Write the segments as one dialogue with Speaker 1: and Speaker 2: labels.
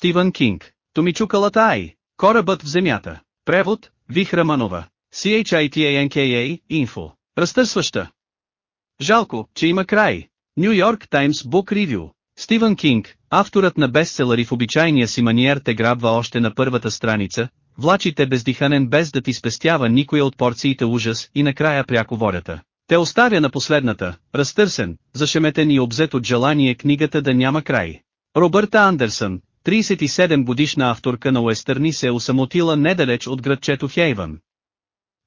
Speaker 1: Стивън Кинг. Томичукалата Ай. Корабът в земята. Превод, Вихраманова. CHITANKA, Info. Разтърсваща. Жалко, че има край. Нью Йорк Таймс Бук Ревю. Стивън Кинг, авторът на бестселъри в обичайния си маниер те грабва още на първата страница, влачите бездиханен без да ти спестява никоя от порциите ужас и накрая пряко ворята. Те оставя на последната, разтърсен, зашеметен и обзет от желание книгата да няма край. Робърта Андерсън, 37 годишна авторка на уестърни се е осамотила недалеч от градчето Хейвън.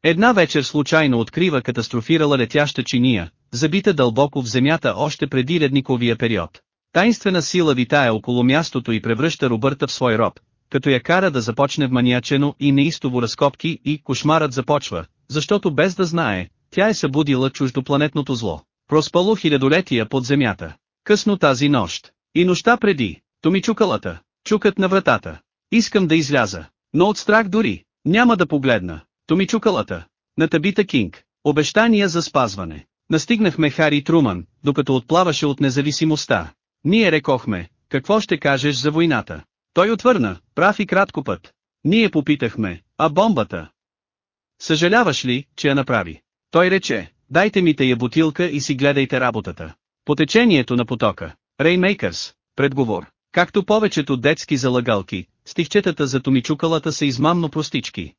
Speaker 1: Една вечер случайно открива катастрофирала летяща чиния, забита дълбоко в земята още преди ледниковия период. Тайнствена сила витае около мястото и превръща Робърта в свой роб, като я кара да започне маниячено и неистово разкопки и кошмарът започва, защото без да знае, тя е събудила чуждопланетното зло, проспало хилядолетия под земята. Късно тази нощ, и нощта преди, то ми чукалата, чукат на вратата. Искам да изляза, но от страх дори, няма да погледна. То ми чукалата. На табита Кинг. Обещания за спазване. Настигнахме Хари Труман, докато отплаваше от независимостта. Ние рекохме, какво ще кажеш за войната? Той отвърна, прав и кратко път. Ние попитахме, а бомбата? Съжаляваш ли, че я направи? Той рече, дайте ми тая бутилка и си гледайте работата. По течението на потока. Реймейкърс, предговор. Както повечето детски залагалки, стихчетата за Томичукалата са измамно простички.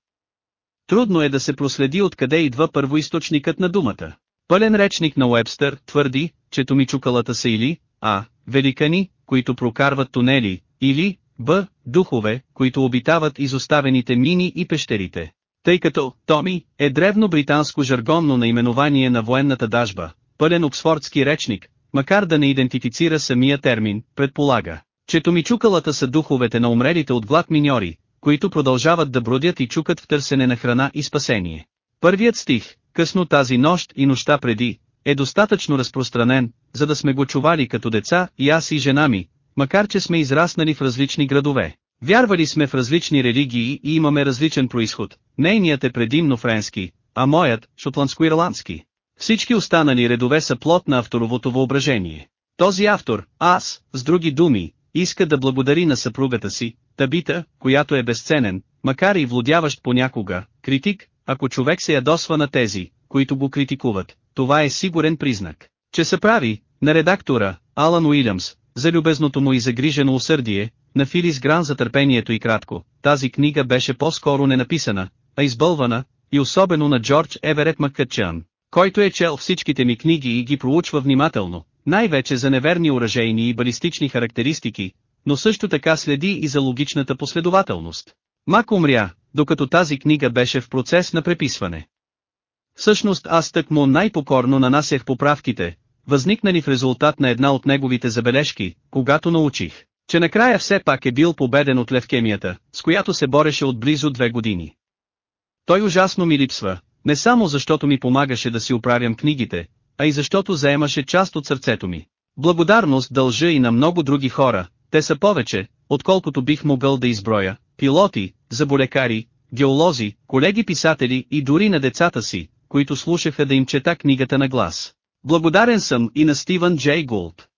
Speaker 1: Трудно е да се проследи откъде идва първоисточникът на думата. Пълен речник на Уебстър твърди, че Томичукалата са или А. Великани, които прокарват тунели, или Б. Духове, които обитават изоставените мини и пещерите. Тъй като Томи е древно британско жаргонно наименование на военната дажба, пълен оксфордски речник, макар да не идентифицира самия термин, предполага, че томичукалата са духовете на умрелите от глад миньори, които продължават да бродят и чукат в търсене на храна и спасение. Първият стих, късно тази нощ и нощта преди, е достатъчно разпространен, за да сме го чували като деца и аз и жена ми, макар че сме израснали в различни градове. Вярвали сме в различни религии и имаме различен происход, нейният е предимно френски, а моят – шотландско-ирландски. Всички останали редове са плод на авторовото въображение. Този автор, аз, с други думи, иска да благодари на съпругата си, табита, която е безценен, макар и владяващ понякога, критик, ако човек се ядосва на тези, които го критикуват, това е сигурен признак, че се прави, на редактора, Алан Уилямс, за любезното му и загрижено усърдие, на Филис Гран за търпението и кратко, тази книга беше по-скоро не написана, а избълвана, и особено на Джордж Еверет Маккачан, който е чел всичките ми книги и ги проучва внимателно, най-вече за неверни уражейни и балистични характеристики, но също така следи и за логичната последователност. Мак умря, докато тази книга беше в процес на преписване. Всъщност аз му най-покорно нанасях поправките, възникнали в резултат на една от неговите забележки, когато научих, че накрая все пак е бил победен от левкемията, с която се бореше от близо две години. Той ужасно ми липсва, не само защото ми помагаше да си оправям книгите, а и защото заемаше част от сърцето ми. Благодарност дължа и на много други хора, те са повече, отколкото бих могъл да изброя, пилоти, заболекари, геолози, колеги писатели и дори на децата си, които слушаха да им чета книгата на глас. Благодарен съм и на Стивън Джей Гулт.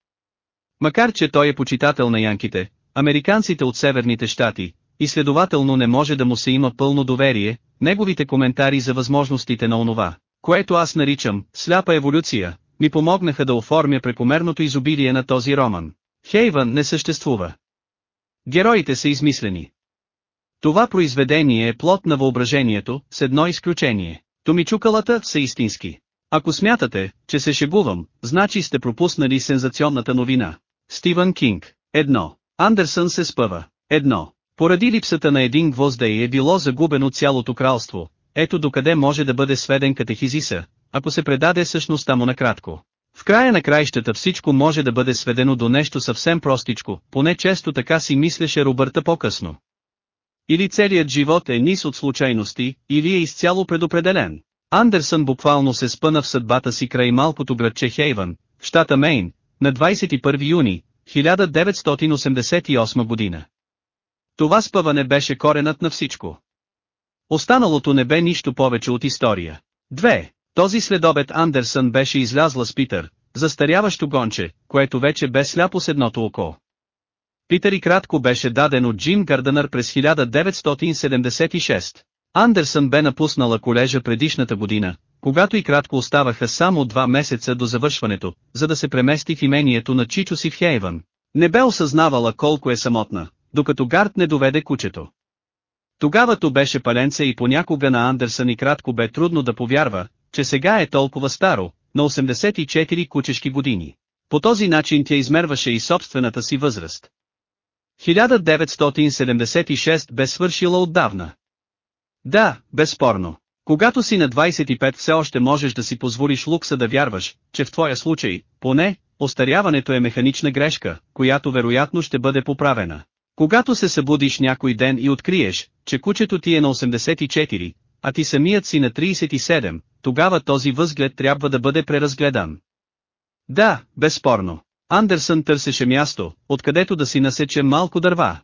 Speaker 1: Макар че той е почитател на янките, американците от северните щати, и следователно не може да му се има пълно доверие, неговите коментари за възможностите на онова, което аз наричам «сляпа еволюция», ми помогнаха да оформя прекомерното изобилие на този роман. Хейвън не съществува. Героите са измислени. Това произведение е плод на въображението, с едно изключение. Томичукалата са истински. Ако смятате, че се шегувам, значи сте пропуснали сензационната новина. Стивън Кинг. Едно. Андерсън се спъва. Едно. Поради липсата на един гвоздей е било загубено цялото кралство, ето докъде може да бъде сведен катехизиса, ако се предаде същността му накратко. В края на краищата всичко може да бъде сведено до нещо съвсем простичко, поне често така си мислеше Робърта по-късно. Или целият живот е низ от случайности, или е изцяло предопределен. Андерсън буквално се спъна в съдбата си край малкото градче Хейвън, в щата Мейн, на 21 юни, 1988 година. Това спъване беше коренът на всичко. Останалото не бе нищо повече от история. 2. Този следобед Андерсън беше излязла с Питър, застаряващо гонче, което вече бе сляпо с едното око. Питър и кратко беше даден от Джим Гарданър през 1976. Андерсън бе напуснала колежа предишната година, когато и кратко оставаха само два месеца до завършването, за да се премести в имението на Чичо си в Хейвън. Не бе осъзнавала колко е самотна, докато Гард не доведе кучето. Тогава то беше паленце и понякога на Андерсън и кратко бе трудно да повярва, че сега е толкова старо, на 84 кучешки години. По този начин тя измерваше и собствената си възраст. 1976 бе свършила отдавна. Да, безспорно. Когато си на 25 все още можеш да си позволиш лукса да вярваш, че в твоя случай, поне, остаряването е механична грешка, която вероятно ще бъде поправена. Когато се събудиш някой ден и откриеш, че кучето ти е на 84, а ти самият си на 37, тогава този възглед трябва да бъде преразгледан. Да, безспорно. Андерсън търсеше място, откъдето да си насече малко дърва.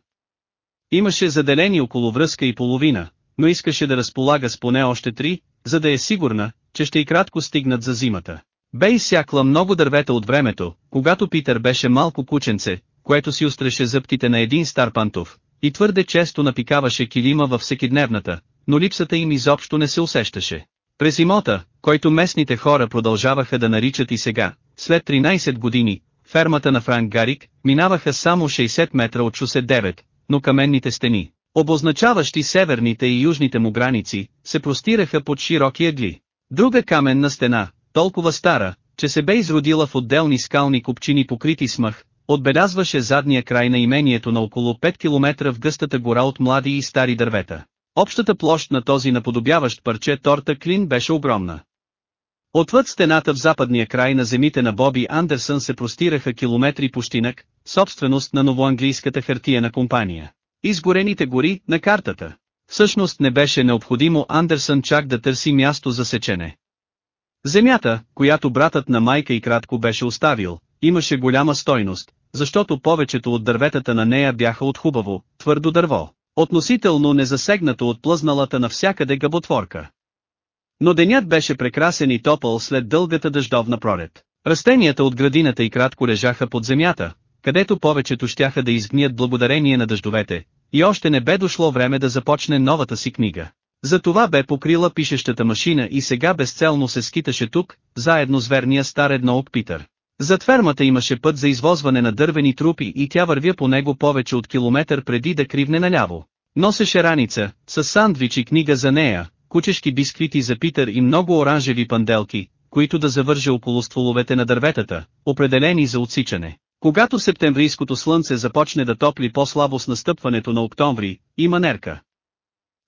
Speaker 1: Имаше заделени около връзка и половина, но искаше да разполага с поне още три, за да е сигурна, че ще и кратко стигнат за зимата. Бе изсякла много дървета от времето, когато Питър беше малко кученце, което си устреше зъбките на един стар пантов, и твърде често напикаваше килима във всекидневната, но липсата им изобщо не се усещаше. През имота, който местните хора продължаваха да наричат и сега, след 13 години, фермата на Франк Гарик, минаваха само 60 метра от шосе 9, но каменните стени, обозначаващи северните и южните му граници, се простираха под широки ъгли. Друга каменна стена, толкова стара, че се бе изродила в отделни скални купчини покрити смъх, отбелязваше задния край на имението на около 5 км в гъстата гора от млади и стари дървета. Общата площ на този наподобяващ парче торта клин беше огромна. Отвъд стената в западния край на земите на Боби Андерсън се простираха километри пущинък, собственост на новоанглийската хартиена компания. Изгорените гори на картата. Всъщност не беше необходимо Андерсън чак да търси място за сечене. Земята, която братът на майка и кратко беше оставил, имаше голяма стойност, защото повечето от дърветата на нея бяха от хубаво, твърдо дърво, относително незасегнато от плъзналата навсякъде гъботворка. Но денят беше прекрасен и топъл след дългата дъждовна пролет. Растенията от градината и кратко лежаха под земята, където повечето щяха да изгният благодарение на дъждовете, и още не бе дошло време да започне новата си книга. Затова бе покрила пишещата машина и сега безцелно се скиташе тук, заедно с верния стар едноок Питър. Зад фермата имаше път за извозване на дървени трупи и тя вървя по него повече от километър преди да кривне наляво. Носеше раница, с сандвич и книга за нея, кучешки бисквити за питър и много оранжеви панделки, които да завърже около стволовете на дърветата, определени за отсичане. Когато септемврийското слънце започне да топли по-слабо с настъпването на октомври, има нерка.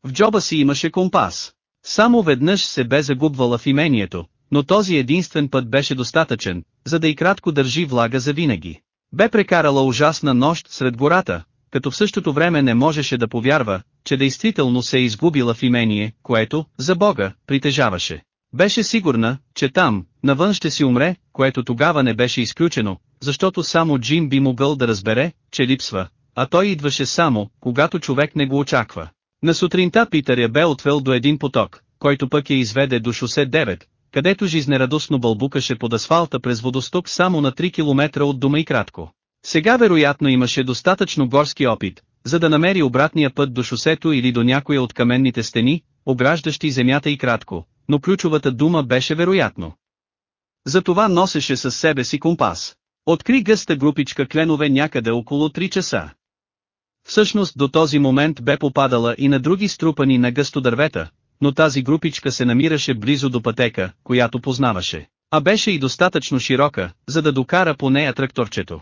Speaker 1: В джоба си имаше компас. Само веднъж се бе загубвала в имението, но този единствен път беше достатъчен, за да и кратко държи влага за винаги. Бе прекарала ужасна нощ сред гората, като в същото време не можеше да повярва, че действително се е изгубила в имение, което, за Бога, притежаваше. Беше сигурна, че там, навън ще си умре, което тогава не беше изключено, защото само Джим би могъл да разбере, че липсва, а той идваше само, когато човек не го очаква. На сутринта Питър я бе отвел до един поток, който пък я изведе до шосе 9, където жизнерадостно бълбукаше под асфалта през водосток само на 3 км от дома и кратко. Сега вероятно имаше достатъчно горски опит, за да намери обратния път до шосето или до някоя от каменните стени, ограждащи земята и кратко, но ключовата дума беше вероятно. Затова носеше със себе си компас. Откри гъста групичка кленове някъде около 3 часа. Всъщност до този момент бе попадала и на други струпани на гъсто дървета, но тази групичка се намираше близо до пътека, която познаваше, а беше и достатъчно широка, за да докара по нея тракторчето.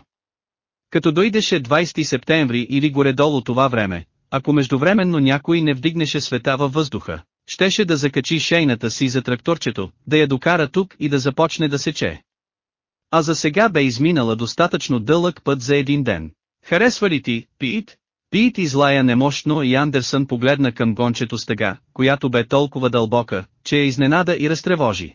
Speaker 1: Като дойдеше 20 септември или горе-долу това време, ако междувременно някой не вдигнеше света във въздуха, щеше да закачи шейната си за тракторчето, да я докара тук и да започне да сече. А за сега бе изминала достатъчно дълъг път за един ден. Харесва ли ти, Пит? Пит излая немощно и Андерсън погледна към гончето стъга, която бе толкова дълбока, че я изненада и разтревожи.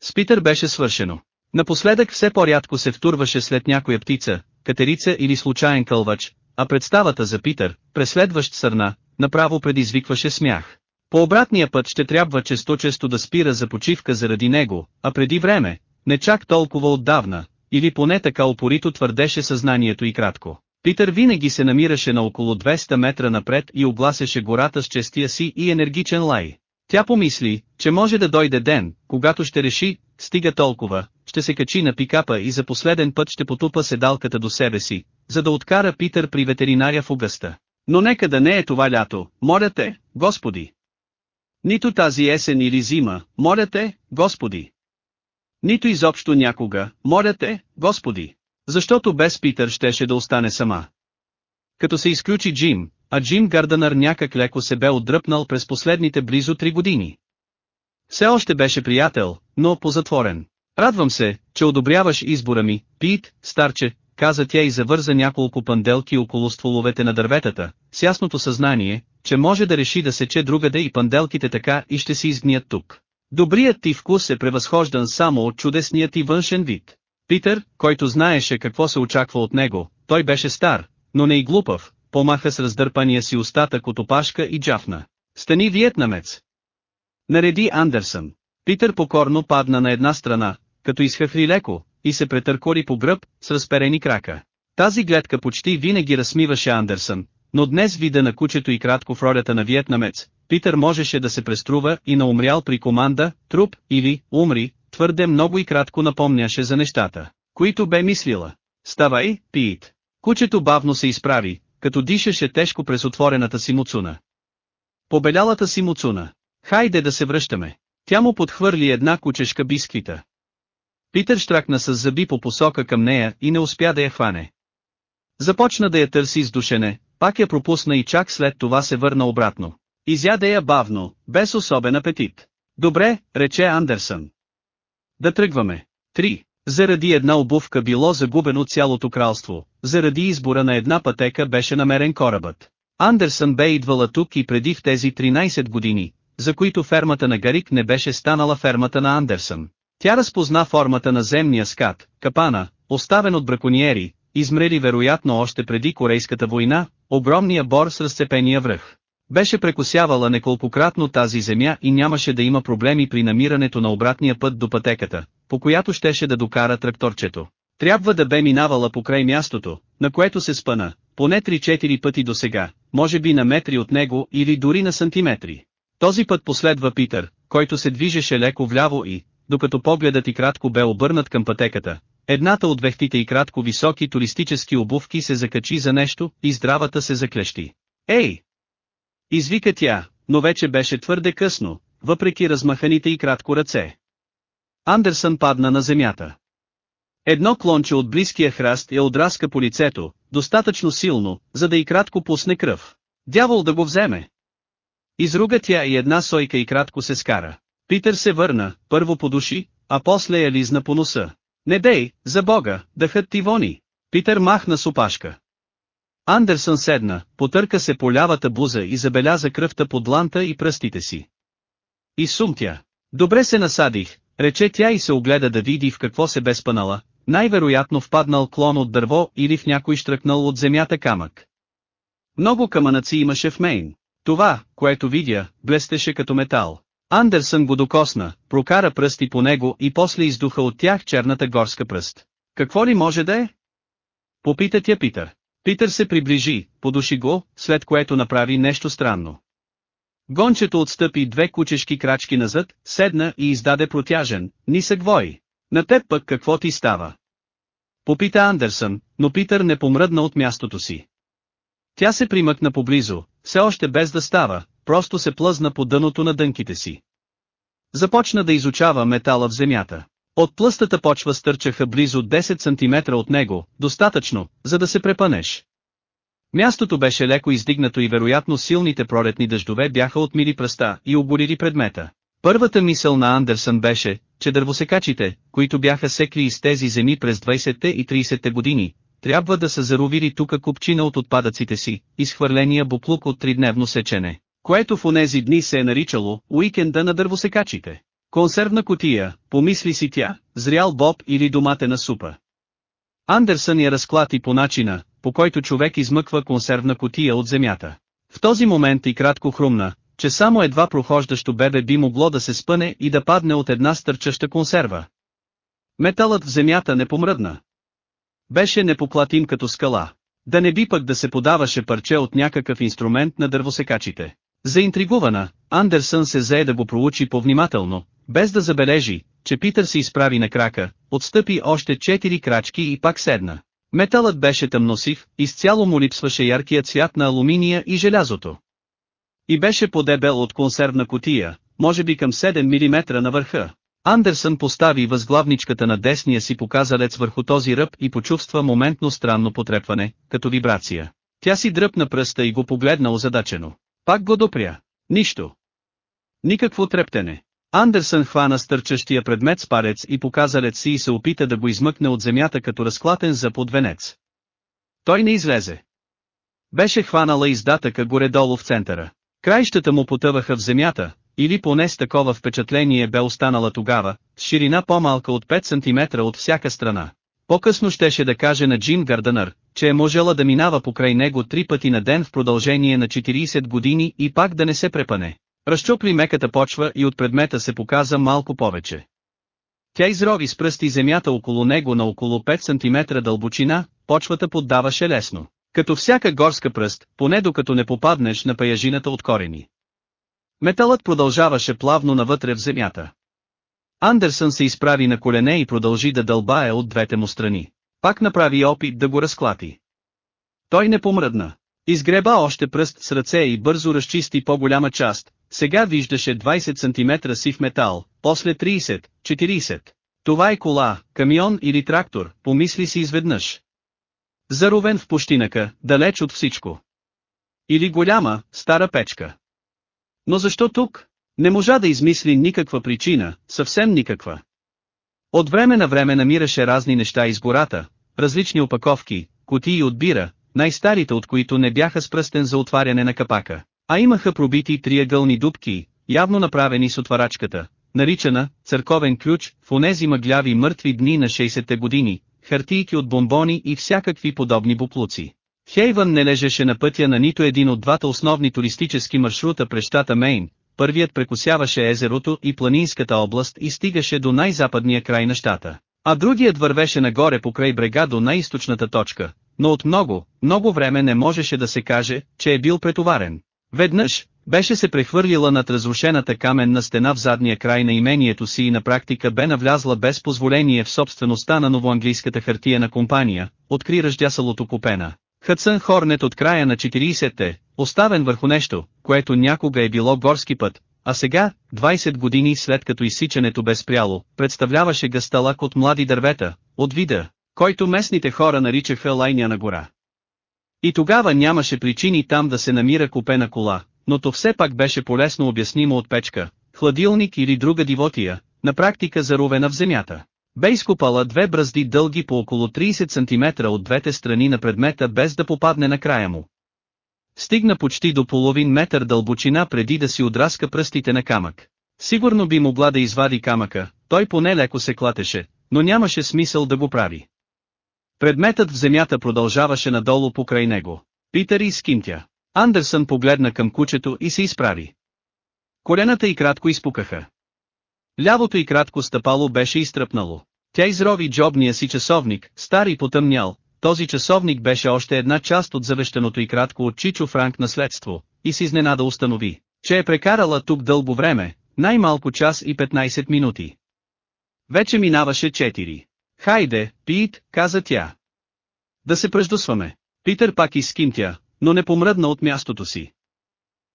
Speaker 1: С Питър беше свършено. Напоследък все по-рядко се втурваше след някоя птица, катерица или случайен кълвач, а представата за Питър, преследващ сърна, направо предизвикваше смях. По обратния път ще трябва често-често да спира за почивка заради него, а преди време, не чак толкова отдавна, или поне така упорито твърдеше съзнанието и кратко. Питър винаги се намираше на около 200 метра напред и огласяше гората с честия си и енергичен лай. Тя помисли, че може да дойде ден, когато ще реши, стига толкова, ще се качи на пикапа и за последен път ще потупа седалката до себе си, за да откара Питър при ветеринаря в угъста. Но нека да не е това лято, моля те, Господи! Нито тази есен или зима, моля те, Господи! Нито изобщо някога, моля те, Господи! Защото без Питър щеше да остане сама. Като се изключи Джим, а Джим Гарданър някак леко се бе отдръпнал през последните близо три години. Все още беше приятел, но позатворен. Радвам се, че одобряваш избора ми, Пит, старче, каза тя и завърза няколко панделки около стволовете на дърветата, с ясното съзнание, че може да реши да сече другаде и панделките така и ще се изгният тук. Добрият ти вкус е превъзхождан само от чудесният ти външен вид. Питър, който знаеше какво се очаква от него, той беше стар, но не и глупав, помаха с раздърпания си остатък от опашка и джафна. Стани виетнамец! Нареди Андерсън. Питър покорно падна на една страна, като изхъфри леко, и се претъркори по гръб, с разперени крака. Тази гледка почти винаги разсмиваше Андерсън, но днес вида на кучето и кратко в ролята на виетнамец, Питър можеше да се преструва и наумрял при команда, труп, или, умри, твърде много и кратко напомняше за нещата, които бе мислила. Ставай, пиит. Кучето бавно се изправи, като дишаше тежко през отворената си муцуна. Побелялата си муцуна. Хайде да се връщаме. Тя му подхвърли една кучешка бисквита. Питър штракна с зъби по посока към нея и не успя да я хване. Започна да я търси с душене, пак я пропусна и чак след това се върна обратно. Изяде я бавно, без особен апетит. Добре, рече Андерсън. Да тръгваме. 3. Заради една обувка било загубено цялото кралство, заради избора на една пътека беше намерен корабът. Андерсън бе идвала тук и преди в тези 13 години, за които фермата на Гарик не беше станала фермата на Андерсън. Тя разпозна формата на земния скат, капана, оставен от браконьери, измрели вероятно още преди Корейската война, огромния бор с разцепения връх. Беше прекосявала неколкократно тази земя и нямаше да има проблеми при намирането на обратния път до пътеката, по която щеше да докара тракторчето. Трябва да бе минавала покрай мястото, на което се спъна, поне 3-4 пъти до сега, може би на метри от него или дори на сантиметри. Този път последва Питър, който се движеше леко вляво и, докато погледът и кратко бе обърнат към пътеката, едната от вехтите и кратко високи туристически обувки се закачи за нещо и здравата се заклещи. Ей, Извика тя, но вече беше твърде късно, въпреки размаханите и кратко ръце. Андерсън падна на земята. Едно клонче от близкия храст я отраска по лицето, достатъчно силно, за да и кратко пусне кръв. Дявол да го вземе! Изруга тя и една сойка и кратко се скара. Питър се върна, първо по души, а после я лизна по носа. Не дей, за бога, дъхът ти вони! Питър махна с опашка. Андерсън седна, потърка се по лявата буза и забеляза кръвта под ланта и пръстите си. И сумтя. Добре се насадих, рече тя и се огледа да види в какво се бе спънала, най-вероятно впаднал клон от дърво или в някой штръкнал от земята камък. Много камънаци имаше в Мейн. Това, което видя, блестеше като метал. Андерсън го докосна, прокара пръсти по него и после издуха от тях черната горска пръст. Какво ли може да е? Попита тя Питър. Питър се приближи, подуши го, след което направи нещо странно. Гончето отстъпи две кучешки крачки назад, седна и издаде протяжен, нисък вой. На теб пък какво ти става? Попита Андерсън, но Питър не помръдна от мястото си. Тя се примъкна поблизо, все още без да става, просто се плъзна по дъното на дънките си. Започна да изучава метала в земята. От плъстата почва стърчаха близо 10 см от него, достатъчно, за да се препънеш. Мястото беше леко издигнато и вероятно силните пролетни дъждове бяха отмили пръста и оборили предмета. Първата мисъл на Андерсън беше, че дървосекачите, които бяха секли из тези земи през 20-те и 30-те години, трябва да са заровили тука купчина от отпадъците си, изхвърления буклук от тридневно сечене, което в онези дни се е наричало «уикенда на дървосекачите». Консервна котия, помисли си тя, зрял боб или доматена супа. Андерсън я разклати по начина, по който човек измъква консервна котия от земята. В този момент и кратко хрумна, че само едва прохождащо бебе би могло да се спъне и да падне от една стърчаща консерва. Металът в земята не помръдна. Беше непоплатим като скала. Да не би пък да се подаваше парче от някакъв инструмент на дървосекачите. Заинтригувана, Андерсън се зае да го проучи повнимателно, без да забележи, че Питър се изправи на крака, отстъпи още четири крачки и пак седна. Металът беше тъмносив, изцяло му липсваше яркият цвят на алуминия и желязото. И беше подебел от консервна котия, може би към 7 мм на върха. Андерсън постави възглавничката на десния си показалец върху този ръб и почувства моментно странно потрепване, като вибрация. Тя си дръпна пръста и го погледна озадачено. Пак го допря. Нищо. Никакво трептене. Андерсън хвана стърчащия предмет с парец и показалец си и се опита да го измъкне от земята като разклатен за подвенец. Той не излезе. Беше хванала издатъка горе-долу в центъра. Краищата му потъваха в земята, или поне с такова впечатление бе останала тогава, с ширина по-малка от 5 см от всяка страна. По-късно щеше да каже на Джим Гарданър, че е можела да минава покрай него три пъти на ден в продължение на 40 години и пак да не се препане. Разчупли меката почва и от предмета се показа малко повече. Тя изрови с пръсти земята около него на около 5 см дълбочина, почвата поддаваше лесно. Като всяка горска пръст, поне докато не попаднеш на паяжината от корени. Металът продължаваше плавно навътре в земята. Андерсън се изправи на колене и продължи да дълбае от двете му страни. Пак направи опит да го разклати. Той не помръдна. Изгреба още пръст с ръце и бързо разчисти по-голяма част, сега виждаше 20 см сив метал, после 30, 40. Това е кола, камион или трактор, помисли си изведнъж. Заровен в пущинака, далеч от всичко. Или голяма, стара печка. Но защо тук? Не можа да измисли никаква причина, съвсем никаква. От време на време намираше разни неща из гората, различни опаковки, кутии от бира, най-старите от които не бяха с пръстен за отваряне на капака, а имаха пробити триъгълни дубки, явно направени с отварачката, наричана «църковен ключ» в онези мъгляви мъртви дни на 60-те години, хартийки от бомбони и всякакви подобни буплуци. Хейвън не лежеше на пътя на нито един от двата основни туристически маршрута през щата Мейн, първият прекусяваше езерото и планинската област и стигаше до най-западния край на щата, а другият вървеше нагоре покрай брега до най-источната точка, но от много, много време не можеше да се каже, че е бил претоварен. Веднъж, беше се прехвърлила над разрушената каменна стена в задния край на имението си и на практика бе навлязла без позволение в собствеността на новоанглийската хартия на компания, откри ръждясалото купена. Хътсън Хорнет от края на 40-те, Оставен върху нещо, което някога е било горски път, а сега, 20 години след като изсичането бе спряло, представляваше гъсталак от млади дървета, от вида, който местните хора наричаха Лайня на гора. И тогава нямаше причини там да се намира купена кола, но то все пак беше полезно обяснимо от печка, хладилник или друга дивотия, на практика заровена в земята. Бе изкопала две бръзди дълги по около 30 см от двете страни на предмета без да попадне на края му. Стигна почти до половин метър дълбочина преди да си отраска пръстите на камък. Сигурно би могла да извади камъка, той поне леко се клатеше, но нямаше смисъл да го прави. Предметът в земята продължаваше надолу покрай него. Питър изкимтя. Андерсън погледна към кучето и се изправи. Колената и кратко изпукаха. Лявото и кратко стъпало беше изтръпнало. Тя изрови джобния си часовник, стар и потъмнял, този часовник беше още една част от завещаното и кратко от Чичо Франк наследство, и с изненада установи, че е прекарала тук дълго време, най-малко час и 15 минути. Вече минаваше 4. Хайде, Пит, каза тя. Да се преждусваме. Питър пак изкимтя, но не помръдна от мястото си.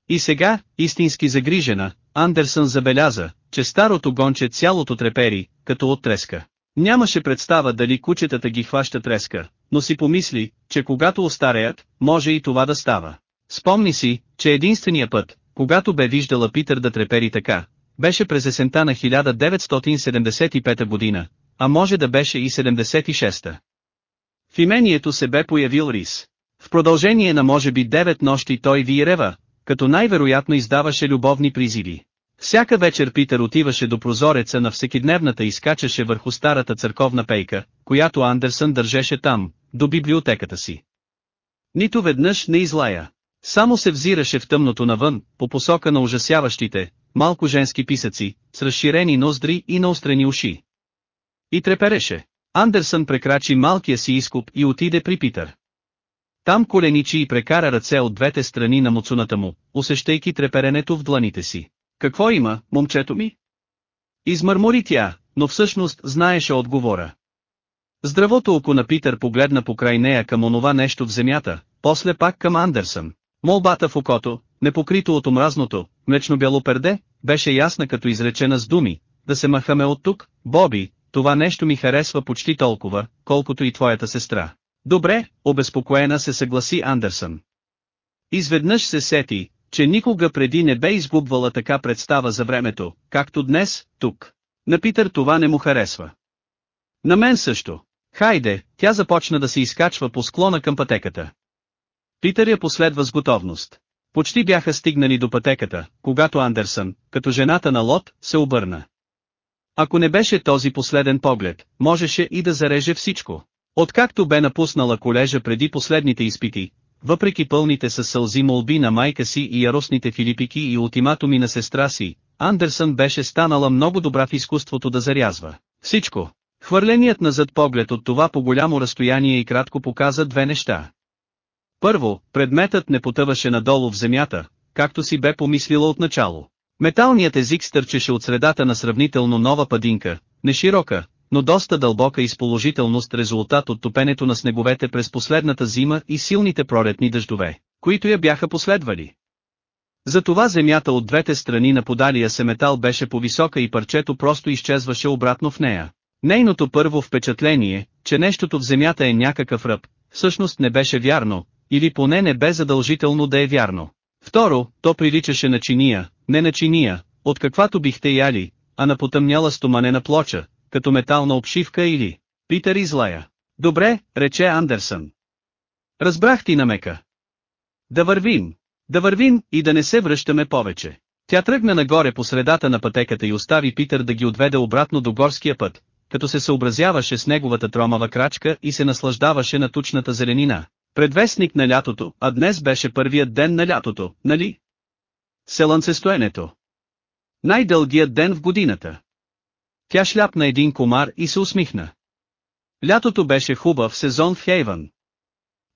Speaker 1: И сега, истински загрижена, Андерсън забеляза, че старото гонче цялото трепери, като от треска. Нямаше представа дали кучетата ги хваща треска, но си помисли, че когато остареят, може и това да става. Спомни си, че единствения път, когато бе виждала Питър да трепери така, беше през есента на 1975 година, а може да беше и 76-та. В имението се бе появил Рис. В продължение на може би 9 нощи той ви рева, като най-вероятно издаваше любовни призиви. Всяка вечер Питър отиваше до прозореца на всекидневната и скачаше върху старата църковна пейка, която Андерсън държеше там, до библиотеката си. Нито веднъж не излая. Само се взираше в тъмното навън, по посока на ужасяващите, малко женски писъци, с разширени ноздри и наострени уши. И трепереше. Андерсън прекрачи малкия си изкуп и отиде при Питър. Там коленичи и прекара ръце от двете страни на муцуната му, усещайки треперенето в дланите си. Какво има, момчето ми? Измърмори тя, но всъщност знаеше отговора. Здравото око на Питър погледна покрай нея към онова нещо в земята, после пак към Андерсън. Молбата в окото, непокрито от омразното, млечно-бяло перде, беше ясна като изречена с думи, да се махаме от тук, Боби, това нещо ми харесва почти толкова, колкото и твоята сестра. Добре, обезпокоена се съгласи Андерсън. Изведнъж се сети, че никога преди не бе изгубвала така представа за времето, както днес, тук. На Питър това не му харесва. На мен също. Хайде, тя започна да се изкачва по склона към пътеката. Питър я последва с готовност. Почти бяха стигнали до пътеката, когато Андерсън, като жената на Лот, се обърна. Ако не беше този последен поглед, можеше и да зареже всичко. Откакто бе напуснала колежа преди последните изпити, въпреки пълните със сълзи молби на майка си и яростните филипики и ултиматуми на сестра си, Андерсън беше станала много добра в изкуството да зарязва. Всичко, Хвърленият назад поглед от това по голямо разстояние и кратко показа две неща. Първо, предметът не потъваше надолу в земята, както си бе помислила отначало. Металният език стърчеше от средата на сравнително нова падинка, не широка, но доста дълбока и с положителност резултат от топенето на снеговете през последната зима и силните пролетни дъждове, които я бяха последвали. Затова земята от двете страни на подалия се метал беше по висока и парчето просто изчезваше обратно в нея. Нейното първо впечатление, че нещото в земята е някакъв ръб, всъщност не беше вярно, или поне не бе задължително да е вярно. Второ, то приличаше на чиния, не на чиния, от каквато бихте яли, а на потъмняла стоманена плоча, като метална обшивка или Питър излая. Добре, рече Андерсън. Разбрах ти намека. Да вървим, да вървим и да не се връщаме повече. Тя тръгна нагоре по средата на пътеката и остави Питър да ги отведе обратно до горския път, като се съобразяваше с неговата тромава крачка и се наслаждаваше на тучната зеленина. Предвестник на лятото, а днес беше първият ден на лятото, нали? Селънцестоенето. Най-дългият ден в годината. Тя шляпна един комар и се усмихна. Лятото беше хубав сезон в Хейвън.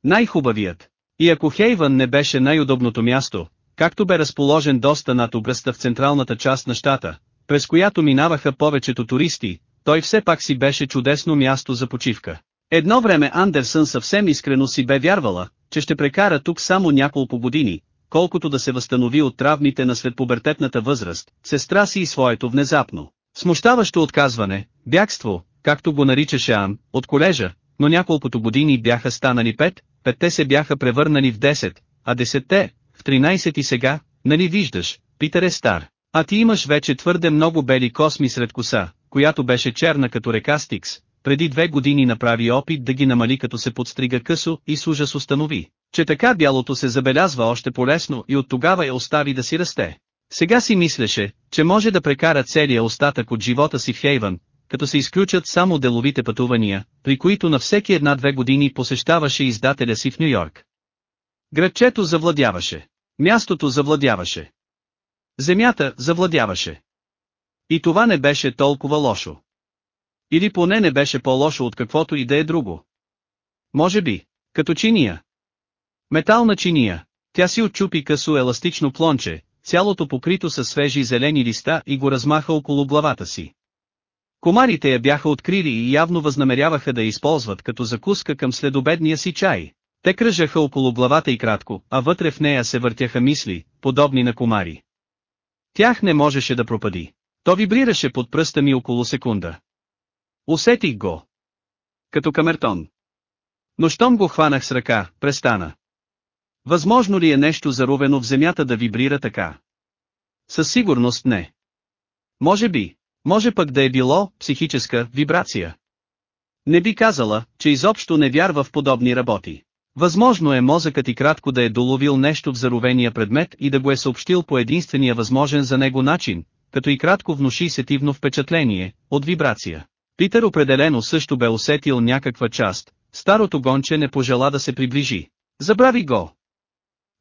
Speaker 1: Най-хубавият. И ако Хейвън не беше най-удобното място, както бе разположен доста над обръста в централната част на щата, през която минаваха повечето туристи, той все пак си беше чудесно място за почивка. Едно време Андерсън съвсем искрено си бе вярвала, че ще прекара тук само няколко години, колкото да се възстанови от травмите на светпубертетната възраст, сестра си и своето внезапно. Смущаващо отказване, бягство, както го наричаше Ан, от колежа, но няколкото години бяха станали пет, петте се бяха превърнали в 10, а десетте, в 13 и сега, нали виждаш, Питър е стар. А ти имаш вече твърде много бели косми сред коса, която беше черна като река Стикс, преди две години направи опит да ги намали като се подстрига късо и с ужас установи, че така бялото се забелязва още по-лесно и от тогава я остави да си расте. Сега си мислеше, че може да прекара целия остатък от живота си в Хейвън, като се изключат само деловите пътувания, при които на всеки една-две години посещаваше издателя си в Нью-Йорк. Градчето завладяваше. Мястото завладяваше. Земята завладяваше. И това не беше толкова лошо. Или поне не беше по-лошо от каквото и да е друго. Може би, като чиния. Метална чиния, тя си отчупи късо еластично плонче, цялото покрито със свежи зелени листа и го размаха около главата си. Комарите я бяха открили и явно възнамеряваха да я използват като закуска към следобедния си чай. Те кръжаха около главата и кратко, а вътре в нея се въртяха мисли, подобни на комари. Тях не можеше да пропади. То вибрираше под пръста ми около секунда. Усетих го. Като камертон. Но щом го хванах с ръка, престана. Възможно ли е нещо заровено в земята да вибрира така? Със сигурност не. Може би, може пък да е било психическа вибрация. Не би казала, че изобщо не вярва в подобни работи. Възможно е мозъкът и кратко да е доловил нещо в заровения предмет и да го е съобщил по единствения възможен за него начин, като и кратко внуши сетивно впечатление, от вибрация. Питър определено също бе усетил някаква част, старото гонче не пожела да се приближи. Забрави го!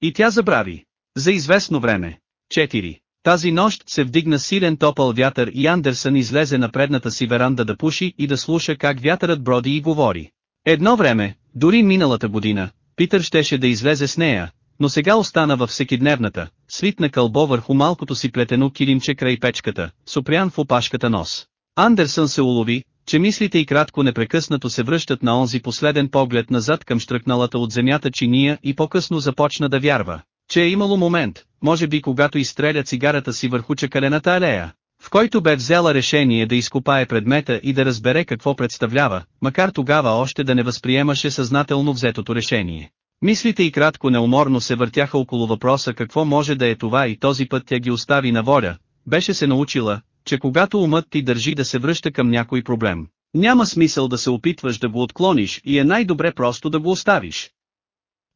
Speaker 1: И тя забрави. За известно време. 4. Тази нощ се вдигна силен топъл вятър и Андерсън излезе на предната си веранда да пуши и да слуша как вятърът броди и говори. Едно време, дори миналата година, Питър щеше да излезе с нея, но сега остана във всекидневната, свитна кълбо върху малкото си плетено килимче край печката, сопрян в опашката нос. Андерсън се улови, че мислите и кратко непрекъснато се връщат на онзи последен поглед назад към штръкналата от земята чиния и по-късно започна да вярва, че е имало момент, може би когато изстреля цигарата си върху чакалената алея, в който бе взела решение да изкопае предмета и да разбере какво представлява, макар тогава още да не възприемаше съзнателно взетото решение. Мислите и кратко неуморно се въртяха около въпроса какво може да е това и този път тя ги остави на воля, беше се научила, че когато умът ти държи да се връща към някой проблем, няма смисъл да се опитваш да го отклониш и е най-добре просто да го оставиш.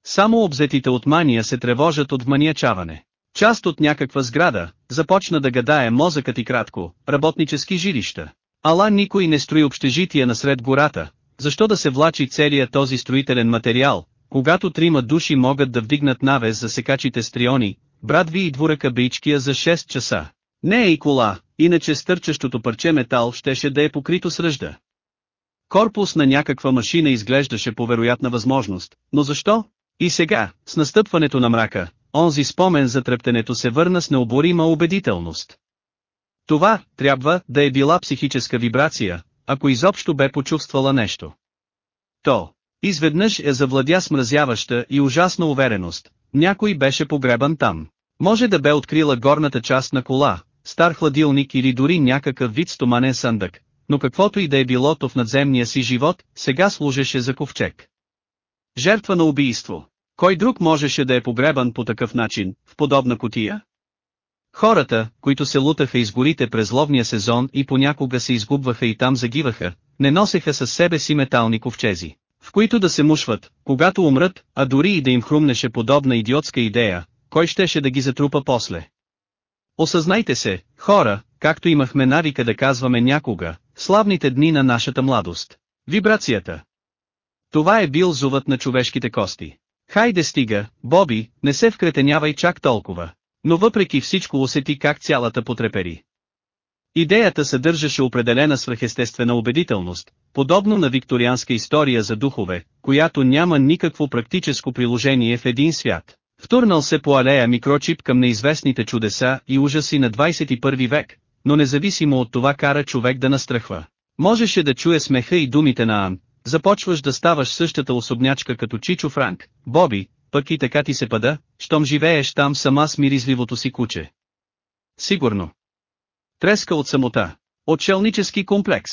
Speaker 1: Само обзетите от мания се тревожат от вманиячаване. Част от някаква сграда, започна да гадае мозъкът и кратко, работнически жилища. Ала никой не строи общежития насред гората, защо да се влачи целият този строителен материал, когато трима души могат да вдигнат навес за секачите стриони, брат ви и двурака бичкия за 6 часа. Не е и кола, иначе стърчащото парче метал щеше да е покрито с ръжда. Корпус на някаква машина изглеждаше по вероятна възможност, но защо? И сега, с настъпването на мрака, онзи спомен за трептенето се върна с необорима убедителност. Това, трябва, да е била психическа вибрация, ако изобщо бе почувствала нещо. То, Изведнъж я завладя смразяваща и ужасна увереност, някой беше погребан там. Може да бе открила горната част на кола, стар хладилник или дори някакъв вид стоманен съндък, но каквото и да е било то в надземния си живот, сега служеше за ковчег. Жертва на убийство. Кой друг можеше да е погребан по такъв начин, в подобна котия? Хората, които се лутаха из горите през ловния сезон и понякога се изгубваха и там загиваха, не носеха със себе си метални ковчези в които да се мушват, когато умрат, а дори и да им хрумнеше подобна идиотска идея, кой щеше да ги затрупа после. Осъзнайте се, хора, както имахме навика да казваме някога, славните дни на нашата младост. Вибрацията. Това е бил зувът на човешките кости. Хайде стига, Боби, не се вкретенявай чак толкова. Но въпреки всичко усети как цялата потрепери. Идеята съдържаше определена свръхестествена убедителност, подобно на викторианска история за духове, която няма никакво практическо приложение в един свят. Втурнал се по алея микрочип към неизвестните чудеса и ужаси на 21 век, но независимо от това кара човек да настръхва. Можеше да чуе смеха и думите на Ан, започваш да ставаш същата особнячка като Чичо Франк, Боби, пък и така ти се пада, щом живееш там сама с миризливото си куче. Сигурно, Треска от самота. Отчелнически комплекс.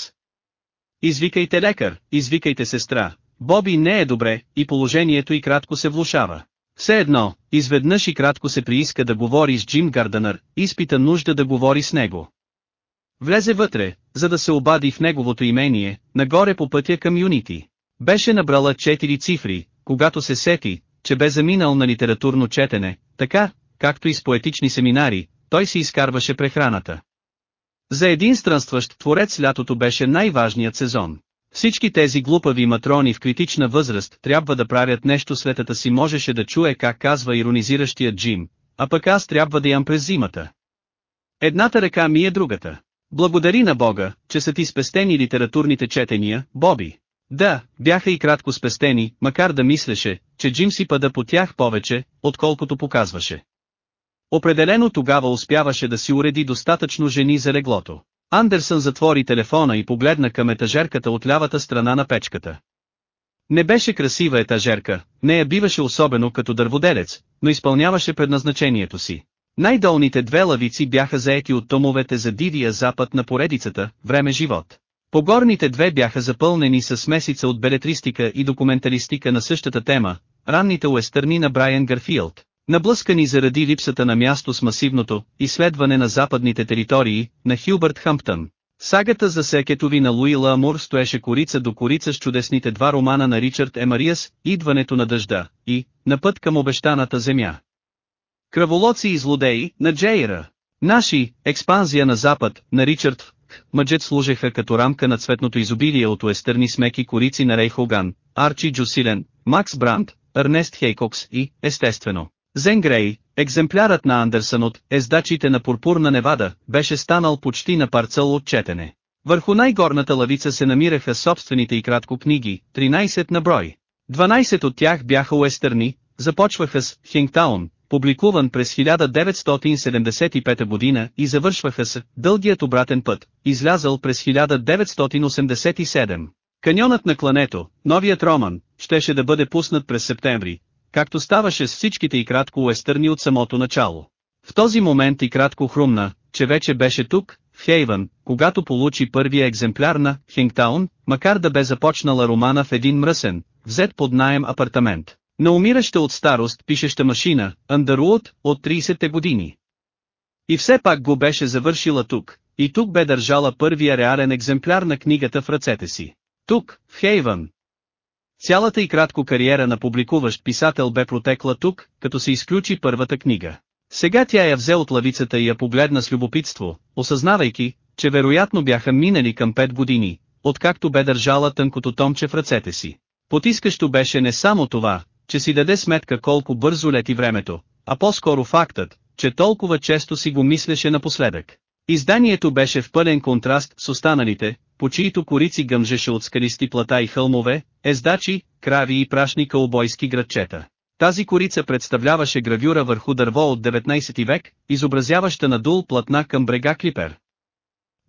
Speaker 1: Извикайте лекар, извикайте сестра. Боби не е добре и положението и кратко се влушава. Все едно, изведнъж и кратко се прииска да говори с Джим Гарданър, изпита нужда да говори с него. Влезе вътре, за да се обади в неговото имение, нагоре по пътя към Юнити. Беше набрала четири цифри, когато се сети, че бе заминал на литературно четене, така, както и с поетични семинари, той си изкарваше прехраната. За един странстващ творец лятото беше най-важният сезон. Всички тези глупави матрони в критична възраст трябва да правят нещо светата си можеше да чуе как казва иронизиращия Джим, а пък аз трябва да ям през зимата. Едната ръка ми е другата. Благодари на Бога, че са ти спестени литературните четения, Боби. Да, бяха и кратко спестени, макар да мислеше, че Джим си пада по тях повече, отколкото показваше. Определено тогава успяваше да си уреди достатъчно жени за леглото. Андерсън затвори телефона и погледна към етажерката от лявата страна на печката. Не беше красива етажерка, Не я биваше особено като дърводелец, но изпълняваше предназначението си. Най-долните две лавици бяха заети от томовете за дивия запад на поредицата «Време живот». Погорните две бяха запълнени с месица от белетристика и документалистика на същата тема, ранните уестърни на Брайан Гарфилд, Наблъскани заради липсата на място с масивното изследване на западните територии на Хилбърт Хамптън. Сагата за секетови на Луила Амур стоеше корица до корица с чудесните два романа на Ричард Емариас, Идването на дъжда и На път към обещаната земя. Кръволоци и злодеи на Джейра. Наши, експанзия на запад, на Ричард Мъджет служеха като рамка на цветното изобилие от уестерни смеки корици на Рей Хоган, Арчи Джусилен, Макс Бранд, Ернест Хейкокс и, естествено, Зен Грей, екземплярът на Андерсън от «Ездачите на пурпурна Невада» беше станал почти на парцел от четене. Върху най-горната лавица се намираха собствените и кратко книги, 13 на брой. 12 от тях бяха уестърни, започваха с «Хингтаун», публикуван през 1975 година и завършваха с «Дългият обратен път», излязъл през 1987. Каньонът на клането, новият роман, щеше да бъде пуснат през септември, както ставаше с всичките и кратко уестърни от самото начало. В този момент и кратко хрумна, че вече беше тук, в Хейвън, когато получи първия екземпляр на «Хингтаун», макар да бе започнала романа в един мръсен, взет под найем апартамент. На умираща от старост пишеща машина, Андеруот, от 30-те години. И все пак го беше завършила тук, и тук бе държала първия реален екземпляр на книгата в ръцете си. Тук, в Хейвън, Цялата и кратко кариера на публикуващ писател бе протекла тук, като се изключи първата книга. Сега тя я взе от лавицата и я погледна с любопитство, осъзнавайки, че вероятно бяха минали към 5 години, откакто бе държала тънкото томче в ръцете си. Потискащо беше не само това, че си даде сметка колко бързо лети времето, а по-скоро фактът, че толкова често си го мислеше напоследък. Изданието беше в пълен контраст с останалите, по чието корици гъмжеше от скалисти плата и хълмове, ездачи, крави и прашни кълбойски градчета. Тази корица представляваше гравюра върху дърво от 19 век, изобразяваща надул платна към брега Клипер.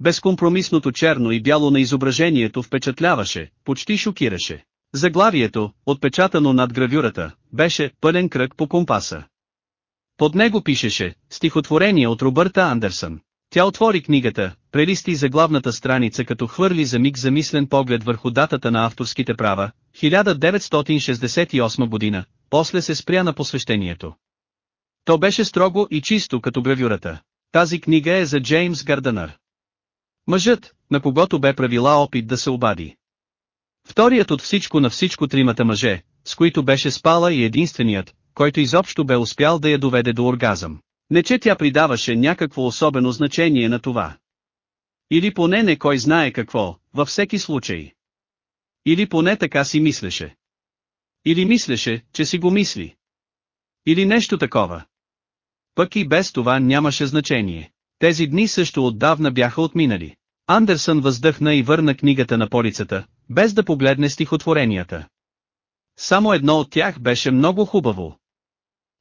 Speaker 1: Безкомпромисното черно и бяло на изображението впечатляваше, почти шокираше. Заглавието, отпечатано над гравюрата, беше «Пълен кръг по компаса». Под него пишеше «Стихотворение от Робърта Андерсън». Тя отвори книгата, прелисти заглавната страница като хвърли за миг замислен поглед върху датата на авторските права, 1968 година, после се спря на посвещението. То беше строго и чисто като гравюрата. Тази книга е за Джеймс Гарданър. Мъжът, на когото бе правила опит да се обади. Вторият от всичко на всичко тримата мъже, с които беше спала и единственият, който изобщо бе успял да я доведе до оргазъм. Не че тя придаваше някакво особено значение на това. Или поне не кой знае какво, във всеки случай. Или поне така си мислеше. Или мислеше, че си го мисли. Или нещо такова. Пък и без това нямаше значение. Тези дни също отдавна бяха отминали. Андерсън въздъхна и върна книгата на полицата, без да погледне стихотворенията. Само едно от тях беше много хубаво.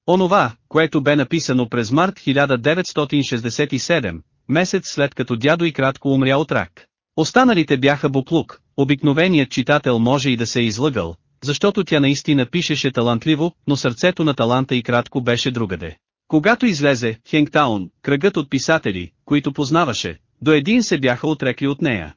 Speaker 1: Онова, което бе написано през март 1967, месец след като дядо и кратко умря от рак. Останалите бяха буклук, обикновеният читател може и да се е излъгал, защото тя наистина пишеше талантливо, но сърцето на таланта и кратко беше другаде. Когато излезе Хенгтаун, кръгът от писатели, които познаваше, до един се бяха отрекли от нея.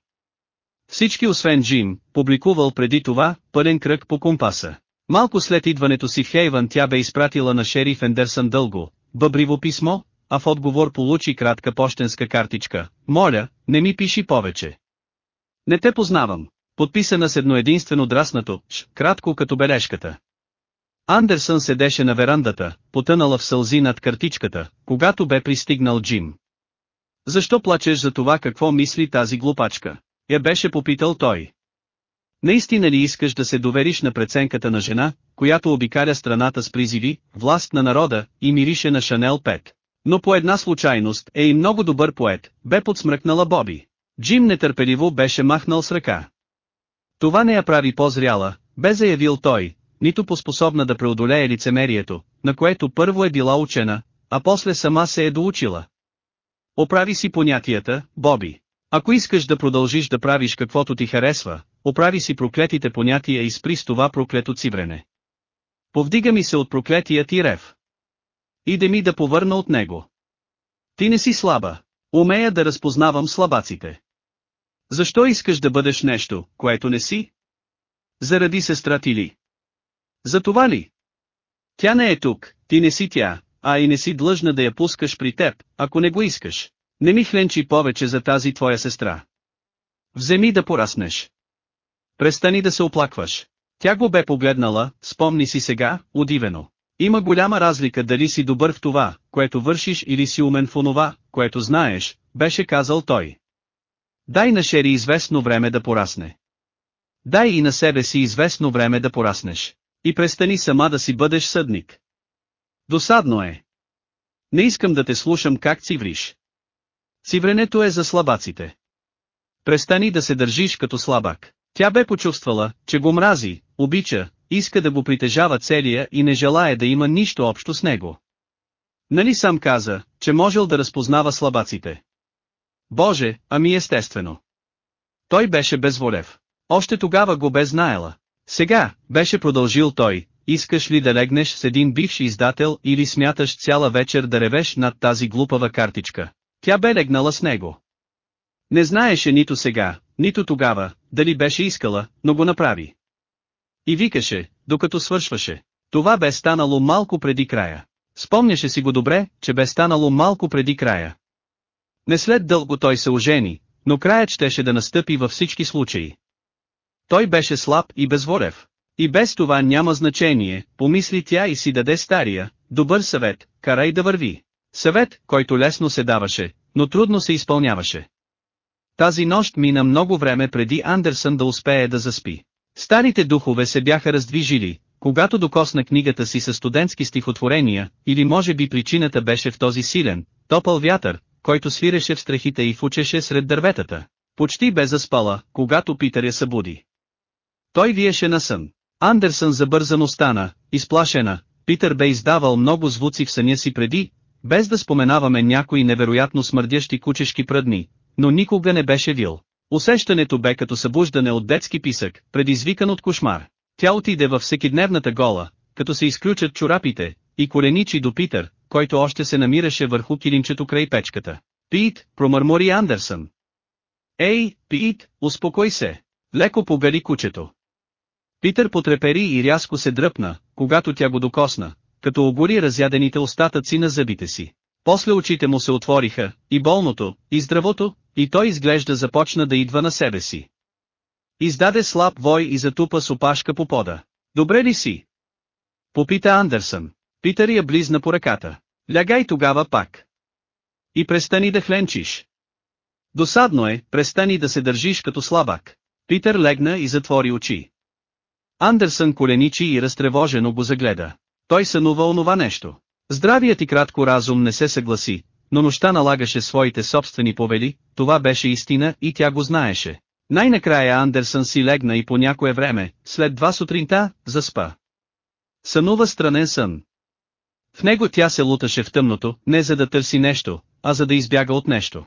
Speaker 1: Всички освен Джим, публикувал преди това, пълен кръг по компаса. Малко след идването си в Хейвън тя бе изпратила на шериф Ендерсън дълго, бъбриво писмо, а в отговор получи кратка почтенска картичка. Моля, не ми пиши повече. Не те познавам. Подписана с едно единствено драснато, ш, кратко като бележката. Андерсън седеше на верандата, потънала в сълзи над картичката, когато бе пристигнал Джим. Защо плачеш за това какво мисли тази глупачка? Я беше попитал той. Наистина ли искаш да се довериш на преценката на жена, която обикаля страната с призиви, власт на народа и мирише на Шанел 5? Но по една случайност е и много добър поет, бе подсмръкнала Боби. Джим нетърпеливо беше махнал с ръка. Това не я прави по-зряла, бе заявил той, нито поспособна да преодолее лицемерието, на което първо е била учена, а после сама се е доучила. Оправи си понятията, Боби. Ако искаш да продължиш да правиш каквото ти харесва, оправи си проклетите понятия и спри с това проклето циврене. Повдига ми се от проклетия ти рев. Иде ми да повърна от него. Ти не си слаба. Умея да разпознавам слабаците. Защо искаш да бъдеш нещо, което не си? Заради сестра ти ли? За това ли? Тя не е тук, ти не си тя, а и не си длъжна да я пускаш при теб, ако не го искаш. Не ми хленчи повече за тази твоя сестра. Вземи да пораснеш. Престани да се оплакваш. Тя го бе погледнала, спомни си сега, удивено. Има голяма разлика дали си добър в това, което вършиш или си умен в онова, което знаеш, беше казал той. Дай на Шери известно време да порасне. Дай и на себе си известно време да пораснеш. И престани сама да си бъдеш съдник. Досадно е. Не искам да те слушам как цивриш. Цивренето е за слабаците. Престани да се държиш като слабак. Тя бе почувствала, че го мрази, обича, иска да го притежава целия и не желая да има нищо общо с него. Нали сам каза, че можел да разпознава слабаците? Боже, ами естествено. Той беше безволев. Още тогава го бе знаела. Сега, беше продължил той, искаш ли да легнеш с един бивш издател или смяташ цяла вечер да ревеш над тази глупава картичка. Тя бе легнала с него. Не знаеше нито сега, нито тогава, дали беше искала, но го направи. И викаше, докато свършваше. Това бе станало малко преди края. Спомняше си го добре, че бе станало малко преди края. Не след дълго той се ожени, но краят щеше да настъпи във всички случаи. Той беше слаб и безворев. И без това няма значение, помисли тя и си даде стария, добър съвет, карай да върви. Съвет, който лесно се даваше, но трудно се изпълняваше. Тази нощ мина много време преди Андерсън да успее да заспи. Старите духове се бяха раздвижили, когато докосна книгата си със студентски стихотворения, или може би причината беше в този силен, топъл вятър, който свиреше в страхите и фучеше сред дърветата. Почти бе заспала, когато Питър я събуди. Той виеше на сън. Андерсън забързано стана, изплашена, Питър бе издавал много звуци в съня си преди, без да споменаваме някои невероятно смърдящи кучешки пръдни, но никога не беше вил. Усещането бе като събуждане от детски писък, предизвикан от кошмар. Тя отиде във всекидневната гола, като се изключат чорапите, и коленичи до Питър, който още се намираше върху килинчето край печката. Пит, промърмори Андерсън. Ей, Пит, успокой се. Леко погали кучето. Питър потрепери и рязко се дръпна, когато тя го докосна, като огори разядените остатъци на зъбите си. После очите му се отвориха, и болното, и здравото, и той изглежда започна да идва на себе си. Издаде слаб вой и затупа с опашка по пода. Добре ли си? Попита Андерсън. Питър я близна по ръката. Лягай тогава пак. И престани да хленчиш. Досадно е, престани да се държиш като слабак. Питър легна и затвори очи. Андерсън коленичи и разтревожено го загледа. Той сънува онова нещо. Здравият и кратко разум не се съгласи, но нощта налагаше своите собствени повели, това беше истина и тя го знаеше. Най-накрая Андерсън си легна и по някое време, след два сутринта, заспа. Сънува странен сън. В него тя се луташе в тъмното, не за да търси нещо, а за да избяга от нещо.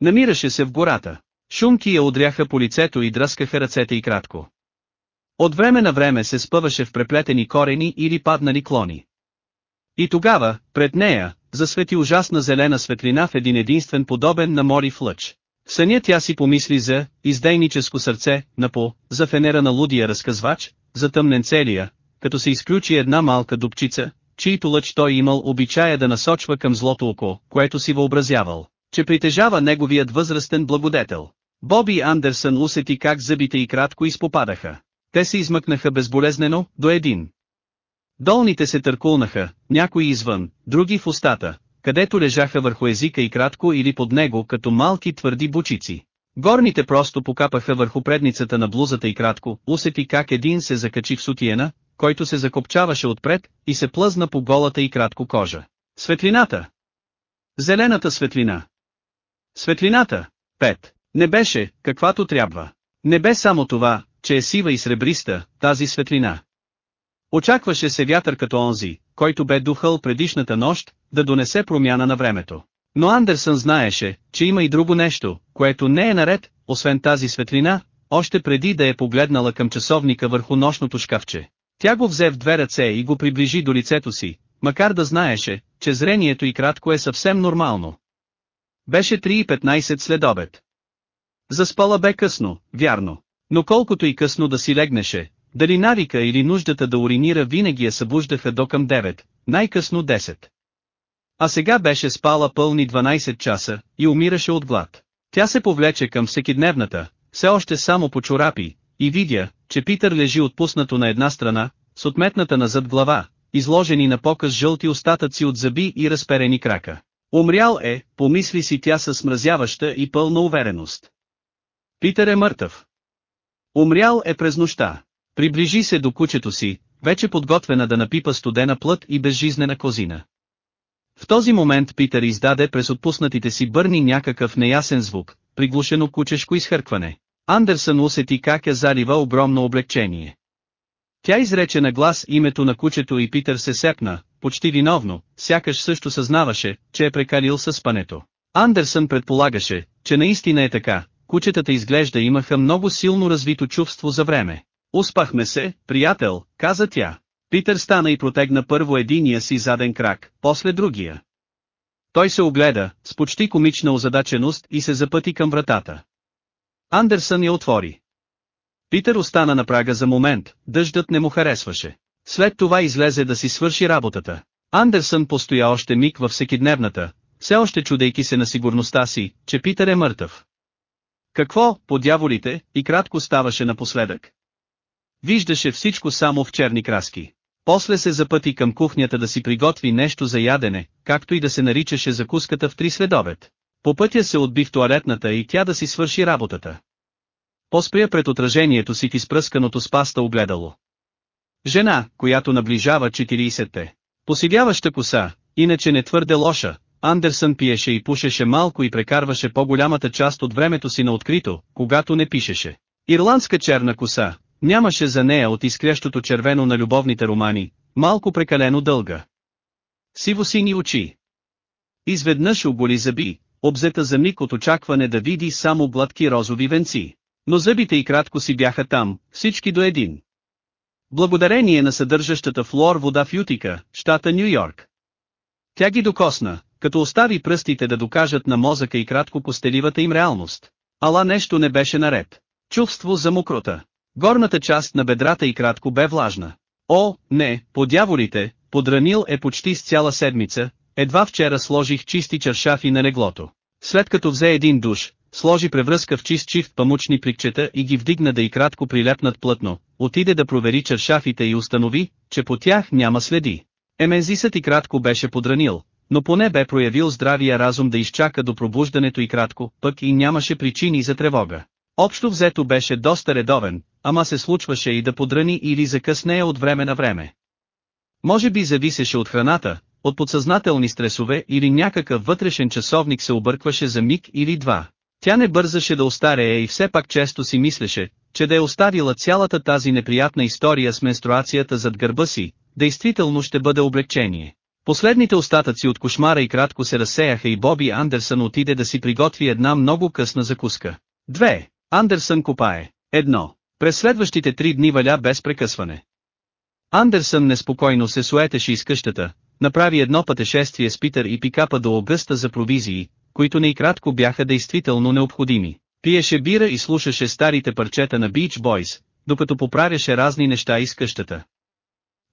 Speaker 1: Намираше се в гората. Шумки я удряха по лицето и дръскаха ръцете и кратко. От време на време се спъваше в преплетени корени или паднали клони. И тогава, пред нея, засвети ужасна зелена светлина в един единствен подобен на морив лъч. В съня тя си помисли за издейническо сърце, на по, за фенера на лудия разказвач, за тъмнен целия, като се изключи една малка дупчица, чийто лъч той имал обичая да насочва към злото око, което си въобразявал, че притежава неговият възрастен благодетел. Боби Андерсън усети как зъбите и кратко изпопадаха. Те се измъкнаха безболезнено, до един. Долните се търкулнаха, някои извън, други в устата, където лежаха върху езика и кратко или под него като малки твърди бучици. Горните просто покапаха върху предницата на блузата и кратко, усети как един се закачи в сутиена, който се закопчаваше отпред, и се плъзна по голата и кратко кожа. Светлината! Зелената светлина! Светлината! Пет. Не беше, каквато трябва. Не бе само това, че е сива и сребриста, тази светлина. Очакваше се вятър като онзи, който бе духал предишната нощ, да донесе промяна на времето. Но Андерсън знаеше, че има и друго нещо, което не е наред, освен тази светлина, още преди да е погледнала към часовника върху нощното шкафче. Тя го взе в две ръце и го приближи до лицето си, макар да знаеше, че зрението и кратко е съвсем нормално. Беше 3.15 след обед. Заспала бе късно, вярно. Но колкото и късно да си легнеше, дали навика или нуждата да уринира винаги я събуждаха до към 9, най-късно 10. А сега беше спала пълни 12 часа и умираше от глад. Тя се повлече към всекидневната, все още само по чорапи, и видя, че Питър лежи отпуснато на една страна, с отметната назад глава, изложени на показ жълти остатъци от зъби и разперени крака. Умрял е, помисли си тя с смразяваща и пълна увереност. Питър е мъртъв. Умрял е през нощта. Приближи се до кучето си, вече подготвена да напипа студена плът и безжизнена козина. В този момент Питър издаде през отпуснатите си бърни някакъв неясен звук, приглушено кучешко изхъркване. Андерсън усети как я залива огромно облегчение. Тя изрече на глас името на кучето и Питър се сепна, почти виновно, сякаш също съзнаваше, че е прекалил със спането. Андерсън предполагаше, че наистина е така, кучетата изглежда имаха много силно развито чувство за време. Успахме се, приятел, каза тя. Питър стана и протегна първо единия си заден крак, после другия. Той се огледа, с почти комична озадаченост и се запъти към вратата. Андерсън я отвори. Питър остана на прага за момент, дъждът не му харесваше. След това излезе да си свърши работата. Андерсън постоя още миг във всекидневната, все още чудейки се на сигурността си, че Питър е мъртъв. Какво, подяволите, и кратко ставаше напоследък. Виждаше всичко само в черни краски. После се запъти към кухнята да си приготви нещо за ядене, както и да се наричаше закуската в три следобед. По пътя се отби в туалетната и тя да си свърши работата. Поспря пред отражението си в изпръсканото с паста огледало. Жена, която наближава 40-те. Посивяваща коса, иначе не твърде лоша, Андерсън пиеше и пушеше малко и прекарваше по-голямата част от времето си на открито, когато не пишеше. Ирландска черна коса, Нямаше за нея от изкрящото червено на любовните романи, малко прекалено дълга. Сиво-сини очи. Изведнъж оголи зъби, обзета за миг от очакване да види само гладки розови венци. Но зъбите и кратко си бяха там, всички до един. Благодарение на съдържащата флор вода в Ютика, щата Нью Йорк. Тя ги докосна, като остави пръстите да докажат на мозъка и кратко костеливата им реалност. Ала нещо не беше наред. Чувство за мокрота. Горната част на бедрата и кратко бе влажна. О, не, подяволите, подранил е почти с цяла седмица, едва вчера сложих чисти чаршафи на леглото. След като взе един душ, сложи превръзка в чист чифт памучни прикчета и ги вдигна да и кратко прилепнат плътно, отиде да провери чаршафите и установи, че по тях няма следи. Емензисът и кратко беше подранил, но поне бе проявил здравия разум да изчака до пробуждането и кратко, пък и нямаше причини за тревога. Общо взето беше доста редовен, ама се случваше и да подрани или закъснее от време на време. Може би зависеше от храната, от подсъзнателни стресове или някакъв вътрешен часовник се объркваше за миг или два. Тя не бързаше да остарее и все пак често си мислеше, че да е оставила цялата тази неприятна история с менструацията зад гърба си, действително ще бъде облегчение. Последните остатъци от кошмара и кратко се разсеяха и Боби Андерсън отиде да си приготви една много късна закуска. Андерсън копае. Едно. През следващите три дни валя без прекъсване. Андерсън неспокойно се суетеше из къщата, направи едно пътешествие с Питър и пикапа до Огъста за провизии, които не и кратко бяха действително необходими. Пиеше бира и слушаше старите парчета на Beach Boys, докато поправяше разни неща из къщата.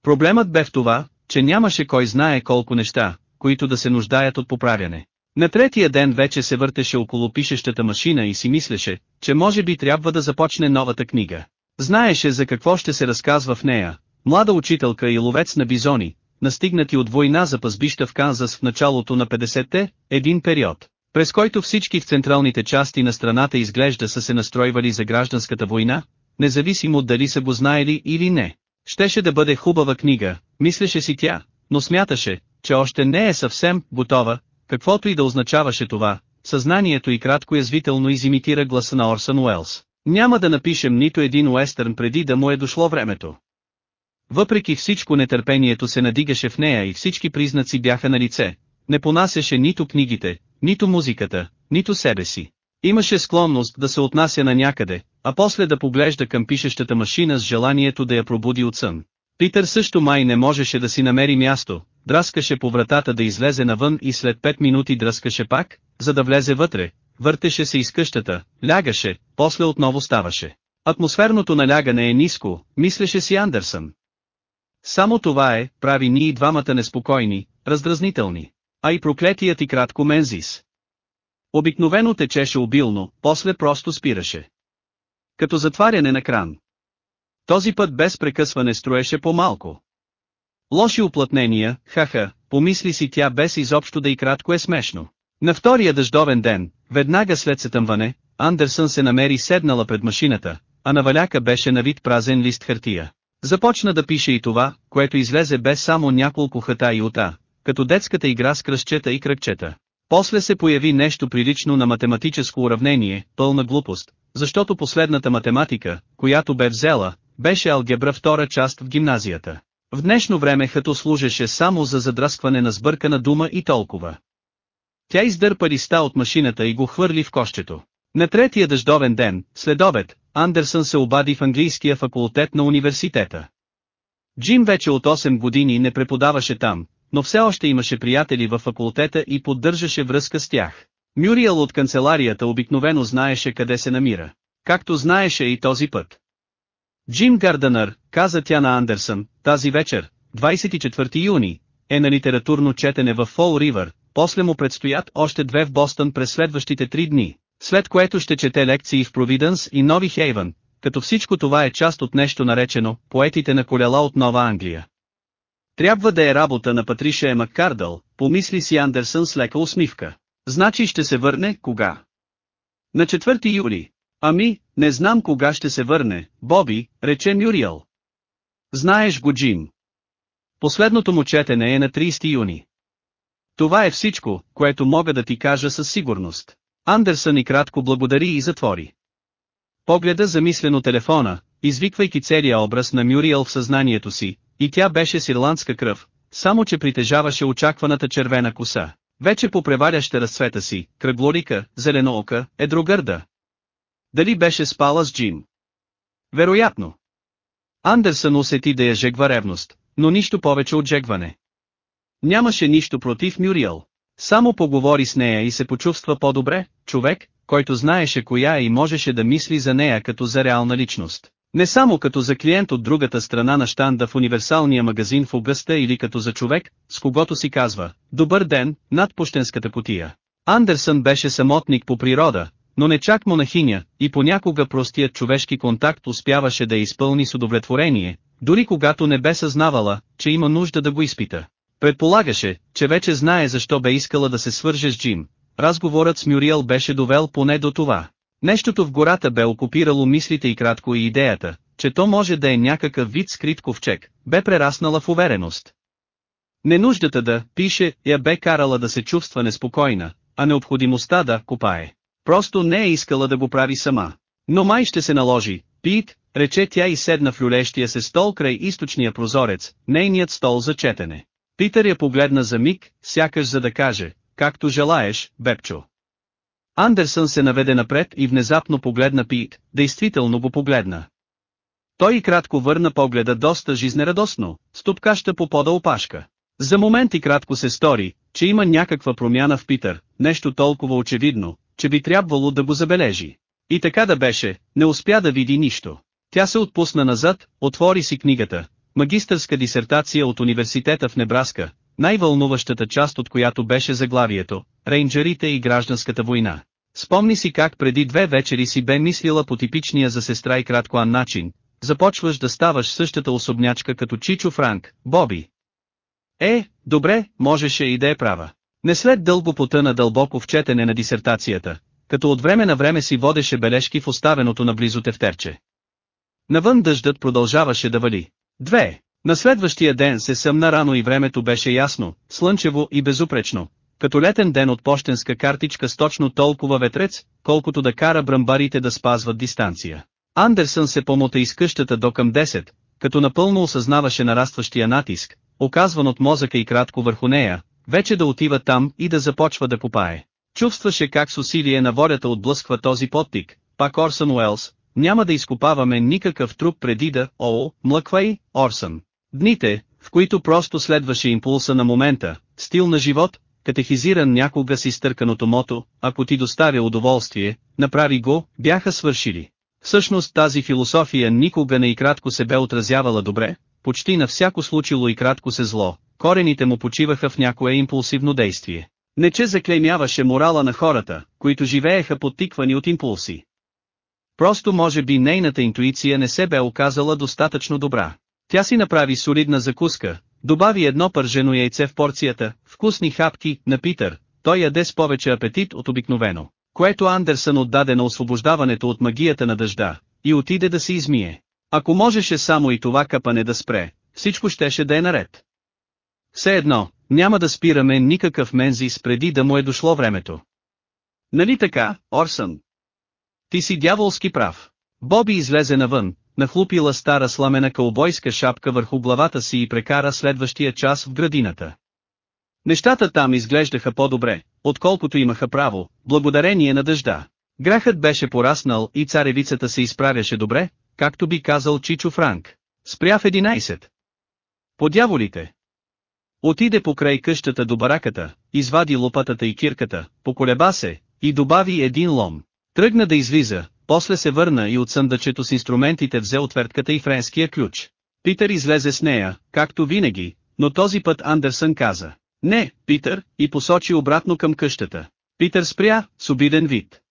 Speaker 1: Проблемът бе в това, че нямаше кой знае колко неща, които да се нуждаят от поправяне. На третия ден вече се въртеше около пишещата машина и си мислеше, че може би трябва да започне новата книга. Знаеше за какво ще се разказва в нея, млада учителка и ловец на бизони, настигнати от война за пазбища в Канзас в началото на 50-те, един период, през който всички в централните части на страната изглежда са се настройвали за гражданската война, независимо дали са го знаели или не. Щеше да бъде хубава книга, мислеше си тя, но смяташе, че още не е съвсем готова, Каквото и да означаваше това, съзнанието и кратко язвително изимитира гласа на Орсън Уелс. Няма да напишем нито един уестърн преди да му е дошло времето. Въпреки всичко нетърпението се надигаше в нея и всички признаци бяха на лице, не понасяше нито книгите, нито музиката, нито себе си. Имаше склонност да се отнася на някъде, а после да поглежда към пишещата машина с желанието да я пробуди от сън. Питър също май не можеше да си намери място, дръскаше по вратата да излезе навън и след 5 минути дръскаше пак, за да влезе вътре, въртеше се из къщата, лягаше, после отново ставаше. Атмосферното налягане е ниско, мислеше си Андерсън. Само това е, прави ние двамата неспокойни, раздразнителни, а и проклетият и кратко Мензис. Обикновено течеше обилно, после просто спираше. Като затваряне на кран. Този път без прекъсване строеше по-малко. Лоши оплътнения, хаха, помисли си тя без изобщо да и кратко е смешно. На втория дъждовен ден, веднага след сетъмване, Андерсън се намери седнала пред машината, а на валяка беше на вид празен лист хартия. Започна да пише и това, което излезе без само няколко хата и ута, като детската игра с кръщета и кръгчета. После се появи нещо прилично на математическо уравнение, пълна глупост, защото последната математика, която бе взела, беше алгебра втора част в гимназията. В днешно време хато служеше само за задръскване на сбъркана дума и толкова. Тя издърпа листа от машината и го хвърли в кощето. На третия дъждовен ден, след обед, Андерсън се обади в английския факултет на университета. Джим вече от 8 години не преподаваше там, но все още имаше приятели във факултета и поддържаше връзка с тях. Мюриел от канцеларията обикновено знаеше къде се намира, както знаеше и този път. Джим Гарданър, каза тя на Андерсън, тази вечер, 24 юни, е на литературно четене в Фол Ривър, после му предстоят още две в Бостън през следващите три дни, след което ще чете лекции в Провиденс и Нови Хейвън, като всичко това е част от нещо наречено «Поетите на колела от Нова Англия». Трябва да е работа на Патриша Ема Кардъл, помисли си Андерсън с лека усмивка. Значи ще се върне, кога? На 4 юли, Ами, не знам кога ще се върне, Боби, рече Мюриел. Знаеш го Джим. Последното му четене е на 30 юни. Това е всичко, което мога да ти кажа със сигурност. Андерсън и кратко благодари и затвори. Погледа замислено телефона, извиквайки целия образ на Мюриел в съзнанието си, и тя беше с ирландска кръв, само че притежаваше очакваната червена коса. Вече по преваляща разцвета си, кръглорика, зеленоока, едрогърда, дали беше спала с Джим? Вероятно. Андерсън усети да я жегва ревност, но нищо повече от жегване. Нямаше нищо против Мюриел. Само поговори с нея и се почувства по-добре, човек, който знаеше коя е и можеше да мисли за нея като за реална личност. Не само като за клиент от другата страна на щанда в универсалния магазин в Огъста или като за човек, с когото си казва «Добър ден» над пощенската потия. Андерсън беше самотник по природа, но не чак монахиня, и понякога простият човешки контакт успяваше да изпълни с удовлетворение, дори когато не бе съзнавала, че има нужда да го изпита. Предполагаше, че вече знае защо бе искала да се свърже с Джим. Разговорът с Мюриел беше довел поне до това. Нещото в гората бе окупирало мислите и кратко и идеята, че то може да е някакъв вид скрит ковчег, бе прераснала в увереност. Ненуждата да пише я бе карала да се чувства неспокойна, а необходимостта да копае. Просто не е искала да го прави сама. Но май ще се наложи, Пит, рече тя и седна в люлещия се стол край източния прозорец, нейният стол за четене. Питър я погледна за миг, сякаш за да каже, както желаеш, бепчо. Андерсън се наведе напред и внезапно погледна Пит, действително го погледна. Той и кратко върна погледа доста жизнерадостно, стопкаща по пода опашка. За момент и кратко се стори, че има някаква промяна в Питър, нещо толкова очевидно, че би трябвало да го забележи. И така да беше, не успя да види нищо. Тя се отпусна назад, отвори си книгата, магистърска дисертация от университета в Небраска, най-вълнуващата част от която беше заглавието «Рейнджерите и гражданската война». Спомни си как преди две вечери си бе мислила по типичния за сестра и краткоан начин, започваш да ставаш същата особнячка като Чичо Франк, Боби. Е, добре, можеше и да е права. Не след дълго потъна дълбоко в четене на дисертацията, като от време на време си водеше бележки в оставеното наблизо тефтерче. Навън дъждът продължаваше да вали. Две. На следващия ден се съмна рано и времето беше ясно, слънчево и безупречно, като летен ден от почтенска картичка с точно толкова ветрец, колкото да кара бръмбарите да спазват дистанция. Андерсън се помота из къщата до към 10, като напълно осъзнаваше нарастващия натиск, оказван от мозъка и кратко върху нея, вече да отива там и да започва да попае. Чувстваше как с усилие на волята отблъсква този подтик, пак Орсън Уелс, няма да изкопаваме никакъв труп преди да, о, млъквай, Орсън. Дните, в които просто следваше импулса на момента, стил на живот, катехизиран някога с изтърканото мото, ако ти доставя удоволствие, направи го, бяха свършили. Всъщност тази философия никога не и кратко се бе отразявала добре, почти на всяко случило и кратко се зло, корените му почиваха в някое импулсивно действие. Не че заклеймяваше морала на хората, които живееха подтиквани от импулси. Просто може би нейната интуиция не се бе оказала достатъчно добра. Тя си направи солидна закуска, добави едно пържено яйце в порцията, вкусни хапки, на Питър, той яде с повече апетит от обикновено, което Андерсън отдаде на освобождаването от магията на дъжда, и отиде да се измие. Ако можеше само и това капане да спре, всичко щеше да е наред. Все едно, няма да спираме никакъв мензис преди да му е дошло времето. Нали така, Орсън? Ти си дяволски прав. Боби излезе навън, нахлупила стара сламена кълбойска шапка върху главата си и прекара следващия час в градината. Нещата там изглеждаха по-добре, отколкото имаха право, благодарение на дъжда. Грахът беше пораснал и царевицата се изправяше добре, както би казал Чичо Франк. Спря в 11. Подяволите, Отиде покрай къщата до бараката, извади лопатата и кирката, поколеба се, и добави един лом. Тръгна да излиза, после се върна и от съндъчето с инструментите взе отвертката и френския ключ. Питър излезе с нея, както винаги, но този път Андерсън каза. Не, Питър, и посочи обратно към къщата. Питър спря, с обиден вид.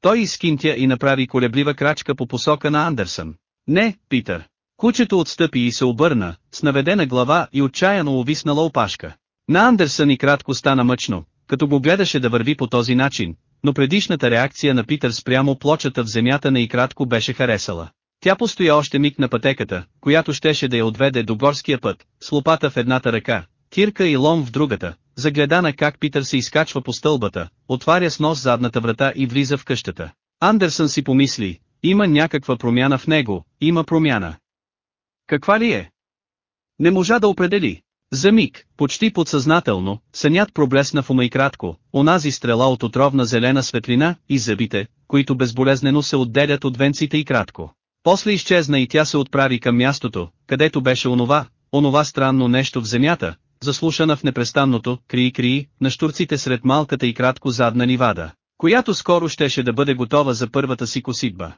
Speaker 1: Той изкинтя и направи колеблива крачка по посока на Андерсън. Не, Питър. Кучето отстъпи и се обърна, с наведена глава и отчаяно увиснала опашка. На Андерсън и кратко стана мъчно, като го гледаше да върви по този начин, но предишната реакция на Питър спрямо плочата в земята на и кратко беше харесала. Тя постоя още миг на пътеката, която щеше да я отведе до горския път, с лопата в едната ръка, кирка и лом в другата, загледана как Питър се изкачва по стълбата, отваря с нос задната врата и влиза в къщата. Андерсън си помисли, има някаква промяна в него, има промяна. Каква ли е? Не можа да определи. За миг, почти подсъзнателно, сънят проблесна в ума и кратко, онази стрела от отровна зелена светлина и зъбите, които безболезнено се отделят от венците и кратко. После изчезна и тя се отправи към мястото, където беше онова, онова странно нещо в земята, заслушана в непрестанното крии-крии на штурците сред малката и кратко задна нивада, която скоро щеше да бъде готова за първата си косидба.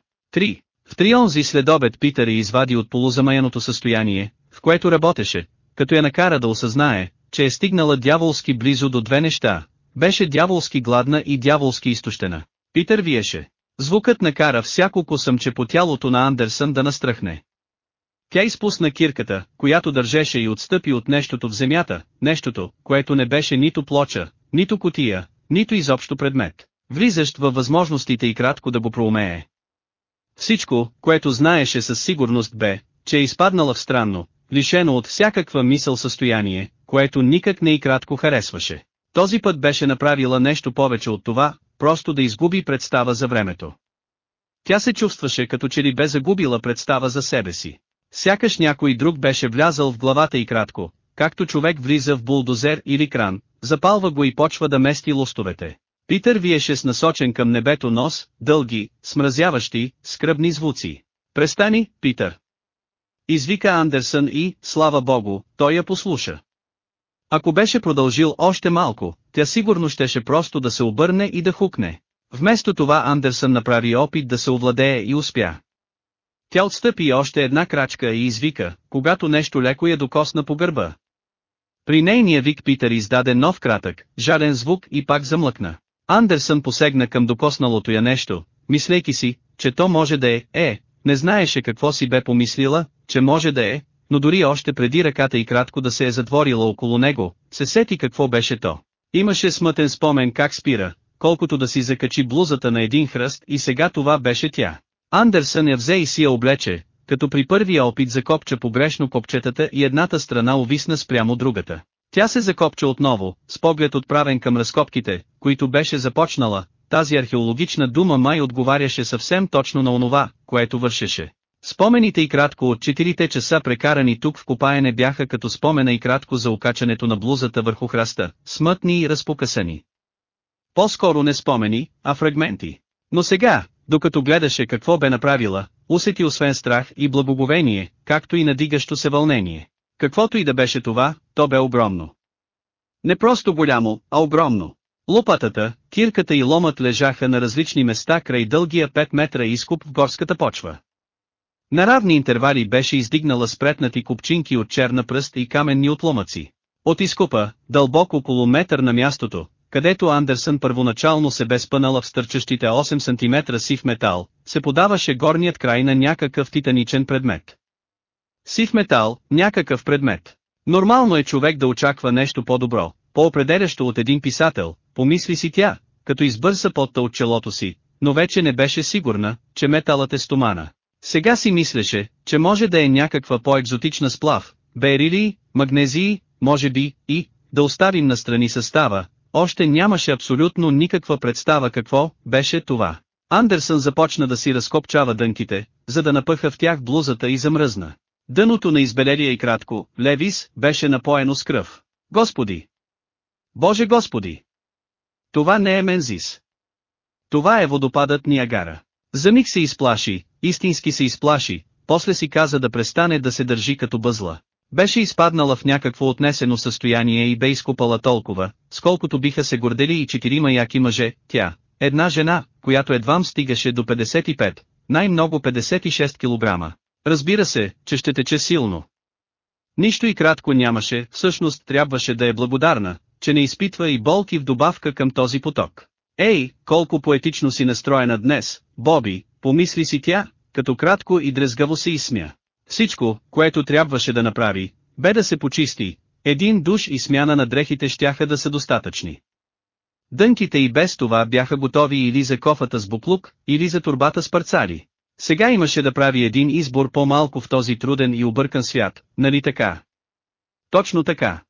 Speaker 1: В три онзи следобед Питър я извади от полузамаяното състояние, в което работеше, като я накара да осъзнае, че е стигнала дяволски близо до две неща. Беше дяволски гладна и дяволски изтощена. Питър виеше. Звукът накара всяко косъмче по тялото на Андерсън да настръхне. Тя изпусна кирката, която държеше и отстъпи от нещото в земята, нещото, което не беше нито плоча, нито котия, нито изобщо предмет, влизащ във възможностите и кратко да го проумее. Всичко, което знаеше със сигурност бе, че е изпаднала в странно, лишено от всякаква мисъл състояние, което никак не и кратко харесваше. Този път беше направила нещо повече от това, просто да изгуби представа за времето. Тя се чувстваше като че ли бе загубила представа за себе си. Сякаш някой друг беше влязал в главата и кратко, както човек влиза в булдозер или кран, запалва го и почва да мести лостовете. Питър виеше с насочен към небето нос, дълги, смразяващи, скръбни звуци. Престани, Питър! Извика Андерсън и, слава богу, той я послуша. Ако беше продължил още малко, тя сигурно щеше просто да се обърне и да хукне. Вместо това Андерсън направи опит да се овладее и успя. Тя отстъпи още една крачка и извика, когато нещо леко я докосна по гърба. При нейния вик Питър издаде нов кратък, жаден звук и пак замлъкна. Андерсън посегна към докосналото я нещо, мислейки си, че то може да е, е, не знаеше какво си бе помислила, че може да е, но дори още преди ръката и кратко да се е затворила около него, се сети какво беше то. Имаше смътен спомен как спира, колкото да си закачи блузата на един хръст и сега това беше тя. Андерсън я взе и си я облече, като при първия опит закопча погрешно копчетата и едната страна увисна спрямо другата. Тя се закопча отново, с поглед отправен към разкопките, които беше започнала, тази археологична дума май отговаряше съвсем точно на онова, което вършеше. Спомените и кратко от 4 часа прекарани тук в копаене бяха като спомена и кратко за окачането на блузата върху храста, смътни и разпокъсани. По-скоро не спомени, а фрагменти. Но сега, докато гледаше какво бе направила, усети освен страх и благоговение, както и надигащо се вълнение. Каквото и да беше това, то бе огромно. Не просто голямо, а огромно. Лопатата, кирката и ломът лежаха на различни места край дългия 5 метра изкуп в горската почва. На равни интервали беше издигнала спретнати купчинки от черна пръст и каменни отломъци. От изкупа, дълбок около метър на мястото, където Андерсън първоначално се бе спънала в стърчащите 8 см сив метал, се подаваше горният край на някакъв титаничен предмет. Сив метал, някакъв предмет. Нормално е човек да очаква нещо по-добро, по-определящо от един писател, помисли си тя, като избърса потта от челото си, но вече не беше сигурна, че металът е стомана. Сега си мислеше, че може да е някаква по-екзотична сплав, берили, магнезии, може би, и, да оставим настрани състава, още нямаше абсолютно никаква представа какво беше това. Андерсън започна да си разкопчава дънките, за да напъха в тях блузата и замръзна. Дъното на избелелия и кратко, Левис, беше напоено с кръв. Господи! Боже Господи! Това не е Мензис. Това е водопадът Ниагара. За миг се изплаши, истински се изплаши, после си каза да престане да се държи като бъзла. Беше изпаднала в някакво отнесено състояние и бе изкупала толкова, сколкото биха се гордели и четирима яки мъже, тя, една жена, която едвам стигаше до 55, най-много 56 кг. Разбира се, че ще тече силно. Нищо и кратко нямаше, всъщност трябваше да е благодарна, че не изпитва и болки в добавка към този поток. Ей, колко поетично си настроена днес, Боби, помисли си тя, като кратко и дрезгаво се изсмя. Всичко, което трябваше да направи, бе да се почисти, един душ и смяна на дрехите щяха да са достатъчни. Дънките и без това бяха готови или за кофата с буклук, или за турбата с парцали. Сега имаше да прави един избор по-малко в този труден и объркан свят, нали така? Точно така.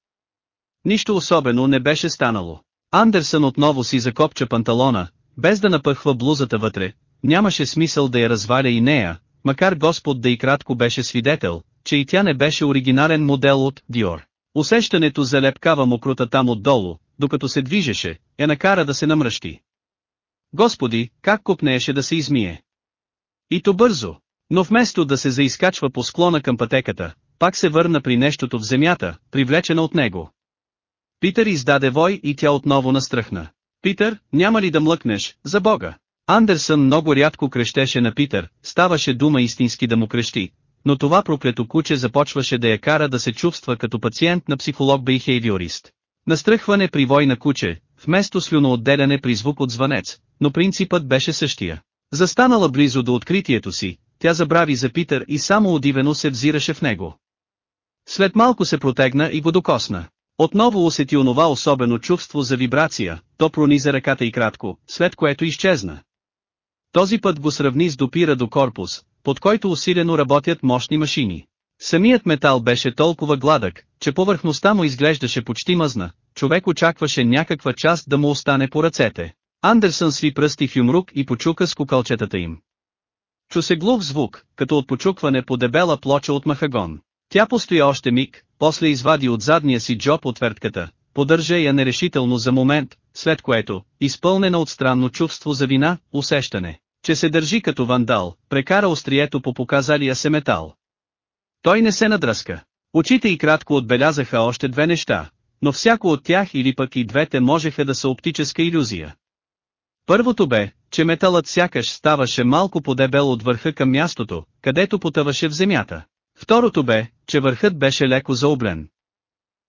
Speaker 1: Нищо особено не беше станало. Андерсън отново си закопча панталона, без да напъхва блузата вътре, нямаше смисъл да я разваля и нея, макар Господ да и кратко беше свидетел, че и тя не беше оригинален модел от Диор. Усещането за лепкава мокрота там отдолу, докато се движеше, я накара да се намръщи. Господи, как купнееше да се измие. И то бързо. Но вместо да се заискачва по склона към пътеката, пак се върна при нещото в земята, привлечена от него. Питър издаде вой и тя отново настръхна. Питър, няма ли да млъкнеш, за Бога? Андерсън много рядко крещеше на Питър, ставаше дума истински да му крещи, но това проклето куче започваше да я кара да се чувства като пациент на психолог-бейхейвиорист. Настръхване при война куче, вместо слюноотделяне при звук от звънец, но принципът беше същия. Застанала близо до откритието си, тя забрави за Питър и само удивено се взираше в него. След малко се протегна и го докосна. Отново усети онова особено чувство за вибрация, то прониза ръката и кратко, след което изчезна. Този път го сравни с допира до корпус, под който усилено работят мощни машини. Самият метал беше толкова гладък, че повърхността му изглеждаше почти мъзна, човек очакваше някаква част да му остане по ръцете. Андерсън сви пръсти в юмрук и почука с кукълчетата им. Чу се глух звук, като от почукване по дебела плоча от махагон. Тя постоя още миг, после извади от задния си джоб отвертката, поддържа я нерешително за момент, след което, изпълнена от странно чувство за вина, усещане, че се държи като вандал, прекара острието по показалия се метал. Той не се надръска. Очите и кратко отбелязаха още две неща, но всяко от тях или пък и двете можеха да са оптическа иллюзия. Първото бе, че металът сякаш ставаше малко по-дебел от върха към мястото, където потъваше в земята. Второто бе, че върхът беше леко заоблен.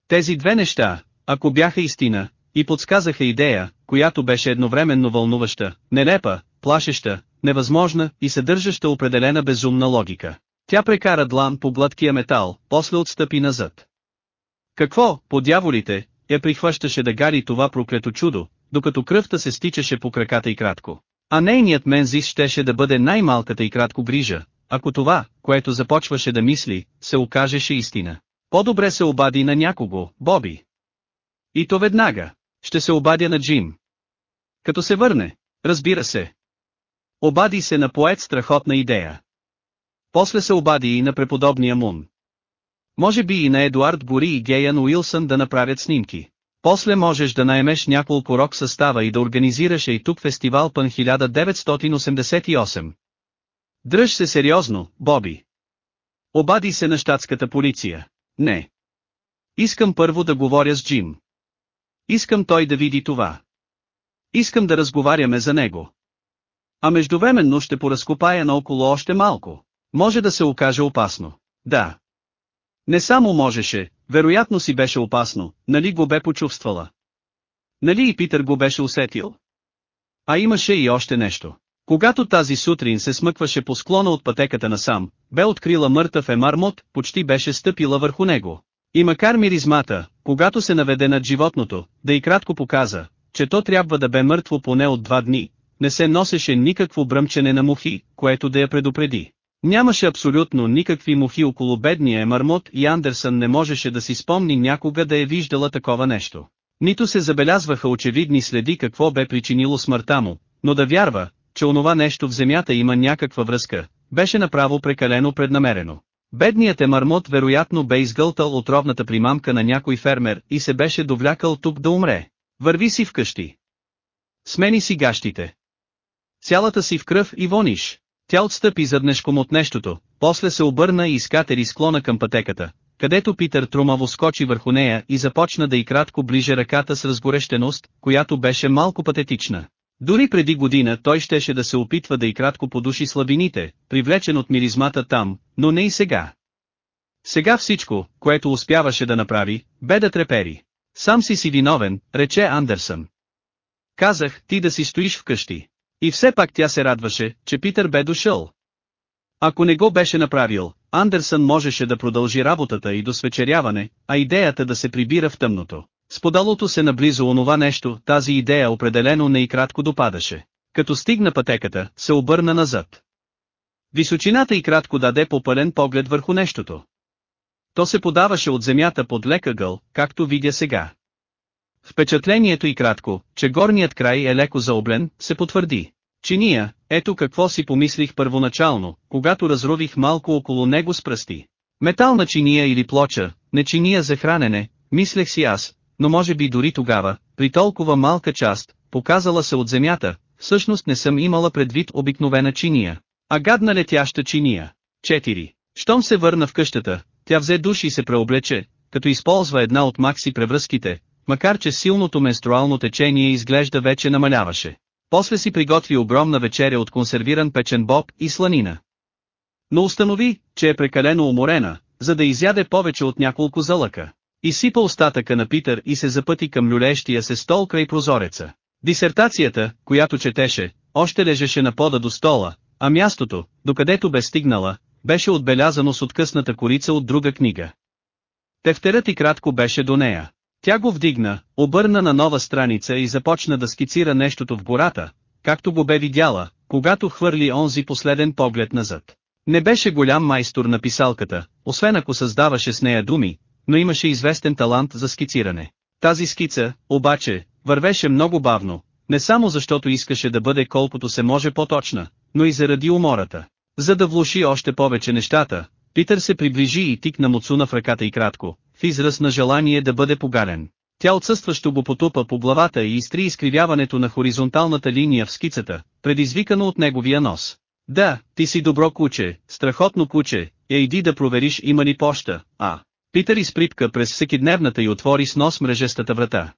Speaker 1: Тези две неща, ако бяха истина, и подсказаха идея, която беше едновременно вълнуваща, нелепа, плашеща, невъзможна и съдържаща определена безумна логика. Тя прекара длан по гладкия метал, после отстъпи назад. Какво, по дяволите, я прихващаше да гари това проклето чудо, докато кръвта се стичаше по краката и кратко. А нейният мензис щеше да бъде най-малката и кратко грижа, ако това, което започваше да мисли, се окажеше истина. По-добре се обади на някого, Боби. И то веднага. Ще се обадя на Джим. Като се върне, разбира се. Обади се на поет страхотна идея. После се обади и на преподобния Мун. Може би и на Едуард Бори и Гейан Уилсън да направят снимки. После можеш да наемеш няколко рок състава и да организираш и тук фестивал Пън 1988. Дръж се сериозно, Боби. Обади се на щатската полиция. Не. Искам първо да говоря с Джим. Искам той да види това. Искам да разговаряме за него. А междувременно ще поразкопая наоколо още малко. Може да се окаже опасно. Да. Не само можеше, вероятно си беше опасно, нали го бе почувствала. Нали и Питър го беше усетил. А имаше и още нещо. Когато тази сутрин се смъкваше по склона от пътеката на сам, бе открила мъртъв емармот, почти беше стъпила върху него. И макар миризмата, когато се наведе над животното, да и кратко показа, че то трябва да бе мъртво поне от два дни, не се носеше никакво бръмчене на мухи, което да я предупреди. Нямаше абсолютно никакви мухи около бедния мармот и Андерсън не можеше да си спомни някога да е виждала такова нещо. Нито се забелязваха очевидни следи какво бе причинило смъртта му, но да вярва, че онова нещо в земята има някаква връзка, беше направо прекалено преднамерено. Бедният мармот вероятно бе изгълтал отровната примамка на някой фермер и се беше довлякал тук да умре. Върви си вкъщи. Смени си гащите. Цялата си в кръв и вониш. Тя отстъпи заднешком от нещото, после се обърна и скатери склона към пътеката, където Питър трумаво скочи върху нея и започна да и кратко ближе ръката с разгорещеност, която беше малко патетична. Дори преди година той щеше да се опитва да и кратко подуши слабините, привлечен от миризмата там, но не и сега. Сега всичко, което успяваше да направи, бе да трепери. Сам си си виновен, рече Андерсън. Казах ти да си стоиш вкъщи. И все пак тя се радваше, че Питър бе дошъл. Ако не го беше направил, Андерсън можеше да продължи работата и до свечеряване, а идеята да се прибира в тъмното. С подалото се наблизо онова нещо, тази идея определено не и кратко допадаше. Като стигна пътеката, се обърна назад. Височината и кратко даде попълен поглед върху нещото. То се подаваше от земята под лека гъл, както видя сега. Впечатлението и кратко, че горният край е леко заоблен, се потвърди. Чиния, ето какво си помислих първоначално, когато разрових малко около него с пръсти. Метална чиния или плоча, не чиния за хранене, мислех си аз, но може би дори тогава, при толкова малка част, показала се от земята, всъщност не съм имала предвид обикновена чиния, а гадна летяща чиния. 4. Щом се върна в къщата, тя взе душ и се преоблече, като използва една от макси превръзките, макар че силното менструално течение изглежда вече намаляваше. После си приготви огромна вечеря от консервиран печен боб и сланина. Но установи, че е прекалено уморена, за да изяде повече от няколко залъка. Изсипа остатъка на Питър и се запъти към люлещия се стол край прозореца. Дисертацията, която четеше, още лежеше на пода до стола, а мястото, докъдето бе стигнала, беше отбелязано с откъсната корица от друга книга. Тефтерът и кратко беше до нея. Тя го вдигна, обърна на нова страница и започна да скицира нещото в гората, както го бе видяла, когато хвърли онзи последен поглед назад. Не беше голям майстор на писалката, освен ако създаваше с нея думи, но имаше известен талант за скициране. Тази скица, обаче, вървеше много бавно, не само защото искаше да бъде колкото се може по-точна, но и заради умората. За да влуши още повече нещата, Питър се приближи и тикна Муцуна в ръката и кратко, в израз на желание да бъде погален. Тя отсъстващо го потупа по главата и изтри изкривяването на хоризонталната линия в скицата, предизвикано от неговия нос. Да, ти си добро куче, страхотно куче, е иди да провериш има ли поща, а. Питър изприпка през всекидневната и отвори с нос мрежестата врата.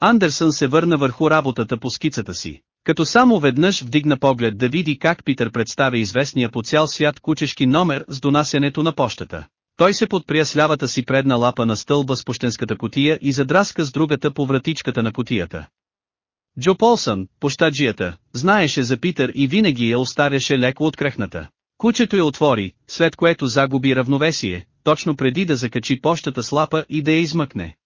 Speaker 1: Андерсън се върна върху работата по скицата си, като само веднъж вдигна поглед да види как Питър представя известния по цял свят кучешки номер с донасянето на пощата. Той се подпря с лявата си предна лапа на стълба с пощенската котия и задраска с другата по вратичката на котията. Джо Полсън, пощаджията, знаеше за Питър и винаги я остаряше леко от Кучето я отвори, след което загуби равновесие, точно преди да закачи пощата с лапа и да я измъкне.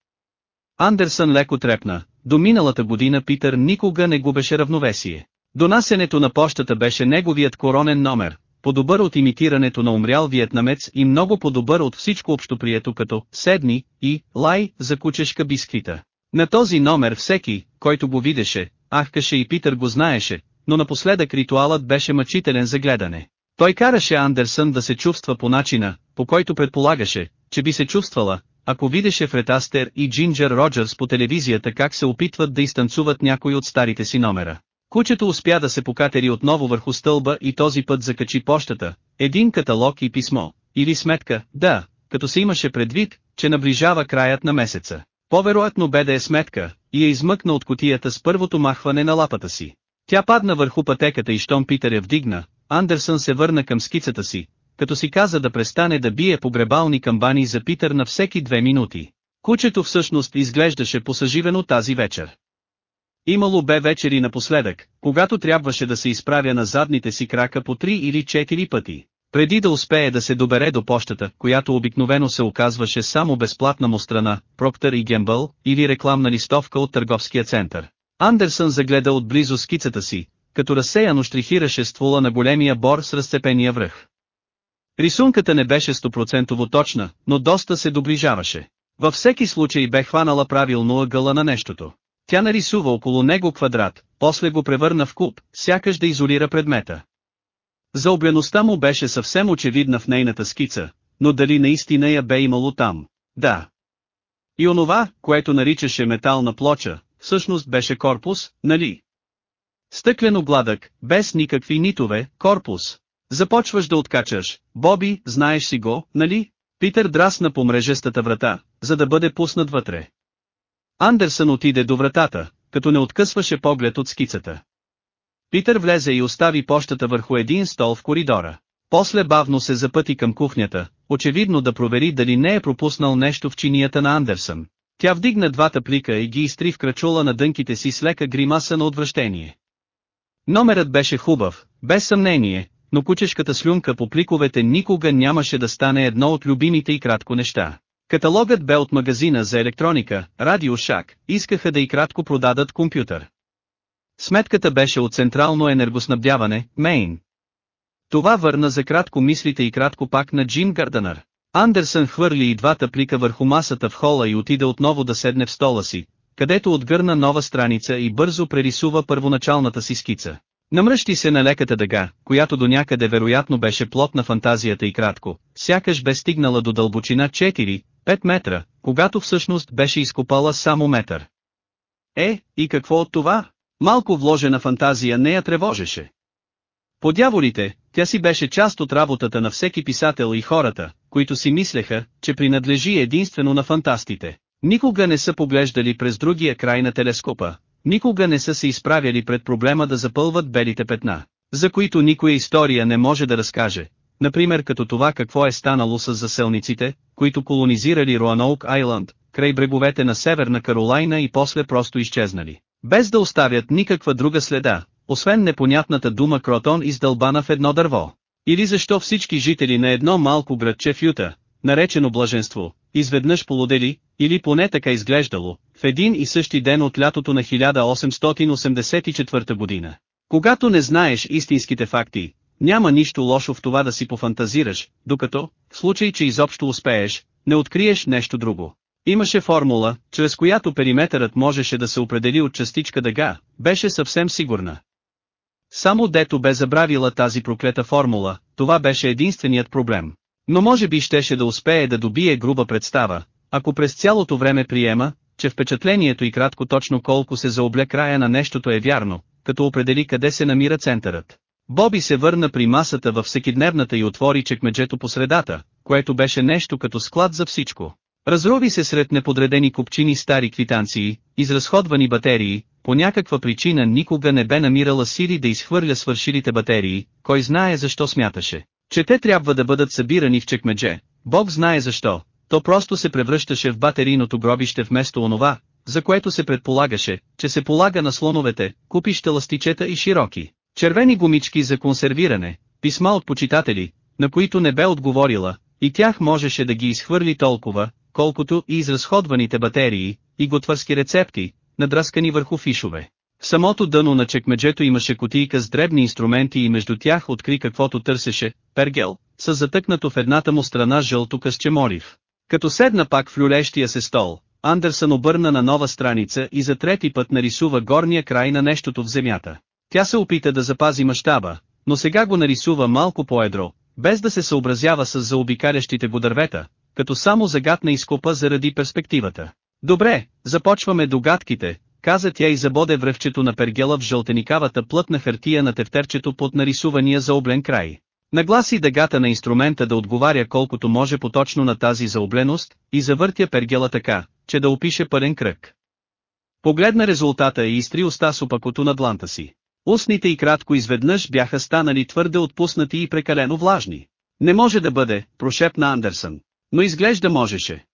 Speaker 1: Андерсън леко трепна, до миналата година Питър никога не губеше равновесие. Донасенето на пощата беше неговият коронен номер, по-добър от имитирането на умрял виетнамец и много по-добър от всичко общоприето като «Седни» и «Лай» за кучешка бисквита. На този номер всеки, който го видеше, ахкаше и Питър го знаеше, но напоследък ритуалът беше мъчителен за гледане. Той караше Андерсън да се чувства по начина, по който предполагаше, че би се чувствала, ако видеше Фред Астер и Джинджер Роджерс по телевизията как се опитват да изтанцуват някой от старите си номера. Кучето успя да се покатери отново върху стълба и този път закачи пощата, един каталог и писмо, или сметка, да, като се имаше предвид, че наближава краят на месеца. По-вероятно бе да е сметка, и я е измъкна от котията с първото махване на лапата си. Тя падна върху пътеката и щом Питър я вдигна, Андерсън се върна към скицата си, като си каза да престане да бие погребални камбани за Питър на всеки две минути. Кучето всъщност изглеждаше посъживено тази вечер. Имало бе вечери напоследък, когато трябваше да се изправя на задните си крака по три или четири пъти, преди да успее да се добере до пощата, която обикновено се оказваше само безплатна му страна, Проктер и Гембъл, или рекламна листовка от търговския център. Андерсън загледа отблизо скицата си, като разсеяно штрихираше ствола на големия бор с разцепения връх. Рисунката не беше стопроцентово точна, но доста се доближаваше. Във всеки случай бе хванала правилно ъгъла на нещото. Тя нарисува около него квадрат, после го превърна в куб, сякаш да изолира предмета. Заобяността му беше съвсем очевидна в нейната скица, но дали наистина я бе имало там? Да. И онова, което наричаше метална плоча, всъщност беше корпус, нали? Стъклено гладък, без никакви нитове, корпус. Започваш да откачаш, Боби, знаеш си го, нали? Питър драсна по мрежестата врата, за да бъде пуснат вътре. Андерсън отиде до вратата, като не откъсваше поглед от скицата. Питър влезе и остави пощата върху един стол в коридора. После бавно се запъти към кухнята, очевидно да провери дали не е пропуснал нещо в чинията на Андерсън. Тя вдигна двата плика и ги изтри в крачула на дънките си с лека гримаса на отвращение. Номерът беше хубав, без съмнение, но кучешката слюнка по пликовете никога нямаше да стане едно от любимите и кратко неща. Каталогът бе от магазина за електроника, Радио Шак, искаха да и кратко продадат компютър. Сметката беше от Централно енергоснабдяване, Мейн. Това върна за кратко мислите и кратко пак на Джим Гарданър. Андерсън хвърли и двата плика върху масата в хола и отиде отново да седне в стола си, където отгърна нова страница и бързо прерисува първоначалната си скица. Намръщи се на леката дъга, която до някъде вероятно беше плот на фантазията и кратко, сякаш бе стигнала до дълбочина 4, 5 метра, когато всъщност беше изкопала само метър. Е, и какво от това? Малко вложена фантазия не я тревожеше. По дяволите, тя си беше част от работата на всеки писател и хората, които си мислеха, че принадлежи единствено на фантастите. Никога не са поглеждали през другия край на телескопа, никога не са се изправяли пред проблема да запълват белите петна, за които никоя история не може да разкаже, Например като това какво е станало с заселниците, които колонизирали Руаноук Айланд, край бреговете на Северна Каролайна и после просто изчезнали. Без да оставят никаква друга следа, освен непонятната дума кротон издълбана в едно дърво. Или защо всички жители на едно малко градче в Юта, наречено блаженство, изведнъж полудели, или поне така изглеждало, в един и същи ден от лятото на 1884 година. Когато не знаеш истинските факти, няма нищо лошо в това да си пофантазираш, докато, в случай че изобщо успееш, не откриеш нещо друго. Имаше формула, чрез която периметърът можеше да се определи от частичка дъга, беше съвсем сигурна. Само дето бе забравила тази проклета формула, това беше единственият проблем. Но може би щеше да успее да добие груба представа, ако през цялото време приема, че впечатлението и кратко точно колко се заобля края на нещото е вярно, като определи къде се намира центърът. Боби се върна при масата във всекидневната и отвори чекмеджето по средата, което беше нещо като склад за всичко. Разруби се сред неподредени купчини стари квитанции, изразходвани батерии, по някаква причина никога не бе намирала сили да изхвърля свършилите батерии, кой знае защо смяташе, че те трябва да бъдат събирани в чекмедже, Бог знае защо, то просто се превръщаше в батерийното гробище вместо онова, за което се предполагаше, че се полага на слоновете, купища ластичета и широки червени гумички за консервиране, писма от почитатели, на които не бе отговорила, и тях можеше да ги изхвърли толкова, колкото и изразходваните батерии, и готвърски рецепти, надраскани върху фишове. В самото дъно на чекмеджето имаше котийка с дребни инструменти и между тях откри каквото търсеше, пергел, с затъкнато в едната му страна жълто късче молив. Като седна пак в люлещия се стол, Андерсън обърна на нова страница и за трети път нарисува горния край на нещото в земята. Тя се опита да запази мащаба, но сега го нарисува малко по-едро, без да се съобразява с заобикалящите го дървета, като само загадна изкопа заради перспективата. Добре, започваме догадките, каза тя и забоде връвчето на пергела в жълтеникавата плътна хартия на тефтерчето под нарисувания заоблен край. Нагласи дъгата на инструмента да отговаря колкото може поточно на тази заобленост, и завъртя пергела така, че да опише пълен кръг. Погледна резултата и изтри уста с опакото на дланта си. Устните и кратко изведнъж бяха станали твърде отпуснати и прекалено влажни. Не може да бъде, прошепна Андерсън. Но изглежда можеше.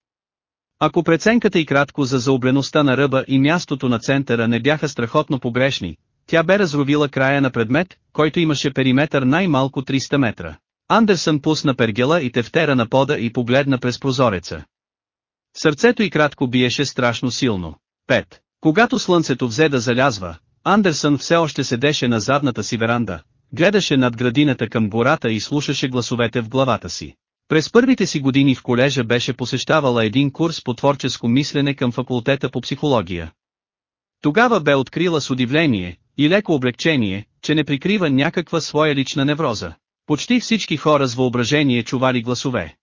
Speaker 1: Ако преценката и кратко за заоблеността на ръба и мястото на центъра не бяха страхотно погрешни, тя бе разровила края на предмет, който имаше периметър най-малко 300 метра. Андерсън пусна пергела и тефтера на пода и погледна през прозореца. Сърцето и кратко биеше страшно силно. 5. Когато слънцето взе да залязва, Андерсън все още седеше на задната си веранда, гледаше над градината към гората и слушаше гласовете в главата си. През първите си години в колежа беше посещавала един курс по творческо мислене към факултета по психология. Тогава бе открила с удивление и леко облегчение, че не прикрива някаква своя лична невроза. Почти всички хора с въображение чували гласове.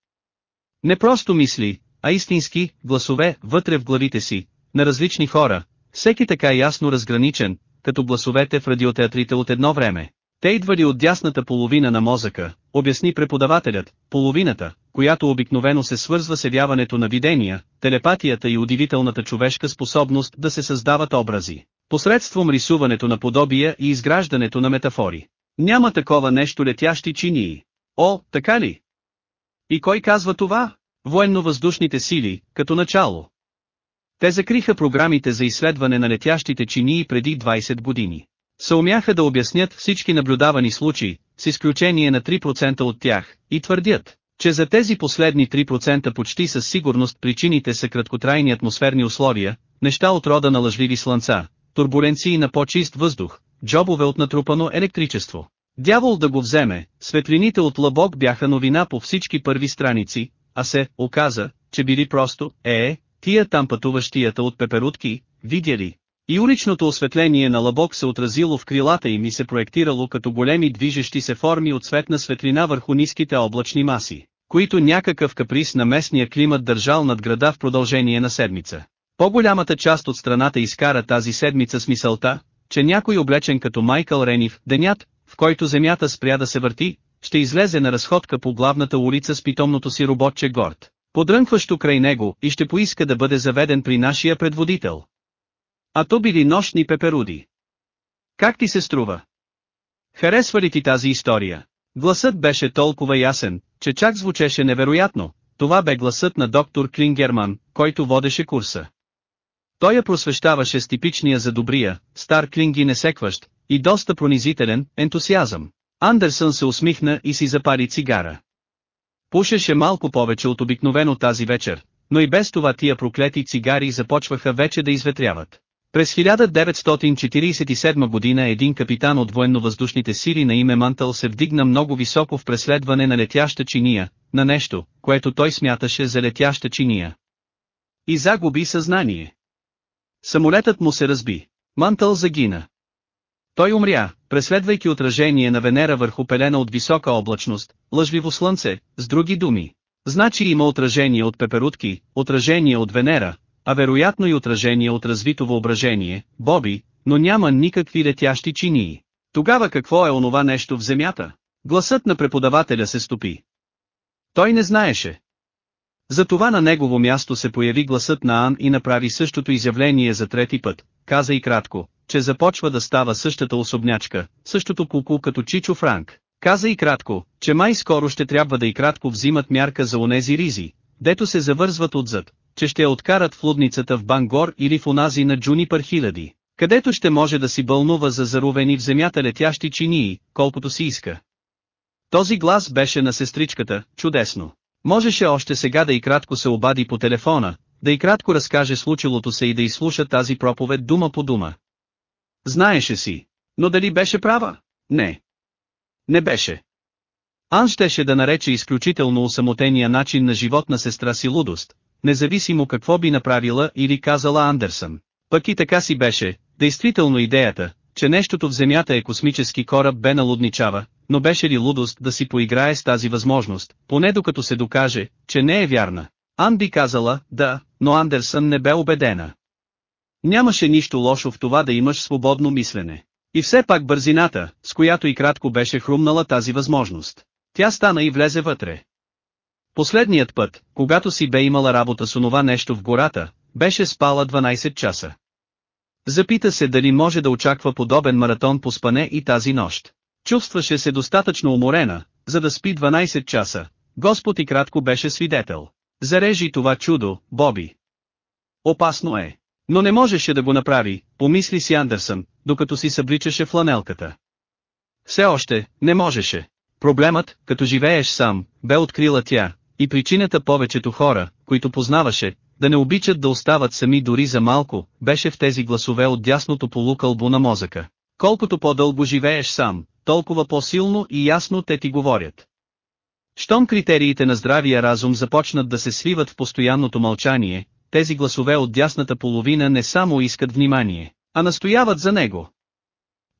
Speaker 1: Не просто мисли, а истински гласове вътре в главите си, на различни хора, всеки така ясно разграничен, като гласовете в радиотеатрите от едно време. Те идвали от дясната половина на мозъка, обясни преподавателят, половината, която обикновено се свързва с явяването на видения, телепатията и удивителната човешка способност да се създават образи, посредством рисуването на подобия и изграждането на метафори. Няма такова нещо летящи чинии. О, така ли? И кой казва това? Военно-въздушните сили, като начало. Те закриха програмите за изследване на летящите чинии преди 20 години. Съумяха да обяснят всички наблюдавани случаи, с изключение на 3% от тях, и твърдят, че за тези последни 3% почти със сигурност причините са краткотрайни атмосферни условия, неща от рода на лъжливи слънца, турбуленции на по-чист въздух, джобове от натрупано електричество. Дявол да го вземе, светлините от лъбок бяха новина по всички първи страници, а се оказа, че били просто, е, тия там пътуващията от пеперутки, видя ли? И уличното осветление на лабок се отразило в крилата им и се проектирало като големи движещи се форми от светна светлина върху ниските облачни маси, които някакъв каприз на местния климат държал над града в продължение на седмица. По-голямата част от страната изкара тази седмица с мисълта, че някой облечен като Майкъл Ренив, денят, в който земята спря да се върти, ще излезе на разходка по главната улица с питомното си роботче Горд подрънкващо край него и ще поиска да бъде заведен при нашия предводител. А то били нощни пеперуди. Как ти се струва? Харесва ли ти тази история? Гласът беше толкова ясен, че чак звучеше невероятно, това бе гласът на доктор Клингерман, който водеше курса. Той я просвещаваше с типичния за добрия, стар клинги несекващ, и доста пронизителен, ентусиазъм. Андерсън се усмихна и си запари цигара. Пушеше малко повече от обикновено тази вечер, но и без това тия проклети цигари започваха вече да изветряват. През 1947 година един капитан от военновъздушните сили на име Мантъл се вдигна много високо в преследване на летяща чиния, на нещо, което той смяташе за летяща чиния. И загуби съзнание. Самолетът му се разби. Мантъл загина. Той умря, преследвайки отражение на Венера върху пелена от висока облачност, лъжливо слънце, с други думи. Значи има отражение от пеперутки, отражение от Венера, а вероятно и отражение от развито въображение, Боби, но няма никакви летящи чинии. Тогава какво е онова нещо в земята? Гласът на преподавателя се стопи. Той не знаеше. Затова на негово място се появи гласът на Ан и направи същото изявление за трети път, каза и кратко, че започва да става същата особнячка, същото куку като Чичо Франк. Каза и кратко, че май скоро ще трябва да и кратко взимат мярка за онези ризи, дето се завързват отзад, че ще я откарат в лудницата в Бангор или в онази на Джунипър хиляди, където ще може да си бълнува за заровени в земята летящи чинии, колкото си иска. Този глас беше на сестричката, чудесно. Можеше още сега да и кратко се обади по телефона, да и кратко разкаже случилото се и да изслуша тази проповед дума по дума. Знаеше си. Но дали беше права? Не. Не беше. Ан щеше да нарече изключително усамотения начин на живот на сестра си лудост, независимо какво би направила или казала Андерсън. Пък и така си беше, действително идеята, че нещото в земята е космически кораб бе налудничава, но беше ли лудост да си поиграе с тази възможност, поне докато се докаже, че не е вярна. Ан би казала, да, но Андерсън не бе убедена. Нямаше нищо лошо в това да имаш свободно мислене. И все пак бързината, с която и кратко беше хрумнала тази възможност. Тя стана и влезе вътре. Последният път, когато си бе имала работа с онова нещо в гората, беше спала 12 часа. Запита се дали може да очаква подобен маратон по спане и тази нощ. Чувстваше се достатъчно уморена, за да спи 12 часа. Господ и кратко беше свидетел. Зарежи това чудо, Боби. Опасно е. Но не можеше да го направи, помисли си Андерсън, докато си събличаше фланелката. Все още, не можеше. Проблемът, като живееш сам, бе открила тя, и причината повечето хора, които познаваше, да не обичат да остават сами дори за малко, беше в тези гласове от дясното полукълбо на мозъка. Колкото по-дълго живееш сам, толкова по-силно и ясно те ти говорят. Щом критериите на здравия разум започнат да се свиват в постоянното мълчание, тези гласове от дясната половина не само искат внимание, а настояват за него.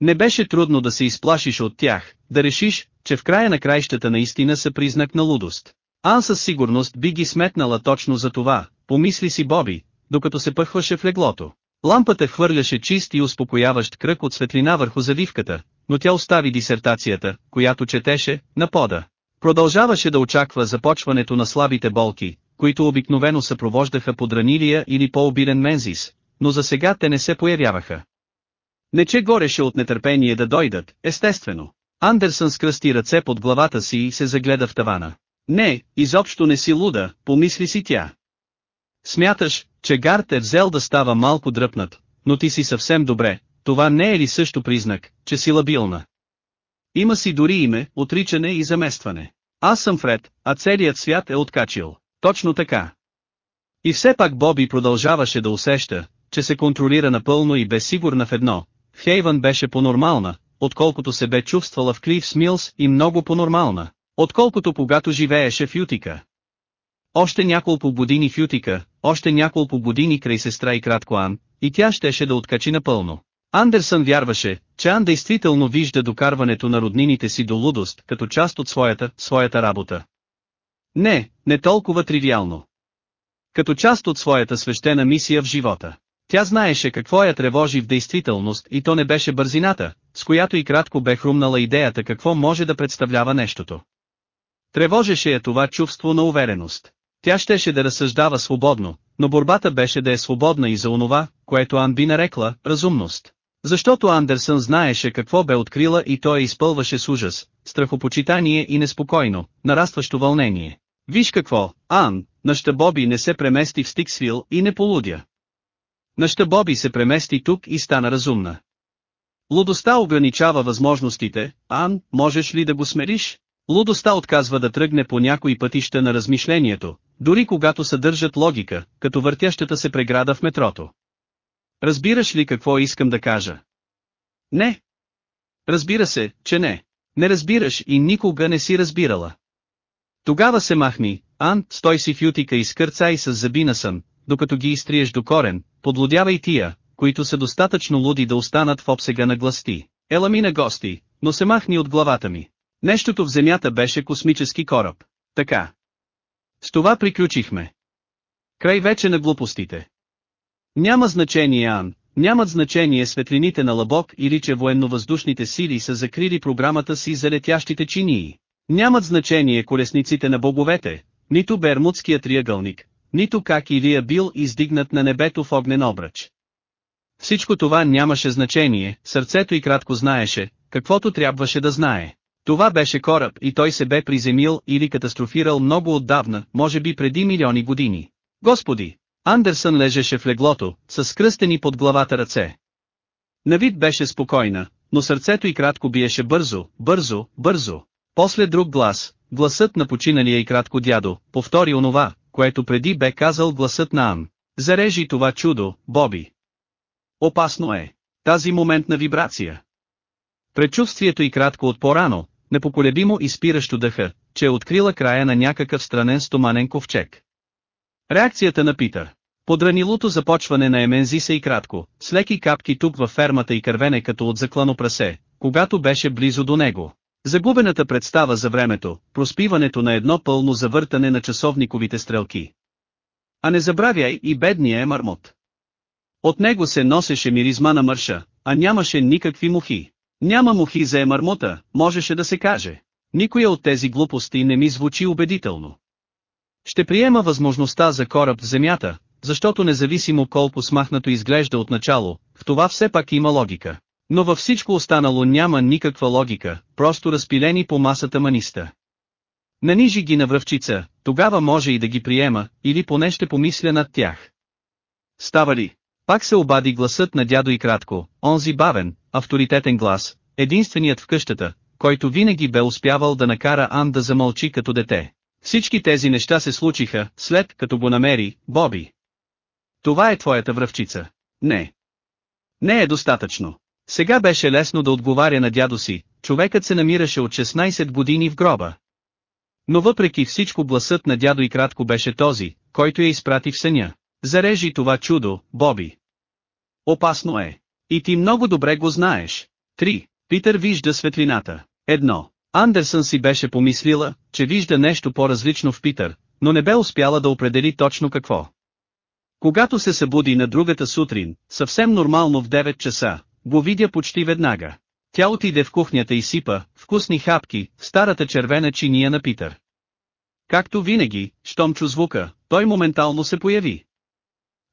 Speaker 1: Не беше трудно да се изплашиш от тях, да решиш, че в края на краищата наистина са признак на лудост. Ан със сигурност би ги сметнала точно за това, помисли си Боби, докато се пъхваше в леглото. Лампата хвърляше чист и успокояващ кръг от светлина върху завивката, но тя остави дисертацията, която четеше, на пода. Продължаваше да очаква започването на слабите болки, които обикновено съпровождаха подранилия или по-обилен мензис, но за сега те не се появяваха. Не че гореше от нетърпение да дойдат, естествено. Андерсън скръсти ръце под главата си и се загледа в тавана. Не, изобщо не си луда, помисли си тя. Смяташ, че Гарт е взел да става малко дръпнат, но ти си съвсем добре, това не е ли също признак, че си лабилна? Има си дори име, отричане и заместване. Аз съм Фред, а целият свят е откачил. Точно така. И все пак Боби продължаваше да усеща, че се контролира напълно и бе сигурна в едно. Хейвън беше по-нормална, отколкото се бе чувствала в Клив Милс и много по-нормална, отколкото когато живееше в Ютика. Още няколко години в Ютика, още няколко години край сестра и кратко Ан, и тя щеше да откачи напълно. Андерсън вярваше, че Ан действително вижда докарването на роднините си до лудост като част от своята, своята работа. Не, не толкова тривиално. Като част от своята свещена мисия в живота, тя знаеше какво я тревожи в действителност и то не беше бързината, с която и кратко бе хрумнала идеята какво може да представлява нещото. Тревожеше я това чувство на увереност. Тя щеше да разсъждава свободно, но борбата беше да е свободна и за онова, което Ан би нарекла «разумност». Защото Андерсън знаеше какво бе открила и той изпълваше с ужас, страхопочитание и неспокойно, нарастващо вълнение. Виж какво, Ан, нашата Боби не се премести в Стиксвил и не полудя. Нашата Боби се премести тук и стана разумна. Лудостта ограничава възможностите, Ан, можеш ли да го смериш? Лудостта отказва да тръгне по някои пътища на размишлението, дори когато съдържат логика, като въртящата се преграда в метрото. Разбираш ли какво искам да кажа? Не. Разбира се, че не. Не разбираш и никога не си разбирала. Тогава се махни, Ан, стой си в ютика и скърца и с зъби на сън, докато ги изтриеш до корен, подлодявай тия, които са достатъчно луди да останат в обсега на гласти. Ела ми на гости, но се махни от главата ми. Нещото в земята беше космически кораб. Така. С това приключихме. Край вече на глупостите. Няма значение Ан, нямат значение светлините на Лабок или че военновъздушните сили са закрили програмата си за летящите чинии. Нямат значение колесниците на боговете, нито бермудският триъгълник, нито как Илия бил издигнат на небето в огнен обръч. Всичко това нямаше значение, сърцето и кратко знаеше, каквото трябваше да знае. Това беше кораб и той се бе приземил или катастрофирал много отдавна, може би преди милиони години. Господи! Андерсън лежеше в леглото, с скръстени под главата ръце. Навид беше спокойна, но сърцето и кратко биеше бързо, бързо, бързо. После друг глас, гласът на починалия и кратко дядо, повтори онова, което преди бе казал гласът на Ан. Зарежи това чудо, Боби. Опасно е. Тази моментна вибрация. Предчувствието и кратко от порано, непоколебимо изпиращо дъха, че е открила края на някакъв странен стоманен ковчег. Реакцията на Питър. Подранилото започване на Емензиса и кратко, с леки капки тук във фермата и кървене като от заклано прасе, когато беше близо до него. Загубената представа за времето, проспиването на едно пълно завъртане на часовниковите стрелки. А не забравяй и бедния е мармот. От него се носеше миризма на мърша, а нямаше никакви мухи. Няма мухи за емармота, можеше да се каже. Никоя от тези глупости не ми звучи убедително. Ще приема възможността за кораб в земята, защото независимо колко смахнато изглежда от начало, в това все пак има логика. Но във всичко останало няма никаква логика, просто разпилени по масата маниста. Нанижи ги на връвчица, тогава може и да ги приема, или поне ще помисля над тях. Става ли? Пак се обади гласът на дядо и кратко, онзи бавен, авторитетен глас, единственият в къщата, който винаги бе успявал да накара Ан да замълчи като дете. Всички тези неща се случиха, след като го намери, Боби. Това е твоята връвчица. Не. Не е достатъчно. Сега беше лесно да отговаря на дядо си, човекът се намираше от 16 години в гроба. Но въпреки всичко гласът на дядо и кратко беше този, който я изпрати в съня. Зарежи това чудо, Боби. Опасно е. И ти много добре го знаеш. 3. Питър вижда светлината. 1. Андерсън си беше помислила, че вижда нещо по-различно в Питър, но не бе успяла да определи точно какво. Когато се събуди на другата сутрин, съвсем нормално в 9 часа, го видя почти веднага. Тя отиде в кухнята и сипа, вкусни хапки, в старата червена чиния на Питър. Както винаги, щом чу звука, той моментално се появи.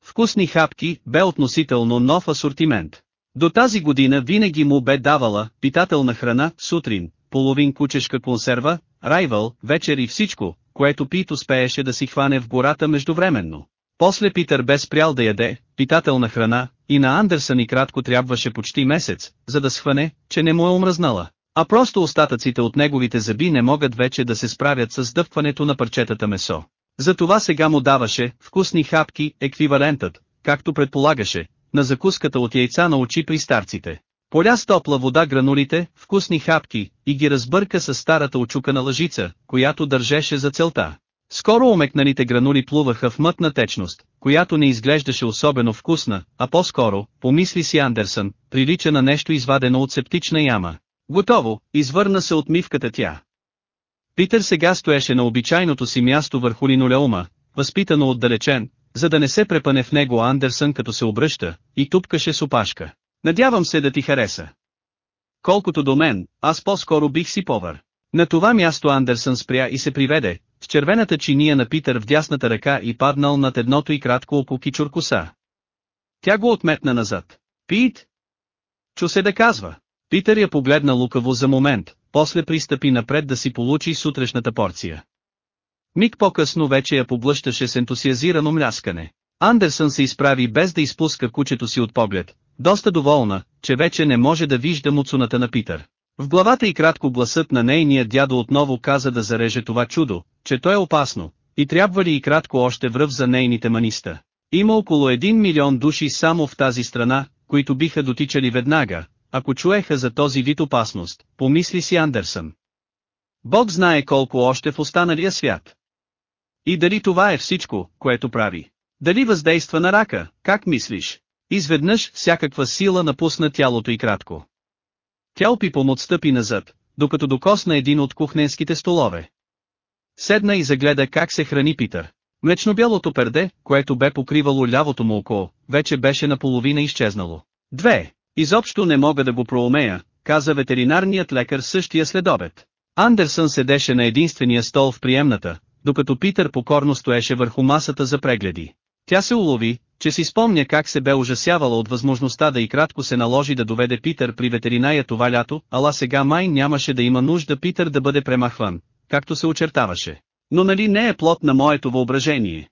Speaker 1: Вкусни хапки бе относително нов асортимент. До тази година винаги му бе давала питателна храна, сутрин, половин кучешка консерва, райвал, вечер и всичко, което Пит успееше да си хване в гората междувременно. После Питър бе спрял да яде питателна храна, и на Андерсън и кратко трябваше почти месец, за да схване, че не му е омръзнала. А просто остатъците от неговите зъби не могат вече да се справят с дъвкването на парчетата месо. Затова сега му даваше вкусни хапки еквивалентът, както предполагаше, на закуската от яйца на очи при старците. Поля с топла вода гранулите, вкусни хапки, и ги разбърка с старата очукана лъжица, която държеше за целта. Скоро омекнаните гранули плуваха в мътна течност, която не изглеждаше особено вкусна, а по-скоро, помисли си Андерсън, прилича на нещо извадено от септична яма. Готово, извърна се от мивката тя. Питър сега стоеше на обичайното си място върху линолеума, възпитано отдалечен, за да не се препане в него Андерсън като се обръща, и тупкаше с опашка. Надявам се да ти хареса. Колкото до мен, аз по-скоро бих си повър. На това място Андерсън спря и се приведе, с червената чиния на Питър в дясната ръка и паднал над едното и кратко око кичуркоса. Тя го отметна назад. Пит? Чу се да казва. Питър я погледна лукаво за момент, после пристъпи напред да си получи сутрешната порция. Миг по-късно вече я поблъщаше с ентусиазирано мляскане. Андерсън се изправи без да изпуска кучето си от поглед, доста доволна, че вече не може да вижда муцуната на Питър. В главата и кратко гласът на нейния дядо отново каза да зареже това чудо, че то е опасно, и трябва ли и кратко още връв за нейните маниста. Има около 1 милион души само в тази страна, които биха дотичали веднага, ако чуеха за този вид опасност, помисли си Андерсън. Бог знае колко още в останалия свят. И дали това е всичко, което прави? Дали въздейства на рака, как мислиш? Изведнъж всякаква сила напусна тялото и кратко. Тя опипом отстъпи назад, докато докосна един от кухненските столове. Седна и загледа как се храни Питър. Млечно-бялото перде, което бе покривало лявото му око, вече беше наполовина изчезнало. Две. Изобщо не мога да го проумея, каза ветеринарният лекар същия следобед. Андерсън седеше на единствения стол в приемната, докато Питър покорно стоеше върху масата за прегледи. Тя се улови, че си спомня как се бе ужасявала от възможността да и кратко се наложи да доведе Питър при ветеринария това лято, ала сега май нямаше да има нужда Питър да бъде премахван, както се очертаваше. Но нали не е плод на моето въображение?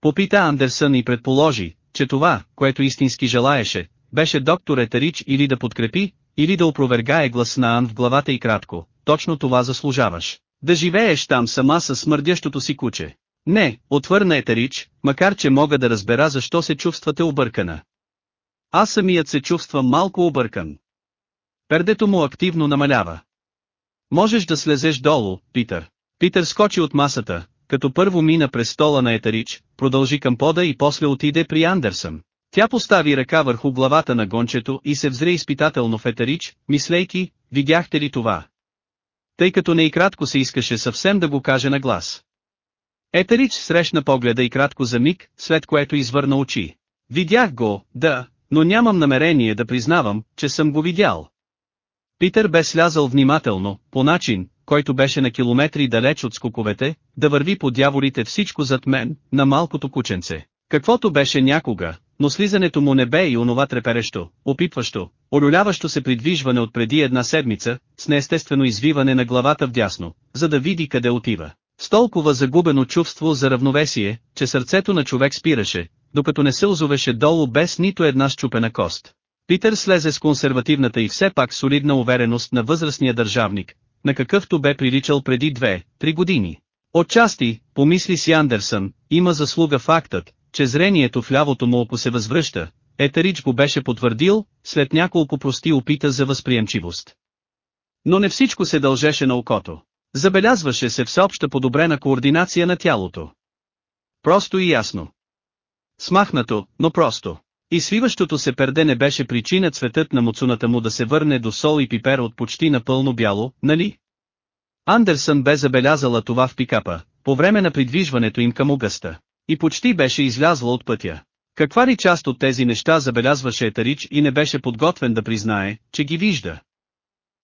Speaker 1: Попита Андерсън и предположи, че това, което истински желаеше, беше доктор Етарич или да подкрепи, или да опровергае глас на Ан в главата и кратко, точно това заслужаваш. Да живееш там сама със смърдящото си куче. Не, отвърна Етерич, макар че мога да разбера защо се чувствате объркана. Аз самият се чувствам малко объркан. Пердето му активно намалява. Можеш да слезеш долу, Питър. Питър скочи от масата, като първо мина през стола на Етарич, продължи към пода и после отиде при Андерсън. Тя постави ръка върху главата на гончето и се взре изпитателно в Етарич, мислейки, видяхте ли това? Тъй като не и кратко се искаше съвсем да го каже на глас. Етарич срещна погледа и кратко за миг, след което извърна очи. Видях го, да, но нямам намерение да признавам, че съм го видял. Питър бе слязал внимателно, по начин, който беше на километри далеч от скоковете, да върви по дяволите всичко зад мен, на малкото кученце. Каквото беше някога, но слизането му не бе и онова треперещо, опитващо, олюляващо се придвижване от преди една седмица, с неестествено извиване на главата вдясно, за да види къде отива. С толкова загубено чувство за равновесие, че сърцето на човек спираше, докато не се озовеше долу без нито една щупена кост. Питър слезе с консервативната и все пак солидна увереност на възрастния държавник, на какъвто бе приличал преди две-три години. Отчасти, помисли си Андерсън, има заслуга фактът, че зрението в лявото му око се възвръща, Етерич го беше потвърдил, след няколко прости опита за възприемчивост. Но не всичко се дължеше на окото. Забелязваше се всеобща подобрена координация на тялото. Просто и ясно. Смахнато, но просто. И свиващото се перде не беше причина цветът на муцуната му да се върне до сол и пипер от почти напълно бяло, нали? Андерсън бе забелязала това в пикапа, по време на придвижването им към огъста. И почти беше излязла от пътя. Каква ли част от тези неща забелязваше Етарич и не беше подготвен да признае, че ги вижда?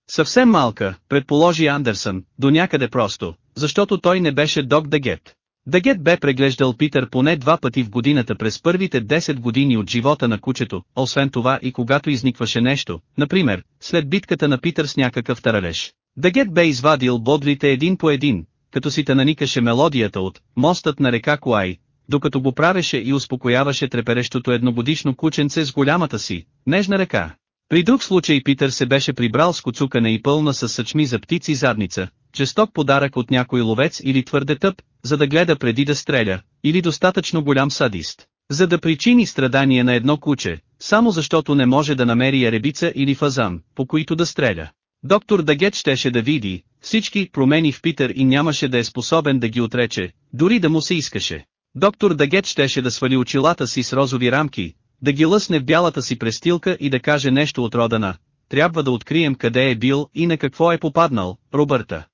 Speaker 1: Съвсем малка, предположи Андерсън, до някъде просто, защото той не беше Док Дагет. Дагет бе преглеждал Питър поне два пъти в годината през първите 10 години от живота на кучето, освен това и когато изникваше нещо, например, след битката на Питър с някакъв таралеж. Дагет бе извадил бодрите един по един, като си наникаше мелодията от «Мостът на река Куай», докато го правеше и успокояваше треперещото едногодишно кученце с голямата си, нежна ръка. При друг случай Питър се беше прибрал с коцукане и пълна с съчми за птици задница, жесток подарък от някой ловец или твърде тъп, за да гледа преди да стреля, или достатъчно голям садист, за да причини страдания на едно куче, само защото не може да намери еребица или фазан, по които да стреля. Доктор Дагет щеше да види всички промени в Питър и нямаше да е способен да ги отрече, дори да му се искаше. Доктор Дагет щеше да свали очилата си с розови рамки, да ги лъсне в бялата си престилка и да каже нещо от рода на «Трябва да открием къде е бил и на какво е попаднал, Робърта».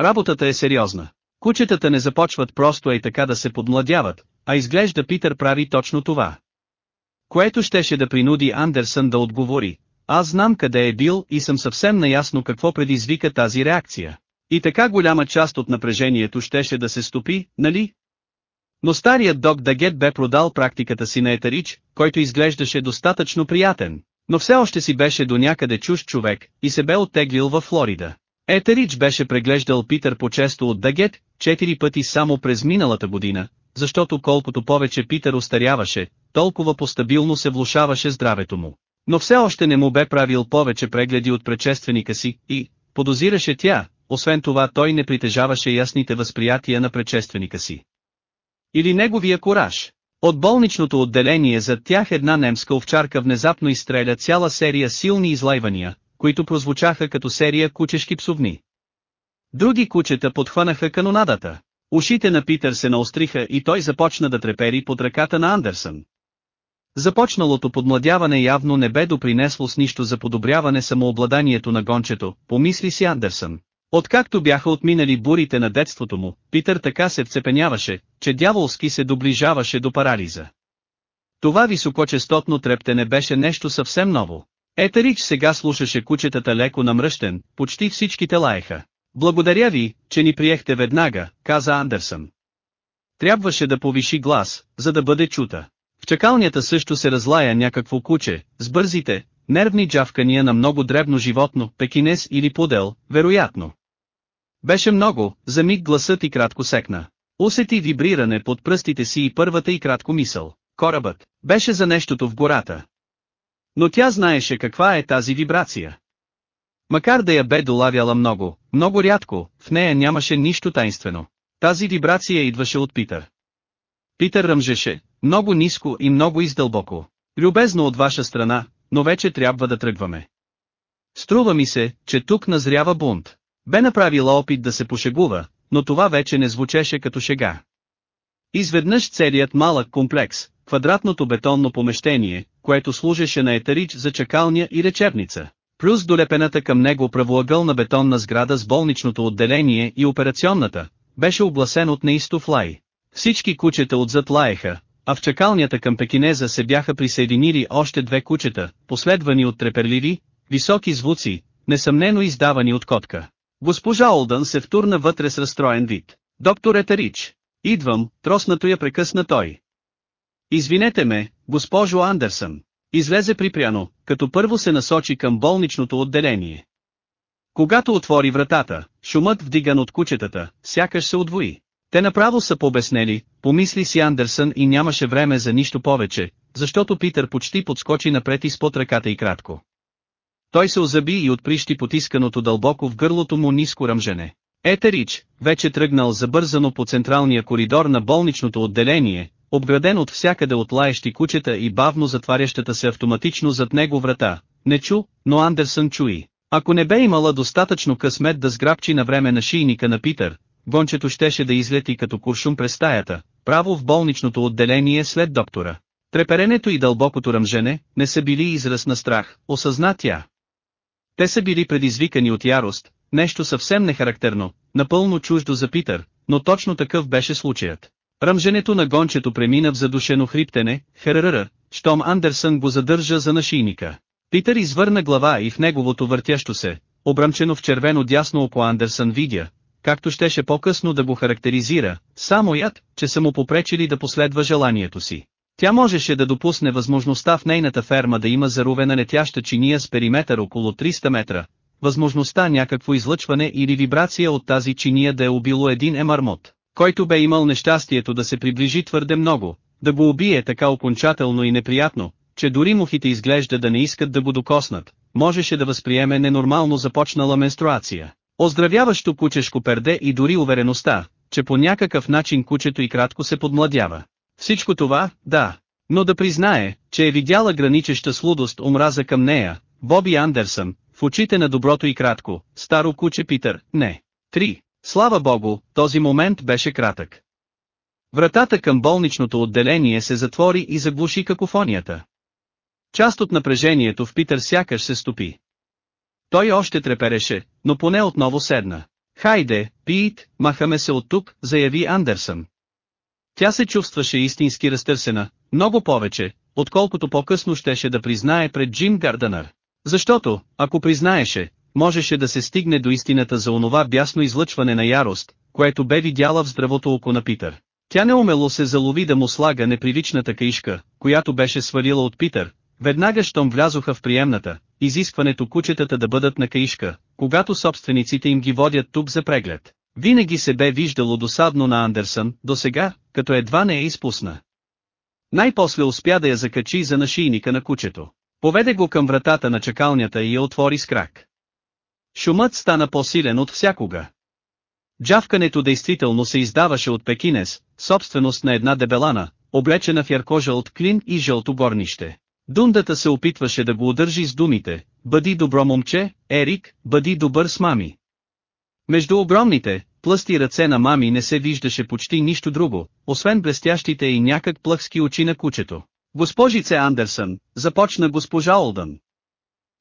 Speaker 1: Работата е сериозна. Кучетата не започват просто и така да се подмладяват, а изглежда Питър прави точно това. Което щеше да принуди Андерсън да отговори, аз знам къде е бил и съм съвсем наясно какво предизвика тази реакция. И така голяма част от напрежението щеше да се стопи, нали? Но старият док Дагет бе продал практиката си на Етарич, който изглеждаше достатъчно приятен, но все още си беше до някъде чуж човек и се бе оттеглил във Флорида. Етарич беше преглеждал Питър по-често от Дагет, четири пъти само през миналата година, защото колкото повече Питър остаряваше, толкова постабилно се влушаваше здравето му. Но все още не му бе правил повече прегледи от предшественика си и, подозираше тя, освен това той не притежаваше ясните възприятия на предшественика си. Или неговия кораж. От болничното отделение зад тях една немска овчарка внезапно изстреля цяла серия силни излайвания, които прозвучаха като серия кучешки псовни. Други кучета подхванаха канонадата. Ушите на Питър се наостриха и той започна да трепери под ръката на Андерсън. Започналото подмладяване явно не бе допринесло с нищо за подобряване самообладанието на гончето, помисли си Андерсън. Откакто бяха отминали бурите на детството му, Питър така се вцепеняваше, че дяволски се доближаваше до парализа. Това високочестотно трептене беше нещо съвсем ново. Етерич сега слушаше кучетата леко намръщен, почти всичките лаеха. Благодаря ви, че ни приехте веднага, каза Андерсън. Трябваше да повиши глас, за да бъде чута. В чакалнята също се разлая някакво куче, с бързите, нервни джавкания на много дребно животно, пекинес или подел, вероятно. Беше много, за миг гласът и кратко секна. Усети вибриране под пръстите си и първата и кратко мисъл. Корабът беше за нещото в гората. Но тя знаеше каква е тази вибрация. Макар да я бе долавяла много, много рядко, в нея нямаше нищо тайнствено. Тази вибрация идваше от Питър. Питър ръмжеше, много ниско и много издълбоко. Любезно от ваша страна, но вече трябва да тръгваме. Струва ми се, че тук назрява бунт. Бе направила опит да се пошегува, но това вече не звучеше като шега. Изведнъж целият малък комплекс, квадратното бетонно помещение, което служеше на етарич за чакалня и речебница, плюс долепената към него правоъгълна бетонна сграда с болничното отделение и операционната, беше обласен от неистов лай. Всички кучета отзад лаеха, а в чакалнята към пекинеза се бяха присъединили още две кучета, последвани от треперливи, високи звуци, несъмнено издавани от котка. Госпожа Олдън се втурна вътре с разстроен вид. Доктор Етарич, идвам, троснато я прекъсна той. Извинете ме, госпожо Андерсън. Излезе припряно, като първо се насочи към болничното отделение. Когато отвори вратата, шумът вдиган от кучетата, сякаш се отвои. Те направо са побеснели, помисли си Андерсън и нямаше време за нищо повече, защото Питър почти подскочи напред изпод ръката и кратко. Той се озаби и отприщи потисканото дълбоко в гърлото му ниско ръмжене. Етерич, вече тръгнал забързано по централния коридор на болничното отделение, обграден от всякъде от лаещи кучета и бавно затварящата се автоматично зад него врата, не чу, но Андерсън чуи. Ако не бе имала достатъчно късмет да сграбчи на време на шийника на Питър, гончето щеше да излети като куршум през стаята, право в болничното отделение след доктора. Треперенето и дълбокото ръмжене не са били израз на страх, осъзна тя. Те са били предизвикани от ярост, нещо съвсем нехарактерно, напълно чуждо за Питър, но точно такъв беше случаят. Ръмженето на гончето премина в задушено хриптене, херерър, щом Андерсън го задържа за нашийника. Питър извърна глава и в неговото въртящо се, обрамчено в червено дясно око Андерсън видя, както щеше по-късно да го характеризира, само яд, че са му попречили да последва желанието си. Тя можеше да допусне възможността в нейната ферма да има заровена летяща чиния с периметър около 300 метра, възможността някакво излъчване или вибрация от тази чиния да е убило един емармот, който бе имал нещастието да се приближи твърде много, да го убие така окончателно и неприятно, че дори мухите изглежда да не искат да го докоснат, можеше да възприеме ненормално започнала менструация. Оздравяващо кучешко перде и дори увереността, че по някакъв начин кучето и кратко се подмладява. Всичко това, да. Но да признае, че е видяла граничеща с лудост омраза към нея, Боби Андерсън, в очите на доброто и кратко, старо куче Питър, не. 3. Слава богу, този момент беше кратък. Вратата към болничното отделение се затвори и заглуши какофонията. Част от напрежението в Питър сякаш се стопи. Той още трепереше, но поне отново седна. Хайде, Пит, махаме се от тук, заяви Андерсън. Тя се чувстваше истински разтърсена, много повече, отколкото по-късно щеше да признае пред Джим Гарданър. Защото, ако признаеше, можеше да се стигне до истината за онова бясно излъчване на ярост, което бе видяла в здравото око на Питър. Тя неумело се залови да му слага неприличната каишка, която беше свалила от Питър, веднага щом влязоха в приемната, изискването кучетата да бъдат на каишка, когато собствениците им ги водят тук за преглед. Винаги се бе виждало досадно на Андерсън, досега, като едва не я е изпусна. Най-после успя да я закачи за нашийника на кучето. Поведе го към вратата на чакалнята и я отвори с крак. Шумът стана по-силен от всякога. Джавкането действително се издаваше от пекинес, собственост на една дебелана, облечена в яркожа от клин и жълто горнище. Дундата се опитваше да го удържи с думите, бъди добро момче, Ерик, бъди добър с мами. Между огромните, плъсти ръце на мами не се виждаше почти нищо друго, освен блестящите и някак плъхски очи на кучето. Госпожице Андерсън, започна госпожа Олдън.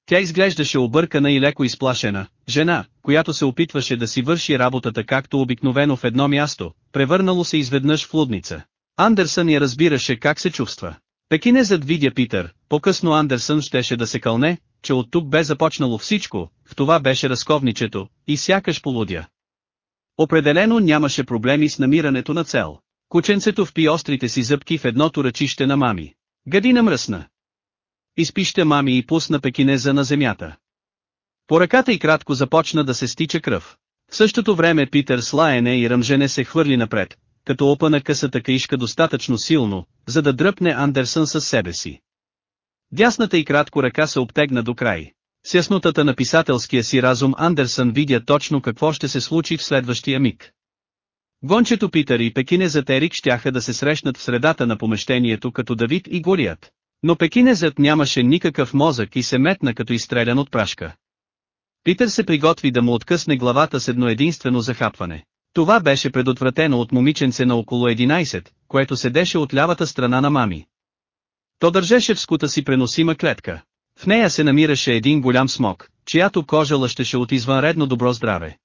Speaker 1: Тя изглеждаше объркана и леко изплашена, жена, която се опитваше да си върши работата както обикновено в едно място, превърнало се изведнъж в лудница. Андерсън я разбираше как се чувства. Пекинезът видя Питър, по-късно Андерсън щеше да се кълне, че от тук бе започнало всичко, в това беше разковничето, и сякаш полудя. Определено нямаше проблеми с намирането на цел. Кученцето впи острите си зъбки в едното ръчище на мами. Гадина мръсна. Изпища мами и пусна пекинеза на земята. По ръката и кратко започна да се стича кръв. В същото време Питър с лаене и ръмжене се хвърли напред, като опана късата каишка достатъчно силно, за да дръпне Андерсън със себе си. Дясната и кратко ръка се обтегна до край. С яснотата на писателския си разум Андерсън видя точно какво ще се случи в следващия миг. Гончето Питър и пекинезът Ерик щяха да се срещнат в средата на помещението като Давид и Голият. Но пекинезът нямаше никакъв мозък и се метна като изстрелян от прашка. Питър се приготви да му откъсне главата с едно единствено захапване. Това беше предотвратено от момиченце на около 11, което седеше от лявата страна на мами. То държеше в скута си преносима клетка. В нея се намираше един голям смок, чиято кожа лъщеше от извънредно добро здраве.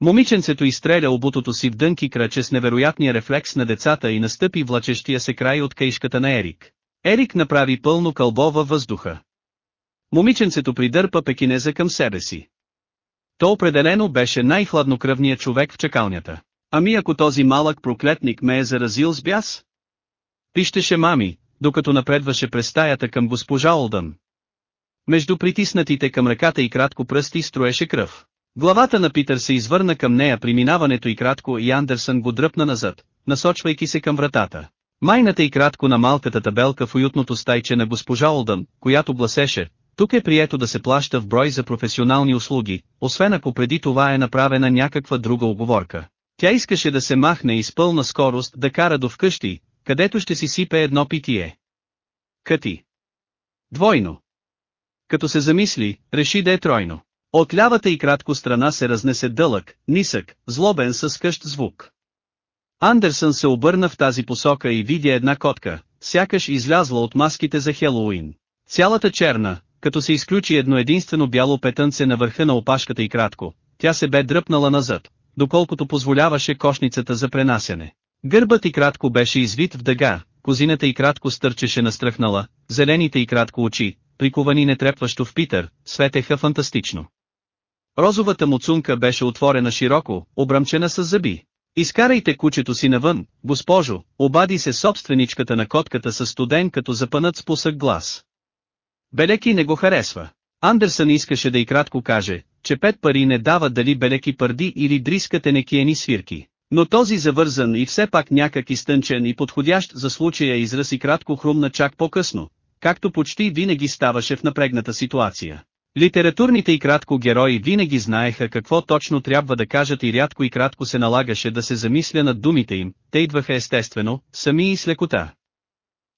Speaker 1: Момиченцето изстреля обутото си в дънки краче с невероятния рефлекс на децата и настъпи влачещия се край от каишката на Ерик. Ерик направи пълно кълбо във въздуха. Момиченцето придърпа пекинеза към себе си. То определено беше най-хладнокръвният човек в чакалнята. Ами ако този малък проклетник ме е заразил с бяс? Пищеше мами, докато напредваше през стаята към госпожа Олдън, между притиснатите към ръката и кратко пръсти строеше кръв. Главата на Питър се извърна към нея при минаването и кратко и Андерсън го дръпна назад, насочвайки се към вратата. Майната и кратко на малката табелка в уютното стайче на госпожа Олдън, която гласеше, тук е прието да се плаща в брой за професионални услуги, освен ако преди това е направена някаква друга оговорка. Тя искаше да се махне и с пълна скорост да кара до вкъщи, където ще си сипе едно питие. Кати. Двойно като се замисли, реши да е тройно. От лявата и кратко страна се разнесе дълъг, нисък, злобен с къщ звук. Андерсън се обърна в тази посока и видя една котка, сякаш излязла от маските за Хелоуин. Цялата черна, като се изключи едно единствено бяло петънце на върха на опашката и кратко, тя се бе дръпнала назад, доколкото позволяваше кошницата за пренасяне. Гърбът и кратко беше извит в дъга, козината и кратко стърчеше настръхнала, зелените и кратко очи, приковани нетрепващо в Питър, светеха фантастично. Розовата му цунка беше отворена широко, обрамчена с зъби. Изкарайте кучето си навън, госпожо, обади се собственичката на котката със студен като запънат спусък глас. Белеки не го харесва. Андерсън искаше да и кратко каже, че пет пари не дава дали белеки парди или дрискате некиени свирки. Но този завързан и все пак някак изтънчен и подходящ за случая израз и кратко хрумна чак по-късно, както почти винаги ставаше в напрегната ситуация. Литературните и кратко герои винаги знаеха какво точно трябва да кажат и рядко и кратко се налагаше да се замисля над думите им, те идваха естествено, сами и с лекота.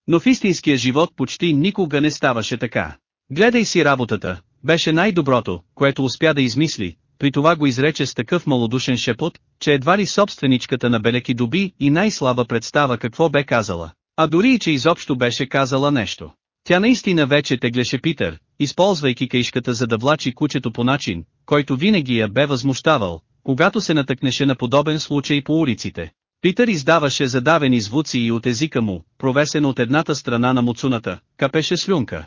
Speaker 1: Но в истинския живот почти никога не ставаше така. Гледай си работата, беше най-доброто, което успя да измисли, при това го изрече с такъв малодушен шепот, че едва ли собственичката на Белеки доби и най-слаба представа какво бе казала, а дори и че изобщо беше казала нещо. Тя наистина вече теглеше Питър, използвайки каишката за да влачи кучето по начин, който винаги я бе възмущавал, когато се натъкнеше на подобен случай по улиците. Питър издаваше задавени звуци и от езика му, провесен от едната страна на муцуната, капеше слюнка.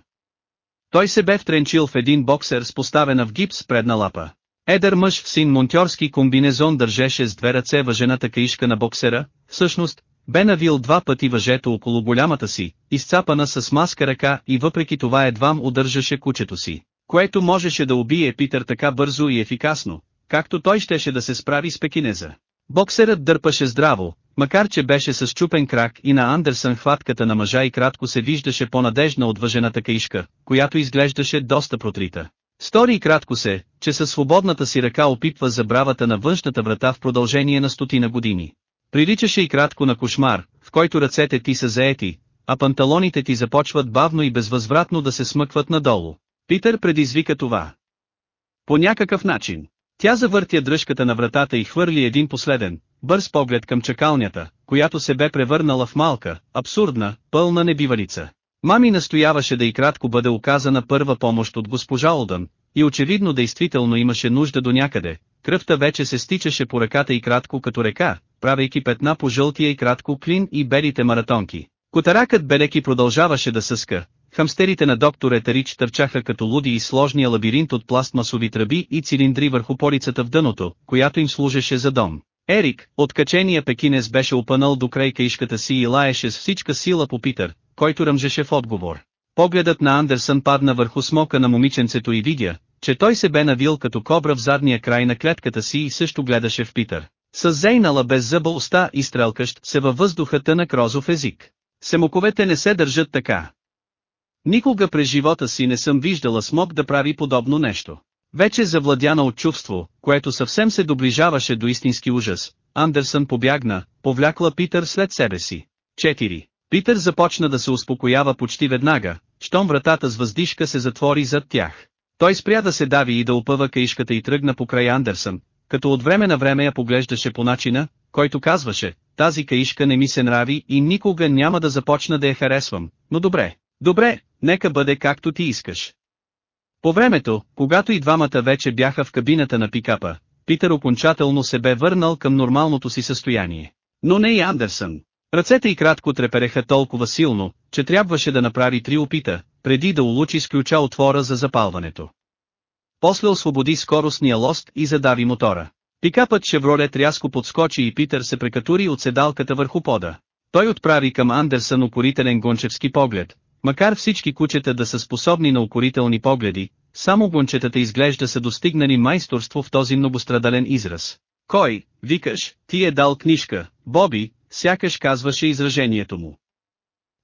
Speaker 1: Той се бе втренчил в един боксер с поставена в гипс предна лапа. Едър мъж в син монтьорски комбинезон държеше с две ръце въжената каишка на боксера, всъщност, бе навил два пъти въжето около голямата си, изцапана с маска ръка и въпреки това едвам удържаше кучето си, което можеше да убие Питър така бързо и ефикасно, както той щеше да се справи с пекинеза. Боксерът дърпаше здраво, макар че беше с чупен крак и на Андерсън хватката на мъжа и кратко се виждаше по-надежна от въжената каишка, която изглеждаше доста протрита. Стори и кратко се, че със свободната си ръка опитва забравата на външната врата в продължение на стотина години. Приличаше и кратко на кошмар, в който ръцете ти са заети, а панталоните ти започват бавно и безвъзвратно да се смъкват надолу. Питър предизвика това. По някакъв начин. Тя завъртя дръжката на вратата и хвърли един последен, бърз поглед към чакалнята, която се бе превърнала в малка, абсурдна, пълна небивалица. Мами настояваше да и кратко бъде оказана първа помощ от госпожа Олдън, и очевидно действително имаше нужда до някъде, кръвта вече се стичаше по ръката и кратко като река, правейки петна по жълтия и кратко клин и белите маратонки. Котаракът белеки продължаваше да съска, хамстерите на доктор Етарич търчаха като луди и сложния лабиринт от пластмасови тръби и цилиндри върху порицата в дъното, която им служеше за дом. Ерик, откачения пекинес беше опънал до край каишката си и лаеше с всичка сила по Питър, който ръмжеше в отговор. Погледът на Андерсън падна върху смока на момиченцето и видя, че той се бе навил като кобра в задния край на клетката си и също гледаше в Питър. С зейнала беззъба уста и стрелкащ се във въздухата на Крозов език. Семоковете не се държат така. Никога през живота си не съм виждала смок да прави подобно нещо. Вече завладяна от чувство, което съвсем се доближаваше до истински ужас, Андерсън побягна, повлякла Питър след себе си. 4. Питър започна да се успокоява почти веднага, щом вратата с въздишка се затвори зад тях. Той спря да се дави и да опъва каишката и тръгна покрай Андерсън, като от време на време я поглеждаше по начина, който казваше, тази каишка не ми се нрави и никога няма да започна да я харесвам, но добре, добре, нека бъде както ти искаш. По времето, когато и двамата вече бяха в кабината на пикапа, Питър окончателно се бе върнал към нормалното си състояние. Но не и Андерсън. Ръцете й кратко трепереха толкова силно, че трябваше да направи три опита, преди да улучи с ключа отвора за запалването. После освободи скоростния лост и задави мотора. Пикапът Шевролет рязко подскочи и Питър се прекатури от седалката върху пода. Той отправи към Андерсън укорителен гончевски поглед. Макар всички кучета да са способни на укорителни погледи, само гончетата изглежда са достигнали майсторство в този многострадален израз. Кой, викаш, ти е дал книжка, Боби, сякаш казваше изражението му.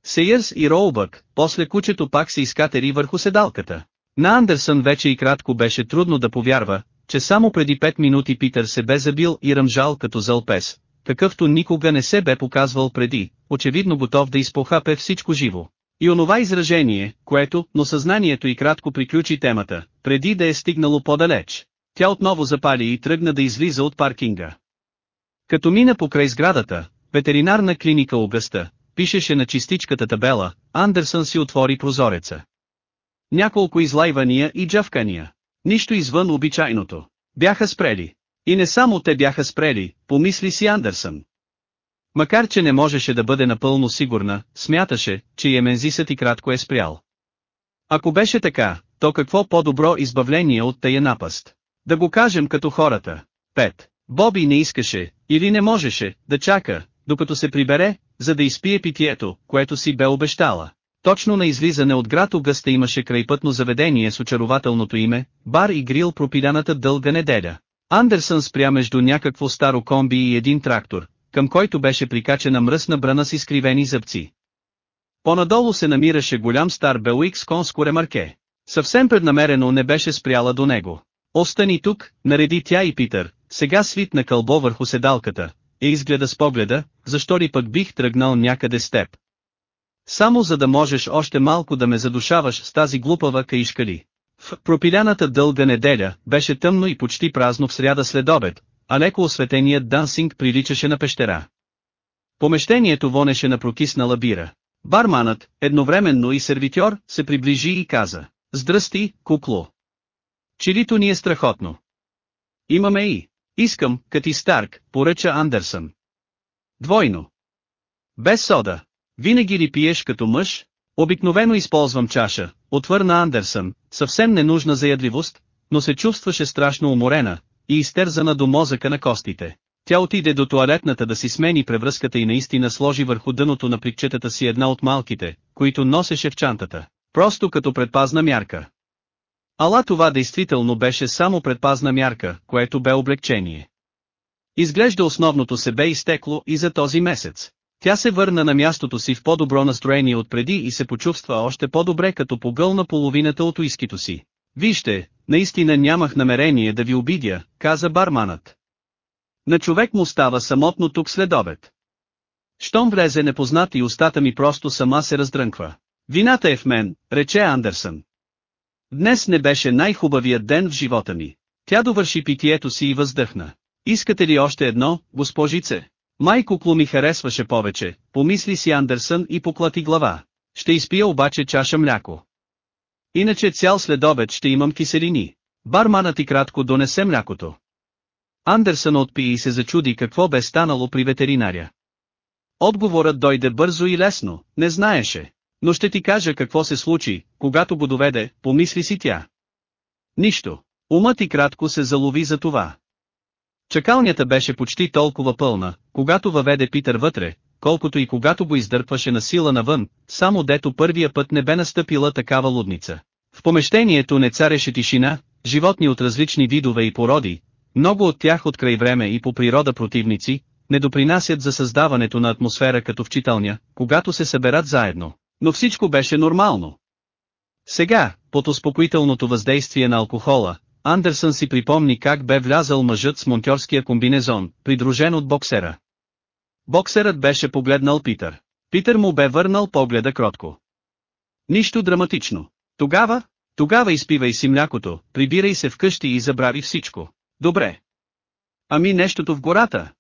Speaker 1: Сейърс и Роубък, после кучето пак се изкатери върху седалката. На Андерсън вече и кратко беше трудно да повярва, че само преди 5 минути Питър се бе забил и ръмжал като зълпес, какъвто никога не се бе показвал преди, очевидно готов да изпохапе всичко живо. И онова изражение, което, но съзнанието и кратко приключи темата, преди да е стигнало по-далеч. Тя отново запали и тръгна да излиза от паркинга. Като мина покрай сградата, ветеринарна клиника Огъста, пишеше на чистичката табела, Андерсън си отвори прозореца няколко излайвания и джавкания. Нищо извън обичайното. Бяха спрели. И не само те бяха спрели, помисли си Андерсън. Макар че не можеше да бъде напълно сигурна, смяташе, че Емензисът и кратко е спрял. Ако беше така, то какво по-добро избавление от тая напаст? Да го кажем като хората. 5. Боби не искаше, или не можеше, да чака, докато се прибере, за да изпие питието, което си бе обещала. Точно на излизане от град Огъста имаше крайпътно заведение с очарователното име, бар и грил пропиляната дълга неделя. Андерсън спря между някакво старо комби и един трактор, към който беше прикачена мръсна брана с изкривени зъбци. Понадолу се намираше голям стар Белуик с конско ремарке. Съвсем преднамерено не беше спряла до него. Остани тук, нареди тя и Питър, сега свит на кълбо върху седалката, и е, изгледа с погледа, защо ли пък бих тръгнал някъде с теб. Само за да можеш още малко да ме задушаваш с тази глупава каишкали. В пропиляната дълга неделя беше тъмно и почти празно в сряда след обед, а леко осветеният дансинг приличаше на пещера. Помещението вонеше на прокиснала бира. Барманът, едновременно и сервитьор, се приближи и каза, «Здрасти, кукло! Чилито ни е страхотно. Имаме и. Искам, Кати Старк, поръча Андерсън. Двойно. Без сода. Винаги ли пиеш като мъж? Обикновено използвам чаша, отвърна Андерсън, съвсем ненужна за ядливост, но се чувстваше страшно уморена и изтерзана до мозъка на костите. Тя отиде до туалетната да си смени превръзката и наистина сложи върху дъното на прикчетата си една от малките, които носеше в чантата, просто като предпазна мярка. Ала това действително беше само предпазна мярка, което бе облегчение. Изглежда основното се бе изтекло и за този месец. Тя се върна на мястото си в по-добро настроение от преди и се почувства още по-добре като погълна половината от уискито си. Вижте, наистина нямах намерение да ви обидя, каза барманът. На човек му става самотно тук след обед. Щом влезе непознат и устата ми просто сама се раздрънква. Вината е в мен, рече Андерсън. Днес не беше най-хубавият ден в живота ми. Тя довърши питието си и въздъхна. Искате ли още едно, госпожице? Май кукло ми харесваше повече, помисли си Андерсън и поклати глава. Ще изпия обаче чаша мляко. Иначе цял следобед ще имам киселини. Барманът и кратко донесе млякото. Андерсън отпи и се зачуди какво бе станало при ветеринаря. Отговорът дойде бързо и лесно, не знаеше. Но ще ти кажа какво се случи, когато го доведе, помисли си тя. Нищо. Умът и кратко се залови за това. Чакалнята беше почти толкова пълна, когато въведе Питър вътре, колкото и когато го издърпваше на сила навън, само дето първия път не бе настъпила такава лудница. В помещението не цареше тишина, животни от различни видове и породи, много от тях от край време и по природа противници, не допринасят за създаването на атмосфера като в читалня, когато се съберат заедно. Но всичко беше нормално. Сега, под успокоителното въздействие на алкохола, Андерсън си припомни как бе влязал мъжът с монтьорския комбинезон, придружен от боксера. Боксерът беше погледнал Питър. Питър му бе върнал погледа кротко. Нищо драматично. Тогава, тогава изпивай си млякото, прибирай се вкъщи и забрави всичко. Добре. Ами нещото в гората.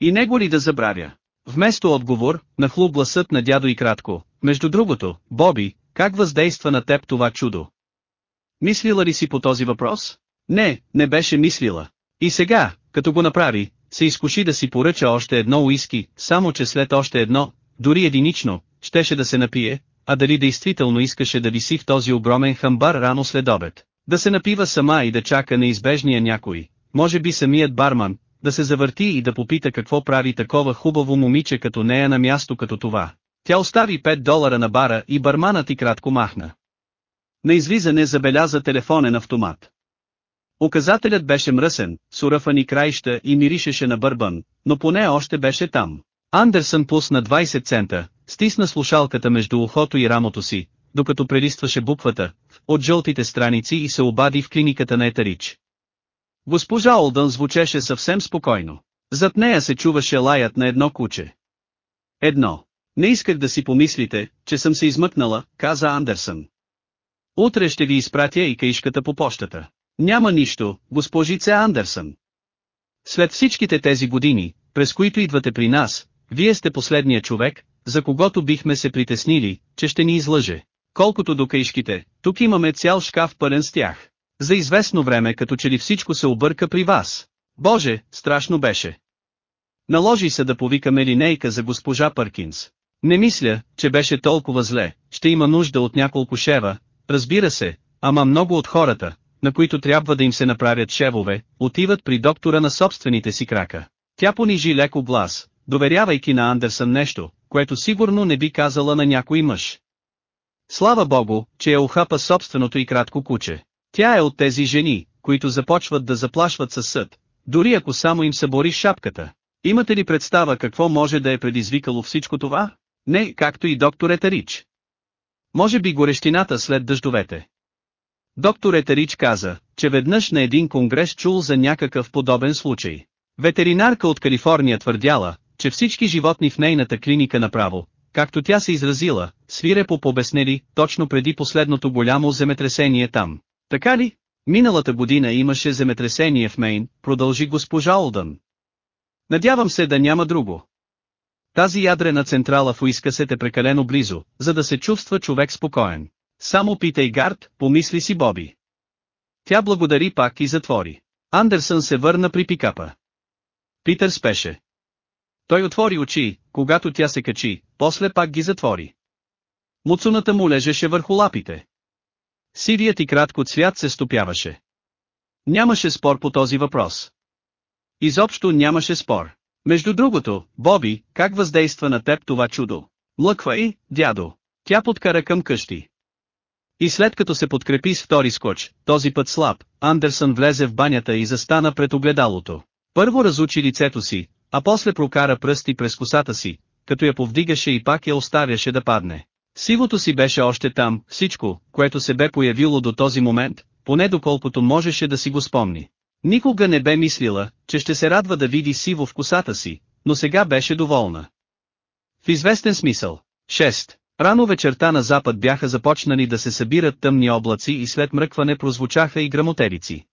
Speaker 1: И него ли да забравя? Вместо отговор, нахлу гласът на дядо и кратко, между другото, Боби, как въздейства на теб това чудо? Мислила ли си по този въпрос? Не, не беше мислила. И сега, като го направи, се изкуши да си поръча още едно уиски, само че след още едно, дори единично, щеше да се напие, а дали действително искаше да виси в този огромен хамбар рано след обед. Да се напива сама и да чака неизбежния някой, може би самият барман, да се завърти и да попита какво прави такова хубаво момиче като нея на място като това. Тя остави 5 долара на бара и барманът и кратко махна. На излизане забеляза телефонен автомат. Оказателят беше мръсен, сурафани краища и миришеше на бърбан, но поне още беше там. Андерсън пусна 20 цента, стисна слушалката между ухото и рамото си, докато прелистваше буквата, от жълтите страници и се обади в клиниката на Етарич. Госпожа Олдън звучеше съвсем спокойно. Зад нея се чуваше лаят на едно куче. Едно. Не исках да си помислите, че съм се измъкнала, каза Андерсън. Утре ще ви изпратя и каишката по почтата. Няма нищо, госпожице Андерсън. След всичките тези години, през които идвате при нас, вие сте последния човек, за когото бихме се притеснили, че ще ни излъже. Колкото до каишките, тук имаме цял шкаф пълен с тях. За известно време като че ли всичко се обърка при вас. Боже, страшно беше. Наложи се да повикаме линейка за госпожа Паркинс. Не мисля, че беше толкова зле, ще има нужда от няколко шева, Разбира се, ама много от хората, на които трябва да им се направят шевове, отиват при доктора на собствените си крака. Тя понижи леко глас, доверявайки на Андерсън нещо, което сигурно не би казала на някой мъж. Слава богу, че я ухапа собственото и кратко куче. Тя е от тези жени, които започват да заплашват със съд, дори ако само им събори шапката. Имате ли представа какво може да е предизвикало всичко това? Не, както и докторета Рич. Може би горещината след дъждовете. Доктор Етарич каза, че веднъж на един конгрес чул за някакъв подобен случай. Ветеринарка от Калифорния твърдяла, че всички животни в нейната клиника направо, както тя се изразила, свирепо побеснели, точно преди последното голямо земетресение там. Така ли? Миналата година имаше земетресение в Мейн, продължи госпожа Олдън. Надявам се да няма друго. Тази ядрена централа в Уискасет е прекалено близо, за да се чувства човек спокоен. Само питай Гард, помисли си Боби. Тя благодари пак и затвори. Андерсън се върна при пикапа. Питър спеше. Той отвори очи, когато тя се качи, после пак ги затвори. Муцуната му лежеше върху лапите. Сивият и кратко цвят се стопяваше. Нямаше спор по този въпрос. Изобщо нямаше спор. Между другото, Боби, как въздейства на теб това чудо? Лъквай, дядо. Тя подкара към къщи. И след като се подкрепи с втори скоч, този път слаб, Андерсън влезе в банята и застана пред огледалото. Първо разучи лицето си, а после прокара пръсти през косата си, като я повдигаше и пак я оставяше да падне. Сивото си беше още там, всичко, което се бе появило до този момент, поне доколкото можеше да си го спомни. Никога не бе мислила, че ще се радва да види сиво в косата си, но сега беше доволна. В известен смисъл. 6. Рано вечерта на запад бяха започнали да се събират тъмни облаци и след мръкване прозвучаха и грамотерици.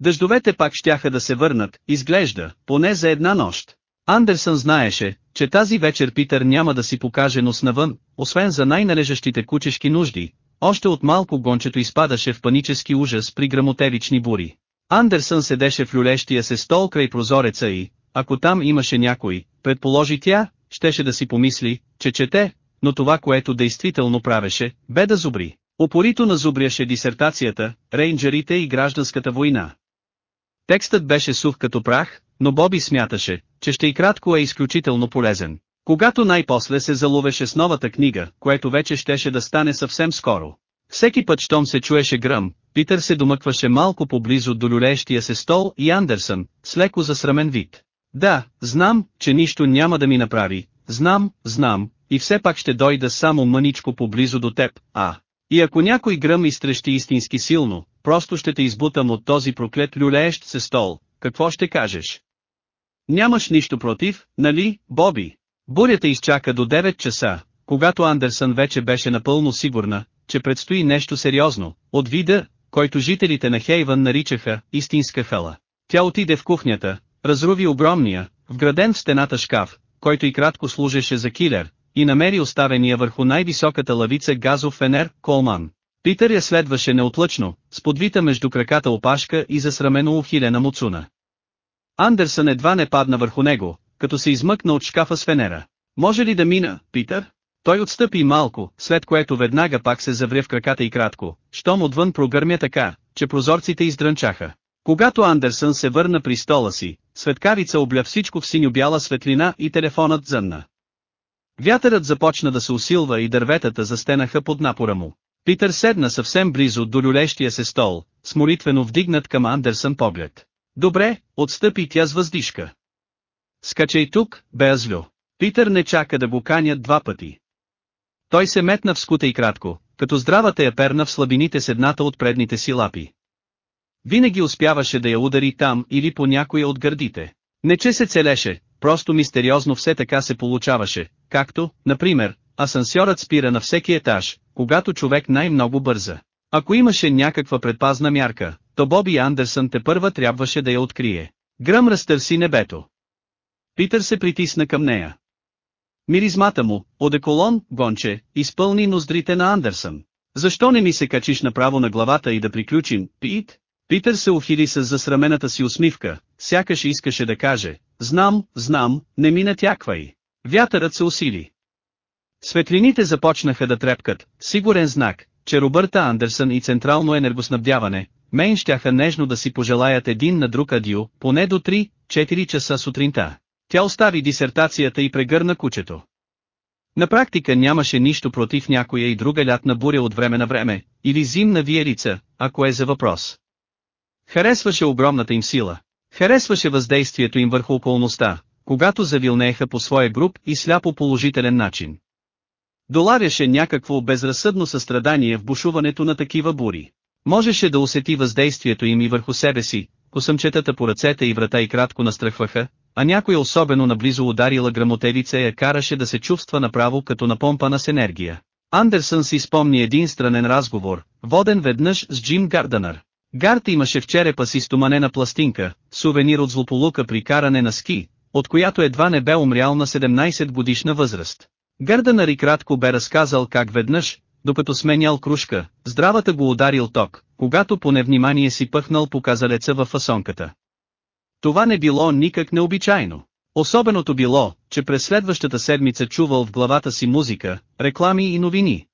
Speaker 1: Дъждовете пак щяха да се върнат, изглежда, поне за една нощ. Андерсън знаеше, че тази вечер Питър няма да си покаже нос навън, освен за най-належащите кучешки нужди, още от малко гончето изпадаше в панически ужас при грамотерични бури. Андерсън седеше в люлещия се стол край прозореца и, ако там имаше някой, предположи тя, щеше да си помисли, че чете, но това което действително правеше, бе да зубри. Опорито назубряше дисертацията, рейнджерите и гражданската война. Текстът беше сух като прах, но Боби смяташе, че ще и кратко е изключително полезен. Когато най-после се заловеше с новата книга, което вече щеше да стане съвсем скоро. Всеки път, щом се чуеше гръм, Питър се домъкваше малко поблизо до люлещия се стол и Андерсън, с леко засрамен вид. Да, знам, че нищо няма да ми направи, знам, знам, и все пак ще дойда само мъничко поблизо до теб, а. И ако някой гръм изтрещи истински силно, просто ще те избутам от този проклет люлеещ се стол, какво ще кажеш? Нямаш нищо против, нали, Боби? Бурята изчака до 9 часа, когато Андерсън вече беше напълно сигурна, че предстои нещо сериозно, от вида, който жителите на Хейвън наричаха «истинска фела. Тя отиде в кухнята, разруви огромния, вграден в стената шкаф, който и кратко служеше за килер, и намери оставения върху най-високата лавица газов фенер Колман. Питър я следваше неотлъчно, с подвита между краката опашка и засрамено ухилена муцуна. Андерсън едва не падна върху него, като се измъкна от шкафа с фенера. Може ли да мина, Питър? Той отстъпи малко, след което веднага пак се завря в краката и кратко, щом отвън прогърмя така, че прозорците издрънчаха. Когато Андерсън се върна при стола си, светкавица обля всичко в синьо-бяла светлина и телефонът зънна. Вятърът започна да се усилва и дърветата застенаха под напора му. Питър седна съвсем близо до люлещия се стол, с молитвено вдигнат към Андерсън поглед. Добре, отстъпи тя с въздишка. Скачай тук, бе азлю. Питър не чака да го канят два пъти. Той се метна в скута и кратко, като здравата я перна в слабините с едната от предните си лапи. Винаги успяваше да я удари там или по някоя от гърдите. Не че се целеше, просто мистериозно все така се получаваше, както, например, асансьорът спира на всеки етаж, когато човек най-много бърза. Ако имаше някаква предпазна мярка, то Боби Андерсън те първа трябваше да я открие. Гръм разтърси небето. Питър се притисна към нея. Миризмата му, одеколон, гонче, изпълни ноздрите на Андерсън. Защо не ми се качиш направо на главата и да приключим, Пит? Питър се ухили с засрамената си усмивка, сякаш искаше да каже, знам, знам, не ми натяквай. Вятърът се усили. Светлините започнаха да трепкат, сигурен знак, че Робърта Андерсън и Централно енергоснабдяване, мен щяха нежно да си пожелаят един на друг адио, поне до 3-4 часа сутринта. Тя остави дисертацията и прегърна кучето. На практика нямаше нищо против някоя и друга лятна буря от време на време, или зимна виелица, ако е за въпрос. Харесваше огромната им сила. Харесваше въздействието им върху околността, когато завилнееха по своя груп и сляпо положителен начин. Долавяше някакво безразсъдно състрадание в бушуването на такива бури. Можеше да усети въздействието им и върху себе си, косъмчетата по ръцете и врата и кратко настръхваха, а някой особено наблизо ударила грамотевица я караше да се чувства направо като напомпана с енергия. Андерсън си спомни един странен разговор, воден веднъж с Джим Гарданър. Гарт имаше в черепа си стоманена пластинка, сувенир от злополука при каране на ски, от която едва не бе умрял на 17 годишна възраст. Гарданър и кратко бе разказал как веднъж, докато сменял кружка, здравата го ударил ток, когато по невнимание си пъхнал показалеца във фасонката. Това не било никак необичайно. Особеното било, че през следващата седмица чувал в главата си музика, реклами и новини.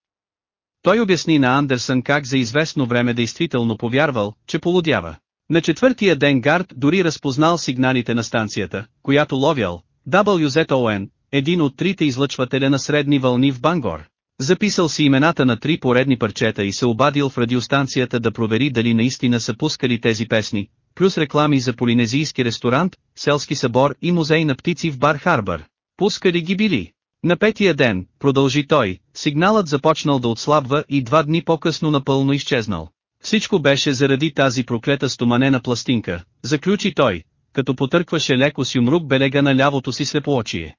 Speaker 1: Той обясни на Андерсън как за известно време действително повярвал, че полудява. На четвъртия ден Гард дори разпознал сигналите на станцията, която ловял, WZON, един от трите излъчвателя на средни вълни в Бангор. Записал си имената на три поредни парчета и се обадил в радиостанцията да провери дали наистина са пускали тези песни, плюс реклами за полинезийски ресторант, селски събор и музей на птици в Бар Харбър. Пускали ги били. На петия ден, продължи той, сигналът започнал да отслабва и два дни по-късно напълно изчезнал. Всичко беше заради тази проклета стоманена пластинка, заключи той, като потъркваше леко с юмрук белега на лявото си слепоочие.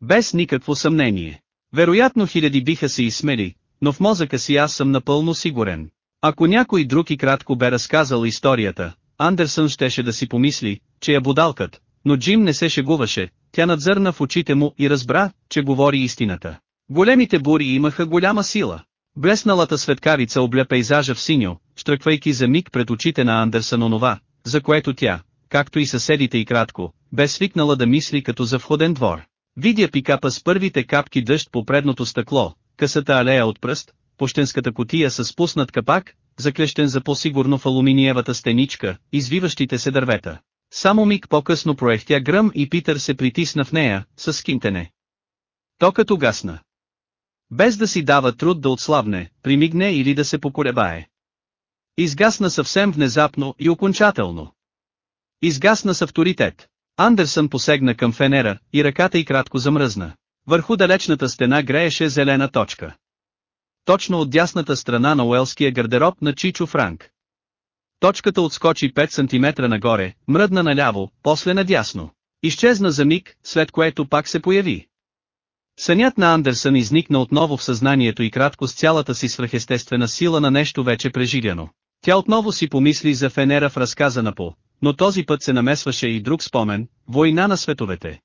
Speaker 1: Без никакво съмнение. Вероятно хиляди биха се изсмели, но в мозъка си аз съм напълно сигурен. Ако някой друг и кратко бе разказал историята, Андерсън щеше да си помисли, че е будалкът, но Джим не се шегуваше, тя надзърна в очите му и разбра, че говори истината. Големите бури имаха голяма сила. Блесналата светкавица обля пейзажа в синьо, штръквайки за миг пред очите на Андерсън онова, за което тя, както и съседите и кратко, бе свикнала да мисли като за входен двор. Видя пикапа с първите капки дъжд по предното стъкло, късата алея от пръст, пощенската котия с спуснат капак, заклещен за по-сигурно в алуминиевата стеничка, извиващите се дървета. Само миг по-късно проехтя гръм и Питър се притисна в нея, с скинтене. Токът угасна. Без да си дава труд да отслабне, примигне или да се поколебае. Изгасна съвсем внезапно и окончателно. Изгасна с авторитет. Андерсън посегна към фенера, и ръката й кратко замръзна. Върху далечната стена грееше зелена точка точно от дясната страна на уелския гардероб на Чичо Франк. Точката отскочи 5 см нагоре, мръдна наляво, после надясно. Изчезна за миг, след което пак се появи. Сънят на Андерсън изникна отново в съзнанието и кратко с цялата си свръхестествена сила на нещо вече преживяно. Тя отново си помисли за Фенера в разказа на По, но този път се намесваше и друг спомен – война на световете.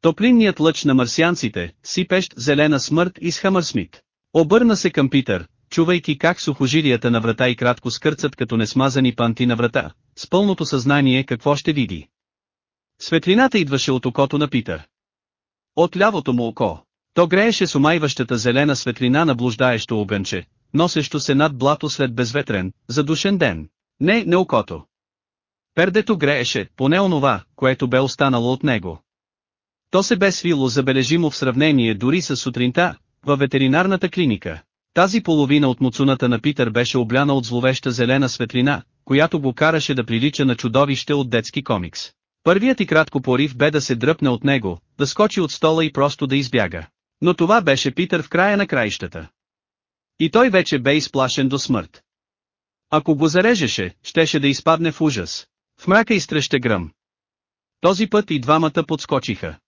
Speaker 1: Топлинният лъч на марсианците, сипещ зелена смърт из Хамърсмит. Обърна се към Питър, чувайки как сухожилията на врата и кратко скърцат като несмазани панти на врата, с пълното съзнание какво ще види. Светлината идваше от окото на Питър. От лявото му око. То грееше с омайващата зелена светлина на блуждаещо огънче, носещо се над блато след безветрен, задушен ден. Не, не окото. Пердето грееше, поне онова, което бе останало от него. То се бе свило забележимо в сравнение дори с сутринта, във ветеринарната клиника. Тази половина от муцуната на Питър беше обляна от зловеща зелена светлина, която го караше да прилича на чудовище от детски комикс. Първият и кратко порив бе да се дръпне от него, да скочи от стола и просто да избяга. Но това беше Питър в края на краищата. И той вече бе изплашен до смърт. Ако го зарежеше, щеше да изпадне в ужас. В мрака изтръща гръм. Този път и двамата подскочиха.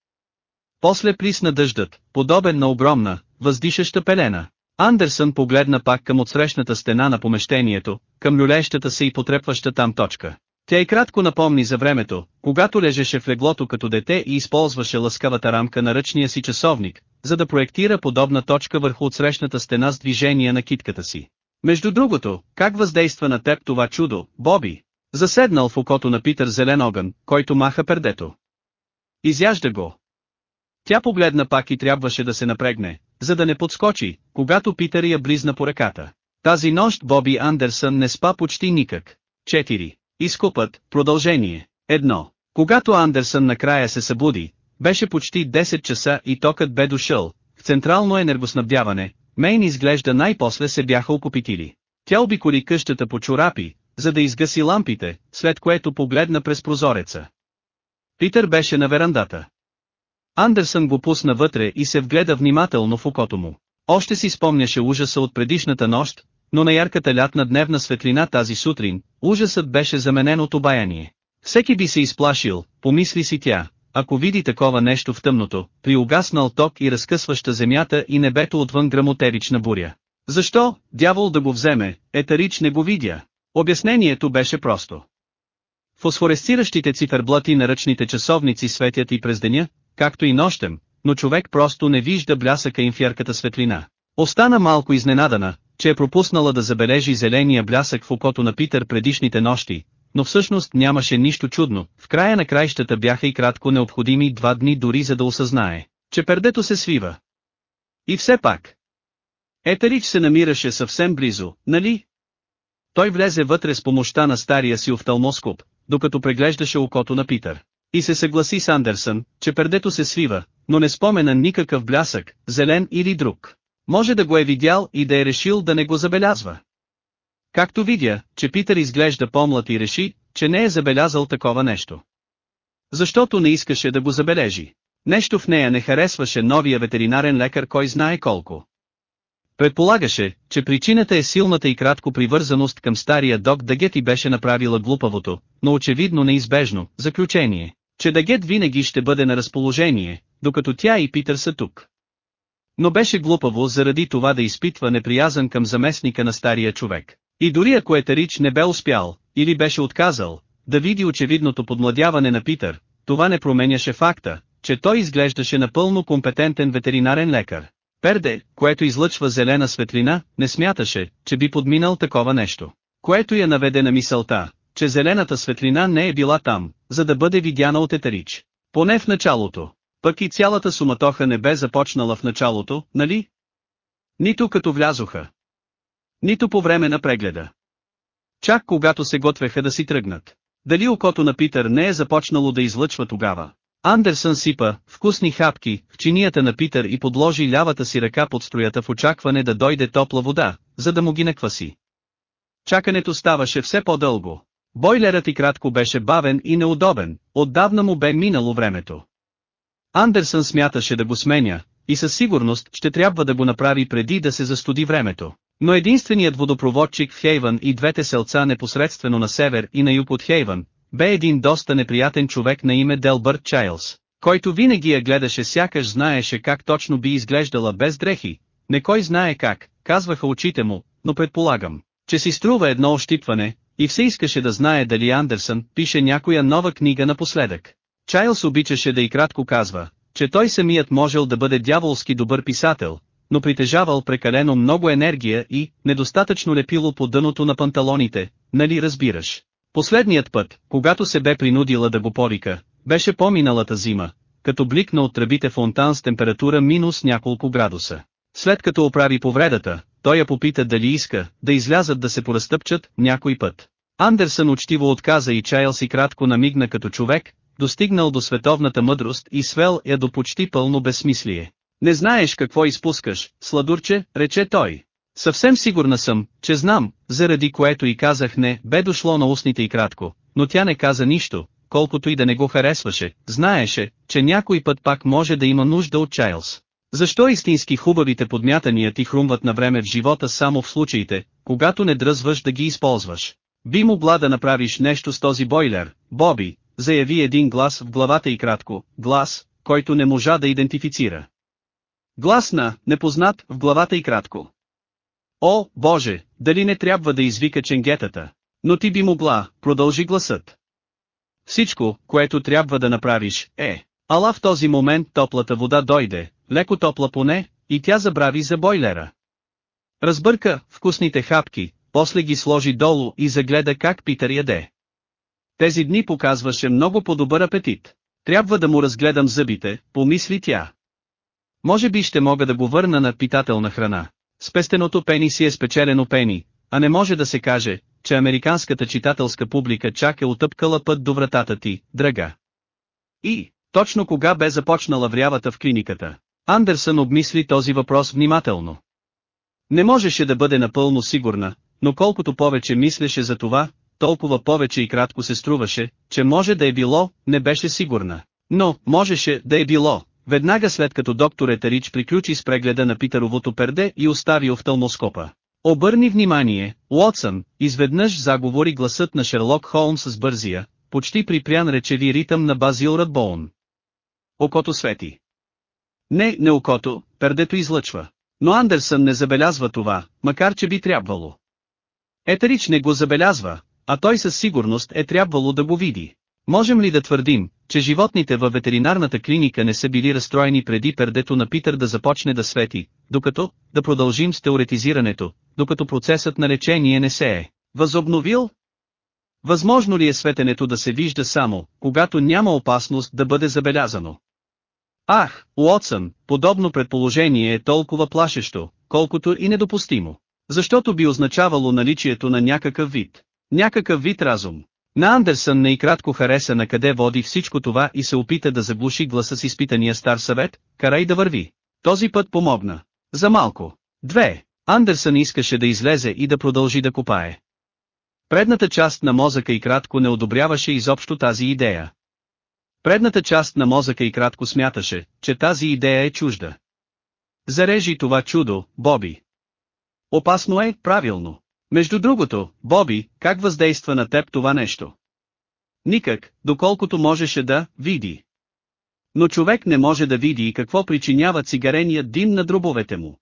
Speaker 1: После присна дъждът, подобен на огромна, въздишаща пелена. Андерсън погледна пак към отсрещната стена на помещението, към люлещата се и потрепваща там точка. Тя и кратко напомни за времето, когато лежеше в леглото като дете и използваше лъскавата рамка на ръчния си часовник, за да проектира подобна точка върху отсрещната стена с движение на китката си. Между другото, как въздейства на теб това чудо, Боби? Заседнал в окото на Питър зелен огън, който маха пердето. Изяжда го. Тя погледна пак и трябваше да се напрегне, за да не подскочи, когато Питър я близна по ръката. Тази нощ Боби Андерсън не спа почти никак. 4. Изкупът, продължение. 1. Когато Андерсън накрая се събуди, беше почти 10 часа и токът бе дошъл, в централно енергоснабдяване, Мейн изглежда най-после се бяха окопитили. Тя обиколи къщата по чорапи, за да изгаси лампите, след което погледна през прозореца. Питър беше на верандата. Андерсън го пусна вътре и се вгледа внимателно в окото му. Още си спомняше ужаса от предишната нощ, но на ярката лятна дневна светлина тази сутрин, ужасът беше заменен от обаяние. Всеки би се изплашил, помисли си тя, ако види такова нещо в тъмното, при угаснал ток и разкъсваща земята и небето отвън грамотерична буря. Защо, дявол да го вземе, етарич не го видя. Обяснението беше просто. Фосфоресциращите циферблати на ръчните часовници светят и през деня, както и нощем, но човек просто не вижда блясъка им в ярката светлина. Остана малко изненадана, че е пропуснала да забележи зеления блясък в окото на Питър предишните нощи, но всъщност нямаше нищо чудно, в края на краищата бяха и кратко необходими два дни дори за да осъзнае, че пердето се свива. И все пак. Етерич се намираше съвсем близо, нали? Той влезе вътре с помощта на стария си офталмоскоп, докато преглеждаше окото на Питър. И се съгласи с Андерсън, че пердето се свива, но не спомена никакъв блясък, зелен или друг. Може да го е видял и да е решил да не го забелязва. Както видя, че Питър изглежда по-млад и реши, че не е забелязал такова нещо. Защото не искаше да го забележи. Нещо в нея не харесваше новия ветеринарен лекар кой знае колко. Предполагаше, че причината е силната и кратко привързаност към стария док Дагет и беше направила глупавото, но очевидно неизбежно, заключение че Дагет винаги ще бъде на разположение, докато тя и Питър са тук. Но беше глупаво заради това да изпитва неприязан към заместника на стария човек. И дори ако Етерич не бе успял, или беше отказал, да види очевидното подмладяване на Питър, това не променяше факта, че той изглеждаше напълно компетентен ветеринарен лекар. Перде, което излъчва зелена светлина, не смяташе, че би подминал такова нещо, което я наведе на мисълта, че зелената светлина не е била там, за да бъде видяна от Етерич. Поне в началото. Пък и цялата суматоха не бе започнала в началото, нали? Нито като влязоха. Нито по време на прегледа. Чак когато се готвеха да си тръгнат. Дали окото на Питър не е започнало да излъчва тогава? Андерсън сипа, вкусни хапки, в чинията на Питър и подложи лявата си ръка под строята в очакване да дойде топла вода, за да му ги накваси. Чакането ставаше все по-дълго. Бойлерът и кратко беше бавен и неудобен, отдавна му бе минало времето. Андерсън смяташе да го сменя, и със сигурност ще трябва да го направи преди да се застуди времето. Но единственият водопроводчик в Хейвън и двете селца непосредствено на север и на юг от Хейвън, бе един доста неприятен човек на име Делбърт Чайлз, който винаги я гледаше сякаш знаеше как точно би изглеждала без дрехи, не кой знае как, казваха очите му, но предполагам, че си струва едно ощипване, и все искаше да знае дали Андерсън пише някоя нова книга напоследък. Чайлс обичаше да и кратко казва, че той самият можел да бъде дяволски добър писател, но притежавал прекалено много енергия и недостатъчно лепило по дъното на панталоните, нали разбираш. Последният път, когато се бе принудила да го порика, беше по-миналата зима, като бликна от тръбите фонтан с температура минус няколко градуса. След като оправи повредата, той я попита дали иска да излязат да се поразтъпчат някой път. Андерсън учтиво отказа и Чайл си кратко намигна като човек, достигнал до световната мъдрост и свел я до почти пълно безсмислие. Не знаеш какво изпускаш, сладурче, рече той. Съвсем сигурна съм, че знам, заради което и казах не, бе дошло на устните и кратко, но тя не каза нищо, колкото и да не го харесваше, знаеше, че някой път пак може да има нужда от Чайлз. Защо истински хубавите подмятания ти хрумват на време в живота само в случаите, когато не дръзваш да ги използваш? Би могла да направиш нещо с този бойлер, Боби, заяви един глас в главата и кратко, глас, който не можа да идентифицира. Глас на, непознат, в главата и кратко. О, Боже, дали не трябва да извика ченгетата? Но ти би могла, продължи гласът. Всичко, което трябва да направиш, е, ала в този момент топлата вода дойде, леко топла поне, и тя забрави за бойлера. Разбърка вкусните хапки, после ги сложи долу и загледа как Питър яде. Тези дни показваше много по-добър апетит. Трябва да му разгледам зъбите, помисли тя. Може би ще мога да го върна на питателна храна. Спестеното пени си е спечелено пени, а не може да се каже, че американската читателска публика чак е отъпкала път до вратата ти, драга. И, точно кога бе започнала врявата в клиниката, Андерсън обмисли този въпрос внимателно. Не можеше да бъде напълно сигурна, но колкото повече мислеше за това, толкова повече и кратко се струваше, че може да е било, не беше сигурна. Но, можеше да е било. Веднага след като доктор Етерич приключи с прегледа на Питеровото перде и остави офталмоскопа. Обърни внимание, Уотсън, изведнъж заговори гласът на Шерлок Холмс с бързия, почти припрян речеви ритъм на Базил Радбоун. Окото свети. Не, не окото, пердето излъчва. Но Андерсън не забелязва това, макар че би трябвало. Етерич не го забелязва, а той със сигурност е трябвало да го види. Можем ли да твърдим, че животните във ветеринарната клиника не са били разстроени преди пердето на Питър да започне да свети, докато, да продължим с теоретизирането, докато процесът на лечение не се е възобновил? Възможно ли е светенето да се вижда само, когато няма опасност да бъде забелязано? Ах, Уотсън, подобно предположение е толкова плашещо, колкото и недопустимо. Защото би означавало наличието на някакъв вид. Някакъв вид разум. На Андерсън не и кратко хареса на къде води всичко това и се опита да заглуши гласа с изпитания стар съвет, карай да върви. Този път помогна. За малко. Две. Андерсън искаше да излезе и да продължи да копае. Предната част на мозъка и кратко не одобряваше изобщо тази идея. Предната част на мозъка и кратко смяташе, че тази идея е чужда. Зарежи това чудо, Боби. Опасно е, правилно. Между другото, Боби, как въздейства на теб това нещо? Никак, доколкото можеше да види. Но човек не може да види и какво причинява цигарения дим на дробовете му.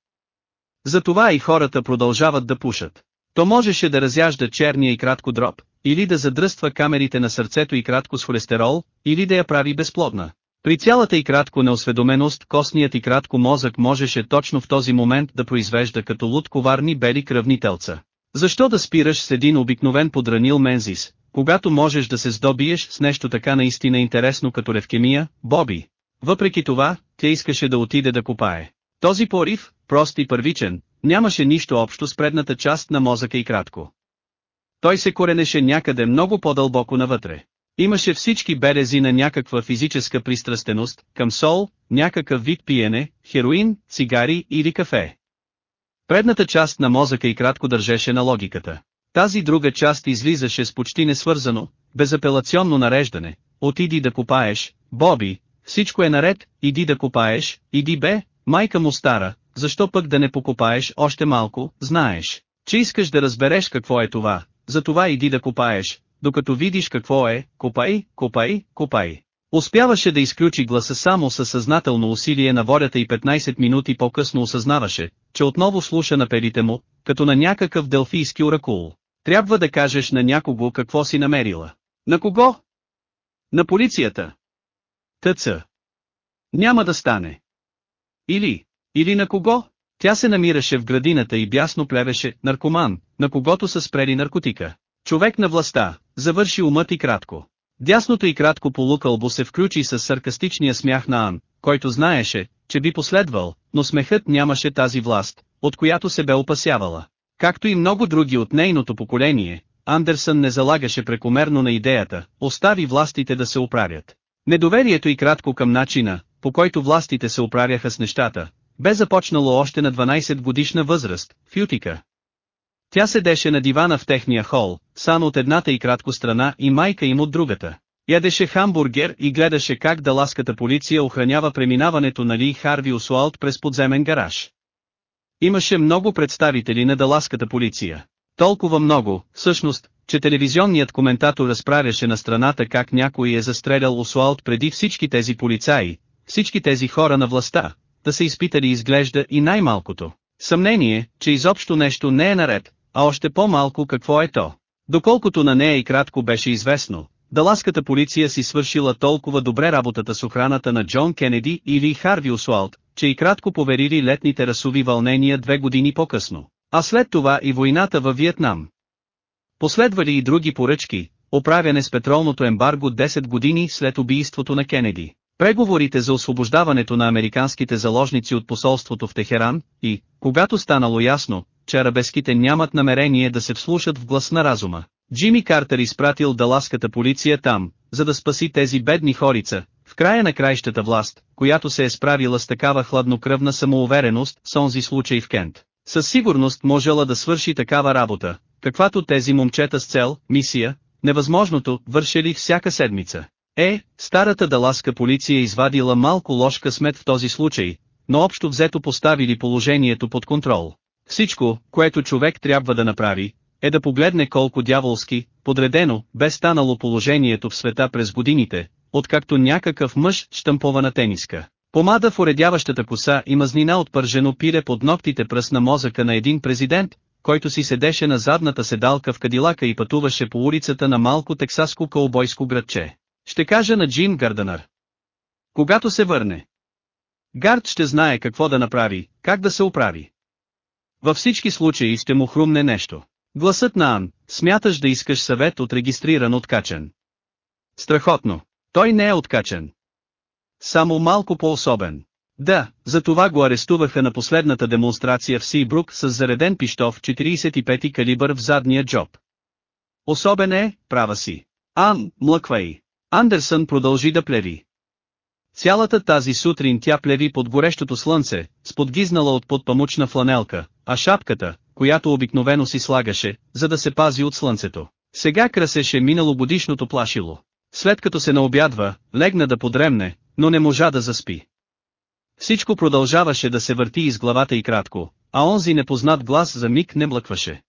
Speaker 1: Затова и хората продължават да пушат. То можеше да разяжда черния и кратко дроб, или да задръства камерите на сърцето и кратко с холестерол, или да я прави безплодна. При цялата и кратко неосведоменост костният и кратко мозък можеше точно в този момент да произвежда като луд коварни бели кръвни телца. Защо да спираш с един обикновен подранил мензис, когато можеш да се здобиеш с нещо така наистина интересно като левкемия, Боби? Въпреки това, тя искаше да отиде да копае. Този порив, прост и първичен, нямаше нищо общо с предната част на мозъка и кратко. Той се коренеше някъде много по-дълбоко навътре. Имаше всички берези на някаква физическа пристрастеност, към сол, някакъв вид пиене, хероин, цигари или кафе. Предната част на мозъка и кратко държеше на логиката. Тази друга част излизаше с почти несвързано, безапелационно нареждане. Отиди да купаеш, Боби, всичко е наред, иди да купаеш, иди бе, майка му стара, защо пък да не покупаеш още малко, знаеш, че искаш да разбереш какво е това, затова иди да копаеш, докато видиш какво е, копай, копай, копай. Успяваше да изключи гласа само със съзнателно усилие на волята и 15 минути по-късно осъзнаваше, че отново слуша на перите му, като на някакъв делфийски оракул. Трябва да кажеш на някого какво си намерила. На кого? На полицията. Тъца. Няма да стане. Или, или на кого? Тя се намираше в градината и бясно плевеше наркоман, на когото са спрели наркотика. Човек на властта, завърши умът и кратко. Дясното и кратко полукълбо се включи с саркастичния смях на Ан, който знаеше, че би последвал, но смехът нямаше тази власт, от която се бе опасявала. Както и много други от нейното поколение, Андерсън не залагаше прекомерно на идеята, остави властите да се оправят. Недоверието и кратко към начина, по който властите се оправяха с нещата, бе започнало още на 12 годишна възраст, в Ютика. Тя седеше на дивана в техния хол, сан от едната и кратко страна и майка им от другата. Ядеше хамбургер и гледаше как даласката полиция охранява преминаването на Ли Харви Усуалт през подземен гараж. Имаше много представители на даласката полиция. Толкова много, всъщност, че телевизионният коментатор разправяше на страната как някой е застрелял Усуалт преди всички тези полицаи, всички тези хора на властта, да се изпитали изглежда и най-малкото. Съмнение, че изобщо нещо не е наред, а още по-малко какво е то. Доколкото на нея и кратко беше известно, Даласката полиция си свършила толкова добре работата с охраната на Джон Кенеди или Харви Усуалт, че и кратко поверили летните расови вълнения две години по-късно, а след това и войната във Виетнам. Последвали и други поръчки, оправяне с петролното ембарго 10 години след убийството на Кеннеди. Преговорите за освобождаването на американските заложници от посолството в Техеран и, когато станало ясно, че арабеските нямат намерение да се вслушат в глас на разума, Джимми Картер изпратил даласката полиция там, за да спаси тези бедни хорица, в края на краищата власт, която се е справила с такава хладнокръвна самоувереност с онзи случай в Кент. Със сигурност можела да свърши такава работа, каквато тези момчета с цел, мисия, невъзможното, вършели всяка седмица. Е, старата даласка полиция извадила малко лош късмет в този случай, но общо взето поставили положението под контрол. Всичко, което човек трябва да направи, е да погледне колко дяволски, подредено, бе станало положението в света през годините, откакто някакъв мъж штампована на тениска. Помада в уредяващата коса и мазнина от пържено пире под ногтите пръст на мозъка на един президент, който си седеше на задната седалка в кадилака и пътуваше по улицата на малко тексаско каубойско градче. Ще кажа на Джим Гарданър. Когато се върне. Гард ще знае какво да направи, как да се оправи. Във всички случаи ще му хрумне нещо. Гласът на Ан, смяташ да искаш съвет от регистриран откачен. Страхотно. Той не е откачен. Само малко по-особен. Да, за това го арестуваха на последната демонстрация в Сибрук с зареден пиштов 45 калибър в задния джоб. Особен е, права си. Ан, млъквай. Андерсън продължи да плеви. Цялата тази сутрин тя плеви под горещото слънце, сподгизнала от подпамучна фланелка, а шапката, която обикновено си слагаше, за да се пази от слънцето. Сега красеше годишното плашило. След като се наобядва, легна да подремне, но не можа да заспи. Всичко продължаваше да се върти из главата и кратко, а онзи непознат глас за миг не млъкваше.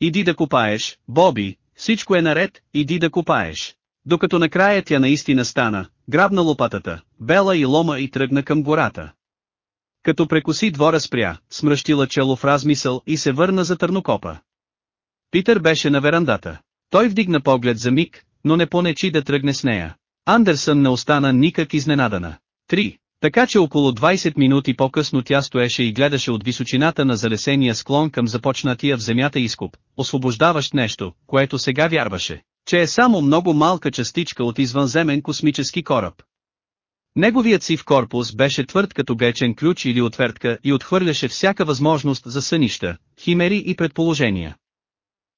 Speaker 1: Иди да купаеш, Боби, всичко е наред, иди да копаеш. Докато накрая тя наистина стана, грабна лопатата, бела и лома и тръгна към гората. Като прекоси двора спря, смръщила чело в размисъл и се върна за търнокопа. Питър беше на верандата. Той вдигна поглед за миг, но не понечи да тръгне с нея. Андерсън не остана никак изненадана. 3. Така че около 20 минути по-късно тя стоеше и гледаше от височината на залесения склон към започнатия в земята изкуп, освобождаващ нещо, което сега вярваше, че е само много малка частичка от извънземен космически кораб. Неговият сив корпус беше твърд като гечен ключ или отвертка и отхвърляше всяка възможност за сънища, химери и предположения.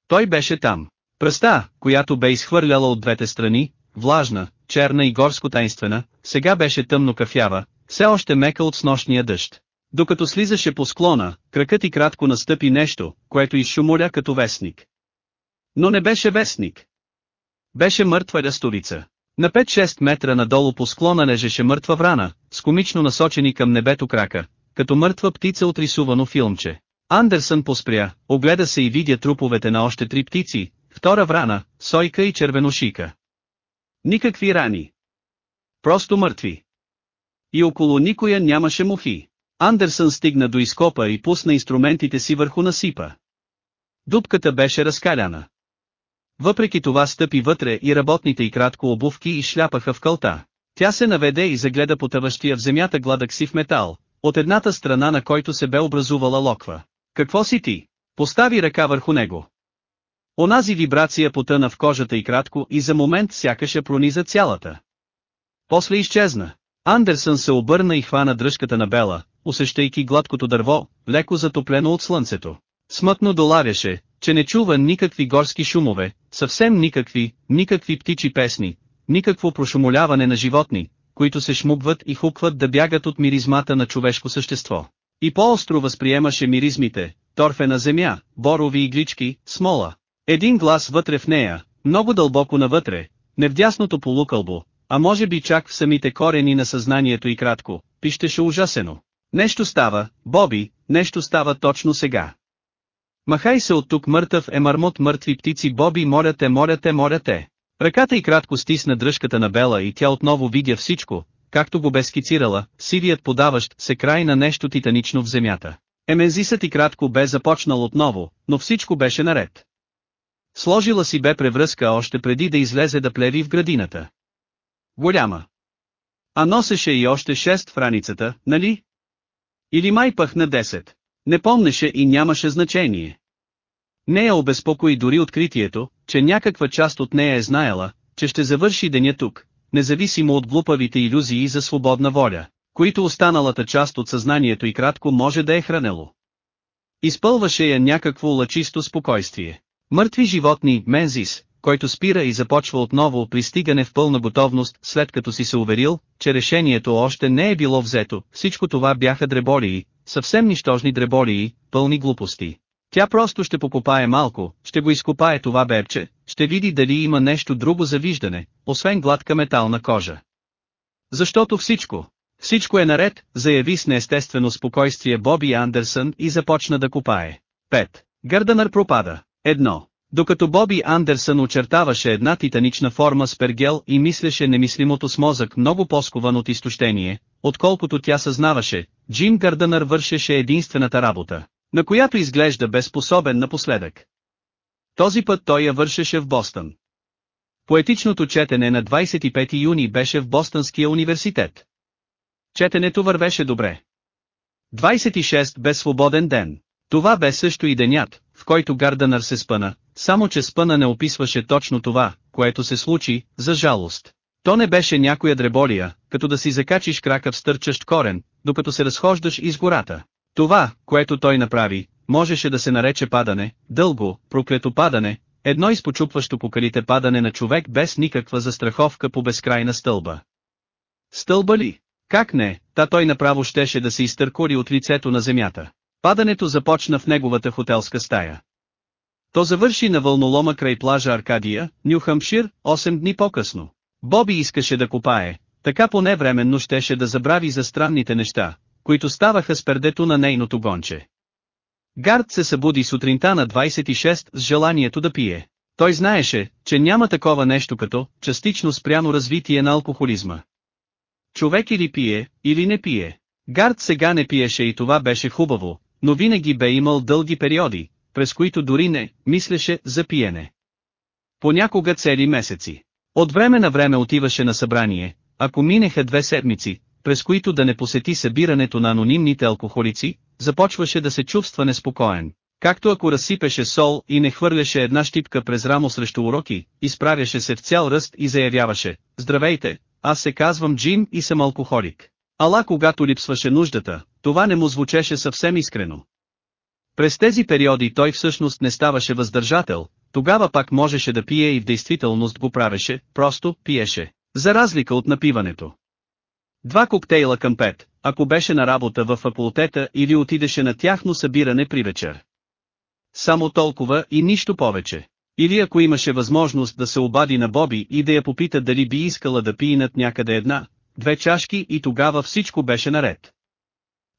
Speaker 1: Той беше там. Пръста, която бе изхвърляла от двете страни, влажна, черна и горско тайнствена, сега беше тъмно кафява, все още мека от снощния дъжд. Докато слизаше по склона, кракът и кратко настъпи нещо, което изшумоля като вестник. Но не беше вестник. Беше мъртва рястовица. На 5-6 метра надолу по склона лежеше мъртва врана, с комично насочени към небето крака, като мъртва птица от рисувано филмче. Андерсън поспря, огледа се и видя труповете на още три птици, втора врана, сойка и червеношика. Никакви рани. Просто мъртви. И около никоя нямаше мухи. Андерсън стигна до изкопа и пусна инструментите си върху насипа. Дупката беше разкаляна. Въпреки това стъпи вътре и работните и кратко обувки и шляпаха в кълта. Тя се наведе и загледа потъващия в земята гладък сив метал, от едната страна на който се бе образувала локва. Какво си ти? Постави ръка върху него. Онази вибрация потъна в кожата и кратко и за момент сякаше прониза цялата. После изчезна. Андерсън се обърна и хвана дръжката на Бела, усещайки гладкото дърво, леко затоплено от слънцето. Смътно доларяше, че не чува никакви горски шумове, съвсем никакви, никакви птичи песни, никакво прошумоляване на животни, които се шмугват и хукват да бягат от миризмата на човешко същество. И по-остро възприемаше миризмите, торфена земя, борови иглички, смола. Един глас вътре в нея, много дълбоко навътре, не в дясното полукълбо, а може би чак в самите корени на съзнанието и кратко, пищеше ужасено. Нещо става, Боби, нещо става точно сега. Махай се от тук мъртъв е мармот мъртви птици Боби моля те моля те моля те. Ръката й кратко стисна дръжката на Бела и тя отново видя всичко, както го бе скицирала, сивият подаващ се край на нещо титанично в земята. Емензисът и кратко бе започнал отново, но всичко беше наред. Сложила си бе превръзка още преди да излезе да плеви в градината. Голяма. А носеше и още шест в раницата, нали? Или май пъхна на 10. Не помнеше и нямаше значение. Нея обезпокои дори откритието, че някаква част от нея е знаела, че ще завърши деня тук, независимо от глупавите иллюзии за свободна воля, които останалата част от съзнанието и кратко може да е хранело. Изпълваше я някакво лъчисто спокойствие. Мъртви животни, Мензис, който спира и започва отново пристигане в пълна готовност, след като си се уверил, че решението още не е било взето, всичко това бяха дреболии, съвсем нищожни дреболии, пълни глупости. Тя просто ще покопае малко, ще го изкопае това бебче, ще види дали има нещо друго за виждане, освен гладка метална кожа. Защото всичко, всичко е наред, заяви с неестествено спокойствие Боби Андерсън и започна да копае. 5. Гърданър пропада. 1. Докато Боби Андерсън очертаваше една титанична форма с пергел и мислеше немислимото с мозък много по-скован от изтощение, отколкото тя съзнаваше, Джим Гардънър вършеше единствената работа, на която изглежда безпособен напоследък. Този път той я вършеше в Бостън. Поетичното четене на 25 юни беше в Бостънския университет. Четенето вървеше добре. 26 бе свободен ден. Това бе също и денят, в който Гарданър се спъна, само че спъна не описваше точно това, което се случи, за жалост. То не беше някоя дреболия, като да си закачиш крака в стърчащ корен, докато се разхождаш из гората. Това, което той направи, можеше да се нарече падане, дълго, проклето падане, едно изпочупващо покалите падане на човек без никаква застраховка по безкрайна стълба. Стълба ли? Как не, та той направо щеше да се изтъркури от лицето на земята. Падането започна в неговата хотелска стая. То завърши на вълнолома край плажа Аркадия, Нюхамшир, 8 дни по-късно. Боби искаше да копае, така поне временно щеше да забрави за странните неща, които ставаха с пердето на нейното гонче. Гард се събуди сутринта на 26 с желанието да пие. Той знаеше, че няма такова нещо като частично спряно развитие на алкохолизма. Човек или пие, или не пие. Гард сега не пиеше и това беше хубаво, но винаги бе имал дълги периоди, през които дори не мислеше за пиене. Понякога цели месеци. От време на време отиваше на събрание, ако минеха две седмици, през които да не посети събирането на анонимните алкохолици, започваше да се чувства неспокоен. Както ако разсипеше сол и не хвърляше една щипка през рамо срещу уроки, изправяше се в цял ръст и заявяваше, «Здравейте, аз се казвам Джим и съм алкохолик». Ала когато липсваше нуждата, това не му звучеше съвсем искрено. През тези периоди той всъщност не ставаше въздържател, тогава пак можеше да пие и в действителност го правеше, просто пиеше, за разлика от напиването. Два коктейла към пет, ако беше на работа във факултета или отидеше на тяхно събиране при вечер. Само толкова и нищо повече. Или ако имаше възможност да се обади на Боби и да я попита дали би искала да над някъде една, две чашки и тогава всичко беше наред.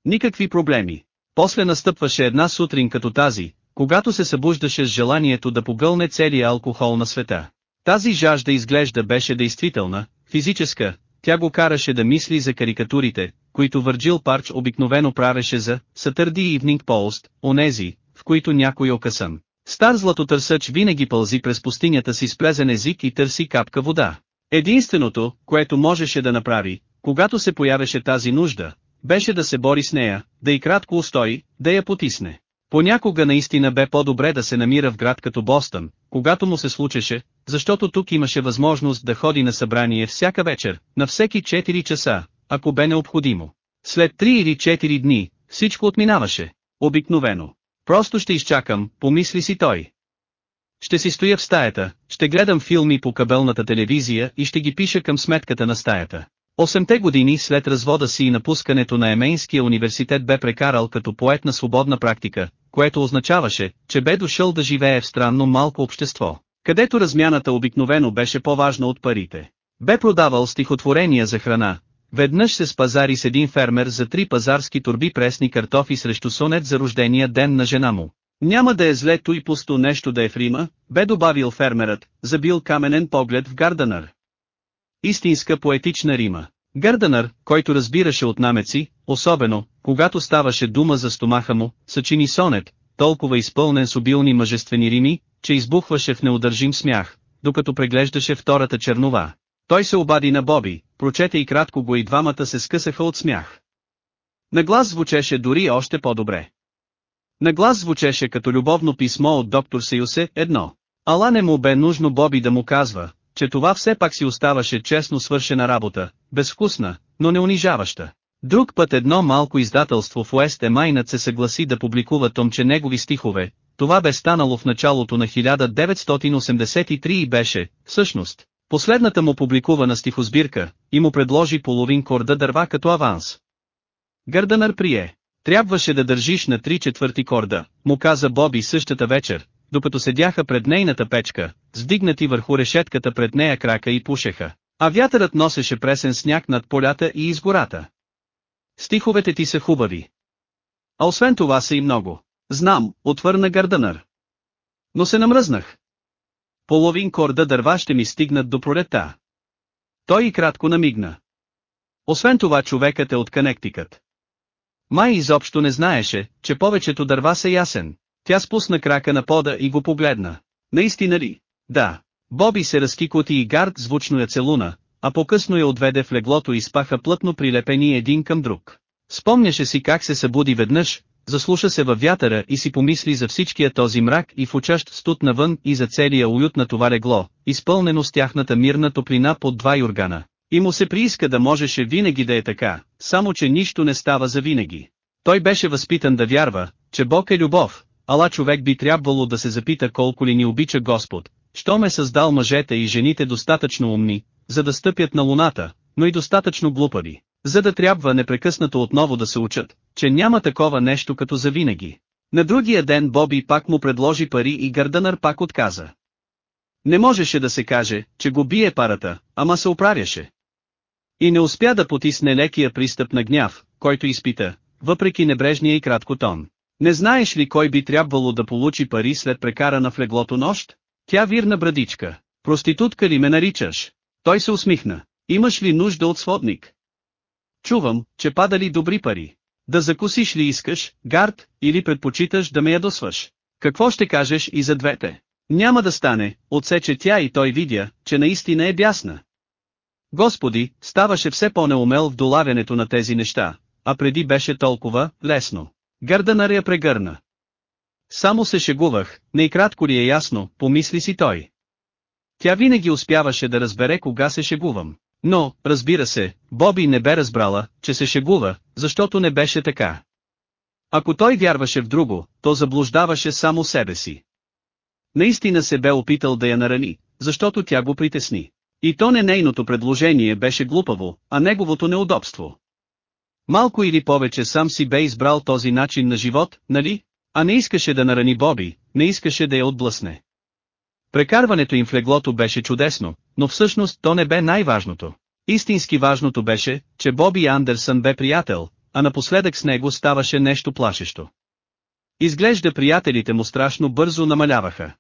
Speaker 1: Никакви проблеми. После настъпваше една сутрин като тази, когато се събуждаше с желанието да погълне целия алкохол на света. Тази жажда изглежда беше действителна, физическа, тя го караше да мисли за карикатурите, които Върджил Парч обикновено правеше за Сатърди ивнинг полст, онези, в които някой окъсън. Стар златотърсъч винаги пълзи през пустинята си с плезен език и търси капка вода. Единственото, което можеше да направи, когато се появеше тази нужда, беше да се бори с нея, да и кратко устои, да я потисне. Понякога наистина бе по-добре да се намира в град като Бостън, когато му се случеше, защото тук имаше възможност да ходи на събрание всяка вечер, на всеки 4 часа, ако бе необходимо. След 3 или 4 дни, всичко отминаваше. Обикновено. Просто ще изчакам, помисли си той. Ще си стоя в стаята, ще гледам филми по кабелната телевизия и ще ги пиша към сметката на стаята. Осемте години след развода си и напускането на Еменския университет бе прекарал като поет на свободна практика, което означаваше, че бе дошъл да живее в странно малко общество, където размяната обикновено беше по-важна от парите. Бе продавал стихотворения за храна, веднъж се спазари с един фермер за три пазарски турби пресни картофи срещу сонет за рождения ден на жена му. Няма да е злето и пусто нещо да е в Рима, бе добавил фермерът, забил каменен поглед в Гарданър истинска поетична Рима. Гърданър, който разбираше от намеци, особено, когато ставаше дума за стомаха му, съчини сонет, толкова изпълнен с обилни мъжествени рими, че избухваше в неудържим смях, докато преглеждаше втората чернова. Той се обади на Боби, прочете и кратко го и двамата се скъсаха от смях. На глас звучеше дори още по-добре. На глас звучеше като любовно писмо от доктор Съюсе, едно. Ала не му бе нужно Боби да му казва, че това все пак си оставаше честно свършена работа, безвкусна, но не унижаваща. Друг път едно малко издателство в Уест Емайнат се съгласи да публикува томче негови стихове, това бе станало в началото на 1983 и беше, всъщност, последната му публикувана стихосбирка, и му предложи половин корда дърва като аванс. Гърданър прие. Трябваше да държиш на три четвърти корда, му каза Боби същата вечер, докато седяха пред нейната печка, сдигнати върху решетката пред нея крака и пушеха, а вятърът носеше пресен сняг над полята и из гората. Стиховете ти са хубави. А освен това са и много. Знам, отвърна Гарданър. Но се намръзнах. Половин корда дърва ще ми стигнат до пролета. Той и кратко намигна. Освен това човекът е от Канектикът. Май изобщо не знаеше, че повечето дърва са ясен, тя спусна крака на пода и го погледна. Наистина ли? Да. Боби се разкикоти и гард звучно я целуна, а по-късно я отведе в леглото и спаха плътно прилепени един към друг. Спомняше си как се събуди веднъж, заслуша се във вятъра и си помисли за всичкия този мрак и в учащ студ навън и за целия уют на това легло, изпълнено с тяхната мирна топлина под два юргана. И му се прииска да можеше винаги да е така, само че нищо не става за винаги. Той беше възпитан да вярва, че Бог е любов, ала човек би трябвало да се запита колко ли ни обича Господ, що ме създал мъжете и жените достатъчно умни, за да стъпят на луната, но и достатъчно глупави, за да трябва непрекъснато отново да се учат, че няма такова нещо като завинаги. На другия ден Боби пак му предложи пари и Гърдънър пак отказа. Не можеше да се каже, че го бие парата, ама се оправяше. И не успя да потисне лекия пристъп на гняв, който изпита, въпреки небрежния и кратко тон. Не знаеш ли кой би трябвало да получи пари след прекарана в леглото нощ? Тя вирна брадичка. Проститутка ли ме наричаш? Той се усмихна. Имаш ли нужда от сводник? Чувам, че падали добри пари. Да закусиш ли искаш, гард, или предпочиташ да ме ядосваш? Какво ще кажеш и за двете? Няма да стане, отсече тя и той видя, че наистина е бясна. Господи, ставаше все по-неумел в долавянето на тези неща, а преди беше толкова лесно. Гърданър я прегърна. Само се шегувах, не и кратко ли е ясно, помисли си той. Тя винаги успяваше да разбере кога се шегувам. Но, разбира се, Боби не бе разбрала, че се шегува, защото не беше така. Ако той вярваше в друго, то заблуждаваше само себе си. Наистина се бе опитал да я нарани, защото тя го притесни. И то не нейното предложение беше глупаво, а неговото неудобство. Малко или повече сам си бе избрал този начин на живот, нали? А не искаше да нарани Боби, не искаше да я отблъсне. Прекарването им в леглото беше чудесно, но всъщност то не бе най-важното. Истински важното беше, че Боби Андерсън бе приятел, а напоследък с него ставаше нещо плашещо. Изглежда приятелите му страшно бързо намаляваха.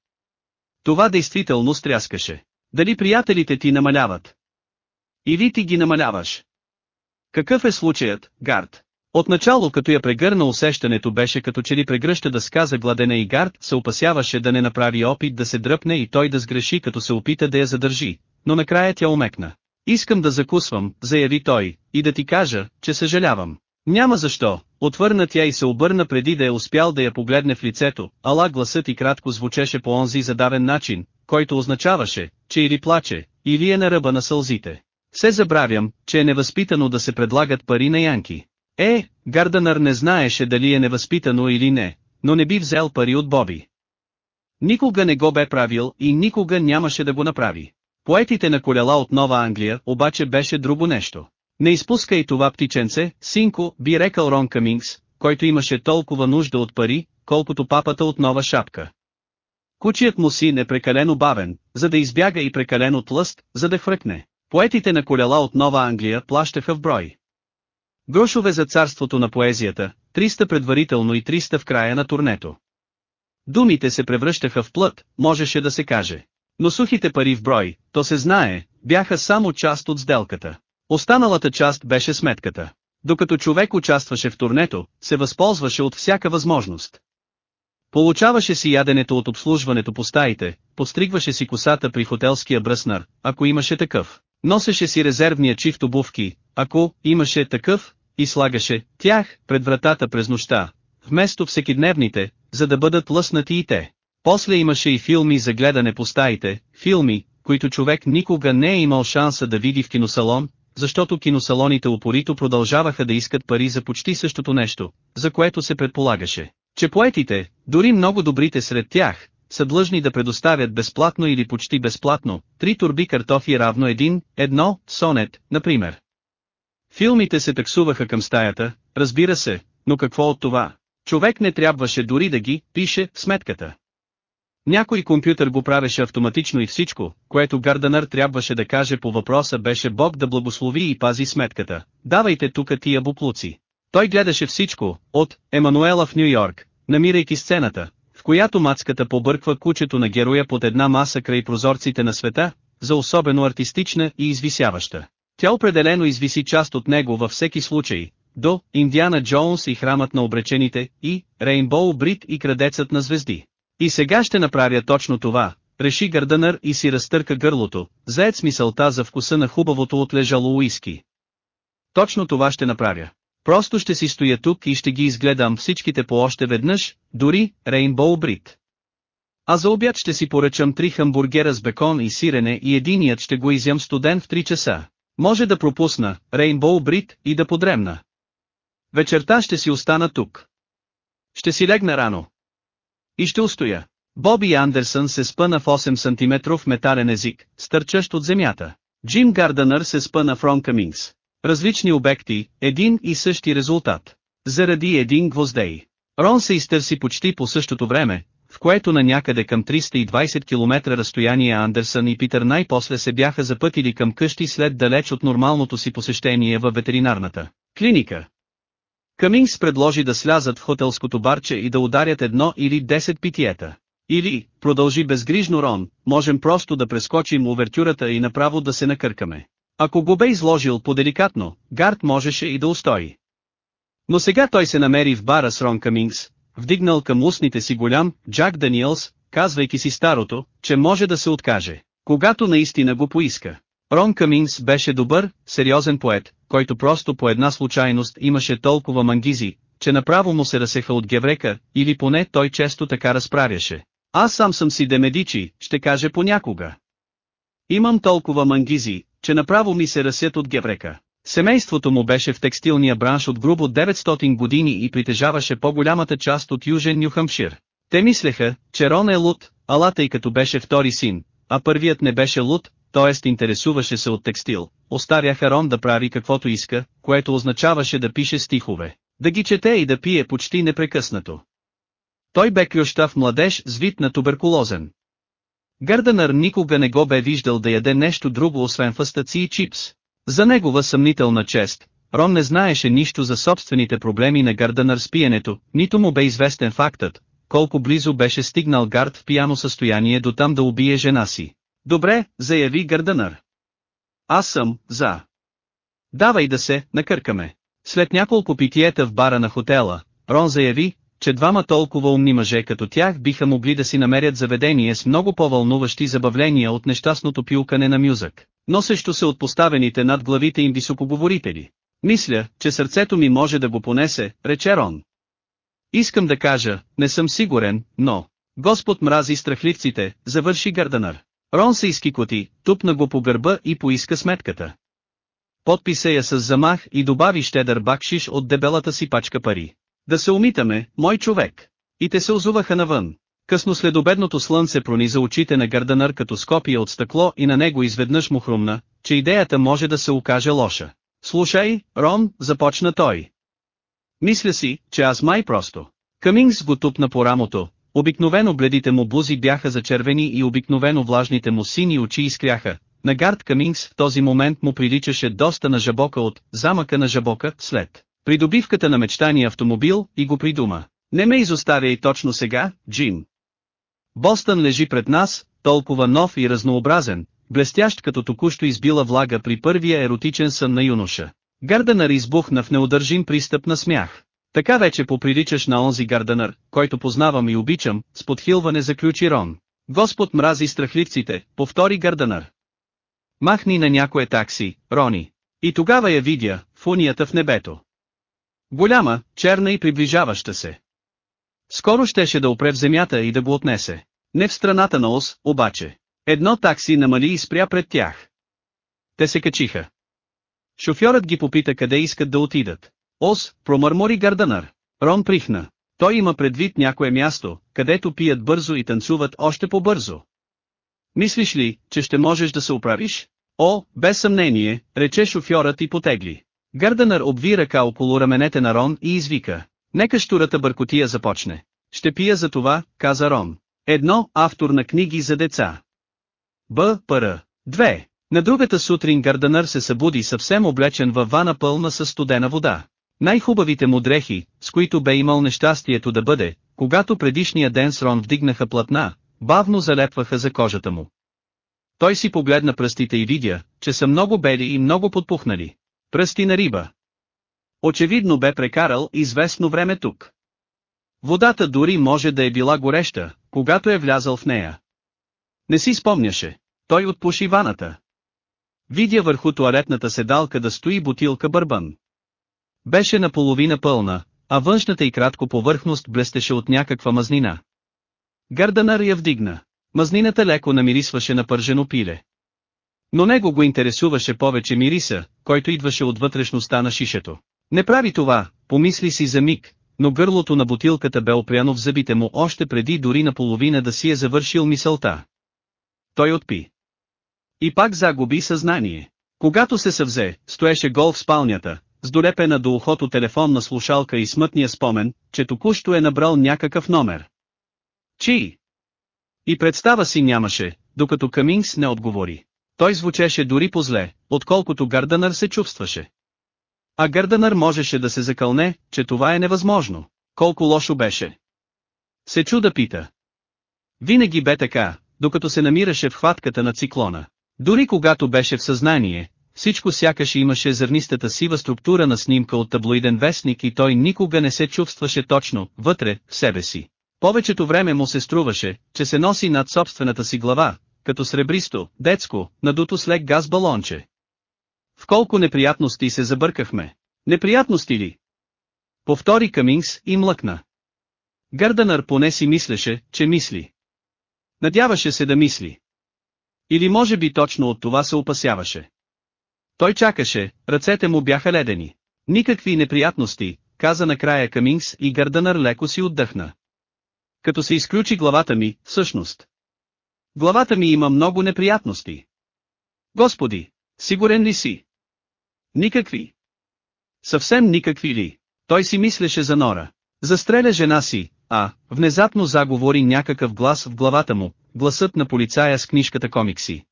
Speaker 1: Това действително стряскаше. Дали приятелите ти намаляват? Или ти ги намаляваш? Какъв е случаят, Гард? Отначало като я прегърна усещането беше като че ли прегръща да сказа гладена и Гард се опасяваше да не направи опит да се дръпне и той да сгреши като се опита да я задържи, но накрая тя умекна. Искам да закусвам, заяви той, и да ти кажа, че съжалявам. Няма защо, отвърна тя и се обърна преди да е успял да я погледне в лицето, ала гласът и кратко звучеше по онзи задавен начин, който означаваше, че или плаче, или е на ръба на сълзите. Се забравям, че е невъзпитано да се предлагат пари на Янки. Е, Гарданър не знаеше дали е невъзпитано или не, но не би взел пари от Боби. Никога не го бе правил и никога нямаше да го направи. Поетите на колела от Нова Англия обаче беше друго нещо. Не изпускай това птиченце, синко, би рекал Рон Камингс, който имаше толкова нужда от пари, колкото папата от нова шапка. Кучият му син е прекалено бавен, за да избяга и прекалено тлъст, за да хръкне. Поетите на колела от Нова Англия плащаха в брой. Грошове за царството на поезията, 300 предварително и 300 в края на турнето. Думите се превръщаха в плът, можеше да се каже. Но сухите пари в брой, то се знае, бяха само част от сделката. Останалата част беше сметката. Докато човек участваше в турнето, се възползваше от всяка възможност. Получаваше си яденето от обслужването по стаите, постригваше си косата при хотелския бръснар, ако имаше такъв. Носеше си резервния чифт обувки, ако имаше такъв, и слагаше тях пред вратата през нощта, вместо всекидневните, за да бъдат лъснати и те. После имаше и филми за гледане по стаите, филми, които човек никога не е имал шанса да види в киносалон, защото киносалоните упорито продължаваха да искат пари за почти същото нещо, за което се предполагаше, че поетите, дори много добрите сред тях, са длъжни да предоставят безплатно или почти безплатно, три турби картофи равно един, едно, сонет, например. Филмите се таксуваха към стаята, разбира се, но какво от това? Човек не трябваше дори да ги пише в сметката. Някой компютър го правеше автоматично и всичко, което Гарданър трябваше да каже по въпроса беше Бог да благослови и пази сметката. Давайте тука тия буплуци. Той гледаше всичко, от Емануела в Нью Йорк, намирайки сцената, която мацката побърква кучето на героя под една маса край прозорците на света, за особено артистична и извисяваща. Тя определено извиси част от него във всеки случай, до Индиана Джонс и храмът на обречените и Рейнбоу Брит и крадецът на звезди. И сега ще направя точно това, реши гърдънър и си разтърка гърлото, заед с мисълта за вкуса на хубавото отлежало уиски. Точно това ще направя. Просто ще си стоя тук и ще ги изгледам всичките по още веднъж, дори Рейнбоу Брит. А за обяд ще си поръчам три хамбургера с бекон и сирене и единият ще го изям студен в 3 часа. Може да пропусна Рейнбоу Брит и да подремна. Вечерта ще си остана тук. Ще си легна рано. И ще устоя. Боби Андерсън се спъна в 8 см метален език, стърчащ от земята. Джим Гарданър се спъна в Ронка Минкс. Различни обекти, един и същи резултат. Заради един гвоздей. Рон се изтърси почти по същото време, в което на някъде към 320 км разстояние Андерсън и Питър най-после се бяха запътили към къщи след далеч от нормалното си посещение във ветеринарната клиника. Камингс предложи да слязат в хотелското барче и да ударят едно или 10 питиета. Или, продължи безгрижно Рон, можем просто да прескочим овертюрата и направо да се накъркаме. Ако го бе изложил по-деликатно, Гард можеше и да устои. Но сега той се намери в бара с Рон Камингс, вдигнал към устните си голям Джак Даниелс, казвайки си старото, че може да се откаже, когато наистина го поиска. Рон Камингс беше добър, сериозен поет, който просто по една случайност имаше толкова мангизи, че направо му се разсеха от геврека, или поне той често така разправяше. Аз сам съм си Демедичи, ще каже понякога. Имам толкова мангизи, че направо ми се разсят от геврека. Семейството му беше в текстилния бранш от грубо 900 години и притежаваше по-голямата част от Южен Нюхамшир. Те мислеха, че Рон е луд, ала тъй като беше втори син, а първият не беше луд, т.е. интересуваше се от текстил, остаряха Рон да прави каквото иска, което означаваше да пише стихове, да ги чете и да пие почти непрекъснато. Той бе клющав младеж с вид на туберкулозен. Гарданър никога не го бе виждал да яде нещо друго освен фъстъци и чипс. За негова съмнителна чест, Рон не знаеше нищо за собствените проблеми на Гарданър с пиенето, нито му бе известен фактът, колко близо беше стигнал Гард в пияно състояние до там да убие жена си. Добре, заяви Гарданър. Аз съм, за. Давай да се, накъркаме. След няколко питиета в бара на хотела, Рон заяви, че двама толкова умни мъже като тях биха могли да си намерят заведение с много по-вълнуващи забавления от нещастното пилкане на мюзък, но също се от поставените над главите им високоговорители. Мисля, че сърцето ми може да го понесе, рече Рон. Искам да кажа, не съм сигурен, но... Господ мрази страхливците, завърши Гърданър. Рон се изкикоти, тупна го по гърба и поиска сметката. Подписа я с замах и добави щедър бакшиш от дебелата си пачка пари. Да се умитаме, мой човек! И те се озуваха навън. Късно след обедното слънце прониза очите на Гарданър като скопие от стъкло и на него изведнъж му хрумна, че идеята може да се окаже лоша. Слушай, Рон, започна той. Мисля си, че аз май просто. Камингс го тупна по рамото, обикновено бледите му бузи бяха зачервени и обикновено влажните му сини очи изкряха. На Гард Камингс в този момент му приличаше доста на жабока от «Замъка на жабока» след Придобивката на мечтания автомобил и го придума. Не ме изоставя и точно сега, Джим. Бостън лежи пред нас, толкова нов и разнообразен, блестящ като току-що избила влага при първия еротичен сън на юноша. Гарданър избухна в неудържим пристъп на смях. Така вече поприличаш на онзи Гарданър, който познавам и обичам, с подхилване заключи Рон. Господ мрази страхливците, повтори Гарданър. Махни на някое такси, Рони. И тогава я видя, фунията в небето. Голяма, черна и приближаваща се. Скоро щеше да опре в земята и да го отнесе. Не в страната на Ос, обаче. Едно такси намали и спря пред тях. Те се качиха. Шофьорът ги попита къде искат да отидат. Ос, промърмори Гарданър. Рон прихна. Той има предвид някое място, където пият бързо и танцуват още по-бързо. Мислиш ли, че ще можеш да се оправиш? О, без съмнение, рече шофьорът и потегли. Гърданър обви ръка около раменете на Рон и извика. Нека штурата бъркотия започне. Ще пия за това, каза Рон. Едно, автор на книги за деца. Б. Пър. Две. На другата сутрин Гарданър се събуди съвсем облечен във вана пълна със студена вода. Най-хубавите му дрехи, с които бе имал нещастието да бъде, когато предишния ден с Рон вдигнаха платна, бавно залепваха за кожата му. Той си погледна пръстите и видя, че са много бели и много подпухнали. Пръсти на риба. Очевидно бе прекарал известно време тук. Водата дори може да е била гореща, когато е влязал в нея. Не си спомняше. Той отпуши ваната. Видя върху туалетната седалка да стои бутилка бърбан. Беше наполовина пълна, а външната и кратко повърхност блестеше от някаква мазнина. Гарданар я вдигна. Мазнината леко намирисваше на пържено пиле. Но него го интересуваше повече мириса, който идваше от вътрешността на шишето. Не прави това, помисли си за миг, но гърлото на бутилката бе опряно в зъбите му още преди дори наполовина да си е завършил мисълта. Той отпи. И пак загуби съзнание. Когато се съвзе, стоеше гол в спалнята, с долепена до ухото телефонна слушалка и смътния спомен, че току-що е набрал някакъв номер. Чи? И представа си нямаше, докато Камингс не отговори. Той звучеше дори по-зле, отколкото Гарданър се чувстваше. А Гарданър можеше да се закълне, че това е невъзможно. Колко лошо беше. Се чу да пита. Винаги бе така, докато се намираше в хватката на циклона. Дори когато беше в съзнание, всичко сякаш имаше зърнистата сива структура на снимка от таблоиден вестник и той никога не се чувстваше точно, вътре, в себе си. Повечето време му се струваше, че се носи над собствената си глава, като сребристо, детско, надуто с лек газ балонче. В колко неприятности се забъркахме. Неприятности ли? Повтори Камингс и млъкна. Гърданър поне си мислеше, че мисли. Надяваше се да мисли. Или може би точно от това се опасяваше. Той чакаше, ръцете му бяха ледени. Никакви неприятности, каза накрая Камингс и Гърданър леко си отдъхна. Като се изключи главата ми, всъщност. Главата ми има много неприятности. Господи, сигурен ли си? Никакви. Съвсем никакви ли? Той си мислеше за Нора. Застреля жена си, а, внезапно заговори някакъв глас в главата му, гласът на полицая с книжката комикси.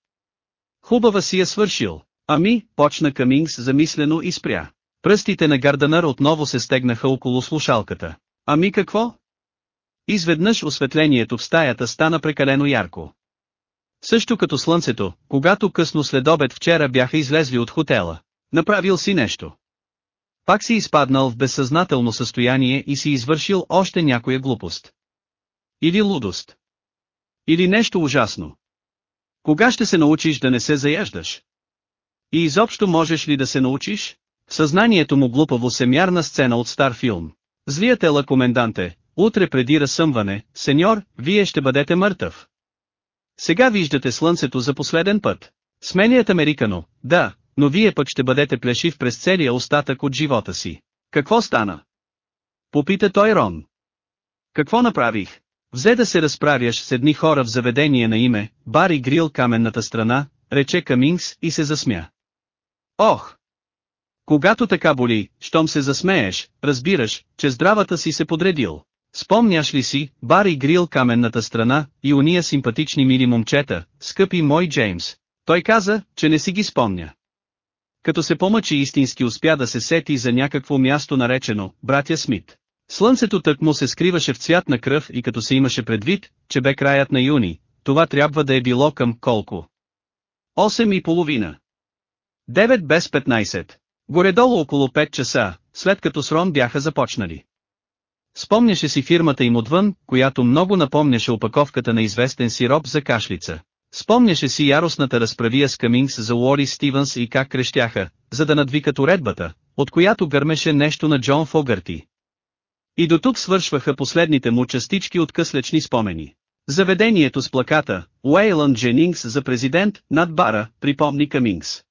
Speaker 1: Хубава си я е свършил, ами, почна Камингс замислено и спря. Пръстите на Гарданър отново се стегнаха около слушалката. Ами какво? Изведнъж осветлението в стаята стана прекалено ярко. Също като слънцето, когато късно след обед вчера бяха излезли от хотела. Направил си нещо. Пак си изпаднал в безсъзнателно състояние и си извършил още някоя глупост. Или лудост. Или нещо ужасно. Кога ще се научиш да не се заяждаш? И изобщо можеш ли да се научиш? В съзнанието му глупаво се мярна сцена от стар филм. Злият ела коменданте, утре преди разсъмване, сеньор, вие ще бъдете мъртъв. Сега виждате слънцето за последен път. Сменият американо, да, но вие пък ще бъдете плешив през целия остатък от живота си. Какво стана? Попита той Рон. Какво направих? Взе да се разправяш с едни хора в заведение на име, Бари Грил каменната страна, рече Камингс и се засмя. Ох! Когато така боли, щом се засмееш, разбираш, че здравата си се подредил. Спомняш ли си, бар и грил каменната страна, и уния симпатични мили момчета, скъпи мой Джеймс? Той каза, че не си ги спомня. Като се помъчи истински успя да се сети за някакво място наречено «Братя Смит». Слънцето тък му се скриваше в цвят на кръв и като се имаше предвид, че бе краят на юни, това трябва да е било към колко. 8 и половина. 9 без 15. Горедолу около 5 часа, след като с Рон бяха започнали. Спомняше си фирмата им отвън, която много напомняше опаковката на известен сироп за кашлица. Спомняше си яростната разправия с Камингс за Лори Стивенс и как крещяха, за да надвикат уредбата, от която гърмеше нещо на Джон Фогърти. И до тук свършваха последните му частички от къслечни спомени. Заведението с плаката «Уейланд Дженингс за президент» над бара, припомни Камингс.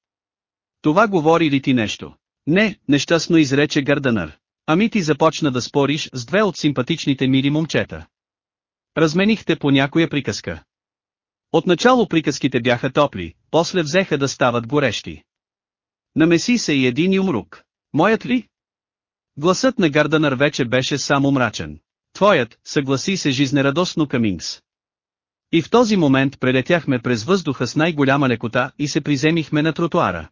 Speaker 1: Това говори ли ти нещо? Не, нещастно изрече Гарданър. Ами ти започна да спориш с две от симпатичните мили момчета. Разменихте по някоя приказка. Отначало приказките бяха топли, после взеха да стават горещи. Намеси се и един юмрук. Моят ли? Гласът на Гарданър вече беше само мрачен. Твоят, съгласи се жизнерадостно Камингс. И в този момент прелетяхме през въздуха с най-голяма лекота и се приземихме на тротуара.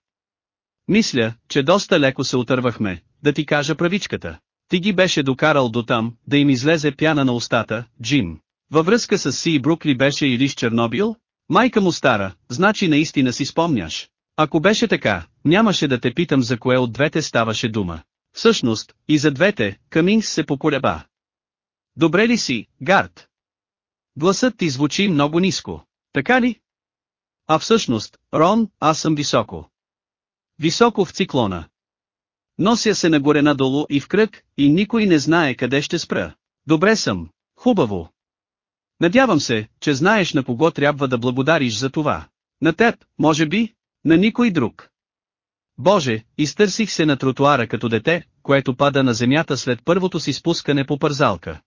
Speaker 1: Мисля, че доста леко се отървахме, да ти кажа правичката. Ти ги беше докарал до там, да им излезе пяна на устата, Джим. Във връзка с Си и Брукли беше или с Чернобил? Майка му стара, значи наистина си спомняш. Ако беше така, нямаше да те питам за кое от двете ставаше дума. Всъщност, и за двете, Камингс се поколеба. Добре ли си, Гард? Гласът ти звучи много ниско, така ли? А всъщност, Рон, аз съм високо. Високо в циклона. Нося се нагоре надолу и в кръг, и никой не знае къде ще спра. Добре съм. Хубаво. Надявам се, че знаеш на кого трябва да благодариш за това. На теб, може би, на никой друг. Боже, изтърсих се на тротуара като дете, което пада на земята след първото си спускане по пързалка.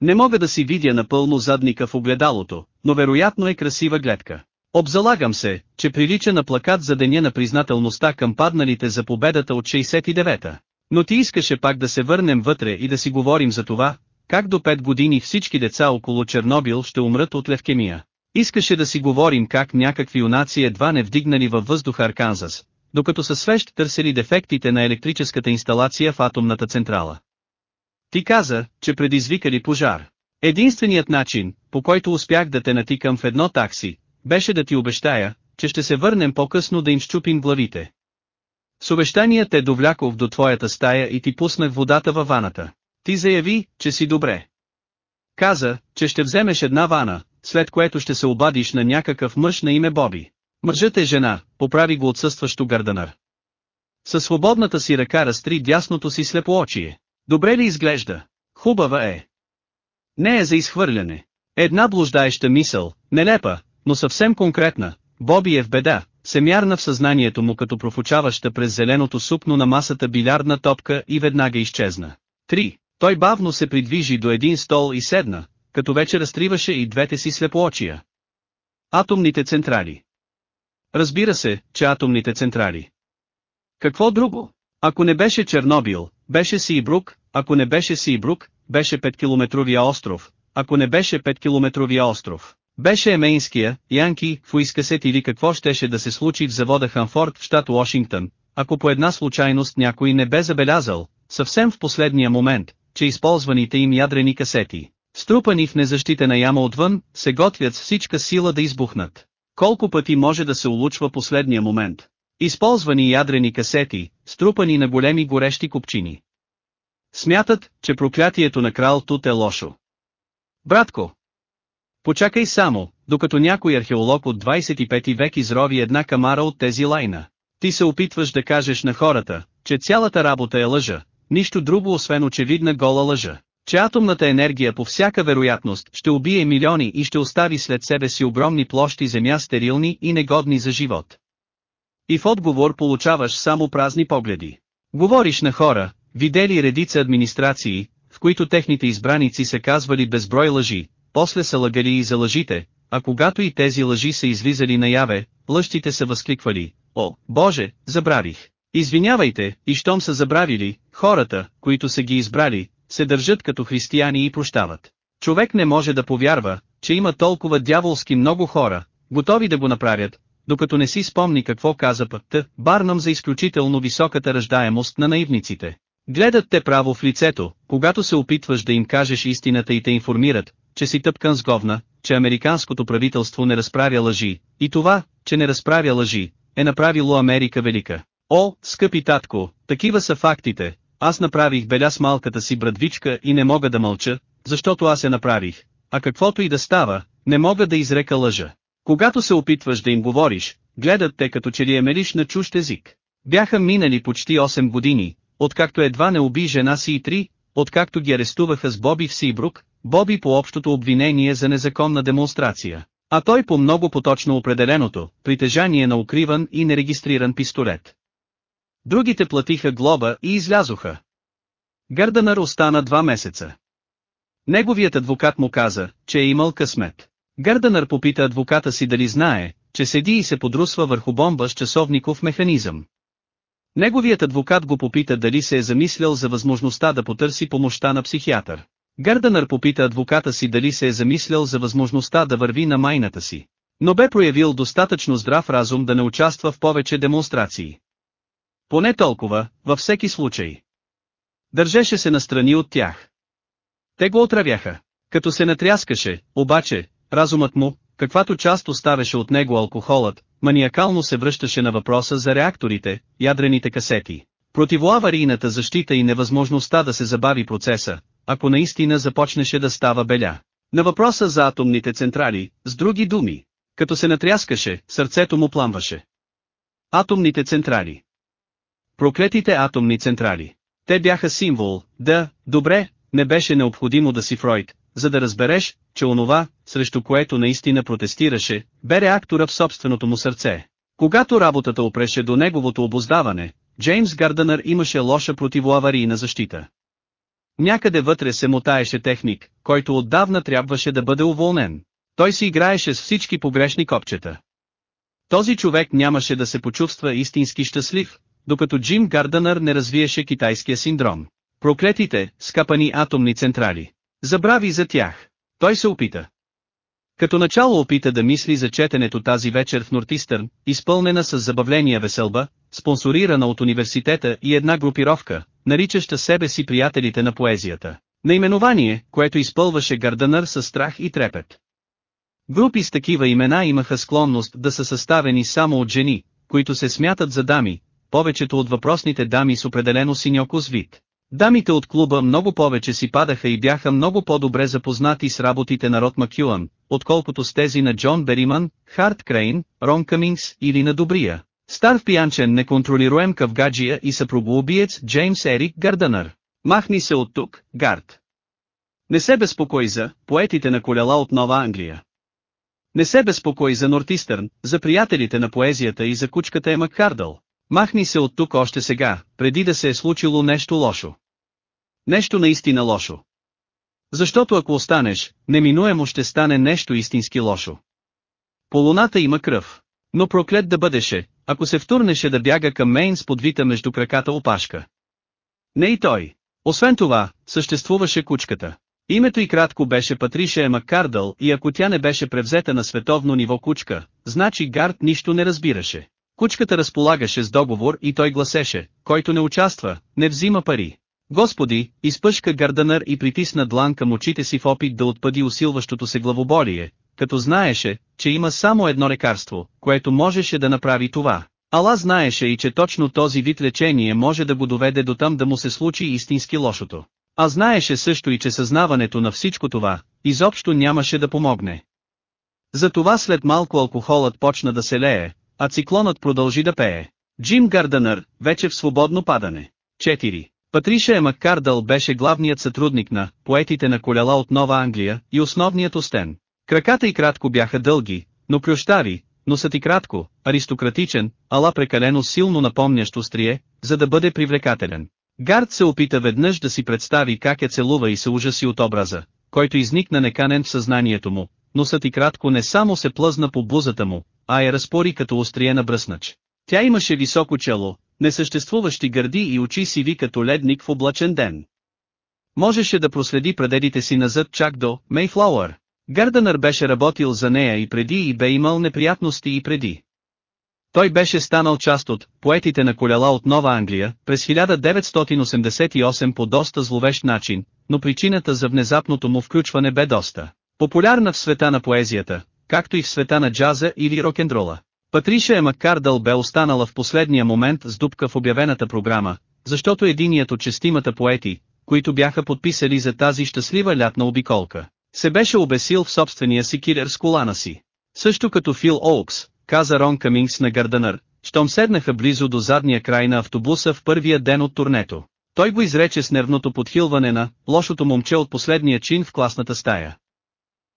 Speaker 1: Не мога да си видя напълно задника в огледалото, но вероятно е красива гледка. Обзалагам се, че прилича на плакат за деня на признателността към падналите за победата от 69-та. Но ти искаше пак да се върнем вътре и да си говорим за това, как до 5 години всички деца около Чернобил ще умрат от левкемия. Искаше да си говорим как някакви юнаци едва не вдигнали във въздуха Арканзас, докато със свещ търсили дефектите на електрическата инсталация в атомната централа. Ти каза, че предизвикали пожар. Единственият начин, по който успях да те натикам в едно такси, беше да ти обещая, че ще се върнем по-късно да им щупим главите. С обещания те довляков до твоята стая и ти пуснах водата във ваната. Ти заяви, че си добре. Каза, че ще вземеш една вана, след което ще се обадиш на някакъв мъж на име Боби. Мъжът е жена, поправи го отсъстващо гърданър. Със свободната си ръка разтри дясното си слепоочие. Добре ли изглежда? Хубава е. Не е за изхвърляне. Една блуждаеща мисъл, нелепа, но съвсем конкретна. Боби е в беда, се мярна в съзнанието му като профучаваща през зеленото супно на масата билярдна топка и веднага изчезна. 3. Той бавно се придвижи до един стол и седна, като вече разтриваше и двете си слепоочия. Атомните централи. Разбира се, че атомните централи. Какво друго? Ако не беше Чернобил, беше Сибрук, ако не беше Сибрук, беше 5-километровия остров, ако не беше 5-километровия остров, беше емейнския, Янки, Фуискасет или какво щеше да се случи в завода Ханфорд в щат Вашингтон, ако по една случайност някой не бе забелязал, съвсем в последния момент, че използваните им ядрени касети, струпани в незащитена яма отвън, се готвят с всичка сила да избухнат. Колко пъти може да се улучва последния момент? Използвани ядрени касети, струпани на големи горещи купчини. Смятат, че проклятието на крал Тут е лошо. Братко, Почакай само, докато някой археолог от 25 век изрови една камара от тези лайна. Ти се опитваш да кажеш на хората, че цялата работа е лъжа, нищо друго освен очевидна гола лъжа, че атомната енергия по всяка вероятност ще убие милиони и ще остави след себе си огромни площи земя стерилни и негодни за живот. И в отговор получаваш само празни погледи. Говориш на хора, видели редица администрации, в които техните избраници са казвали безброй лъжи, после са лъгали и за лъжите, а когато и тези лъжи са излизали наяве, лъщите са възкликвали, о, Боже, забравих. Извинявайте, и щом са забравили, хората, които са ги избрали, се държат като християни и прощават. Човек не може да повярва, че има толкова дяволски много хора, готови да го направят, докато не си спомни какво каза пътта, Барнам за изключително високата ръждаемост на наивниците. Гледат те право в лицето, когато се опитваш да им кажеш истината и те информират, че си тъпкан с говна, че американското правителство не разправя лъжи, и това, че не разправя лъжи, е направило Америка велика. О, скъпи татко, такива са фактите, аз направих беля с малката си брадвичка и не мога да мълча, защото аз я направих, а каквото и да става, не мога да изрека лъжа. Когато се опитваш да им говориш, гледат те като че ли е мериш на чужд език. Бяха минали почти 8 години, откакто едва не уби жена си и 3, откакто ги арестуваха с Боби в Сибрук, Боби по общото обвинение за незаконна демонстрация, а той по много поточно определеното, притежание на укриван и нерегистриран пистолет. Другите платиха глоба и излязоха. Гърданър остана два месеца. Неговият адвокат му каза, че е имал късмет. Гърданър попита адвоката си дали знае, че седи и се подрусва върху бомба с часовников механизъм. Неговият адвокат го попита дали се е замислял за възможността да потърси помощта на психиатър. Гърданър попита адвоката си дали се е замислял за възможността да върви на майната си, но бе проявил достатъчно здрав разум да не участва в повече демонстрации. Поне толкова, във всеки случай. Държеше се настрани от тях. Те го отравяха. Като се натряскаше, обаче, разумът му, каквато част оставеше от него алкохолът, маниакално се връщаше на въпроса за реакторите, ядрените касети, противоаварийната защита и невъзможността да се забави процеса, ако наистина започнеше да става беля. На въпроса за атомните централи, с други думи, като се натряскаше, сърцето му пламваше. Атомните централи. Проклетите атомни централи. Те бяха символ, да, добре, не беше необходимо да си Фройд, за да разбереш, че онова, срещу което наистина протестираше, бе реактора в собственото му сърце. Когато работата опреше до неговото обоздаване, Джеймс Гарданър имаше лоша противоаварийна защита. Някъде вътре се мотаеше техник, който отдавна трябваше да бъде уволнен. Той си играеше с всички погрешни копчета. Този човек нямаше да се почувства истински щастлив, докато Джим Гарданър не развиеше китайския синдром. Проклетите, скъпани атомни централи. Забрави за тях. Той се опита. Като начало опита да мисли за четенето тази вечер в Нортистърн, изпълнена с забавления веселба, спонсорирана от университета и една групировка, наричаща себе си приятелите на поезията. Наименование, което изпълваше Гарданър със страх и трепет. Групи с такива имена имаха склонност да са съставени само от жени, които се смятат за дами, повечето от въпросните дами с определено синьокос вид. Дамите от клуба много повече си падаха и бяха много по-добре запознати с работите на Рот Макюан, отколкото с тези на Джон Бериман, Харт Крейн, Рон Камингс или на Добрия. Стар пиянчен неконтролируем къвгаджия и съпругоубиец Джеймс Ерик Гарданър. Махни се от тук, Гард. Не се безпокой за поетите на колела от Нова Англия. Не се безпокой за Нортистърн, за приятелите на поезията и за кучката Ема Кардъл. Махни се от тук още сега, преди да се е случило нещо лошо. Нещо наистина лошо. Защото ако останеш, неминуемо ще стане нещо истински лошо. По луната има кръв. Но проклет да бъдеше, ако се втурнеше да бяга към Мейн с подвита между краката опашка. Не и той. Освен това, съществуваше кучката. Името и кратко беше Патриша Маккардъл и ако тя не беше превзета на световно ниво кучка, значи Гард нищо не разбираше. Кучката разполагаше с договор и той гласеше, който не участва, не взима пари. Господи, изпъшка Гарданър и притисна длан към очите си в опит да отпади усилващото се главоболие, като знаеше, че има само едно лекарство, което можеше да направи това. Ала знаеше и че точно този вид лечение може да го доведе до там да му се случи истински лошото. А знаеше също и че съзнаването на всичко това, изобщо нямаше да помогне. Затова след малко алкохолът почна да се лее, а циклонът продължи да пее. Джим Гарданър, вече в свободно падане. 4. Патриша Маккардъл беше главният сътрудник на поетите на колела от Нова Англия и основният остен, Краката и кратко бяха дълги, но плющави, носът и кратко, аристократичен, ала прекалено силно напомнящ острие, за да бъде привлекателен. Гард се опита веднъж да си представи как я е целува и се ужаси от образа, който изникна неканен в съзнанието му, носът и кратко не само се плъзна по бузата му, а я разпори като острие на бръснач. Тя имаше високо чело, несъществуващи гърди и очи сиви като ледник в облачен ден. Можеше да проследи предедите си назад чак до Мейфлауър. Гарданър беше работил за нея и преди и бе имал неприятности и преди. Той беше станал част от поетите на коляла от Нова Англия през 1988 по доста зловещ начин, но причината за внезапното му включване бе доста популярна в света на поезията, както и в света на джаза или рок-н-рола. Патриша е. Маккардъл бе останала в последния момент с дупка в обявената програма, защото единият от честимата поети, които бяха подписали за тази щастлива лятна обиколка, се беше обесил в собствения си кирер с колана си. Също като Фил Оукс, каза Рон Камингс на Гарданър, щом седнаха близо до задния край на автобуса в първия ден от турнето. Той го изрече с нервното подхилване на лошото момче от последния чин в класната стая.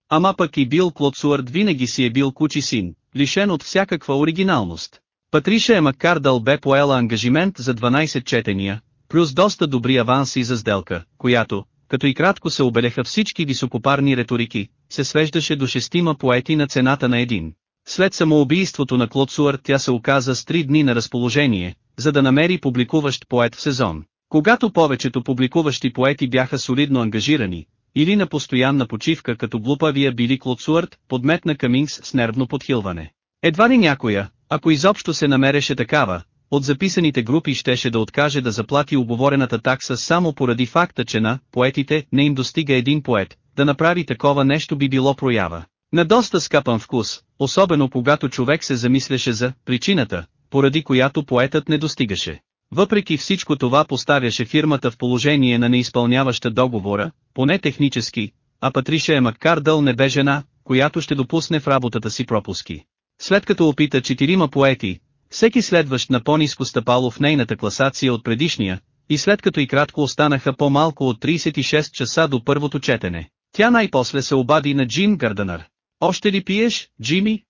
Speaker 1: Ама пък и Бил Клодсуард винаги си е бил кучи син, лишен от всякаква оригиналност. Патриша е Маккардал бе поела ангажимент за 12 четения, плюс доста добри аванси за сделка, която, като и кратко се обелеха всички високопарни реторики, се свеждаше до шестима поети на цената на един. След самоубийството на Клод тя се оказа с три дни на разположение, за да намери публикуващ поет в сезон. Когато повечето публикуващи поети бяха солидно ангажирани, или на постоянна почивка като глупавия били Клод подметна Камингс с нервно подхилване. Едва ли някоя, ако изобщо се намереше такава, от записаните групи щеше да откаже да заплати обговорената такса само поради факта, че на поетите не им достига един поет, да направи такова нещо би било проява. На доста скъпан вкус, особено когато човек се замисляше за причината, поради която поетът не достигаше. Въпреки всичко това поставяше фирмата в положение на неизпълняваща договора, поне технически, а Патриша Маккардъл не бе жена, която ще допусне в работата си пропуски. След като опита четирима поети, всеки следващ на по-низко стъпало в нейната класация от предишния, и след като и кратко останаха по-малко от 36 часа до първото четене, тя най-после се обади на Джим Гарденър. «Още ли пиеш, Джими?»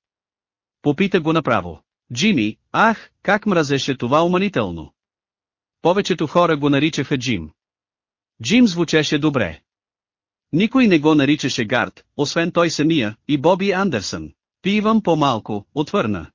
Speaker 1: Попита го направо. Джими, ах, как мразеше това уманително. Повечето хора го наричаха Джим. Джим звучеше добре. Никой не го наричаше Гард, освен той самия, и Боби Андерсън. Пивам по-малко, отвърна.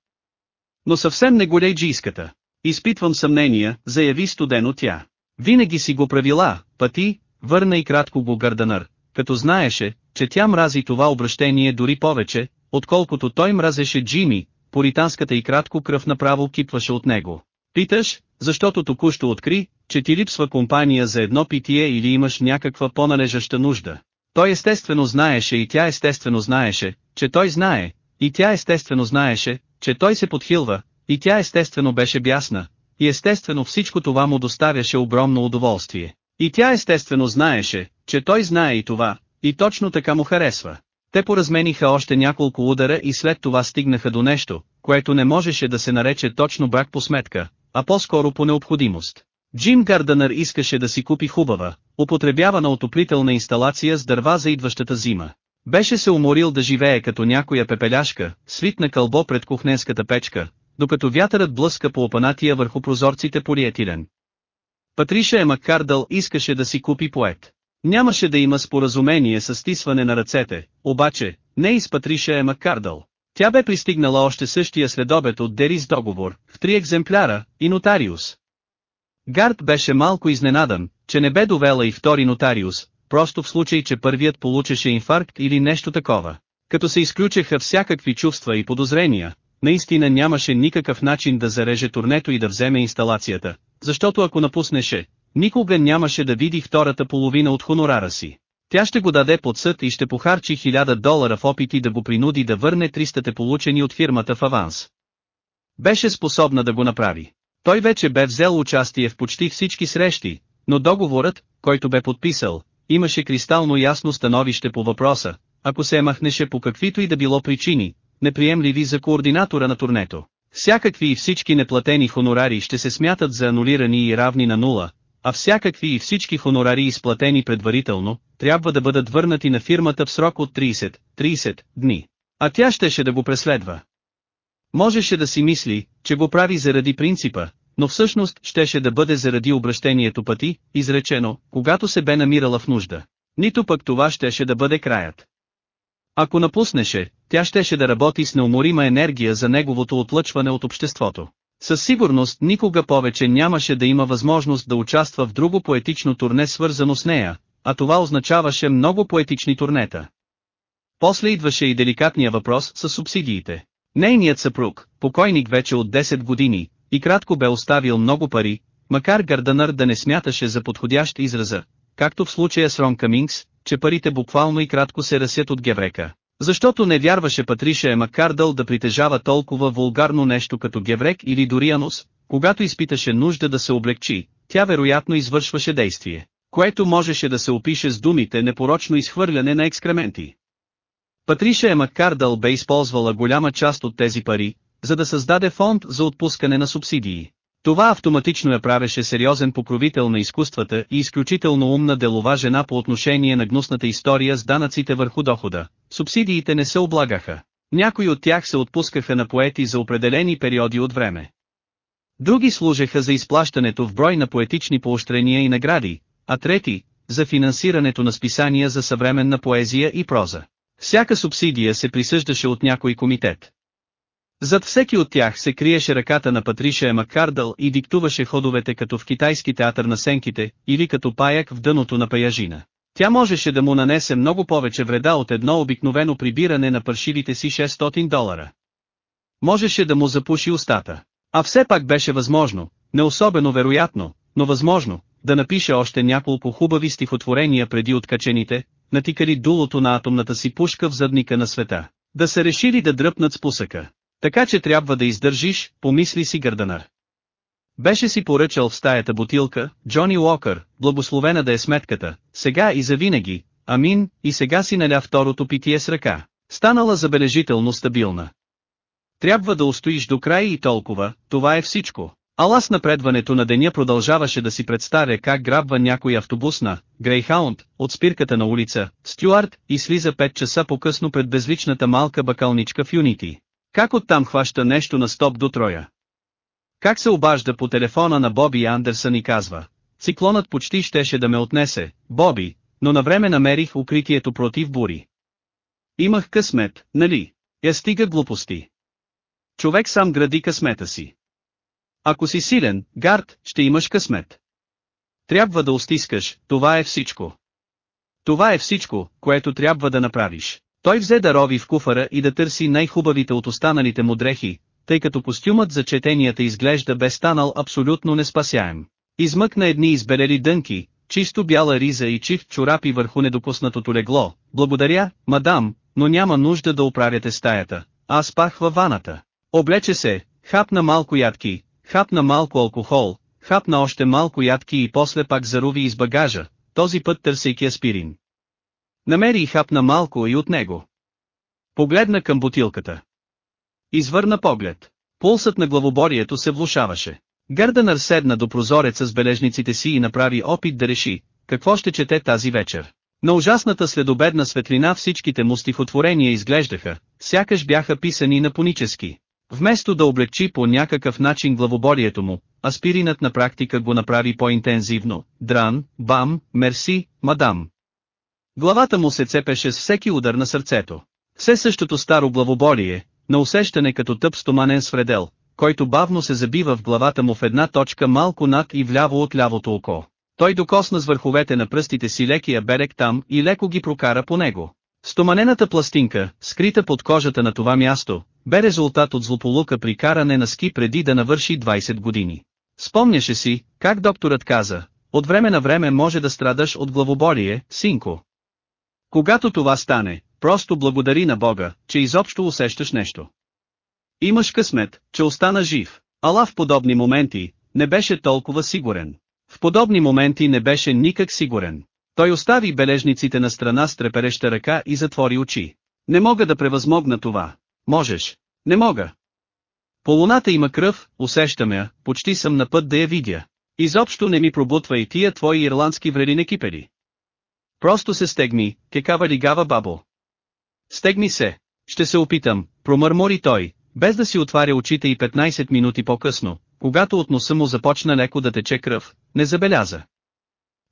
Speaker 1: Но съвсем не голейджийската. Изпитвам съмнения, заяви студено тя. Винаги си го правила, пъти, върна и кратко го гърданър, като знаеше, че тя мрази това обращение дори повече, отколкото той мразеше Джими, поританската и кратко кръв направо кипваше от него. Питаш, защото току-що откри, че ти липсва компания за едно питие или имаш някаква по-належаща нужда. Той естествено знаеше и тя естествено знаеше, че той знае, и тя естествено знаеше, че той се подхилва, и тя естествено беше бясна, и естествено всичко това му доставяше огромно удоволствие. И тя естествено знаеше, че той знае и това, и точно така му харесва. Те поразмениха още няколко удара и след това стигнаха до нещо, което не можеше да се нарече точно брак по сметка, а по-скоро по необходимост. Джим Гарданър искаше да си купи хубава, употребявана отоплителна инсталация с дърва за идващата зима. Беше се уморил да живее като някоя пепеляшка, свит на кълбо пред кухненската печка, докато вятърът блъска по опанатия върху прозорците полиетилен. Патриша е Маккардъл искаше да си купи поет. Нямаше да има споразумение с стисване на ръцете, обаче, не и с Патриша е Маккардъл. Тя бе пристигнала още същия следобед от Дерис договор, в три екземпляра, и нотариус. Гард беше малко изненадан, че не бе довела и втори нотариус, просто в случай, че първият получеше инфаркт или нещо такова. Като се изключеха всякакви чувства и подозрения, наистина нямаше никакъв начин да зареже турнето и да вземе инсталацията, защото ако напуснеше, никога нямаше да види втората половина от хонорара си. Тя ще го даде под съд и ще похарчи 1000 долара в опити да го принуди да върне 300-те получени от фирмата в аванс. Беше способна да го направи. Той вече бе взел участие в почти всички срещи, но договорът, който бе подписал, имаше кристално ясно становище по въпроса, ако се махнеше по каквито и да било причини, неприемливи за координатора на турнето. Всякакви и всички неплатени хонорари ще се смятат за анулирани и равни на нула, а всякакви и всички хонорари изплатени предварително, трябва да бъдат върнати на фирмата в срок от 30-30 дни. А тя щеше да го преследва. Можеше да си мисли, че го прави заради принципа, но всъщност щеше да бъде заради обращението пъти, изречено, когато се бе намирала в нужда. Нито пък това щеше да бъде краят. Ако напуснеше, тя щеше да работи с неуморима енергия за неговото отлъчване от обществото. Със сигурност никога повече нямаше да има възможност да участва в друго поетично турне свързано с нея, а това означаваше много поетични турнета. После идваше и деликатния въпрос с субсидиите. Нейният съпруг, покойник вече от 10 години, и кратко бе оставил много пари, макар Гарданър да не смяташе за подходящ израза, както в случая с Рон Камингс, че парите буквално и кратко се разят от геврека. Защото не вярваше Патриша Емакардъл да притежава толкова вулгарно нещо като геврек или дори анус, когато изпиташе нужда да се облегчи, тя вероятно извършваше действие, което можеше да се опише с думите непорочно изхвърляне на екскременти. Патриша Емакардъл бе използвала голяма част от тези пари, за да създаде фонд за отпускане на субсидии. Това автоматично я правеше сериозен покровител на изкуствата и изключително умна делова жена по отношение на гнусната история с данъците върху дохода. Субсидиите не се облагаха. Някои от тях се отпускаха на поети за определени периоди от време. Други служеха за изплащането в брой на поетични поощрения и награди, а трети – за финансирането на списания за съвременна поезия и проза. Всяка субсидия се присъждаше от някой комитет. Зад всеки от тях се криеше ръката на Патриша Маккардъл и диктуваше ходовете като в китайски театър на сенките, или като паяк в дъното на паяжина. Тя можеше да му нанесе много повече вреда от едно обикновено прибиране на паршивите си 600 долара. Можеше да му запуши устата. А все пак беше възможно, не особено вероятно, но възможно, да напише още няколко хубави стихотворения преди откачените, натикали дулото на атомната си пушка в задника на света. Да се решили да дръпнат спусъка. Така че трябва да издържиш, помисли си Гърданър. Беше си поръчал в стаята бутилка, Джони Уокър, благословена да е сметката, сега и завинаги, амин, и сега си наля второто питие с ръка, станала забележително стабилна. Трябва да устоиш до край и толкова, това е всичко. Ала с напредването на деня продължаваше да си представя как грабва някой автобусна, Грейхаунд, от спирката на улица, Стюарт, и слиза 5 часа по-късно пред безличната малка бакалничка в Юнити. Как оттам хваща нещо на стоп до Троя? Как се обажда по телефона на Боби Андерсън и казва, циклонът почти щеше да ме отнесе, Боби, но на време намерих укритието против бури. Имах късмет, нали? Я стига глупости. Човек сам гради късмета си. Ако си силен, гард, ще имаш късмет. Трябва да устискаш, това е всичко. Това е всичко, което трябва да направиш. Той взе да рови в куфара и да търси най-хубавите от останалите му дрехи, тъй като костюмът за четенията изглежда бе станал абсолютно неспасяем. Измъкна едни избелели дънки, чисто бяла риза и чифт чорапи върху недопуснатото легло. Благодаря, мадам, но няма нужда да оправяте стаята, аз пах във ваната. Облече се, хапна малко ядки, хапна малко алкохол, хапна още малко ядки и после пак заруви из багажа, този път търсейки аспирин. Намери и хапна малко и от него. Погледна към бутилката. Извърна поглед. Пулсът на главоборието се влушаваше. Гърденър седна до прозореца с бележниците си и направи опит да реши, какво ще чете тази вечер. На ужасната следобедна светлина всичките му стихотворения изглеждаха, сякаш бяха писани на понически. Вместо да облегчи по някакъв начин главоборието му, аспиринът на практика го направи по-интензивно. Дран, бам, мерси, мадам. Главата му се цепеше с всеки удар на сърцето. Все същото старо главоболие, на усещане като тъп стоманен свредел, който бавно се забива в главата му в една точка малко над и вляво от лявото око. Той докосна с върховете на пръстите си лекия берег там и леко ги прокара по него. Стоманената пластинка, скрита под кожата на това място, бе резултат от злополука при каране на ски преди да навърши 20 години. Спомняше си, как докторът каза, от време на време може да страдаш от главоболие, синко. Когато това стане, просто благодари на Бога, че изобщо усещаш нещо. Имаш късмет, че остана жив. Ала в подобни моменти, не беше толкова сигурен. В подобни моменти не беше никак сигурен. Той остави бележниците на страна с трепереща ръка и затвори очи. Не мога да превъзмогна това. Можеш. Не мога. По луната има кръв, усещам я, почти съм на път да я видя. Изобщо не ми пробутва и тия твои ирландски врединекипеди. Просто се стегни, кекава лигава бабо. Стегни се, ще се опитам, промърмори той, без да си отваря очите и 15 минути по-късно, когато от носа му започна леко да тече кръв, не забеляза.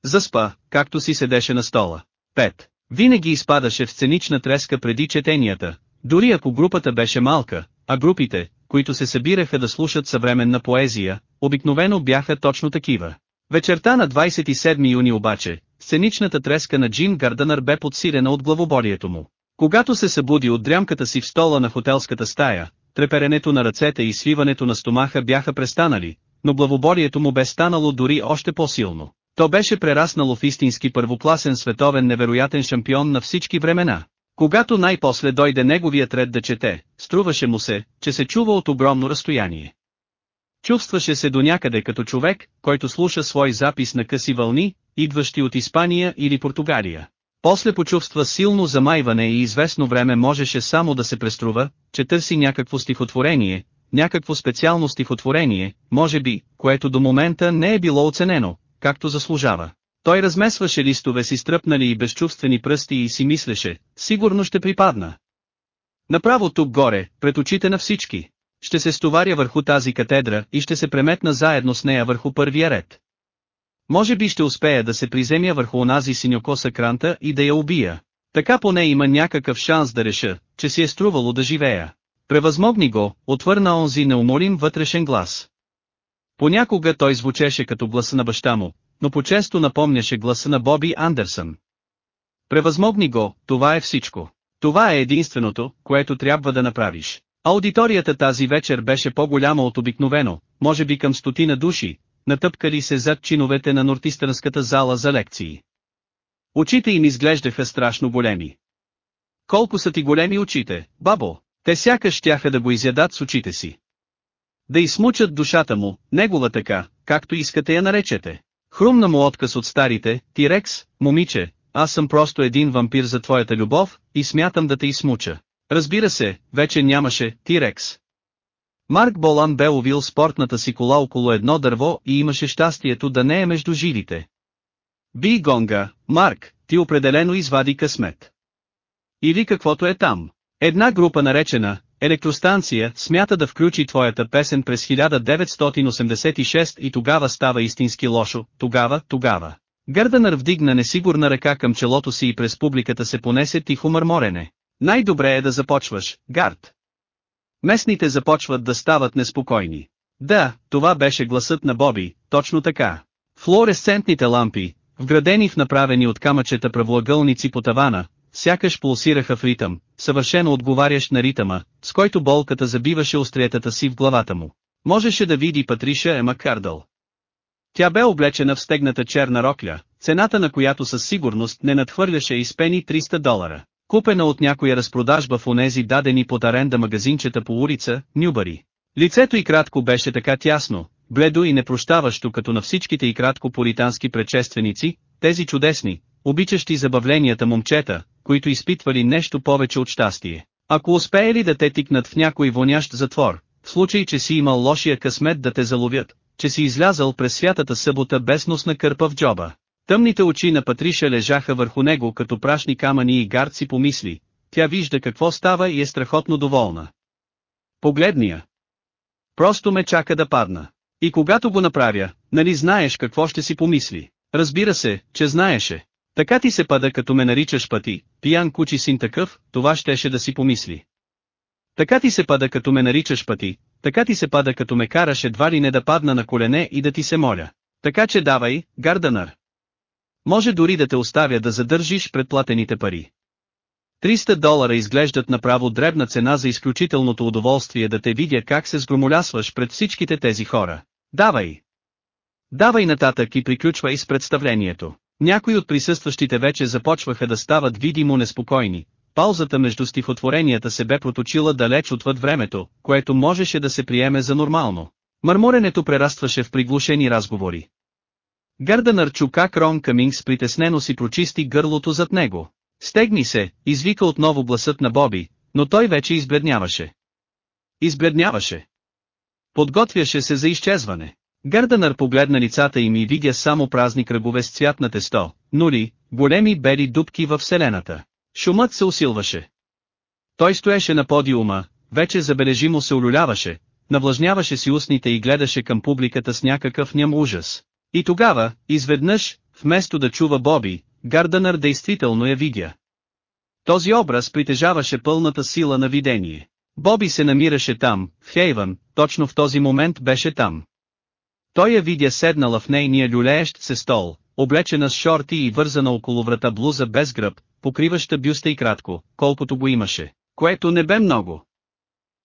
Speaker 1: Заспа, както си седеше на стола. 5. Винаги изпадаше в сценична треска преди четенията, дори ако групата беше малка, а групите, които се събираха да слушат съвременна поезия, обикновено бяха точно такива. Вечерта на 27 юни обаче, Сценичната треска на Джин Гарданър бе подсирена от главоборието му. Когато се събуди от дрямката си в стола на хотелската стая, треперенето на ръцете и свиването на стомаха бяха престанали, но главоборието му бе станало дори още по-силно. То беше прераснало в истински първокласен световен невероятен шампион на всички времена. Когато най-после дойде неговият ред да чете, струваше му се, че се чува от огромно разстояние. Чувстваше се до някъде като човек, който слуша свой запис на къси вълни, идващи от Испания или Португалия. После почувства силно замайване и известно време можеше само да се преструва, че търси някакво стихотворение, някакво специално стихотворение, може би, което до момента не е било оценено, както заслужава. Той размесваше листове с изтръпнали и безчувствени пръсти и си мислеше, сигурно ще припадна. Направо тук горе, пред очите на всички. Ще се стоваря върху тази катедра и ще се преметна заедно с нея върху първия ред. Може би ще успея да се приземя върху онази синьокоса кранта и да я убия. Така поне има някакъв шанс да реша, че си е струвало да живея. Превъзмогни го, отвърна онзи неуморим вътрешен глас. Понякога той звучеше като гласа на баща му, но по-често напомняше гласа на Боби Андерсън. Превъзмогни го, това е всичко. Това е единственото, което трябва да направиш. Аудиторията тази вечер беше по-голяма от обикновено, може би към стотина души, натъпкали се зад чиновете на нортистърнската зала за лекции. Очите им изглеждаха страшно големи. Колко са ти големи очите, бабо, те сякаш щяха да го изядат с очите си. Да измучат душата му, негова така, както искате я наречете. Хрумна му отказ от старите, ти рекс, момиче, аз съм просто един вампир за твоята любов, и смятам да те измуча. Разбира се, вече нямаше, ти рекс. Марк Болан бе увил спортната си кола около едно дърво и имаше щастието да не е между живите. Би гонга, Марк, ти определено извади късмет. Или каквото е там. Една група наречена Електростанция смята да включи твоята песен през 1986 и тогава става истински лошо, тогава, тогава. Гърданър вдигна несигурна ръка към челото си и през публиката се понесе тихо мърморене. Най-добре е да започваш, Гард. Местните започват да стават неспокойни. Да, това беше гласът на Боби, точно така. Флуоресцентните лампи, вградени в направени от камъчета правоъгълници по тавана, сякаш пулсираха в ритъм, съвършено отговарящ на ритъма, с който болката забиваше остриетата си в главата му. Можеше да види Патриша Ема Кардъл. Тя бе облечена в стегната черна рокля, цената на която със сигурност не надхвърляше изпени 300 долара купена от някоя разпродажба в онези дадени под аренда магазинчета по улица, Нюбари. Лицето и кратко беше така тясно, бледо и непрощаващо като на всичките и кратко поритански предшественици, тези чудесни, обичащи забавленията момчета, които изпитвали нещо повече от щастие. Ако успеели да те тикнат в някой вонящ затвор, в случай че си имал лошия късмет да те заловят, че си излязал през святата събота без носна кърпа в джоба, Тъмните очи на Патриша лежаха върху него като прашни камъни и гард си помисли, тя вижда какво става и е страхотно доволна. Погледния. Просто ме чака да падна. И когато го направя, нали знаеш какво ще си помисли. Разбира се, че знаеше. Така ти се пада като ме наричаш пъти, пиян кучи син такъв, това щеше да си помисли. Така ти се пада като ме наричаш пъти, така ти се пада като ме караш едва ли не да падна на колене и да ти се моля. Така че давай, Гарданър. Може дори да те оставя да задържиш предплатените пари. 300 долара изглеждат направо дребна цена за изключителното удоволствие да те видя как се сгромолясваш пред всичките тези хора. Давай! Давай нататък и приключвай с представлението. Някои от присъстващите вече започваха да стават видимо неспокойни. Паузата между стихотворенията се бе проточила далеч отвъд времето, което можеше да се приеме за нормално. Мърморенето прерастваше в приглушени разговори. Гърданър чука Крон Камингс притеснено си прочисти гърлото зад него. Стегни се, извика отново гласът на Боби, но той вече избледняваше. Избледняваше. Подготвяше се за изчезване. Гърданър погледна лицата им и видя само празни кръгове с цвят на тесто, нули, големи бели дубки във вселената. Шумът се усилваше. Той стоеше на подиума, вече забележимо се улюляваше, навлажняваше си устните и гледаше към публиката с някакъв ням ужас. И тогава, изведнъж, вместо да чува Боби, Гарданър действително я видя. Този образ притежаваше пълната сила на видение. Боби се намираше там, в Хейвън, точно в този момент беше там. Той я видя седнала в нейния люлеещ се стол, облечена с шорти и вързана около врата блуза без гръб, покриваща бюста и кратко, колкото го имаше, което не бе много.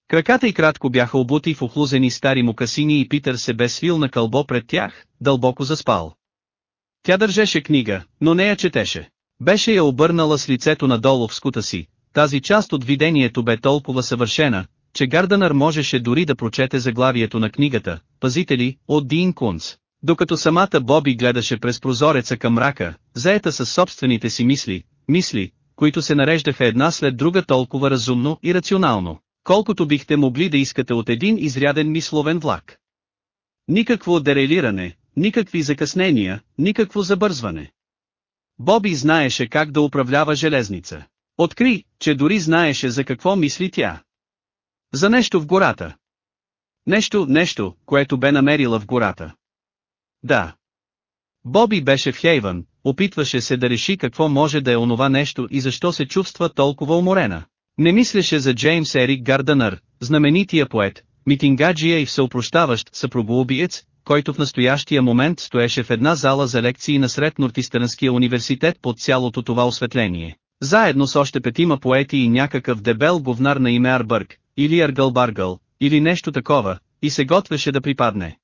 Speaker 1: Краката й кратко бяха обути в охлузени стари мукасини и Питър се бе свил на кълбо пред тях, дълбоко заспал. Тя държеше книга, но не я четеше. Беше я обърнала с лицето надолу в скута си, тази част от видението бе толкова съвършена, че Гарданър можеше дори да прочете заглавието на книгата, Пазители, от Дин Кунц. Докато самата Боби гледаше през прозореца към мрака, заета със собствените си мисли, мисли, които се нареждаха една след друга толкова разумно и рационално, колкото бихте могли да искате от един изряден мисловен влак. Никакво дерелиране, никакви закъснения, никакво забързване. Боби знаеше как да управлява железница. Откри, че дори знаеше за какво мисли тя. За нещо в гората. Нещо, нещо, което бе намерила в гората. Да. Боби беше в Хейвън, опитваше се да реши какво може да е онова нещо и защо се чувства толкова уморена. Не мислеше за Джеймс Ерик Гарданър, знаменития поет, митингаджия и всеопрощаващ съпробоубиец, който в настоящия момент стоеше в една зала за лекции на Сред Нортистърнския университет под цялото това осветление. Заедно с още петима поети и някакъв дебел говнар на име Арбърг, или Аргъл Баргъл, или нещо такова, и се готвеше да припадне.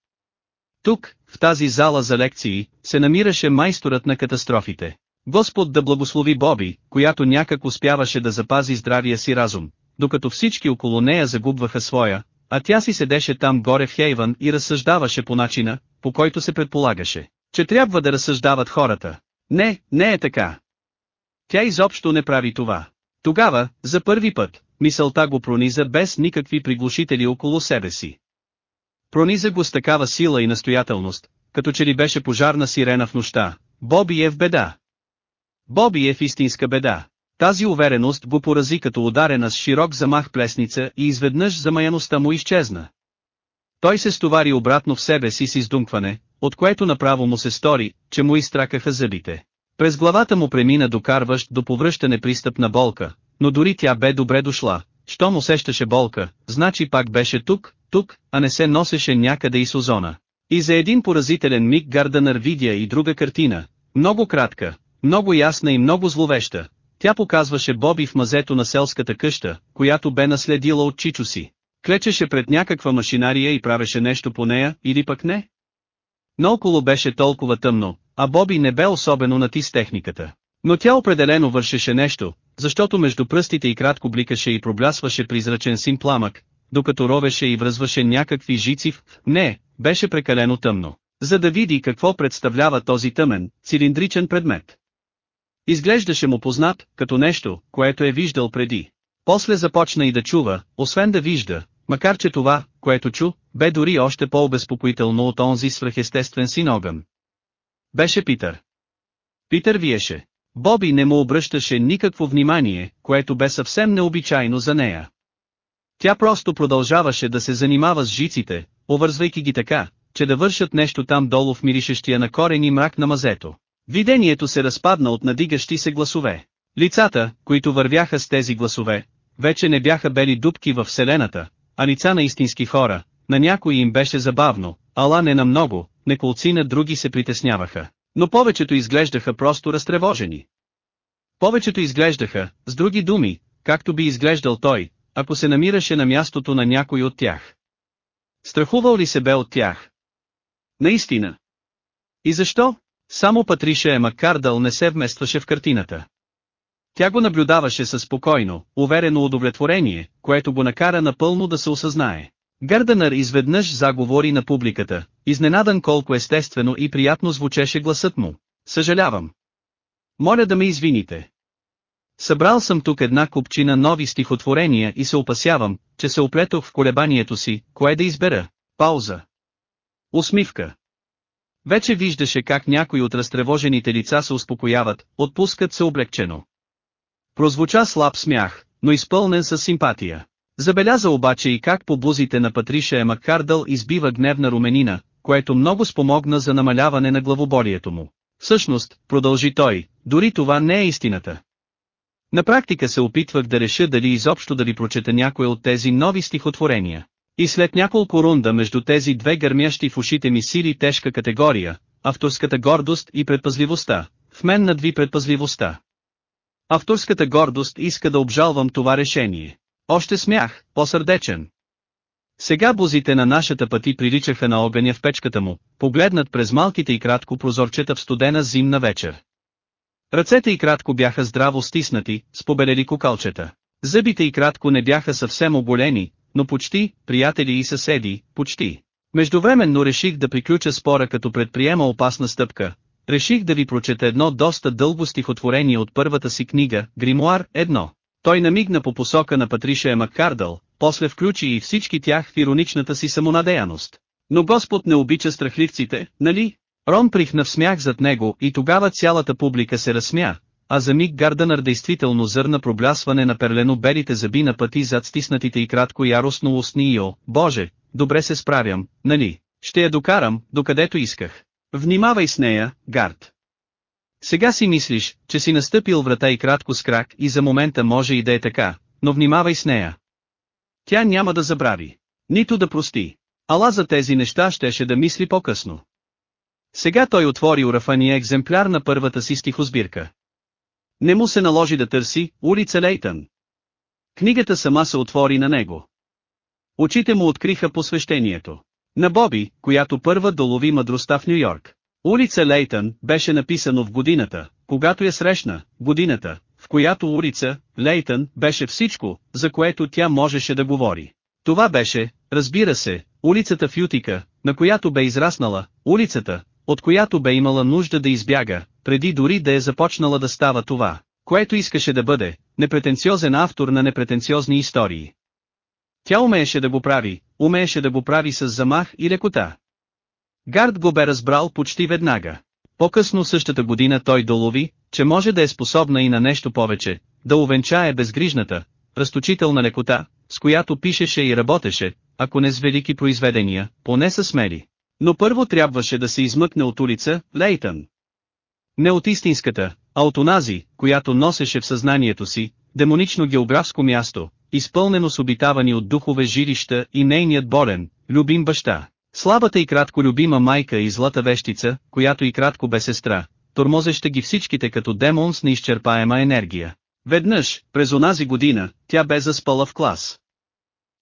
Speaker 1: Тук, в тази зала за лекции, се намираше майсторът на катастрофите. Господ да благослови Боби, която някак успяваше да запази здравия си разум, докато всички около нея загубваха своя, а тя си седеше там горе в Хейван и разсъждаваше по начина, по който се предполагаше, че трябва да разсъждават хората. Не, не е така. Тя изобщо не прави това. Тогава, за първи път, мисълта го прониза без никакви приглушители около себе си. Прониза го с такава сила и настоятелност, като че ли беше пожарна сирена в нощта, Боби е в беда. Боби е в истинска беда. Тази увереност го порази като ударена с широк замах плесница и изведнъж замаяността му изчезна. Той се стовари обратно в себе си с издумкване, от което направо му се стори, че му изтракаха зъбите. През главата му премина докарващ до повръщане пристъп на болка, но дори тя бе добре дошла, щом усещаше болка, значи пак беше тук, тук, а не се носеше някъде из озона. И за един поразителен миг Гарданър видя и друга картина, много кратка, много ясна и много зловеща, тя показваше Боби в мазето на селската къща, която бе наследила от чичо си. Клечеше пред някаква машинария и правеше нещо по нея, или пък не. около беше толкова тъмно, а Боби не бе особено натис техниката. Но тя определено вършеше нещо, защото между пръстите и кратко бликаше и проблясваше призрачен син пламък, докато ровеше и връзваше някакви жици в... Не, беше прекалено тъмно, за да види какво представлява този тъмен, цилиндричен предмет. Изглеждаше му познат, като нещо, което е виждал преди. После започна и да чува, освен да вижда, макар че това, което чу, бе дори още по-обезпокоително от онзи свръхестествен син огън. Беше Питър. Питър виеше. Боби не му обръщаше никакво внимание, което бе съвсем необичайно за нея. Тя просто продължаваше да се занимава с жиците, овързвайки ги така, че да вършат нещо там долу в миришещия на корени мрак на мазето. Видението се разпадна от надигащи се гласове. Лицата, които вървяха с тези гласове, вече не бяха бели дубки в вселената, а лица на истински хора, на някои им беше забавно, ала не на много, неколци на други се притесняваха, но повечето изглеждаха просто разтревожени. Повечето изглеждаха, с други думи, както би изглеждал той, ако се намираше на мястото на някой от тях. Страхувал ли се бе от тях? Наистина. И защо? Само Патриша Ема Кардъл не се вместваше в картината. Тя го наблюдаваше със спокойно, уверено удовлетворение, което го накара напълно да се осъзнае. Гърденър изведнъж заговори на публиката, изненадан колко естествено и приятно звучеше гласът му. Съжалявам. Моля да ме извините. Събрал съм тук една купчина нови стихотворения и се опасявам, че се оплетох в колебанието си, кое да избера. Пауза. Усмивка. Вече виждаше как някои от разтревожените лица се успокояват, отпускат се облегчено. Прозвуча слаб смях, но изпълнен с симпатия. Забеляза обаче и как по бузите на Патриша е Маккардъл избива гневна руменина, което много спомогна за намаляване на главоболието му. Всъщност, продължи той, дори това не е истината. На практика се опитвах да реша дали изобщо да ви прочета някое от тези нови стихотворения. И след няколко рунда между тези две гърмящи в ушите ми сили тежка категория, авторската гордост и предпазливостта, в мен надви предпазливостта. Авторската гордост иска да обжалвам това решение. Още смях, по-сърдечен. Сега бузите на нашата пъти приличаха на огъня в печката му, погледнат през малките и кратко прозорчета в студена зимна вечер. Ръцете и кратко бяха здраво стиснати, с побелели кукалчета. Зъбите и кратко не бяха съвсем оболени, но почти, приятели и съседи, почти. Междувременно реших да приключа спора като предприема опасна стъпка. Реших да ви прочета едно доста дълго стихотворение от първата си книга, Гримуар 1. Той намигна по посока на Патришия Маккардъл, после включи и всички тях в ироничната си самонадеяност. Но Господ не обича страхливците, нали? Рон прихна в смях зад него и тогава цялата публика се разсмя, а за миг Гарданър действително зърна проблясване на перлено-белите зъби на пъти зад стиснатите и кратко яростно устни и боже, добре се справям, нали, ще я докарам, докъдето исках. Внимавай с нея, Гард. Сега си мислиш, че си настъпил врата и кратко с крак и за момента може и да е така, но внимавай с нея. Тя няма да забрави, нито да прости. Ала за тези неща щеше да мисли по-късно. Сега той отвори урафания екземпляр на първата си стихосбирка. Не му се наложи да търси улица Лейтън. Книгата сама се отвори на него. Очите му откриха посвещението. На Боби, която първа долови мъдростта в Нью-Йорк. Улица Лейтън беше написано в годината, когато я срещна, годината, в която улица, Лейтън, беше всичко, за което тя можеше да говори. Това беше, разбира се, улицата в Ютика, на която бе израснала, улицата, от която бе имала нужда да избяга, преди дори да е започнала да става това, което искаше да бъде, непретенциозен автор на непретенциозни истории. Тя умееше да го прави, умееше да го прави с замах и лекота. Гард го бе разбрал почти веднага. По-късно същата година той долови, че може да е способна и на нещо повече, да увенчае безгрижната, разточителна лекота, с която пишеше и работеше, ако не с велики произведения, поне са смели. Но първо трябваше да се измъкне от улица Лейтън. Не от истинската, а от онази, която носеше в съзнанието си, демонично географско място, изпълнено с обитавани от духове жилища и нейният болен, любим баща. Слабата и кратко любима майка и злата вещица, която и кратко бе сестра, тормозеща ги всичките като демон с неизчерпаема енергия. Веднъж, през онази година, тя бе заспала в клас.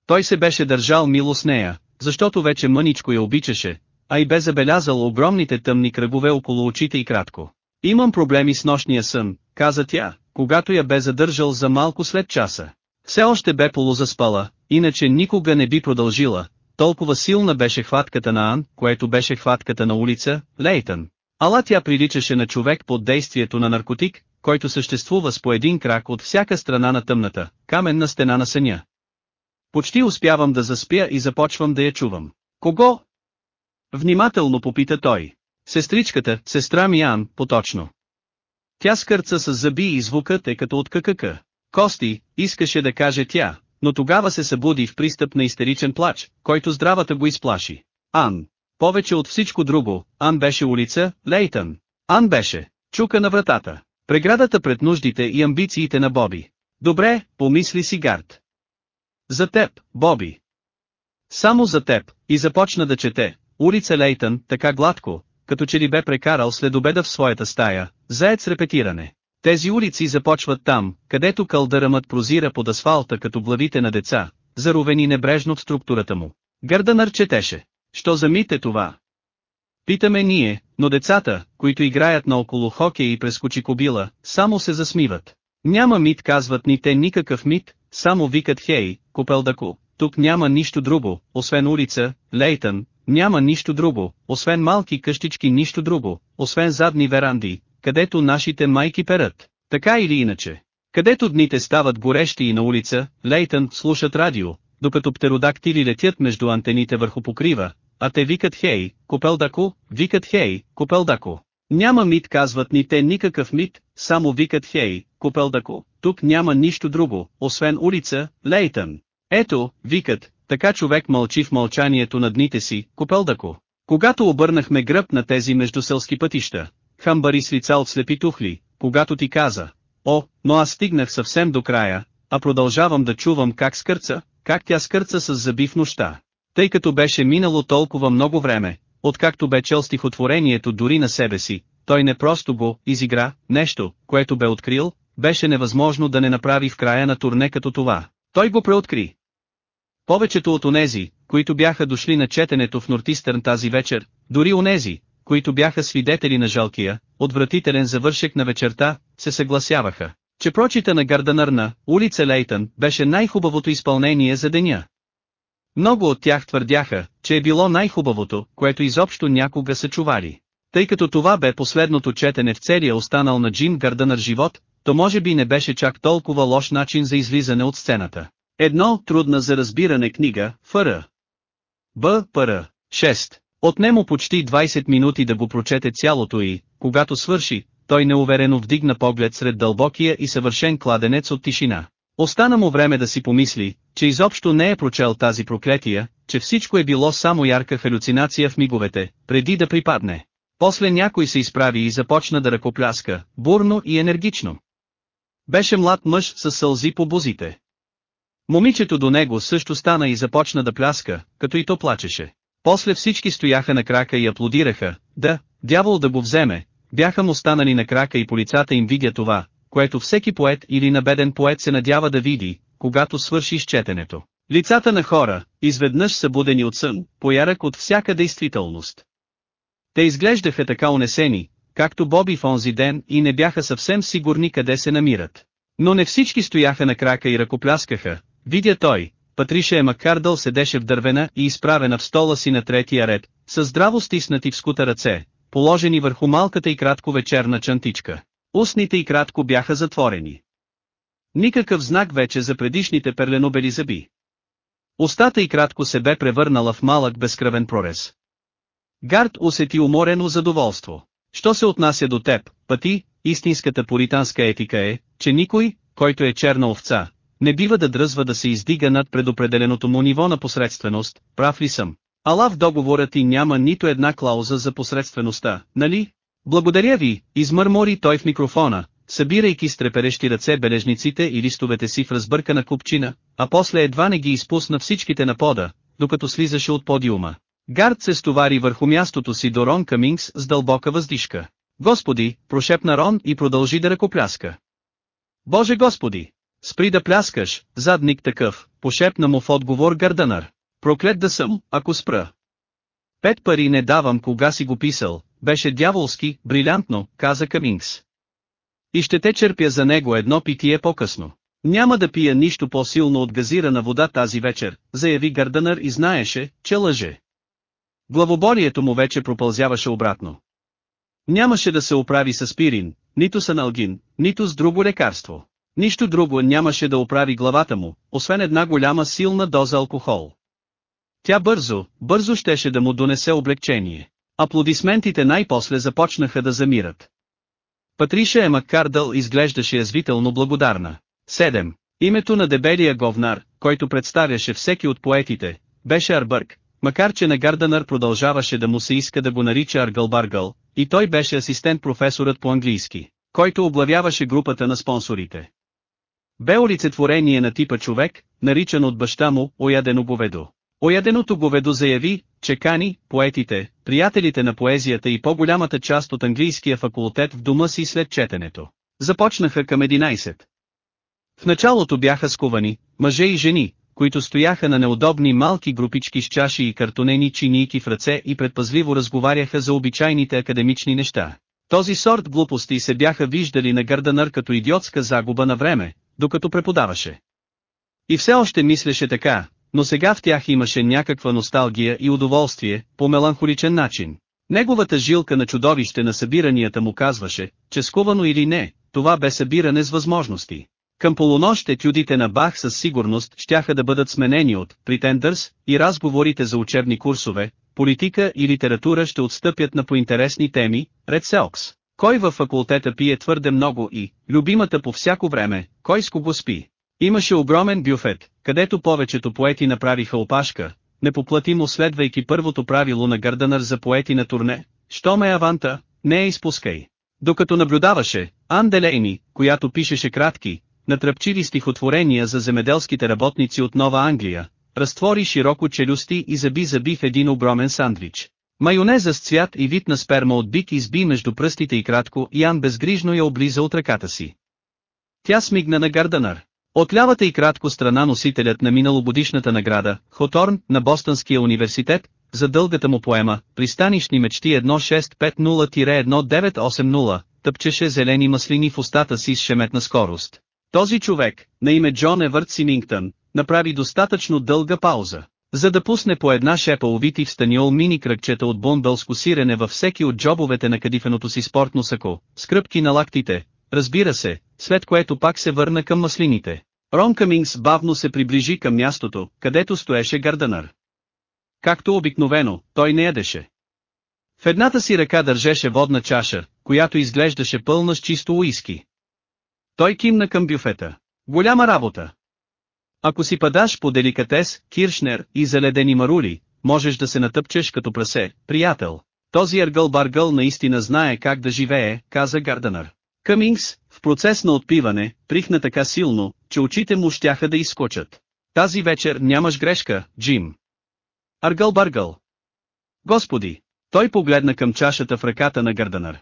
Speaker 1: Той се беше държал мило с нея, защото вече мъничко я обичаше, а и бе забелязал огромните тъмни кръгове около очите и кратко. Имам проблеми с нощния сън, каза тя, когато я бе задържал за малко след часа. Все още бе полузаспала, иначе никога не би продължила, толкова силна беше хватката на Ан, което беше хватката на улица, Лейтън. Ала тя приличаше на човек под действието на наркотик, който съществува с по един крак от всяка страна на тъмната, каменна стена на съня. Почти успявам да заспя и започвам да я чувам. Кого? Внимателно попита той. Сестричката, сестра ми Ан, поточно. Тя скърца с зъби и звукът е като от ККК. Кости, искаше да каже тя, но тогава се събуди в пристъп на истеричен плач, който здравата го изплаши. Ан. Повече от всичко друго, Ан беше улица, Лейтън. Ан беше, чука на вратата, преградата пред нуждите и амбициите на Боби. Добре, помисли си Гард. За теб, Боби. Само за теб, и започна да чете, улица Лейтън, така гладко, като че ли бе прекарал след обеда в своята стая, заед с репетиране. Тези улици започват там, където кълдъръмът прозира под асфалта като главите на деца, заровени небрежно в структурата му. Гърданър четеше. Що за мит е това? Питаме ние, но децата, които играят наоколо хокей и прескочи кобила, само се засмиват. Няма мит казват ни те никакъв мит, само викат хей, купелдаку. Тук няма нищо друго, освен улица, Лейтън, няма нищо друго, освен малки къщички нищо друго, освен задни веранди, където нашите майки перат, така или иначе. Където дните стават горещи и на улица, Лейтън слушат радио, докато птеродактили летят между антените върху покрива, а те викат хей, копелдако, викат хей, копелдако. Няма мит казват ни те никакъв мит, само викат хей, купелдако, тук няма нищо друго, освен улица, Лейтън. Ето, викат, така човек мълчи в мълчанието на дните си, купелдако. Когато обърнахме гръб на тези междуселски пътища, хамбари с лицал от слепи тухли, когато ти каза, о, но аз стигнах съвсем до края, а продължавам да чувам как скърца, как тя скърца с зъби в нощта. Тъй като беше минало толкова много време, Откакто бе чел стихотворението дори на себе си, той не просто го изигра, нещо, което бе открил, беше невъзможно да не направи в края на турне като това. Той го преоткри. Повечето от онези, които бяха дошли на четенето в Нортистърн тази вечер, дори онези, които бяха свидетели на жалкия, отвратителен завършек на вечерта, се съгласяваха, че прочита на Гарданърна, улица Лейтън беше най-хубавото изпълнение за деня. Много от тях твърдяха, че е било най-хубавото, което изобщо някога са чували. Тъй като това бе последното четене в целия останал на Джим Гардънър живот, то може би не беше чак толкова лош начин за излизане от сцената. Едно трудна за разбиране книга, ФР. Б. ПР. 6. Отнемо почти 20 минути да го прочете цялото и, когато свърши, той неуверено вдигна поглед сред дълбокия и съвършен кладенец от тишина. Остана му време да си помисли, че изобщо не е прочел тази проклетия, че всичко е било само ярка халюцинация в миговете, преди да припадне. После някой се изправи и започна да ръкопляска, бурно и енергично. Беше млад мъж с сълзи по бузите. Момичето до него също стана и започна да пляска, като и то плачеше. После всички стояха на крака и аплодираха, да, дявол да го вземе, бяха му станали на крака и полицата им видя това, което всеки поет или набеден поет се надява да види, когато свършиш четенето. Лицата на хора, изведнъж събудени от сън, поярък от всяка действителност. Те изглеждаха така унесени, както Боби в онзи ден и не бяха съвсем сигурни къде се намират. Но не всички стояха на крака и ръкопляскаха, видя той, Патриша Емакардъл седеше в дървена и изправена в стола си на третия ред, с здраво стиснати в скута ръце, положени върху малката и кратко вечерна чантичка. Устните и кратко бяха затворени. Никакъв знак вече за предишните перленобели зъби. Остата и кратко се бе превърнала в малък безкръвен прорез. Гард усети уморено задоволство. Що се отнася до теб, пъти, истинската пуританска етика е, че никой, който е черна овца, не бива да дръзва да се издига над предопределеното му ниво на посредственост, прав ли съм? Ала в договора ти няма нито една клауза за посредствеността, нали? Благодаря ви, измърмори той в микрофона, събирайки с треперещи ръце бележниците и листовете си в разбъркана купчина, а после едва не ги изпусна всичките на пода, докато слизаше от подиума. Гард се стовари върху мястото си до Рон Камингс с дълбока въздишка. Господи, прошепна Рон и продължи да ръкопляска. Боже Господи! Спри да пляскаш, задник такъв, пошепна му в отговор Гарданър. Проклет да съм, ако спра. Пет пари не давам кога си го писал, беше дяволски, брилянтно, каза Камингс. И ще те черпя за него едно питие по-късно. Няма да пия нищо по-силно от газирана вода тази вечер, заяви Гарданър и знаеше, че лъже. Главоборието му вече пропълзяваше обратно. Нямаше да се оправи с пирин, нито с аналгин, нито с друго лекарство. Нищо друго нямаше да оправи главата му, освен една голяма силна доза алкохол. Тя бързо, бързо щеше да му донесе облегчение. Аплодисментите най-после започнаха да замират. Патриша е Маккардъл изглеждаше язвително благодарна. 7. Името на дебелия говнар, който представяше всеки от поетите, беше Арбърк, макар че на Гарданър продължаваше да му се иска да го нарича Аргълбаргъл, и той беше асистент професорът по английски, който облавяваше групата на спонсорите. Бе олицетворение на типа човек, наричан от баща му, оядено говедо. Ояденото говедо заяви, че кани, поетите, приятелите на поезията и по-голямата част от английския факултет в дома си след четенето. Започнаха към 11. В началото бяха скувани, мъже и жени, които стояха на неудобни малки групички с чаши и картонени чинийки в ръце и предпазливо разговаряха за обичайните академични неща. Този сорт глупости се бяха виждали на Гърданър като идиотска загуба на време, докато преподаваше. И все още мислеше така, но сега в тях имаше някаква носталгия и удоволствие, по меланхоличен начин. Неговата жилка на чудовище на събиранията му казваше, че скувано или не, това бе събиране с възможности. Към полунощ тюдите на Бах със сигурност щяха да бъдат сменени от претендърс и разговорите за учебни курсове, политика и литература ще отстъпят на поинтересни теми, ред Селкс. Кой във факултета пие твърде много и, любимата по всяко време, кой с кого спи? Имаше огромен бюфет, където повечето поети направиха опашка, непоплатимо следвайки първото правило на Гърданър за поети на турне, що ме аванта, не я изпускай. Докато наблюдаваше, Анделейни, която пишеше кратки, натръпчили стихотворения за земеделските работници от Нова Англия, разтвори широко челюсти и заби забив един огромен сандвич. Майонеза с цвят и вид на сперма от бик изби между пръстите и кратко Ян безгрижно я облиза от ръката си. Тя смигна на Гарданър. От лявата и кратко страна носителят на миналогодишната награда, Хоторн, на Бостонския университет, за дългата му поема «Пристанищни мечти 1650-1980», тъпчеше зелени маслини в устата си с шеметна скорост. Този човек, на име Джон Евърт Синингтън, направи достатъчно дълга пауза, за да пусне по една шепа увити в станиол мини кръгчета от бундълско сирене във всеки от джобовете на кадифеното си спортно сако, скръпки на лактите, разбира се, след което пак се върна към маслините. Рон Камингс бавно се приближи към мястото, където стоеше Гарданър. Както обикновено, той не ядеше. В едната си ръка държеше водна чаша, която изглеждаше пълна с чисто уиски. Той кимна към бюфета. Голяма работа. Ако си падаш по деликатес, киршнер и заледени марули, можеш да се натъпчеш като прасе, приятел. Този аргъл-баргъл наистина знае как да живее, каза Гарданър. Къмингс, в процес на отпиване, прихна така силно, че очите му щяха да изкочат. Тази вечер нямаш грешка, Джим. Аргъл-бъргъл. Господи! Той погледна към чашата в ръката на Гърданър.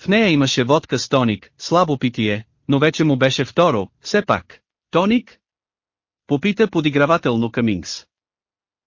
Speaker 1: В нея имаше водка с тоник, слабо питие, но вече му беше второ, все пак. Тоник? Попита подигравателно Камингс.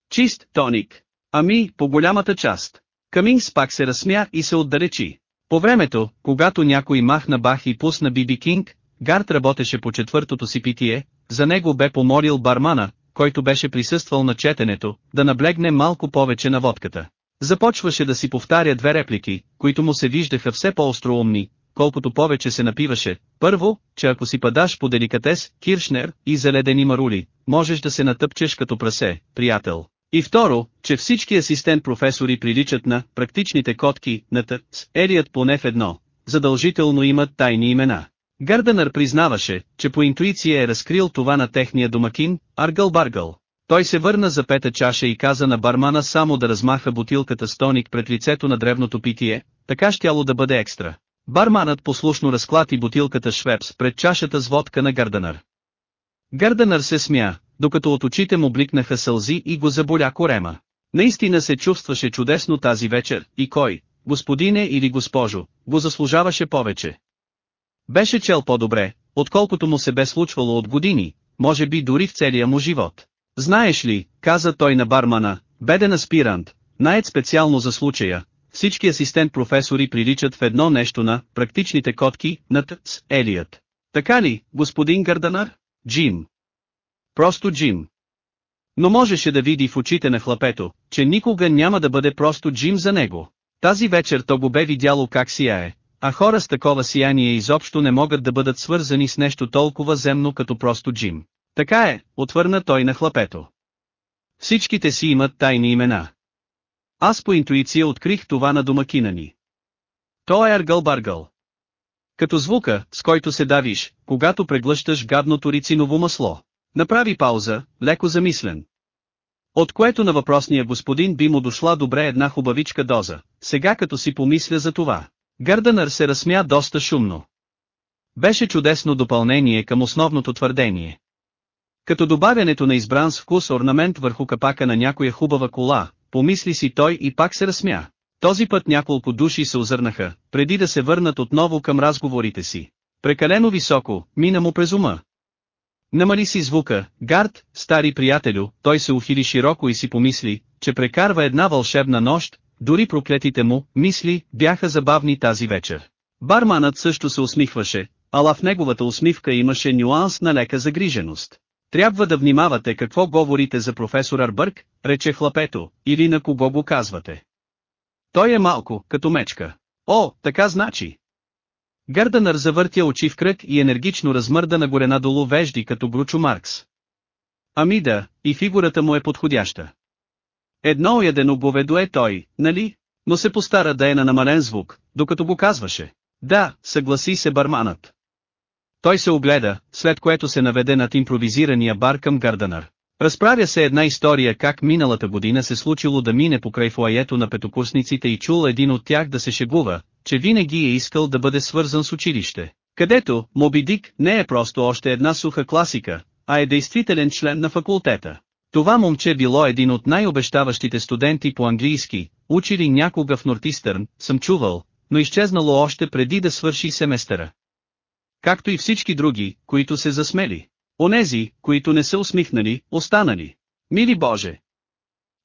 Speaker 1: Чист тоник. Ами, по голямата част. Камингс пак се разсмя и се отдалечи. По времето, когато някой махна бах и пусна Биби Кинг, Гард работеше по четвъртото си питие, за него бе помолил бармана, който беше присъствал на четенето, да наблегне малко повече на водката. Започваше да си повтаря две реплики, които му се виждаха все по-остроумни, колкото повече се напиваше. Първо, че ако си падаш по деликатес, киршнер и заледени марули, можеш да се натъпчеш като прасе, приятел. И второ, че всички асистент професори приличат на практичните котки на ТРС, Елият поне в едно, задължително имат тайни имена. Гарденър признаваше, че по интуиция е разкрил това на техния домакин, Аргъл Баргъл. Той се върна за пета чаша и каза на бармана само да размаха бутилката с тоник пред лицето на древното питие, така щяло да бъде екстра. Барманът послушно разклати бутилката швепс пред чашата с водка на Гарденър. Гарденър се смя, докато от очите му бликнаха сълзи и го заболя корема. Наистина се чувстваше чудесно тази вечер, и кой, господине или госпожо, го заслужаваше повече. Беше чел по-добре, отколкото му се бе случвало от години, може би дори в целия му живот. Знаеш ли, каза той на бармана, беден аспирант, най-ед специално за случая, всички асистент професори приличат в едно нещо на практичните котки на Тъц Елият. Така ли, господин Гарданар? Джим. Просто Джим. Но можеше да види в очите на хлапето, че никога няма да бъде просто Джим за него. Тази вечер то го бе видяло как сияе, а хора с такова сияние изобщо не могат да бъдат свързани с нещо толкова земно като просто Джим. Така е, отвърна той на хлапето. Всичките си имат тайни имена. Аз по интуиция открих това на домакина ни. То е аргъл-баргъл. Като звука, с който се давиш, когато преглъщаш гадното рициново масло. Направи пауза, леко замислен. От което на въпросния господин би му дошла добре една хубавичка доза, сега като си помисля за това. Гърданър се разсмя доста шумно. Беше чудесно допълнение към основното твърдение. Като добавянето на избран с вкус орнамент върху капака на някоя хубава кола, помисли си той и пак се разсмя. Този път няколко души се озърнаха, преди да се върнат отново към разговорите си. Прекалено високо, мина му през ума. Намали си звука, Гард, стари приятелю, той се ухили широко и си помисли, че прекарва една вълшебна нощ, дори проклетите му, мисли, бяха забавни тази вечер. Барманът също се усмихваше, ала в неговата усмивка имаше нюанс на лека загриженост. Трябва да внимавате какво говорите за професор Арбърк, рече хлапето, или на кого го казвате. Той е малко, като мечка. О, така значи. Гарданър завъртя очи в кръг и енергично размърда нагоре надолу вежди като Бручо Маркс. Ами да, и фигурата му е подходяща. Едно оядено говедо е той, нали? Но се постара да е на намален звук, докато го казваше. Да, съгласи се барманът. Той се огледа, след което се наведе над импровизирания бар към Гарданър. Разправя се една история как миналата година се случило да мине покрай флаето на петокурсниците и чул един от тях да се шегува, че винаги е искал да бъде свързан с училище, където Моби Дик не е просто още една суха класика, а е действителен член на факултета. Това момче било един от най-обещаващите студенти по английски, учили някога в Нортистърн, съм чувал, но изчезнало още преди да свърши семестъра. Както и всички други, които се засмели. Онези, които не са усмихнали, останали. Мили Боже!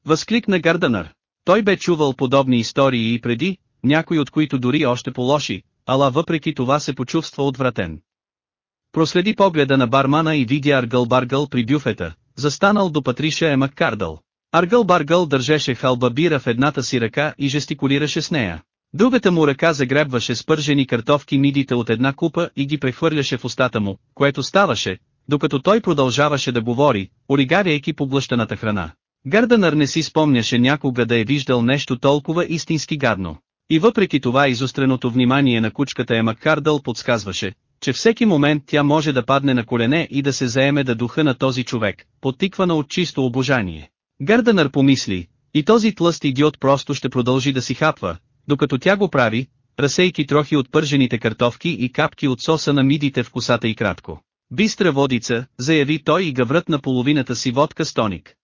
Speaker 1: Възкликна Гарданър. Той бе чувал подобни истории и преди, някои от които дори още по-лоши, ала въпреки това се почувства отвратен. Проследи погледа на бармана и видя Аргъл-Баргъл при бюфета, застанал до Патриша Е Кардъл. Аргъл-Баргъл държеше халба бира в едната си ръка и жестикулираше с нея. Другата му ръка загребваше спържени картовки мидите от една купа и ги прехвърляше в устата му, което ставаше, докато той продължаваше да говори, оригаряйки поглъщаната храна. Гарданър не си спомняше някога да е виждал нещо толкова истински гадно. И въпреки това изостреното внимание на кучката Ема Кардъл подсказваше, че всеки момент тя може да падне на колене и да се заеме да духа на този човек, потиквана от чисто обожание. Гърданър помисли, и този тлъст идиот просто ще продължи да си хапва, докато тя го прави, разсейки трохи от пържените картофки и капки от соса на мидите в косата и кратко. Бистра водица, заяви той и гъврат на половината си водка с тоник.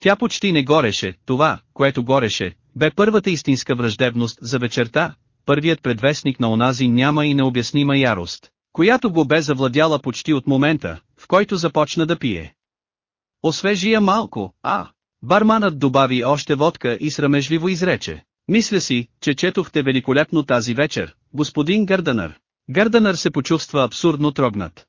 Speaker 1: Тя почти не гореше, това, което гореше, бе първата истинска враждебност за вечерта, първият предвестник на онази няма и необяснима ярост, която го бе завладяла почти от момента, в който започна да пие. Освежи я малко, а! Барманът добави още водка и срамежливо изрече. Мисля си, че четохте великолепно тази вечер, господин Гърданър. Гърданър се почувства абсурдно трогнат.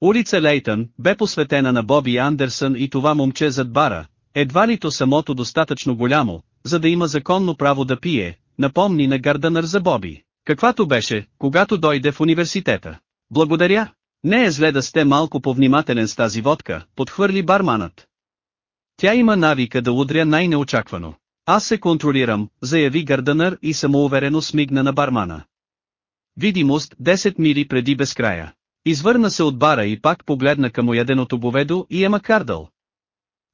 Speaker 1: Улица Лейтън бе посветена на Боби Андерсън и това момче зад бара, едва ли то самото достатъчно голямо, за да има законно право да пие, напомни на Гарданър за Боби, каквато беше, когато дойде в университета. Благодаря. Не е зле да сте малко повнимателен с тази водка, подхвърли барманът. Тя има навика да удря най-неочаквано. Аз се контролирам, заяви Гарданър и самоуверено смигна на бармана. Видимост 10 мили преди безкрая. Извърна се от бара и пак погледна към уяденото говедо и Ема Кардъл,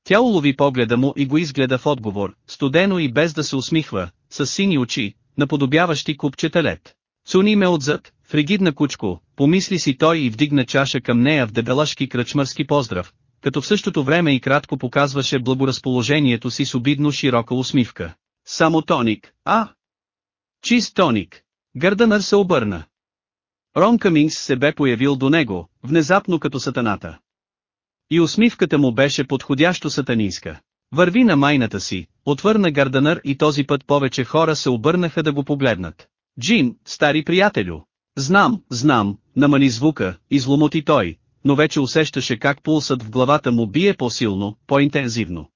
Speaker 1: тя улови погледа му и го изгледа в отговор, студено и без да се усмихва, с сини очи, наподобяващи купчета лед. Цуни ме отзад, в кучко, помисли си той и вдигна чаша към нея в дебелашки кръчмърски поздрав, като в същото време и кратко показваше благоразположението си с обидно широка усмивка. Само тоник, а? Чист тоник. Гърданър се обърна. Ром Камингс се бе появил до него, внезапно като сатаната. И усмивката му беше подходящо сатанинска. Върви на майната си, отвърна Гарданър и този път повече хора се обърнаха да го погледнат. Джим, стари приятелю. Знам, знам, намани звука, изломоти той, но вече усещаше как пулсът в главата му бие по-силно, по-интензивно.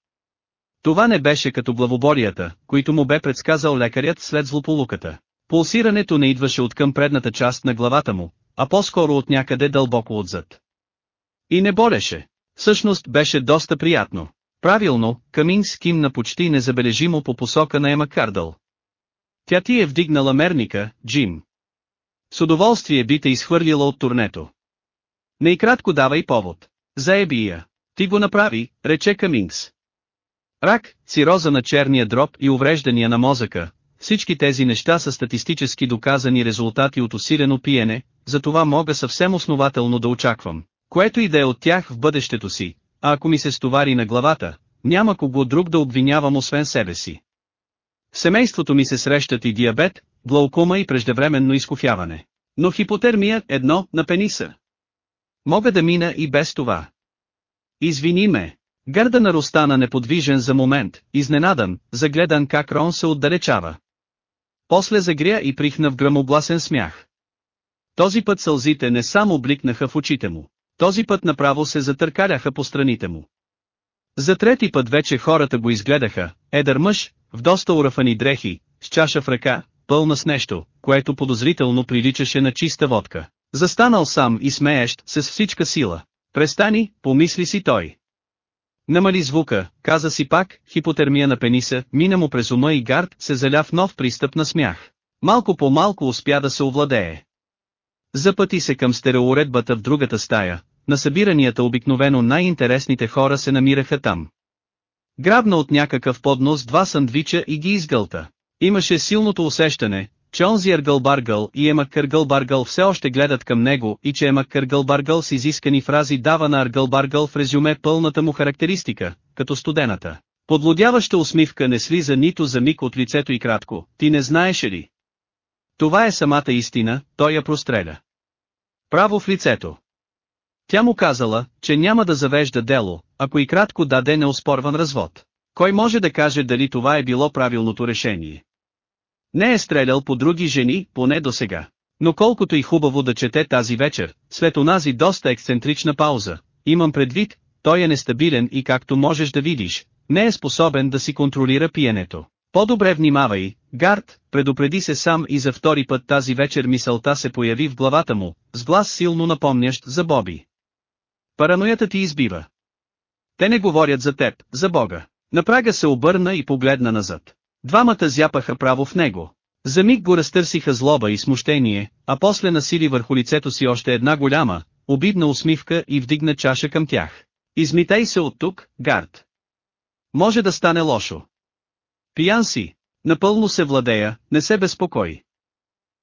Speaker 1: Това не беше като главоборията, които му бе предсказал лекарят след злополуката. Пулсирането не идваше от към предната част на главата му, а по-скоро от някъде дълбоко отзад. И не бореше. Всъщност беше доста приятно. Правилно, Камин скимна почти незабележимо по посока на Ема Кардъл. Тя ти е вдигнала мерника, Джим. С удоволствие би те изхвърлила от турнето. Не и кратко давай повод. Заеби я. Ти го направи, рече Камингс. Рак, цироза на черния дроб и увреждания на мозъка, всички тези неща са статистически доказани резултати от усилено пиене, затова мога съвсем основателно да очаквам, което и да е от тях в бъдещето си, а ако ми се стовари на главата, няма кого друг да обвинявам освен себе си. В семейството ми се срещат и диабет, глаукома и преждевременно изкофяване. Но хипотермия – едно на пениса. Мога да мина и без това. Извини ме. Гърда ростана неподвижен за момент, изненадан, загледан как Рон се отдалечава. После загря и прихна в грамогласен смях. Този път сълзите не само бликнаха в очите му, този път направо се затъркаляха по страните му. За трети път вече хората го изгледаха, едър мъж, в доста урафани дрехи, с чаша в ръка, пълна с нещо, което подозрително приличаше на чиста водка. Застанал сам и смеещ с всичка сила. Престани, помисли си той. Намали звука, каза си пак, хипотермия на пениса, мина му през ума и гард се заля в нов пристъп на смях. Малко по малко успя да се овладее. Запъти се към стереоредбата в другата стая, на събиранията обикновено най-интересните хора се намираха там. Грабна от някакъв поднос два сандвича и ги изгълта. Имаше силното усещане, че онзи Аргълбаргъл и Баргъл все още гледат към него и че Баргъл с изискани фрази дава на Аргълбаргъл в резюме пълната му характеристика, като студената. Подлодяваща усмивка не слиза нито за миг от лицето и кратко, ти не знаеше ли, това е самата истина, той я простреля. Право в лицето. Тя му казала, че няма да завежда дело, ако и кратко даде неоспорван развод. Кой може да каже дали това е било правилното решение? Не е стрелял по други жени, поне до сега. Но колкото и хубаво да чете тази вечер, след онази доста ексцентрична пауза, имам предвид, той е нестабилен и както можеш да видиш, не е способен да си контролира пиенето. По-добре внимавай, Гард, предупреди се сам и за втори път тази вечер мисълта се появи в главата му, с глас силно напомнящ за Боби. Параноята ти избива. Те не говорят за теб, за Бога. Напрага се обърна и погледна назад. Двамата зяпаха право в него. За миг го разтърсиха злоба и смущение, а после насили върху лицето си още една голяма, обидна усмивка и вдигна чаша към тях. Измитай се от тук, Гард. Може да стане лошо. Пиян си. Напълно се владея, не се безпокой.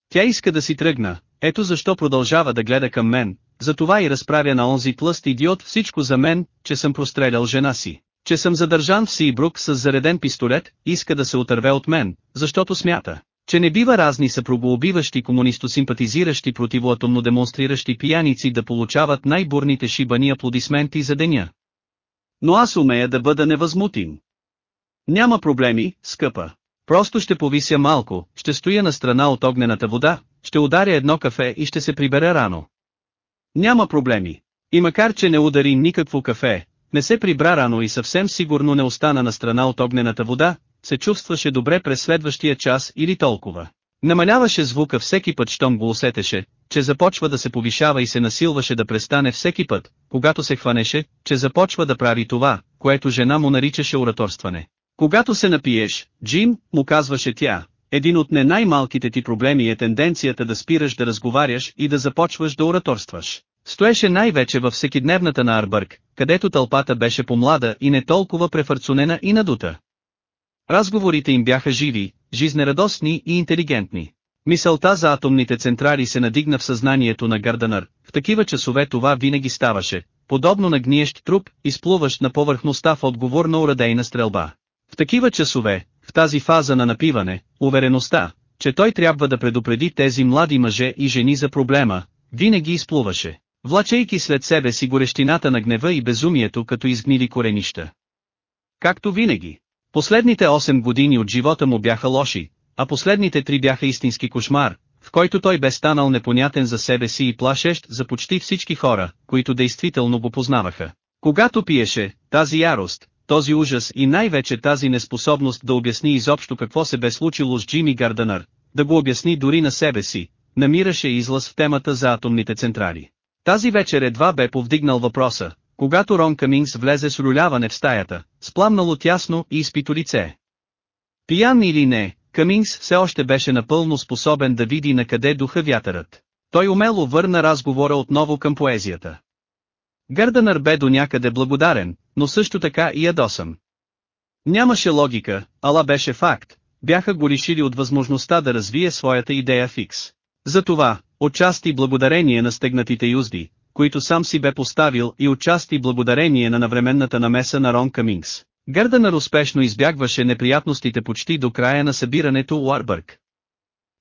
Speaker 1: Тя иска да си тръгна, ето защо продължава да гледа към мен, затова и разправя на онзи тлъст идиот всичко за мен, че съм прострелял жена си, че съм задържан в Сибрук с зареден пистолет, иска да се отърве от мен, защото смята, че не бива разни съпробоубиващи комунистосимпатизиращи противоатомно демонстриращи пияници да получават най-бурните шибани аплодисменти за деня. Но аз умея да бъда невъзмутим. Няма проблеми, скъпа. Просто ще повися малко, ще стоя на страна от огнената вода, ще ударя едно кафе и ще се прибера рано. Няма проблеми. И макар че не удари никакво кафе, не се прибра рано и съвсем сигурно не остана на страна от огнената вода, се чувстваше добре през следващия час или толкова. Намаляваше звука всеки път, щом го усетеше, че започва да се повишава и се насилваше да престане всеки път, когато се хванеше, че започва да прави това, което жена му наричаше ораторстване. Когато се напиеш, Джим, му казваше тя, един от не най-малките ти проблеми е тенденцията да спираш да разговаряш и да започваш да ораторстваш. Стоеше най-вече във всекидневната на Арбърг, където тълпата беше помлада и не толкова префърцунена и надута. Разговорите им бяха живи, жизнерадостни и интелигентни. Мисълта за атомните централи се надигна в съзнанието на Гарданър, в такива часове това винаги ставаше, подобно на гниещ труп, изплуващ на повърхността в отговор на урадейна стрелба. В такива часове, в тази фаза на напиване, увереността, че той трябва да предупреди тези млади мъже и жени за проблема, винаги изплуваше, влачейки след себе си горещината на гнева и безумието като изгнили коренища. Както винаги, последните 8 години от живота му бяха лоши, а последните три бяха истински кошмар, в който той бе станал непонятен за себе си и плашещ за почти всички хора, които действително го познаваха. Когато пиеше, тази ярост, този ужас и най-вече тази неспособност да обясни изобщо какво се бе случило с Джимми Гарданър, да го обясни дори на себе си, намираше излъз в темата за атомните централи. Тази вечер едва бе повдигнал въпроса, когато Рон Камингс влезе с руляване в стаята, спламнало тясно и изпито лице. Пиян или не, Камингс все още беше напълно способен да види на къде духа вятърът. Той умело върна разговора отново към поезията. Гърданър бе до някъде благодарен, но също така и ядосан. Нямаше логика, ала беше факт, бяха го решили от възможността да развие своята идея фикс. Затова, отчасти благодарение на стегнатите юзди, които сам си бе поставил и отчасти благодарение на навременната намеса на Рон Камингс. Гърданър успешно избягваше неприятностите почти до края на събирането Арбърг.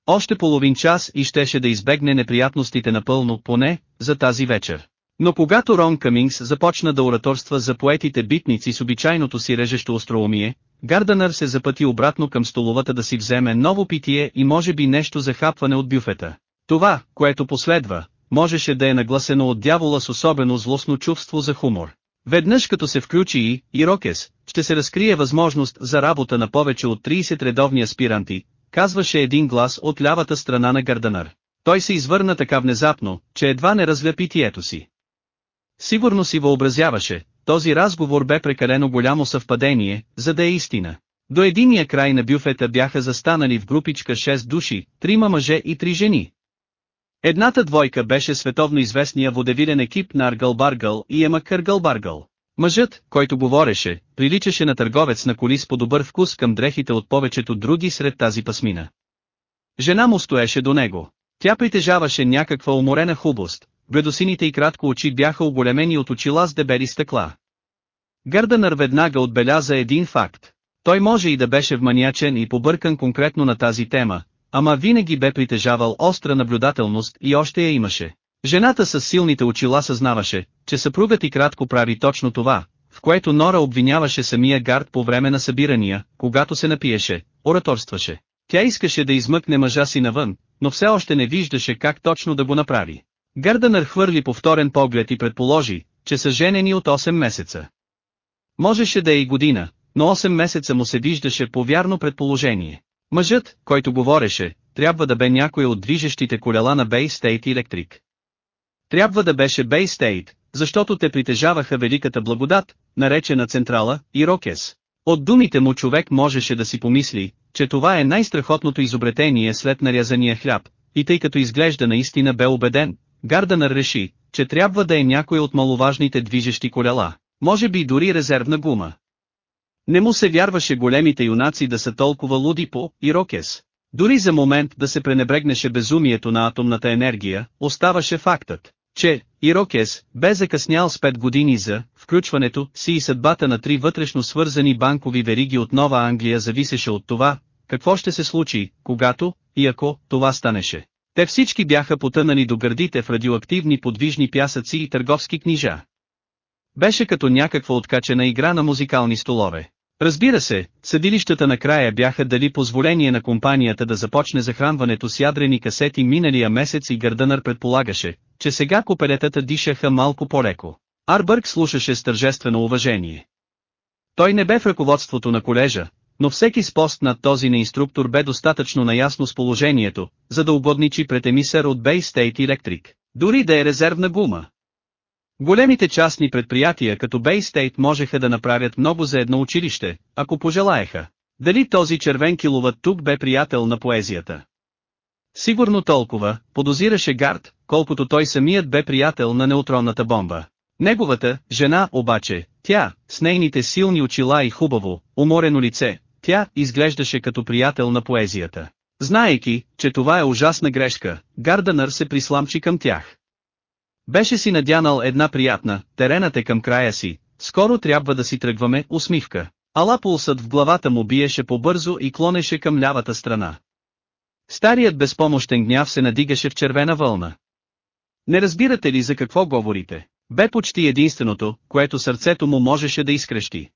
Speaker 1: Още половин час и щеше да избегне неприятностите напълно, поне, за тази вечер. Но когато Рон Камингс започна да ораторства за поетите битници с обичайното си режещо остроумие, Гарданър се запъти обратно към столовата да си вземе ново питие и може би нещо за хапване от бюфета. Това, което последва, можеше да е нагласено от дявола с особено злостно чувство за хумор. Веднъж като се включи и, и Рокес, ще се разкрие възможност за работа на повече от 30 редовни аспиранти, казваше един глас от лявата страна на Гарданър. Той се извърна така внезапно, че едва не разля питието си. Сигурно си въобразяваше, този разговор бе прекалено голямо съвпадение, за да е истина. До единия край на бюфета бяха застанали в групичка 6 души, трима мъже и три жени. Едната двойка беше световно известния водевилен екип на Аргъл Баргъл и Ема Къргъл Баргъл. Мъжът, който говореше, приличаше на търговец на коли с по-добър вкус към дрехите от повечето други сред тази пасмина. Жена му стоеше до него. Тя притежаваше някаква уморена хубост, Бледосините и кратко очи бяха оголемени от очила с дебели стъкла. Гърданър веднага отбеляза един факт. Той може и да беше вманячен и побъркан конкретно на тази тема, ама винаги бе притежавал остра наблюдателност и още я имаше. Жената с силните очила съзнаваше, че съпругът и кратко прави точно това, в което Нора обвиняваше самия Гард по време на събирания, когато се напиеше, ораторстваше. Тя искаше да измъкне мъжа си навън, но все още не виждаше как точно да го направи. Гърданър хвърли повторен поглед и предположи, че са женени от 8 месеца. Можеше да е и година, но 8 месеца му се виждаше по вярно предположение. Мъжът, който говореше, трябва да бе някой от движещите колела на Bay State Electric. Трябва да беше Bay State, защото те притежаваха великата благодат, наречена Централа, и Рокес. От думите му човек можеше да си помисли, че това е най-страхотното изобретение след нарязания хляб, и тъй като изглежда наистина бе убеден, Гарданър реши, че трябва да е някой от маловажните движещи колела, може би дори резервна гума. Не му се вярваше големите юнаци да са толкова луди по Ирокес. Дори за момент да се пренебрегнеше безумието на атомната енергия, оставаше фактът, че Ирокес бе закъснял с 5 години за включването си и съдбата на три вътрешно свързани банкови вериги от Нова Англия зависеше от това, какво ще се случи, когато и ако това станеше. Те всички бяха потънани до гърдите в радиоактивни подвижни пясъци и търговски книжа. Беше като някаква откачена игра на музикални столове. Разбира се, съдилищата накрая бяха дали позволение на компанията да започне захранването с ядрени касети миналия месец и Гърдънър предполагаше, че сега копелетата дишаха малко по-леко. Арбърг слушаше с тържествено уважение. Той не бе в ръководството на колежа, но всеки спост над този на инструктор бе достатъчно наясно с положението, за да угодничи пред емисър от Bay State Electric, дори да е резервна гума. Големите частни предприятия като Bay State можеха да направят много за едно училище, ако пожелаеха. Дали този червен киловат тук бе приятел на поезията? Сигурно толкова, подозираше Гард, колкото той самият бе приятел на неутронната бомба. Неговата, жена обаче, тя, с нейните силни очила и хубаво, уморено лице, тя изглеждаше като приятел на поезията. Знаейки, че това е ужасна грешка, Гарданър се присламчи към тях. Беше си надянал една приятна, теренът е към края си, скоро трябва да си тръгваме, усмивка. Ала пулсът в главата му биеше побързо и клонеше към лявата страна. Старият безпомощен гняв се надигаше в червена вълна. Не разбирате ли за какво говорите? Бе почти единственото, което сърцето му можеше да изкрещи.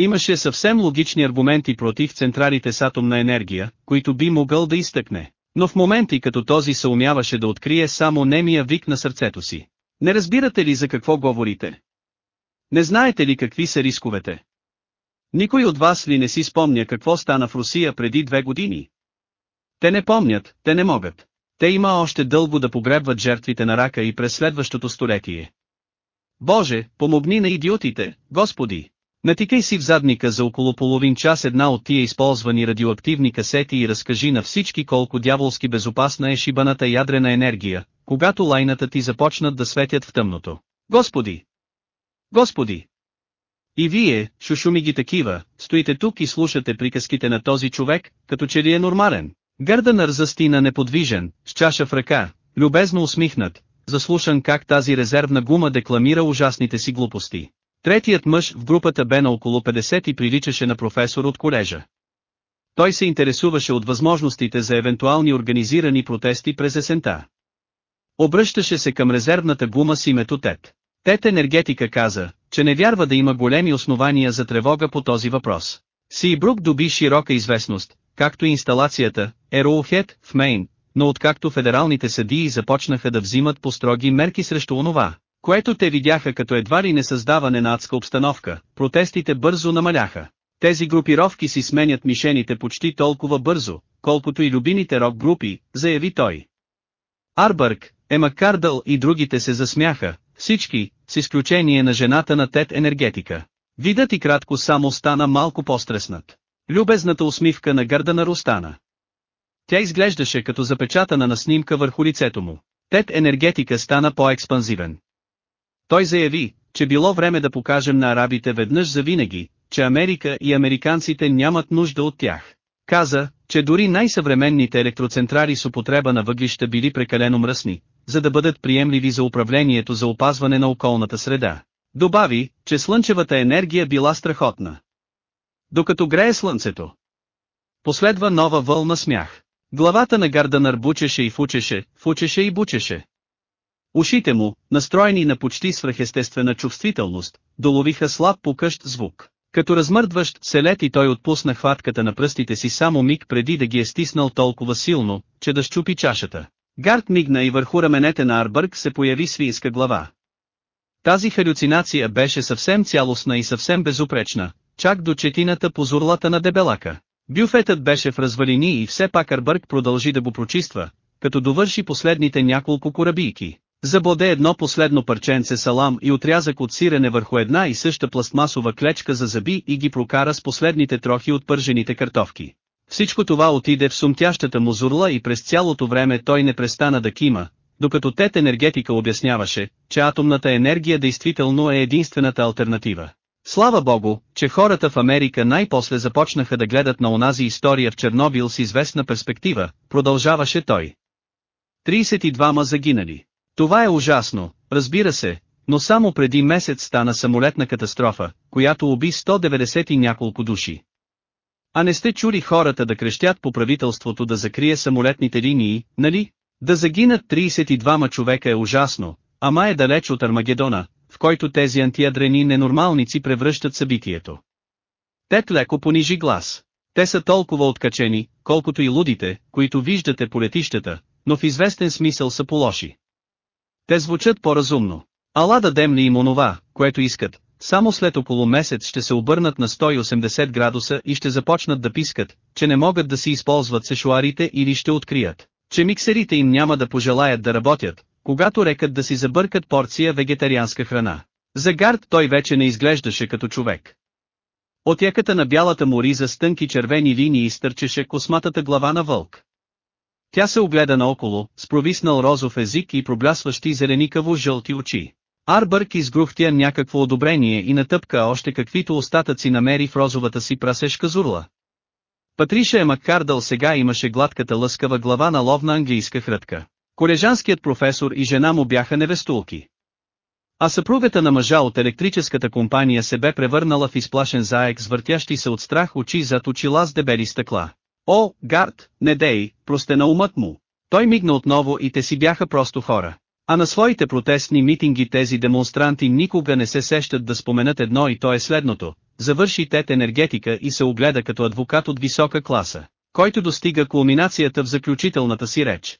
Speaker 1: Имаше съвсем логични аргументи против централите с атомна енергия, които би могъл да изтъкне. Но в моменти като този се умяваше да открие само немия вик на сърцето си. Не разбирате ли за какво говорите? Не знаете ли какви са рисковете? Никой от вас ли не си спомня какво стана в Русия преди две години? Те не помнят, те не могат. Те има още дълго да погребват жертвите на рака и през следващото столетие. Боже, помогни на идиотите, Господи! Натикай си в задника за около половин час една от тия използвани радиоактивни касети и разкажи на всички колко дяволски безопасна е шибаната ядрена енергия, когато лайната ти започнат да светят в тъмното. Господи! Господи! И вие, шушуми ги такива, стоите тук и слушате приказките на този човек, като че ли е нормален. Гърданър застина неподвижен, с чаша в ръка, любезно усмихнат, заслушан как тази резервна гума декламира ужасните си глупости. Третият мъж в групата бе на около 50 и приличаше на професор от колежа. Той се интересуваше от възможностите за евентуални организирани протести през есента. Обръщаше се към резервната гума с името Тет. Тет енергетика каза, че не вярва да има големи основания за тревога по този въпрос. Сибрук доби широка известност, както и инсталацията, Ероухет, в Мейн, но откакто федералните съдии започнаха да взимат по строги мерки срещу онова, което те видяха като едва ли не на адска обстановка, протестите бързо намаляха. Тези групировки си сменят мишените почти толкова бързо, колкото и любимите рок групи, заяви той. Арбърг, Ема Кардъл и другите се засмяха, всички, с изключение на жената на Тет Енергетика. Видът и кратко само стана малко по-стреснат. Любезната усмивка на гърда Рустана. Тя изглеждаше като запечатана на снимка върху лицето му. Тет Енергетика стана по-експанзивен. Той заяви, че било време да покажем на арабите веднъж за винаги, че Америка и американците нямат нужда от тях. Каза, че дори най-съвременните електроцентрали с употреба на въглища били прекалено мръсни, за да бъдат приемливи за управлението за опазване на околната среда. Добави, че слънчевата енергия била страхотна. Докато грее слънцето. Последва нова вълна смях. Главата на Гарданър бучеше и фучеше, фучеше и бучеше. Ушите му, настроени на почти свръхестествена чувствителност, доловиха слаб покъщ звук. Като размърдващ се лети той отпусна хватката на пръстите си само миг преди да ги е стиснал толкова силно, че да щупи чашата. Гард мигна и върху раменете на Арбърг се появи свинска глава. Тази халюцинация беше съвсем цялостна и съвсем безупречна, чак до четината по зурлата на дебелака. Бюфетът беше в развалини и все пак Арбърг продължи да го прочиства, като довърши последните няколко корабийки. Забоде едно последно парченце салам и отрязък от сирене върху една и съща пластмасова клечка за зъби и ги прокара с последните трохи от пържените картовки. Всичко това отиде в сумтящата му зурла и през цялото време той не престана да кима, докато Тет Енергетика обясняваше, че атомната енергия действително е единствената альтернатива. Слава богу, че хората в Америка най-после започнаха да гледат на онази история в Чернобил с известна перспектива, продължаваше той. 32 ма загинали. Това е ужасно, разбира се, но само преди месец стана самолетна катастрофа, която уби 190 и няколко души. А не сте чули хората да крещят по правителството да закрие самолетните линии, нали? Да загинат 32 човека е ужасно, ама е далеч от Армагедона, в който тези антиадрени ненормалници превръщат събитието. Тет леко понижи глас. Те са толкова откачени, колкото и лудите, които виждате по летищата, но в известен смисъл са полоши те звучат по-разумно. Ала дадем ли им онова, което искат, само след около месец ще се обърнат на 180 градуса и ще започнат да пискат, че не могат да си използват сешуарите или ще открият, че миксерите им няма да пожелаят да работят, когато рекат да си забъркат порция вегетарианска храна. За Гард той вече не изглеждаше като човек. От яката на бялата му риза с тънки червени линии изтърчеше косматата глава на вълк. Тя се огледа наоколо, с провиснал розов език и проблясващи зеленикаво жълти очи. Арбърк изгрухтя някакво одобрение и натъпка още каквито остатъци намери в розовата си прасешка зурла. Патриша е Маккардъл сега имаше гладката лъскава глава на ловна английска хрътка. Колежанският професор и жена му бяха невестулки. А съпругата на мъжа от електрическата компания се бе превърнала в изплашен заек с въртящи се от страх очи зад очила с дебели стъкла. О, Гард, не дей, простена умът му. Той мигна отново и те си бяха просто хора. А на своите протестни митинги тези демонстранти никога не се сещат да споменат едно и то е следното. Завърши тет енергетика и се огледа като адвокат от висока класа, който достига кулминацията в заключителната си реч.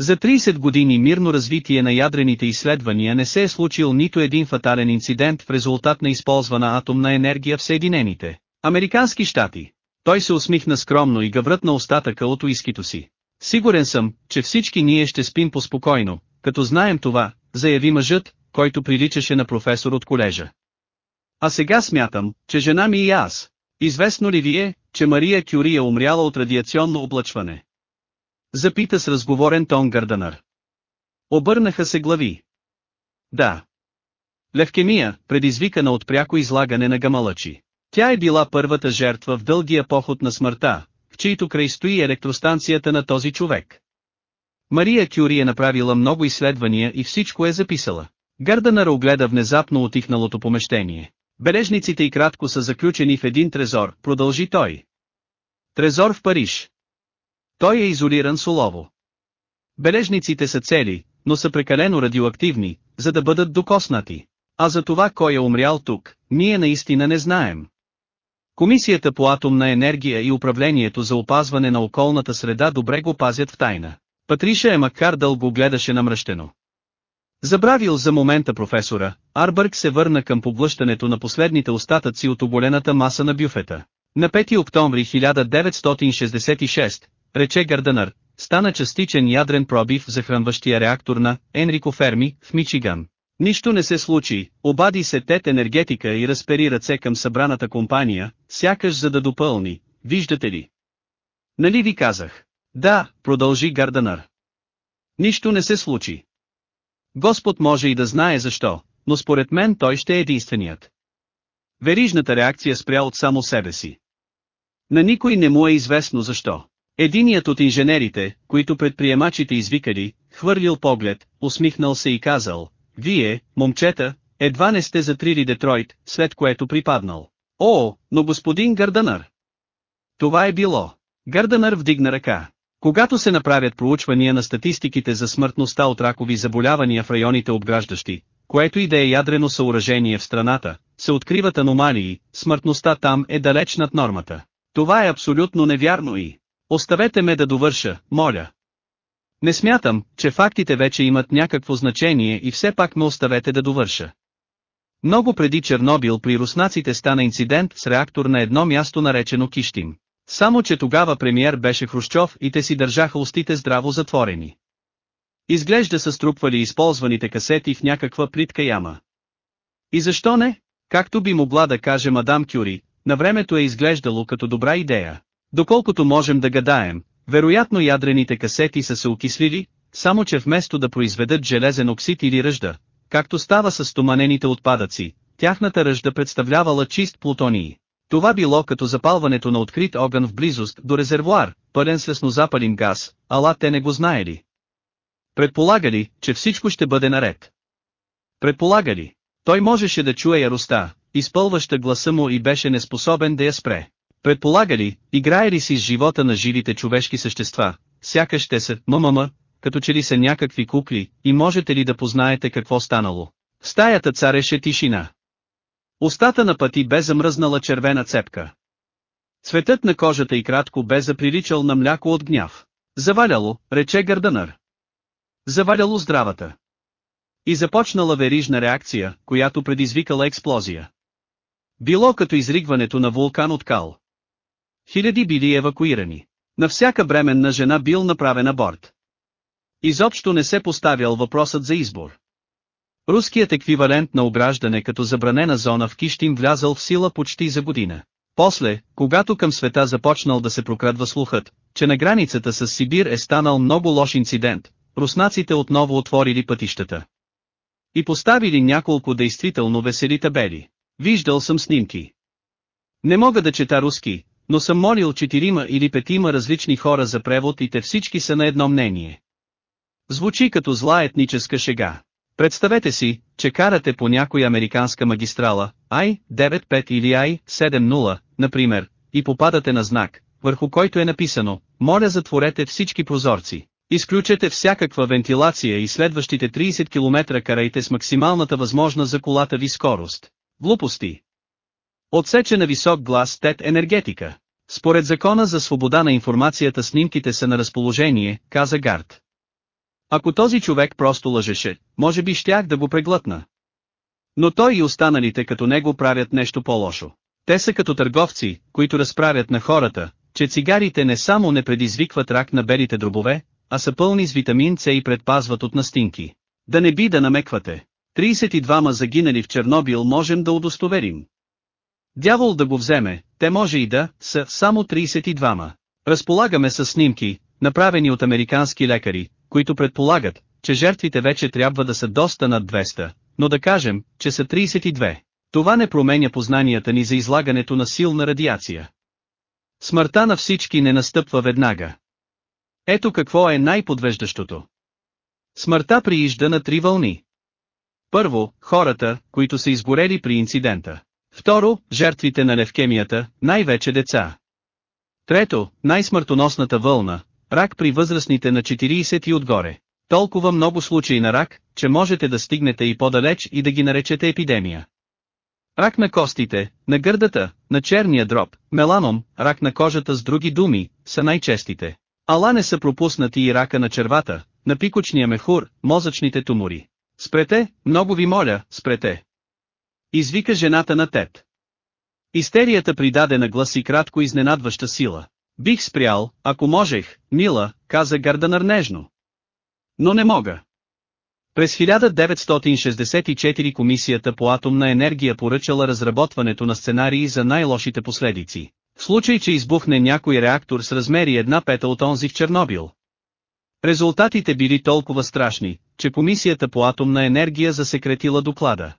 Speaker 1: За 30 години мирно развитие на ядрените изследвания не се е случил нито един фатален инцидент в резултат на използвана атомна енергия в Съединените Американски щати. Той се усмихна скромно и на остатъка от уискито си. Сигурен съм, че всички ние ще спим поспокойно, като знаем това, заяви мъжът, който приличаше на професор от колежа. А сега смятам, че жена ми и аз. Известно ли ви е, че Мария Кюри е умряла от радиационно облъчване? Запита с разговорен тон Гарданър. Обърнаха се глави. Да. Левкемия, предизвикана от пряко излагане на гамалъчи. Тя е била първата жертва в дългия поход на смъртта, в чийто край стои електростанцията на този човек. Мария Кюри е направила много изследвания и всичко е записала. Гарданър огледа внезапно отихналото помещение. Бележниците и кратко са заключени в един трезор, продължи той. Трезор в Париж. Той е изолиран с олово. Бележниците са цели, но са прекалено радиоактивни, за да бъдат докоснати. А за това кой е умрял тук, ние наистина не знаем. Комисията по атомна енергия и управлението за опазване на околната среда добре го пазят в тайна. Патриша е макар дълго гледаше намръщено. Забравил за момента професора, Арбърг се върна към поблъщането на последните остатъци от оболената маса на бюфета. На 5 октомври 1966, рече Гарданър, стана частичен ядрен пробив в захранващия реактор на Енрико Ферми в Мичиган. Нищо не се случи, обади се тет енергетика и разпери ръце към събраната компания, сякаш за да допълни, виждате ли. Нали ви казах? Да, продължи Гарданър. Нищо не се случи. Господ може и да знае защо, но според мен той ще е единственият. Верижната реакция спря от само себе си. На никой не му е известно защо. Единият от инженерите, които предприемачите извикали, хвърлил поглед, усмихнал се и казал, вие, момчета, едва не сте затрили Детройт, след което припаднал. О, но господин Гърдънър. Това е било. Гърданър вдигна ръка. Когато се направят проучвания на статистиките за смъртността от ракови заболявания в районите обграждащи, което и да е ядрено съоръжение в страната, се откриват аномалии, смъртността там е далеч над нормата. Това е абсолютно невярно и... Оставете ме да довърша, моля. Не смятам, че фактите вече имат някакво значение и все пак ме оставете да довърша. Много преди Чернобил при руснаците стана инцидент с реактор на едно място наречено Киштим. Само че тогава премиер беше Хрущов и те си държаха устите здраво затворени. Изглежда са струпвали използваните касети в някаква плитка яма. И защо не? Както би могла да каже мадам Кюри, на времето е изглеждало като добра идея. Доколкото можем да гадаем, вероятно ядрените касети са се окислили, само че вместо да произведат железен оксид или ръжда, както става с стоманените отпадъци, тяхната ръжда представлявала чист плутоний. Това било като запалването на открит огън в близост до резервуар, пълен с леснозапален газ, ала те не го знаели. Предполагали, че всичко ще бъде наред. Предполагали. Той можеше да чуе яроста, изпълваща гласа му и беше неспособен да я спре. Предполага ли, играе ли си с живота на живите човешки същества, сякаш те са мамама, като че ли са някакви кукли, и можете ли да познаете какво станало? В стаята цареше тишина. Остата на пъти бе замръзнала червена цепка. Цветът на кожата и кратко бе заприличал на мляко от гняв. Заваляло, рече Гърданър. Заваляло здравата. И започнала верижна реакция, която предизвикала експлозия. Било като изригването на вулкан от кал. Хиляди били евакуирани. На всяка бременна жена бил направен аборт. Изобщо не се поставял въпросът за избор. Руският еквивалент на ограждане като забранена зона в Кищин влязал в сила почти за година. После, когато към света започнал да се прокрадва слухът, че на границата с Сибир е станал много лош инцидент, руснаците отново отворили пътищата. И поставили няколко действително весели табели. Виждал съм снимки. Не мога да чета руски, но съм молил четирима или петима различни хора за превод и те всички са на едно мнение. Звучи като зла етническа шега. Представете си, че карате по някоя американска магистрала, I-95 или I-70, например, и попадате на знак, върху който е написано, моля затворете всички прозорци, изключете всякаква вентилация и следващите 30 км карайте с максималната възможна за колата ви скорост. Глупости. Отсече на висок глас тет енергетика. Според закона за свобода на информацията снимките са на разположение, каза Гард. Ако този човек просто лъжеше, може би щях да го преглътна. Но той и останалите като него правят нещо по-лошо. Те са като търговци, които разправят на хората, че цигарите не само не предизвикват рак на белите дробове, а са пълни с витамин С и предпазват от настинки. Да не би да намеквате. 32-ма загинали в Чернобил можем да удостоверим. Дявол да го вземе, те може и да са само 32-ма. Разполагаме с снимки, направени от американски лекари, които предполагат, че жертвите вече трябва да са доста над 200, но да кажем, че са 32. Това не променя познанията ни за излагането на силна радиация. Смъртта на всички не настъпва веднага. Ето какво е най-подвеждащото. Смъртта приижда на три вълни. Първо, хората, които са изгорели при инцидента. Второ, жертвите на левкемията, най-вече деца. Трето, най-смъртоносната вълна, рак при възрастните на 40 и отгоре. Толкова много случаи на рак, че можете да стигнете и по-далеч и да ги наречете епидемия. Рак на костите, на гърдата, на черния дроб, меланом, рак на кожата с други думи, са най-честите. Ала не са пропуснати и рака на червата, на пикочния мехур, мозъчните тумори. Спрете, много ви моля, спрете. Извика жената на Тед. Истерията придаде на гласи кратко изненадваща сила. Бих спрял, ако можех, мила, каза Гарданър нежно. Но не мога. През 1964 Комисията по атомна енергия поръчала разработването на сценарии за най-лошите последици, в случай че избухне някой реактор с размери една пета от онзи в Чернобил. Резултатите били толкова страшни, че Комисията по атомна енергия засекретила доклада.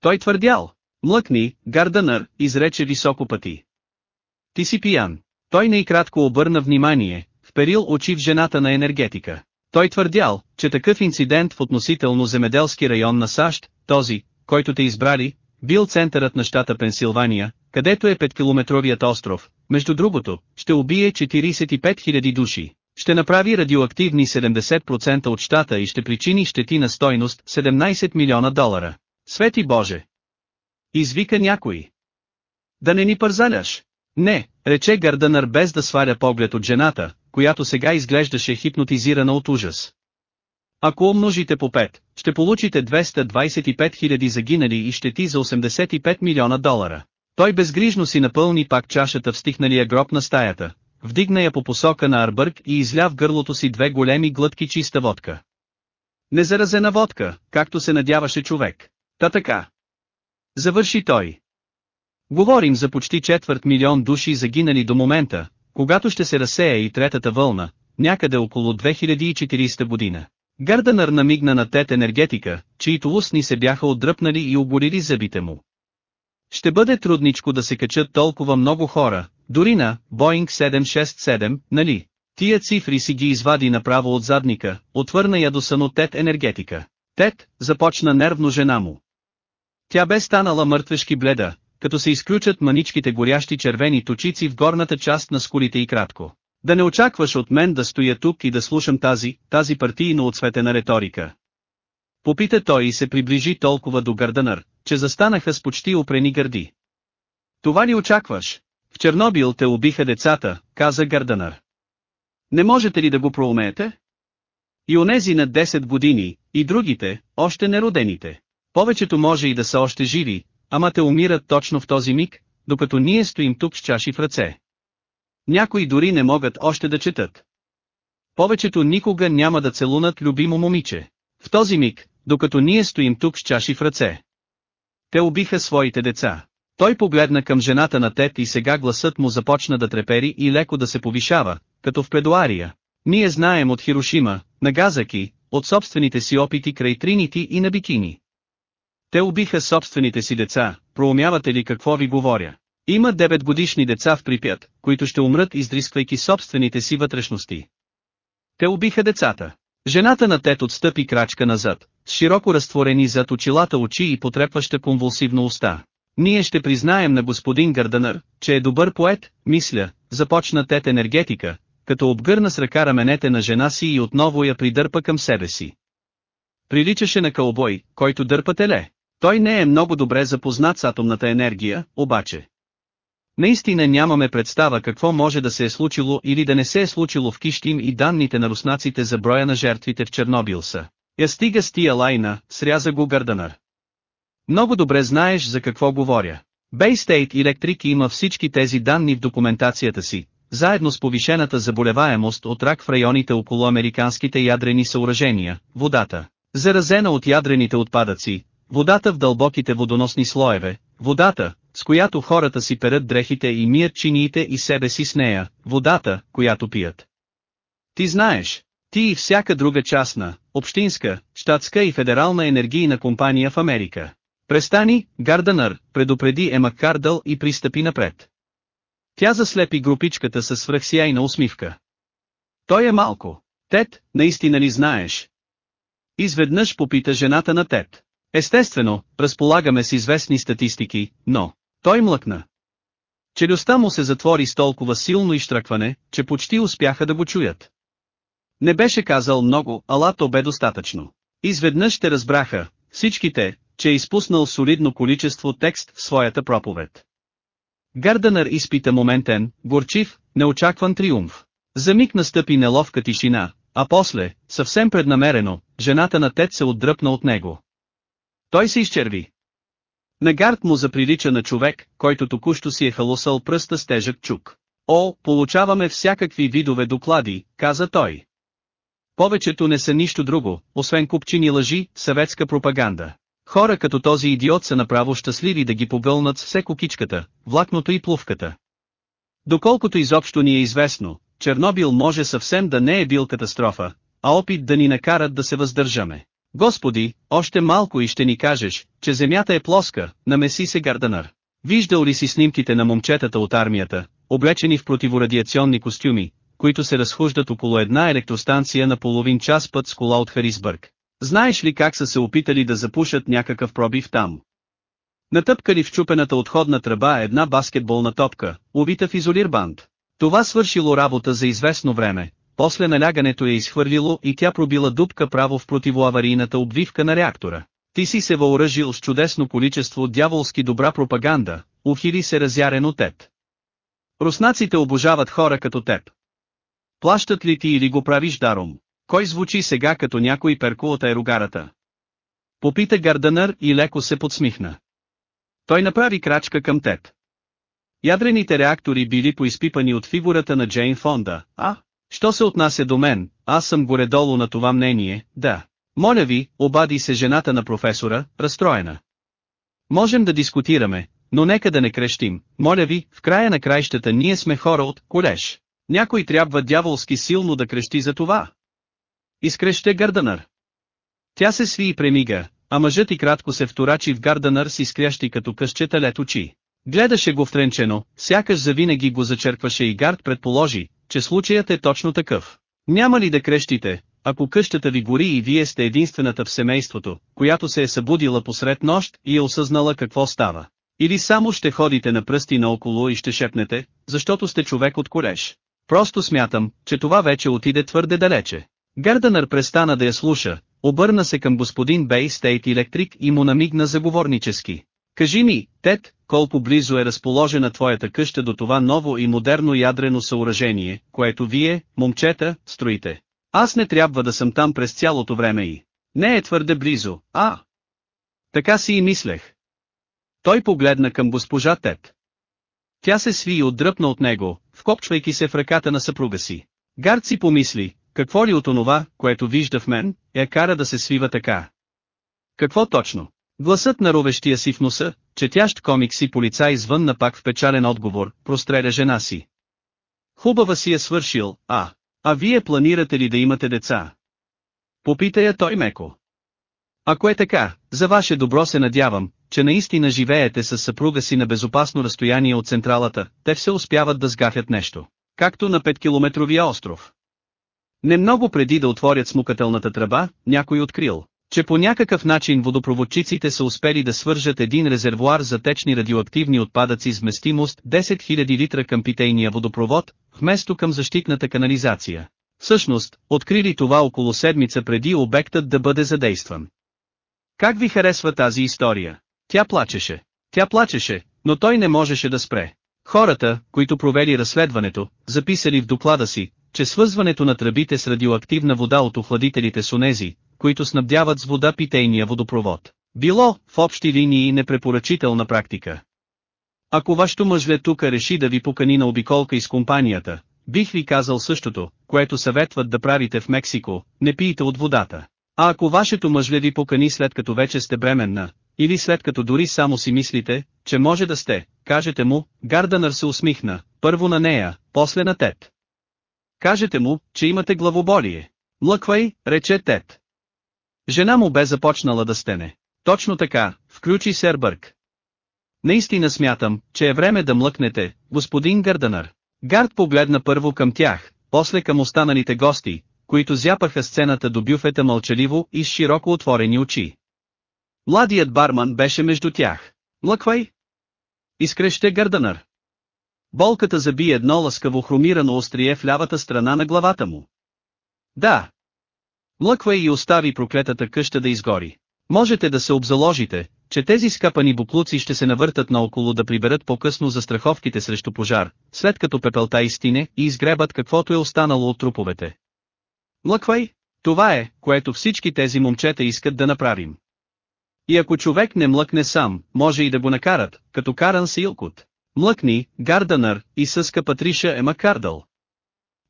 Speaker 1: Той твърдял. Млъкни, Гарданър, изрече високо пъти. Ти си пиян. Той най-кратко обърна внимание, вперил очи в жената на енергетика. Той твърдял, че такъв инцидент в относително земеделски район на САЩ, този, който те избрали, бил центърът на щата Пенсилвания, където е 5-километровият остров, между другото, ще убие 45 000 души, ще направи радиоактивни 70% от щата и ще причини щети на стойност 17 милиона долара. Свети Боже! Извика някой. Да не ни пързаляш! Не, рече Гарданър без да сваля поглед от жената, която сега изглеждаше хипнотизирана от ужас. Ако умножите по 5, ще получите 225 000 загинали и щети за 85 милиона долара. Той безгрижно си напълни пак чашата в стихналия гроб на стаята, вдигна я по посока на Арбърг и изля в гърлото си две големи глътки чиста водка. Незаразена водка, както се надяваше човек. Та така. Завърши той. Говорим за почти четвърт милион души загинали до момента, когато ще се разсея и третата вълна, някъде около 2040 година. Гарданър намигна на тет енергетика, чието устни се бяха отдръпнали и оборили зъбите му. Ще бъде трудничко да се качат толкова много хора, дори на Боинг 767, нали? Тия цифри си ги извади направо от задника, отвърна я до сънотет Тет енергетика. Тет, започна нервно жена му. Тя бе станала мъртвешки бледа, като се изключат маничките горящи червени точици в горната част на скулите и кратко. Да не очакваш от мен да стоя тук и да слушам тази, тази партийно отсветена риторика. Попита той и се приближи толкова до Гарданър, че застанаха с почти опрени гърди. Това ли очакваш? В Чернобил те убиха децата, каза Гарданър. Не можете ли да го проумеете? И онези на 10 години, и другите, още неродените. Повечето може и да са още живи, ама те умират точно в този миг, докато ние стоим тук с чаши в ръце. Някои дори не могат още да четат. Повечето никога няма да целунат любимо момиче. В този миг, докато ние стоим тук с чаши в ръце. Те убиха своите деца. Той погледна към жената на теб и сега гласът му започна да трепери и леко да се повишава, като в педуария. Ние знаем от Хирошима, на Газаки, от собствените си опити край Тринити и на Бикини, те убиха собствените си деца, проумявате ли какво ви говоря? Има 9 годишни деца в Припят, които ще умрат издрисквайки собствените си вътрешности. Те убиха децата. Жената на Тет отстъпи крачка назад, с широко разтворени зад очилата очи и потрепваща конвулсивно уста. Ние ще признаем на господин Гарданър, че е добър поет, мисля, започна Тет енергетика, като обгърна с ръка раменете на жена си и отново я придърпа към себе си. Приличаше на кълбой, който дърпа теле. Той не е много добре запознат с атомната енергия, обаче. Наистина нямаме представа какво може да се е случило или да не се е случило в Киштим и данните на руснаците за броя на жертвите в Чернобил са. Я стига с тия лайна, сряза го Гърданър. Много добре знаеш за какво говоря. Bay State Electric има всички тези данни в документацията си, заедно с повишената заболеваемост от рак в районите около американските ядрени съоръжения, водата, заразена от ядрените отпадъци, Водата в дълбоките водоносни слоеве, водата, с която хората си перат дрехите и мият чиниите и себе си с нея, водата, която пият. Ти знаеш, ти и всяка друга частна, общинска, щатска и федерална енергийна компания в Америка. Престани, Гарданър, предупреди Ема Кардъл и пристъпи напред. Тя заслепи групичката с свръхсияйна усмивка. Той е малко. Тед, наистина ли знаеш? Изведнъж попита жената на Тед. Естествено, разполагаме с известни статистики, но... Той млъкна. Челюстта му се затвори с толкова силно изтръкване, че почти успяха да го чуят. Не беше казал много, ала то бе достатъчно. Изведнъж ще разбраха, всичките, че е изпуснал солидно количество текст в своята проповед. Гарданър изпита моментен, горчив, неочакван триумф. За миг настъпи неловка тишина, а после, съвсем преднамерено, жената на Тед се отдръпна от него. Той се изчерви. Нагард му заприлича на човек, който току-що си е халосал пръста с тежък чук. О, получаваме всякакви видове доклади, каза той. Повечето не са нищо друго, освен купчини лъжи, съветска пропаганда. Хора като този идиот са направо щастливи да ги погълнат с все кукичката, влакното и плувката. Доколкото изобщо ни е известно, Чернобил може съвсем да не е бил катастрофа, а опит да ни накарат да се въздържаме. Господи, още малко и ще ни кажеш, че земята е плоска, намеси се Гарданър. Виждал ли си снимките на момчетата от армията, облечени в противорадиационни костюми, които се разхождат около една електростанция на половин час път с кола от Харисбърг? Знаеш ли как са се опитали да запушат някакъв пробив там? Натъпкали в чупената отходна тръба една баскетболна топка, увита в изолирбанд. Това свършило работа за известно време, после налягането е изхвърлило и тя пробила дупка право в противоаварийната обвивка на реактора. Ти си се въоръжил с чудесно количество дяволски добра пропаганда, ухили се разярен от теб. Руснаците обожават хора като теб. Плащат ли ти или го правиш даром? Кой звучи сега като някой перко от аерогарата? Попита Гарданър и леко се подсмихна. Той направи крачка към теб. Ядрените реактори били поизпипани от фигурата на Джейн Фонда, а, Що се отнася до мен, аз съм горе-долу на това мнение, да. Моля ви, обади се жената на професора, разстроена. Можем да дискутираме, но нека да не крещим, моля ви, в края на краищата ние сме хора от колеж. Някой трябва дяволски силно да крещи за това. Изкреще Гарданър. Тя се сви и премига, а мъжът и кратко се вторачи в Гарданър с изкрящи като късчета лет очи. Гледаше го втренчено, сякаш завинаги го зачеркваше и Гард предположи, че случаят е точно такъв. Няма ли да крещите, ако къщата ви гори и вие сте единствената в семейството, която се е събудила посред нощ и е осъзнала какво става? Или само ще ходите на пръсти наоколо и ще шепнете, защото сте човек от кореш. Просто смятам, че това вече отиде твърде далече. Гарданър престана да я слуша, обърна се към господин Бей Стейт Електрик и му намигна заговорнически. Кажи ми, Тед, колко близо е разположена твоята къща до това ново и модерно ядрено съоръжение, което вие, момчета, строите. Аз не трябва да съм там през цялото време и. Не е твърде близо, а? Така си и мислех. Той погледна към госпожа Тет. Тя се сви и отдръпна от него, вкопчвайки се в ръката на съпруга си. Гард си помисли, какво ли от онова, което вижда в мен, я кара да се свива така. Какво точно? Гласът на ровещия си в носа, четящ комикси извън на пак в печален отговор, простреля жена си. Хубава си е свършил, а, а вие планирате ли да имате деца? Попита я той меко. Ако е така, за ваше добро се надявам, че наистина живеете с съпруга си на безопасно разстояние от централата, те все успяват да сгафят нещо, както на 5-километровия остров. Немного преди да отворят смукателната тръба, някой открил, че по някакъв начин водопроводчиците са успели да свържат един резервуар за течни радиоактивни отпадъци с вместимост 10 000 литра към питейния водопровод, вместо към защитната канализация. Всъщност, открили това около седмица преди обектът да бъде задействан. Как ви харесва тази история? Тя плачеше. Тя плачеше, но той не можеше да спре. Хората, които провели разследването, записали в доклада си, че свързването на тръбите с радиоактивна вода от охладителите с онези, които снабдяват с вода питейния водопровод. Било, в общи линии, непрепоръчителна практика. Ако вашето мъжле тука реши да ви покани на обиколка из компанията, бих ви казал същото, което съветват да правите в Мексико, не пиете от водата. А ако вашето мъжле ви покани след като вече сте бременна, или след като дори само си мислите, че може да сте, кажете му, Гарданър се усмихна, първо на нея, после на Тед. Кажете му, че имате главоболие. Млъквай, рече Тед. Жена му бе започнала да стене. Точно така, включи сер Бърк. Наистина смятам, че е време да млъкнете, господин Гърданър. Гард погледна първо към тях, после към останалите гости, които зяпаха сцената до бюфета мълчаливо и с широко отворени очи. Младият барман беше между тях. Млъквай! Изкреще Гърданър. Болката заби едно лъскаво хромирано острие в лявата страна на главата му. Да, Млъква и остави проклетата къща да изгори. Можете да се обзаложите, че тези скъпани буклуци ще се навъртат наоколо да приберат по-късно застраховките срещу пожар, след като пепелта изтине и изгребат каквото е останало от труповете. Млъквай, това е, което всички тези момчета искат да направим. И ако човек не млъкне сам, може и да го накарат, като каран си Илкут. Млъкни, Гарданър и съска Патриша е Макардъл.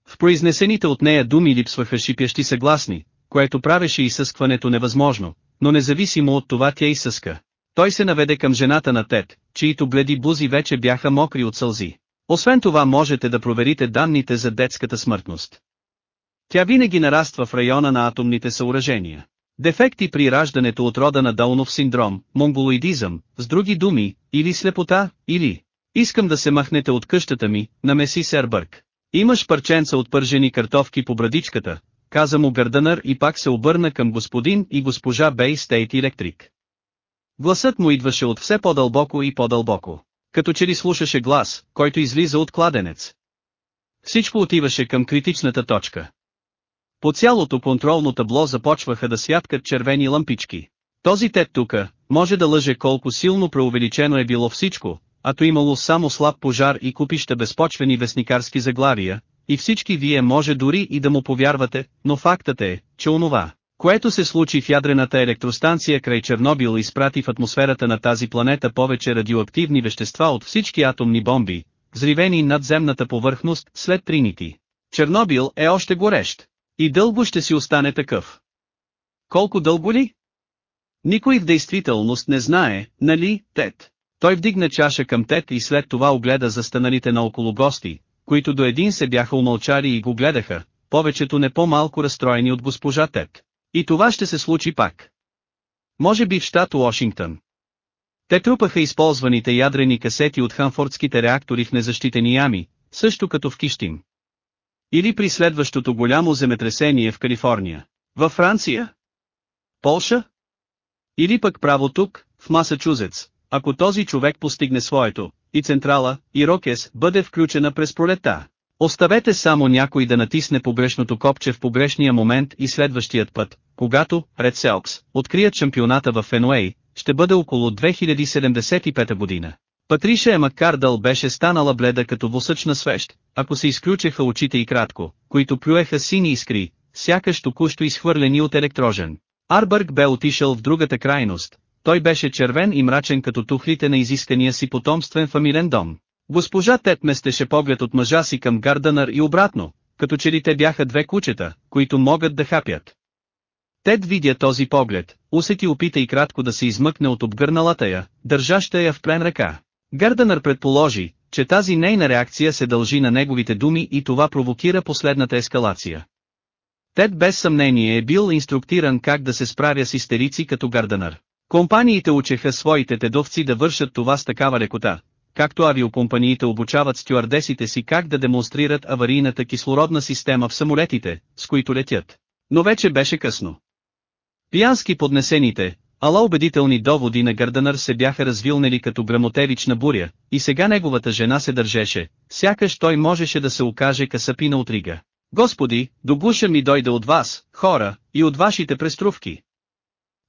Speaker 1: В произнесените от нея думи липсваха шипящи съгласни, което правеше изсъскването невъзможно, но независимо от това тя изсъска. Той се наведе към жената на Тед, чието бледи бузи вече бяха мокри от сълзи. Освен това можете да проверите данните за детската смъртност. Тя винаги нараства в района на атомните съоръжения. Дефекти при раждането от рода на Даунов синдром, монголоидизъм, с други думи, или слепота, или «Искам да се махнете от къщата ми», намеси Сербърг. Имаш парченца от пържени картофки по брадичката, каза му Гърдънър и пак се обърна към господин и госпожа Бей Стейт Електрик. Гласът му идваше от все по-дълбоко и по-дълбоко, като че ли слушаше глас, който излиза от кладенец. Всичко отиваше към критичната точка. По цялото контролно табло започваха да святкат червени лампички. Този тет тука, може да лъже колко силно преувеличено е било всичко, ато имало само слаб пожар и купища безпочвени вестникарски заглавия, и всички вие може дори и да му повярвате, но фактът е, че онова, което се случи в ядрената електростанция край Чернобил изпрати в атмосферата на тази планета повече радиоактивни вещества от всички атомни бомби, взривени над земната повърхност след Тринити. Чернобил е още горещ. И дълго ще си остане такъв. Колко дълго ли? Никой в действителност не знае, нали, Тед? Той вдигна чаша към Тед и след това огледа застаналите наоколо гости, които до един се бяха умълчали и го гледаха, повечето не по-малко разстроени от госпожа Тек. И това ще се случи пак. Може би в щат Уошингтън. Те трупаха използваните ядрени касети от ханфордските реактори в незащитени ями, също като в Кищим. Или при следващото голямо земетресение в Калифорния. Във Франция? Полша? Или пък право тук, в Масачузец, ако този човек постигне своето, и централа, и Рокес бъде включена през пролета. Оставете само някой да натисне погрешното копче в погрешния момент и следващият път, когато Ред Селкс открият шампионата в Фенуей, ще бъде около 2075 година. Патриша Кардъл беше станала бледа като восъчна свещ, ако се изключеха очите и кратко, които плюеха сини искри, сякаш току-що изхвърлени от електрожен. Арбърг бе отишъл в другата крайност, той беше червен и мрачен като тухлите на изискания си потомствен фамилен дом. Госпожа Тет местеше поглед от мъжа си към Гарданър и обратно, като че ли те бяха две кучета, които могат да хапят. Тед видя този поглед, усети опита и кратко да се измъкне от обгърналата я, държаща я в плен ръка. Гарданър предположи, че тази нейна реакция се дължи на неговите думи и това провокира последната ескалация. Тед без съмнение е бил инструктиран как да се справя с истерици като Гарданър. Компаниите учеха своите тедовци да вършат това с такава лекота, както авиокомпаниите обучават стюардесите си как да демонстрират аварийната кислородна система в самолетите, с които летят. Но вече беше късно. Пиянски поднесените, ала убедителни доводи на Гърданър се бяха развилнели като грамотевична буря, и сега неговата жена се държеше, сякаш той можеше да се окаже касапина от Рига. Господи, до ми дойде от вас, хора, и от вашите преструвки.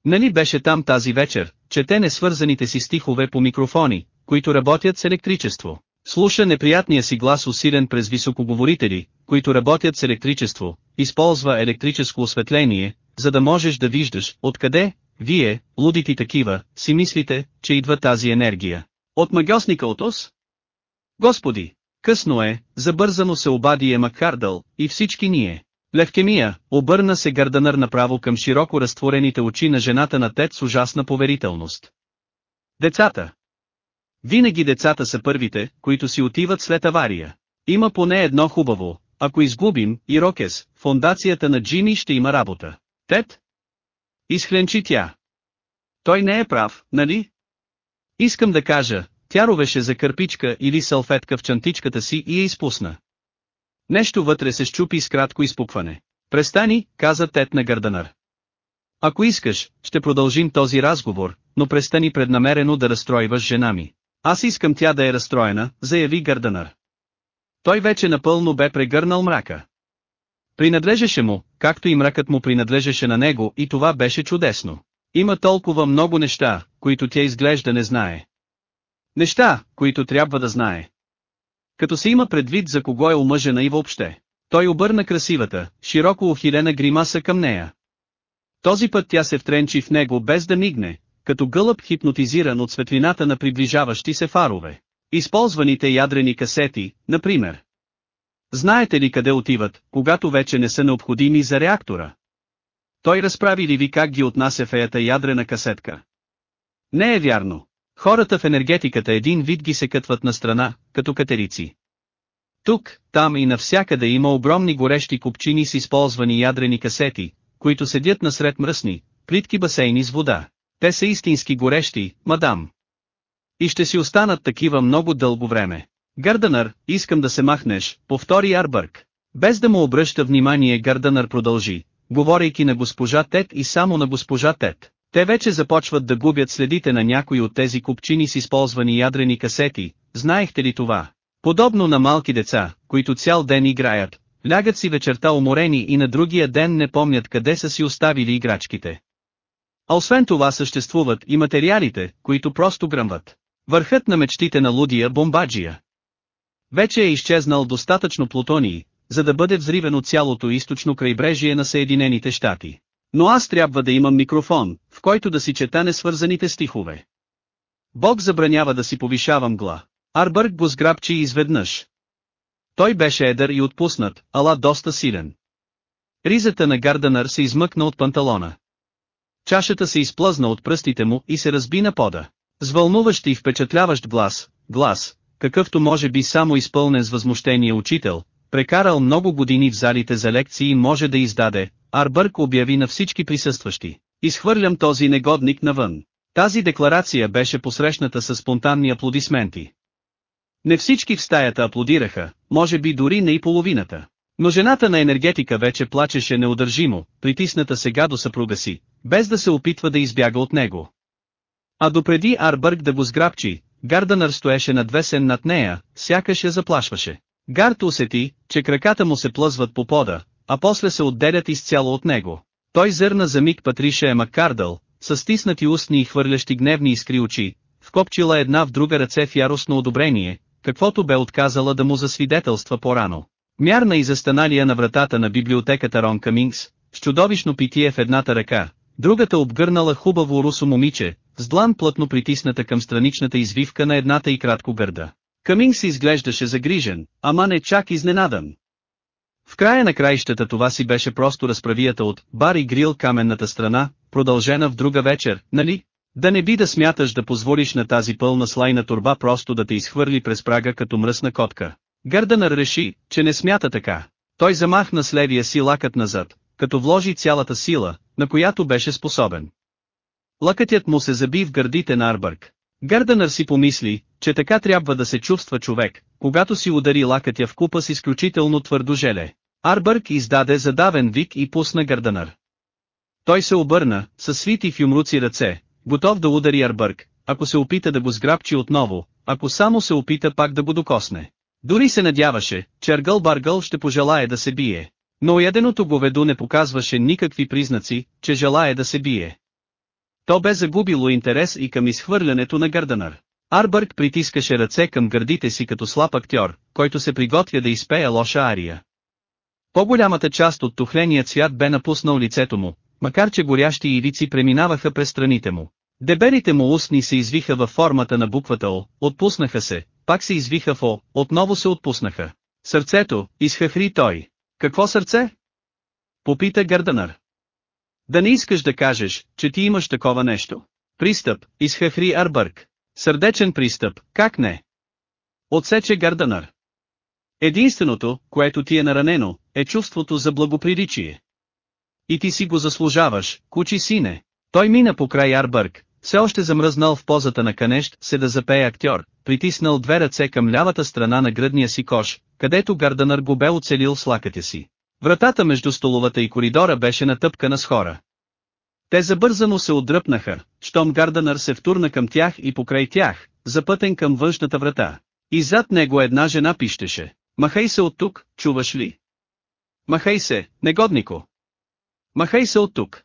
Speaker 1: Нали беше там тази вечер, чете несвързаните си стихове по микрофони, които работят с електричество. Слуша неприятния си глас усилен през високоговорители, които работят с електричество, използва електрическо осветление, за да можеш да виждаш, откъде, вие, лудите такива, си мислите, че идва тази енергия. От магиосника от Ос? Господи! Късно е, забързано се обади е Маккардъл, и всички ние. Левкемия, обърна се Гарданър направо към широко разтворените очи на жената на Тед с ужасна поверителност. Децата. Винаги децата са първите, които си отиват след авария. Има поне едно хубаво, ако изгубим, и Рокес, фондацията на Джини ще има работа. Тед? Изхленчи тя. Той не е прав, нали? Искам да кажа, тя ровеше за кърпичка или салфетка в чантичката си и я изпусна. Нещо вътре се щупи с кратко изпукване. Престани, каза Тет на Гърданър. Ако искаш, ще продължим този разговор, но престани преднамерено да разстройваш жена ми. Аз искам тя да е разстроена, заяви Гърданър. Той вече напълно бе прегърнал мрака. Принадлежеше му, както и мракът му принадлежеше на него и това беше чудесно. Има толкова много неща, които тя изглежда не знае. Неща, които трябва да знае. Като се има предвид за кого е омъжена и въобще. Той обърна красивата, широко охилена гримаса към нея. Този път тя се втренчи в него без да мигне, като гълъб хипнотизиран от светлината на приближаващи се фарове. Използваните ядрени касети, например. Знаете ли къде отиват, когато вече не са необходими за реактора? Той разправи ли ви как ги отнася феята ядрена касетка? Не е вярно, Хората в енергетиката един вид ги се кътват на страна, като катерици. Тук, там и навсякъде има огромни горещи купчини с използвани ядрени касети, които седят насред мръсни, плитки басейни с вода. Те са истински горещи, мадам. И ще си останат такива много дълго време. Гърданър, искам да се махнеш, повтори Арбърк. Без да му обръща внимание Гърданър продължи, говорейки на госпожа Тет и само на госпожа Тет. Те вече започват да губят следите на някои от тези купчини с използвани ядрени касети, знаехте ли това? Подобно на малки деца, които цял ден играят, лягат си вечерта уморени и на другия ден не помнят къде са си оставили играчките. А освен това съществуват и материалите, които просто гръмват. Върхът на мечтите на лудия бомбаджия. Вече е изчезнал достатъчно плутоний, за да бъде взривено цялото източно крайбрежие на Съединените щати. Но аз трябва да имам микрофон, в който да си чета несвързаните стихове. Бог забранява да си повишавам гла. Арбърг го сграбчи изведнъж. Той беше едър и отпуснат, ала доста силен. Ризата на Гарданър се измъкна от панталона. Чашата се изплъзна от пръстите му и се разби на пода. С вълнуващ и впечатляващ глас, глас, какъвто може би само изпълнен с възмущение учител, прекарал много години в залите за лекции и може да издаде, Арбърк обяви на всички присъстващи. Изхвърлям този негодник навън. Тази декларация беше посрещната с спонтанни аплодисменти. Не всички в стаята аплодираха, може би дори не и половината. Но жената на енергетика вече плачеше неудържимо, притисната сега до съпруга си, без да се опитва да избяга от него. А допреди Арбърг да го сграбчи, Гарданър стоеше надвесен над нея, сякаш я заплашваше. Гард усети, че краката му се плъзват по пода, а после се отделят изцяло от него. Той зърна за миг Патриша е Маккардъл, с стиснати устни и хвърлящи гневни искри очи, вкопчила една в друга ръце в яростно одобрение, каквото бе отказала да му засвидетелства по-рано. Мярна и застаналия на вратата на библиотеката Рон Камингс, с чудовищно питие в едната ръка, другата обгърнала хубаво русо момиче, с длан плътно притисната към страничната извивка на едната и кратко гърда. Камингс изглеждаше загрижен, ама не чак изненадан. В края на краищата това си беше просто разправията от бар и грил каменната страна, продължена в друга вечер, нали? Да не би да смяташ да позволиш на тази пълна слайна турба просто да те изхвърли през прага като мръсна котка. Гърданър реши, че не смята така. Той замахна с левия си лакът назад, като вложи цялата сила, на която беше способен. Лакътят му се заби в гърдите на Арбърг. Гърданър си помисли, че така трябва да се чувства човек, когато си удари лакътя в купа с изключително твърдо желе. Арбърг издаде задавен вик и пусна Гарданър. Той се обърна, със свити в юмруци ръце, готов да удари Арбърг, ако се опита да го сграбчи отново, ако само се опита пак да го докосне. Дори се надяваше, че Аргъл-Баргъл ще пожелае да се бие, но яденото говедо не показваше никакви признаци, че желае да се бие. То бе загубило интерес и към изхвърлянето на Гарданър. Арбърг притискаше ръце към гърдите си като слаб актьор, който се приготвя да изпее лоша ария. По-голямата част от тухления цвят бе напуснал лицето му, макар че горящи ирици преминаваха през страните му. Дебелите му устни се извиха във формата на буквата О, отпуснаха се, пак се извиха в О, отново се отпуснаха. Сърцето, изхъхри той. Какво сърце? Попита Гърданър. Да не искаш да кажеш, че ти имаш такова нещо. Пристъп, изхъхри Арбърк. Сърдечен пристъп, как не? Отсече Гърданър. Единственото, което ти е наранено, е чувството за благоприличие. И ти си го заслужаваш, кучи сине. Той мина по край Арбърг, все още замръзнал в позата на канещ се да запее актьор, притиснал две ръце към лявата страна на гръдния си кош, където Гарданър го бе оцелил с лакътя си. Вратата между столовата и коридора беше натъпкана с хора. Те забързано се отдръпнаха, щом Гарданър се втурна към тях и покрай тях, запътен към външната врата. И зад него една жена пищеше. Махай се от тук, чуваш ли? Махай се, негоднико! Махай се от тук!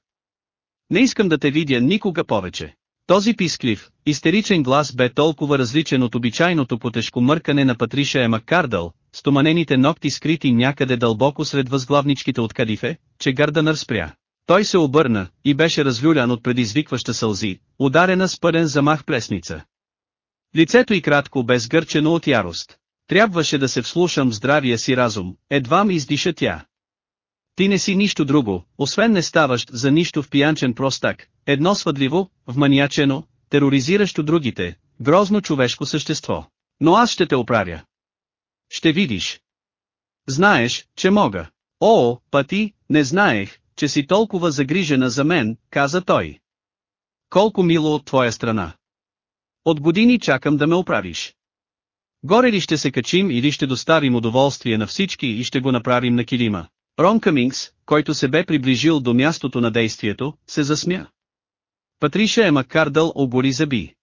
Speaker 1: Не искам да те видя никога повече. Този писклив, истеричен глас бе толкова различен от обичайното потежко мъркане на Патриша Ема Кардъл, стоманените ногти скрити някъде дълбоко сред възглавничките от Кадифе, че Гарданър спря. Той се обърна и беше развюлян от предизвикваща сълзи, ударена с пълен замах плесница. Лицето й кратко бе сгърчено от ярост. Трябваше да се вслушам в здравия си разум, едва ми издиша тя. Ти не си нищо друго, освен не ставащ за нищо в пиянчен простак, едно свъдливо, вманячено, тероризиращо другите, грозно човешко същество. Но аз ще те оправя. Ще видиш. Знаеш, че мога. О, пъти, не знаех, че си толкова загрижена за мен, каза той. Колко мило от твоя страна. От години чакам да ме оправиш. Горе ли ще се качим или ще доставим удоволствие на всички и ще го направим на килима? Рон Камингс, който се бе приближил до мястото на действието, се засмя. Патриша е Маккардъл обори заби.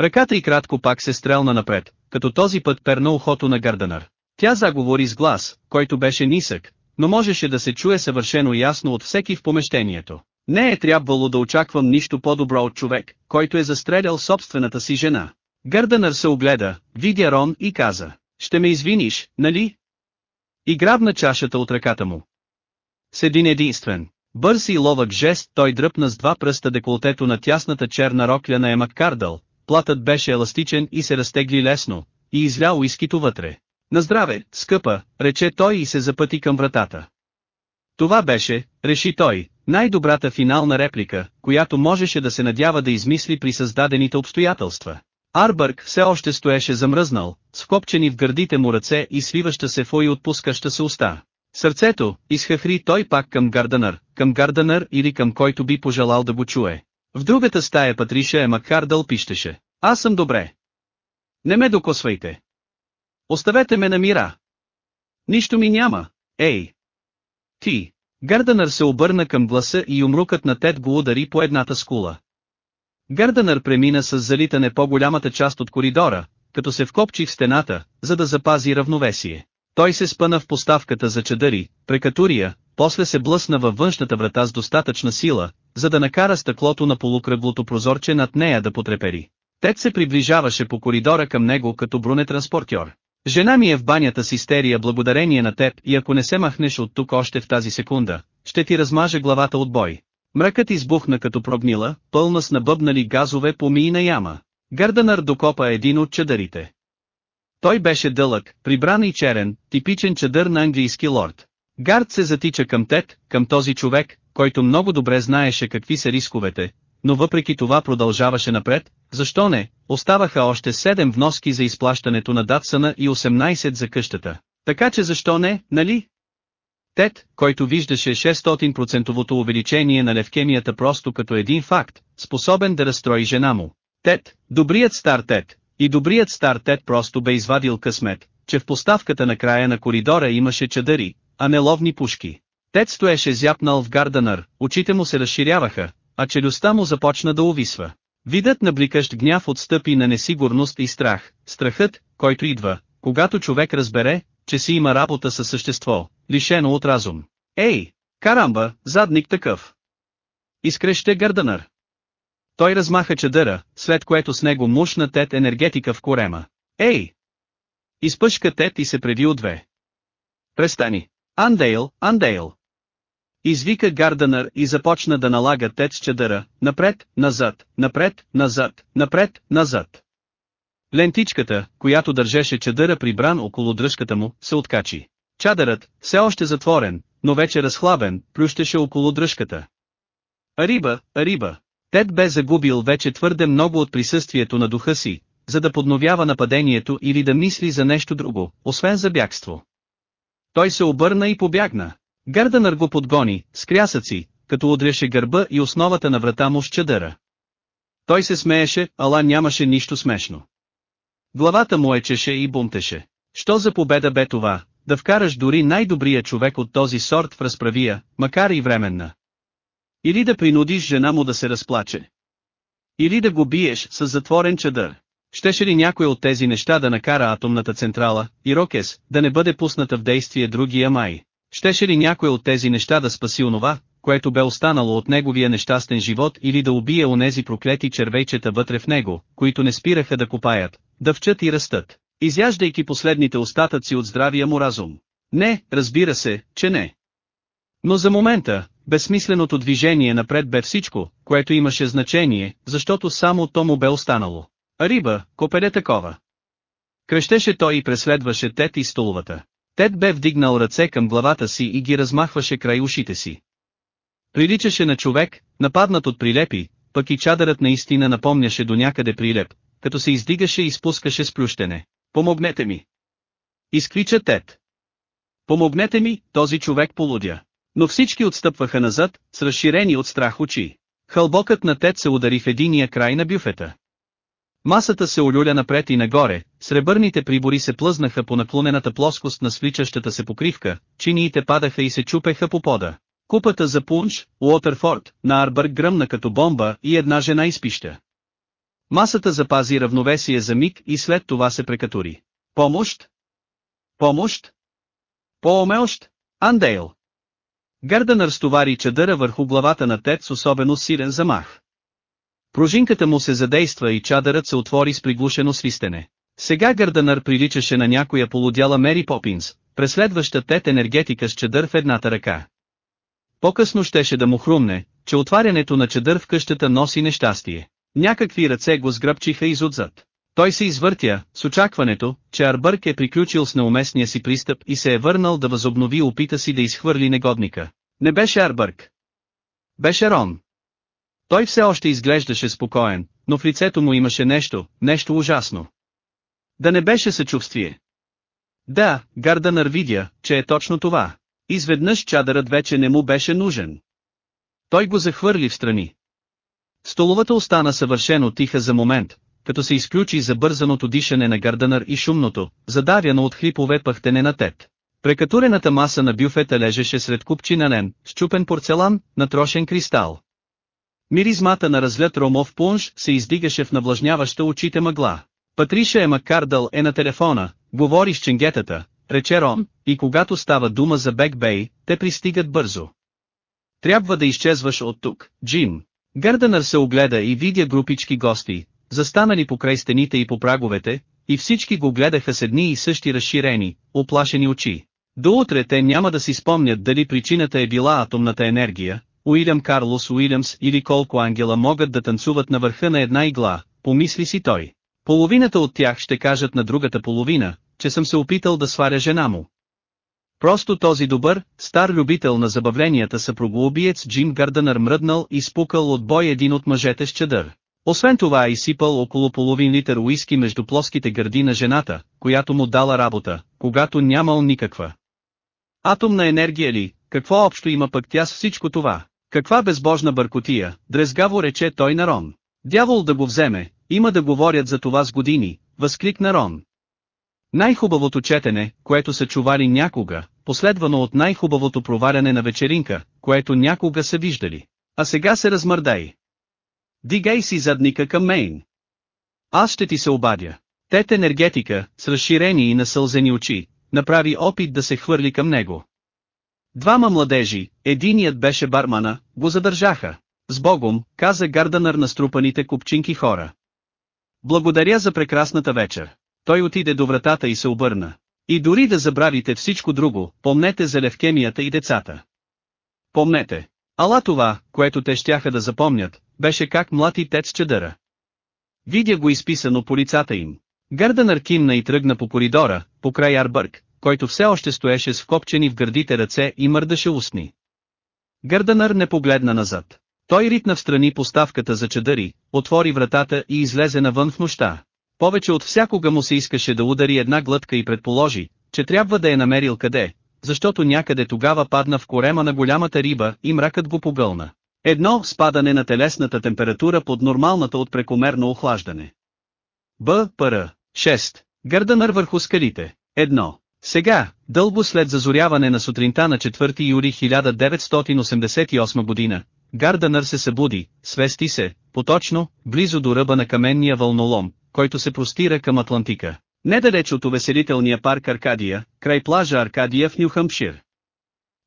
Speaker 1: Ръката й кратко пак се стрелна напред, като този път перна ухото на Гарданър. Тя заговори с глас, който беше нисък, но можеше да се чуе съвършено ясно от всеки в помещението. Не е трябвало да очаквам нищо по-добро от човек, който е застрелял собствената си жена. Гърданър се огледа, видя Рон и каза, ще ме извиниш, нали? И грабна чашата от ръката му. С един единствен, бърз и ловък жест той дръпна с два пръста деколтето на тясната черна рокля на Емак Кардъл, платът беше еластичен и се разтегли лесно, и изля уискито вътре. На здраве, скъпа, рече той и се запъти към вратата. Това беше, реши той, най-добрата финална реплика, която можеше да се надява да измисли при създадените обстоятелства. Арбърг все още стоеше замръзнал, скопчени в гърдите му ръце и свиваща се фо отпускаща се уста. Сърцето, изхъхри той пак към Гарданър, към Гарданър или към който би пожелал да го чуе. В другата стая Патриша е макар пищеше. Аз съм добре. Не ме докосвайте. Оставете ме на мира. Нищо ми няма. Ей! Ти! Гарданър се обърна към гласа и умрукът на Тед го удари по едната скула. Гарданър премина с залитане по-голямата част от коридора, като се вкопчи в стената, за да запази равновесие. Той се спъна в поставката за чадъри, прекатурия, после се блъсна във външната врата с достатъчна сила, за да накара стъклото на полукръглото прозорче над нея да потрепери. Тед се приближаваше по коридора към него като бронетранспортьор. Жена ми е в банята с истерия благодарение на теб и ако не се махнеш от тук още в тази секунда, ще ти размаже главата от бой. Мракът избухна като прогнила, пълна с набъбнали газове по мийна яма. Гарданър докопа един от чадърите. Той беше дълъг, прибран и черен, типичен чадър на английски лорд. Гард се затича към Тед, към този човек, който много добре знаеше какви са рисковете, но въпреки това продължаваше напред, защо не, оставаха още 7 вноски за изплащането на Датсъна и 18 за къщата. Така че защо не, нали? Тед, който виждаше 600% увеличение на левкемията просто като един факт, способен да разстрои жена му. Тед, добрият стар Тед, и добрият стар Тед просто бе извадил късмет, че в поставката на края на коридора имаше чадъри, а не ловни пушки. Тед стоеше зяпнал в гарданър, очите му се разширяваха, а челюстта му започна да увисва. Видът на бликащ гняв отстъпи на несигурност и страх, страхът, който идва, когато човек разбере, че си има работа със същество, лишено от разум. Ей, карамба, задник такъв! Изкреще Гърданър. Той размаха чадъра, след което с него мушна тет енергетика в корема. Ей! Изпъшка тет и се преди от две. Престани! Андейл, Андейл! Извика Гарданър и започна да налага тет с чадъра, напред, назад, напред, назад, напред, назад. Лентичката, която държеше чадъра прибран около дръжката му, се откачи. Чадърът, все още затворен, но вече разхлабен, плющеше около дръжката. Ариба, Ариба! Тед бе загубил вече твърде много от присъствието на духа си, за да подновява нападението или да мисли за нещо друго, освен за бягство. Той се обърна и побягна. Гърданър го подгони, с крясъци, като удряше гърба и основата на врата му с чадъра. Той се смееше, ала нямаше нищо смешно. Главата му ечеше и бумтеше. Що за победа бе това, да вкараш дори най-добрия човек от този сорт в разправия, макар и временна. Или да принудиш жена му да се разплаче. Или да го биеш с затворен чадър. Щеше ли някой от тези неща да накара атомната централа, Ирокес, да не бъде пусната в действие другия май? Щеше ли някой от тези неща да спаси онова, което бе останало от неговия нещастен живот или да убие онези проклети червейчета вътре в него, които не спираха да копаят, дъвчат и растат? изяждайки последните остатъци от здравия му разум. Не, разбира се, че не. Но за момента, безсмисленото движение напред бе всичко, което имаше значение, защото само то му бе останало. А риба, копеле такова. Крещеше той и преследваше Тед и столовата. Тед бе вдигнал ръце към главата си и ги размахваше край ушите си. Приличаше на човек, нападнат от прилепи, пък и чадърът наистина напомняше до някъде прилеп, като се издигаше и спускаше с плющене. Помогнете ми. Изкрича Тед. Помогнете ми, този човек полудя. Но всички отстъпваха назад, с разширени от страх очи. Хълбокът на Тед се удари в единия край на бюфета. Масата се олюля напред и нагоре, сребърните прибори се плъзнаха по наклонената плоскост на свличащата се покривка, чиниите падаха и се чупеха по пода. Купата за пунш, Уотерфорд, на Арбър гръмна като бомба и една жена изпища. Масата запази равновесие за миг и след това се прекатури. Помощ? Помощ? по Андейл. Гарданър стовари чадъра върху главата на Тед с особено силен замах. Пружинката му се задейства и чадърът се отвори с приглушено свистене. Сега Гарданър приличаше на някоя полудяла Мери Попинс, преследваща Тед енергетика с чадър в едната ръка. По-късно щеше да му хрумне, че отварянето на чадър в къщата носи нещастие. Някакви ръце го сгръбчиха изотзад. Той се извъртя, с очакването, че Арбърк е приключил с неуместния си пристъп и се е върнал да възобнови опита си да изхвърли негодника. Не беше Арбърк. Беше Рон. Той все още изглеждаше спокоен, но в лицето му имаше нещо, нещо ужасно. Да не беше съчувствие. Да, гарда видя, че е точно това. Изведнъж чадърът вече не му беше нужен. Той го захвърли в страни. Столовата остана съвършено тиха за момент, като се изключи забързаното дишане на Гарденър и шумното, задаряно от хрипове пъхтене на тет. Прекатурената маса на бюфета лежеше сред купчина лен, щупен порцелан, натрошен кристал. Миризмата на разлят ромов пунш се издигаше в навлажняваща очите мъгла. Патриша Ема Кардъл е на телефона, говори с ченгетата, рече Ром, и когато става дума за Бекбей, те пристигат бързо. Трябва да изчезваш от тук, Джим, Гърданър се огледа и видя групички гости, застанали покрай стените и по праговете, и всички го гледаха с едни и същи разширени, оплашени очи. До утре те няма да си спомнят дали причината е била атомната енергия, Уилям Карлос Уилямс или колко ангела могат да танцуват на върха на една игла, помисли си той. Половината от тях ще кажат на другата половина, че съм се опитал да сваря жена му. Просто този добър, стар любител на забавленията съпругоубиец Джим Гарданър мръднал и спукал от бой един от мъжете с чадър. Освен това е изсипал около половин литър уиски между плоските гърди на жената, която му дала работа, когато нямал никаква. Атомна енергия ли, какво общо има пък тя с всичко това? Каква безбожна бъркотия, дрезгаво рече той на Рон. Дявол да го вземе, има да говорят за това с години, на Рон. Най-хубавото четене, което са чували някога, последвано от най-хубавото проваряне на вечеринка, което някога са виждали. А сега се размърдай. Дигай си задника към Мейн. Аз ще ти се обадя. Тет енергетика, с разширени и насълзени очи, направи опит да се хвърли към него. Двама младежи, единият беше бармана, го задържаха. С богом, каза Гарданър на струпаните купчинки хора. Благодаря за прекрасната вечер. Той отиде до вратата и се обърна. И дори да забравите всичко друго, помнете за левкемията и децата. Помнете. Ала това, което те щяха да запомнят, беше как млад и тец чадъра. Видя го изписано по лицата им. Гърдън кимна и тръгна по коридора, по край Арбърк, който все още стоеше с вкопчени в гърдите ръце и мърдаше устни. Гърданър не погледна назад. Той ритна встрани поставката за чадъри, отвори вратата и излезе навън в нощта. Повече от всякога му се искаше да удари една глътка и предположи, че трябва да е намерил къде, защото някъде тогава падна в корема на голямата риба и мракът го погълна. Едно спадане на телесната температура под нормалната от прекомерно охлаждане. Б. П. 6. Гърданър върху скалите. 1. Сега, дълго след зазоряване на сутринта на 4 юли 1988 година, Гарданър се събуди, свести се, поточно, близо до ръба на каменния вълнолом, който се простира към Атлантика. Недалеч от увеселителния парк Аркадия, край плажа Аркадия в Нюхъмпшир.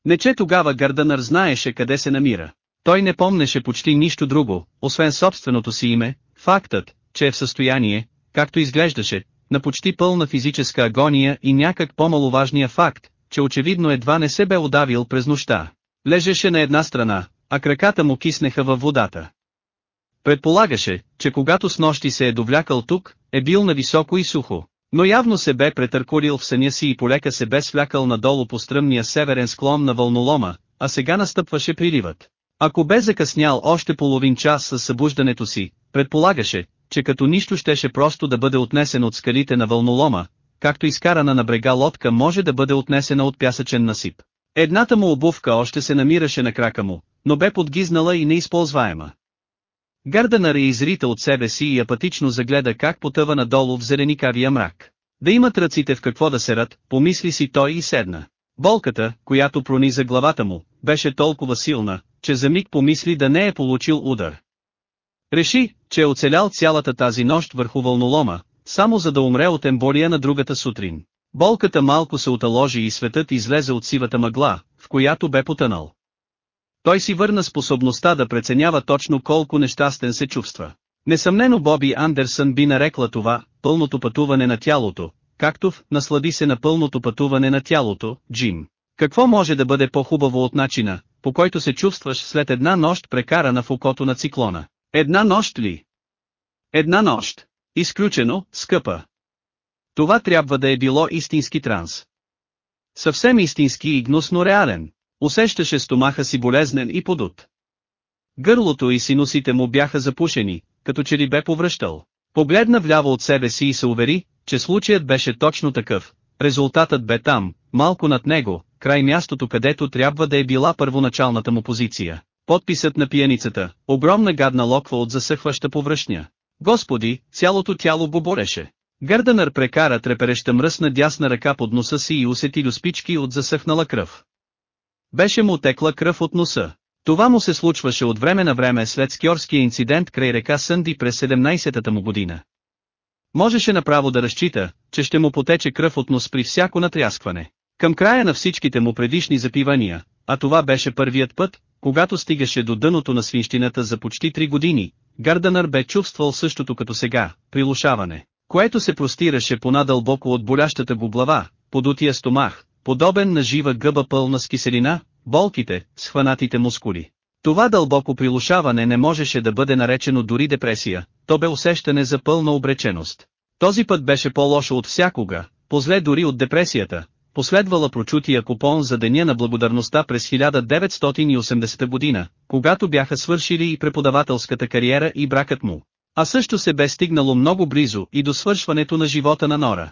Speaker 1: Не че тогава Гарданър знаеше къде се намира. Той не помнеше почти нищо друго, освен собственото си име, фактът, че е в състояние, както изглеждаше, на почти пълна физическа агония и някак по-маловажния факт, че очевидно едва не се бе удавил през нощта. Лежеше на една страна, а краката му киснеха във водата. Предполагаше, че когато с нощи се е довлякал тук, е бил нависоко и сухо, но явно се бе претъркурил в съня си и полека се бе свлякал надолу по стръмния северен склон на вълнолома, а сега настъпваше приливът. Ако бе закъснял още половин час с събуждането си, предполагаше, че като нищо щеше просто да бъде отнесен от скалите на вълнолома, както изкарана на брега лодка може да бъде отнесена от пясъчен насип. Едната му обувка още се намираше на крака му, но бе подгизнала и неизползваема. Гарданър я е изрита от себе си и апатично загледа как потъва надолу в зеленикавия мрак. Да имат ръците в какво да серат, помисли си той и седна. Болката, която прониза главата му, беше толкова силна, че за миг помисли да не е получил удар. Реши, че е оцелял цялата тази нощ върху вълнолома, само за да умре от емболия на другата сутрин. Болката малко се оталожи и светът излезе от сивата мъгла, в която бе потънал. Той си върна способността да преценява точно колко нещастен се чувства. Несъмнено Боби Андерсън би нарекла това «пълното пътуване на тялото», както в «Наслади се на пълното пътуване на тялото», Джим. Какво може да бъде по-хубаво от начина, по който се чувстваш след една нощ прекарана в окото на циклона? Една нощ ли? Една нощ. Изключено, скъпа. Това трябва да е било истински транс. Съвсем истински и гнусно реален. Усещаше стомаха си болезнен и подут. Гърлото и синусите му бяха запушени, като че ли бе повръщал. Погледна вляво от себе си и се увери, че случаят беше точно такъв. Резултатът бе там, малко над него, край мястото където трябва да е била първоначалната му позиция. Подписът на пиеницата, огромна гадна локва от засъхваща повръщня. Господи, цялото тяло бореше. Гърданър прекара трепереща мръсна дясна ръка под носа си и усети до спички от засъхнала кръв. Беше му текла кръв от носа. Това му се случваше от време на време след скьорския инцидент край река Сънди през 17-та му година. Можеше направо да разчита, че ще му потече кръв от нос при всяко натряскване. Към края на всичките му предишни запивания, а това беше първият път, когато стигаше до дъното на свинщината за почти 3 години, Гарданър бе чувствал същото като сега, прилушаване, което се простираше понадълбоко от болящата го глава, подутия стомах, подобен на жива гъба пълна с киселина, болките, схванатите мускули. Това дълбоко прилушаване не можеше да бъде наречено дори депресия, то бе усещане за пълна обреченост. Този път беше по-лошо от всякога, позле дори от депресията, последвала прочутия купон за Деня на благодарността през 1980 година, когато бяха свършили и преподавателската кариера и бракът му. А също се бе стигнало много близо и до свършването на живота на Нора.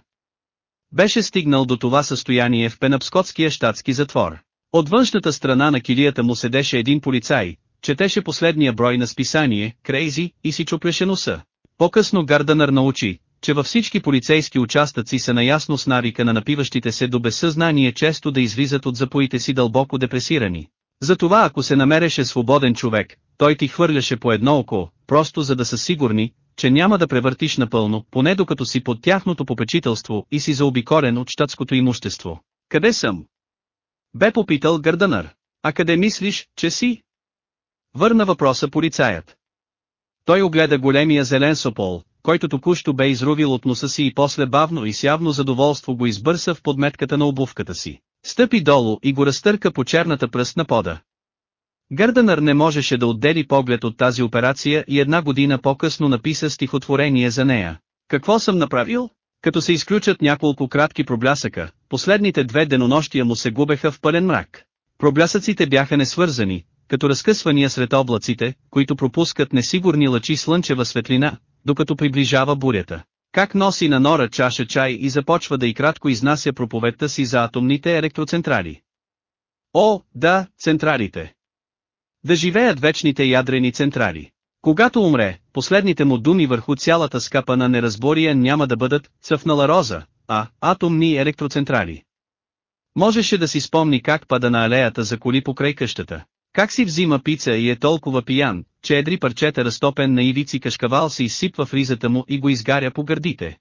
Speaker 1: Беше стигнал до това състояние в Пенапскотския щатски затвор. От външната страна на килията му седеше един полицай, четеше последния брой на списание, Крейзи, и си чупеше носа. По-късно Гарданър научи, че във всички полицейски участъци са наясно с навика на напиващите се до безсъзнание често да излизат от запоите си дълбоко депресирани. Затова ако се намереше свободен човек, той ти хвърляше по едно око, просто за да са сигурни, че няма да превъртиш напълно, поне докато си под тяхното попечителство и си заобикорен от щатското имущество. Къде съм? Бе попитал Гърданър. А къде мислиш, че си? Върна въпроса полицаят. Той огледа големия зелен сопол, който току-що бе изрувил от носа си и после бавно и с явно задоволство го избърса в подметката на обувката си. Стъпи долу и го разтърка по черната пръст на пода. Гърданър не можеше да отдели поглед от тази операция и една година по-късно написа стихотворение за нея. Какво съм направил? Като се изключат няколко кратки проблясъка, последните две денонощия му се губеха в пълен мрак. Проблясъците бяха несвързани, като разкъсвания сред облаците, които пропускат несигурни лъчи слънчева светлина, докато приближава бурята. Как носи на Нора чаша чай и започва да и кратко изнася проповедта си за атомните електроцентрали. О, да, централите. Да живеят вечните ядрени централи. Когато умре, последните му думи върху цялата скъпа на неразбория няма да бъдат «цъфнала роза», а «атомни електроцентрали». Можеше да си спомни как пада на алеята за коли покрай къщата. Как си взима пица и е толкова пиян, че едри парчета разтопен на ивици кашкавал се изсипва в ризата му и го изгаря по гърдите.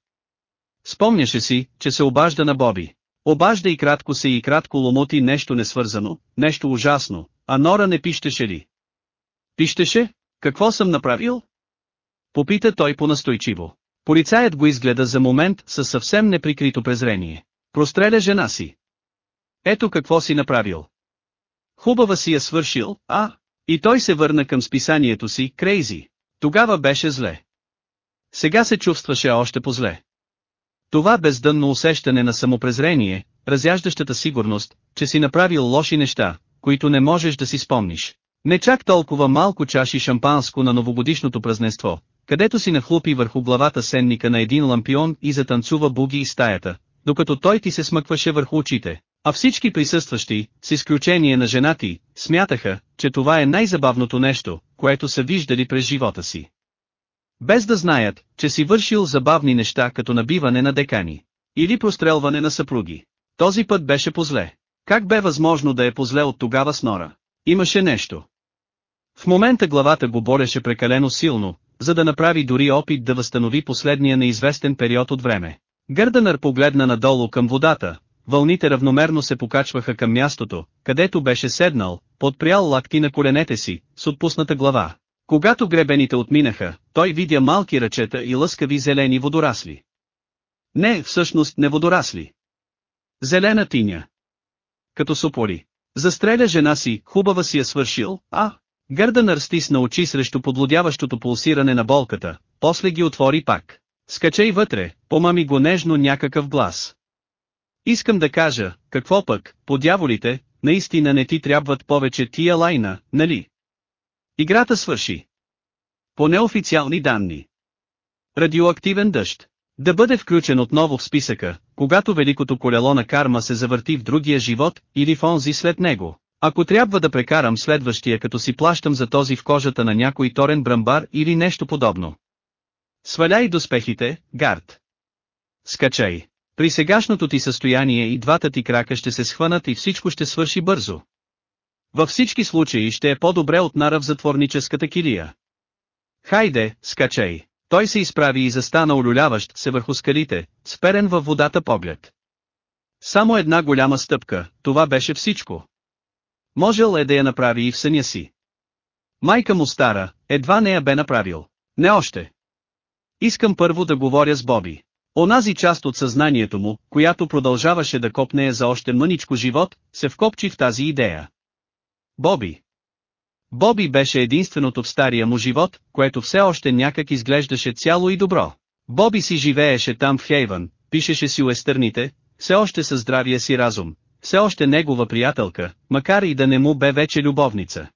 Speaker 1: Спомняше си, че се обажда на Боби. Обажда и кратко се и кратко ломоти нещо несвързано, нещо ужасно, а Нора не пищеше ли? Пищеше? Какво съм направил? Попита той понастойчиво. Полицаят го изгледа за момент със съвсем неприкрито презрение. Простреля жена си. Ето какво си направил. Хубава си я свършил, а? И той се върна към списанието си, Крейзи. Тогава беше зле. Сега се чувстваше още по-зле. Това бездънно усещане на самопрезрение, разяждащата сигурност, че си направил лоши неща, които не можеш да си спомниш. Не чак толкова малко чаши шампанско на новогодишното празненство, където си нахлупи върху главата сенника на един лампион и затанцува буги и стаята, докато той ти се смъкваше върху очите. А всички присъстващи, с изключение на женати, смятаха, че това е най-забавното нещо, което са виждали през живота си. Без да знаят, че си вършил забавни неща като набиване на декани. Или прострелване на съпруги. Този път беше позле. Как бе възможно да е позле от тогава с Нора? Имаше нещо. В момента главата го болеше прекалено силно, за да направи дори опит да възстанови последния неизвестен период от време. Гърданър погледна надолу към водата, вълните равномерно се покачваха към мястото, където беше седнал, подпрял лакти на коленете си, с отпусната глава. Когато гребените отминаха, той видя малки ръчета и лъскави зелени водорасли. Не, всъщност не водорасли. Зелена тиня като сополи. Застреля жена си, хубава си е свършил, а? гърдан стисна очи срещу подлодяващото пулсиране на болката, после ги отвори пак. Скачай вътре, помами го нежно някакъв глас. Искам да кажа, какво пък, по дяволите, наистина не ти трябват повече тия лайна, нали? Играта свърши. По неофициални данни. Радиоактивен дъжд. Да бъде включен отново в списъка, когато великото колело на карма се завърти в другия живот или в онзи след него. Ако трябва да прекарам следващия като си плащам за този в кожата на някой торен брамбар или нещо подобно. Сваляй доспехите, гард. Скачай. При сегашното ти състояние и двата ти крака ще се схванат и всичко ще свърши бързо. Във всички случаи ще е по-добре от нара в затворническата килия. Хайде, скачай. Той се изправи и застана олюляващ се върху скалите, сперен във водата поглед. Само една голяма стъпка, това беше всичко. Можел е да я направи и в съня си. Майка му стара, едва не я бе направил. Не още. Искам първо да говоря с Боби. Онази част от съзнанието му, която продължаваше да копнее за още мъничко живот, се вкопчи в тази идея. Боби. Боби беше единственото в стария му живот, което все още някак изглеждаше цяло и добро. Боби си живееше там в Хейвън, пишеше си уестърните, все още със здравия си разум, все още негова приятелка, макар и да не му бе вече любовница.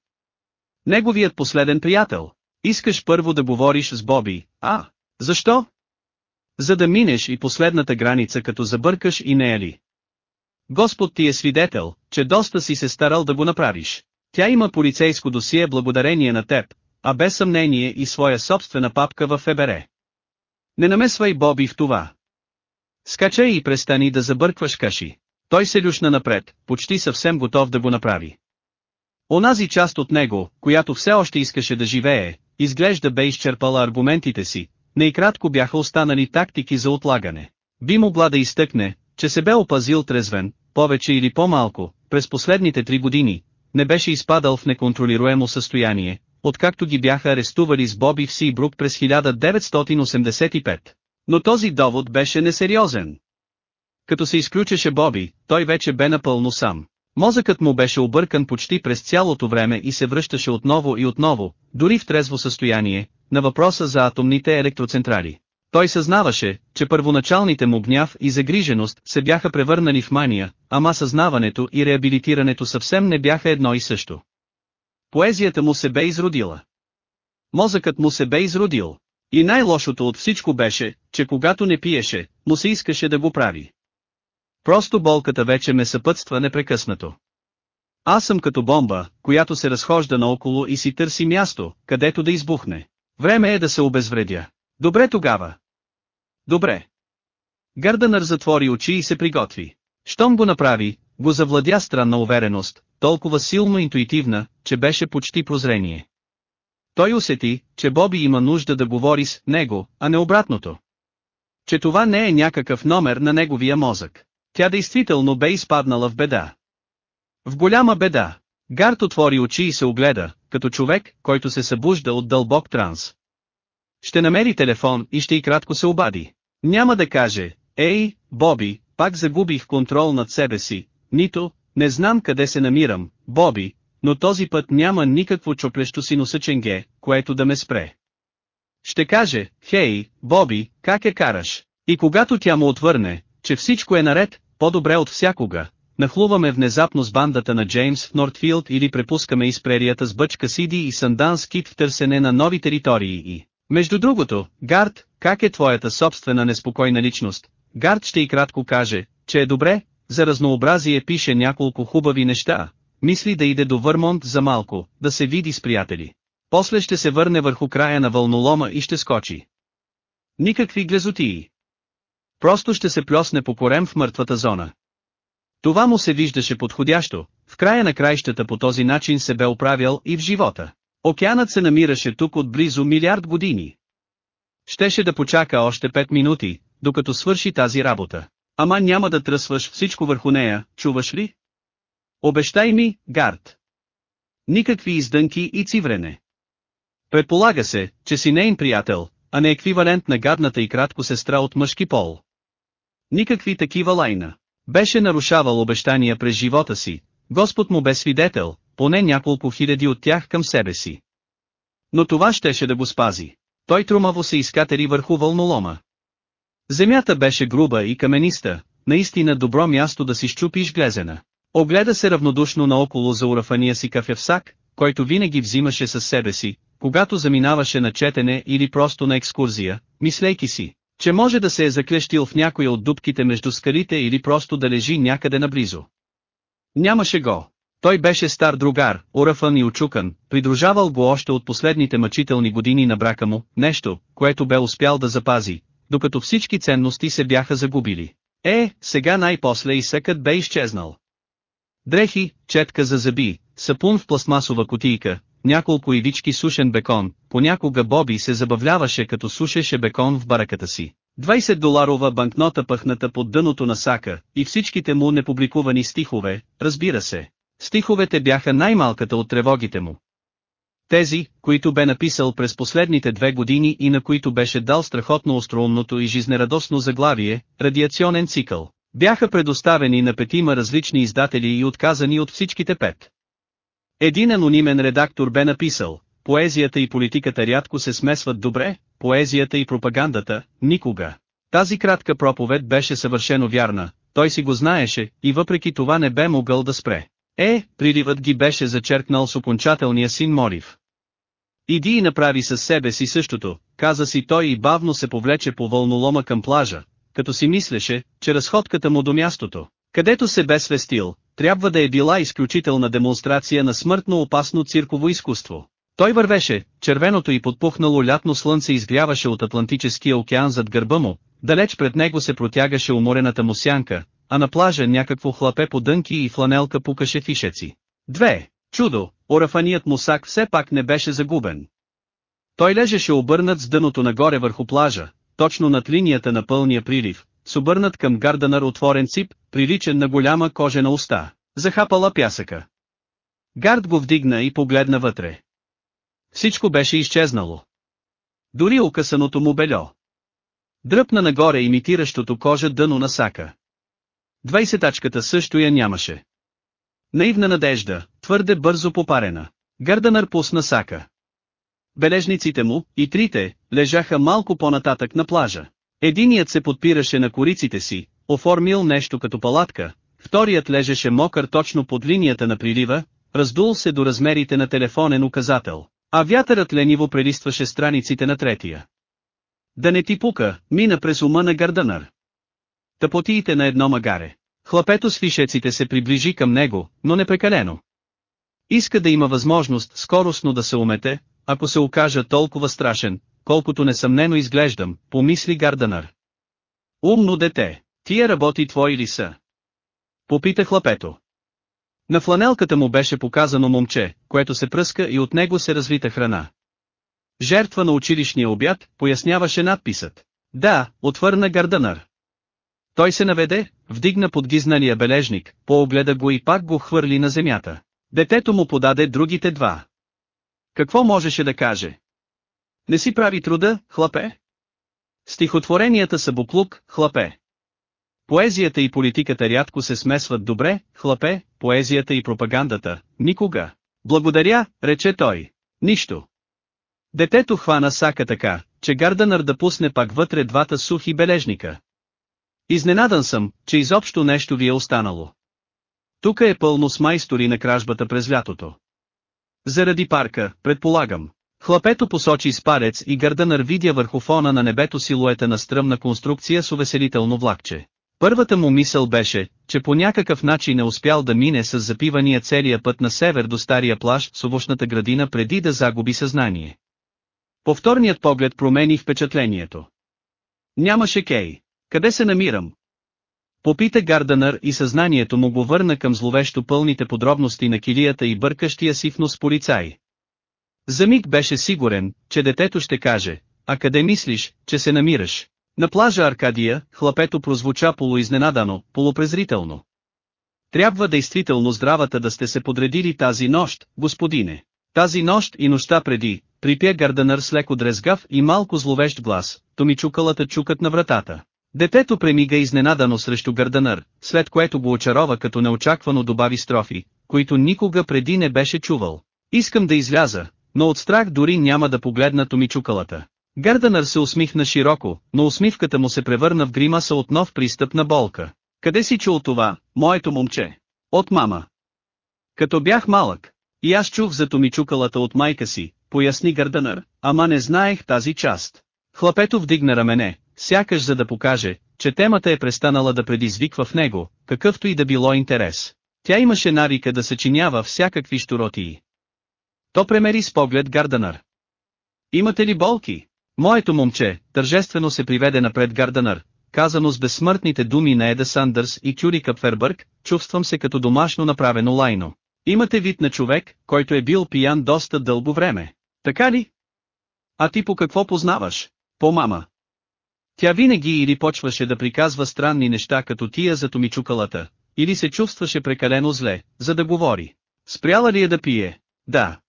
Speaker 1: Неговият последен приятел. Искаш първо да говориш с Боби, а? Защо? За да минеш и последната граница като забъркаш и не е ли? Господ ти е свидетел, че доста си се старал да го направиш. Тя има полицейско досие благодарение на теб, а без съмнение и своя собствена папка в ФБР. Не намесвай Боби в това. Скачай и престани да забъркваш каши. Той се люшна напред, почти съвсем готов да го направи. Онази част от него, която все още искаше да живее, изглежда бе изчерпала аргументите си, най-кратко бяха останали тактики за отлагане. Би могла да изтъкне, че се бе опазил трезвен, повече или по-малко, през последните три години, не беше изпадал в неконтролируемо състояние, откакто ги бяха арестували с Боби в Сибрук през 1985. Но този довод беше несериозен. Като се изключеше Боби, той вече бе напълно сам. Мозъкът му беше объркан почти през цялото време и се връщаше отново и отново, дори в трезво състояние, на въпроса за атомните електроцентрали. Той съзнаваше, че първоначалните му гняв и загриженост се бяха превърнали в мания, ама съзнаването и реабилитирането съвсем не бяха едно и също. Поезията му се бе изродила. Мозъкът му се бе изродил. И най-лошото от всичко беше, че когато не пиеше, му се искаше да го прави. Просто болката вече ме съпътства непрекъснато. Аз съм като бомба, която се разхожда наоколо и си търси място, където да избухне. Време е да се обезвредя. Добре тогава. Добре. Гарданър затвори очи и се приготви. Щом го направи, го завладя странна увереност, толкова силно интуитивна, че беше почти прозрение. Той усети, че Боби има нужда да говори с него, а не обратното. Че това не е някакъв номер на неговия мозък. Тя действително бе изпаднала в беда. В голяма беда. Гарт отвори очи и се огледа, като човек, който се събужда от дълбок транс. Ще намери телефон и ще и кратко се обади. Няма да каже, ей, Боби, пак загубих контрол над себе си, нито, не знам къде се намирам, Боби, но този път няма никакво чоплещо си носъченге, което да ме спре. Ще каже, хей, Боби, как я е караш? И когато тя му отвърне, че всичко е наред, по-добре от всякога, нахлуваме внезапно с бандата на Джеймс в Нортфилд или препускаме из прерията с бъчка Сиди и Сандан Скит в търсене на нови територии и... Между другото, Гард, как е твоята собствена неспокойна личност? Гард ще и кратко каже, че е добре, за разнообразие пише няколко хубави неща. Мисли да иде до Върмонт за малко, да се види с приятели. После ще се върне върху края на вълнолома и ще скочи. Никакви глезотии. Просто ще се плесне по корем в мъртвата зона. Това му се виждаше подходящо, в края на краищата по този начин се бе оправял и в живота. Океанът се намираше тук от близо милиард години. Щеше да почака още 5 минути, докато свърши тази работа. Ама няма да тръсваш всичко върху нея, чуваш ли? Обещай ми, Гард. Никакви издънки и циврене. Предполага се, че си нейн приятел, а не еквивалент на гадната и кратко сестра от мъжки пол. Никакви такива лайна. Беше нарушавал обещания през живота си, Господ му бе свидетел, поне няколко хиляди от тях към себе си. Но това щеше да го спази. Той трумаво се изкатери върху вълнолома. Земята беше груба и камениста, наистина добро място да си щупиш глезена. Огледа се равнодушно наоколо за урафания си кафевсак, който винаги взимаше със себе си, когато заминаваше на четене или просто на екскурзия, мислейки си, че може да се е заклещил в някоя от дубките между скалите или просто да лежи някъде наблизо. Нямаше го. Той беше стар другар, урафан и очукан, придружавал го още от последните мъчителни години на брака му, нещо, което бе успял да запази, докато всички ценности се бяха загубили. Е, сега най-после и съкът бе изчезнал. Дрехи, четка за зъби, сапун в пластмасова котийка, няколко ивички сушен бекон, понякога Боби се забавляваше като сушеше бекон в бараката си. 20 доларова банкнота пъхната под дъното на сака, и всичките му непубликувани стихове, разбира се. Стиховете бяха най-малката от тревогите му. Тези, които бе написал през последните две години и на които беше дал страхотно остроумното и жизнерадостно заглавие «Радиационен цикъл», бяха предоставени на петима различни издатели и отказани от всичките пет. Един анонимен редактор бе написал, поезията и политиката рядко се смесват добре, поезията и пропагандата, никога. Тази кратка проповед беше съвършено вярна, той си го знаеше и въпреки това не бе могъл да спре. Е, приливът ги беше зачеркнал с окончателния син Морив. Иди и направи със себе си същото, каза си той и бавно се повлече по вълнолома към плажа, като си мислеше, че разходката му до мястото, където се бе свестил, трябва да е била изключителна демонстрация на смъртно опасно цирково изкуство. Той вървеше, червеното и подпухнало лятно слънце изгряваше от Атлантическия океан зад гърба му, далеч пред него се протягаше уморената му сянка, а на плажа някакво хлапе по дънки и фланелка пукаше фишеци. Две. Чудо, орафаният мусак все пак не беше загубен. Той лежеше обърнат с дъното нагоре върху плажа, точно над линията на пълния прилив, с обърнат към Гарданър отворен цип, приличен на голяма кожена уста, захапала пясъка. Гард го вдигна и погледна вътре. Всичко беше изчезнало. Дори окъсаното му бельо. Дръпна нагоре имитиращото кожа дъно на сака. Двайсетачката също я нямаше. Наивна надежда, твърде бързо попарена. Гърданър пусна сака. Бележниците му, и трите, лежаха малко по-нататък на плажа. Единият се подпираше на кориците си, оформил нещо като палатка, вторият лежеше мокър точно под линията на прилива, раздул се до размерите на телефонен указател, а вятърът лениво прелистваше страниците на третия. Да не ти пука, мина през ума на Гарданър тъпотиите на едно магаре. Хлапето с фишеците се приближи към него, но не прекалено. Иска да има възможност скоростно да се умете, ако се окажа толкова страшен, колкото несъмнено изглеждам, помисли Гарданър. Умно дете, тия работи твои ли са? Попита хлапето. На фланелката му беше показано момче, което се пръска и от него се развита храна. Жертва на училищния обяд, поясняваше надписът. Да, отвърна Гарданър. Той се наведе, вдигна подгизнания бележник, поогледа го и пак го хвърли на земята. Детето му подаде другите два. Какво можеше да каже? Не си прави труда, хлапе? Стихотворенията са буклук, хлапе. Поезията и политиката рядко се смесват добре, хлапе, поезията и пропагандата, никога. Благодаря, рече той. Нищо. Детето хвана сака така, че Гарданър да пусне пак вътре двата сухи бележника. Изненадан съм, че изобщо нещо ви е останало. Тук е пълно с майстори на кражбата през лятото. Заради парка, предполагам. Хлапето посочи с парец и гърда нарвидя върху фона на небето силуета на стръмна конструкция с увеселително влакче. Първата му мисъл беше, че по някакъв начин е успял да мине с запивания целия път на север до стария плащ с овощната градина преди да загуби съзнание. Повторният поглед промени впечатлението. Нямаше Кей. Къде се намирам? Попита Гарданър и съзнанието му го върна към зловещо пълните подробности на килията и бъркащия си в нос полицай. За миг беше сигурен, че детето ще каже, а къде мислиш, че се намираш? На плажа Аркадия, хлапето прозвуча полуизненадано, полупрезрително. Трябва действително здравата да сте се подредили тази нощ, господине. Тази нощ и нощта преди, припя Гарданър с леко дрезгав и малко зловещ глас, то ми чукалата чукат на вратата. Детето премига изненадано срещу Гърданър, след което го очарова като неочаквано добави строфи, които никога преди не беше чувал. Искам да изляза, но от страх дори няма да погледна Томичукалата. Гърданър се усмихна широко, но усмивката му се превърна в гримаса от нов пристъп на болка. Къде си чул това, моето момче? От мама. Като бях малък, и аз чух за Томичукалата от майка си, поясни Гърданър, ама не знаех тази част. Хлапето вдигна рамене, сякаш за да покаже, че темата е престанала да предизвиква в него, какъвто и да било интерес. Тя имаше навика да съчинява всякакви щуротии. То премери с поглед Гарданър. Имате ли болки? Моето момче, тържествено се приведе напред Гарданър, казано с безсмъртните думи на Еда Сандърс и Кюри Къпфербърг, чувствам се като домашно направено лайно. Имате вид на човек, който е бил пиян доста дълго време. Така ли? А ти по какво познаваш? По-мама. Тя винаги или почваше да приказва странни неща като тия за Томичукалата, или се чувстваше прекалено зле, за да говори. Спряла ли е да пие? Да.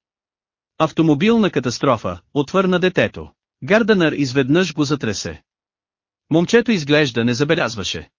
Speaker 1: Автомобилна катастрофа, отвърна детето. Гарданър изведнъж го затресе. Момчето изглежда не забелязваше.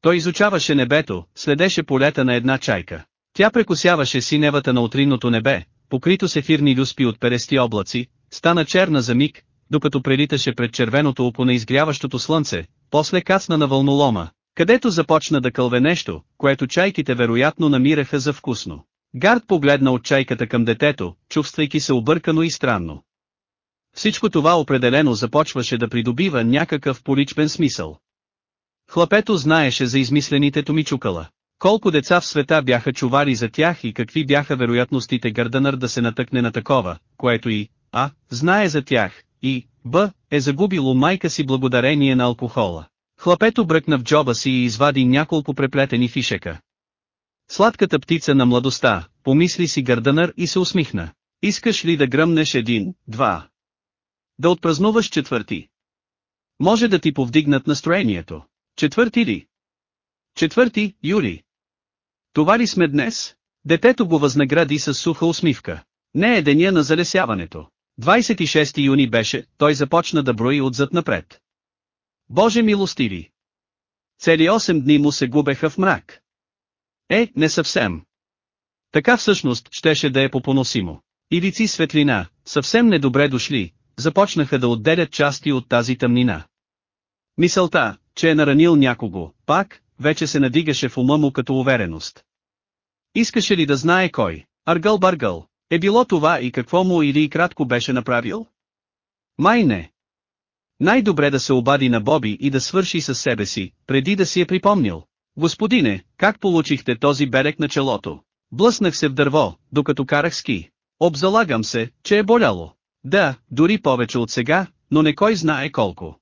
Speaker 1: Той изучаваше небето, следеше полета на една чайка. Тя прекусяваше синевата на утринното небе, покрито с ефирни люспи от перести облаци, стана черна за миг, докато прелиташе пред червеното око на изгряващото слънце, после кацна на вълнолома, където започна да кълве нещо, което чайките вероятно намираха за вкусно. Гард погледна от чайката към детето, чувствайки се объркано и странно. Всичко това определено започваше да придобива някакъв поличбен смисъл. Хлапето знаеше за измислените томичукала. Колко деца в света бяха чували за тях и какви бяха вероятностите Гърданър да се натъкне на такова, което и, а, знае за тях, и, б, е загубило майка си благодарение на алкохола. Хлапето бръкна в джоба си и извади няколко преплетени фишека. Сладката птица на младостта, помисли си Гърданър и се усмихна. Искаш ли да гръмнеш един, два? Да отпразнуваш четвърти. Може да ти повдигнат настроението. Четвърти ли? Четвърти, Юли. Това ли сме днес? Детето го възнагради с суха усмивка. Не е деня на залесяването. 26 юни беше, той започна да брои отзад напред. Боже милостиви! Цели 8 дни му се губеха в мрак. Е, не съвсем. Така всъщност щеше да е попоносимо. Ивици светлина, съвсем недобре дошли, започнаха да отделят части от тази тъмнина. Мисълта, че е наранил някого, пак, вече се надигаше в ума му като увереност. Искаше ли да знае кой? Аргъл-баргъл, е било това и какво му или и кратко беше направил? Май не. Най-добре да се обади на Боби и да свърши със себе си, преди да си е припомнил. Господине, как получихте този берег на челото? Блъснах се в дърво, докато карах ски. Обзалагам се, че е боляло. Да, дори повече от сега, но не кой знае колко.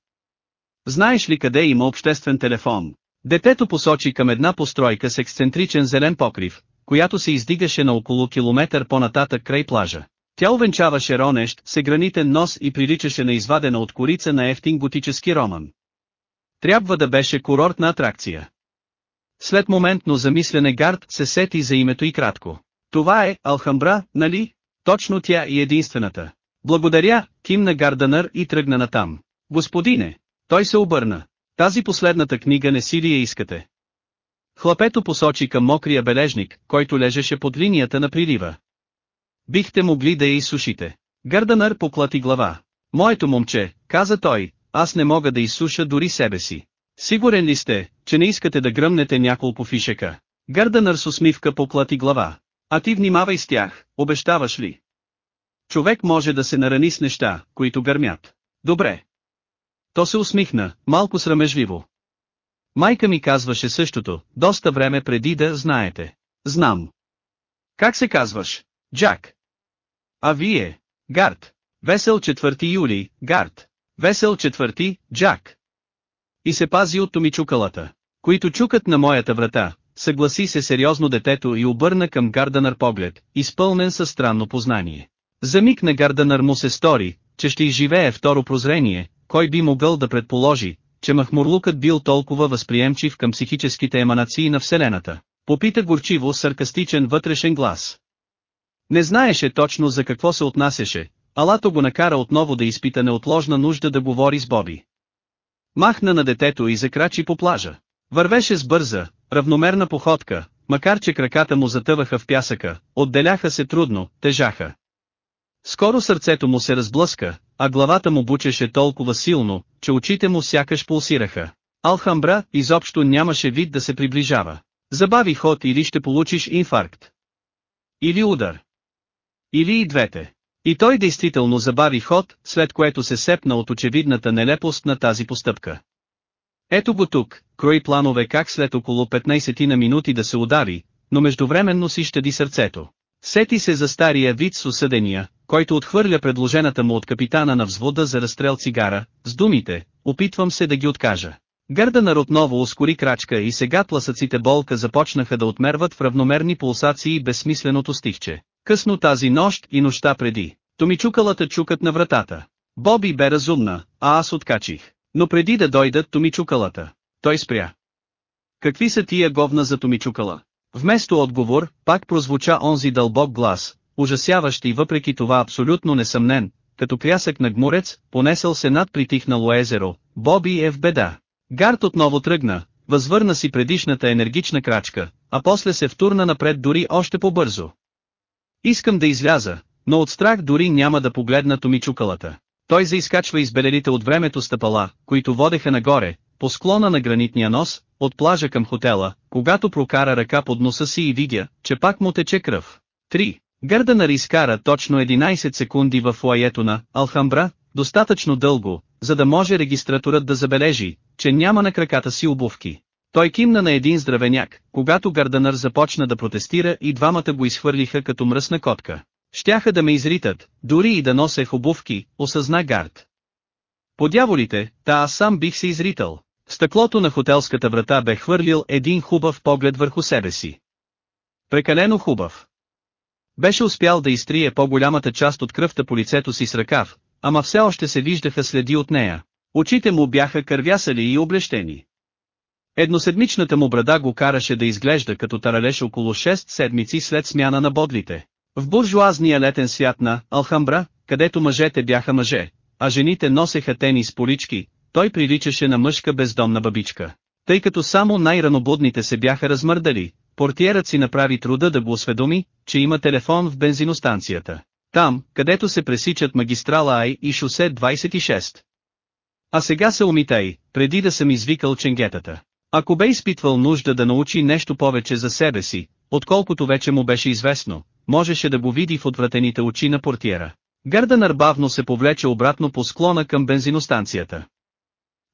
Speaker 1: Знаеш ли къде има обществен телефон? Детето посочи към една постройка с ексцентричен зелен покрив, която се издигаше на около километър по-нататък край плажа. Тя увенчаваше ронещ се гранитен нос и приличаше на извадена от корица на ефтин готически роман. Трябва да беше курортна атракция. След моментно замислене Гард се сети за името и кратко. Това е Алхамбра, нали? Точно тя и единствената. Благодаря, кимна Гарданър и тръгна натам. Господине, той се обърна. Тази последната книга не си ли я искате? Хлапето посочи към мокрия бележник, който лежеше под линията на прилива. Бихте могли да я изсушите. Гърданър поклати глава. Моето момче, каза той, аз не мога да изсуша дори себе си. Сигурен ли сте, че не искате да гръмнете няколко фишека? Гърданър с усмивка поклати глава. А ти внимавай с тях, обещаваш ли? Човек може да се нарани с неща, които гърмят. Добре. То се усмихна, малко срамежливо. Майка ми казваше същото, доста време преди да знаете. Знам. Как се казваш? Джак. А вие? Гард. Весел 4 юли, Гард. Весел 4, Джак. И се пази от томичукалата, които чукат на моята врата, съгласи се сериозно детето и обърна към Гарданър поглед, изпълнен със странно познание. За миг на Гарданър му се стори, че ще изживее второ прозрение, кой би могъл да предположи, че Махмурлукът бил толкова възприемчив към психическите еманации на Вселената. Попита горчиво саркастичен вътрешен глас. Не знаеше точно за какво се отнасяше, Алато го накара отново да изпита неотложна нужда да говори с Боби. Махна на детето и закрачи по плажа. Вървеше с бърза, равномерна походка, макар че краката му затъваха в пясъка, отделяха се трудно, тежаха. Скоро сърцето му се разблъска, а главата му бучеше толкова силно, че очите му сякаш пулсираха. Алхамбра изобщо нямаше вид да се приближава. Забави ход или ще получиш инфаркт. Или удар. Или и двете. И той действително забави ход, след което се сепна от очевидната нелепост на тази постъпка. Ето го тук, крой планове как след около 15 на минути да се удари, но междувременно си щади сърцето. Сети се за стария вид с осъдения, който отхвърля предложената му от капитана на взвода за разстрел цигара, с думите, опитвам се да ги откажа. Гърда отново ново ускори крачка и сега тласъците болка започнаха да отмерват в равномерни пулсации безсмисленото стихче. Късно тази нощ и нощта преди, Томичукалата чукат на вратата. Боби бе разумна, а аз откачих. Но преди да дойдат Томичукалата, той спря. Какви са тия говна за Томичукала? Вместо отговор, пак прозвуча онзи дълбок глас, ужасяващ и въпреки това абсолютно несъмнен, като крясък на гмурец, понесъл се над притихнало езеро, Боби е в беда. Гард отново тръгна, възвърна си предишната енергична крачка, а после се втурна напред дори още по-бързо. Искам да изляза, но от страх дори няма да погледна Томичукалата. Той заискачва избелелите от времето стъпала, които водеха нагоре, по склона на гранитния нос, от плажа към хотела, когато прокара ръка под носа си и видя, че пак му тече кръв. 3. Гърда на Рискара точно 11 секунди в лаето на Алхамбра, достатъчно дълго, за да може регистраторът да забележи, че няма на краката си обувки. Той кимна на един здравеняк, когато Гарданър започна да протестира и двамата го изхвърлиха като мръсна котка. Щяха да ме изритат, дори и да носех обувки, осъзна Гард. Подяволите, та аз сам бих се изритал. стъклото на хотелската врата бе хвърлил един хубав поглед върху себе си. Прекалено хубав. Беше успял да изтрие по-голямата част от кръвта по лицето си с ръкав, ама все още се виждаха следи от нея. Очите му бяха кървясали и облещени. Едноседмичната му брада го караше да изглежда като таралеш около 6 седмици след смяна на бодлите. В буржуазния летен свят на Алхамбра, където мъжете бяха мъже, а жените носеха тени с полички, той приличаше на мъжка бездомна бабичка. Тъй като само най-ранобудните се бяха размърдали, портиерът си направи труда да го осведоми, че има телефон в бензиностанцията. Там, където се пресичат магистрала Ай и шосе 26. А сега се умитай, преди да съм извикал ченгетата. Ако бе изпитвал нужда да научи нещо повече за себе си, отколкото вече му беше известно, можеше да го види в отвратените очи на портиера. Гърданър бавно се повлече обратно по склона към бензиностанцията.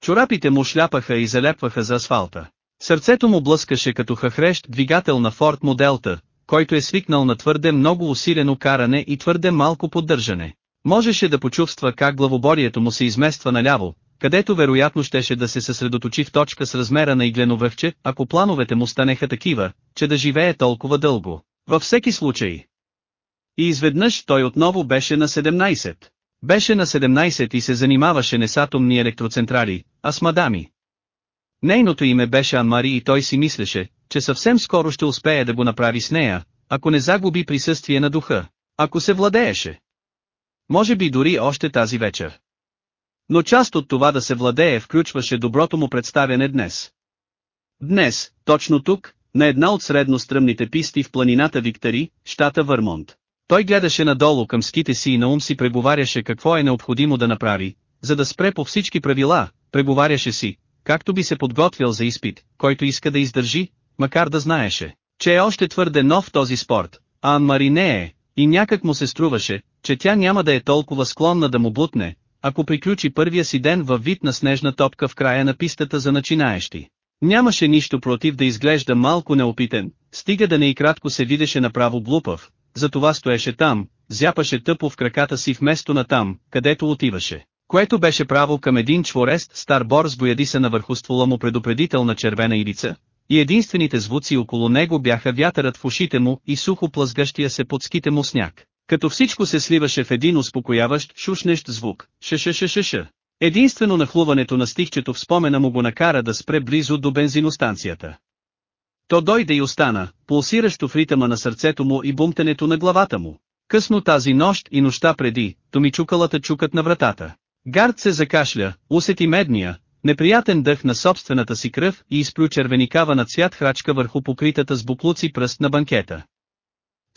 Speaker 1: Чорапите му шляпаха и залепваха за асфалта. Сърцето му блъскаше като хахрещ двигател на Форд Моделта, който е свикнал на твърде много усилено каране и твърде малко поддържане. Можеше да почувства как главоборието му се измества наляво, където вероятно щеше да се съсредоточи в точка с размера на игленовъвче, ако плановете му станеха такива, че да живее толкова дълго. Във всеки случай, и изведнъж той отново беше на 17. Беше на 17 и се занимаваше не с атомни електроцентрали, а с мадами. Нейното име беше Анмари и той си мислеше, че съвсем скоро ще успее да го направи с нея, ако не загуби присъствие на духа, ако се владееше. Може би дори още тази вечер. Но част от това да се владее включваше доброто му представяне днес. Днес, точно тук, на една от средностръмните писти в планината Виктари, щата Върмонт. Той гледаше надолу към ските си и на ум си преговаряше какво е необходимо да направи, за да спре по всички правила, преговаряше си, както би се подготвил за изпит, който иска да издържи, макар да знаеше, че е още твърде нов този спорт, а Анмари не е, и някак му се струваше, че тя няма да е толкова склонна да му бутне, ако приключи първия си ден във вид на снежна топка в края на пистата за начинаещи. Нямаше нищо против да изглежда малко неопитен, стига да не и кратко се видеше направо глупав, затова стоеше там, зяпаше тъпо в краката си вместо на там, където отиваше. Което беше право към един чворест стар бор с на върху ствола му предупредителна червена илица, и единствените звуци около него бяха вятърът в ушите му и сухо плъзгащия се под ските му сняг. Като всичко се сливаше в един успокояващ шушнещ звук, ша-ша-ша-ша-ша. Единствено нахлуването на стихчето в спомена му го накара да спре близо до бензиностанцията. То дойде и остана, пулсиращо в ритъма на сърцето му и бумтенето на главата му. Късно тази нощ и нощта преди, томичукалата чукат на вратата. Гард се закашля, усети медния, неприятен дъх на собствената си кръв и изплю червеникава на цвят храчка върху покритата с буклуци пръст на банкета.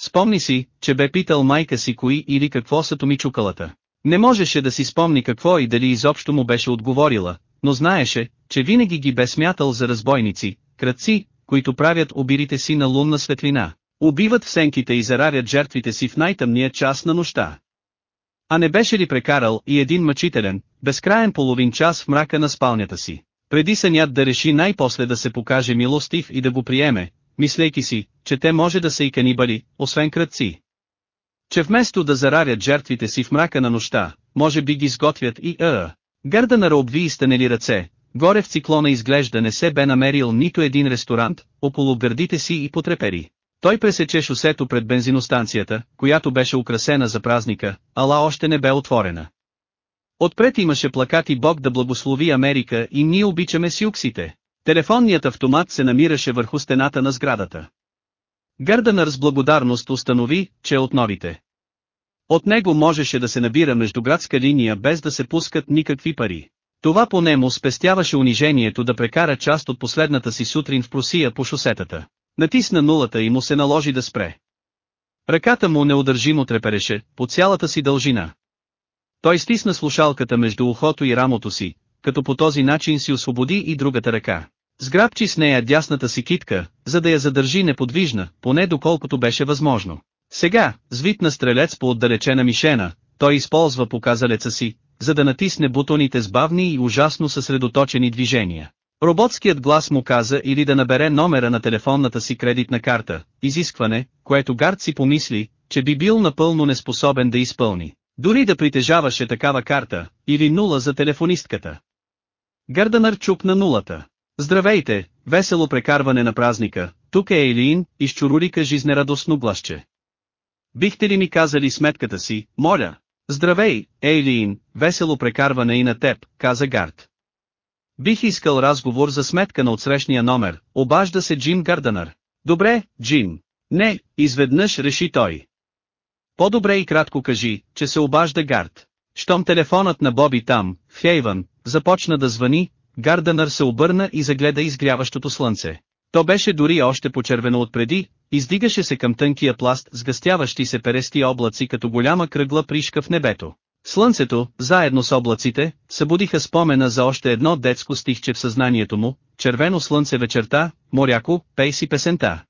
Speaker 1: Спомни си, че бе питал майка си кои или какво са томичукалата. Не можеше да си спомни какво и дали изобщо му беше отговорила, но знаеше, че винаги ги бе смятал за разбойници, кръци които правят обирите си на лунна светлина, убиват сенките и заравят жертвите си в най-тъмния час на нощта. А не беше ли прекарал и един мъчителен, безкраен половин час в мрака на спалнята си, преди сънят да реши най-после да се покаже милостив и да го приеме, мислейки си, че те може да са и канибали, освен кръци. Че вместо да зарарят жертвите си в мрака на нощта, може би ги сготвят и ъ. Гърда на и станели ръце, Горе в циклона изглежда не се бе намерил нито един ресторант, около гърдите си и потрепери. Той пресече шосето пред бензиностанцията, която беше украсена за празника, ала още не бе отворена. Отпред имаше плакати Бог да благослови Америка и ние обичаме сюксите. Телефонният автомат се намираше върху стената на сградата. Гърданър с благодарност установи, че е от новите. От него можеше да се набира междуградска линия без да се пускат никакви пари. Това поне му спестяваше унижението да прекара част от последната си сутрин в просия по шосетата. Натисна нулата и му се наложи да спре. Ръката му неудържимо трепереше, по цялата си дължина. Той стисна слушалката между ухото и рамото си, като по този начин си освободи и другата ръка. Сграбчи с нея дясната си китка, за да я задържи неподвижна, поне доколкото беше възможно. Сега, звит на стрелец по отдалечена мишена, той използва показалеца си, за да натисне бутоните с бавни и ужасно съсредоточени движения. Роботският глас му каза или да набере номера на телефонната си кредитна карта, изискване, което Гард си помисли, че би бил напълно неспособен да изпълни, дори да притежаваше такава карта, или нула за телефонистката. Гарданър чупна нулата. Здравейте, весело прекарване на празника, тук е Елиин, изчурулика жизнерадостно гласче. Бихте ли ми казали сметката си, моля? Здравей, Ейлин, весело прекарване и на теб, каза Гард. Бих искал разговор за сметка на отсрещния номер, обажда се Джим Гарданър. Добре, Джим. Не, изведнъж реши той. По-добре и кратко кажи, че се обажда Гард. Щом телефонът на Боби там, в Хейвън, започна да звъни, Гарданър се обърна и загледа изгряващото слънце. То беше дори още почервено отпреди, издигаше се към тънкия пласт с гъстяващи се перести облаци като голяма кръгла пришка в небето. Слънцето, заедно с облаците, събудиха спомена за още едно детско стихче в съзнанието му, червено слънце вечерта, моряко, пей си песента.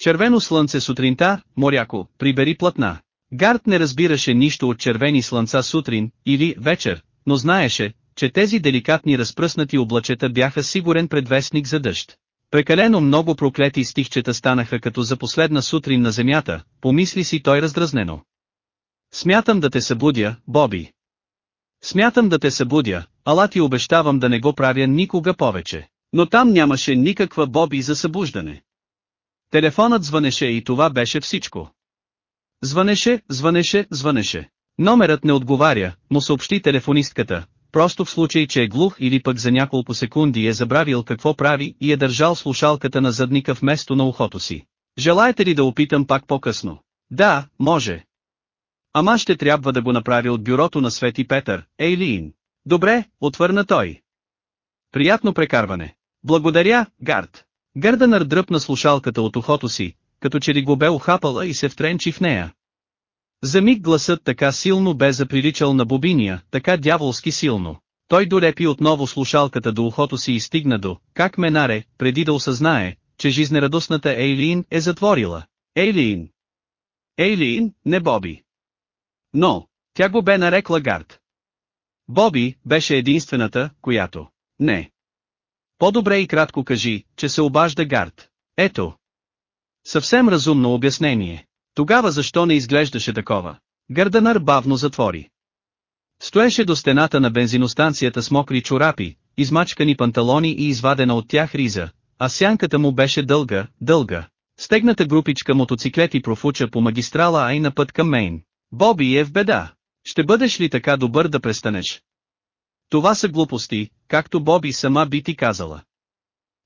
Speaker 1: Червено слънце сутринта, моряко, прибери платна. Гард не разбираше нищо от червени слънца сутрин или вечер, но знаеше, че тези деликатни разпръснати облачета бяха сигурен предвестник за дъжд. Прекалено много проклети стихчета станаха като за последна сутрин на земята, помисли си той раздразнено. Смятам да те събудя, Боби. Смятам да те събудя, ала ти обещавам да не го правя никога повече. Но там нямаше никаква Боби за събуждане. Телефонът звънеше и това беше всичко. Звънеше, звънеше, звънеше. Номерът не отговаря, му съобщи телефонистката, Просто в случай, че е глух или пък за няколко секунди е забравил какво прави и е държал слушалката на задника вместо на ухото си. Желаете ли да опитам пак по-късно? Да, може. Ама ще трябва да го направя от бюрото на Свети Петър, Ейлиин. Добре, отвърна той. Приятно прекарване. Благодаря, Гард. Гърданър дръпна слушалката от ухото си, като че ли го бе ухапала и се втренчи в нея. За миг гласът така силно бе заприличал на бобиния, така дяволски силно. Той долепи отново слушалката до ухото си и стигна до, как ме наре, преди да осъзнае, че жизнерадостната Ейлин е затворила. Ейлин! Ейлин, не Боби! Но, тя го бе нарекла Гард. Боби беше единствената, която... Не. По-добре и кратко кажи, че се обажда Гард. Ето. Съвсем разумно обяснение. Тогава защо не изглеждаше такова? Гърданър бавно затвори. Стоеше до стената на бензиностанцията с мокри чорапи, измачкани панталони и извадена от тях риза, а сянката му беше дълга, дълга. Стегната групичка мотоциклети профуча по магистрала Ай на път към Мейн. Боби е в беда. Ще бъдеш ли така добър да престанеш? Това са глупости, както Боби сама би ти казала.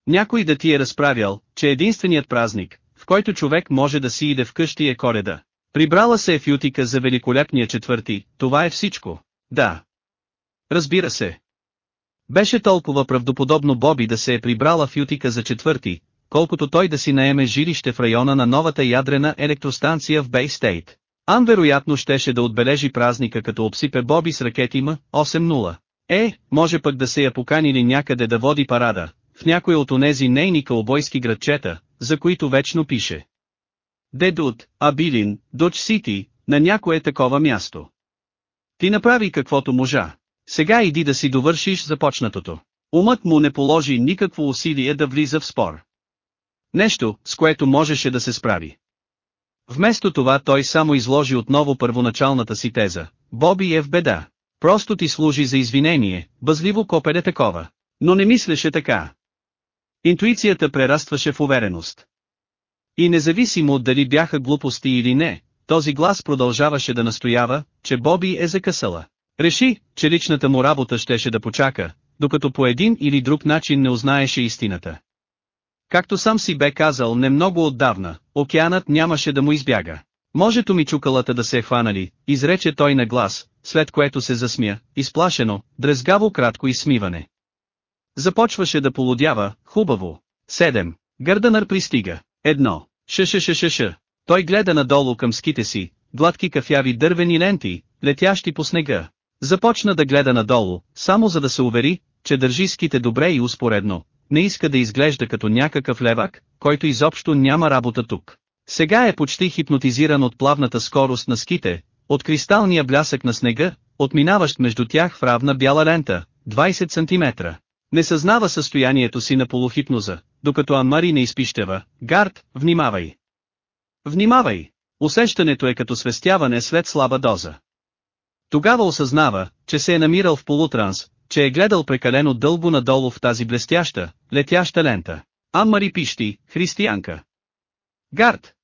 Speaker 1: Някой да ти е разправял, че единственият празник, в който човек може да си иде вкъщи е кореда. Прибрала се е Фютика за великолепния четвърти, това е всичко. Да. Разбира се. Беше толкова правдоподобно Боби да се е прибрала в Ютика за четвърти, колкото той да си наеме жилище в района на новата ядрена електростанция в Бей Стейт. Ан вероятно щеше да отбележи празника като обсипе Боби с ракети М, 8-0. Е, може пък да се я поканили някъде да води парада, в някой от онези нейни кълбойски градчета, за които вечно пише. Дедут, Абилин, Доч Сити, на някое такова място. Ти направи каквото можа. Сега иди да си довършиш започнатото. Умът му не положи никакво усилие да влиза в спор. Нещо, с което можеше да се справи. Вместо това той само изложи отново първоначалната си теза. Боби е в беда. Просто ти служи за извинение, бъзливо копеле такова. Но не мислеше така. Интуицията прерастваше в увереност. И независимо дали бяха глупости или не, този глас продължаваше да настоява, че Боби е закъсала. Реши, че личната му работа щеше да почака, докато по един или друг начин не узнаеше истината. Както сам си бе казал не много отдавна, океанът нямаше да му избяга. Можето ми чукалата да се е хванали, изрече той на глас, след което се засмя, изплашено, дрезгаво кратко изсмиване. Започваше да полудява, хубаво. 7. Гърданър пристига. 1. Ш-ш-ш-ш-ш. Той гледа надолу към ските си, гладки кафяви дървени ленти, летящи по снега. Започна да гледа надолу, само за да се увери, че държи ските добре и успоредно. Не иска да изглежда като някакъв левак, който изобщо няма работа тук. Сега е почти хипнотизиран от плавната скорост на ските, от кристалния блясък на снега, отминаващ между тях в равна бяла лента, 20 см. Не съзнава състоянието си на полухипноза, докато Анмари не изпищева, Гард, внимавай! Внимавай! Усещането е като свестяване след слаба доза. Тогава осъзнава, че се е намирал в полутранс, че е гледал прекалено дълбо надолу в тази блестяща, летяща лента. Анмари пищи, християнка. Гард!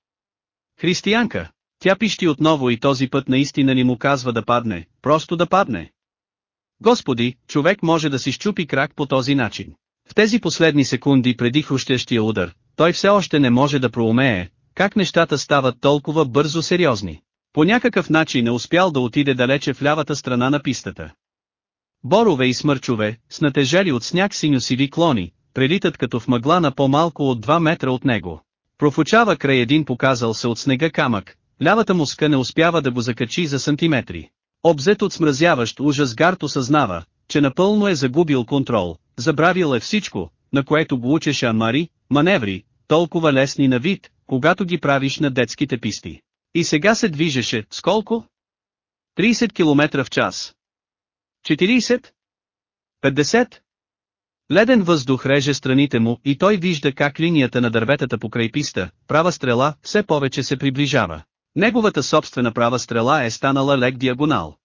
Speaker 1: Християнка! Тя пищи отново и този път наистина ни му казва да падне, просто да падне. Господи, човек може да си щупи крак по този начин. В тези последни секунди преди хрущещия удар, той все още не може да проумее, как нещата стават толкова бързо сериозни. По някакъв начин е успял да отиде далече в лявата страна на пистата. Борове и смърчове, с натежели от сняг синьосиви клони, прелитат като в мъгла на по-малко от 2 метра от него. Профучава край един показал се от снега камък, лявата муска не успява да го закачи за сантиметри. Обзет от смразяващ ужас Гарт осъзнава, че напълно е загубил контрол, забравил е всичко, на което го учеше Амари, маневри, толкова лесни на вид, когато ги правиш на детските писти. И сега се движеше, сколко? 30 км в час. 40? 50? Леден въздух реже страните му и той вижда как линията на дърветата покрай писта, права стрела, все повече се приближава. Неговата собствена права стрела е станала лек диагонал.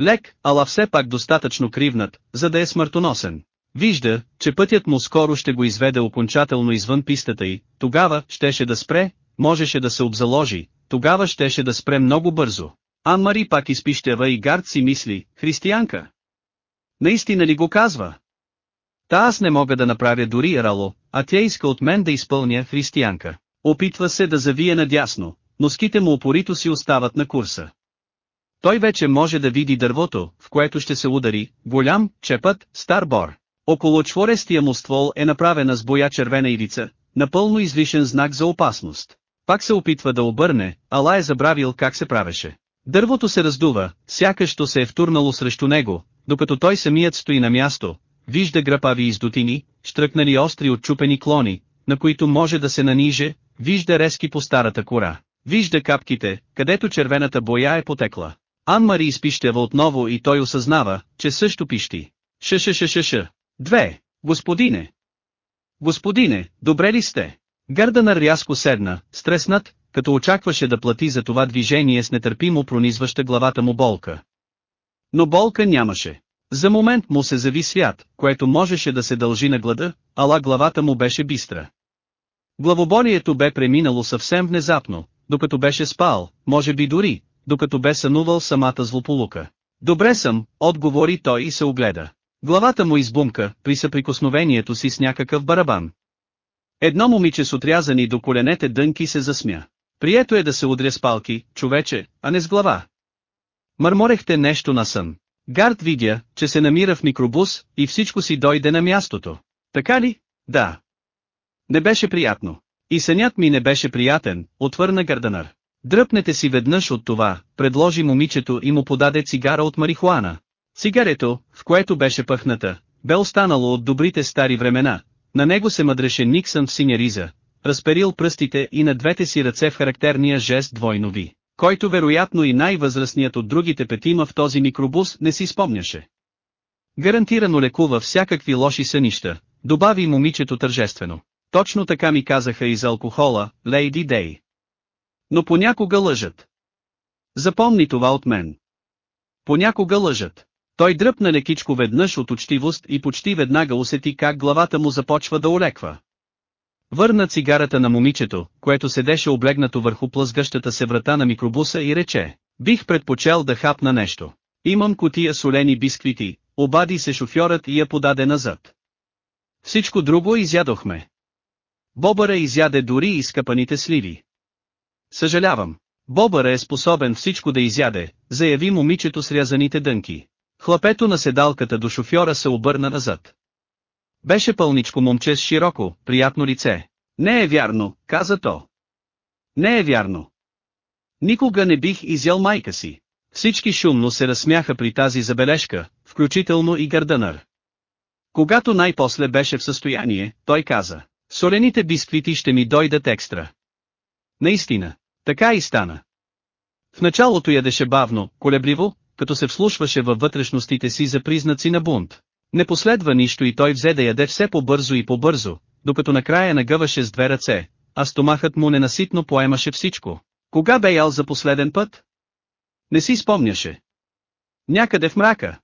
Speaker 1: Лек, ала все пак достатъчно кривнат, за да е смъртоносен. Вижда, че пътят му скоро ще го изведе окончателно извън пистата й, тогава щеше да спре, можеше да се обзаложи, тогава щеше да спре много бързо. Ан Мари пак изпищева и гард си мисли, християнка. Наистина ли го казва? Та аз не мога да направя дори Ерало, а тя иска от мен да изпълня християнка. Опитва се да завие надясно, носките му упорито си остават на курса. Той вече може да види дървото, в което ще се удари, голям, чепът, стар бор. Около чворестия му ствол е направена с боя червена ивица, напълно излишен знак за опасност. Пак се опитва да обърне, ала е забравил как се правеше. Дървото се раздува, сякащо се е втурнало срещу него, докато той самият стои на място, вижда грапави издотини, штръкнали остри отчупени клони, на които може да се наниже, вижда резки по старата кора. Вижда капките, където червената боя е потекла. Ан-Мари изпищева отново и той осъзнава, че също пищи. ша ша ша Две. Господине. Господине, добре ли сте? Гърданър рязко седна, стреснат, като очакваше да плати за това движение с нетърпимо пронизваща главата му болка. Но болка нямаше. За момент му се зави свят, което можеше да се дължи на глада, ала главата му беше бистра. Главоболието бе преминало съвсем внезапно, докато беше спал, може би дори, докато бе сънувал самата злополука. Добре съм, отговори той и се огледа. Главата му избумка при съприкосновението си с някакъв барабан. Едно момиче с отрязани до коленете дънки се засмя. Прието е да се удря с палки, човече, а не с глава. Мърморехте нещо на сън. Гард видя, че се намира в микробус и всичко си дойде на мястото. Така ли? Да. Не беше приятно. И сънят ми не беше приятен, отвърна Гарданър. Дръпнете си веднъж от това, предложи момичето и му подаде цигара от марихуана. Цигарето, в което беше пъхната, бе останало от добрите стари времена. На него се мъдреше Никсън в синя риза, разперил пръстите и на двете си ръце в характерния жест двойнови, който вероятно и най-възрастният от другите петима в този микробус не си спомняше. Гарантирано лекува всякакви лоши сънища, добави момичето тържествено. Точно така ми казаха и за алкохола, Лейди Дей. Но понякога лъжат. Запомни това от мен. Понякога лъжат. Той дръпна лекичко веднъж от учтивост и почти веднага усети как главата му започва да олеква. Върна цигарата на момичето, което седеше облегнато върху плъзгащата се врата на микробуса и рече, бих предпочел да хапна нещо. Имам котия солени бисквити, обади се шофьорът и я подаде назад. Всичко друго изядохме. Бобъра изяде дори и скъпаните сливи. Съжалявам. Бобъра е способен всичко да изяде, заяви момичето с рязаните дънки. Хлапето на седалката до шофьора се обърна назад. Беше пълничко момче с широко, приятно лице. Не е вярно, каза то. Не е вярно. Никога не бих изял майка си. Всички шумно се разсмяха при тази забележка, включително и Гърдънър. Когато най-после беше в състояние, той каза. Солените бисквити ще ми дойдат екстра. Наистина, така и стана. В началото ядеше бавно, колебливо, като се вслушваше във вътрешностите си за признаци на бунт. Не последва нищо и той взе да яде все по-бързо и по-бързо, докато накрая нагъваше с две ръце, а стомахът му ненаситно поемаше всичко. Кога бе ял за последен път? Не си спомняше. Някъде в мрака.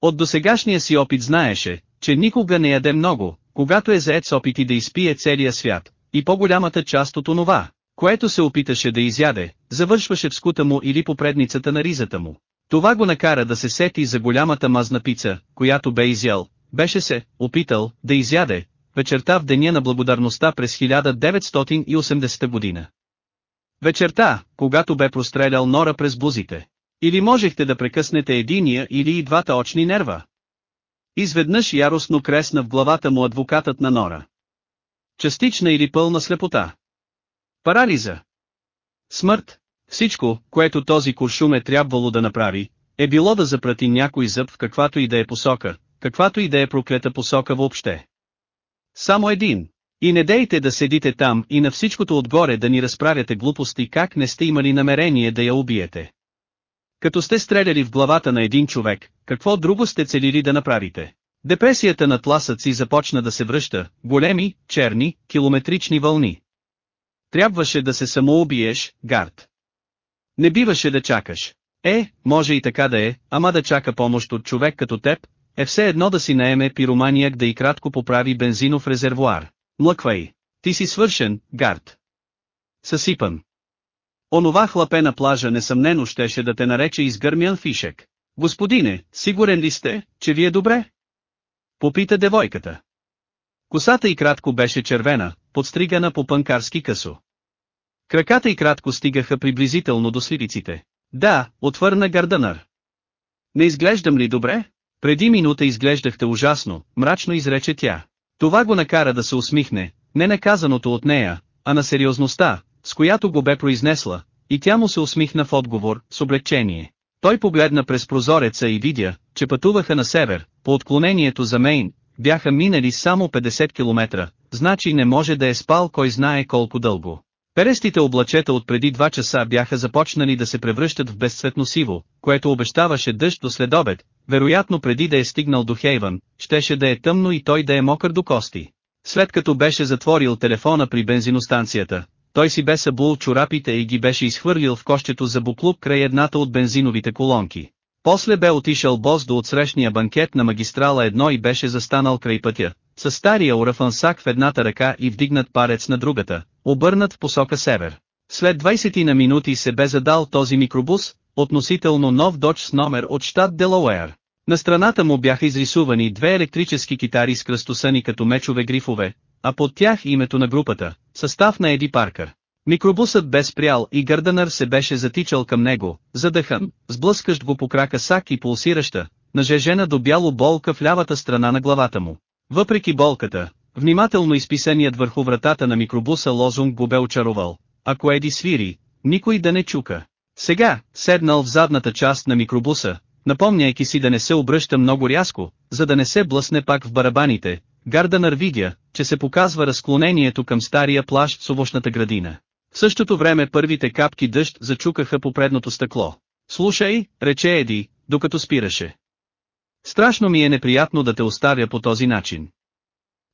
Speaker 1: От досегашния си опит знаеше, че никога не яде много, когато е заед с опити да изпие целия свят, и по-голямата част от онова, което се опиташе да изяде, завършваше в скута му или по предницата на ризата му. Това го накара да се сети за голямата мазна пица, която бе изял, беше се, опитал, да изяде, вечерта в Деня на благодарността през 1980 година. Вечерта, когато бе прострелял нора през бузите. Или можехте да прекъснете единия или и двата очни нерва, Изведнъж яростно кресна в главата му адвокатът на Нора. Частична или пълна слепота. Парализа. Смърт. Всичко, което този куршум е трябвало да направи, е било да запрати някой зъб в каквато и да е посока, каквато и да е проклета посока въобще. Само един. И не дейте да седите там и на всичкото отгоре да ни разправяте глупости как не сте имали намерение да я убиете. Като сте стреляли в главата на един човек, какво друго сте целили да направите? Депресията на тласъци започна да се връща, големи, черни, километрични вълни. Трябваше да се самоубиеш, Гард. Не биваше да чакаш. Е, може и така да е, ама да чака помощ от човек като теб, е все едно да си наеме пироманиак да и кратко поправи бензинов резервуар. Млъквай. Ти си свършен, Гард. Съсипан. Онова хлапе на плажа несъмнено щеше да те нарече изгърмян фишек. Господине, сигурен ли сте, че ви е добре? Попита девойката. Косата и кратко беше червена, подстригана по панкарски късо. Краката и кратко стигаха приблизително до свириците. Да, отвърна Гарданър. Не изглеждам ли добре? Преди минута изглеждахте ужасно, мрачно изрече тя. Това го накара да се усмихне, не наказаното от нея, а на сериозността, с която го бе произнесла, и тя му се усмихна в отговор, с облегчение. Той погледна през прозореца и видя, че пътуваха на север, по отклонението за Мейн, бяха минали само 50 км, значи не може да е спал кой знае колко дълго. Перестите облачета от преди 2 часа бяха започнали да се превръщат в безцветно сиво, което обещаваше дъжд до следобед, вероятно преди да е стигнал до Хейвън, щеше да е тъмно и той да е мокър до кости. След като беше затворил телефона при бензиностанцията, той си бе събул чорапите и ги беше изхвърлил в кощето за буклук край едната от бензиновите колонки. После бе отишъл бос до отсрещния банкет на магистрала едно и беше застанал край пътя, с стария сак в едната ръка и вдигнат парец на другата, обърнат в посока север. След 20 на минути се бе задал този микробус, относително нов доч с номер от щат Делауэр. На страната му бяха изрисувани две електрически китари с кръстосани като мечове грифове, а под тях името на групата, състав на Еди Паркър. Микробусът бе спрял и Гърдънър се беше затичал към него, задъхан, сблъскащ го по крака сак и пулсираща, нажежена до бяло болка в лявата страна на главата му. Въпреки болката, внимателно изписаният върху вратата на микробуса лозунг го бе очаровал. Ако Еди свири, никой да не чука. Сега, седнал в задната част на микробуса, напомняйки си да не се обръща много рязко, за да не се блъсне пак в барабаните, Гарданър видя, че се показва разклонението към стария плащ с овощната градина. В същото време първите капки дъжд зачукаха по предното стъкло. Слушай, рече Еди, докато спираше. Страшно ми е неприятно да те оставя по този начин.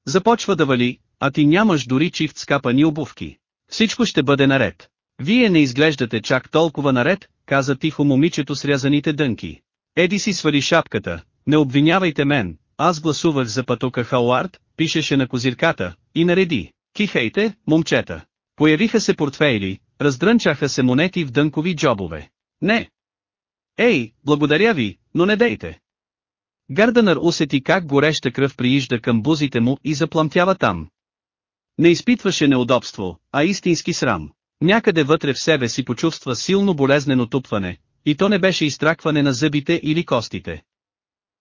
Speaker 1: Започва да вали, а ти нямаш дори чифт скапани обувки. Всичко ще бъде наред. Вие не изглеждате чак толкова наред, каза тихо момичето с рязаните дънки. Еди си свали шапката, не обвинявайте мен, аз гласувах за пътока Хауард, пишеше на козирката, и нареди. Кихейте, момчета. Появиха се портфейли, раздрънчаха се монети в дънкови джобове. Не. Ей, благодаря ви, но не дейте. Гарданър усети как гореща кръв приижда към бузите му и запламтява там. Не изпитваше неудобство, а истински срам. Някъде вътре в себе си почувства силно болезнено тупване, и то не беше изтракване на зъбите или костите.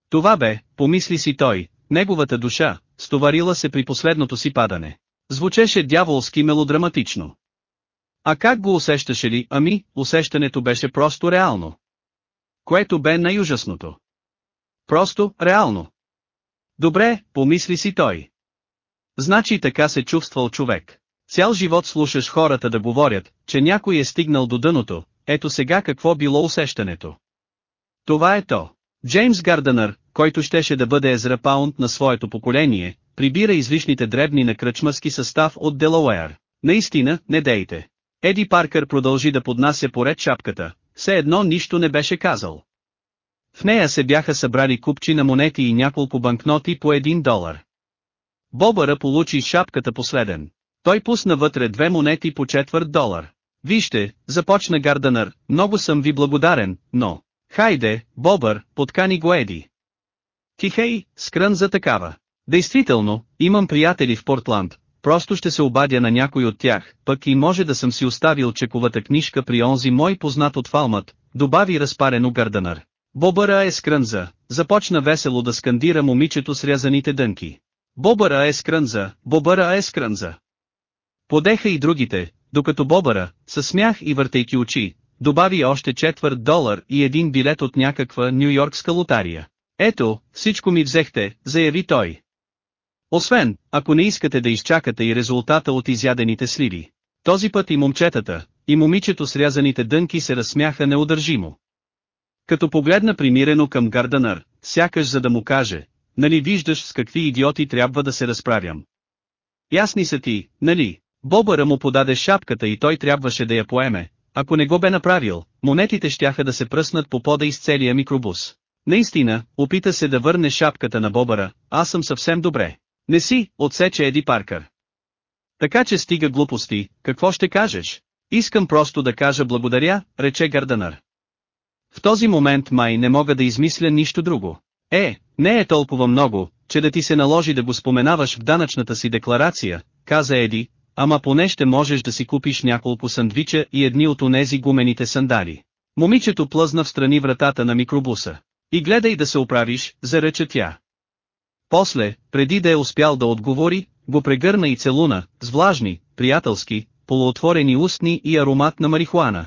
Speaker 1: Това бе, помисли си той, неговата душа, стоварила се при последното си падане. Звучеше дяволски мелодраматично. А как го усещаше ли, ами, усещането беше просто реално. Което бе най-ужасното. Просто, реално. Добре, помисли си той. Значи така се чувствал човек. Цял живот слушаш хората да говорят, че някой е стигнал до дъното, ето сега какво било усещането. Това е то. Джеймс Гарданър, който щеше да бъде Езра Паунд на своето поколение, прибира излишните дребни на кръчмърски състав от Делауэр. Наистина, не дейте. Еди Паркър продължи да поднася поред шапката, все едно нищо не беше казал. В нея се бяха събрали купчи на монети и няколко банкноти по един долар. Бобъра получи шапката последен. Той пусна вътре две монети по четвърт долар. Вижте, започна Гарданър, много съм ви благодарен, но... Хайде, Бобър, подкани го Еди. Тихей, скрън за такава. Действително, имам приятели в Портланд, просто ще се обадя на някой от тях, пък и може да съм си оставил чековата книжка при онзи мой познат от фалмът, добави разпарено Гърданър. Бобъра е скрънза, започна весело да скандира момичето с рязаните дънки. Бобъра е скрънза, бобъра е скрънза. Подеха и другите, докато бобъра, със смях и въртейки очи, Добави още четвърт долар и един билет от някаква нью-йоркска лотария. Ето, всичко ми взехте, заяви той. Освен, ако не искате да изчакате и резултата от изядените сливи. Този път и момчетата, и момичето с рязаните дънки се разсмяха неудържимо. Като погледна примирено към Гарданър, сякаш за да му каже, нали виждаш с какви идиоти трябва да се разправям. Ясни са ти, нали? Бобъра му подаде шапката и той трябваше да я поеме, ако не го бе направил, монетите щяха да се пръснат по пода из целия микробус. Наистина, опита се да върне шапката на бобара, аз съм съвсем добре. Не си, отсече Еди Паркър. Така че стига глупости, какво ще кажеш? Искам просто да кажа благодаря, рече Гарданър. В този момент май не мога да измисля нищо друго. Е, не е толкова много, че да ти се наложи да го споменаваш в данъчната си декларация, каза Еди, ама поне ще можеш да си купиш няколко сандвича и едни от онези гумените сандали. Момичето плъзна в страни вратата на микробуса. И гледай да се оправиш, заръча тя. После, преди да е успял да отговори, го прегърна и целуна, с влажни, приятелски, полуотворени устни и аромат на марихуана.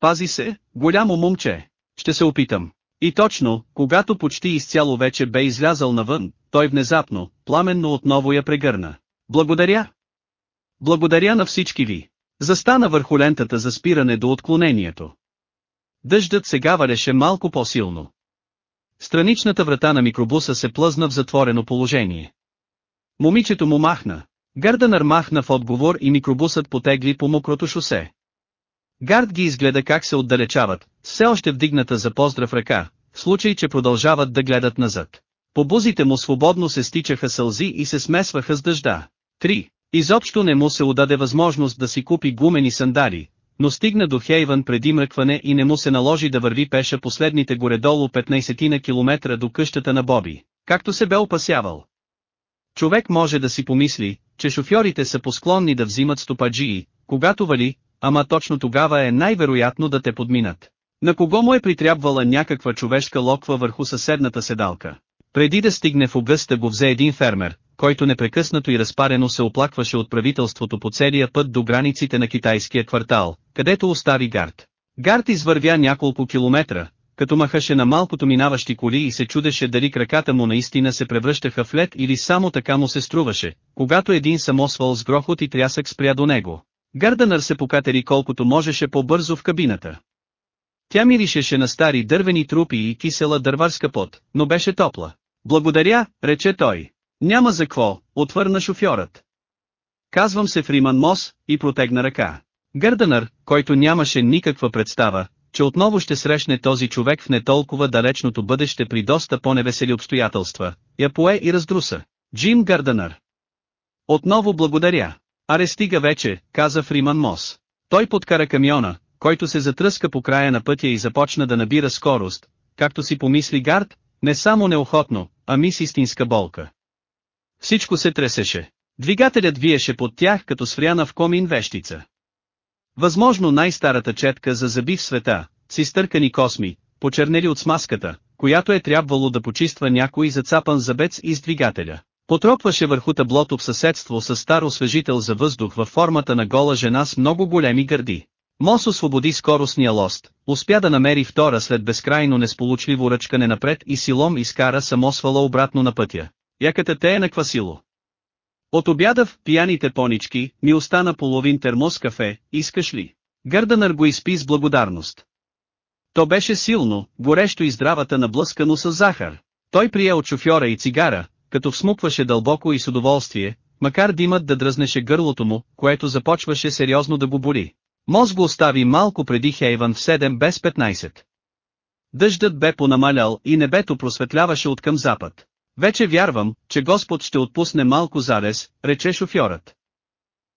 Speaker 1: Пази се, голямо момче, ще се опитам. И точно, когато почти изцяло вече бе излязъл навън, той внезапно, пламенно отново я прегърна. Благодаря, благодаря на всички ви. Застана върху лентата за спиране до отклонението. Дъждът сега валеше малко по-силно. Страничната врата на микробуса се плъзна в затворено положение. Момичето му махна. Гарданър махна в отговор и микробусът потегли по мокрото шосе. Гард ги изгледа как се отдалечават, все още вдигната за поздрав ръка, в случай че продължават да гледат назад. По бузите му свободно се стичаха сълзи и се смесваха с дъжда. 3. Изобщо не му се удаде възможност да си купи гумени сандали, но стигна до Хейвън преди мръкване и не му се наложи да върви пеша последните горе-долу 15 на километра до къщата на Боби, както се бе опасявал. Човек може да си помисли, че шофьорите са посклонни да взимат стопаджии, когато вали, ама точно тогава е най-вероятно да те подминат. На кого му е притрябвала някаква човешка локва върху съседната седалка? Преди да стигне в обгъста го взе един фермер, който непрекъснато и разпарено се оплакваше от правителството по целия път до границите на китайския квартал, където остави Гард. Гард извървя няколко километра, като махаше на малкото минаващи коли и се чудеше дали краката му наистина се превръщаха в лед или само така му се струваше, когато един самосвал с грохот и трясък спря до него. Гарданър се покатери колкото можеше по-бързо в кабината. Тя миришеше на стари дървени трупи и кисела дърварска пот, но беше топла. Благодаря, рече той. Няма за какво, отвърна шофьорът. Казвам се Фриман Мос, и протегна ръка. Гърдънър, който нямаше никаква представа, че отново ще срещне този човек в не толкова далечното бъдеще при доста по-невесели обстоятелства, я пое и раздруса. Джим Гърдънър. Отново благодаря. Арестига вече, каза Фриман Мос. Той подкара камиона, който се затръска по края на пътя и започна да набира скорост, както си помисли Гард, не само неохотно, ами с истинска болка. Всичко се тресеше. Двигателят виеше под тях като свряна в комин вещица. Възможно най-старата четка за зъби в света, с изтъркани косми, почернели от смазката, която е трябвало да почиства някой зацапан забец из двигателя. Потропваше върху таблото в съседство с стар освежител за въздух във формата на гола жена с много големи гърди. Мос освободи скоростния лост, успя да намери втора след безкрайно несполучливо ръчкане напред и силом изкара самосвала обратно на пътя яката те е наквасило. От обяда в пияните понички ми остана половин термос кафе, искаш ли? Гърданър го изпи с благодарност. То беше силно, горещо и здравата наблъскано с захар. Той прие от шофьора и цигара, като всмукваше дълбоко и с удоволствие, макар димът да дръзнеше гърлото му, което започваше сериозно да го боли. Моз го остави малко преди Хейван в 7 без 15. Дъждът бе понамалял и небето просветляваше от към запад. Вече вярвам, че Господ ще отпусне малко зарез, рече шофьорът.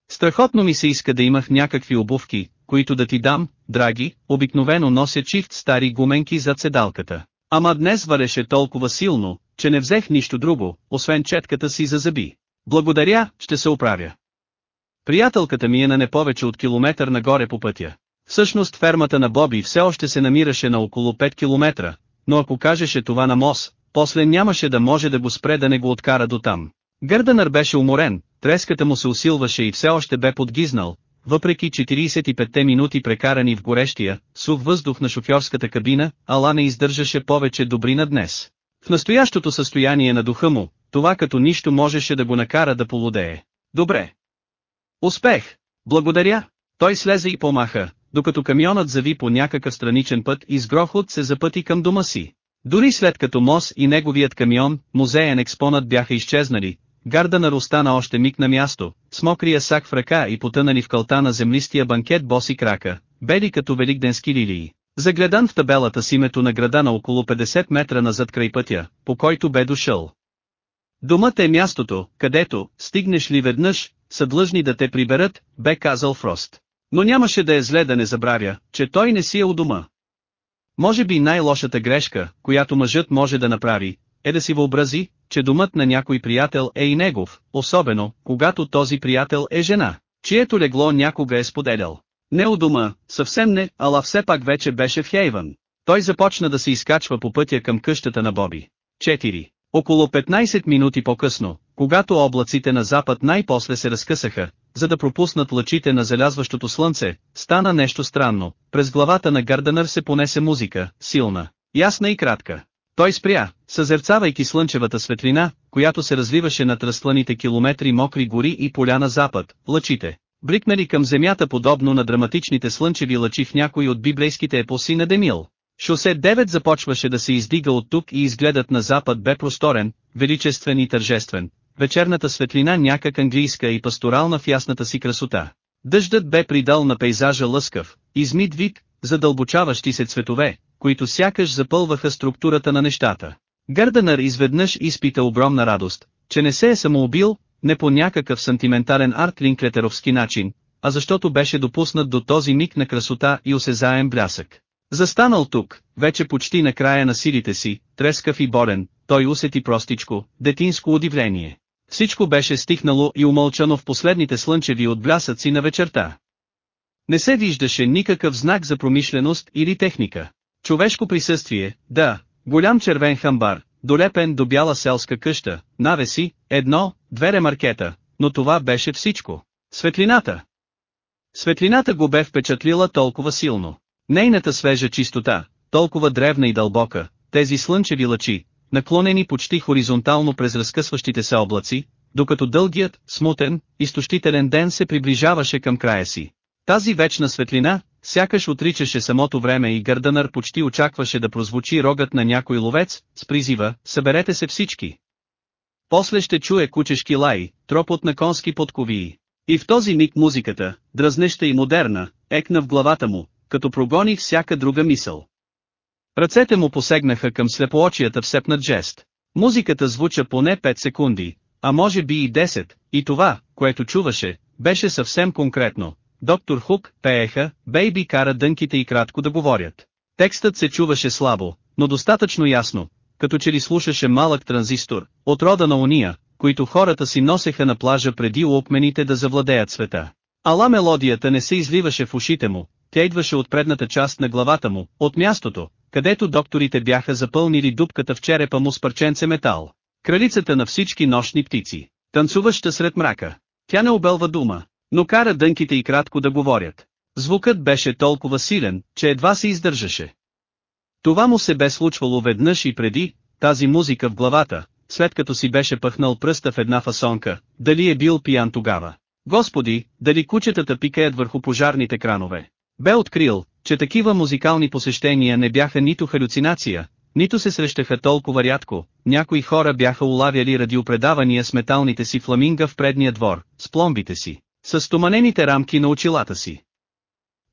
Speaker 1: Страхотно ми се иска да имах някакви обувки, които да ти дам, драги, обикновено нося чифт стари гуменки за седалката. Ама днес вареше толкова силно, че не взех нищо друго, освен четката си за зъби. Благодаря, ще се оправя. Приятелката ми е на не повече от километър нагоре по пътя. Всъщност фермата на Боби все още се намираше на около 5 километра, но ако кажеше това на Мос, после нямаше да може да го спре да не го откара до там. Гърданър беше уморен, треската му се усилваше и все още бе подгизнал, въпреки 45-те минути прекарани в горещия, сух въздух на шофьорската кабина, Ала не издържаше повече добри на днес. В настоящото състояние на духа му, това като нищо можеше да го накара да полудее. Добре. Успех! Благодаря! Той слезе и помаха, докато камионът зави по някакъв страничен път и с грохот се запъти към дома си. Дори след като Мос и неговият камион, музеен експонат бяха изчезнали, гарда на остана още миг на място, с мокрия сак в ръка и потънани в кълта на землистия банкет боси крака, бели като великденски лилии. Загледан в табелата с името на града на около 50 метра назад край пътя, по който бе дошъл. Домът е мястото, където, стигнеш ли веднъж, са длъжни да те приберат, бе казал Фрост. Но нямаше да е зле да не забравя, че той не си е у дома. Може би най-лошата грешка, която мъжът може да направи, е да си въобрази, че домът на някой приятел е и негов, особено, когато този приятел е жена, чието легло някога е споделял. Не у дома, съвсем не, ала все пак вече беше в Хейвън. Той започна да се изкачва по пътя към къщата на Боби. 4. Около 15 минути по-късно, когато облаците на запад най-после се разкъсаха, за да пропуснат лъчите на залязващото слънце, стана нещо странно. През главата на Гарденър се понесе музика, силна, ясна и кратка. Той спря, съзерцавайки слънчевата светлина, която се развиваше над разсланите километри мокри гори и поля на запад, лъчите, брикнали към земята подобно на драматичните слънчеви лъчи в някои от библейските епоси на Демил. Шосе 9 започваше да се издига от тук и изгледът на запад бе просторен, величествен и тържествен, вечерната светлина някак английска и пасторална в ясната си красота. Дъждът бе придал на пейзажа лъскав, измит вид, задълбочаващи се цветове, които сякаш запълваха структурата на нещата. Гърданър изведнъж изпита огромна радост, че не се е самоубил, не по някакъв сантиментален арт линклетеровски начин, а защото беше допуснат до този миг на красота и осезаем блясък. Застанал тук, вече почти на края на силите си, трескав и болен, той усети простичко, детинско удивление. Всичко беше стихнало и умълчано в последните слънчеви отблясъци на вечерта. Не се виждаше никакъв знак за промишленост или техника. Човешко присъствие, да, голям червен хамбар, долепен до бяла селска къща, навеси, едно, две ремаркета, но това беше всичко. Светлината. Светлината го бе впечатлила толкова силно. Нейната свежа чистота, толкова древна и дълбока, тези слънчеви лъчи, наклонени почти хоризонтално през разкъсващите се облаци, докато дългият, смутен, изтощителен ден се приближаваше към края си. Тази вечна светлина, сякаш отричаше самото време и Гърданър почти очакваше да прозвучи рогът на някой ловец, с призива «Съберете се всички!». После ще чуе кучешки лай, тропот на конски подковии. И в този миг музиката, дразнеща и модерна, екна в главата му, като прогони всяка друга мисъл. Ръцете му посегнаха към слепоочията сепнат жест. Музиката звуча поне 5 секунди, а може би и 10, и това, което чуваше, беше съвсем конкретно. Доктор Хук пееха, Бейби кара дънките и кратко да говорят. Текстът се чуваше слабо, но достатъчно ясно, като че ли слушаше малък транзистор, от рода на уния, които хората си носеха на плажа преди лопмените да завладеят света. Ала мелодията не се изливаше в ушите му, тя идваше от предната част на главата му, от мястото, където докторите бяха запълнили дупката в черепа му с парченце метал. Кралицата на всички нощни птици, танцуваща сред мрака. Тя не обелва дума, но кара дънките и кратко да говорят. Звукът беше толкова силен, че едва се издържаше. Това му се бе случвало веднъж и преди, тази музика в главата, след като си беше пъхнал пръста в една фасонка, дали е бил пиян тогава. Господи, дали кучетата пикаят върху пожарните кранове. Бе открил, че такива музикални посещения не бяха нито халюцинация, нито се срещаха толкова рядко, някои хора бяха улавяли радиопредавания с металните си фламинга в предния двор, с пломбите си, с стоманените рамки на очилата си.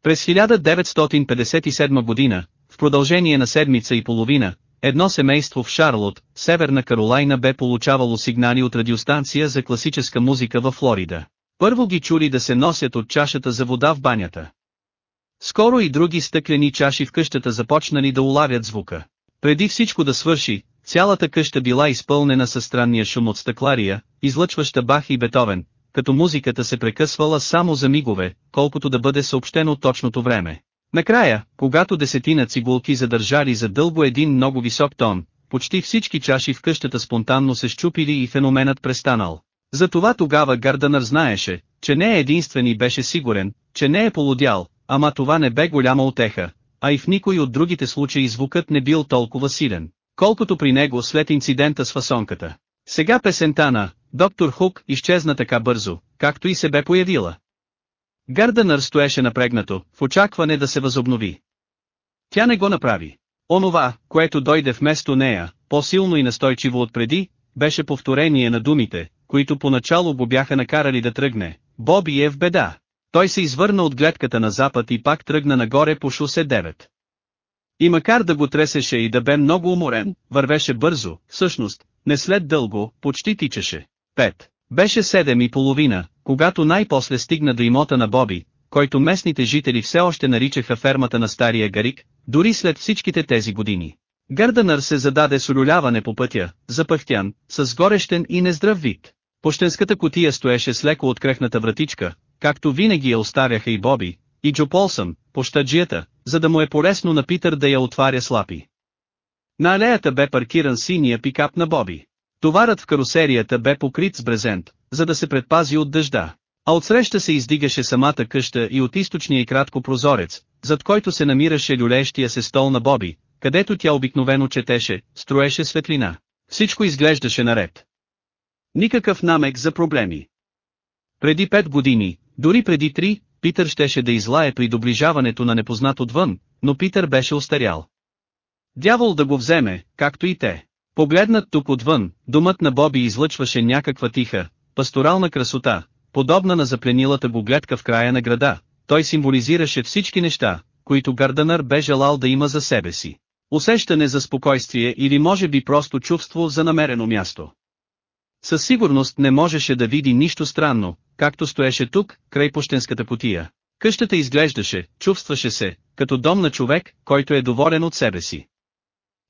Speaker 1: През 1957 година, в продължение на седмица и половина, едно семейство в Шарлот, Северна Каролайна бе получавало сигнали от радиостанция за класическа музика във Флорида. Първо ги чули да се носят от чашата за вода в банята. Скоро и други стъклени чаши в къщата започнали да улавят звука. Преди всичко да свърши, цялата къща била изпълнена със странния шум от стъклария, излъчваща Бах и Бетовен, като музиката се прекъсвала само за мигове, колкото да бъде съобщено точното време. Накрая, когато десетина цигулки задържали за дълго един много висок тон, почти всички чаши в къщата спонтанно се щупили и феноменът престанал. Затова тогава Гарданър знаеше, че не е единствен и беше сигурен, че не е полудял, ама това не бе голяма отеха, а и в никой от другите случаи звукът не бил толкова силен, колкото при него след инцидента с фасонката. Сега песента на «Доктор Хук» изчезна така бързо, както и се бе появила. Гарданър стоеше напрегнато, в очакване да се възобнови. Тя не го направи. Онова, което дойде вместо нея, по-силно и настойчиво отпреди, беше повторение на думите, които поначало го бяха накарали да тръгне. Боби е в беда. Той се извърна от гледката на запад и пак тръгна нагоре по шосе 9. И макар да го тресеше и да бе много уморен, вървеше бързо, всъщност, не след дълго, почти тичаше. 5. Беше 7 и половина, когато най-после стигна до имота на Боби, който местните жители все още наричаха фермата на Стария Гарик, дори след всичките тези години. Гърданър се зададе с улюляване по пътя, запъхтян, с горещен и нездрав вид. Пощенската котия стоеше с леко открехната вратичка, както винаги я оставяха и Боби, и Джо Полсън, пощаджията, за да му е полезно на Питър да я отваря слапи. На алеята бе паркиран синия пикап на Боби. Товарът в карусерията бе покрит с брезент, за да се предпази от дъжда. А отсреща се издигаше самата къща и от източния и кратко прозорец, зад който се намираше люлещия се стол на Боби, където тя обикновено четеше, строеше светлина. Всичко изглеждаше наред. Никакъв намек за проблеми. Преди пет години, дори преди три, Питър щеше да излае при доближаването на непознат отвън, но Питър беше остарял. Дявол да го вземе, както и те. Погледнат тук отвън, думът на Боби излъчваше някаква тиха, пасторална красота, подобна на запленилата го гледка в края на града, той символизираше всички неща, които Гарданър бе желал да има за себе си. Усещане за спокойствие или може би просто чувство за намерено място. Със сигурност не можеше да види нищо странно, както стоеше тук, край пощенската потия. Къщата изглеждаше, чувстваше се, като дом на човек, който е доволен от себе си.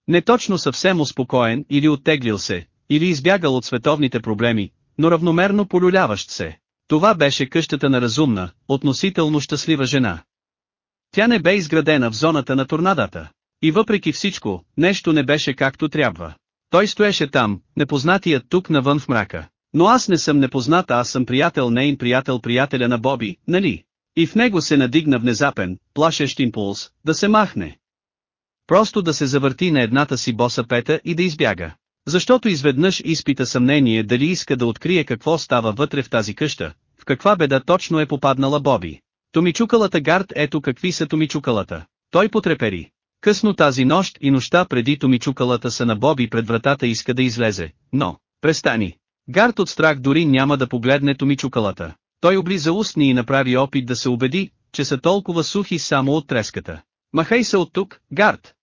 Speaker 1: Не точно съвсем успокоен или оттеглил се, или избягал от световните проблеми, но равномерно полюляващ се. Това беше къщата на разумна, относително щастлива жена. Тя не бе изградена в зоната на торнадата. И въпреки всичко, нещо не беше както трябва. Той стоеше там, непознатият тук навън в мрака. Но аз не съм непозната, аз съм приятел, нейн приятел, приятеля на Боби, нали? И в него се надигна внезапен, плашещ импулс, да се махне. Просто да се завърти на едната си боса пета и да избяга. Защото изведнъж изпита съмнение дали иска да открие какво става вътре в тази къща, в каква беда точно е попаднала Боби. Томичукалата гард ето какви са Томичукалата. Той потрепери. Късно тази нощ и нощта преди Томичукалата са на Боби пред вратата иска да излезе, но, престани, Гард от страх дори няма да погледне Томичукалата. Той облиза устни и направи опит да се убеди, че са толкова сухи само от треската. Махай се от тук, Гард!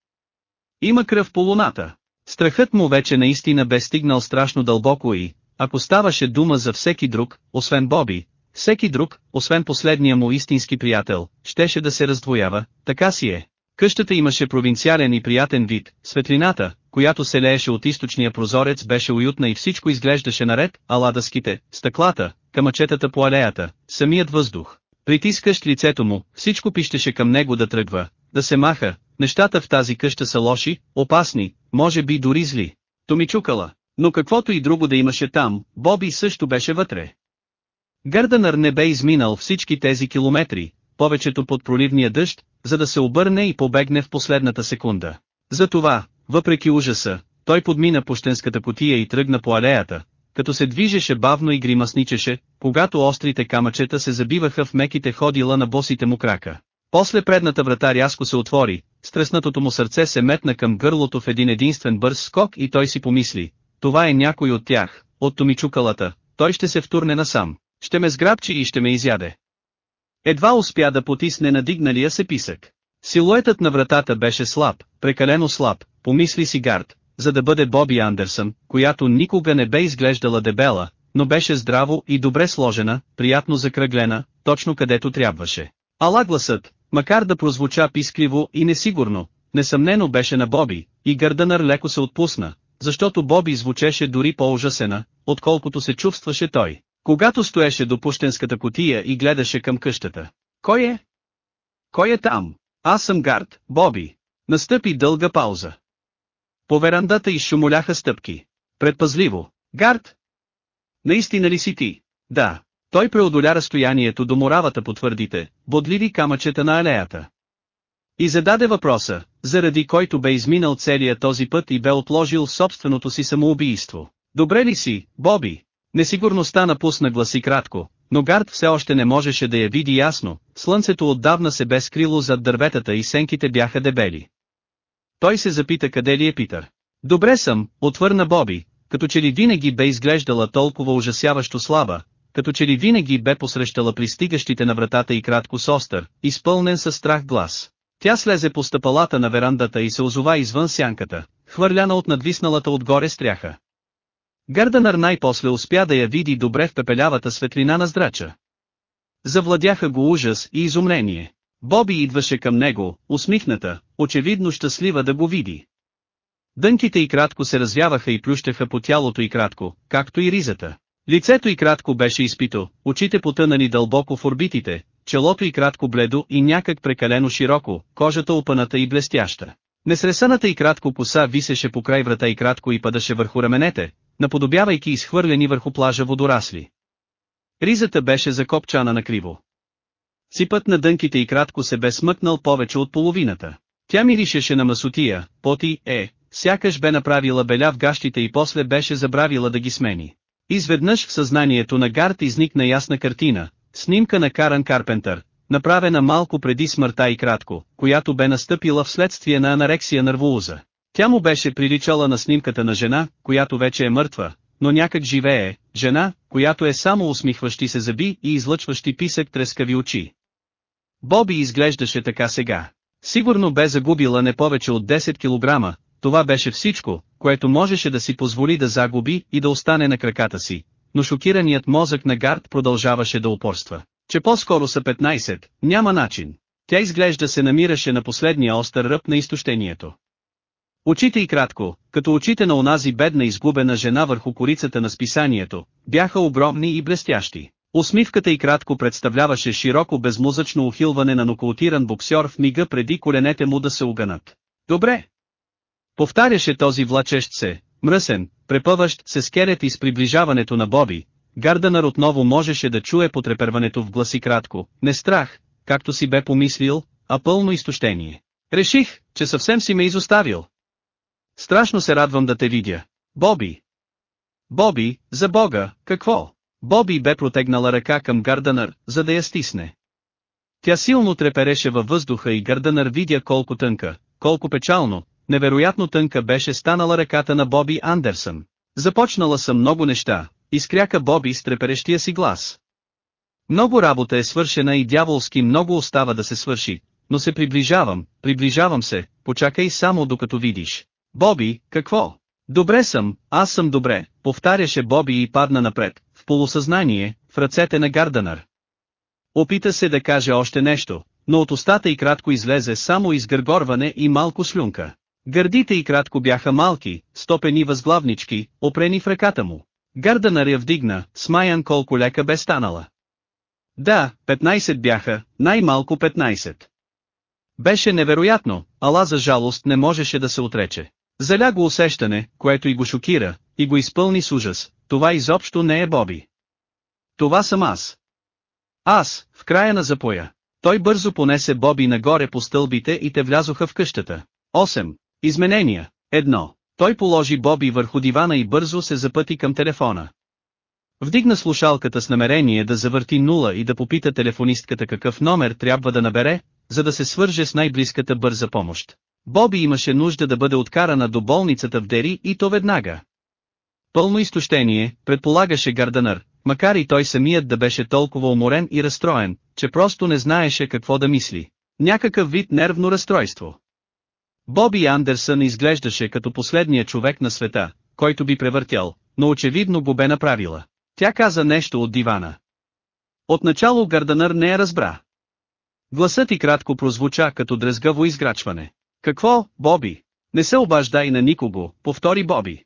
Speaker 1: Има кръв по луната. Страхът му вече наистина бе стигнал страшно дълбоко и, ако ставаше дума за всеки друг, освен Боби, всеки друг, освен последния му истински приятел, щеше да се раздвоява, така си е. Къщата имаше провинциален и приятен вид, светлината, която се лееше от източния прозорец беше уютна и всичко изглеждаше наред, А ладъските, стъклата, камъчетата по алеята, самият въздух. Притискащ лицето му, всичко пищеше към него да тръгва, да се маха, нещата в тази къща са лоши, опасни, може би дори зли. Томичукала, но каквото и друго да имаше там, Боби също беше вътре. Гърданър не бе изминал всички тези километри, повечето под проливния дъжд, за да се обърне и побегне в последната секунда. Затова, въпреки ужаса, той подмина пощенската котия и тръгна по алеята, като се движеше бавно и гримасничеше, когато острите камъчета се забиваха в меките ходила на босите му крака. После предната врата рязко се отвори, стреснатото му сърце се метна към гърлото в един единствен бърз скок и той си помисли, това е някой от тях, от Томичукалата, той ще се втурне насам, ще ме сграбчи и ще ме изяде. Едва успя да потисне надигналия се писък. Силуетът на вратата беше слаб, прекалено слаб, помисли си Гард, за да бъде Боби Андерсън, която никога не бе изглеждала дебела, но беше здраво и добре сложена, приятно закръглена, точно където трябваше. Ала гласът, макар да прозвуча пискливо и несигурно, несъмнено беше на Боби, и Гарданър леко се отпусна, защото Боби звучеше дори по-ужасена, отколкото се чувстваше той. Когато стоеше до пущенската котия и гледаше към къщата. Кой е? Кой е там? Аз съм Гард, Боби. Настъпи дълга пауза. По верандата изшумоляха стъпки. Предпазливо. Гард? Наистина ли си ти? Да. Той преодоля разстоянието до моравата по твърдите, бодливи камъчета на алеята. И зададе въпроса, заради който бе изминал целия този път и бе отложил собственото си самоубийство. Добре ли си, Боби? Несигурността напусна гласи кратко, но Гард все още не можеше да я види ясно, слънцето отдавна се бе скрило зад дърветата и сенките бяха дебели. Той се запита къде ли е Питър. Добре съм, отвърна Боби, като че ли винаги бе изглеждала толкова ужасяващо слаба, като че ли винаги бе посрещала пристигащите на вратата и кратко с остър, изпълнен със страх глас. Тя слезе по стъпалата на верандата и се озова извън сянката, хвърляна от надвисналата отгоре стряха. Гарданър най-после успя да я види добре в пепелявата светлина на здрача. Завладяха го ужас и изумление. Боби идваше към него, усмихната, очевидно щастлива да го види. Дънките и кратко се развяваха и плющаха по тялото и кратко, както и ризата. Лицето и кратко беше изпито, очите потънани дълбоко в орбитите, челото и кратко бледо и някак прекалено широко, кожата опаната и блестяща. Несресаната и кратко коса висеше по край врата и кратко и падаше върху раменете, наподобявайки изхвърлени върху плажа водорасли. Ризата беше закопчана на криво. Сипът на дънките и кратко се бе смъкнал повече от половината. Тя миришеше на масотия, поти, е, сякаш бе направила беля в гащите и после беше забравила да ги смени. Изведнъж в съзнанието на Гарт изникна ясна картина, снимка на Каран Карпентър, направена малко преди смъртта и кратко, която бе настъпила вследствие на анарексия нервоуза. Тя му беше приличала на снимката на жена, която вече е мъртва, но някак живее, жена, която е само усмихващи се зъби и излъчващи писък трескави очи. Боби изглеждаше така сега. Сигурно бе загубила не повече от 10 кг, това беше всичко, което можеше да си позволи да загуби и да остане на краката си, но шокираният мозък на Гард продължаваше да упорства, че по-скоро са 15, няма начин. Тя изглежда се намираше на последния остър ръб на изтощението. Очите и кратко, като очите на онази бедна изгубена жена върху корицата на списанието, бяха огромни и блестящи. Усмивката и кратко представляваше широко безмозъчно ухилване на нокаутиран боксер в мига преди коленете му да се огънат. Добре! Повтаряше този влачещ се, мръсен, препъващ се скерет и с приближаването на Боби, Гарданър отново можеше да чуе потреперването в гласи кратко, не страх, както си бе помислил, а пълно изтощение. Реших, че съвсем си ме изоставил. Страшно се радвам да те видя. Боби! Боби, за Бога, какво? Боби бе протегнала ръка към Гарданър, за да я стисне. Тя силно трепереше във въздуха и Гарданър видя колко тънка, колко печално, невероятно тънка беше станала ръката на Боби Андерсън. Започнала съм много неща, изкряка Боби с треперещия си глас. Много работа е свършена и дяволски много остава да се свърши, но се приближавам, приближавам се, почакай само докато видиш. Боби, какво? Добре съм, аз съм добре, повтаряше Боби и падна напред, в полусъзнание, в ръцете на Гарданър. Опита се да каже още нещо, но от устата и кратко излезе само изгъргорване и малко слюнка. Гърдите и кратко бяха малки, стопени възглавнички, опрени в ръката му. Гарданър я вдигна, смаян колко лека бе станала. Да, 15 бяха, най-малко 15. Беше невероятно, ала за жалост не можеше да се отрече. Заля го усещане, което и го шокира, и го изпълни с ужас, това изобщо не е Боби. Това съм аз. Аз, в края на запоя. Той бързо понесе Боби нагоре по стълбите и те влязоха в къщата. 8. Изменения. 1. Той положи Боби върху дивана и бързо се запъти към телефона. Вдигна слушалката с намерение да завърти нула и да попита телефонистката какъв номер трябва да набере, за да се свърже с най-близката бърза помощ. Боби имаше нужда да бъде откарана до болницата в Дери и то веднага. Пълно изтощение, предполагаше Гарданър, макар и той самият да беше толкова уморен и разстроен, че просто не знаеше какво да мисли. Някакъв вид нервно разстройство. Боби Андерсън изглеждаше като последния човек на света, който би превъртял, но очевидно го бе направила. Тя каза нещо от дивана. Отначало Гарданър не я разбра. Гласът и кратко прозвуча като дрезгаво изграчване. Какво, Боби? Не се обаждай на никого, повтори Боби.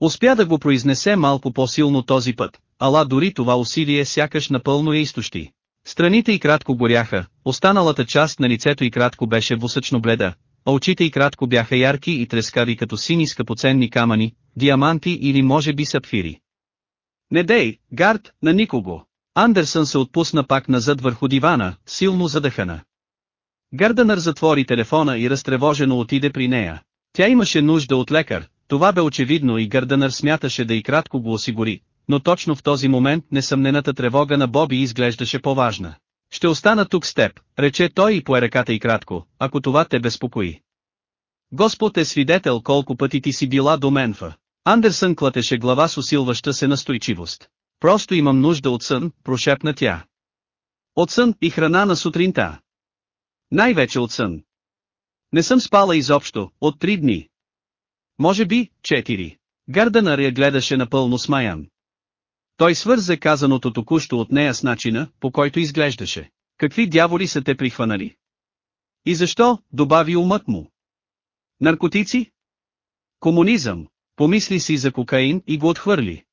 Speaker 1: Успя да го произнесе малко по-силно този път, ала дори това усилие сякаш напълно е изтощи. Страните и кратко горяха, останалата част на лицето и кратко беше вусъчно бледа, а очите и кратко бяха ярки и трескави като сини скъпоценни камъни, диаманти или може би сапфири. Не дей, гард, на никого. Андерсън се отпусна пак назад върху дивана, силно задъхана. Гарданър затвори телефона и разтревожено отиде при нея. Тя имаше нужда от лекар, това бе очевидно и Гарданър смяташе да и кратко го осигури, но точно в този момент несъмнената тревога на Боби изглеждаше по-важна. Ще остана тук с теб, рече той и пое ръката и кратко, ако това те безпокои. Господ е свидетел колко пъти ти си била до Менфа. Андерсън клатеше глава с усилваща се настойчивост. Просто имам нужда от сън, прошепна тя. От сън и храна на сутринта. Най-вече от сън. Не съм спала изобщо, от три дни. Може би, четири. Гарданър я гледаше напълно смаян. Той свърза казаното току-що от нея с начина, по който изглеждаше. Какви дяволи са те прихванали? И защо, добави умът му. Наркотици? Комунизъм. Помисли си за кокаин и го отхвърли.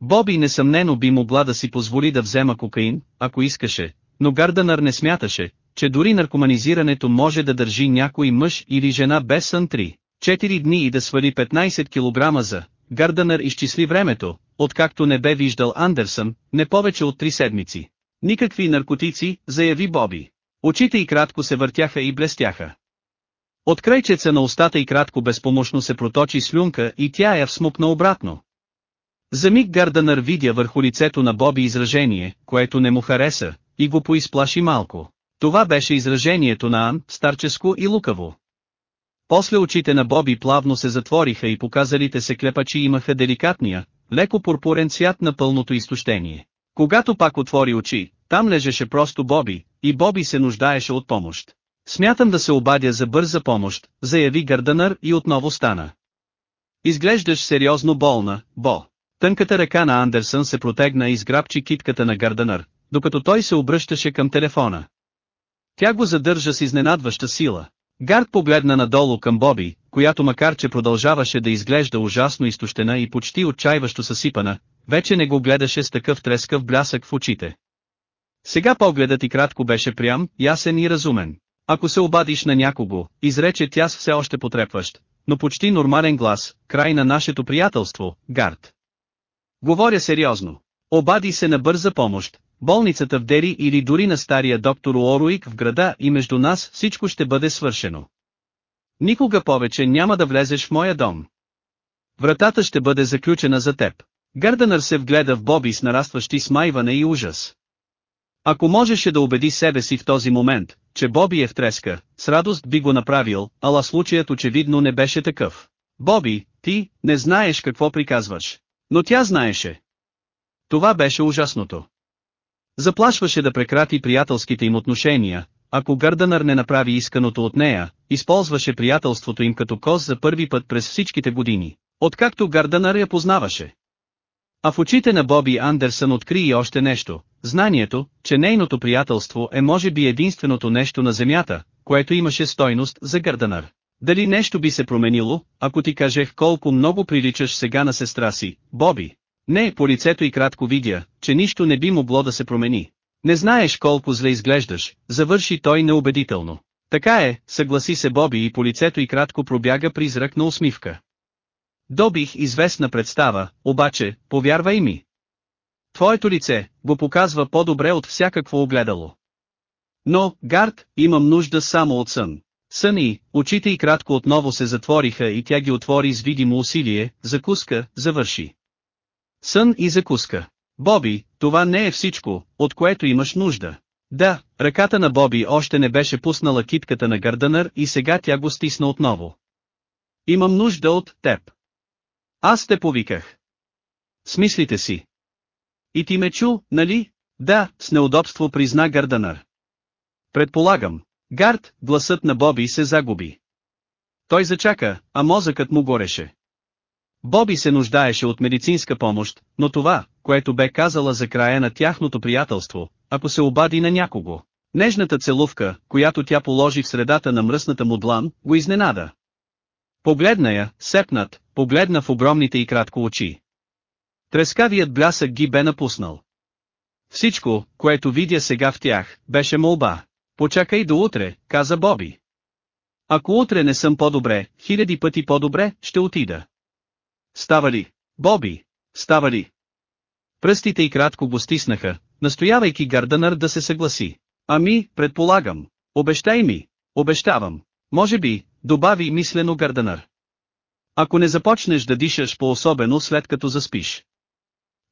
Speaker 1: Боби несъмнено би могла да си позволи да взема кокаин, ако искаше, но Гарданър не смяташе, че дори наркоманизирането може да държи някой мъж или жена без сън 3, 4 дни и да свали 15 кг за. Гарданър изчисли времето, откакто не бе виждал Андерсън, не повече от 3 седмици. Никакви наркотици, заяви Боби. Очите и кратко се въртяха и блестяха. От крайчеца на устата и кратко безпомощно се проточи слюнка и тя я всмукна обратно. За миг Гарданър видя върху лицето на Боби изражение, което не му хареса, и го поизплаши малко. Това беше изражението на Ан, старческо и лукаво. После очите на Боби плавно се затвориха и показалите се клепачи имаха деликатния, леко пурпурен цвят на пълното изтощение. Когато пак отвори очи, там лежеше просто Боби, и Боби се нуждаеше от помощ. Смятам да се обадя за бърза помощ, заяви Гарденър и отново стана. Изглеждаш сериозно болна, Бо. Тънката ръка на Андерсън се протегна и сграбчи китката на Гарданър, докато той се обръщаше към телефона. Тя го задържа с изненадваща сила. Гард погледна надолу към Боби, която макар че продължаваше да изглежда ужасно изтощена и почти отчаиващо съсипана, вече не го гледаше с такъв трескав блясък в очите. Сега погледът и кратко беше прям, ясен и разумен. Ако се обадиш на някого, изрече тя с все още потрепващ, но почти нормален глас, край на нашето приятелство, Гард. Говоря сериозно. Обади се на бърза помощ, Болницата в Дери или дори на стария доктор Уоруик в града и между нас всичко ще бъде свършено. Никога повече няма да влезеш в моя дом. Вратата ще бъде заключена за теб. Гарденър се вгледа в Боби с нарастващи смайване и ужас. Ако можеше да убеди себе си в този момент, че Боби е в треска, с радост би го направил, ала случаят очевидно не беше такъв. Боби, ти, не знаеш какво приказваш. Но тя знаеше. Това беше ужасното. Заплашваше да прекрати приятелските им отношения, ако Гърданър не направи исканото от нея, използваше приятелството им като коз за първи път през всичките години, откакто Гърданър я познаваше. А в очите на Боби Андерсън откри и още нещо, знанието, че нейното приятелство е може би единственото нещо на земята, което имаше стойност за Гърданър. Дали нещо би се променило, ако ти кажех колко много приличаш сега на сестра си, Боби? Не, по лицето и кратко видя, че нищо не би могло да се промени. Не знаеш колко зле изглеждаш, завърши той неубедително. Така е, съгласи се Боби и по лицето и кратко пробяга призрак на усмивка. Добих известна представа, обаче, повярвай ми. Твоето лице, го показва по-добре от всякакво огледало. Но, Гард, имам нужда само от сън. Сън и, очите и кратко отново се затвориха и тя ги отвори с видимо усилие, закуска, завърши. Сън и закуска. Боби, това не е всичко, от което имаш нужда. Да, ръката на Боби още не беше пуснала китката на Гардънър и сега тя го стисна отново. Имам нужда от теб. Аз те повиках. Смислите си. И ти ме чу, нали? Да, с неудобство призна Гардънър. Предполагам. Гард, гласът на Боби се загуби. Той зачака, а мозъкът му гореше. Боби се нуждаеше от медицинска помощ, но това, което бе казала за края на тяхното приятелство, ако се обади на някого. Нежната целувка, която тя положи в средата на мръсната му длан, го изненада. Погледна я, сепнат, погледна в огромните и кратко очи. Трескавият блясък ги бе напуснал. Всичко, което видя сега в тях, беше молба. Почакай до утре, каза Боби. Ако утре не съм по-добре, хиляди пъти по-добре, ще отида. Става ли? Боби! Става ли? Пръстите й кратко го стиснаха, настоявайки Гарданър да се съгласи. Ами, предполагам. Обещай ми. Обещавам. Може би, добави мислено Гарданър. Ако не започнеш да дишаш по-особено след като заспиш.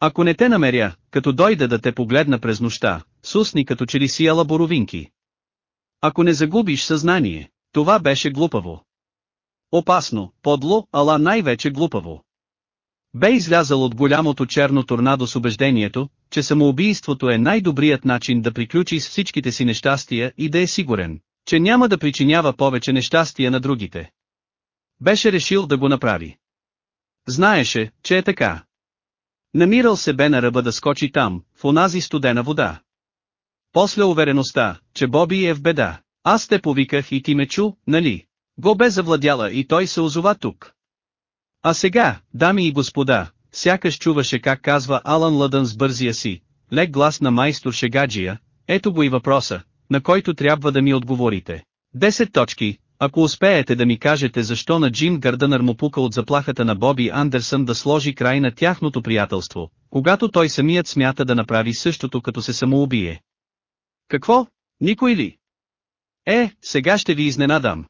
Speaker 1: Ако не те намеря, като дойда да те погледна през нощта, сусни като че ли сияла боровинки. Ако не загубиш съзнание, това беше глупаво. Опасно, подло, ала най-вече глупаво. Бе излязъл от голямото черно торнадо с убеждението, че самоубийството е най-добрият начин да приключи с всичките си нещастия и да е сигурен, че няма да причинява повече нещастия на другите. Беше решил да го направи. Знаеше, че е така. Намирал се бе на ръба да скочи там, в онази студена вода. После увереността, че Боби е в беда, аз те повиках и ти ме чу, нали? Го бе завладяла и той се озова тук. А сега, дами и господа, сякаш чуваше как казва Алан Лъдън с бързия си, лек глас на майстор Шегаджия, ето го и въпроса, на който трябва да ми отговорите. 10 точки, ако успеете да ми кажете защо на Джим Гърдънър му пука от заплахата на Боби Андерсън да сложи край на тяхното приятелство, когато той самият смята да направи същото като се самоубие. Какво? Никой ли? Е, сега ще ви изненадам.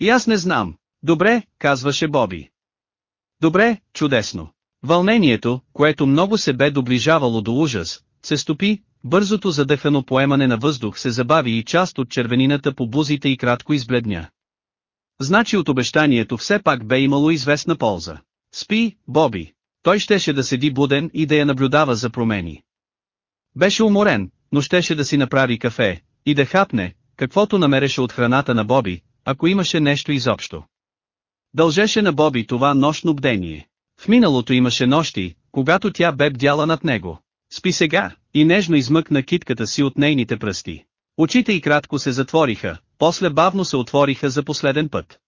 Speaker 1: И аз не знам. Добре, казваше Боби. Добре, чудесно. Вълнението, което много се бе доближавало до ужас, се стопи, бързото задъхано поемане на въздух се забави и част от червенината по бузите и кратко избледня. Значи от обещанието все пак бе имало известна полза. Спи, Боби. Той щеше да седи буден и да я наблюдава за промени. Беше уморен, но щеше да си направи кафе, и да хапне, каквото намереше от храната на Боби, ако имаше нещо изобщо. Дължеше на Боби това нощно бдение. В миналото имаше нощи, когато тя бе бдяла над него. Спи сега, и нежно измъкна китката си от нейните пръсти. Очите й кратко се затвориха, после бавно се отвориха за последен път.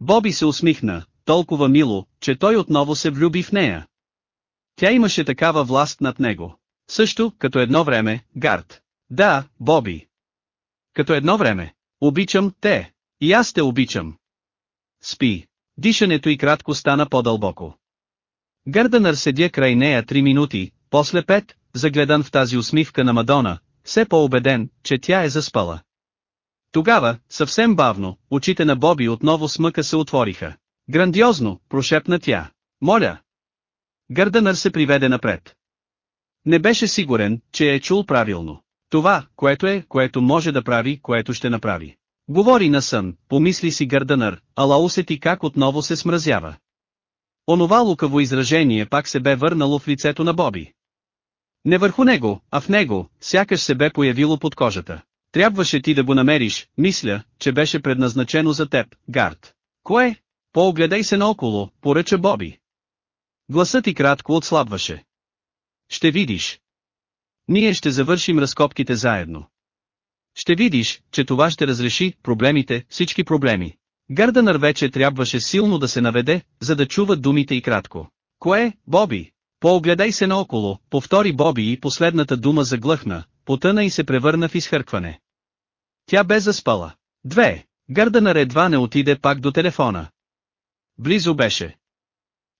Speaker 1: Боби се усмихна, толкова мило, че той отново се влюби в нея. Тя имаше такава власт над него. Също, като едно време, Гард. Да, Боби. Като едно време. Обичам те. И аз те обичам спи. Дишането и кратко стана по-дълбоко. Гърданър седя край нея три минути, после пет, загледан в тази усмивка на Мадона, все по-убеден, че тя е заспала. Тогава, съвсем бавно, очите на Боби отново с мъка се отвориха. Грандиозно, прошепна тя. Моля! Гърданър се приведе напред. Не беше сигурен, че е чул правилно. Това, което е, което може да прави, което ще направи. Говори на сън, помисли си Гърданър, ала усети как отново се смразява. Онова лукаво изражение пак се бе върнало в лицето на Боби. Не върху него, а в него, сякаш се бе появило под кожата. Трябваше ти да го намериш, мисля, че беше предназначено за теб, Гард. Кое? Поогледай се наоколо, поръча Боби. Гласът ти кратко отслабваше. Ще видиш. Ние ще завършим разкопките заедно. Ще видиш, че това ще разреши проблемите, всички проблеми. Гърданър вече трябваше силно да се наведе, за да чува думите и кратко. Кое, Боби? Поогледай се наоколо, повтори Боби и последната дума заглъхна, потъна и се превърна в изхъркване. Тя бе заспала. Две. Гарданър едва не отиде пак до телефона. Близо беше.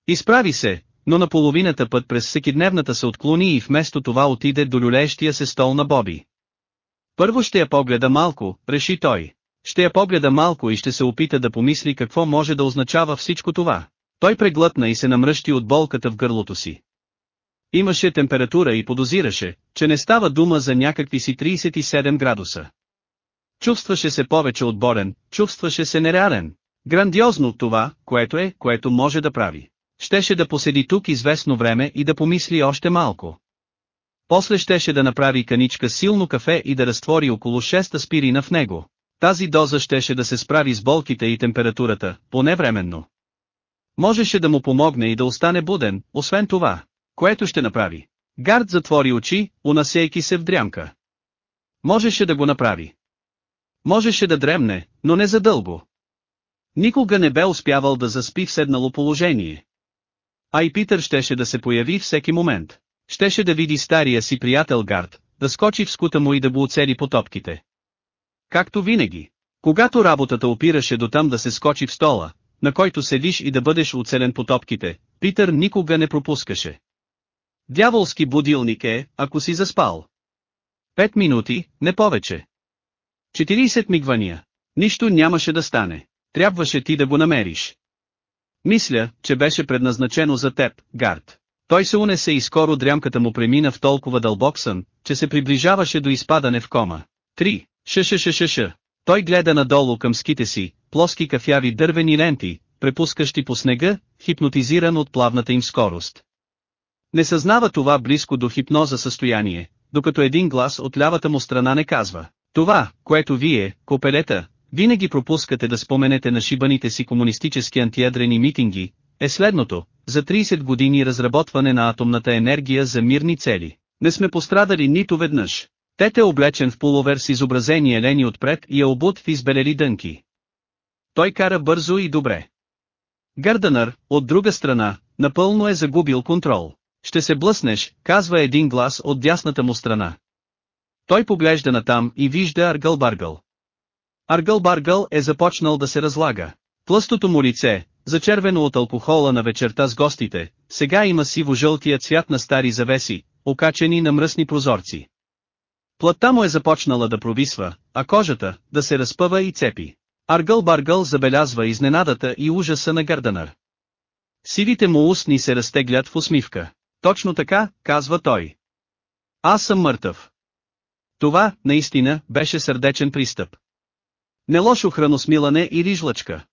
Speaker 1: Изправи се, но на половината път през всекидневната се отклони и вместо това отиде до люлещия се стол на Боби. Първо ще я погледа малко, реши той. Ще я погледа малко и ще се опита да помисли какво може да означава всичко това. Той преглътна и се намръщи от болката в гърлото си. Имаше температура и подозираше, че не става дума за някакви си 37 градуса. Чувстваше се повече отборен, чувстваше се нереален. Грандиозно това, което е, което може да прави. Щеше да поседи тук известно време и да помисли още малко. После щеше да направи каничка силно кафе и да разтвори около 6 аспирина в него. Тази доза щеше да се справи с болките и температурата, поне временно. Можеше да му помогне и да остане буден, освен това, което ще направи. Гард затвори очи, унасейки се в дрямка. Можеше да го направи. Можеше да дремне, но не задълго. Никога не бе успявал да заспи в седнало положение. А и Питър щеше да се появи всеки момент. Щеше да види стария си приятел Гард, да скочи в скута му и да го оцели по топките. Както винаги, когато работата опираше до там да се скочи в стола, на който седиш и да бъдеш оцелен по топките, Питър никога не пропускаше. Дяволски будилник е, ако си заспал. Пет минути, не повече. 40 мигвания. Нищо нямаше да стане. Трябваше ти да го намериш. Мисля, че беше предназначено за теб, Гард. Той се унесе и скоро дрямката му премина в толкова дълбок сън, че се приближаваше до изпадане в кома. 3. Ш-ш-ш-ш-ш. Той гледа надолу към ските си, плоски кафяви дървени ленти, препускащи по снега, хипнотизиран от плавната им скорост. Не съзнава това близко до хипноза състояние, докато един глас от лявата му страна не казва. Това, което вие, копелета, винаги пропускате да споменете на шибаните си комунистически антиядрени митинги, е следното, за 30 години разработване на атомната енергия за мирни цели. Не сме пострадали нито веднъж. Тет е облечен в пуловер с изобразение лени отпред и е обут в избелели дънки. Той кара бързо и добре. Гарденър, от друга страна, напълно е загубил контрол. Ще се блъснеш, казва един глас от дясната му страна. Той поглежда натам и вижда Аргъл Баргъл. Аргъл Баргъл е започнал да се разлага. Плъстото му лице, зачервено от алкохола на вечерта с гостите, сега има сиво-жълтия цвят на стари завеси, окачени на мръсни прозорци. Плътта му е започнала да провисва, а кожата, да се разпъва и цепи. Аргъл-баргъл забелязва изненадата и ужаса на Гърданър. Сивите му устни се разтеглят в усмивка. Точно така, казва той. Аз съм мъртъв. Това, наистина, беше сърдечен пристъп. Не лошо храносмилане или жлъчка.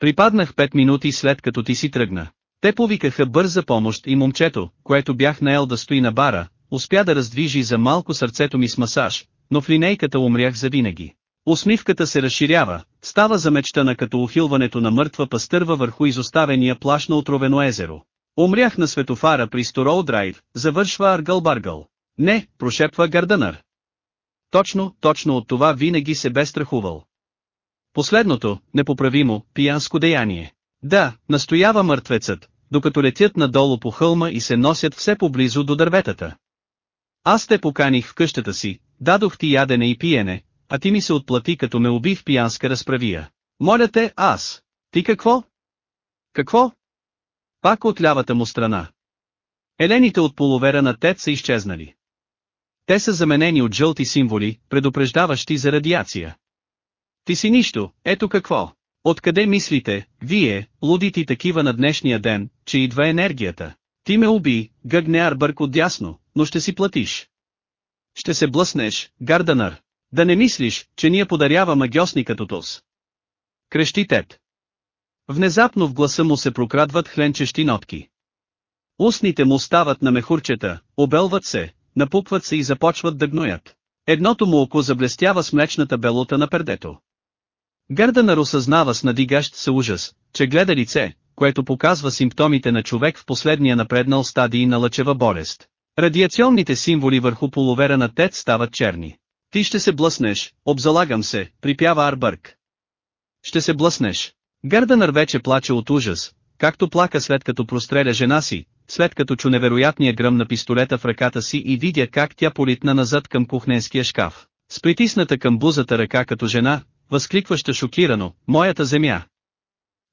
Speaker 1: Припаднах пет минути след като ти си тръгна. Те повикаха бърза помощ и момчето, което бях наел да стои на бара, успя да раздвижи за малко сърцето ми с масаж, но в линейката умрях завинаги. Усмивката се разширява, става замечтана като ухилването на мъртва пастърва върху изоставения плаш на отровено езеро. Умрях на светофара при Сторол Драйв, завършва Аргъл-Баргъл. Не, прошепва Гарданър. Точно, точно от това винаги се бе страхувал. Последното, непоправимо, пиянско деяние. Да, настоява мъртвецът, докато летят надолу по хълма и се носят все поблизо до дърветата. Аз те поканих в къщата си, дадох ти ядене и пиене, а ти ми се отплати като ме уби в пиянска разправия. Моля те, аз. Ти какво? Какво? Пак от лявата му страна. Елените от половера на тет са изчезнали. Те са заменени от жълти символи, предупреждаващи за радиация. Ти си нищо, ето какво. Откъде мислите, вие, лудите такива на днешния ден, че идва енергията? Ти ме уби, гъгне Арбърк дясно, но ще си платиш. Ще се блъснеш, Гарданър. Да не мислиш, че ние подарява магиосни като тос. Крещи Тед. Внезапно в гласа му се прокрадват хленчещи нотки. Устните му стават на мехурчета, обелват се, напукват се и започват да гноят. Едното му око заблестява с млечната белота на пердето. Гърданър осъзнава с надигащ се ужас, че гледа лице, което показва симптомите на човек в последния напреднал стадий на лъчева болест. Радиационните символи върху половера на Тед стават черни. Ти ще се блъснеш, обзалагам се, припява Арбърк. Ще се блъснеш. Гърданър вече плаче от ужас, както плака след като простреля жена си, след като чу невероятния гръм на пистолета в ръката си и видя как тя политна назад към кухненския шкаф. С притисната към бузата ръка като жена, възкликваща шокирано, моята земя.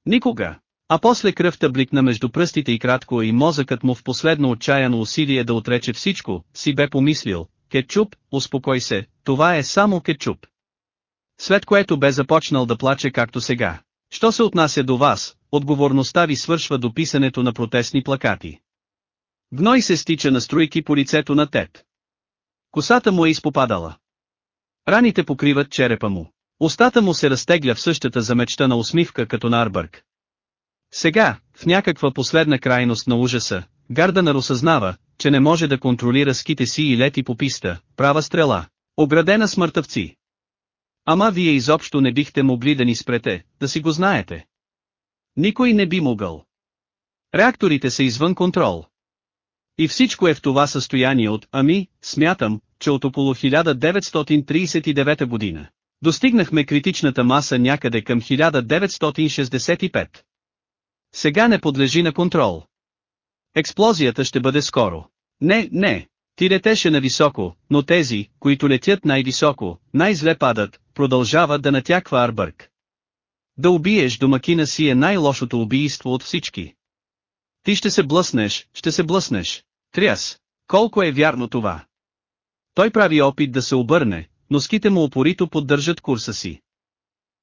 Speaker 1: Никога. А после кръвта бликна между пръстите и кратко и мозъкът му в последно отчаяно усилие да отрече всичко, си бе помислил, кетчуп, успокой се, това е само кетчуп. След което бе започнал да плаче както сега. Що се отнася до вас, отговорността ви свършва до писането на протестни плакати. Гной се стича на струйки по лицето на Тед. Косата му е изпопадала. Раните покриват черепа му. Остата му се разтегля в същата замечтана усмивка като на Арбърг. Сега, в някаква последна крайност на ужаса, Гарданър осъзнава, че не може да контролира ските си и лети по писта, права стрела, оградена смъртъвци. Ама вие изобщо не бихте могли да ни спрете, да си го знаете. Никой не би могъл. Реакторите са извън контрол. И всичко е в това състояние от, ами, смятам, че от около 1939 година. Достигнахме критичната маса някъде към 1965. Сега не подлежи на контрол. Експлозията ще бъде скоро. Не, не, ти летеше нависоко, но тези, които летят най-високо, най-зле падат, продължава да натяква Арбърг. Да убиеш домакина си е най-лошото убийство от всички. Ти ще се блъснеш, ще се блъснеш. Тряс. Колко е вярно това? Той прави опит да се обърне, носките му опорито поддържат курса си.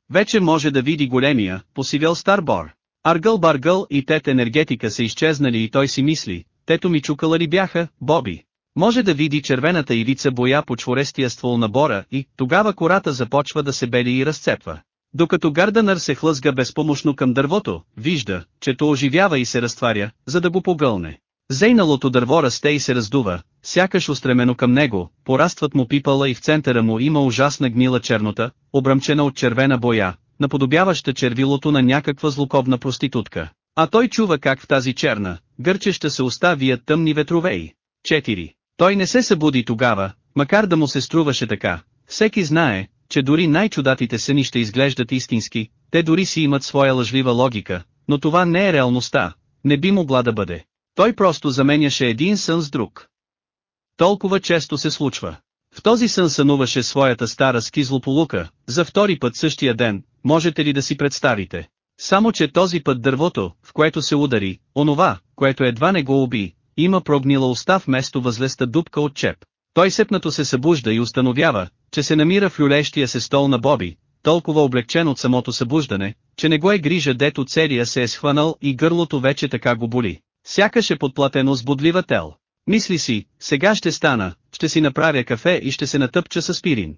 Speaker 1: Вече може да види големия, посивял стар бор. Аргъл-баргъл и тет енергетика са изчезнали и той си мисли, тето ми чукала ли бяха, Боби. Може да види червената ивица боя по чворестия ствол на бора и, тогава кората започва да се бели и разцепва. Докато Гарданър се хлъзга безпомощно към дървото, вижда, че то оживява и се разтваря, за да го погълне. Зейналото дърво расте и се раздува, сякаш устремено към него, порастват му пипала и в центъра му има ужасна гнила чернота, обрамчена от червена боя, наподобяваща червилото на някаква злоковна проститутка. А той чува как в тази черна, гърчеща се оставият тъмни ветровеи. 4. Той не се събуди тогава, макар да му се струваше така. Всеки знае, че дори най-чудатите съни ще изглеждат истински, те дори си имат своя лъжлива логика, но това не е реалността, не би могла да бъде. Той просто заменяше един сън с друг. Толкова често се случва. В този сън сънуваше своята стара скизлополука, за втори път същия ден, можете ли да си представите? Само че този път дървото, в което се удари, онова, което едва не го уби, има прогнила уста вместо възлеста дупка от чеп. Той сепнато се събужда и установява, че се намира в люлещия се стол на Боби, толкова облегчен от самото събуждане, че не го е грижа дето целия се е схванал и гърлото вече така го боли. Сякаш е подплатено с бодлива тел. Мисли си, сега ще стана, ще си направя кафе и ще се натъпча с пирин.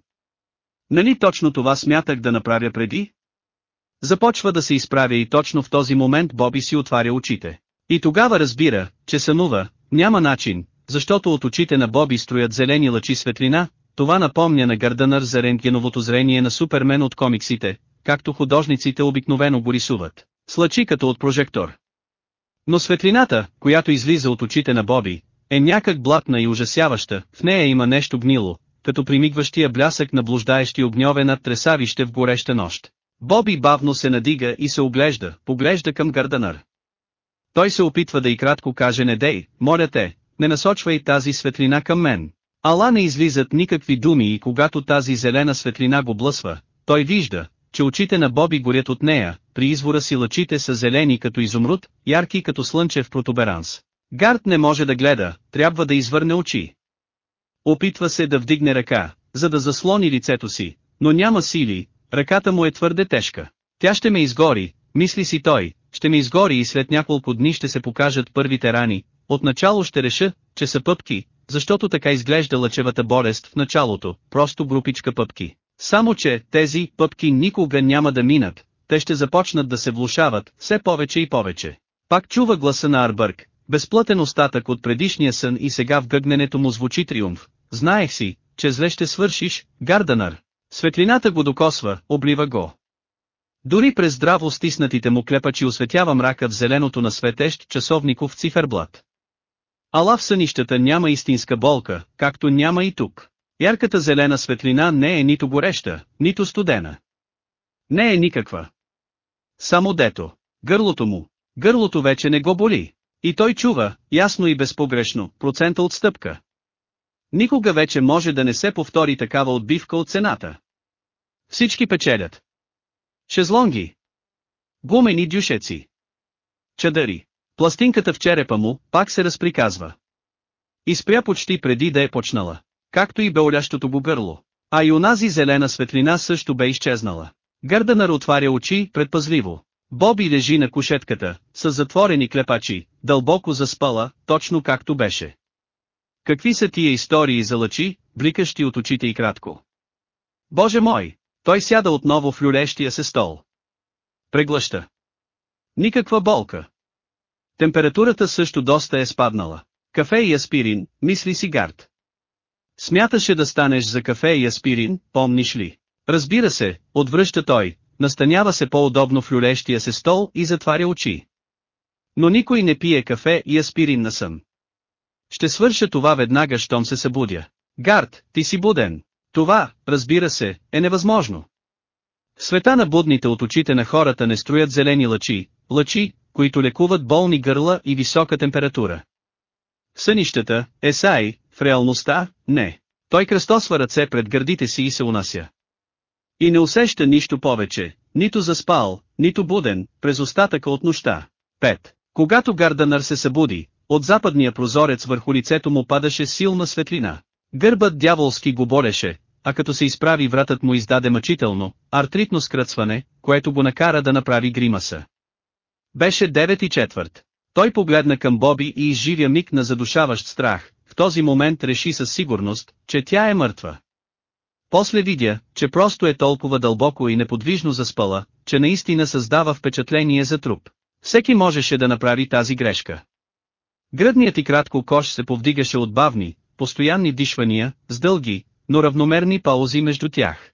Speaker 1: Нали точно това смятах да направя преди? Започва да се изправя и точно в този момент Боби си отваря очите. И тогава разбира, че сънува, няма начин, защото от очите на Боби строят зелени лъчи светлина, това напомня на Гарданър за рентгеновото зрение на Супермен от комиксите, както художниците обикновено го рисуват. С лъчи като от прожектор. Но светлината, която излиза от очите на Боби, е някак блатна и ужасяваща, в нея има нещо гнило, като примигващия блясък на блуждаещи огньове над тресавище в гореща нощ. Боби бавно се надига и се оглежда, поглежда към Гарданър. Той се опитва да и кратко каже не дей, моля те, не насочвай тази светлина към мен. Ала не излизат никакви думи и когато тази зелена светлина го блъсва, той вижда, че очите на Боби горят от нея, при извора си лъчите са зелени като изумруд, ярки като слънчев протуберанс. Гард не може да гледа, трябва да извърне очи. Опитва се да вдигне ръка, за да заслони лицето си, но няма сили, ръката му е твърде тежка. Тя ще ме изгори, мисли си той, ще ме изгори и след няколко дни ще се покажат първите рани, отначало ще реша, че са пъпки, защото така изглежда лъчевата болест в началото, просто групичка пъпки. Само че, тези пъпки никога няма да минат, те ще започнат да се влушават, все повече и повече. Пак чува гласа на Арбърг, безплътен остатък от предишния сън и сега в гъгненето му звучи триумф. Знаех си, че зле ще свършиш, Гарданър. Светлината го докосва, облива го. Дори през здраво стиснатите му клепачи осветява мрака в зеленото на светещ часовников циферблат. Ала в сънищата няма истинска болка, както няма и тук. Ярката зелена светлина не е нито гореща, нито студена. Не е никаква. Само дето, гърлото му, гърлото вече не го боли. И той чува, ясно и безпогрешно, процента отстъпка. Никога вече може да не се повтори такава отбивка от цената. Всички печелят. Шезлонги. Гумени дюшеци. Чадъри. Пластинката в черепа му, пак се разприказва. Изпря почти преди да е почнала както и беолящото го гърло. А и онази зелена светлина също бе изчезнала. Гърданър отваря очи предпазливо. Боби лежи на кушетката, с затворени клепачи, дълбоко заспала, точно както беше. Какви са тия истории за лъчи, бликащи от очите и кратко? Боже мой! Той сяда отново в люлещия се стол. Преглъща. Никаква болка. Температурата също доста е спаднала. Кафе и аспирин, мисли си Гард. Смяташе да станеш за кафе и аспирин, помниш ли? Разбира се, отвръща той, настанява се по-удобно в люлещия се стол и затваря очи. Но никой не пие кафе и аспирин на сън. Ще свърша това веднага, щом се събудя. Гард, ти си буден. Това, разбира се, е невъзможно. В света на будните от очите на хората не строят зелени лъчи, лъчи, които лекуват болни гърла и висока температура. сънищата, Есай, в реалността, не. Той кръстосва ръце пред гърдите си и се унася. И не усеща нищо повече, нито заспал, нито буден, през остатъка от нощта. 5. Когато Гарданър се събуди, от западния прозорец върху лицето му падаше силна светлина. Гърбът дяволски го болеше, а като се изправи вратът му издаде мъчително, артритно скръцване, което го накара да направи гримаса. Беше 9 и четвърт. Той погледна към Боби и изживя миг на задушаващ страх, този момент реши със сигурност, че тя е мъртва. После видя, че просто е толкова дълбоко и неподвижно заспала, че наистина създава впечатление за труп. Всеки можеше да направи тази грешка. Гръдният и кратко кош се повдигаше от бавни, постоянни дишвания, с дълги, но равномерни паузи между тях.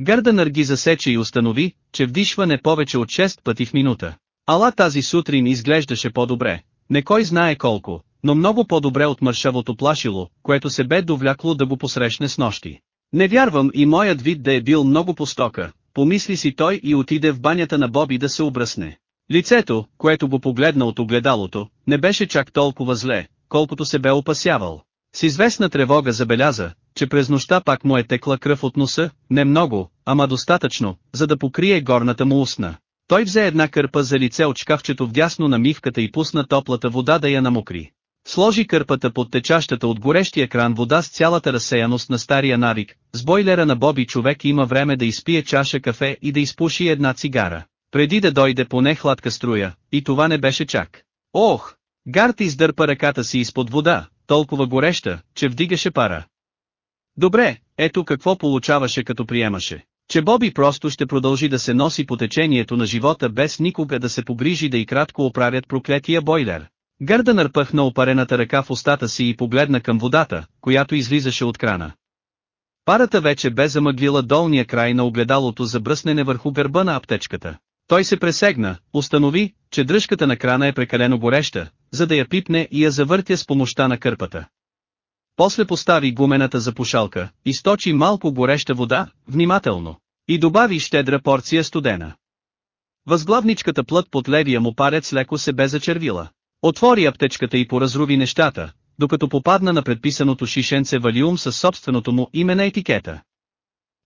Speaker 1: Гърдънър ги засече и установи, че вдишване повече от 6 пъти в минута. Ала тази сутрин изглеждаше по-добре, не кой знае колко, но много по-добре от мършавото плашило, което се бе довлякло да го посрещне с нощи. Не вярвам и моят вид да е бил много постока, помисли си той и отиде в банята на Боби да се обръсне. Лицето, което го погледна от огледалото, не беше чак толкова зле, колкото се бе опасявал. С известна тревога забеляза, че през нощта пак му е текла кръв от носа, не много, ама достатъчно, за да покрие горната му устна. Той взе една кърпа за лице от шкафчето дясно на мивката и пусна топлата вода да я намокри. Сложи кърпата под течащата от горещия кран вода с цялата разсеяност на стария навик, с бойлера на Боби човек има време да изпие чаша кафе и да изпуши една цигара, преди да дойде поне хладка струя, и това не беше чак. Ох! Гарт издърпа ръката си изпод вода, толкова гореща, че вдигаше пара. Добре, ето какво получаваше като приемаше, че Боби просто ще продължи да се носи по течението на живота без никога да се погрижи да и кратко оправят проклетия бойлер. Гърда нарпъхна опарената ръка в устата си и погледна към водата, която излизаше от крана. Парата вече бе замъглила долния край на огледалото за бръснене върху гърба на аптечката. Той се пресегна, установи, че дръжката на крана е прекалено гореща, за да я пипне и я завъртя с помощта на кърпата. После постави гумената запушалка, източи малко гореща вода, внимателно, и добави щедра порция студена. Възглавничката плът под левия му парец леко се бе зачервила. Отвори аптечката и поразруви нещата, докато попадна на предписаното шишенце валиум със собственото му име на етикета.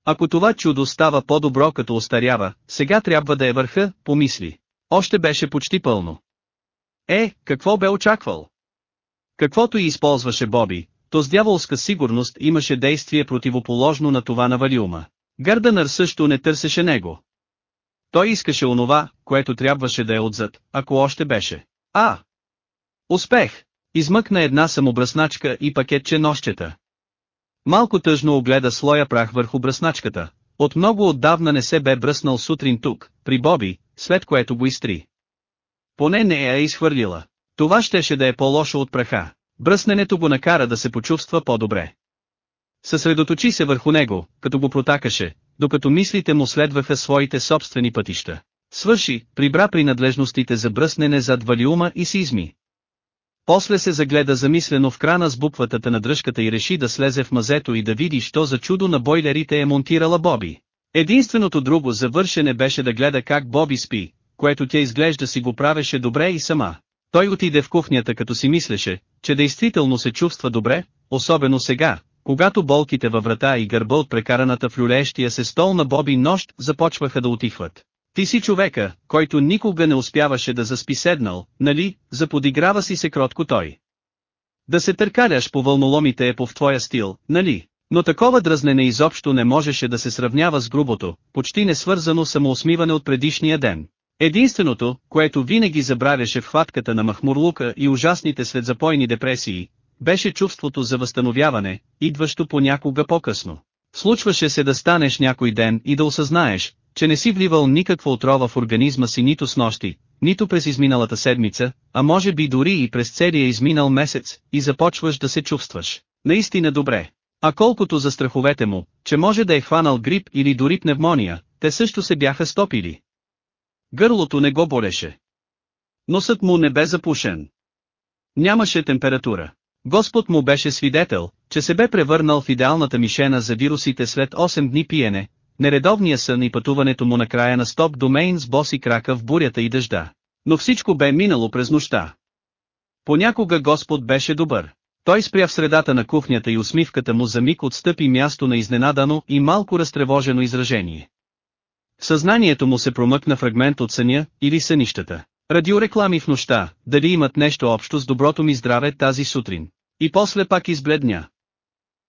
Speaker 1: Ако това чудо става по-добро като остарява, сега трябва да е върха, помисли. Още беше почти пълно. Е, какво бе очаквал? Каквото и използваше Боби, то с дяволска сигурност имаше действие противоположно на това на Валиума. Гърдънър също не търсеше него. Той искаше онова, което трябваше да е отзад, ако още беше. А, Успех! Измъкна една самобръсначка и пакетче нощета. Малко тъжно огледа слоя прах върху бръсначката. От много отдавна не се бе бръснал сутрин тук, при Боби, след което го изтри. Поне не я е изхвърлила. Това щеше да е по-лошо от праха. Бръсненето го накара да се почувства по-добре. Съсредоточи се върху него, като го протакаше, докато мислите му следваха своите собствени пътища. Свърши, прибра принадлежностите за бръснене зад валиума и си изми. После се загледа замислено в крана с букватата на дръжката и реши да слезе в мазето и да види що за чудо на бойлерите е монтирала Боби. Единственото друго завършене беше да гледа как Боби спи, което тя изглежда си го правеше добре и сама. Той отиде в кухнята като си мислеше, че действително се чувства добре, особено сега, когато болките във врата и гърба от прекараната в люлеещия се стол на Боби нощ започваха да отихват. Ти си човека, който никога не успяваше да заспи седнал, нали, заподиграва си се кротко той. Да се търкаляш по вълноломите е по в твоя стил, нали? Но такова дразнене изобщо не можеше да се сравнява с грубото, почти несвързано самоусмиване от предишния ден. Единственото, което винаги забравяше в хватката на махмурлука и ужасните светзапойни депресии, беше чувството за възстановяване, идващо понякога по-късно. Случваше се да станеш някой ден и да осъзнаеш, че не си вливал никаква отрова в организма си нито с нощи, нито през изминалата седмица, а може би дори и през целия изминал месец, и започваш да се чувстваш. Наистина добре. А колкото за страховете му, че може да е хванал грип или дори пневмония, те също се бяха стопили. Гърлото не го болеше. Носът му не бе запушен. Нямаше температура. Господ му беше свидетел, че се бе превърнал в идеалната мишена за вирусите след 8 дни пиене, нередовния сън и пътуването му на края на стоп до Мейн с боси крака в бурята и дъжда. Но всичко бе минало през нощта. Понякога Господ беше добър. Той спря в средата на кухнята и усмивката му за миг отстъпи място на изненадано и малко разтревожено изражение. съзнанието му се промъкна фрагмент от съня или сънищата. Радиореклами в нощта, дали имат нещо общо с доброто ми здраве тази сутрин. И после пак избледня.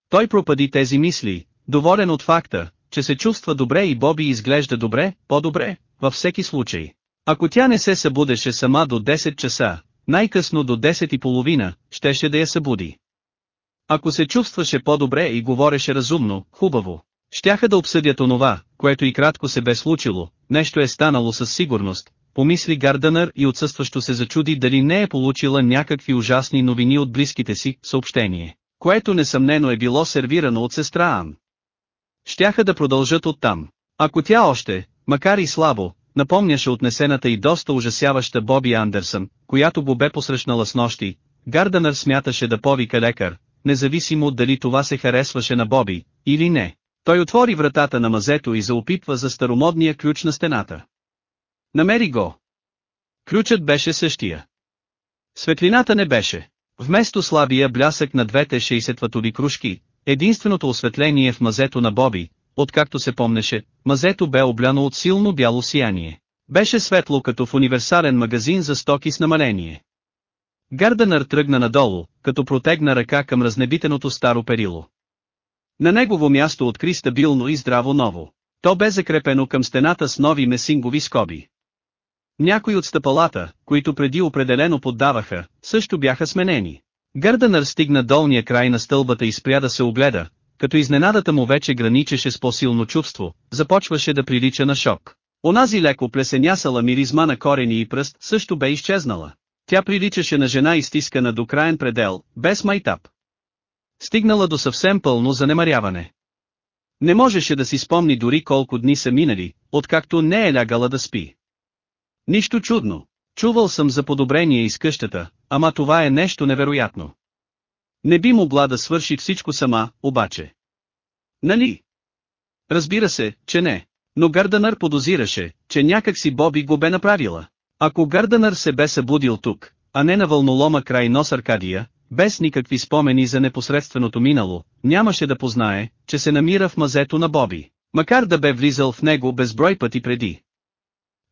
Speaker 1: Той пропади тези мисли, доволен от факта, че се чувства добре и Боби изглежда добре, по-добре, във всеки случай. Ако тя не се събудеше сама до 10 часа, най-късно до 10 и половина, щеше да я събуди. Ако се чувстваше по-добре и говореше разумно, хубаво, щяха да обсъдят онова, което и кратко се бе случило, нещо е станало със сигурност, помисли Гарданър и отсъстващо се зачуди дали не е получила някакви ужасни новини от близките си, съобщение, което несъмнено е било сервирано от сестра Ан щяха да продължат оттам. Ако тя още, макар и слабо, напомняше отнесената и доста ужасяваща Боби Андерсън, която го бе посрещнала с нощи, Гарданър смяташе да повика лекар, независимо дали това се харесваше на Боби, или не. Той отвори вратата на мазето и заопитва за старомодния ключ на стената. Намери го. Ключът беше същия. Светлината не беше. Вместо слабия блясък на двете 60-ватови кружки, Единственото осветление в мазето на Боби, откакто се помнеше, мазето бе обляно от силно бяло сияние. Беше светло като в универсален магазин за стоки с намаление. Гарденър тръгна надолу, като протегна ръка към разнебитеното старо перило. На негово място откри стабилно и здраво ново. То бе закрепено към стената с нови месингови скоби. Някои от стъпалата, които преди определено поддаваха, също бяха сменени. Гърданър стигна долния край на стълбата и спря да се огледа, като изненадата му вече граничеше с по-силно чувство, започваше да прилича на шок. Онази леко плесенясала миризма на корени и пръст също бе изчезнала. Тя приличаше на жена изтискана до краен предел, без майтап. Стигнала до съвсем пълно занемаряване. Не можеше да си спомни дори колко дни са минали, откакто не е лягала да спи. Нищо чудно. Чувал съм за подобрение из къщата, ама това е нещо невероятно. Не би могла да свърши всичко сама, обаче. Нали? Разбира се, че не. Но Гарданър подозираше, че някакси Боби го бе направила. Ако Гарданър се бе събудил тук, а не на вълнолома край нос Аркадия, без никакви спомени за непосредственото минало, нямаше да познае, че се намира в мазето на Боби, макар да бе влизал в него безброй пъти преди.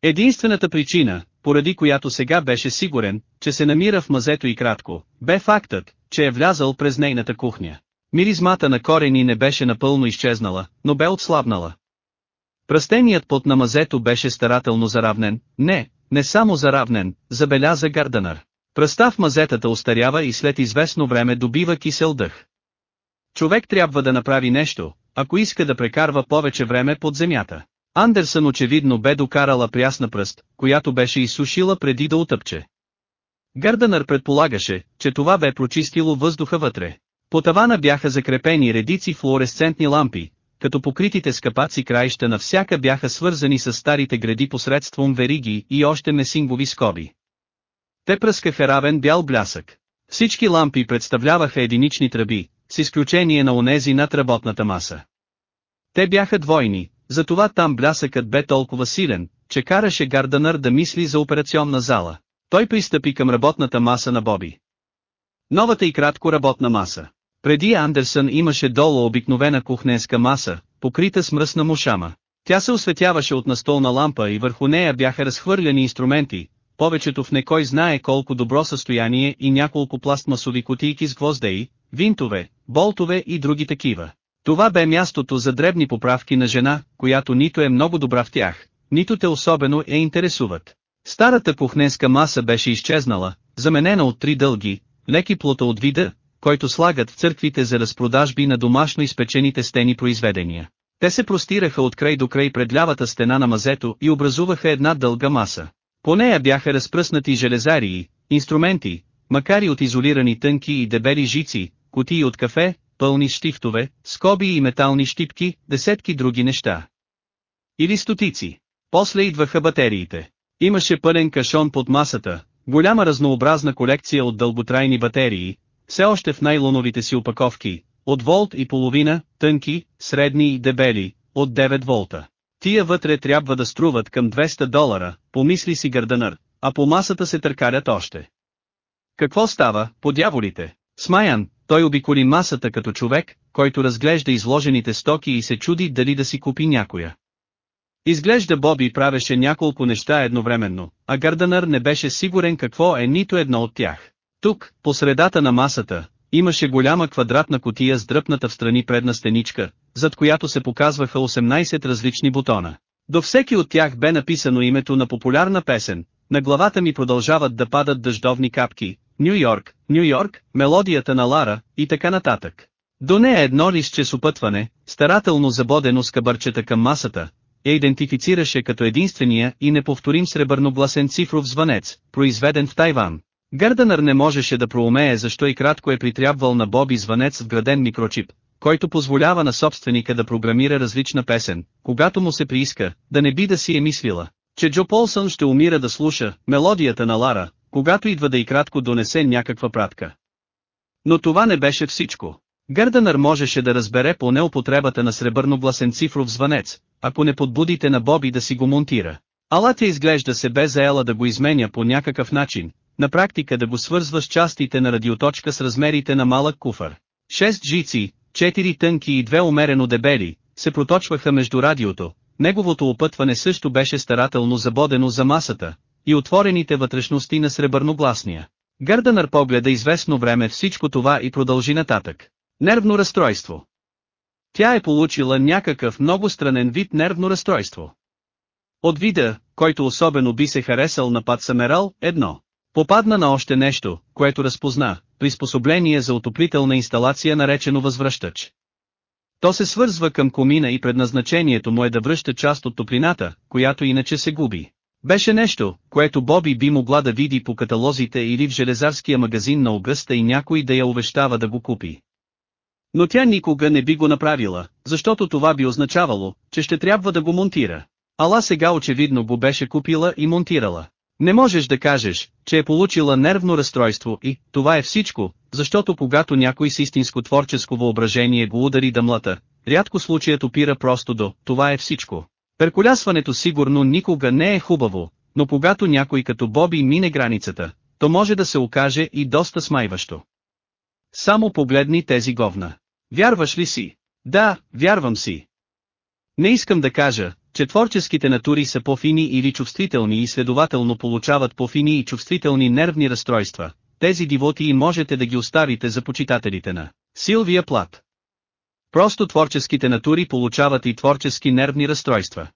Speaker 1: Единствената причина, поради която сега беше сигурен, че се намира в мазето и кратко, бе фактът, че е влязал през нейната кухня. Миризмата на корени не беше напълно изчезнала, но бе отслабнала. Пръстеният пот на мазето беше старателно заравнен, не, не само заравнен, забеляза Гарданър. Пръста в мазетата остарява и след известно време добива кисел дъх. Човек трябва да направи нещо, ако иска да прекарва повече време под земята. Андерсън очевидно бе докарала прясна пръст, която беше изсушила преди да отъпче. Гърдънър предполагаше, че това бе прочистило въздуха вътре. По тавана бяха закрепени редици флуоресцентни лампи, като покритите с капаци краища на всяка бяха свързани с старите гради посредством вериги и още месингови скоби. Те пръскаха равен бял блясък. Всички лампи представляваха единични тръби, с изключение на онези над работната маса. Те бяха двойни, затова там блясъкът бе толкова силен, че караше Гарданър да мисли за операционна зала. Той пристъпи към работната маса на Боби. Новата и кратко работна маса. Преди Андерсън имаше долу обикновена кухненска маса, покрита с мръсна мушама. Тя се осветяваше от настолна лампа и върху нея бяха разхвърляни инструменти, повечето в некой знае колко добро състояние и няколко пластмасови кутийки с гвоздеи, винтове, болтове и други такива. Това бе мястото за дребни поправки на жена, която нито е много добра в тях, нито те особено я е интересуват. Старата кухненска маса беше изчезнала, заменена от три дълги, леки плота от вида, който слагат в църквите за разпродажби на домашно изпечените стени произведения. Те се простираха от край до край пред лявата стена на мазето и образуваха една дълга маса. По нея бяха разпръснати железарии, инструменти, макар и от изолирани тънки и дебели жици, кутии от кафе, пълни штифтове, скоби и метални щипки, десетки други неща. Или стотици. После идваха батериите. Имаше пълен кашон под масата, голяма разнообразна колекция от дълботрайни батерии, все още в най най-луновите си опаковки, от волт и половина, тънки, средни и дебели, от 9 волта. Тия вътре трябва да струват към 200 долара, помисли си Гърданър, а по масата се търкарят още. Какво става, по дяволите? Смаян, той обиколи масата като човек, който разглежда изложените стоки и се чуди дали да си купи някоя. Изглежда Боби правеше няколко неща едновременно, а Гарданър не беше сигурен какво е нито едно от тях. Тук, по средата на масата, имаше голяма квадратна котия с дръпната в страни предна стеничка, зад която се показваха 18 различни бутона. До всеки от тях бе написано името на популярна песен, на главата ми продължават да падат дъждовни капки, Нью Йорк, Нью Йорк, мелодията на Лара, и така нататък. До нея е едно листче с опътване, старателно забодено с кабърчета към масата, я идентифицираше като единствения и неповторим сребърногласен цифров звънец, произведен в Тайван. Гърданър не можеше да проумее защо и кратко е притрябвал на Боби звънец вграден микрочип, който позволява на собственика да програмира различна песен, когато му се прииска, да не би да си е мислила, че Джо Полсън ще умира да слуша мелодията на Лара, когато идва да и кратко донесе някаква пратка. Но това не беше всичко. Гърданър можеше да разбере поне употребата на сребърно гласен цифров звънец, ако не подбудите на Боби да си го монтира. Алатя изглежда се бе заела да го изменя по някакъв начин, на практика да го свързва с частите на радиоточка с размерите на малък куфър. Шест жици, четири тънки и две умерено дебели, се проточваха между радиото, неговото опътване също беше старателно забодено за масата, и отворените вътрешности на сребърногласния. Гърданър погледа известно време всичко това и продължи нататък. Нервно разстройство. Тя е получила някакъв много странен вид нервно разстройство. От вида, който особено би се харесал на Пат Самерал, едно. Попадна на още нещо, което разпозна, приспособление за отоплителна инсталация наречено възвръщач. То се свързва към комина и предназначението му е да връща част от топлината, която иначе се губи. Беше нещо, което Боби би могла да види по каталозите или в железарския магазин на Огъста и някой да я увещава да го купи. Но тя никога не би го направила, защото това би означавало, че ще трябва да го монтира. Ала сега очевидно го беше купила и монтирала. Не можеш да кажеш, че е получила нервно разстройство и това е всичко, защото когато някой с истинско творческо въображение го удари да млата, рядко случаят опира просто до това е всичко. Перколясването сигурно никога не е хубаво, но когато някой като Боби мине границата, то може да се окаже и доста смайващо. Само погледни тези говна. Вярваш ли си? Да, вярвам си. Не искам да кажа, че творческите натури са пофини или чувствителни и следователно получават пофини и чувствителни нервни разстройства. Тези дивоти и можете да ги оставите за почитателите на Силвия Плат. Просто творческите натури получават и творчески нервни разстройства.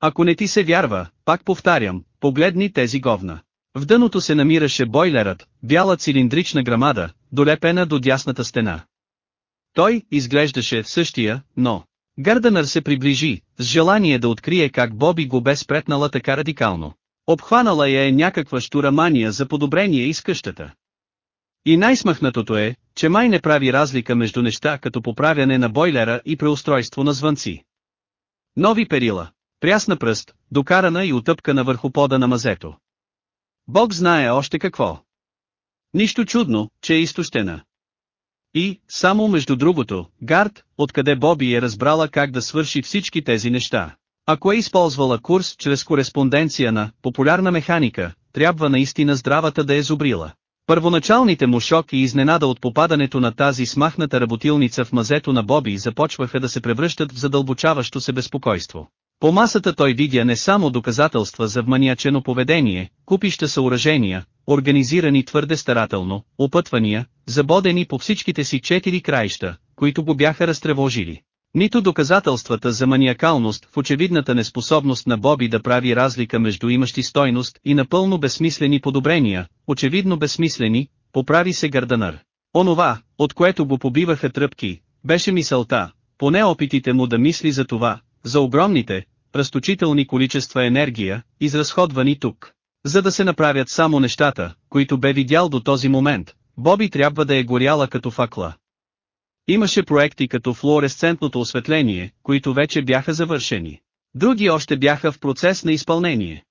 Speaker 1: Ако не ти се вярва, пак повтарям, погледни тези говна. В дъното се намираше бойлерът, бяла цилиндрична грамада, долепена до дясната стена. Той изглеждаше същия, но... Гарденър се приближи, с желание да открие как Боби го бе спретнала така радикално. Обхванала я е някаква штурамания за подобрение из къщата. И най-смъхнатото е, че май не прави разлика между неща като поправяне на бойлера и преустройство на звънци. Нови перила, прясна пръст, докарана и отъпкана върху пода на мазето. Бог знае още какво. Нищо чудно, че е изтощена. И, само между другото, Гард, откъде Боби е разбрала как да свърши всички тези неща. Ако е използвала курс чрез кореспонденция на «Популярна механика», трябва наистина здравата да е зубрила. Първоначалните му шок и изненада от попадането на тази смахната работилница в мазето на Боби започваха да се превръщат в задълбочаващо се безпокойство. По масата той видя не само доказателства за вманячено поведение, купища съоръжения, организирани твърде старателно, опътвания, забодени по всичките си четири краища, които го бяха разтревожили. Нито доказателствата за маниакалност в очевидната неспособност на Боби да прави разлика между имащи стойност и напълно безсмислени подобрения, очевидно безсмислени, поправи се Гарданър. Онова, от което го побиваха тръпки, беше мисълта, поне опитите му да мисли за това, за огромните, разточителни количества енергия, изразходвани тук. За да се направят само нещата, които бе видял до този момент, Боби трябва да е горяла като факла. Имаше проекти като флуоресцентното осветление, които вече бяха завършени. Други още бяха в процес на изпълнение.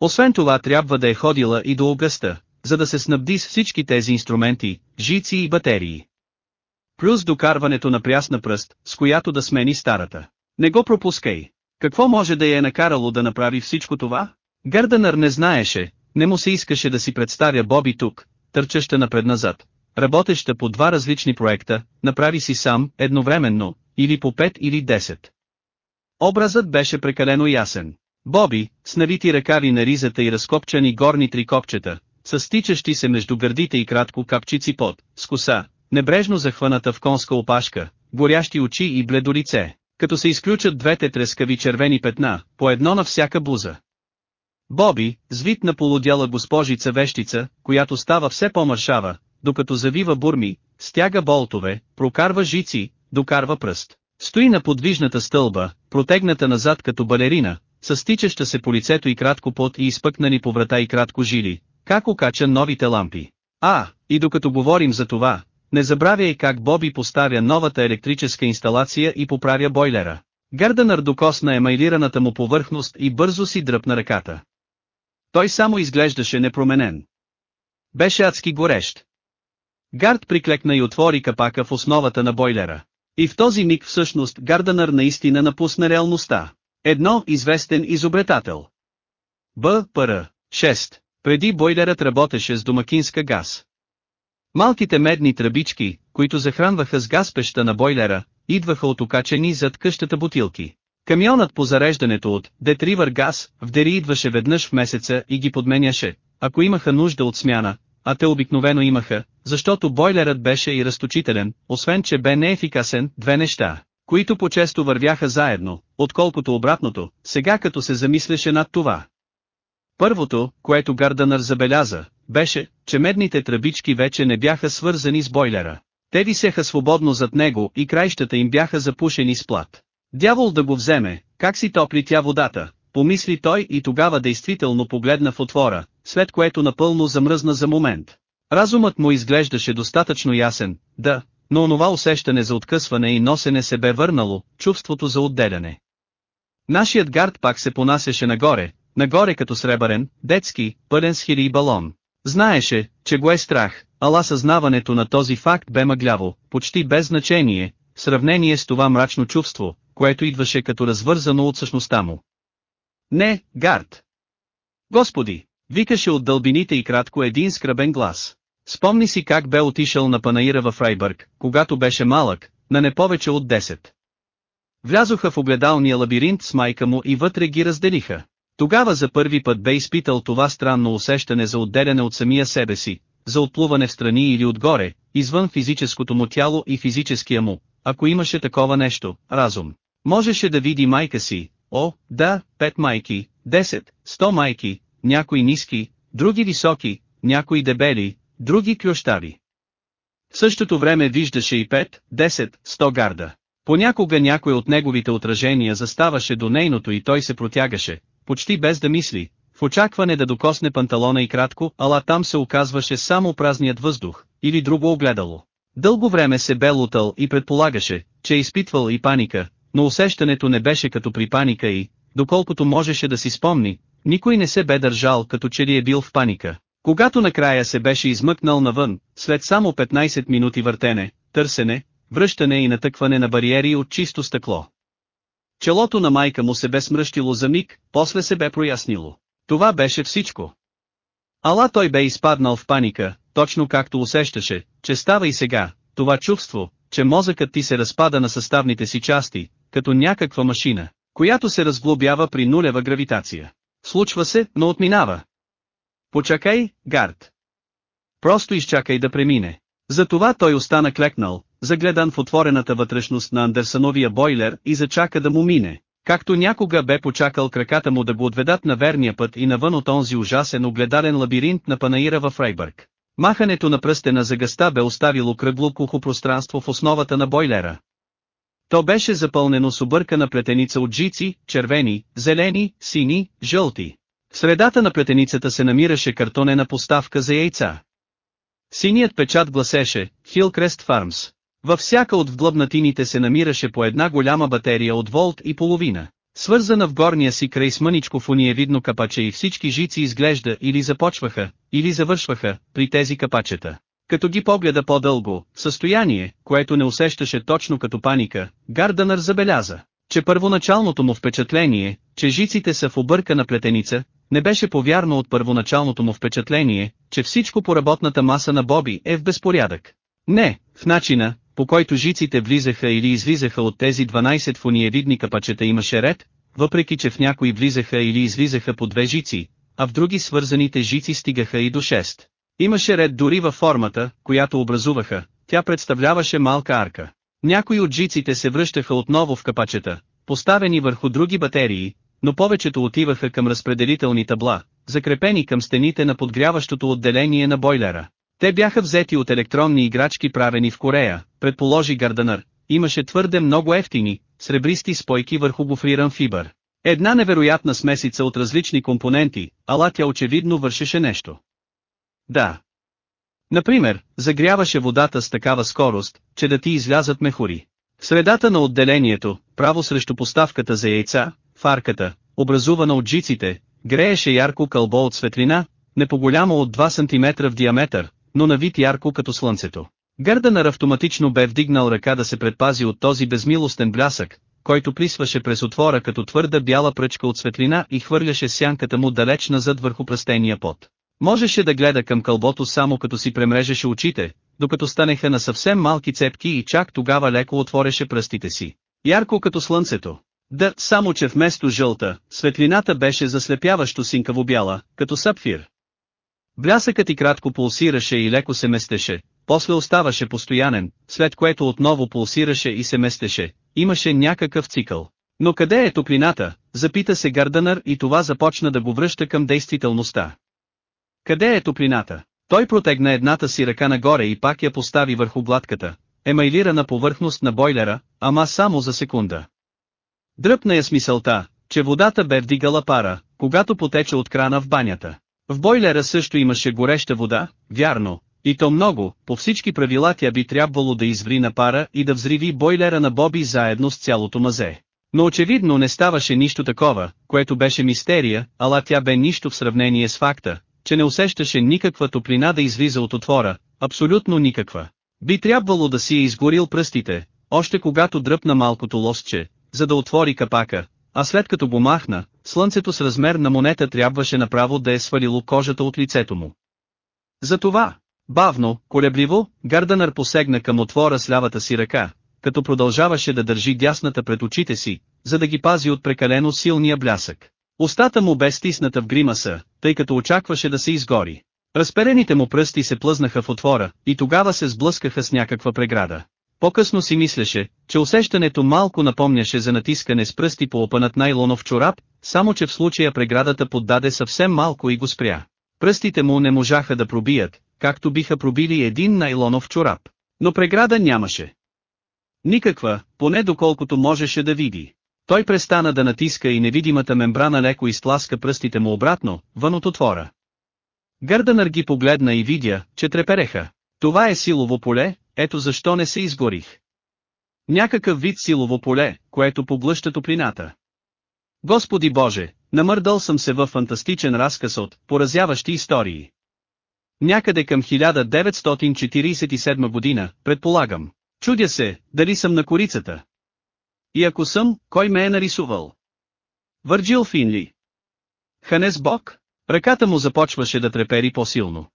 Speaker 1: Освен това трябва да е ходила и до Огъста, за да се снабди с всички тези инструменти, жици и батерии. Плюс докарването на прясна пръст, с която да смени старата. Не го пропускай. Какво може да я е накарало да направи всичко това? Гърданър не знаеше, не му се искаше да си представя Боби тук, търчеща напред-назад, работеща по два различни проекта, направи си сам, едновременно, или по 5 или 10. Образът беше прекалено ясен. Боби, с навити ръкави на ризата и разкопчани горни три копчета, с стичащи се между гърдите и кратко капчици пот, с коса, небрежно захваната в конска опашка, горящи очи и бледо лице, като се изключат двете трескави червени петна, по едно на всяка буза. Боби, звит на полудяла госпожица вещица, която става все по-маршава, докато завива бурми, стяга болтове, прокарва жици, докарва пръст. Стои на подвижната стълба, протегната назад като балерина, състичаща се по лицето и кратко пот и изпъкнани по врата и кратко жили, как окача новите лампи. А, и докато говорим за това, не забравяй как Боби поставя новата електрическа инсталация и поправя бойлера. Гърдънър докосна емайлираната му повърхност и бързо си дръпна ръката. Той само изглеждаше непроменен. Беше адски горещ, Гард приклекна и отвори капака в основата на бойлера. И в този миг всъщност Гарданър наистина напусна реалността. Едно известен изобретател. Б. П. 6. Преди бойлерът работеше с домакинска газ. Малките медни тръбички, които захранваха с газ пеща на бойлера, идваха от окачени зад къщата бутилки. Камионът по зареждането от Детривър газ в Дери идваше веднъж в месеца и ги подменяше, ако имаха нужда от смяна, а те обикновено имаха, защото бойлерът беше и разточителен, освен че бе неефикасен, две неща, които по-често вървяха заедно, отколкото обратното, сега като се замисляше над това. Първото, което Гарданър забеляза, беше, че медните тръбички вече не бяха свързани с бойлера. Те висеха свободно зад него и краищата им бяха запушени с плат. Дявол да го вземе, как си топли тя водата, помисли той и тогава действително погледна в отвора, след което напълно замръзна за момент. Разумът му изглеждаше достатъчно ясен, да, но онова усещане за откъсване и носене се бе върнало, чувството за отделяне. Нашият гард пак се понасяше нагоре, нагоре като сребърен, детски, пълен с хири и балон. Знаеше, че го е страх, ала съзнаването на този факт бе мъгляво, почти без значение, в сравнение с това мрачно чувство, което идваше като развързано от същността му. Не, гард! Господи! Викаше от дълбините и кратко един скръбен глас. Спомни си как бе отишъл на панаира в Райбърг, когато беше малък, на не повече от 10. Влязоха в огледалния лабиринт с майка му и вътре ги разделиха. Тогава за първи път бе изпитал това странно усещане за отделяне от самия себе си, за отплуване в страни или отгоре, извън физическото му тяло и физическия му, ако имаше такова нещо, разум. Можеше да види майка си, О, да, пет майки, 10, 100 майки, някои ниски, други високи, някои дебели, други клющави. В същото време виждаше и 5, 10, 100 гарда. Понякога някой от неговите отражения заставаше до нейното и той се протягаше, почти без да мисли, в очакване да докосне панталона и кратко, ала там се оказваше само празният въздух, или друго огледало. Дълго време се бе лутал и предполагаше, че е изпитвал и паника, но усещането не беше като при паника и, доколкото можеше да си спомни, никой не се бе държал като че ли е бил в паника. Когато накрая се беше измъкнал навън, след само 15 минути въртене, търсене, връщане и натъкване на бариери от чисто стъкло. Челото на майка му се бе смръщило за миг, после се бе прояснило. Това беше всичко. Ала той бе изпаднал в паника, точно както усещаше, че става и сега, това чувство, че мозъкът ти се разпада на съставните си части, като някаква машина, която се разглобява при нулева гравитация. Случва се, но отминава. Почакай, Гард. Просто изчакай да премине. Затова той остана клекнал, загледан в отворената вътрешност на Андерсановия бойлер и зачака да му мине, както някога бе почакал краката му да го отведат на верния път и навън от онзи ужасен огледален лабиринт на панаира в Фрейбърг. Махането на пръстена за гъста бе оставило кръгло кухо пространство в основата на бойлера, то беше запълнено с объркана плетеница от жици, червени, зелени, сини, жълти. В средата на плетеницата се намираше картонена поставка за яйца. Синият печат гласеше Хилкрест Фармс. Във всяка от вглъбнатините се намираше по една голяма батерия от волт и половина. Свързана в горния си край с мъничко фуния видно капаче и всички жици изглежда или започваха, или завършваха, при тези капачета. Като ги погледа по-дълго, състояние, което не усещаше точно като паника, Гарданър забеляза, че първоначалното му впечатление, че жиците са в обърка на плетеница, не беше повярно от първоначалното му впечатление, че всичко по работната маса на Боби е в безпорядък. Не, в начина, по който жиците влизаха или излизаха от тези 12 фуниевидни капачета имаше ред, въпреки че в някои влизаха или излизаха по две жици, а в други свързаните жици стигаха и до 6. Имаше ред дори във формата, която образуваха, тя представляваше малка арка. Някои от жиците се връщаха отново в капачета, поставени върху други батерии, но повечето отиваха към разпределителни табла, закрепени към стените на подгряващото отделение на бойлера. Те бяха взети от електронни играчки правени в Корея, предположи Гарданър, имаше твърде много ефтини, сребристи спойки върху гофриран фибър. Една невероятна смесица от различни компоненти, ала тя очевидно вършеше нещо. Да. Например, загряваше водата с такава скорост, че да ти излязат мехури. В средата на отделението, право срещу поставката за яйца, фарката, образувана от жиците, грееше ярко кълбо от светлина, не по-голямо от 2 см в диаметър, но вид ярко като слънцето. Гърданър автоматично бе вдигнал ръка да се предпази от този безмилостен блясък, който присваше през отвора като твърда бяла пръчка от светлина и хвърляше сянката му далеч назад върху пръстения пот. Можеше да гледа към кълбото само като си премрежеше очите, докато станеха на съвсем малки цепки и чак тогава леко отвореше пръстите си. Ярко като слънцето. Да, само че вместо жълта, светлината беше заслепяващо синкаво бяла, като сапфир. Блясъкът и кратко пулсираше и леко се местеше, после оставаше постоянен, след което отново пулсираше и се местеше, имаше някакъв цикъл. Но къде е топлината, запита се Гарданър и това започна да го връща към действителността. Къде е топлината? Той протегна едната си ръка нагоре и пак я постави върху гладката, емайлирана повърхност на бойлера, ама само за секунда. Дръпна я с мисълта, че водата бе вдигала пара, когато потече от крана в банята. В бойлера също имаше гореща вода, вярно, и то много, по всички правила тя би трябвало да изври на пара и да взриви бойлера на Боби заедно с цялото мазе. Но очевидно не ставаше нищо такова, което беше мистерия, ала тя бе нищо в сравнение с факта, че не усещаше никаква топлина да излиза от отвора, абсолютно никаква. Би трябвало да си е изгорил пръстите, още когато дръпна малкото лостче, за да отвори капака, а след като го махна, слънцето с размер на монета трябваше направо да е свалило кожата от лицето му. Затова, бавно, колебливо, Гарданър посегна към отвора с лявата си ръка, като продължаваше да държи дясната пред очите си, за да ги пази от прекалено силния блясък. Остата му бе стисната в гримаса, тъй като очакваше да се изгори. Разперените му пръсти се плъзнаха в отвора, и тогава се сблъскаха с някаква преграда. По-късно си мислеше, че усещането малко напомняше за натискане с пръсти по опънат найлонов чорап, само че в случая преградата поддаде съвсем малко и го спря. Пръстите му не можаха да пробият, както биха пробили един найлонов чорап. Но преграда нямаше. Никаква, поне доколкото можеше да види. Той престана да натиска и невидимата мембрана леко изтласка пръстите му обратно, вън от отвора. Гърданър ги погледна и видя, че трепереха. Това е силово поле, ето защо не се изгорих. Някакъв вид силово поле, което поглъща топлината. Господи Боже, намърдал съм се във фантастичен разказ от поразяващи истории. Някъде към 1947 година, предполагам. Чудя се, дали съм на корицата. И ако съм, кой ме е нарисувал? Върджил Финли. Ханес Бог? Ръката му започваше да трепери по-силно.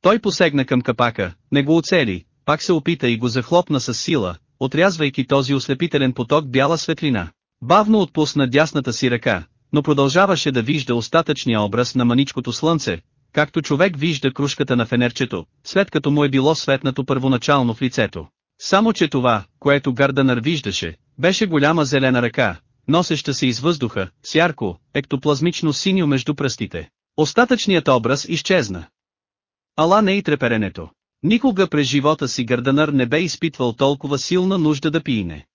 Speaker 1: Той посегна към капака, не го оцели, пак се опита и го захлопна с сила, отрязвайки този ослепителен поток бяла светлина. Бавно отпусна дясната си ръка, но продължаваше да вижда остатъчния образ на маничкото слънце, както човек вижда кружката на фенерчето, след като му е било светнато първоначално в лицето. Само че това, което Гарданър виждаше, беше голяма зелена ръка, носеща се из въздуха, с ярко, ектоплазмично синьо между пръстите. Остатъчният образ изчезна. Ала не и треперенето. Никога през живота си Гарданър не бе изпитвал толкова силна нужда да пиене.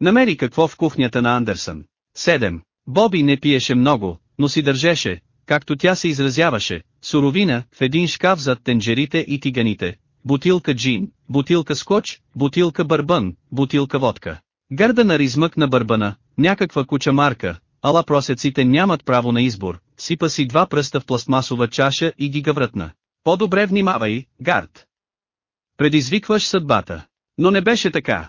Speaker 1: Намери какво в кухнята на Андерсън. 7. Боби не пиеше много, но си държеше, както тя се изразяваше, суровина в един шкаф зад тенджерите и тиганите, бутилка джин, бутилка скоч, бутилка бърбън, бутилка водка. Гърда на ризмък на бърбана, някаква куча марка, ала просеците нямат право на избор, сипа си два пръста в пластмасова чаша и ги гъвратна. По-добре внимавай, гард. Предизвикваш съдбата. Но не беше така.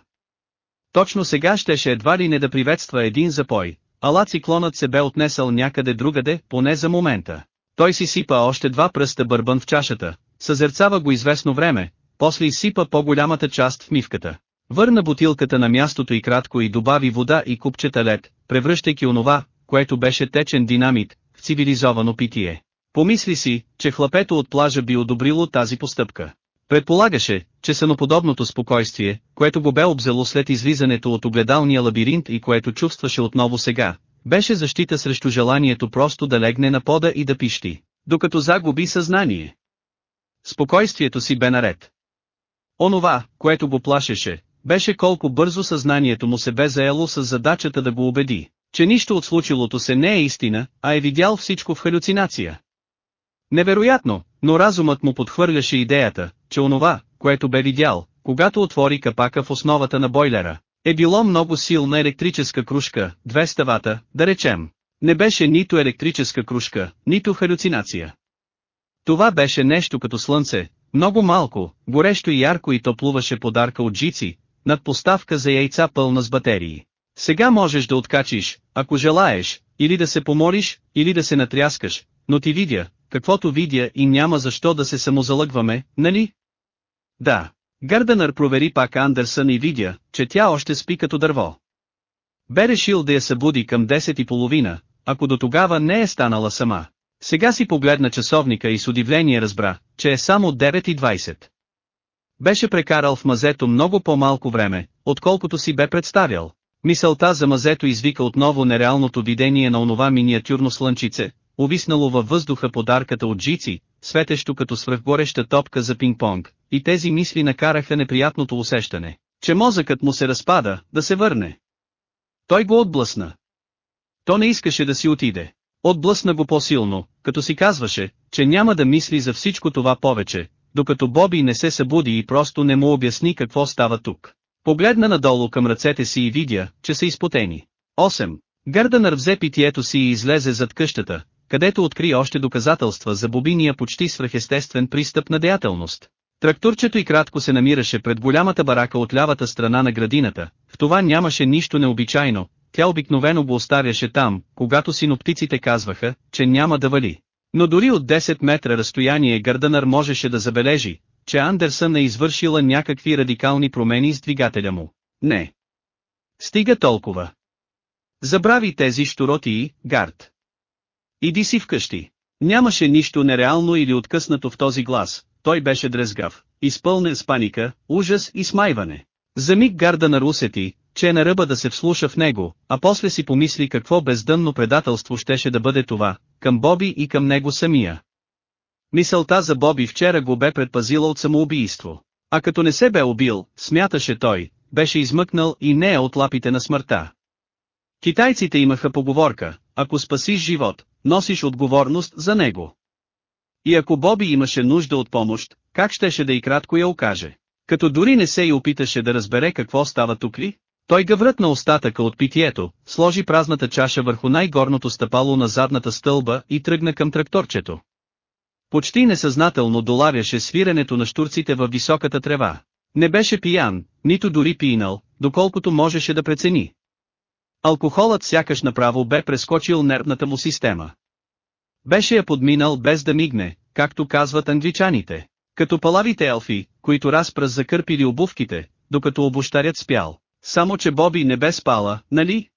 Speaker 1: Точно сега щеше едва ли не да приветства един запой, ала циклонът се бе отнесъл някъде другаде, поне за момента. Той си сипа още два пръста бърбан в чашата, съзерцава го известно време, после изсипа по-голямата част в мивката. Върна бутилката на мястото и кратко и добави вода и купчета лед, превръщайки онова, което беше течен динамит, в цивилизовано питие. Помисли си, че хлапето от плажа би одобрило тази постъпка. Предполагаше, че съноподобното спокойствие, което го бе обзело след излизането от огледалния лабиринт и което чувстваше отново сега, беше защита срещу желанието просто да легне на пода и да пищи, докато загуби съзнание. Спокойствието си бе наред. Онова, което го плашеше, беше колко бързо съзнанието му се бе заело с задачата да го убеди, че нищо от случилото се не е истина, а е видял всичко в халюцинация. Невероятно, но разумът му подхвърляше идеята, че онова, което бе видял, когато отвори капака в основата на бойлера, е било много силна електрическа кружка, 200 вата, да речем. Не беше нито електрическа кружка, нито халюцинация. Това беше нещо като слънце, много малко, горещо и ярко и топлуваше подарка от джици, над поставка за яйца пълна с батерии. Сега можеш да откачиш, ако желаеш, или да се помолиш, или да се натряскаш, но ти видя, каквото видя и няма защо да се самозалъгваме, нали? Да. Гърденър провери пак Андерсън и видя, че тя още спи като дърво. Бе решил да я събуди към 10 и половина, ако до тогава не е станала сама. Сега си погледна часовника и с удивление разбра, че е само 9.20. Беше прекарал в мазето много по-малко време, отколкото си бе представял. Мисълта за мазето извика отново нереалното видение на онова миниатюрно слънчице, увиснало във въздуха подарката от джици, светещо като свръхгореща топка за пинг-понг, и тези мисли накараха неприятното усещане, че мозъкът му се разпада, да се върне. Той го отблъсна. То не искаше да си отиде. Отблъсна го по-силно, като си казваше, че няма да мисли за всичко това повече, докато Боби не се събуди и просто не му обясни какво става тук. Погледна надолу към ръцете си и видя, че са изпотени. 8. Гърданър взе питието си и излезе зад къщата, където откри още доказателства за бобиния почти свръхестествен пристъп на деятелност. Тракторчето и кратко се намираше пред голямата барака от лявата страна на градината, в това нямаше нищо необичайно, тя обикновено го оставяше там, когато синоптиците казваха, че няма да вали. Но дори от 10 метра разстояние Гърданър можеше да забележи, че Андерсън е извършила някакви радикални промени с двигателя му. Не. Стига толкова. Забрави тези и, Гард. Иди си вкъщи. Нямаше нищо нереално или откъснато в този глас, той беше дрезгав, изпълнен с паника, ужас и смайване. За миг Гарда на усети, че е на ръба да се вслуша в него, а после си помисли какво бездънно предателство щеше да бъде това, към Боби и към него самия. Мисълта за Боби вчера го бе предпазила от самоубийство. А като не се бе убил, смяташе той, беше измъкнал и не е от лапите на смъртта. Китайците имаха поговорка, ако спасиш живот, носиш отговорност за него. И ако Боби имаше нужда от помощ, как щеше да и кратко я окаже? Като дори не се и опиташе да разбере какво става тук ли, той на остатъка от питието, сложи празната чаша върху най-горното стъпало на задната стълба и тръгна към тракторчето. Почти несъзнателно долавяше свиренето на штурците във високата трева. Не беше пиян, нито дори пинал, доколкото можеше да прецени. Алкохолът сякаш направо бе прескочил нервната му система. Беше я подминал без да мигне, както казват англичаните. Като палавите елфи, които разпръс закърпили обувките, докато обощарят спял. Само че Боби не бе спала, нали?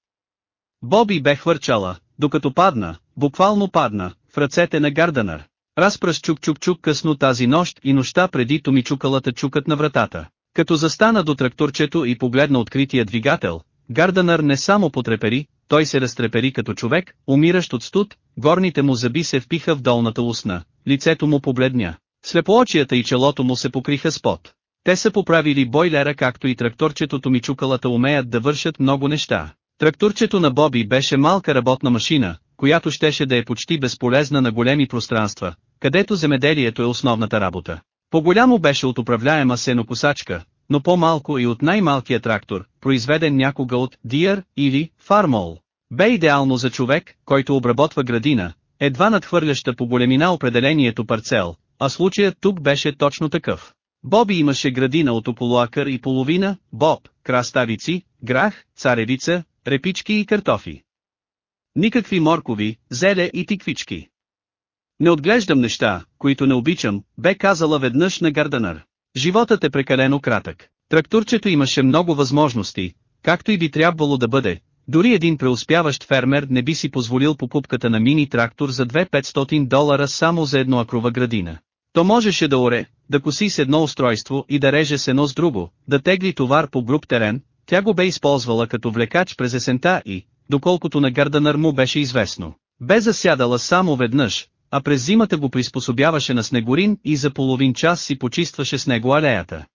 Speaker 1: Боби бе хвърчала, докато падна, буквално падна, в ръцете на Гарданър. Разпръс чук-чук-чук късно тази нощ и нощта преди Томичукалата чукът на вратата. Като застана до тракторчето и погледна открития двигател, Гарданър не само потрепери, той се разтрепери като човек, умиращ от студ, горните му зъби се впиха в долната устна, лицето му побледня, слепоочията и челото му се покриха с пот. Те са поправили бойлера както и тракторчетото ми чукалата умеят да вършат много неща. Тракторчето на Боби беше малка работна машина, която щеше да е почти безполезна на големи пространства, където земеделието е основната работа. По-голямо беше от управляема сенокосачка, но по-малко и от най-малкия трактор, произведен някога от Deer или Farmall. Бе идеално за човек, който обработва градина, едва надхвърляща по големина определението парцел, а случаят тук беше точно такъв. Боби имаше градина от около акър и половина, боб, краставици, грах, царевица, репички и картофи. Никакви моркови, зеле и тиквички. Не отглеждам неща, които не обичам, бе казала веднъж на Гарданър. Животът е прекалено кратък. Трактурчето имаше много възможности, както и би трябвало да бъде. Дори един преуспяващ фермер не би си позволил покупката на мини трактор за 2500 долара само за едно акрова градина. То можеше да оре, да коси с едно устройство и да реже с едно с друго, да тегли товар по груб терен, тя го бе използвала като влекач през есента и, доколкото на Гарданър му беше известно, бе засядала само веднъж, а през зимата го приспособяваше на снегорин и за половин час си почистваше с него алеята.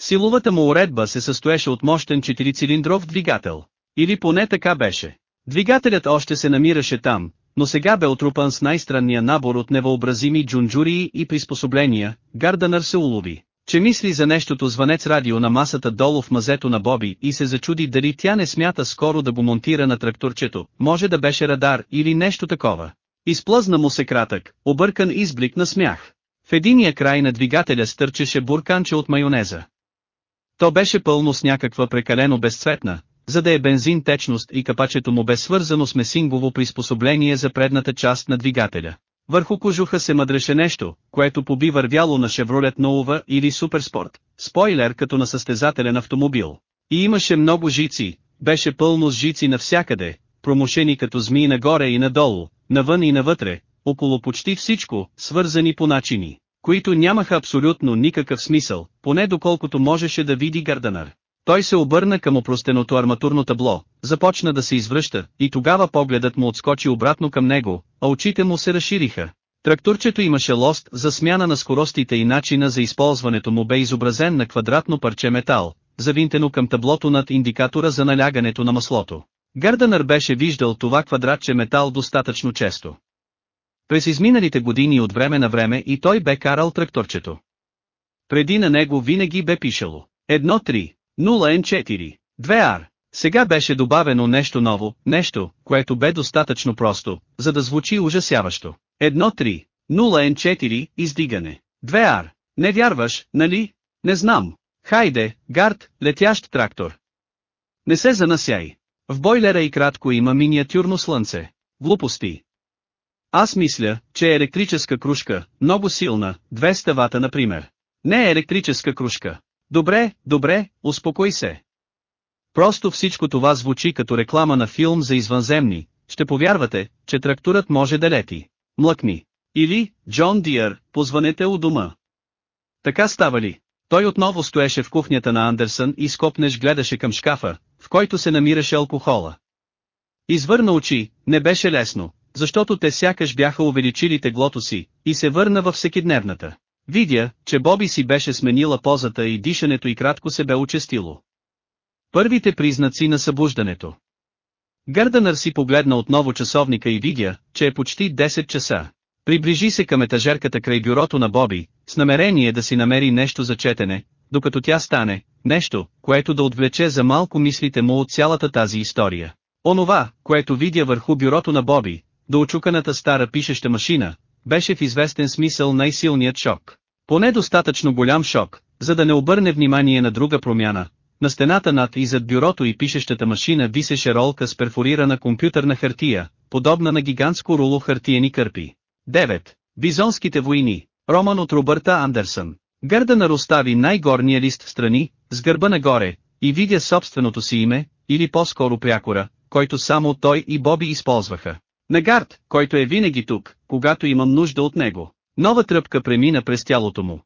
Speaker 1: Силовата му уредба се състоеше от мощен четирицилиндров двигател. Или поне така беше. Двигателят още се намираше там, но сега бе отрупан с най-странния набор от невъобразими джунджурии и приспособления, Гарданър се улови, че мисли за нещото звънец радио на масата долу в мазето на Боби и се зачуди дали тя не смята скоро да го монтира на тракторчето, може да беше радар или нещо такова. Изплъзна му се кратък, объркан изблик на смях. В единия край на двигателя стърчеше бурканче от майонеза. То беше пълно с някаква прекалено безцветна, за да е бензин течност и капачето му бе свързано с месингово приспособление за предната част на двигателя. Върху кожуха се мъдреше нещо, което поби вървяло на Chevrolet Nova или Суперспорт, спойлер като на състезателен автомобил. И имаше много жици, беше пълно с жици навсякъде, промушени като змии нагоре и надолу, навън и навътре, около почти всичко, свързани по начини, които нямаха абсолютно никакъв смисъл, поне доколкото можеше да види Гарданър. Той се обърна към опростеното арматурно табло, започна да се извръща, и тогава погледът му отскочи обратно към него, а очите му се разшириха. Тракторчето имаше лост за смяна на скоростите и начина за използването му бе изобразен на квадратно парче метал, завинтено към таблото над индикатора за налягането на маслото. Гарданър беше виждал това квадратче метал достатъчно често. През изминалите години от време на време и той бе карал тракторчето. Преди на него винаги бе пишало. Едно три. 0N4. 2R. Сега беше добавено нещо ново, нещо, което бе достатъчно просто, за да звучи ужасяващо. 1-3. 0N4. Издигане. 2R. Не вярваш, нали? Не знам. Хайде, гард, летящ трактор. Не се занасяй. В бойлера и кратко има миниатюрно слънце. Глупости. Аз мисля, че е електрическа кружка, много силна, 200 вата например. Не е електрическа кружка. Добре, добре, успокой се. Просто всичко това звучи като реклама на филм за извънземни, ще повярвате, че трактурът може да лети. Млъкни. Или, Джон Диър, позванете у дома. Така става ли? Той отново стоеше в кухнята на Андерсън и скопнеш гледаше към шкафа, в който се намираше алкохола. Извърна очи, не беше лесно, защото те сякаш бяха увеличили теглото си, и се върна във всекидневната Видя, че Боби си беше сменила позата и дишането и кратко се бе участило. Първите признаци на събуждането. Гърданър си погледна отново часовника и видя, че е почти 10 часа. Приближи се към етажерката край бюрото на Боби, с намерение да си намери нещо за четене, докато тя стане, нещо, което да отвлече за малко мислите му от цялата тази история. Онова, което видя върху бюрото на Боби, до очуканата стара пишеща машина, беше в известен смисъл най-силният шок. Поне достатъчно голям шок, за да не обърне внимание на друга промяна. На стената над и зад бюрото и пишещата машина висеше ролка с перфорирана компютърна хартия, подобна на гигантско руло хартиени кърпи. 9. Бизонските войни. Роман от Робърта Андерсън. Гърда на ростави най-горния лист в страни, с гърба нагоре, и видя собственото си име, или по-скоро прякора, който само той и Боби използваха гард, който е винаги тук, когато имам нужда от него. Нова тръпка премина през тялото му.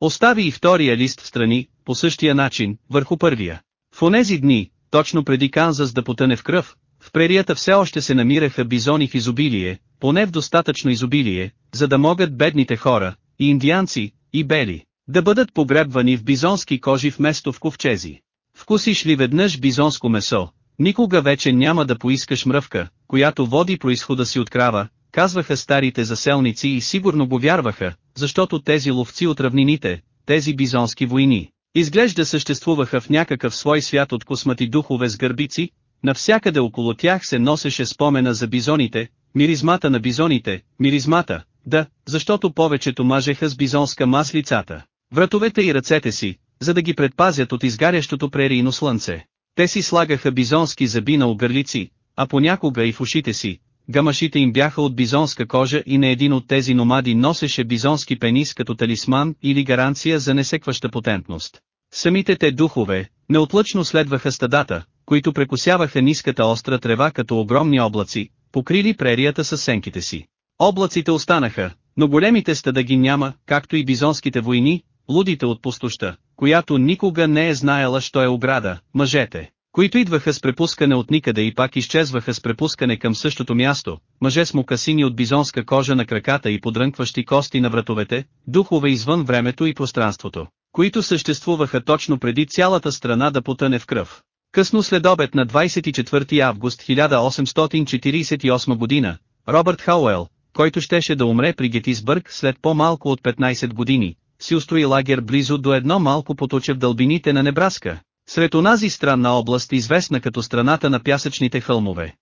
Speaker 1: Остави и втория лист в страни, по същия начин, върху първия. В онези дни, точно преди Канзас да потъне в кръв, в прерията все още се намираха бизони в изобилие, поне в достатъчно изобилие, за да могат бедните хора, и индианци, и бели, да бъдат погребвани в бизонски кожи вместо в ковчези. Вкусиш ли веднъж бизонско месо, никога вече няма да поискаш мръвка, която води происхода си от крава, казваха старите заселници и сигурно го вярваха, защото тези ловци от равнините, тези бизонски войни, изглежда съществуваха в някакъв свой свят от космати духове с гърбици, навсякъде около тях се носеше спомена за бизоните, миризмата на бизоните, миризмата, да, защото повечето мажеха с бизонска мас лицата, вратовете и ръцете си, за да ги предпазят от изгарящото прерийно слънце. Те си слагаха бизонски зъби на огърлици, а понякога и в ушите си. Гамашите им бяха от бизонска кожа и не един от тези номади носеше бизонски пенис като талисман или гаранция за несекваща потентност. Самите те духове, неотлъчно следваха стадата, които прекусяваха ниската остра трева като огромни облаци, покрили прерията със сенките си. Облаците останаха, но големите стада ги няма, както и бизонските войни, лудите от пустоща, която никога не е знаела що е ограда, мъжете, които идваха с препускане от никъде и пак изчезваха с препускане към същото място, мъже с мукасини от бизонска кожа на краката и подрънкващи кости на вратовете, духове извън времето и пространството, които съществуваха точно преди цялата страна да потъне в кръв. Късно след обед на 24 август 1848 година, Робърт Хауел, който щеше да умре при Гетисбърг след по-малко от 15 години, си устрои лагер близо до едно малко поточе в дълбините на Небраска, сред онази странна област известна като страната на пясъчните хълмове.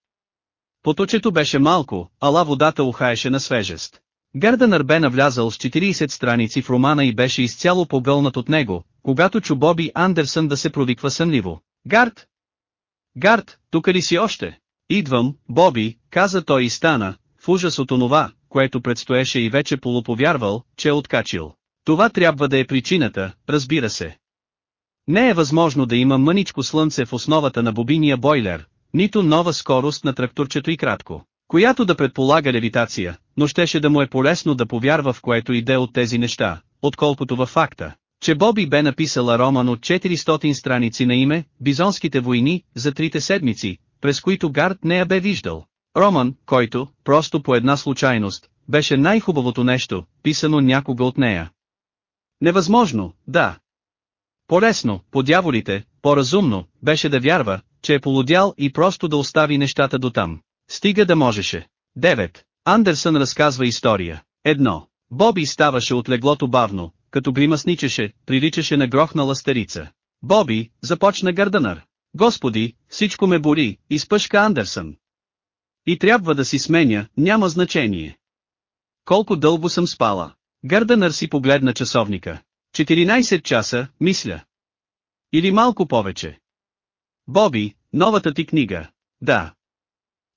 Speaker 1: Поточето беше малко, ала водата ухаеше на свежест. Гарданър бе навлязал с 40 страници в романа и беше изцяло погълнат от него, когато чу Боби Андерсън да се провиква сънливо. Гард! Гард, тук ли си още? Идвам, Боби, каза той и стана, в ужас от онова, което предстоеше и вече полуповярвал, че е откачил. Това трябва да е причината, разбира се. Не е възможно да има мъничко слънце в основата на бобиния бойлер, нито нова скорост на тракторчето и кратко, която да предполага левитация, но щеше да му е полезно да повярва в което иде от тези неща, отколкото във факта, че Боби бе написала роман от 400 страници на име «Бизонските войни» за трите седмици, през които Гард не я бе виждал. Роман, който, просто по една случайност, беше най-хубавото нещо, писано някога от нея. Невъзможно, да, по-лесно, по дяволите, по-разумно, беше да вярва, че е полудял и просто да остави нещата до там. Стига да можеше. 9. Андерсън разказва история. 1. Боби ставаше от леглото бавно, като гримасничеше, приличаше на грохнала старица. Боби, започна гърдънър. Господи, всичко ме бори, изпъшка Андерсън. И трябва да си сменя, няма значение. Колко дълго съм спала. Гарденър си погледна часовника. 14 часа, мисля. Или малко повече. Боби, новата ти книга. Да.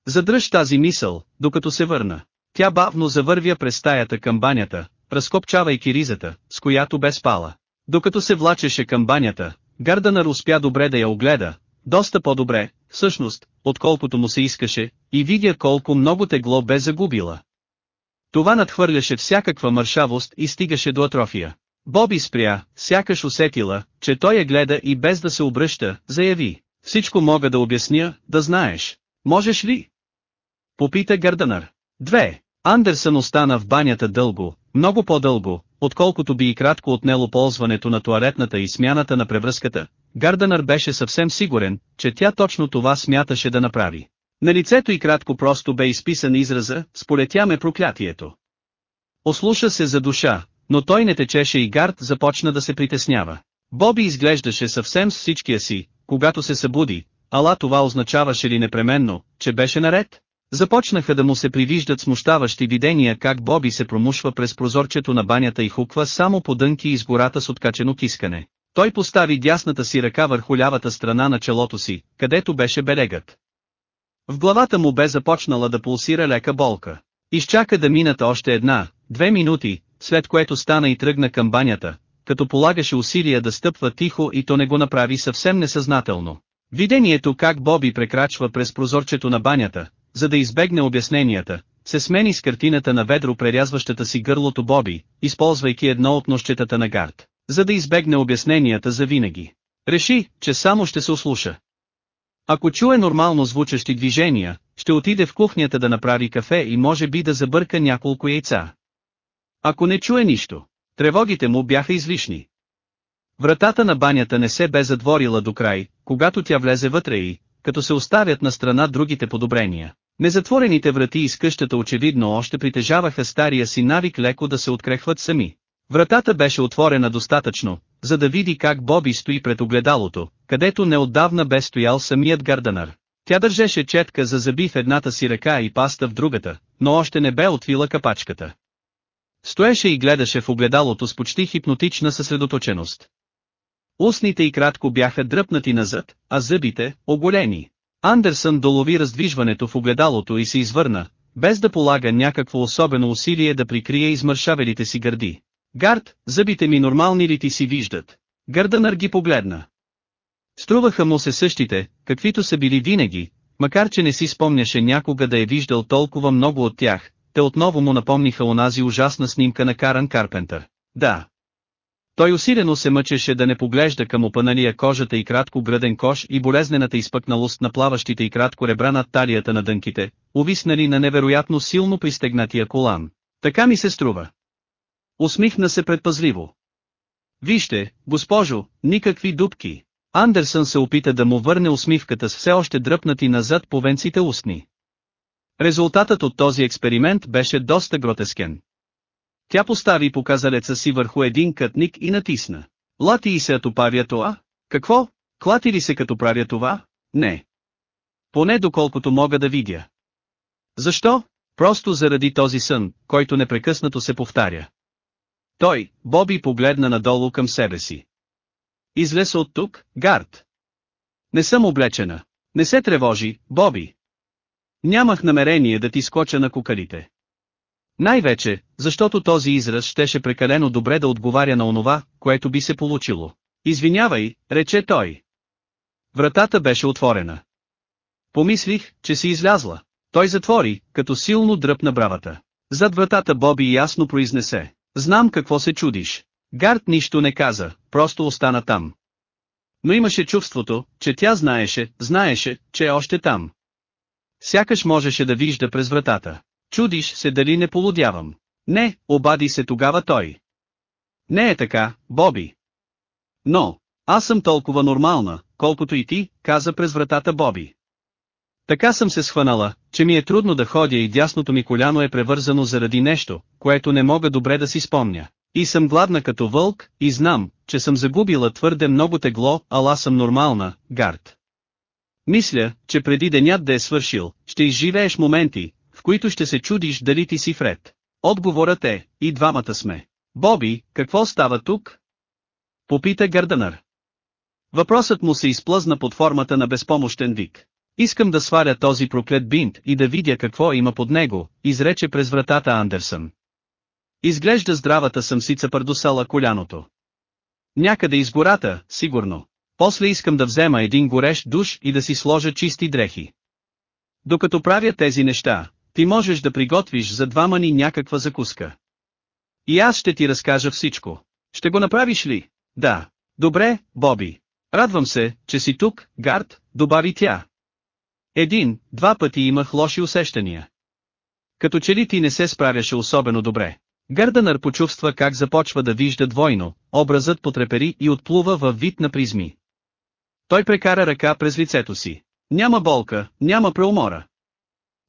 Speaker 1: Задръж тази мисъл, докато се върна. Тя бавно завървя през стаята към банята, разкопчавайки ризата, с която бе спала. Докато се влачеше към банята, Гарданър успя добре да я огледа, доста по-добре, всъщност, отколкото му се искаше, и видя колко много тегло бе загубила. Това надхвърляше всякаква мършавост и стигаше до атрофия. Боби спря, сякаш усетила, че той я гледа и без да се обръща, заяви. Всичко мога да обясня, да знаеш. Можеш ли? Попита Гърданър. Две. Андерсън остана в банята дълго, много по-дълго, отколкото би и кратко отнело ползването на туалетната и смяната на превръзката. Гарденър беше съвсем сигурен, че тя точно това смяташе да направи. На лицето и кратко просто бе изписан израза, сполетяме проклятието. Ослуша се за душа, но той не течеше и Гард започна да се притеснява. Боби изглеждаше съвсем с всичкия си, когато се събуди, ала това означаваше ли непременно, че беше наред? Започнаха да му се привиждат смущаващи видения как Боби се промушва през прозорчето на банята и хуква само по дънки из гората с откачено кискане. Той постави дясната си ръка върху лявата страна на челото си, където беше берегът. В главата му бе започнала да пулсира лека болка. Изчака да минат още една, две минути, след което стана и тръгна към банята, като полагаше усилия да стъпва тихо и то не го направи съвсем несъзнателно. Видението как Боби прекрачва през прозорчето на банята, за да избегне обясненията, се смени с картината на ведро прерязващата си гърлото Боби, използвайки едно от нощетата на гард, за да избегне обясненията за винаги. Реши, че само ще се услуша. Ако чуе нормално звучащи движения, ще отиде в кухнята да направи кафе и може би да забърка няколко яйца. Ако не чуе нищо, тревогите му бяха излишни. Вратата на банята не се бе задворила до край, когато тя влезе вътре и, като се оставят на страна другите подобрения. Незатворените врати из къщата очевидно още притежаваха стария си навик леко да се открехват сами. Вратата беше отворена достатъчно, за да види как Боби стои пред огледалото, където неотдавна бе стоял самият Гарданър. Тя държеше четка за зъби в едната си ръка и паста в другата, но още не бе отвила капачката. Стоеше и гледаше в огледалото с почти хипнотична съсредоточеност. Устните и кратко бяха дръпнати назад, а зъбите – оголени. Андерсън долови раздвижването в огледалото и се извърна, без да полага някакво особено усилие да прикрие измършавелите си гърди. Гард, зъбите ми нормални ли ти си виждат? Гърданър ги погледна. Струваха му се същите, каквито са били винаги, макар че не си спомняше някога да е виждал толкова много от тях, те отново му напомниха онази ужасна снимка на Каран Карпентър. Да. Той усилено се мъчеше да не поглежда към опаналия кожата и кратко граден кош и болезнената изпъкналост на плаващите и кратко ребра над талията на дънките, увиснали на невероятно силно пристегнатия колан. Така ми се струва. Усмихна се предпазливо. Вижте, госпожо, никакви дубки. Андерсън се опита да му върне усмивката с все още дръпнати назад по венците устни. Резултатът от този експеримент беше доста гротескен. Тя постави показалеца си върху един кътник и натисна. Лати и се атопаря това? Какво? Клати ли се като правя това? Не. Поне доколкото мога да видя. Защо? Просто заради този сън, който непрекъснато се повтаря. Той, Боби погледна надолу към себе си. Излез от тук, Гард. Не съм облечена. Не се тревожи, Боби. Нямах намерение да ти скоча на кукалите. Най-вече, защото този израз щеше прекалено добре да отговаря на онова, което би се получило. Извинявай, рече той. Вратата беше отворена. Помислих, че си излязла. Той затвори, като силно дръпна бравата. Зад вратата Боби ясно произнесе. Знам какво се чудиш. Гард нищо не каза, просто остана там. Но имаше чувството, че тя знаеше, знаеше, че е още там. Сякаш можеше да вижда през вратата. Чудиш се дали не полудявам. Не, обади се тогава той. Не е така, Боби. Но, аз съм толкова нормална, колкото и ти, каза през вратата Боби. Така съм се схванала, че ми е трудно да ходя и дясното ми коляно е превързано заради нещо, което не мога добре да си спомня. И съм гладна като вълк, и знам, че съм загубила твърде много тегло, ала съм нормална, Гард. Мисля, че преди денят да е свършил, ще изживееш моменти, в които ще се чудиш дали ти си Фред. Отговорът е, и двамата сме. Боби, какво става тук? Попита Гърдънър. Въпросът му се изплъзна под формата на безпомощен вик. Искам да сваля този проклет бинт и да видя какво има под него, изрече през вратата Андерсън. Изглежда здравата съм си цъпърдосала коляното. Някъде из гората, сигурно. После искам да взема един горещ душ и да си сложа чисти дрехи. Докато правя тези неща, ти можеш да приготвиш за двама ни някаква закуска. И аз ще ти разкажа всичко. Ще го направиш ли? Да. Добре, Боби. Радвам се, че си тук, Гард, добави тя. Един, два пъти имах лоши усещания. Като че ли ти не се справяше особено добре. Гърданър почувства как започва да вижда двойно, образът потрепери и отплува във вид на призми. Той прекара ръка през лицето си. Няма болка, няма преумора.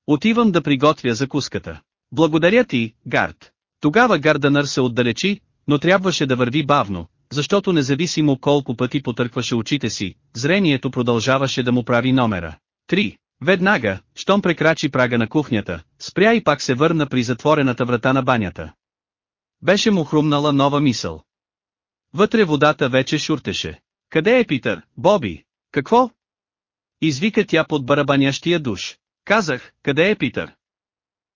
Speaker 1: Отивам да приготвя закуската. Благодаря ти, Гард. Тогава Гарданър се отдалечи, но трябваше да върви бавно, защото независимо колко пъти потъркваше очите си, зрението продължаваше да му прави номера. 3. Веднага, щом прекрачи прага на кухнята, спря и пак се върна при затворената врата на банята. Беше му хрумнала нова мисъл. Вътре водата вече шуртеше. Къде е Питър, Боби? Какво? Извика тя под барабанящия душ. Казах, къде е Питър?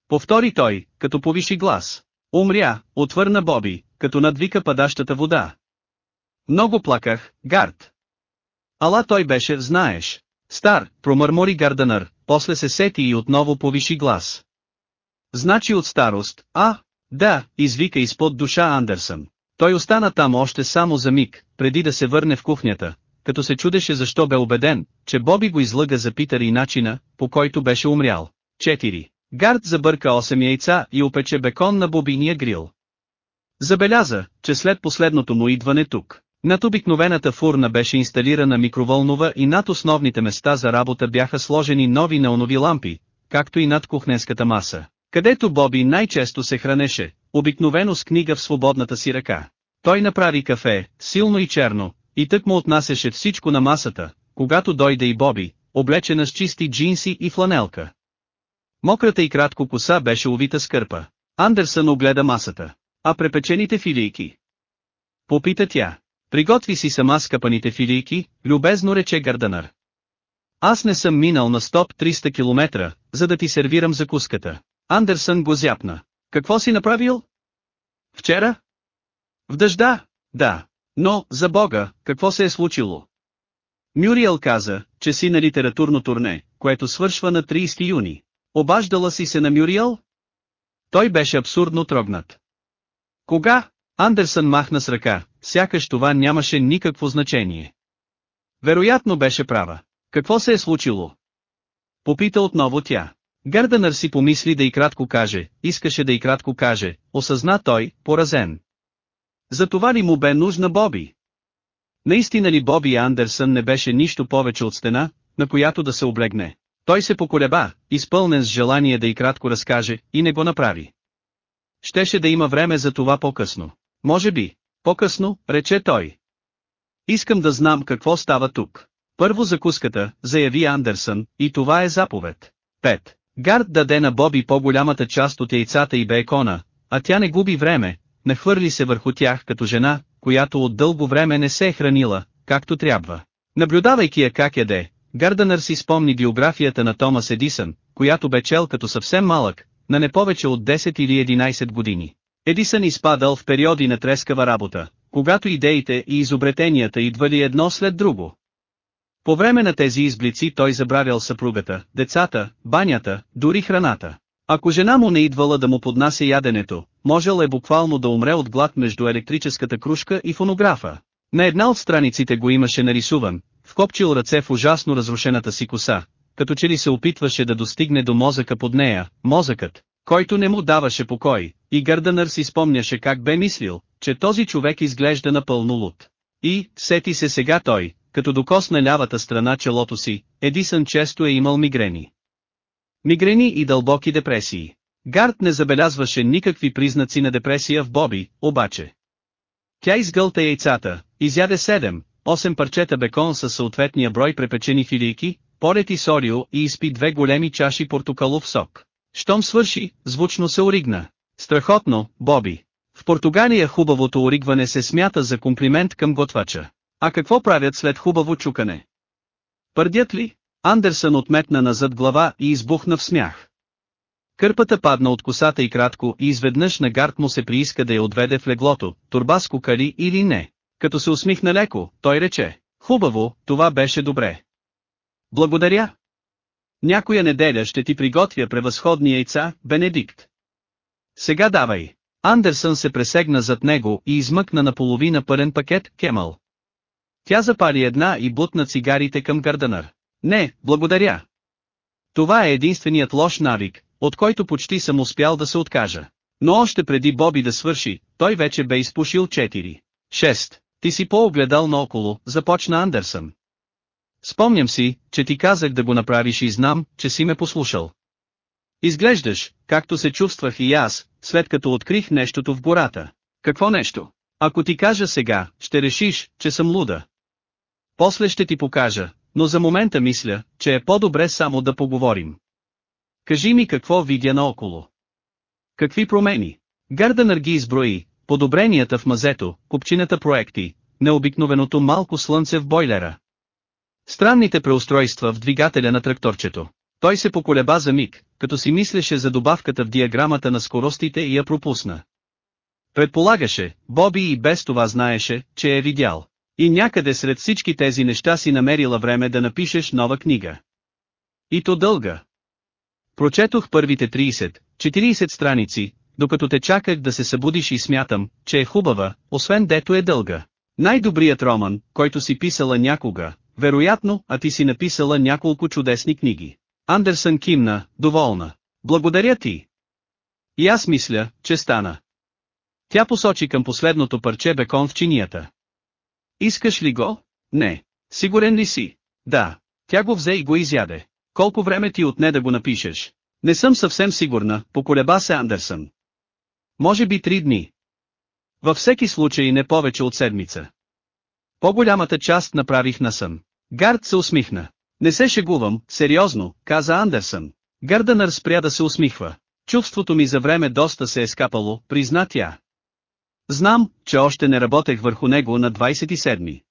Speaker 1: Повтори той, като повиши глас. Умря, отвърна Боби, като надвика падащата вода. Много плаках, Гард. Ала той беше, знаеш. Стар, промърмори Гарданър, после се сети и отново повиши глас. Значи от старост, а? Да, извика изпод душа Андерсън. Той остана там още само за миг, преди да се върне в кухнята, като се чудеше защо бе убеден, че Боби го излъга за Питър и начина, по който беше умрял. 4. Гард забърка 8 яйца и опече бекон на бобиния грил. Забеляза, че след последното му идване тук, над обикновената фурна беше инсталирана микровълнова и над основните места за работа бяха сложени нови неонови лампи, както и над кухненската маса, където Боби най-често се хранеше, обикновено с книга в свободната си ръка. Той направи кафе, силно и черно, и тък му отнасяше всичко на масата, когато дойде и Боби, облечена с чисти джинси и фланелка. Мократа и кратко коса беше увита скърпа. Андерсън огледа масата. А препечените филийки? Попита тя. Приготви си сама скъпаните филийки, любезно рече Гарданър. Аз не съм минал на стоп 300 км, за да ти сервирам закуската. Андерсън го зяпна. Какво си направил? Вчера? В дъжда, да. Но, за Бога, какво се е случило? Мюриел каза, че си на литературно турне, което свършва на 30 юни. Обаждала си се на Мюриел? Той беше абсурдно трогнат. Кога? Андерсън махна с ръка, сякаш това нямаше никакво значение. Вероятно беше права. Какво се е случило? Попита отново тя. Гарданър си помисли да и кратко каже, искаше да и кратко каже, осъзна той, поразен. За това ли му бе нужна Боби? Наистина ли Боби Андерсън не беше нищо повече от стена, на която да се облегне? Той се поколеба, изпълнен с желание да и кратко разкаже, и не го направи. Щеше да има време за това по-късно. Може би, по-късно, рече той. Искам да знам какво става тук. Първо закуската, заяви Андерсън, и това е заповед. Пет. Гард даде на Боби по-голямата част от яйцата и бекона, а тя не губи време, нахвърли се върху тях като жена, която от дълго време не се е хранила, както трябва. Наблюдавайки я как яде, Гарданър си спомни биографията на Томас Едисън, която бе чел като съвсем малък, на не повече от 10 или 11 години. Едисън изпадал в периоди на трескава работа, когато идеите и изобретенията идвали едно след друго. По време на тези изблици той забравял съпругата, децата, банята, дори храната. Ако жена му не идвала да му поднася яденето, можел е буквално да умре от глад между електрическата кружка и фонографа. На една от страниците го имаше нарисуван, вкопчил ръце в ужасно разрушената си коса, като че ли се опитваше да достигне до мозъка под нея, мозъкът, който не му даваше покой, и Гърданър си спомняше как бе мислил, че този човек изглежда напълно луд. И, сети се сега той, като докосна лявата страна челото си, Едисън често е имал мигрени. Мигрени и дълбоки депресии. Гард не забелязваше никакви признаци на депресия в Боби, обаче. Тя изгълта яйцата, изяде 7-8 парчета бекон със съответния брой препечени филийки, полети с орио и изпи две големи чаши портокалов сок. Щом свърши, звучно се оригна. Страхотно, Боби. В Португалия хубавото оригване се смята за комплимент към готвача. А какво правят след хубаво чукане? Пърдят ли? Андерсън отметна назад глава и избухна в смях. Кърпата падна от косата и кратко и изведнъж на гард му се прииска да я отведе в леглото, турба с кукали или не. Като се усмихна леко, той рече, хубаво, това беше добре. Благодаря. Някоя неделя ще ти приготвя превъзходни яйца, Бенедикт. Сега давай. Андерсън се пресегна зад него и измъкна наполовина пълен пакет, кемъл. Тя запали една и бутна цигарите към Гарданър. Не, благодаря. Това е единственият лош навик, от който почти съм успял да се откажа. Но още преди Боби да свърши, той вече бе изпушил 4. 6. Ти си по-огледал наоколо, започна Андерсън. Спомням си, че ти казах да го направиш и знам, че си ме послушал. Изглеждаш, както се чувствах и аз, след като открих нещото в гората. Какво нещо? Ако ти кажа сега, ще решиш, че съм луда. После ще ти покажа, но за момента мисля, че е по-добре само да поговорим. Кажи ми какво видя наоколо. Какви промени? Гарденър ги изброи, подобренията в мазето, купчината проекти, необикновеното малко слънце в бойлера. Странните преустройства в двигателя на тракторчето. Той се поколеба за миг, като си мислеше за добавката в диаграмата на скоростите и я пропусна. Предполагаше, Боби и без това знаеше, че е видял. И някъде сред всички тези неща си намерила време да напишеш нова книга. И то дълга. Прочетох първите 30-40 страници, докато те чаках да се събудиш и смятам, че е хубава, освен дето е дълга. Най-добрият роман, който си писала някога, вероятно, а ти си написала няколко чудесни книги. Андерсън кимна, доволна. Благодаря ти. И аз мисля, че стана. Тя посочи към последното парче бекон в чинията. Искаш ли го? Не. Сигурен ли си? Да. Тя го взе и го изяде. Колко време ти отне да го напишеш? Не съм съвсем сигурна, поколеба се Андерсън. Може би три дни. Във всеки случай не повече от седмица. По-голямата част направих на сън. Гард се усмихна. Не се шегувам, сериозно, каза Андерсън. Гарданър спря да се усмихва. Чувството ми за време доста се е скапало, призна тя. Знам, че още не работех върху него на 27.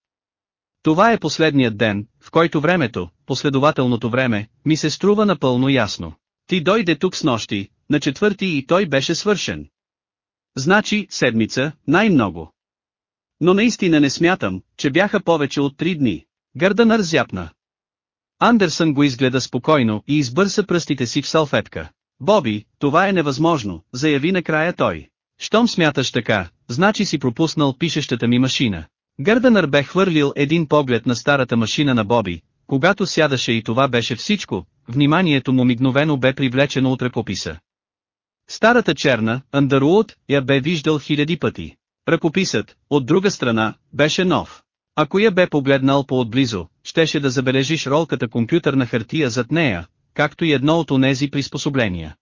Speaker 1: Това е последният ден, в който времето, последователното време, ми се струва напълно ясно. Ти дойде тук с нощи, на четвърти и той беше свършен. Значи, седмица, най-много. Но наистина не смятам, че бяха повече от три дни. Гърданър зяпна. Андерсън го изгледа спокойно и избърса пръстите си в салфетка. Боби, това е невъзможно, заяви накрая той. Щом смяташ така, значи си пропуснал пишещата ми машина. Гърданър бе хвърлил един поглед на старата машина на Боби, когато сядаше и това беше всичко, вниманието му мигновено бе привлечено от ръкописа. Старата черна, Андеруот, я бе виждал хиляди пъти. Ръкописът, от друга страна, беше нов. Ако я бе погледнал по-отблизо, щеше да забележиш ролката компютърна хартия зад нея, както и едно от онези приспособления.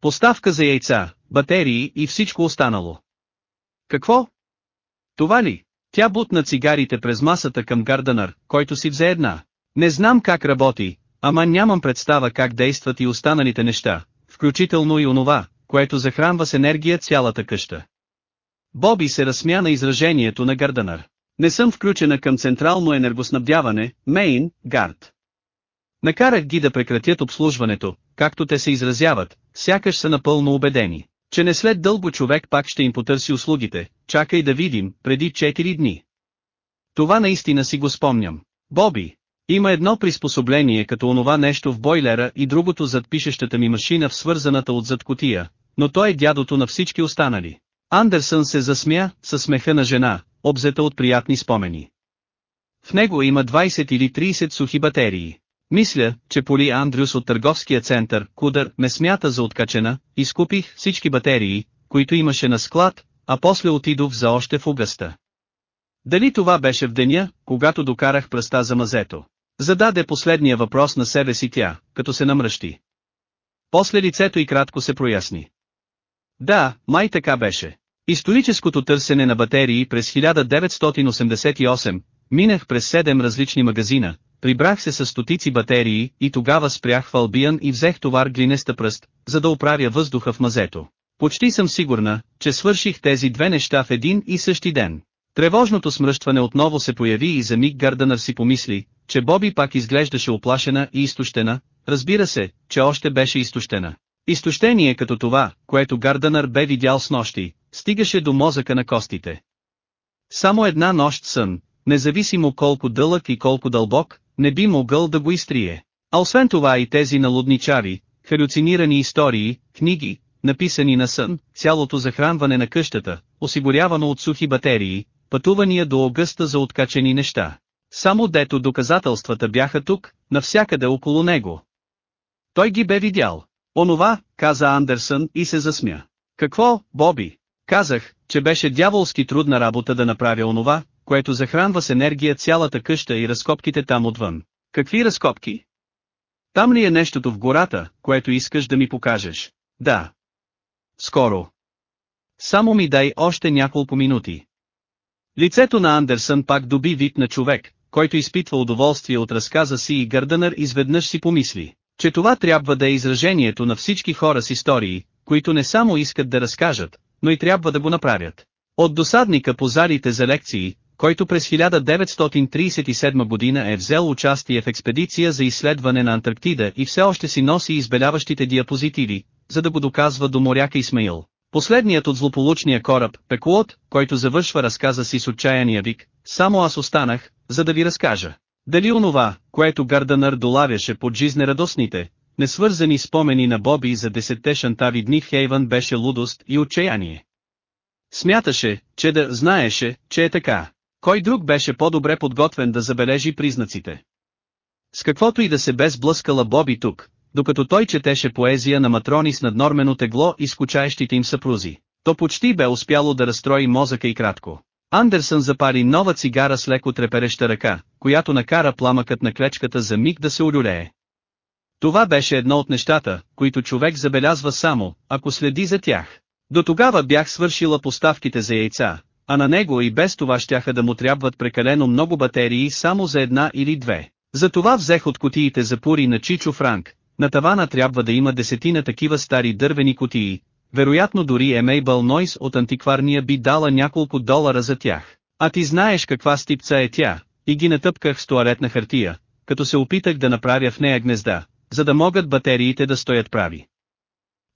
Speaker 1: Поставка за яйца, батерии и всичко останало. Какво? Това ли? Тя бутна цигарите през масата към Гарданър, който си взе една. Не знам как работи, ама нямам представа как действат и останалите неща, включително и онова, което захранва с енергия цялата къща. Боби се разсмя на изражението на Гарданър. Не съм включена към централно енергоснабдяване, Мейн, Гард. Накарах ги да прекратят обслужването, както те се изразяват, сякаш са напълно убедени, че не след дълго човек пак ще им потърси услугите, чакай да видим, преди 4 дни. Това наистина си го спомням. Боби, има едно приспособление като онова нещо в бойлера и другото зад пишещата ми машина в свързаната от зад котия, но той е дядото на всички останали. Андерсън се засмя, със смеха на жена, обзета от приятни спомени. В него има 20 или 30 сухи батерии. Мисля, че Поли Андрюс от търговския център, Кудър, ме смята за откачена, изкупих всички батерии, които имаше на склад, а после отидох за още в угъста. Дали това беше в деня, когато докарах пръста за мазето? Зададе последния въпрос на себе си тя, като се намръщи. После лицето и кратко се проясни. Да, май така беше. Историческото търсене на батерии през 1988, минах през 7 различни магазина, Прибрах се с стотици батерии и тогава спрях в Албиян и взех товар глинеста пръст, за да оправя въздуха в мазето. Почти съм сигурна, че свърших тези две неща в един и същи ден. Тревожното смръщване отново се появи и за миг Гарданър си помисли, че Боби пак изглеждаше оплашена и изтощена, разбира се, че още беше изтощена. Изтощение като това, което Гарданър бе видял с нощи, стигаше до мозъка на костите. Само една нощ сън, независимо колко дълъг и колко дълбок, не би могъл да го изтрие. А освен това и тези налудничари, халюцинирани истории, книги, написани на сън, цялото захранване на къщата, осигурявано от сухи батерии, пътувания до огъста за откачени неща. Само дето доказателствата бяха тук, навсякъде около него. Той ги бе видял. Онова, каза Андерсън и се засмя. Какво, Боби? Казах, че беше дяволски трудна работа да направя онова, което захранва с енергия цялата къща и разкопките там отвън. Какви разкопки? Там ли е нещото в гората, което искаш да ми покажеш? Да. Скоро. Само ми дай още няколко минути. Лицето на Андерсън пак доби вид на човек, който изпитва удоволствие от разказа си и Гърдънър изведнъж си помисли, че това трябва да е изражението на всички хора с истории, които не само искат да разкажат, но и трябва да го направят. От досадника по зарите за лекции, който през 1937 година е взел участие в експедиция за изследване на Антарктида и все още си носи избеляващите диапозитиви, за да го доказва до моряка Исмаил. Последният от злополучния кораб, Пекулот, който завършва разказа си с отчаяния вик, само аз останах, за да ви разкажа. Дали онова, което Гарданър долавяше под жизнерадостните, несвързани спомени на Боби за десетте шантави дни в Хейвън беше лудост и отчаяние. Смяташе, че да знаеше, че е така. Кой друг беше по-добре подготвен да забележи признаците? С каквото и да се бе сблъскала Боби тук, докато той четеше поезия на матрони с наднормено тегло и скучаещите им съпрузи, то почти бе успяло да разстрои мозъка и кратко. Андерсън запари нова цигара с леко трепереща ръка, която накара пламъкът на клечката за миг да се олюлее. Това беше едно от нещата, които човек забелязва само, ако следи за тях. До тогава бях свършила поставките за яйца, а на него и без това щяха да му трябват прекалено много батерии само за една или две. Затова взех от котиите за пури на Чичо Франк, на тавана трябва да има десетина такива стари дървени котии, вероятно дори Емейбъл Нойс от антикварния би дала няколко долара за тях. А ти знаеш каква стипца е тя, и ги натъпках с туалетна хартия, като се опитах да направя в нея гнезда, за да могат батериите да стоят прави.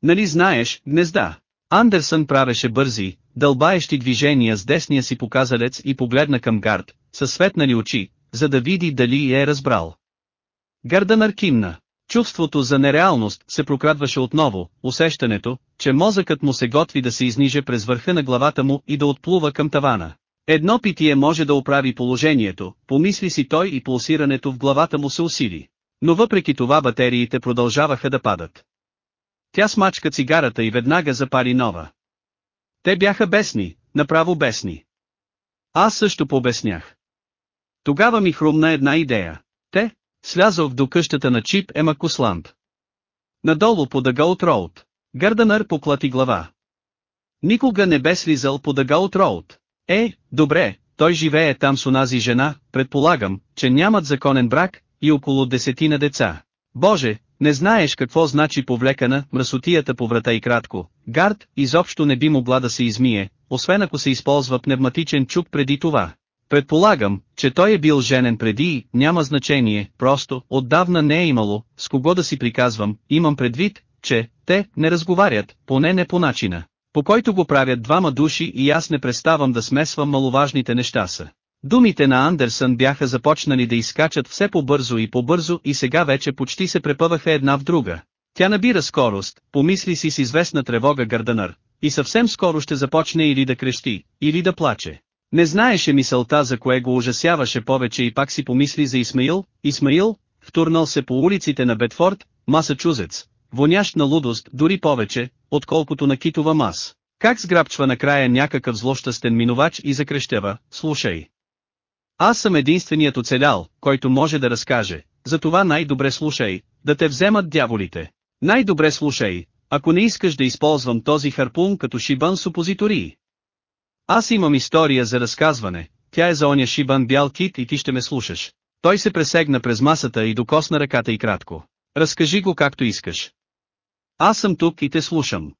Speaker 1: Нали знаеш, гнезда? Андерсън правеше бързи, дълбаещи движения с десния си показалец и погледна към Гард, със светнали очи, за да види дали е разбрал. Гарда наркимна. Чувството за нереалност се прокрадваше отново, усещането, че мозъкът му се готви да се изниже през върха на главата му и да отплува към тавана. Едно питие може да оправи положението, помисли си той и пулсирането в главата му се усили. Но въпреки това батериите продължаваха да падат. Тя смачка цигарата и веднага запари нова. Те бяха бесни, направо бесни. Аз също побеснях. Тогава ми хрумна една идея. Те, слязох до къщата на Чип Ема Косланд. Надолу по от Роуд. Гърданър поклати глава. Никога не бе слизал по от Роуд. Е, добре, той живее там с онази жена, предполагам, че нямат законен брак, и около десетина деца. Боже, не знаеш какво значи повлекана мръсотията по врата и кратко. Гард изобщо не би могла да се измие, освен ако се използва пневматичен чук преди това. Предполагам, че той е бил женен преди и няма значение, просто отдавна не е имало, с кого да си приказвам, имам предвид, че те не разговарят, поне не по начина, по който го правят двама души и аз не преставам да смесвам маловажните неща са. Думите на Андерсън бяха започнали да изкачат все по-бързо и по-бързо и сега вече почти се препъваха една в друга. Тя набира скорост, помисли си с известна тревога Гърданър, и съвсем скоро ще започне или да крещи, или да плаче. Не знаеше мисълта за кое го ужасяваше повече и пак си помисли за Исмаил, Исмаил, втурнал се по улиците на Бетфорд, Масачузец, вонящ на лудост дори повече, отколкото на китова мас. Как сграбчва накрая някакъв злощастен минувач и закрещева, слушай, аз съм единственият оцелял, който може да разкаже, затова най-добре слушай, да те вземат дяволите. Най-добре слушай, ако не искаш да използвам този харпун като шибан с опозитории. Аз имам история за разказване, тя е за оня шибан бял кит и ти ще ме слушаш. Той се пресегна през масата и докосна ръката и кратко. Разкажи го както искаш. Аз съм тук и те слушам.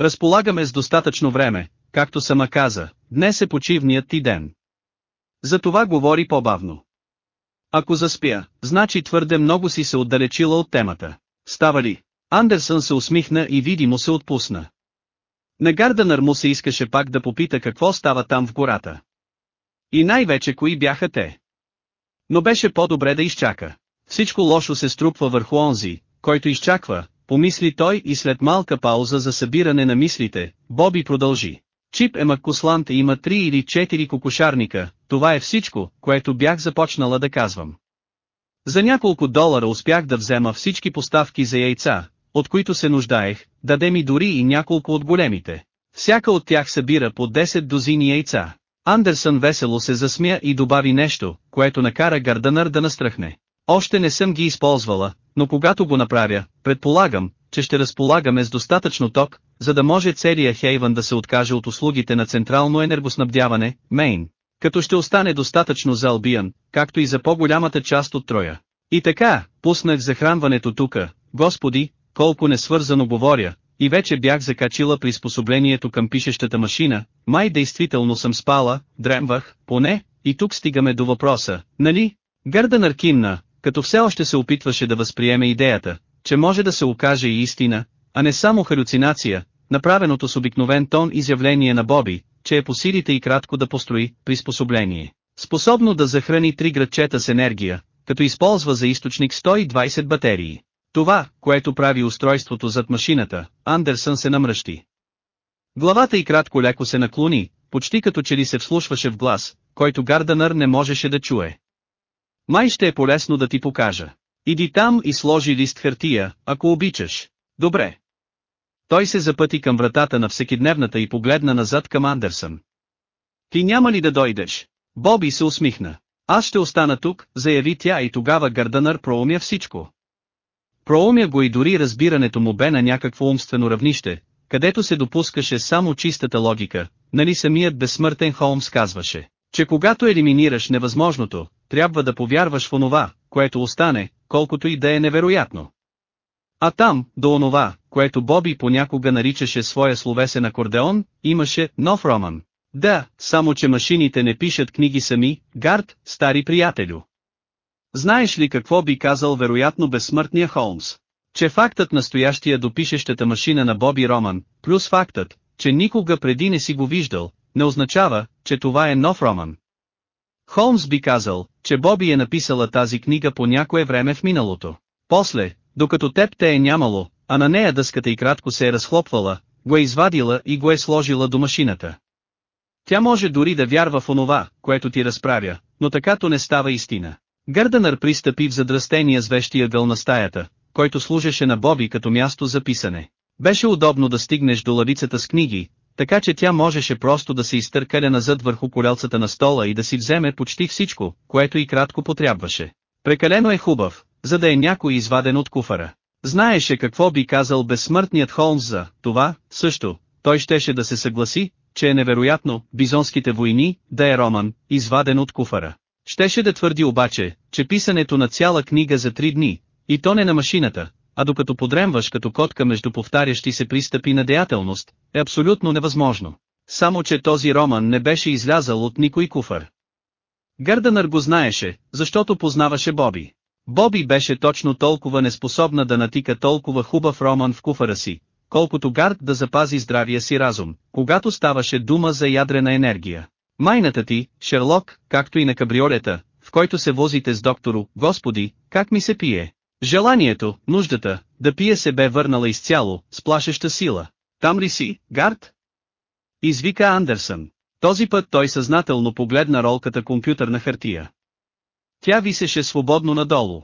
Speaker 1: Разполагаме с достатъчно време, както сама каза, днес е почивният ти ден. Затова говори по-бавно. Ако заспя, значи твърде много си се отдалечила от темата. Става ли? Андерсън се усмихна и видимо се отпусна. На Гарданър му се искаше пак да попита какво става там в гората. И най-вече кои бяха те. Но беше по-добре да изчака. Всичко лошо се струпва върху онзи, който изчаква, помисли той и след малка пауза за събиране на мислите, Боби продължи. Чип е Маккусланд има три или четири кокошарника, това е всичко, което бях започнала да казвам. За няколко долара успях да взема всички поставки за яйца, от които се нуждаех, даде ми дори и няколко от големите. Всяка от тях събира по 10 дозини яйца. Андерсън весело се засмя и добави нещо, което накара Гарданър да настръхне. Още не съм ги използвала, но когато го направя, предполагам, че ще разполагаме с достатъчно ток, за да може целия Хейвън да се откаже от услугите на централно енергоснабдяване, Мейн, като ще остане достатъчно за Албиан, както и за по-голямата част от Троя. И така, пуснах захранването тука, господи, колко несвързано говоря, и вече бях закачила приспособлението към пишещата машина, май действително съм спала, дремвах, поне, и тук стигаме до въпроса, нали? Гърда Наркинна, като все още се опитваше да възприеме идеята, че може да се окаже и истина, а не само халюцинация, направеното с обикновен тон изявление на Боби, че е по силите и кратко да построи приспособление, способно да захрани три градчета с енергия, като използва за източник 120 батерии. Това, което прави устройството зад машината, Андерсън се намръщи. Главата и кратко леко се наклони, почти като че ли се вслушваше в глас, който Гарданър не можеше да чуе. Май ще е полезно да ти покажа. Иди там и сложи лист хартия, ако обичаш. Добре. Той се запъти към вратата на всекидневната и погледна назад към Андерсън. Ти няма ли да дойдеш? Боби се усмихна. Аз ще остана тук, заяви тя и тогава Гарданър проумя всичко. Проумя го и дори разбирането му бе на някакво умствено равнище, където се допускаше само чистата логика, нали самият безсмъртен Холмс казваше, че когато елиминираш невъзможното, трябва да повярваш в онова, което остане, колкото и да е невероятно. А там, до онова, което Боби понякога наричаше своя словесен акордеон, имаше нов роман. Да, само че машините не пишат книги сами, Гард, стари приятелю. Знаеш ли какво би казал вероятно безсмъртния Холмс? Че фактът настоящия допишещата машина на Боби Роман, плюс фактът, че никога преди не си го виждал, не означава, че това е нов роман. Холмс би казал, че Боби е написала тази книга по някое време в миналото. После, докато теб те е нямало, а на нея дъската и кратко се е разхлопвала, го е извадила и го е сложила до машината. Тя може дори да вярва в онова, което ти разправя, но такато не става истина. Гърданър пристъпи в задръстения вещия гъл на стаята, който служеше на Боби като място за писане. Беше удобно да стигнеш до лавицата с книги, така че тя можеше просто да се изтъркаля назад върху колелцата на стола и да си вземе почти всичко, което и кратко потрябваше. Прекалено е хубав, за да е някой изваден от куфара. Знаеше какво би казал безсмъртният Холмс за това, също, той щеше да се съгласи, че е невероятно, бизонските войни, да е роман, изваден от куфара. Щеше да твърди обаче, че писането на цяла книга за три дни, и то не на машината, а докато подремваш като котка между повтарящи се пристъпи на деятелност, е абсолютно невъзможно. Само че този роман не беше излязал от никой куфър. Гърданър го знаеше, защото познаваше Боби. Боби беше точно толкова неспособна да натика толкова хубав роман в куфара си, колкото Гард да запази здравия си разум, когато ставаше дума за ядрена енергия. Майната ти, Шерлок, както и на кабриолета, в който се возите с доктору, господи, как ми се пие. Желанието, нуждата, да пие се бе върнала изцяло, с плашеща сила. Там ли си, Гард? Извика Андерсън. Този път той съзнателно погледна ролката компютърна хартия. Тя висеше свободно надолу.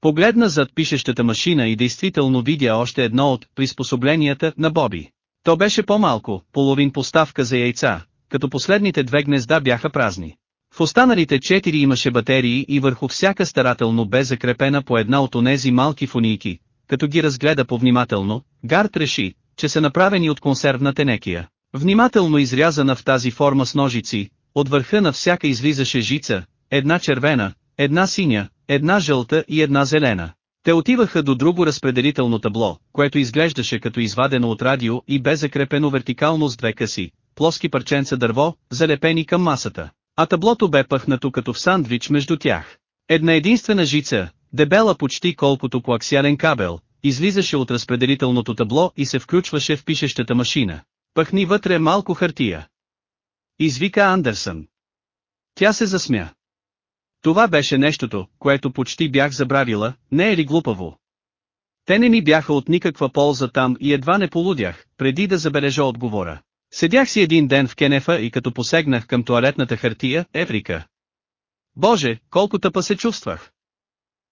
Speaker 1: Погледна зад пишещата машина и действително видя още едно от приспособленията на Боби. То беше по-малко, половин поставка за яйца, като последните две гнезда бяха празни. В останалите четири имаше батерии и върху всяка старателно бе закрепена по една от онези малки фунийки, като ги разгледа повнимателно, Гард реши, че са направени от консервна тенекия. Внимателно изрязана в тази форма с ножици, от върха на всяка излизаше жица, една червена, една синя, една жълта и една зелена. Те отиваха до друго разпределително табло, което изглеждаше като извадено от радио и бе закрепено вертикално с две къси, плоски парченца дърво, залепени към масата а таблото бе пъхнато като в сандвич между тях. Една единствена жица, дебела почти колкото коаксиален кабел, излизаше от разпределителното табло и се включваше в пишещата машина. Пъхни вътре малко хартия. Извика Андерсън. Тя се засмя. Това беше нещото, което почти бях забравила, не е ли глупаво? Те не ми бяха от никаква полза там и едва не полудях, преди да забележа отговора. Седях си един ден в кенефа и като посегнах към туалетната хартия, еврика. Боже, колко тъпа се чувствах.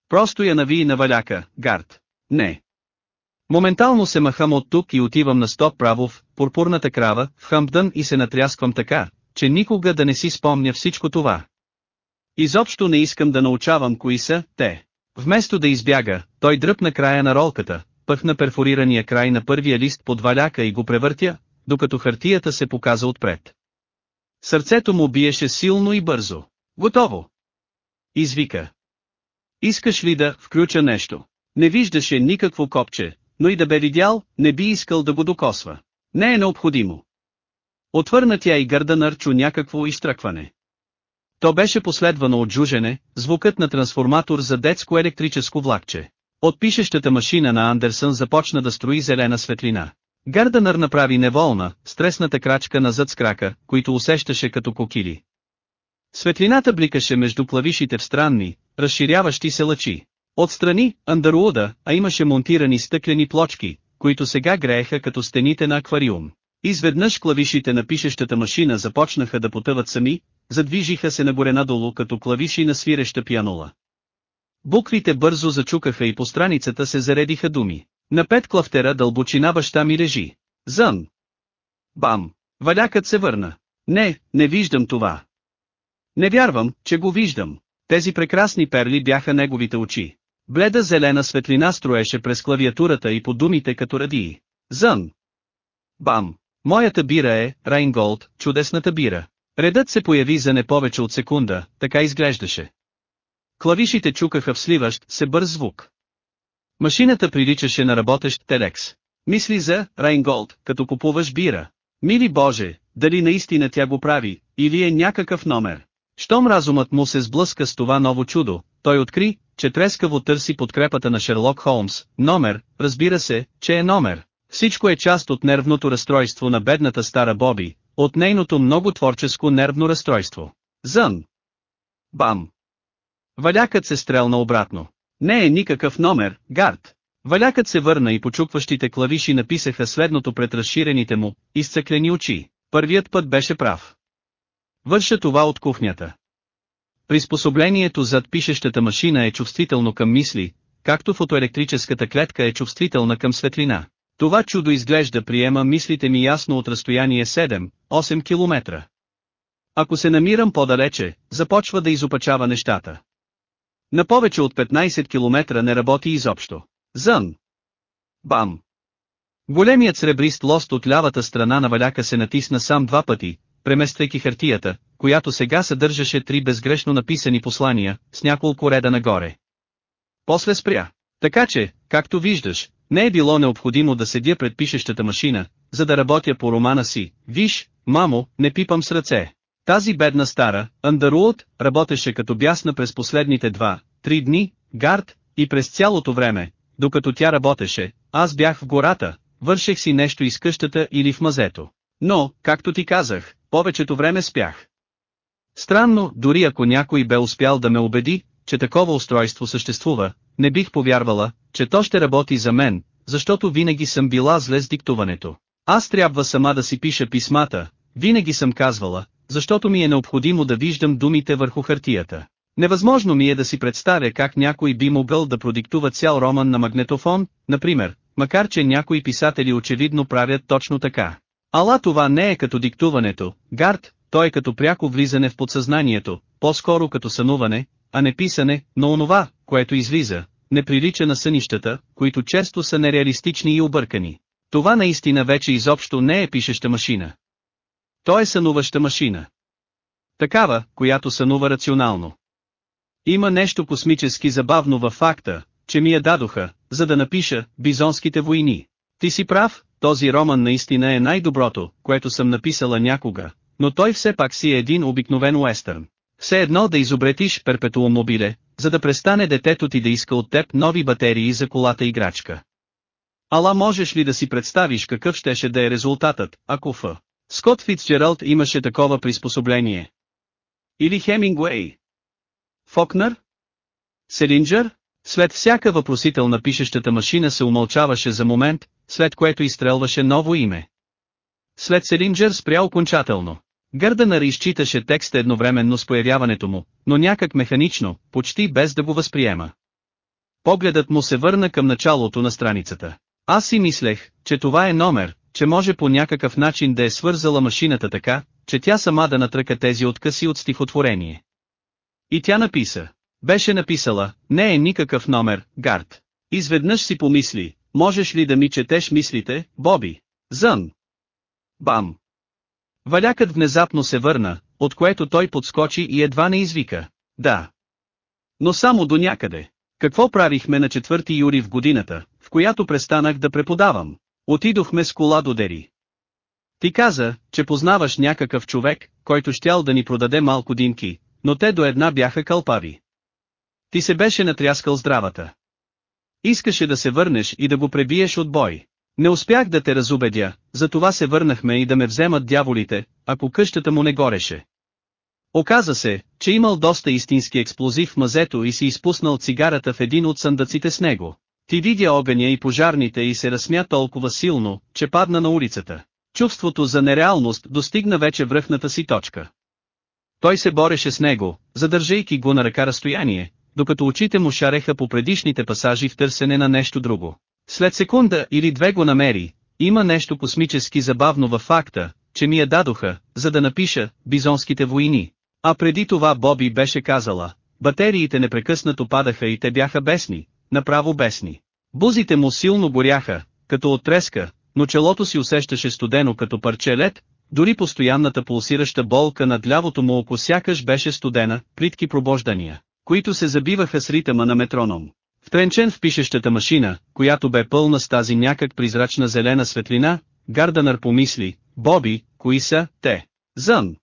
Speaker 1: Просто я нави и наваляка, гард. Не. Моментално се махам от тук и отивам на стоп право в пурпурната крава, в хъмдън и се натрясквам така, че никога да не си спомня всичко това. Изобщо не искам да научавам кои са те. Вместо да избяга, той дръпна края на ролката, пъхна перфорирания край на първия лист под валяка и го превъртя, докато хартията се показа отпред. Сърцето му биеше силно и бързо. Готово! Извика. Искаш ли да включа нещо? Не виждаше никакво копче, но и да бе видял, не би искал да го докосва. Не е необходимо. Отвърна тя и гърда нарчу някакво изтръкване. То беше последвано от жужене, звукът на трансформатор за детско електрическо влакче. От пишещата машина на Андерсън започна да строи зелена светлина. Гарданър направи неволна, стресната крачка назад с крака, които усещаше като кокили. Светлината бликаше между плавишите в странни, разширяващи се лъчи. Отстрани, Андеруда, а имаше монтирани стъклени плочки, които сега грееха като стените на аквариум. Изведнъж клавишите на пишещата машина започнаха да потъват сами, задвижиха се нагоре-надолу като клавиши на свиреща пианола. Буквите бързо зачукаха и по страницата се заредиха думи. На пет клафтера дълбочина баща ми режи. Зън. Бам. Валякът се върна. Не, не виждам това. Не вярвам, че го виждам. Тези прекрасни перли бяха неговите очи. Бледа зелена светлина строеше през клавиатурата и по думите като радии. Зън. Бам. Моята бира е, Райнголд, чудесната бира. Редът се появи за не повече от секунда, така изглеждаше. Клавишите чукаха в сливащ се бърз звук. Машината приличаше на работещ телекс. Мисли за Райнголд, като купуваш бира. Мили Боже, дали наистина тя го прави, или е някакъв номер. Щом разумът му се сблъска с това ново чудо, той откри, че трескаво търси подкрепата на Шерлок Холмс, номер, разбира се, че е номер. Всичко е част от нервното разстройство на бедната стара Боби, от нейното много творческо нервно разстройство. Зън. Бам. Валякът се стрелна обратно. Не е никакъв номер, гард. Валякът се върна и почукващите клавиши написаха следното пред разширените му, изцъклени очи. Първият път беше прав. Върша това от кухнята. Приспособлението зад пишещата машина е чувствително към мисли, както фотоелектрическата клетка е чувствителна към светлина. Това чудо изглежда приема мислите ми ясно от разстояние 7-8 км. Ако се намирам по-далече, започва да изопачава нещата. На повече от 15 км не работи изобщо. Зън. Бам. Големият сребрист лост от лявата страна на валяка се натисна сам два пъти, премествайки хартията, която сега съдържаше три безгрешно написани послания, с няколко реда нагоре. После спря. Така че, както виждаш, не е било необходимо да седя пред пишещата машина, за да работя по романа си. Виж, мамо, не пипам с ръце. Тази бедна стара, Андеруот, работеше като бясна през последните два, три дни, гард, и през цялото време, докато тя работеше, аз бях в гората, върших си нещо из къщата или в мазето. Но, както ти казах, повечето време спях. Странно, дори ако някой бе успял да ме убеди, че такова устройство съществува, не бих повярвала, че то ще работи за мен, защото винаги съм била зле с диктуването. Аз трябва сама да си пиша писмата, винаги съм казвала, защото ми е необходимо да виждам думите върху хартията. Невъзможно ми е да си представя как някой би могъл да продиктува цял роман на магнетофон, например, макар че някои писатели очевидно правят точно така. Ала това не е като диктуването, гард, то е като пряко влизане в подсъзнанието, по-скоро като сънуване, а не писане, но онова, което излиза, не прилича на сънищата, които често са нереалистични и объркани. Това наистина вече изобщо не е пишеща машина. Той е сънуваща машина. Такава, която сънува рационално. Има нещо космически забавно във факта, че ми я дадоха, за да напиша «Бизонските войни». Ти си прав, този роман наистина е най-доброто, което съм написала някога, но той все пак си е един обикновен уестърн. Все едно да изобретиш перпетуум мобиле, за да престане детето ти да иска от теб нови батерии за колата играчка. Ала можеш ли да си представиш какъв щеше да е резултатът, ако Ф. Скот Фицджералд имаше такова приспособление. Или Хемингуей. Фокнер? Селинджър? След всяка въпросител на пишещата машина се умълчаваше за момент, след което изстрелваше ново име. След Селинджър спря окончателно. Гърдана изчиташе текста едновременно с появяването му, но някак механично, почти без да го възприема. Погледът му се върна към началото на страницата. Аз си мислех, че това е номер, че може по някакъв начин да е свързала машината така, че тя сама да натръка тези откъси от стихотворение. И тя написа. Беше написала, не е никакъв номер, Гард. Изведнъж си помисли, можеш ли да ми четеш мислите, Боби? Зън. Бам. Валякът внезапно се върна, от което той подскочи и едва не извика. Да. Но само до някъде. Какво правихме на 4 юри в годината, в която престанах да преподавам? Отидохме с кола до Дери. Ти каза, че познаваш някакъв човек, който щял да ни продаде малко динки, но те до една бяха кълпави. Ти се беше натряскал здравата. Искаше да се върнеш и да го пребиеш от бой. Не успях да те разубедя, затова се върнахме и да ме вземат дяволите, ако къщата му не гореше. Оказа се, че имал доста истински експлозив в мазето и си изпуснал цигарата в един от съндъците с него. Ти видя огъня и пожарните и се разсмя толкова силно, че падна на улицата. Чувството за нереалност достигна вече връхната си точка. Той се бореше с него, задържайки го на ръка разстояние, докато очите му шареха по предишните пасажи в търсене на нещо друго. След секунда или две го намери, има нещо космически забавно във факта, че ми я дадоха, за да напиша «Бизонските войни». А преди това Боби беше казала, батериите непрекъснато падаха и те бяха бесни, направо бесни. Бузите му силно горяха, като от треска, но челото си усещаше студено като парче лед, дори постоянната пулсираща болка над лявото му око сякаш беше студена, притки пробождания, които се забиваха с ритъма на метроном. Втренчен в пишещата машина, която бе пълна с тази някак призрачна зелена светлина, Гарданър помисли, Боби, кои са, те? Зън!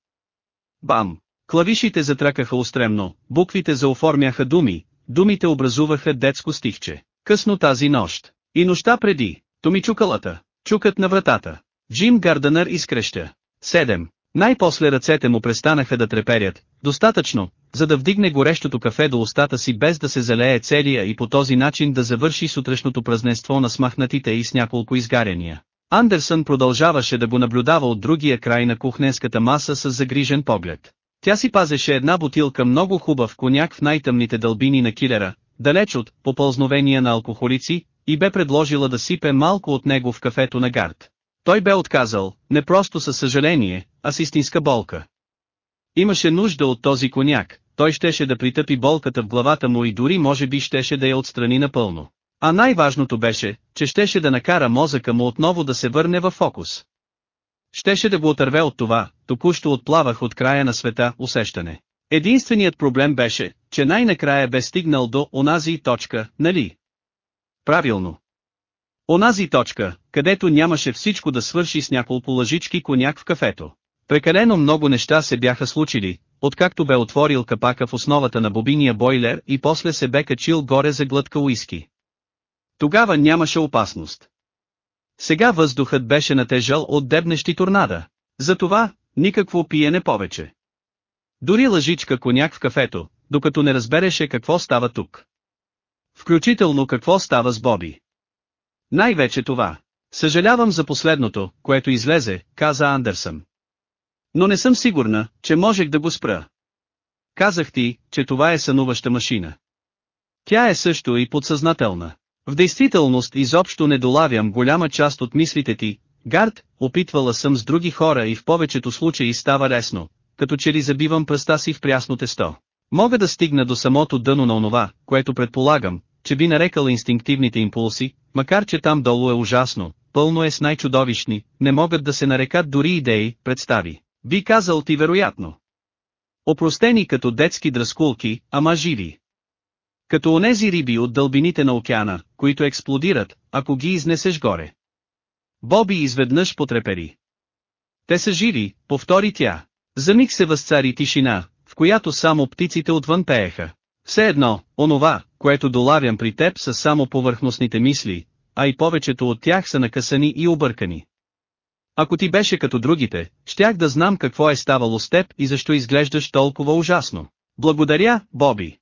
Speaker 1: Бам! Клавишите затракаха устремно, буквите заоформяха думи, Думите образуваха детско стихче. Късно тази нощ. И нощта преди. Томичукалата. Чукът на вратата. Джим Гарданър изкреща. 7. Най-после ръцете му престанаха да треперят, достатъчно, за да вдигне горещото кафе до устата си без да се залее целия и по този начин да завърши сутрешното празненство на смахнатите и с няколко изгаряния. Андерсън продължаваше да го наблюдава от другия край на кухненската маса с загрижен поглед. Тя си пазеше една бутилка много хубав коняк в най-тъмните дълбини на килера, далеч от попълзновения на алкохолици, и бе предложила да сипе малко от него в кафето на гард. Той бе отказал, не просто със съжаление, а с истинска болка. Имаше нужда от този коняк, той щеше да притъпи болката в главата му и дори може би щеше да я отстрани напълно. А най-важното беше, че щеше да накара мозъка му отново да се върне в фокус. Щеше да го отърве от това, току-що отплавах от края на света усещане. Единственият проблем беше, че най-накрая бе стигнал до онази точка, нали? Правилно. Онази точка, където нямаше всичко да свърши с няколко лъжички коняк в кафето. Прекалено много неща се бяха случили, откакто бе отворил капака в основата на бобиния бойлер и после се бе качил горе за глътка уиски. Тогава нямаше опасност. Сега въздухът беше натежал от дебнещи торнада. Затова, никакво пиене повече. Дори лъжичка коняк в кафето, докато не разбереше какво става тук. Включително какво става с Боби. Най-вече това. Съжалявам за последното, което излезе, каза Андерсън. Но не съм сигурна, че можех да го спра. Казах ти, че това е сънуваща машина. Тя е също и подсъзнателна. В действителност изобщо не долавям голяма част от мислите ти, Гард, опитвала съм с други хора и в повечето случаи става лесно, като че ли забивам пръста си в прясно тесто. Мога да стигна до самото дъно на онова, което предполагам, че би нарекал инстинктивните импулси, макар че там долу е ужасно, пълно е с най-чудовищни, не могат да се нарекат дори идеи, представи. Би казал ти вероятно. Опростени като детски дръскулки, ама живи. Като онези риби от дълбините на океана, които експлодират, ако ги изнесеш горе. Боби изведнъж потрепери. Те са живи, повтори тя. За миг се възцари тишина, в която само птиците отвън пееха. Все едно, онова, което долавям при теб са само повърхностните мисли, а и повечето от тях са накъсани и объркани. Ако ти беше като другите, щях да знам какво е ставало с теб и защо изглеждаш толкова ужасно. Благодаря, Боби.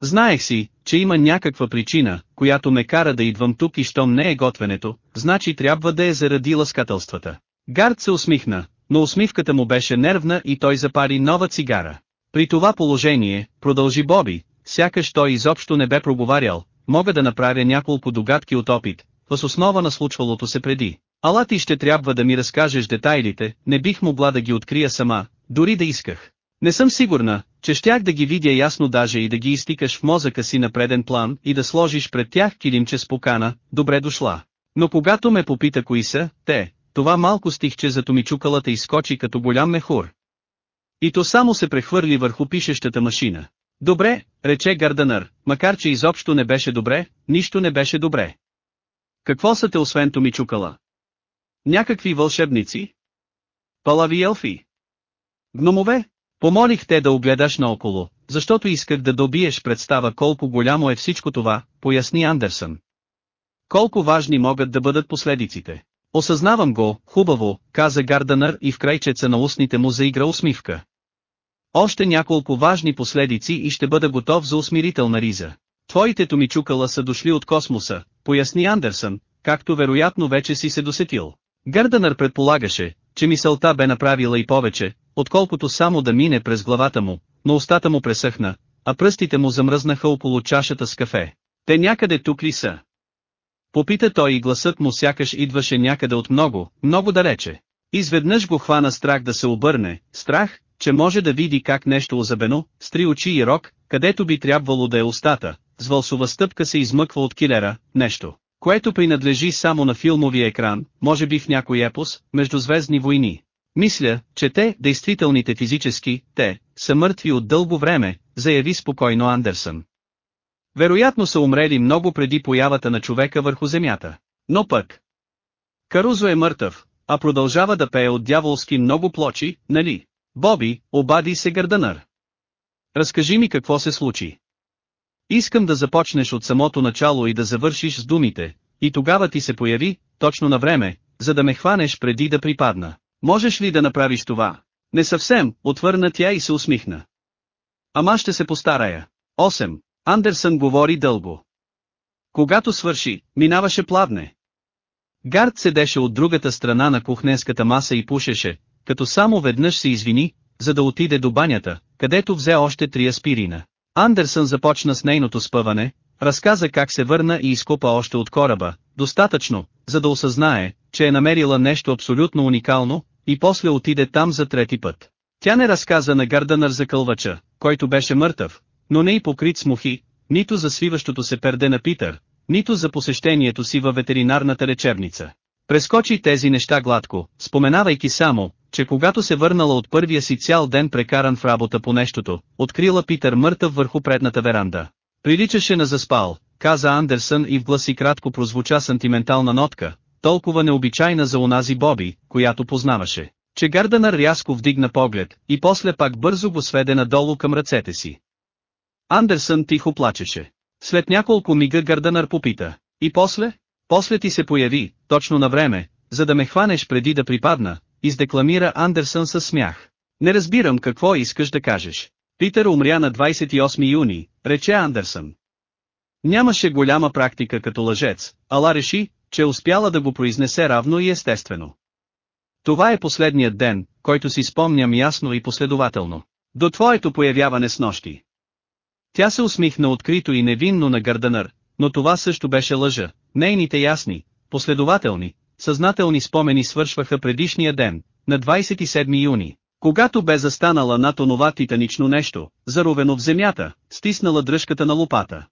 Speaker 1: Знаех си, че има някаква причина, която ме кара да идвам тук и щом не е готвенето, значи трябва да е заради ласкателствата. Гард се усмихна, но усмивката му беше нервна и той запари нова цигара. При това положение, продължи Боби, сякаш той изобщо не бе проговарял, мога да направя няколко догадки от опит, въз основа на случвалото се преди. Ала ти ще трябва да ми разкажеш детайлите, не бих могла да ги открия сама, дори да исках. Не съм сигурна, че щях да ги видя ясно даже и да ги изтикаш в мозъка си на преден план и да сложиш пред тях килимче с покана, добре дошла. Но когато ме попита кои са, те, това малко стихче за томичукалата изскочи като голям мехур. И то само се прехвърли върху пишещата машина. Добре, рече Гарданър, макар че изобщо не беше добре, нищо не беше добре. Какво са те освен томичукала? Някакви вълшебници? Палави елфи? Гномове, Помолих те да огледаш наоколо, защото исках да добиеш представа колко голямо е всичко това, поясни Андерсън. Колко важни могат да бъдат последиците. Осъзнавам го, хубаво, каза Гарданър и в крайчеца на устните му заигра усмивка. Още няколко важни последици и ще бъда готов за усмирителна риза. Твоите томичукала са дошли от космоса, поясни Андерсън, както вероятно вече си се досетил. Гарданър предполагаше, че мисълта бе направила и повече, отколкото само да мине през главата му, но устата му пресъхна, а пръстите му замръзнаха около чашата с кафе. Те някъде тук ли са? Попита той и гласът му сякаш идваше някъде от много, много далече. Изведнъж го хвана страх да се обърне, страх, че може да види как нещо озабено, с три очи и рок, където би трябвало да е устата, с вълсова стъпка се измъква от килера, нещо, което принадлежи само на филмовия екран, може би в някой епос, между звездни войни. Мисля, че те, действителните физически, те, са мъртви от дълго време, заяви спокойно Андерсън. Вероятно са умрели много преди появата на човека върху земята. Но пък. Карузо е мъртъв, а продължава да пее от дяволски много плочи, нали? Боби, обади се Гърданър. Разкажи ми какво се случи. Искам да започнеш от самото начало и да завършиш с думите, и тогава ти се появи, точно на време, за да ме хванеш преди да припадна. Можеш ли да направиш това? Не съвсем, отвърна тя и се усмихна. Ама ще се постарая. 8. Андерсън говори дълго. Когато свърши, минаваше плавне. Гард седеше от другата страна на кухненската маса и пушеше, като само веднъж се извини, за да отиде до банята, където взе още три аспирина. Андерсън започна с нейното спъване, разказа как се върна и изкупа още от кораба, достатъчно, за да осъзнае, че е намерила нещо абсолютно уникално, и после отиде там за трети път. Тя не разказа на Гарданър за кълвача, който беше мъртъв, но не и покрит с мухи, нито за свиващото се перде на Питър, нито за посещението си във ветеринарната лечебница. Прескочи тези неща гладко, споменавайки само, че когато се върнала от първия си цял ден прекаран в работа по нещото, открила Питър мъртъв върху предната веранда. Приличаше на заспал, каза Андерсън и в гласи кратко прозвуча сантиментална нотка, толкова необичайна за онази Боби, която познаваше, че Гарданър рязко вдигна поглед и после пак бързо го сведе надолу към ръцете си. Андерсън тихо плачеше. След няколко мига Гарданър попита. И после? После ти се появи, точно на време, за да ме хванеш преди да припадна, издекламира Андерсън със смях. Не разбирам какво искаш да кажеш. Питър умря на 28 юни, рече Андерсън. Нямаше голяма практика като лъжец, ала реши, че успяла да го произнесе равно и естествено. Това е последният ден, който си спомням ясно и последователно. До твоето появяване с нощи. Тя се усмихна открито и невинно на Гарданър, но това също беше лъжа. Нейните ясни, последователни, съзнателни спомени свършваха предишния ден, на 27 юни, когато бе застанала над онова титанично нещо, заровено в земята, стиснала дръжката на лопата.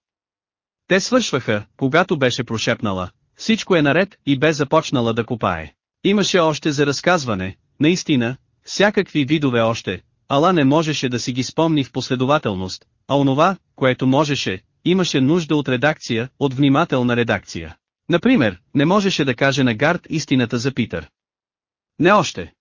Speaker 1: Те свършваха, когато беше прошепнала, всичко е наред и бе започнала да копае. Имаше още за разказване, наистина, всякакви видове още, ала не можеше да си ги спомни в последователност, а онова, което можеше, имаше нужда от редакция, от внимателна редакция. Например, не можеше да каже на Гард истината за Питър. Не още.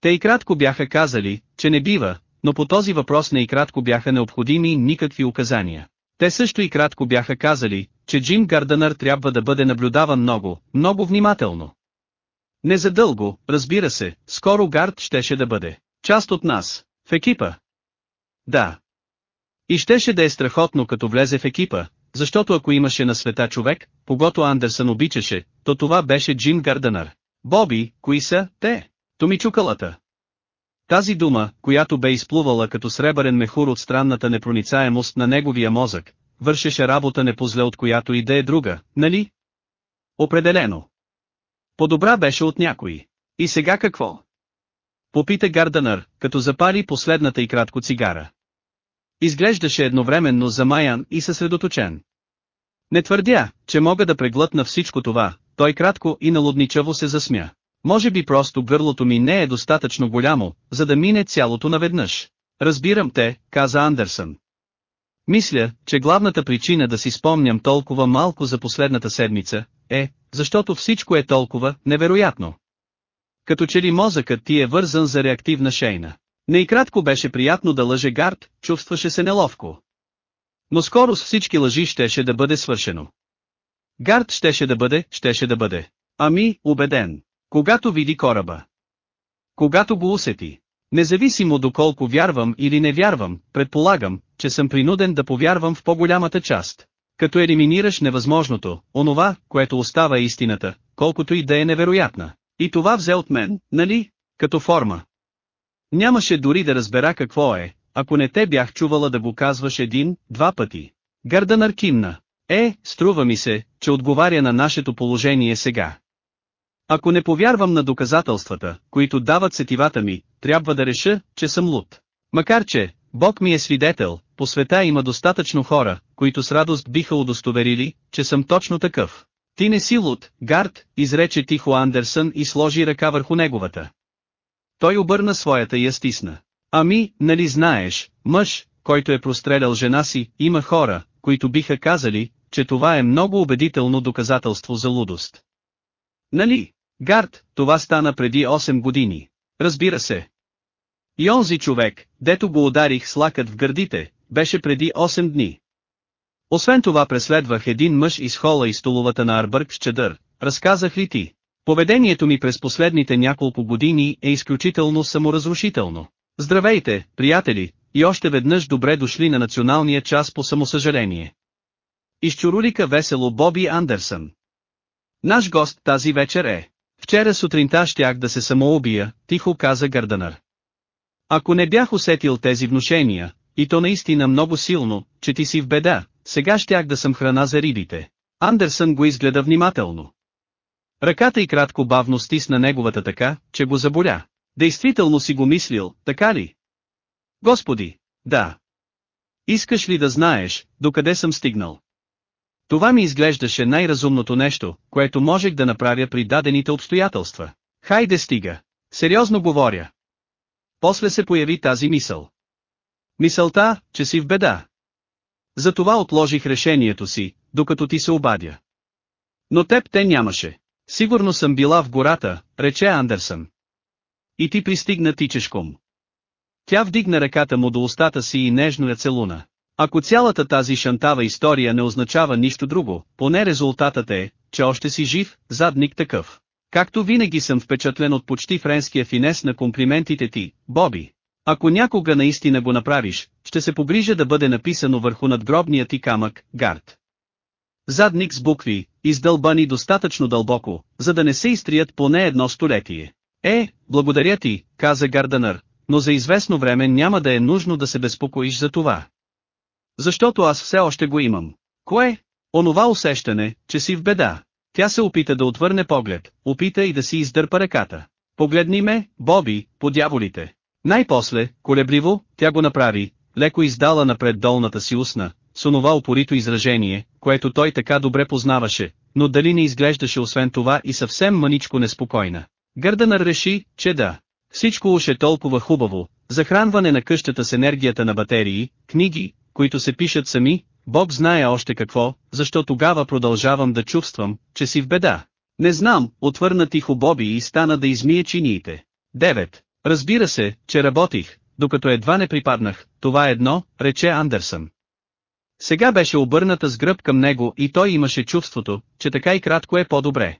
Speaker 1: Те и кратко бяха казали, че не бива, но по този въпрос не и кратко бяха необходими никакви указания. Те също и кратко бяха казали, че Джим Гарданър трябва да бъде наблюдаван много, много внимателно. Не разбира се, скоро Гард щеше да бъде. Част от нас, в екипа. Да. И щеше да е страхотно като влезе в екипа, защото ако имаше на света човек, когато Андерсън обичаше, то това беше Джим Гарданър. Боби, кои са, те? Томичукалата. Тази дума, която бе изплувала като сребърен мехур от странната непроницаемост на неговия мозък, вършеше работа не позле от която и да е друга, нали? Определено. Подобра беше от някои. И сега какво? Попита Гарданър, като запали последната и кратко цигара. Изглеждаше едновременно замаян и съсредоточен. Не твърдя, че мога да преглътна всичко това, той кратко и налудничаво се засмя. Може би просто гърлото ми не е достатъчно голямо, за да мине цялото наведнъж. Разбирам те, каза Андерсън. Мисля, че главната причина да си спомням толкова малко за последната седмица, е, защото всичко е толкова невероятно. Като че ли мозъкът ти е вързан за реактивна шейна. Най-кратко беше приятно да лъже гард, чувстваше се неловко. Но скоро с всички лъжи щеше да бъде свършено. Гард щеше да бъде, щеше да бъде. Ами, убеден. Когато види кораба. Когато го усети. Независимо доколко вярвам или не вярвам, предполагам, че съм принуден да повярвам в по-голямата част. Като елиминираш невъзможното, онова, което остава истината, колкото и да е невероятна. И това взе от мен, нали? Като форма. Нямаше дори да разбера какво е, ако не те бях чувала да го казваш един, два пъти. Гърда наркимна. Е, струва ми се, че отговаря на нашето положение сега. Ако не повярвам на доказателствата, които дават сетивата ми, трябва да реша, че съм луд. Макар че, Бог ми е свидетел, по света има достатъчно хора, които с радост биха удостоверили, че съм точно такъв. Ти не си луд, Гард, изрече тихо Андерсън и сложи ръка върху неговата. Той обърна своята и я стисна. Ами, нали знаеш, мъж, който е прострелял жена си, има хора, които биха казали, че това е много убедително доказателство за лудост. Нали? Гард, това стана преди 8 години. Разбира се. И онзи човек, дето го ударих с лакът в гърдите, беше преди 8 дни. Освен това преследвах един мъж из хола и столовата на Арбърг с чадър, разказах ли ти? Поведението ми през последните няколко години е изключително саморазрушително. Здравейте, приятели, и още веднъж добре дошли на националния час по самосъжаление. Изчурулика весело Боби Андерсън. Наш гост тази вечер е. Вчера сутринта щях да се самоубия, тихо каза Гърданър. Ако не бях усетил тези внушения, и то наистина много силно, че ти си в беда, сега щях да съм храна за рибите. Андерсън го изгледа внимателно. Ръката й кратко бавно стисна неговата така, че го заболя. Действително си го мислил, така ли? Господи, да. Искаш ли да знаеш, докъде съм стигнал? Това ми изглеждаше най-разумното нещо, което можех да направя при дадените обстоятелства. Хайде стига! Сериозно говоря. После се появи тази мисъл. Мисълта, че си в беда. Затова отложих решението си, докато ти се обадя. Но теб те нямаше. Сигурно съм била в гората, рече Андерсън. И ти пристигна тичешком. Тя вдигна ръката му до устата си и нежно я целуна. Ако цялата тази шантава история не означава нищо друго, поне резултатът е, че още си жив, задник такъв. Както винаги съм впечатлен от почти френския финес на комплиментите ти, Боби. Ако някога наистина го направиш, ще се погрижа да бъде написано върху надгробния ти камък, гард. Задник с букви, издълбани достатъчно дълбоко, за да не се изтрият поне едно столетие. Е, благодаря ти, каза Гарданър, но за известно време няма да е нужно да се безпокоиш за това. Защото аз все още го имам. Кое? Онова усещане, че си в беда. Тя се опита да отвърне поглед, опита и да си издърпа ръката. Погледни ме, Боби, по дяволите. Най-после, колебливо, тя го направи, леко издала напред долната си устна, с онова упорито изражение, което той така добре познаваше, но дали не изглеждаше освен това и съвсем мъничко неспокойна. Гърданър реши, че да. Всичко уж е толкова хубаво, захранване на къщата с енергията на батерии, книги, които се пишат сами, Бог знае още какво, защо тогава продължавам да чувствам, че си в беда. Не знам, отвърна тихо Боби и стана да измие чиниите. 9. Разбира се, че работих, докато едва не припаднах, това едно, рече Андерсън. Сега беше обърната с гръб към него и той имаше чувството, че така и кратко е по-добре.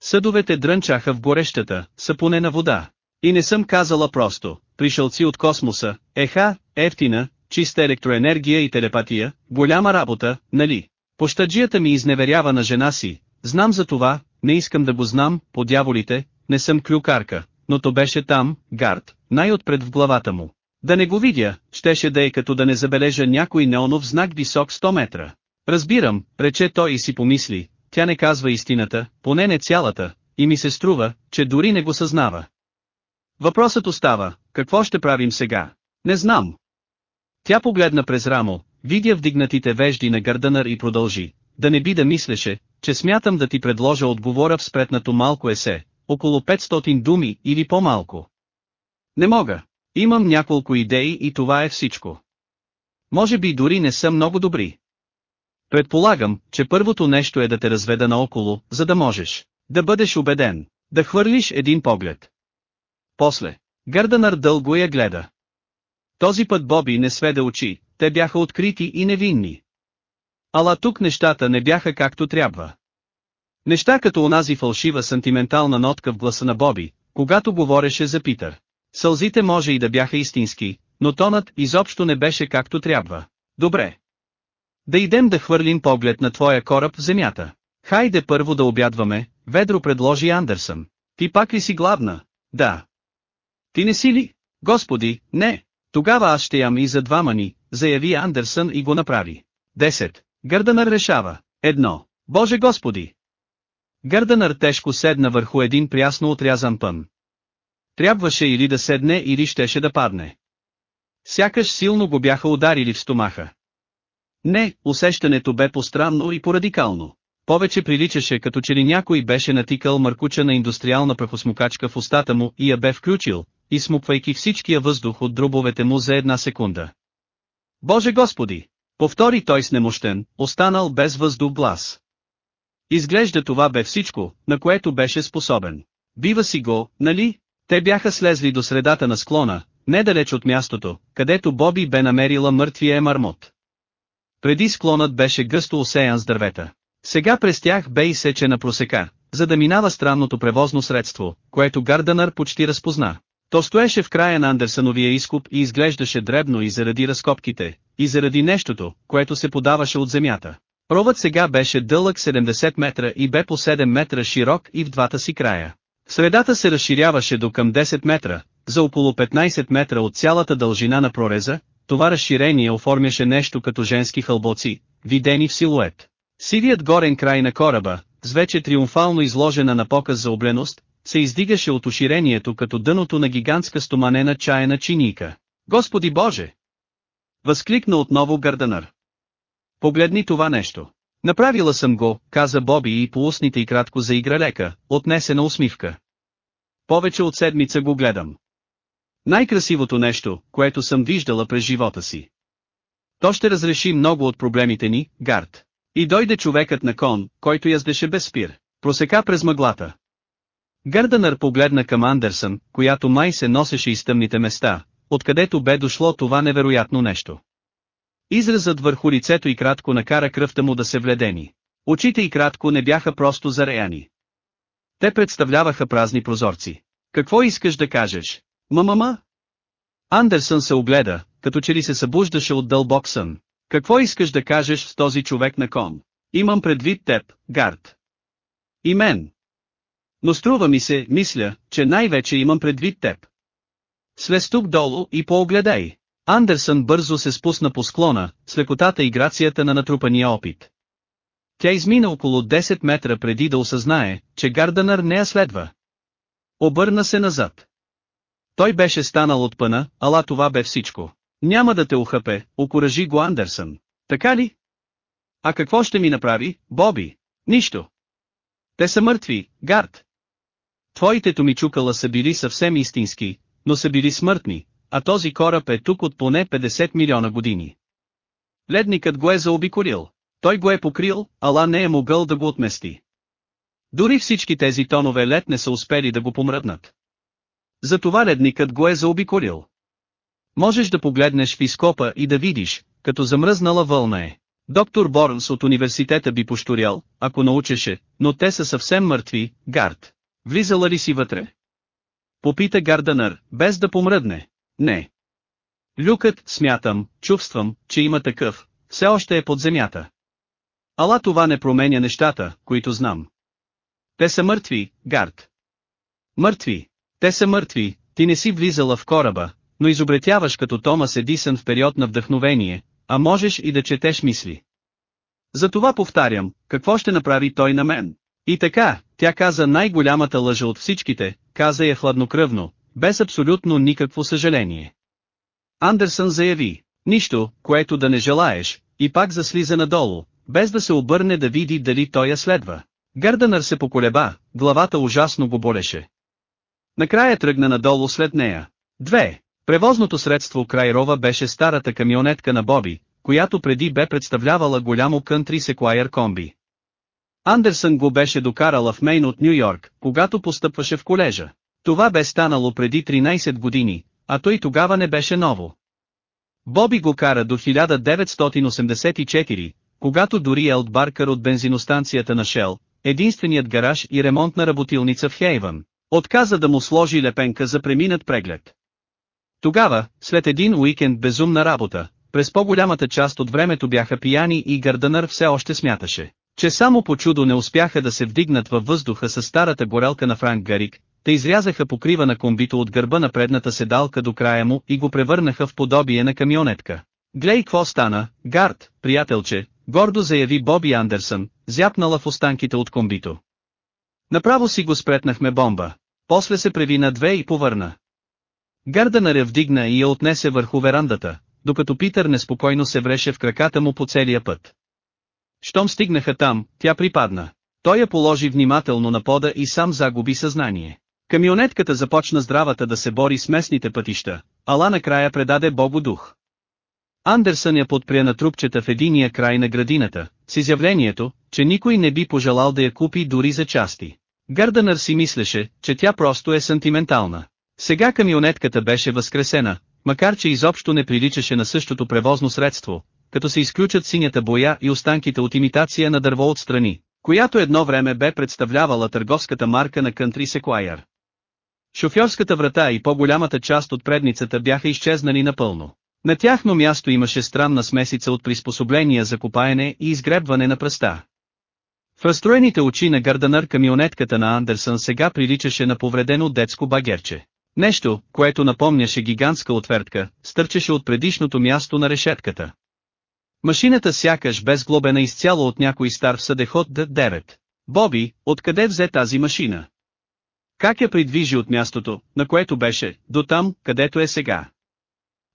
Speaker 1: Съдовете дрънчаха в горещата, сапунена вода. И не съм казала просто, пришълци от космоса, еха, ефтина, чиста електроенергия и телепатия, голяма работа, нали? Пощаджията ми изневерява на жена си, знам за това, не искам да го знам, по дяволите, не съм клюкарка, но то беше там, гард, най-отпред в главата му. Да не го видя, щеше да е като да не забележа някой неонов знак висок 100 метра. Разбирам, рече той и си помисли, тя не казва истината, поне не цялата, и ми се струва, че дори не го съзнава. Въпросът остава, какво ще правим сега? Не знам. Тя погледна през рамо, видя вдигнатите вежди на Гърдънър и продължи. Да не би да мислеше, че смятам да ти предложа отговора в спретнато малко есе, около 500 думи или по-малко. Не мога. Имам няколко идеи и това е всичко. Може би дори не са много добри. Предполагам, че първото нещо е да те разведа наоколо, за да можеш да бъдеш убеден, да хвърлиш един поглед. После, Гърданър дълго я гледа. Този път Боби не сведе очи, те бяха открити и невинни. Ала тук нещата не бяха както трябва. Неща като онази фалшива сантиментална нотка в гласа на Боби, когато говореше за Питър. Сълзите може и да бяха истински, но тонът изобщо не беше както трябва. Добре. Да идем да хвърлим поглед на твоя кораб в земята. Хайде първо да обядваме, ведро предложи Андерсън. Ти пак ли си главна? Да. Ти не си ли? Господи, не. Тогава аз ще ям и за двама ни, заяви Андерсън и го направи. 10. Гърданър решава. 1. Боже Господи! Гърданър тежко седна върху един прясно отрязан пън. Трябваше или да седне или щеше да падне. Сякаш силно го бяха ударили в стомаха. Не, усещането бе постранно и порадикално. Повече приличаше като че ли някой беше натикал мъркуча на индустриална прахосмукачка в устата му и я бе включил, смупвайки всичкия въздух от дробовете му за една секунда. Боже Господи! Повтори той снемощен, останал без въздух глас. Изглежда това бе всичко, на което беше способен. Бива си го, нали? Те бяха слезли до средата на склона, недалеч от мястото, където Боби бе намерила мъртвия мармот. Преди склонът беше гъсто осеян с дървета. Сега през тях бе изсечена просека, за да минава странното превозно средство, което Гарданър почти разпозна. То стоеше в края на Андерсановия изкуп и изглеждаше дребно и заради разкопките, и заради нещото, което се подаваше от земята. Ровът сега беше дълъг 70 метра и бе по 7 метра широк и в двата си края. Средата се разширяваше до към 10 метра, за около 15 метра от цялата дължина на прореза, това разширение оформяше нещо като женски хълбоци, видени в силует. Сивият горен край на кораба, с вече триумфално изложена на показ за обленост, се издигаше от оширението като дъното на гигантска стоманена чаяна чиника. Господи Боже! Възкликна отново Гарданър. Погледни това нещо. Направила съм го, каза Боби и по устните и кратко заигра лека, отнесена усмивка. Повече от седмица го гледам. Най-красивото нещо, което съм виждала през живота си. То ще разреши много от проблемите ни, Гард. И дойде човекът на кон, който яздеше без спир. Просека през мъглата. Гърданър погледна към Андерсън, която май се носеше из тъмните места, откъдето бе дошло това невероятно нещо. Изразът върху лицето и кратко накара кръвта му да се вледени. Очите и кратко не бяха просто зареяни. Те представляваха празни прозорци. Какво искаш да кажеш? Мамама? Андерсън се огледа, като че ли се събуждаше от дълбок сън. Какво искаш да кажеш с този човек на ком? Имам предвид теб, Гард. И мен, но струва ми се, мисля, че най-вече имам предвид теб. Слез тук долу и поогледай. Андерсън бързо се спусна по склона, с лекотата и грацията на натрупания опит. Тя измина около 10 метра преди да осъзнае, че Гарданър не я следва. Обърна се назад. Той беше станал от пъна, ала това бе всичко. Няма да те ухъпе, окоръжи го Андерсън. Така ли? А какво ще ми направи, Боби? Нищо. Те са мъртви, Гард. Твоите томичукала са били съвсем истински, но са били смъртни, а този кораб е тук от поне 50 милиона години. Ледникът го е заобикорил. Той го е покрил, ала не е могъл да го отмести. Дори всички тези тонове лед не са успели да го помръднат. Затова ледникът го е заобикорил. Можеш да погледнеш в изкопа и да видиш, като замръзнала вълна е. Доктор Борнс от университета би пошторял, ако научеше, но те са съвсем мъртви, гард. Влизала ли си вътре? Попита Гарданър, без да помръдне. Не. Люкът, смятам, чувствам, че има такъв, все още е под земята. Ала това не променя нещата, които знам. Те са мъртви, Гард. Мъртви. Те са мъртви, ти не си влизала в кораба, но изобретяваш като Томас Едисън в период на вдъхновение, а можеш и да четеш мисли. Затова повтарям, какво ще направи той на мен. И така, тя каза най-голямата лъжа от всичките, каза я хладнокръвно, без абсолютно никакво съжаление. Андерсън заяви, нищо, което да не желаеш, и пак заслиза надолу, без да се обърне да види дали той я следва. Гърданър се поколеба, главата ужасно го болеше. Накрая тръгна надолу след нея. Две. Превозното средство край рова беше старата камионетка на Боби, която преди бе представлявала голямо кънтри секвайер комби. Андерсън го беше докарала в Мейн от Нью-Йорк, когато постъпваше в колежа. Това бе станало преди 13 години, а той тогава не беше ново. Боби го кара до 1984, когато дори Елд Баркър от бензиностанцията на Шел, единственият гараж и ремонтна работилница в Хейвън, отказа да му сложи лепенка за преминат преглед. Тогава, след един уикенд безумна работа, през по-голямата част от времето бяха пияни и Гардънър все още смяташе, че само по чудо не успяха да се вдигнат във въздуха с старата горелка на Франк Гарик, те изрязаха покрива на комбито от гърба на предната седалка до края му и го превърнаха в подобие на камионетка. Глей какво стана, Гард, приятелче, гордо заяви Боби Андерсън, зяпнала в останките от комбито. Направо си го спретнахме бомба. После се превина две и повърна. Гарда на вдигна и я отнесе върху верандата, докато Питър неспокойно се вреше в краката му по целия път. Щом стигнаха там, тя припадна. Той я положи внимателно на пода и сам загуби съзнание. Камионетката започна здравата да се бори с местните пътища, ала накрая предаде Богу дух. Андерсън я подпря на трупчета в единия край на градината, с изявлението, че никой не би пожелал да я купи дори за части. Гърданър си мислеше, че тя просто е сантиментална. Сега камионетката беше възкресена, макар че изобщо не приличаше на същото превозно средство, като се изключат синята боя и останките от имитация на дърво от страни, която едно време бе представлявала търговската марка на Country Sequire. Шофьорската врата и по-голямата част от предницата бяха изчезнали напълно. На тяхно място имаше странна смесица от приспособления за копаене и изгребване на пръста. В разстроените очи на Гарданър камионетката на Андерсън сега приличаше на повредено детско багерче. Нещо, което напомняше гигантска отвертка, стърчеше от предишното място на решетката. Машината сякаш бе сглобена изцяло от някой стар съдеход Д9. Боби, откъде взе тази машина? Как я придвижи от мястото, на което беше, до там, където е сега?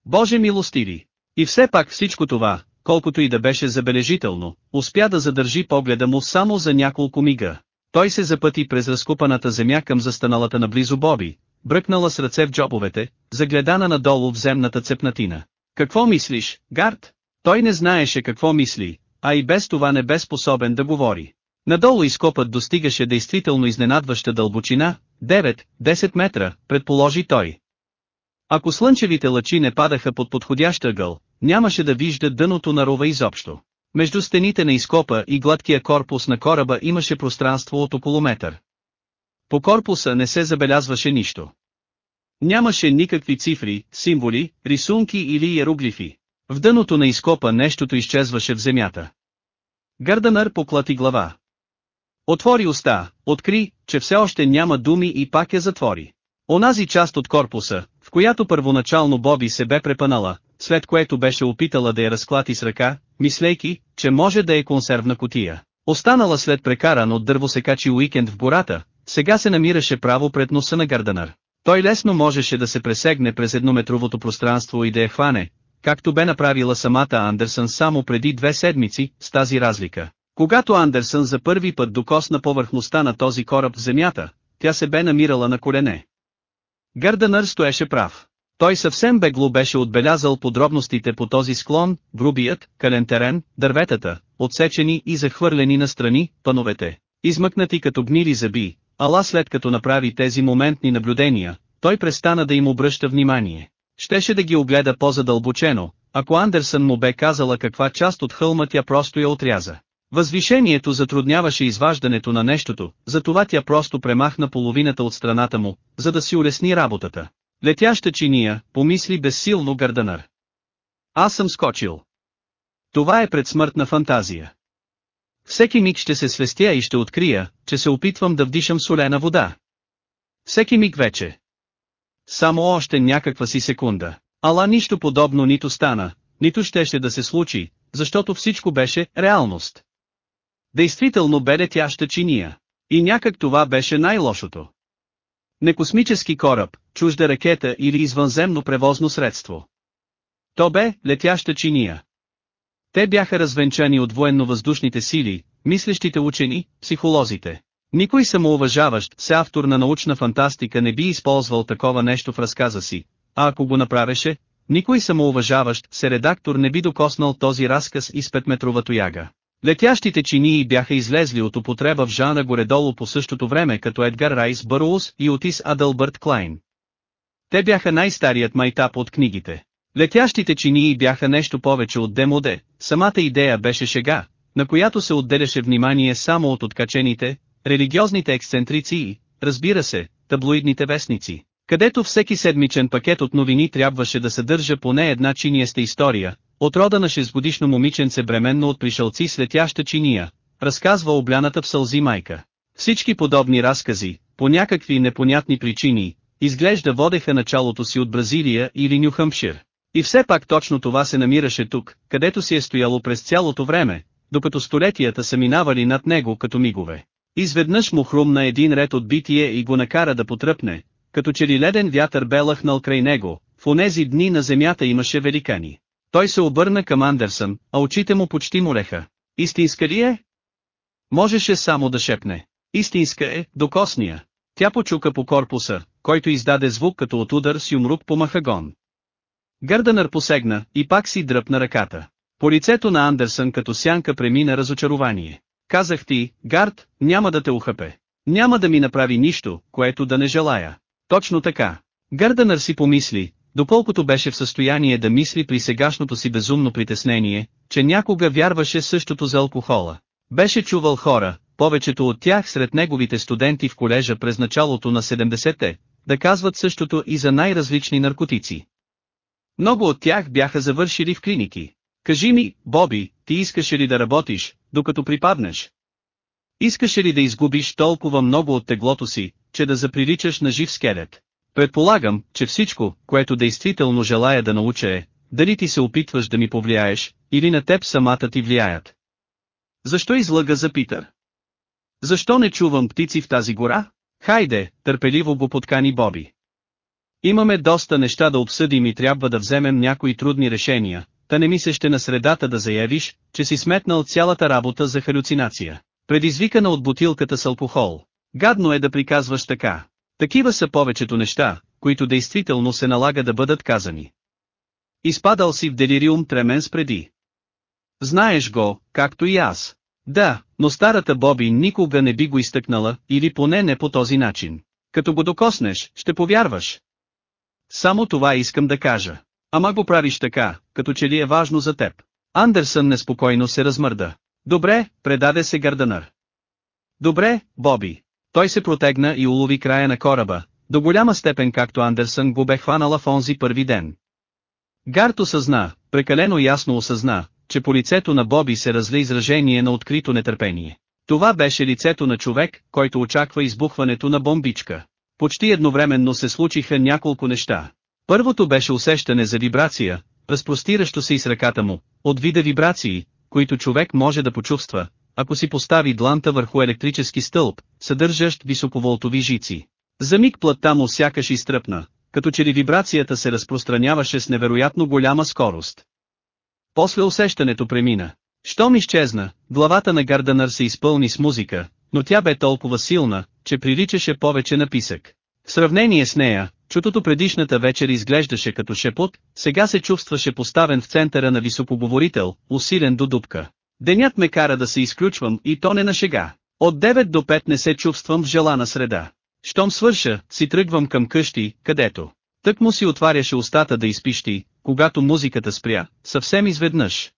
Speaker 1: Боже милостиви! И все пак всичко това, колкото и да беше забележително, успя да задържи погледа му само за няколко мига. Той се запъти през разкупаната земя към застаналата наблизо Боби, бръкнала с ръце в джобовете, загледана надолу в земната цепнатина. Какво мислиш, Гард? Той не знаеше какво мисли, а и без това не бе способен да говори. Надолу изкопът достигаше действително изненадваща дълбочина, 9-10 метра, предположи той. Ако слънчевите лъчи не падаха под подходящ ъгъл, нямаше да вижда дъното на рова изобщо. Между стените на изкопа и гладкия корпус на кораба имаше пространство от около метър. По корпуса не се забелязваше нищо. Нямаше никакви цифри, символи, рисунки или иероглифи. В дъното на изкопа нещото изчезваше в земята. Гарданър поклати глава. Отвори уста, откри, че все още няма думи и пак я затвори. Онази част от корпуса, в която първоначално Боби се бе препънала, след което беше опитала да я разклати с ръка, мислейки, че може да е консервна котия. Останала след прекаран от дървосекачи уикенд в гората, сега се намираше право пред носа на Гарданър. Той лесно можеше да се пресегне през еднометровото пространство и да я хване, както бе направила самата Андерсън само преди две седмици, с тази разлика. Когато Андерсън за първи път докосна повърхността на този кораб в земята, тя се бе намирала на колене. Гърданър стоеше прав. Той съвсем бегло беше отбелязал подробностите по този склон, грубият, кален терен, дърветата, отсечени и захвърлени настрани, пановете, измъкнати като гнили зъби, ала след като направи тези моментни наблюдения, той престана да им обръща внимание. Щеше да ги огледа по-задълбочено, ако Андерсън му бе казала каква част от хълма тя просто я отряза. Възвишението затрудняваше изваждането на нещото, затова тя просто премахна половината от страната му, за да си улесни работата. Летяща чиния, помисли безсилно Гарданър. Аз съм скочил. Това е предсмъртна фантазия. Всеки миг ще се свестя и ще открия, че се опитвам да вдишам солена вода. Всеки миг вече. Само още някаква си секунда. Ала нищо подобно нито стана, нито щеше да се случи, защото всичко беше реалност. Действително бе летяща чиния. И някак това беше най-лошото. Не космически кораб, чужда ракета или извънземно превозно средство. То бе летяща чиния. Те бяха развенчани от военно-въздушните сили, мислещите учени, психолозите, никой самоуважаващ се автор на научна фантастика не би използвал такова нещо в разказа си, а ако го направеше, никой самоуважаващ се редактор не би докоснал този разказ из петметрова тояга. Летящите чинии бяха излезли от употреба в жанра горедолу по същото време като Едгар Райс Бърлус и Отис Адълбърт Клайн. Те бяха най-старият майтап от книгите. Летящите чинии бяха нещо повече от демоде, самата идея беше шега, на която се отделяше внимание само от откачените, религиозните ексцентрици и, разбира се, таблоидните вестници, където всеки седмичен пакет от новини трябваше да съдържа поне една чиниеста история, от рода на шестгодишно момиченце бременно от пришелци летяща чиния, разказва обляната в сълзи майка. Всички подобни разкази, по някакви непонятни причини, изглежда водеха началото си от Бразилия или Нюхъмпшир. И все пак точно това се намираше тук, където си е стояло през цялото време, докато столетията са минавали над него като мигове. Изведнъж му хрумна един ред от битие и го накара да потръпне, като че ли леден вятър бе лъхнал край него, в онези дни на земята имаше великани. Той се обърна към Андерсън, а очите му почти мореха. Истинска ли е? Можеше само да шепне. Истинска е, докосния. Тя почука по корпуса, който издаде звук като от удар с юмрук по махагон. Гърданър посегна и пак си дръпна ръката. По лицето на Андерсън като сянка премина разочарование. Казах ти, Гард, няма да те ухъпе. Няма да ми направи нищо, което да не желая. Точно така. Гарданър си помисли, доколкото беше в състояние да мисли при сегашното си безумно притеснение, че някога вярваше същото за алкохола. Беше чувал хора, повечето от тях сред неговите студенти в колежа през началото на 70-те, да казват същото и за най-различни наркотици. Много от тях бяха завършили в клиники. Кажи ми, Боби, ти искаше ли да работиш, докато припаднеш? Искаше ли да изгубиш толкова много от теглото си, че да заприличаш на жив скелет? Предполагам, че всичко, което действително желая да науча е, дали ти се опитваш да ми повлияеш, или на теб самата ти влияят. Защо излага за Питър? Защо не чувам птици в тази гора? Хайде, търпеливо го подкани Боби. Имаме доста неща да обсъдим и трябва да вземем някои трудни решения, та не ми се ще на средата да заявиш, че си сметнал цялата работа за халюцинация, предизвикана от бутилката с алкохол. Гадно е да приказваш така. Такива са повечето неща, които действително се налага да бъдат казани. Изпадал си в делириум тремен спреди. Знаеш го, както и аз. Да, но старата Боби никога не би го изтъкнала, или поне не по този начин. Като го докоснеш, ще повярваш. Само това искам да кажа. Ама го правиш така, като че ли е важно за теб. Андерсън неспокойно се размърда. Добре, предаде се Гарданър. Добре, Боби. Той се протегна и улови края на кораба, до голяма степен както Андерсън го бе хванала в онзи първи ден. Гарт осъзна, прекалено ясно осъзна, че по лицето на Боби се разли изражение на открито нетърпение. Това беше лицето на човек, който очаква избухването на бомбичка. Почти едновременно се случиха няколко неща. Първото беше усещане за вибрация, разпростиращо се и с ръката му, от вида вибрации, които човек може да почувства, ако си постави дланта върху електрически стълб, съдържащ високоволтови жици. За миг плътта му сякаш изтръпна, като че ли вибрацията се разпространяваше с невероятно голяма скорост. После усещането премина. Щом изчезна, главата на Гарданър се изпълни с музика, но тя бе толкова силна, че приличаше повече на писък. В сравнение с нея, чутото предишната вечер изглеждаше като шепот, сега се чувстваше поставен в центъра на високоговорител, усилен до дупка. Денят ме кара да се изключвам и то не на шега. От 9 до 5 не се чувствам в желана среда. Щом свърша, си тръгвам към къщи, където. Тък му си отваряше устата да изпищи, когато музиката спря, съвсем изведнъж.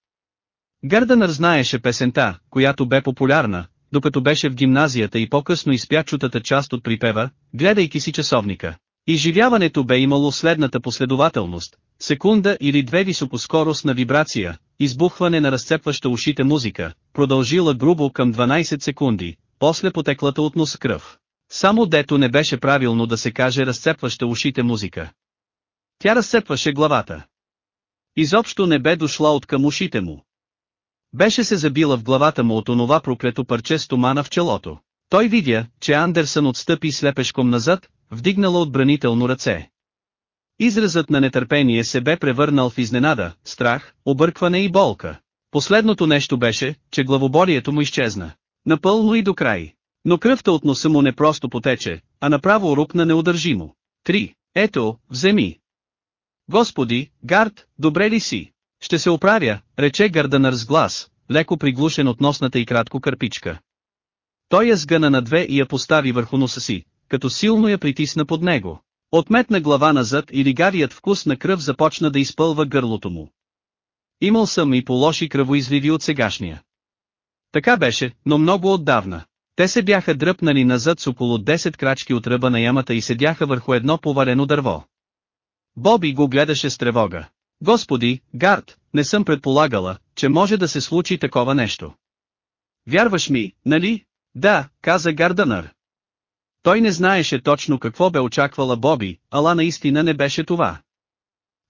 Speaker 1: Гърдънър знаеше песента, която бе популярна, докато беше в гимназията и по-късно изпя чутата част от припева, гледайки си часовника. Изживяването бе имало следната последователност, секунда или две високоскорост на вибрация, избухване на разцепваща ушите музика, продължила грубо към 12 секунди, после потеклата от нос кръв. Само дето не беше правилно да се каже разцепваща ушите музика. Тя разцепваше главата. Изобщо не бе дошла от към ушите му. Беше се забила в главата му от онова проклето парче стомана в челото. Той видя, че Андерсън отстъпи слепешком назад, вдигнала отбранително ръце. Изразът на нетърпение се бе превърнал в изненада, страх, объркване и болка. Последното нещо беше, че главоборието му изчезна. Напълно и до край. Но кръвта от носа му не просто потече, а направо рупна неудържимо. Три. Ето, вземи. Господи, Гард, добре ли си? Ще се оправя, рече Гарданър с глас, леко приглушен от носната и кратко кърпичка. Той я сгъна на две и я постави върху носа си, като силно я притисна под него. Отметна глава назад и ригавият вкус на кръв започна да изпълва гърлото му. Имал съм и по-лоши кръвоизливи от сегашния. Така беше, но много отдавна. Те се бяха дръпнали назад с около 10 крачки от ръба на ямата и седяха върху едно поварено дърво. Боби го гледаше с тревога. Господи, Гард, не съм предполагала, че може да се случи такова нещо. Вярваш ми, нали? Да, каза Гарданър. Той не знаеше точно какво бе очаквала Боби, ала наистина не беше това.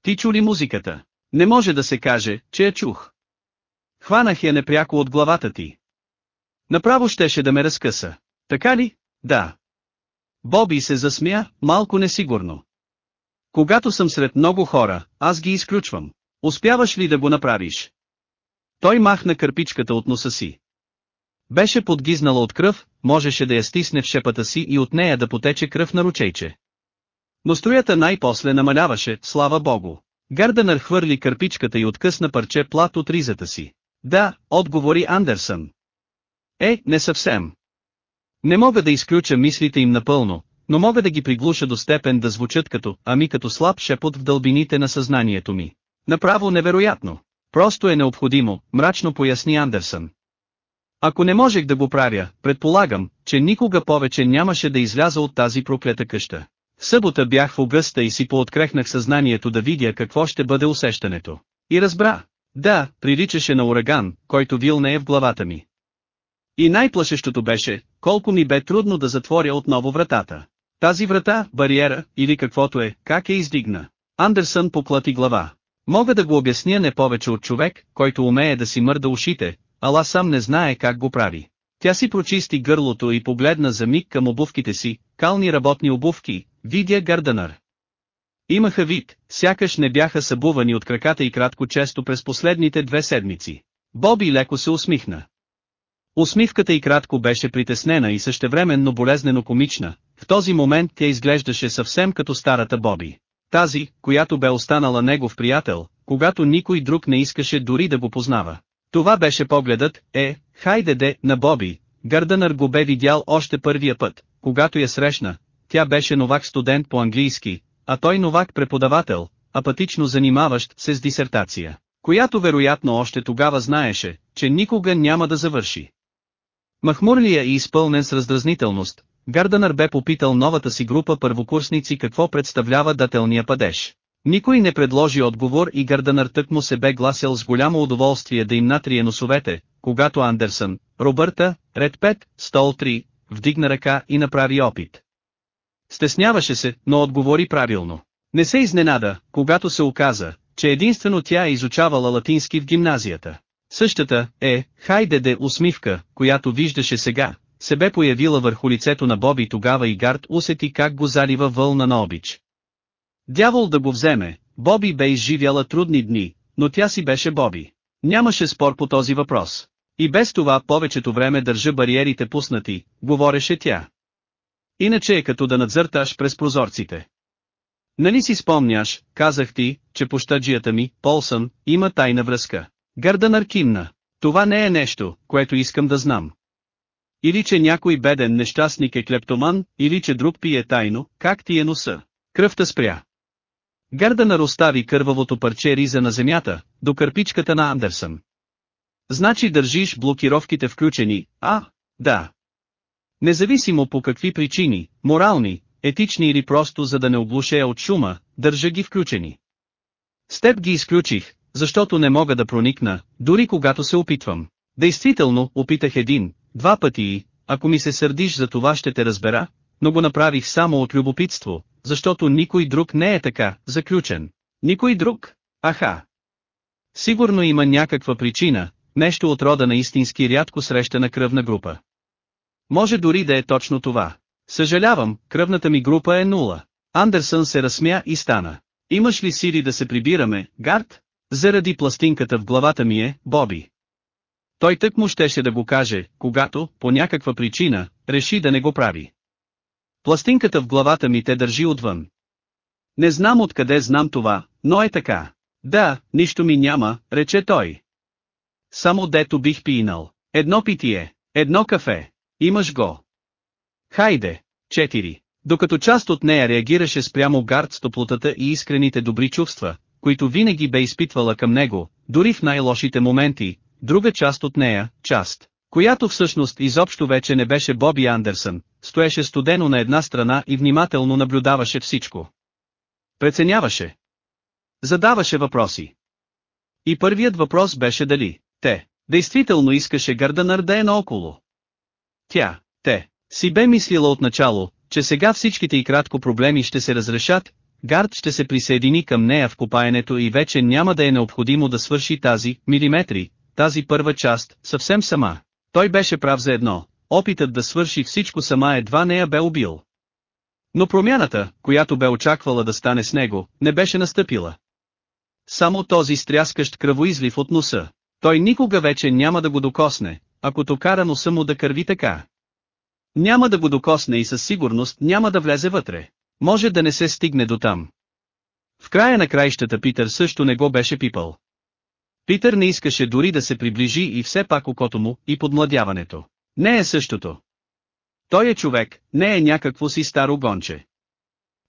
Speaker 1: Ти чули музиката. Не може да се каже, че я чух. Хванах я непряко от главата ти. Направо щеше да ме разкъса. Така ли? Да. Боби се засмя, малко несигурно. Когато съм сред много хора, аз ги изключвам. Успяваш ли да го направиш? Той махна кърпичката от носа си. Беше подгизнала от кръв, можеше да я стисне в шепата си и от нея да потече кръв на ручейче. Но строята най-после намаляваше, слава богу. Гарденър хвърли кърпичката и откъсна парче плат от ризата си. Да, отговори Андерсън. Е, не съвсем. Не мога да изключа мислите им напълно, но мога да ги приглуша до степен да звучат като, ами като слаб шепот в дълбините на съзнанието ми. Направо невероятно. Просто е необходимо, мрачно поясни Андерсън. Ако не можех да го правя, предполагам, че никога повече нямаше да изляза от тази проклета къща. В събота бях в огъста и си пооткрехнах съзнанието да видя какво ще бъде усещането. И разбра. Да, приличаше на ураган, който вилне е в главата ми. И най-плашещото беше, колко ми бе трудно да затворя отново вратата. Тази врата, бариера, или каквото е, как е издигна. Андерсън поклати глава. Мога да го обясня не повече от човек, който умее да си мърда ушите, ала сам не знае как го прави. Тя си прочисти гърлото и погледна за миг към обувките си, кални работни обувки, видя Гърданър. Имаха вид, сякаш не бяха събувани от краката и кратко често през последните две седмици. Боби леко се усмихна. Усмивката и кратко беше притеснена и същевременно болезнено комична, в този момент тя изглеждаше съвсем като старата Боби. Тази, която бе останала негов приятел, когато никой друг не искаше дори да го познава. Това беше погледът, е, хайде де, на Боби. Гърдънър го бе видял още първия път, когато я срещна. Тя беше новак студент по английски, а той новак преподавател, апатично занимаващ се с дисертация, която вероятно още тогава знаеше, че никога няма да завърши. Махмурлия и е изпълнен с раздразнителност, Гарданър бе попитал новата си група първокурсници какво представлява дателния падеж. Никой не предложи отговор и Гарданър тък му се бе гласил с голямо удоволствие да им натрие носовете, когато Андерсън, Робърта, Ред 5, Стол 3, вдигна ръка и направи опит. Стесняваше се, но отговори правилно. Не се изненада, когато се оказа, че единствено тя е изучавала латински в гимназията. Същата е, хайде де усмивка, която виждаше сега, се бе появила върху лицето на Боби тогава и Гард усети как го залива вълна на обич. Дявол да го вземе, Боби бе изживяла трудни дни, но тя си беше Боби. Нямаше спор по този въпрос. И без това повечето време държа бариерите пуснати, говореше тя. Иначе е като да надзърташ през прозорците. Нали си спомняш, казах ти, че пощаджията ми, Полсън, има тайна връзка. Гърда наркимна. Това не е нещо, което искам да знам. Или че някой беден нещастник е клептоман, или че друг пие тайно, как ти е носа. Кръвта спря. Гардана розстави кървавото парче риза на земята, до кърпичката на Андерсън. Значи държиш блокировките включени, а, да. Независимо по какви причини, морални, етични или просто за да не облушея от шума, държа ги включени. С теб ги изключих, защото не мога да проникна, дори когато се опитвам. Действително, опитах един, Два пъти и, ако ми се сърдиш за това ще те разбера, но го направих само от любопитство, защото никой друг не е така, заключен. Никой друг? Аха. Сигурно има някаква причина, нещо от рода на истински рядко срещана кръвна група. Може дори да е точно това. Съжалявам, кръвната ми група е нула. Андерсън се разсмя и стана. Имаш ли сили да се прибираме, Гард? Заради пластинката в главата ми е, Боби. Той тък му щеше да го каже, когато, по някаква причина, реши да не го прави. Пластинката в главата ми те държи отвън. Не знам откъде знам това, но е така. Да, нищо ми няма, рече той. Само дето бих пинал. Едно питие, едно кафе, имаш го. Хайде, четири. Докато част от нея реагираше спрямо гард с топлотата и искрените добри чувства, които винаги бе изпитвала към него, дори в най-лошите моменти, Друга част от нея, част, която всъщност изобщо вече не беше Боби Андерсън, стоеше студено на една страна и внимателно наблюдаваше всичко. Преценяваше. Задаваше въпроси. И първият въпрос беше дали, те, действително искаше Гарданър да е наоколо. Тя, те, си бе мислила отначало, че сега всичките и кратко проблеми ще се разрешат, Гард ще се присъедини към нея в копаенето и вече няма да е необходимо да свърши тази милиметри, тази първа част, съвсем сама. Той беше прав за едно, опитът да свърши всичко сама едва не я бе убил. Но промяната, която бе очаквала да стане с него, не беше настъпила. Само този стряскащ кръвоизлив от носа, той никога вече няма да го докосне, ако то кара носа му да кърви така. Няма да го докосне и със сигурност няма да влезе вътре. Може да не се стигне до там. В края на краищата Питър също не го беше пипал. Питър не искаше дори да се приближи и все пак окото му, и подмладяването. Не е същото. Той е човек, не е някакво си старо гонче.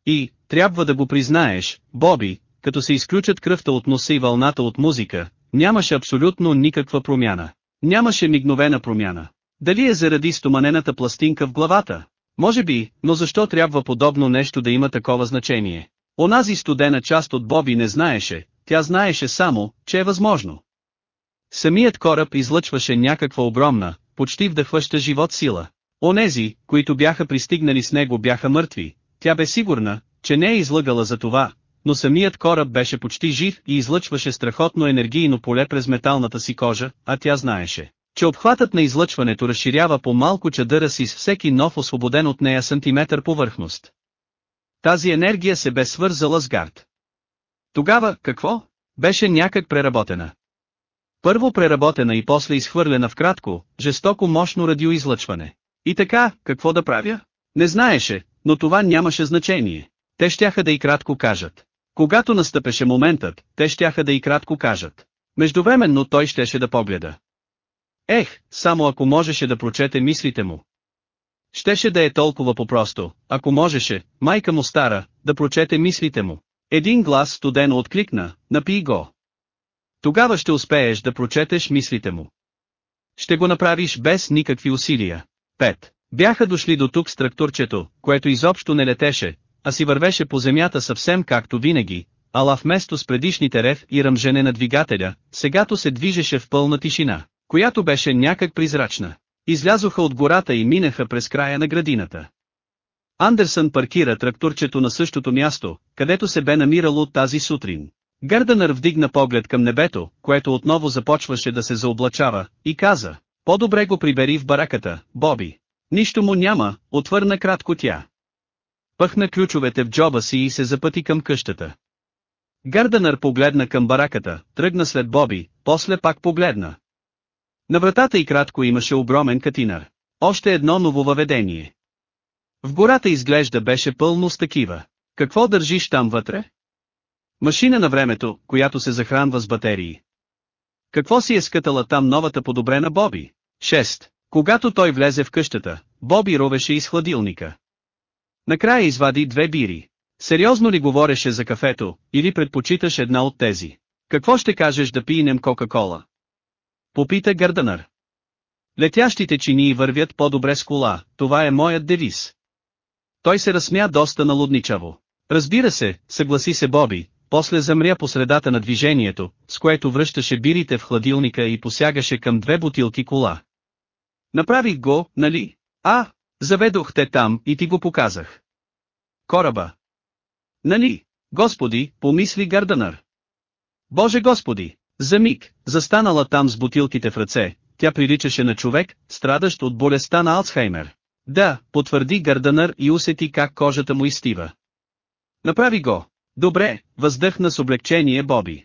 Speaker 1: И, трябва да го признаеш, Боби, като се изключат кръвта от носа и вълната от музика, нямаше абсолютно никаква промяна. Нямаше мигновена промяна. Дали е заради стоманената пластинка в главата? Може би, но защо трябва подобно нещо да има такова значение? Онази студена част от Боби не знаеше, тя знаеше само, че е възможно. Самият кораб излъчваше някаква огромна, почти вдъхваща живот сила. Онези, които бяха пристигнали с него бяха мъртви, тя бе сигурна, че не е излъгала за това, но самият кораб беше почти жив и излъчваше страхотно енергийно поле през металната си кожа, а тя знаеше, че обхватът на излъчването разширява по малко чадъра си с всеки нов освободен от нея сантиметър повърхност. Тази енергия се бе свързала с гард. Тогава, какво? Беше някак преработена. Първо преработена и после изхвърлена в кратко, жестоко мощно радиоизлъчване. И така, какво да правя? Не знаеше, но това нямаше значение. Те щяха да и кратко кажат. Когато настъпеше моментът, те щяха да и кратко кажат. Междувременно той щеше да погледа. Ех, само ако можеше да прочете мислите му. Щеше да е толкова по-просто, ако можеше, майка му стара, да прочете мислите му. Един глас студено откликна, напий го. Тогава ще успееш да прочетеш мислите му. Ще го направиш без никакви усилия. 5. Бяха дошли до тук с тракторчето, което изобщо не летеше, а си вървеше по земята съвсем както винаги, ала вместо с предишните рев и ръмжене на двигателя, сегато се движеше в пълна тишина, която беше някак призрачна. Излязоха от гората и минаха през края на градината. Андерсън паркира тракторчето на същото място, където се бе намирало тази сутрин. Гърдънър вдигна поглед към небето, което отново започваше да се заоблачава, и каза, по-добре го прибери в бараката, Боби. Нищо му няма, отвърна кратко тя. Пъхна ключовете в джоба си и се запъти към къщата. Гарденър погледна към бараката, тръгна след Боби, после пак погледна. На вратата и кратко имаше огромен катинар. Още едно нововъведение. В гората изглежда беше пълно с такива. Какво държиш там вътре? Машина на времето, която се захранва с батерии. Какво си е скътала там новата подобрена Боби? 6. Когато той влезе в къщата, Боби ровеше из хладилника. Накрая извади две бири. Сериозно ли говореше за кафето, или предпочиташ една от тези? Какво ще кажеш да пинем Кока-кола? Попита Гърдънър. Летящите чинии вървят по-добре с кола, това е моят девиз. Той се разсмя доста налудничаво. Разбира се, съгласи се Боби, после замря по средата на движението, с което връщаше бирите в хладилника и посягаше към две бутилки кола. Направих го, нали? А, заведох те там и ти го показах. Кораба. Нали? Господи, помисли Гарданър. Боже Господи! За миг, застанала там с бутилките в ръце, тя приличаше на човек, страдащ от болестта на Алцхаймер. Да, потвърди Гарданър и усети как кожата му изтива. Направи го. Добре, въздъхна с облегчение Боби.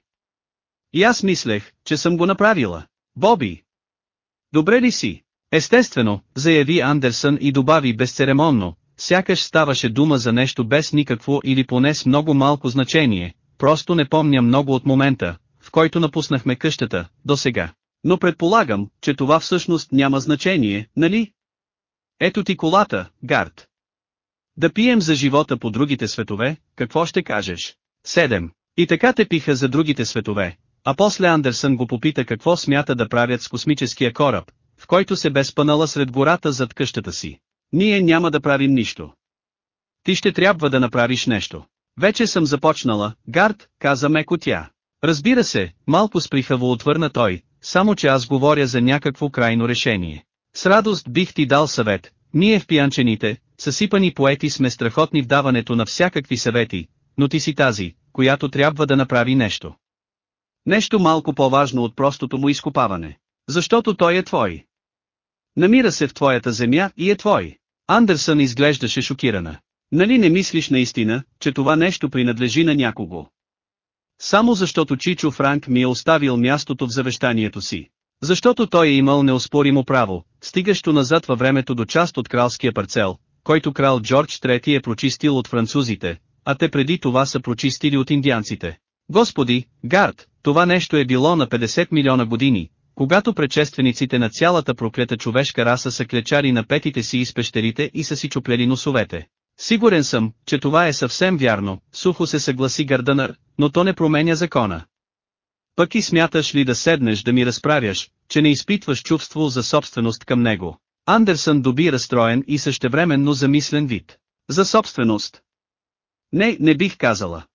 Speaker 1: И аз мислех, че съм го направила. Боби! Добре ли си? Естествено, заяви Андерсън и добави безцеремонно, сякаш ставаше дума за нещо без никакво или поне с много малко значение, просто не помня много от момента, в който напуснахме къщата, до сега. Но предполагам, че това всъщност няма значение, нали? Ето ти колата, Гард. Да пием за живота по другите светове, какво ще кажеш? 7. И така те пиха за другите светове, а после Андерсън го попита какво смята да правят с космическия кораб, в който се бе спънала сред гората зад къщата си. Ние няма да правим нищо. Ти ще трябва да направиш нещо. Вече съм започнала, Гард, каза меко тя. Разбира се, малко сприхаво отвърна той, само че аз говоря за някакво крайно решение. С радост бих ти дал съвет, ние в пиянчените, съсипани поети сме страхотни в даването на всякакви съвети, но ти си тази, която трябва да направи нещо. Нещо малко по-важно от простото му изкопаване. Защото той е твой. Намира се в твоята земя и е твой. Андерсън изглеждаше шокирана. Нали не мислиш наистина, че това нещо принадлежи на някого? Само защото Чичо Франк ми е оставил мястото в завещанието си. Защото той е имал неоспоримо право, стигащо назад във времето до част от кралския парцел, който крал Джордж III е прочистил от французите, а те преди това са прочистили от индианците. Господи, Гард, това нещо е било на 50 милиона години, когато предшествениците на цялата проклета човешка раса са клечали на петите си из пещерите и са си чупляли носовете. Сигурен съм, че това е съвсем вярно, сухо се съгласи Гарданър, но то не променя закона. Пък и смяташ ли да седнеш да ми разправяш, че не изпитваш чувство за собственост към него? Андерсън доби разстроен и същевременно замислен вид. За собственост? Не, не бих казала.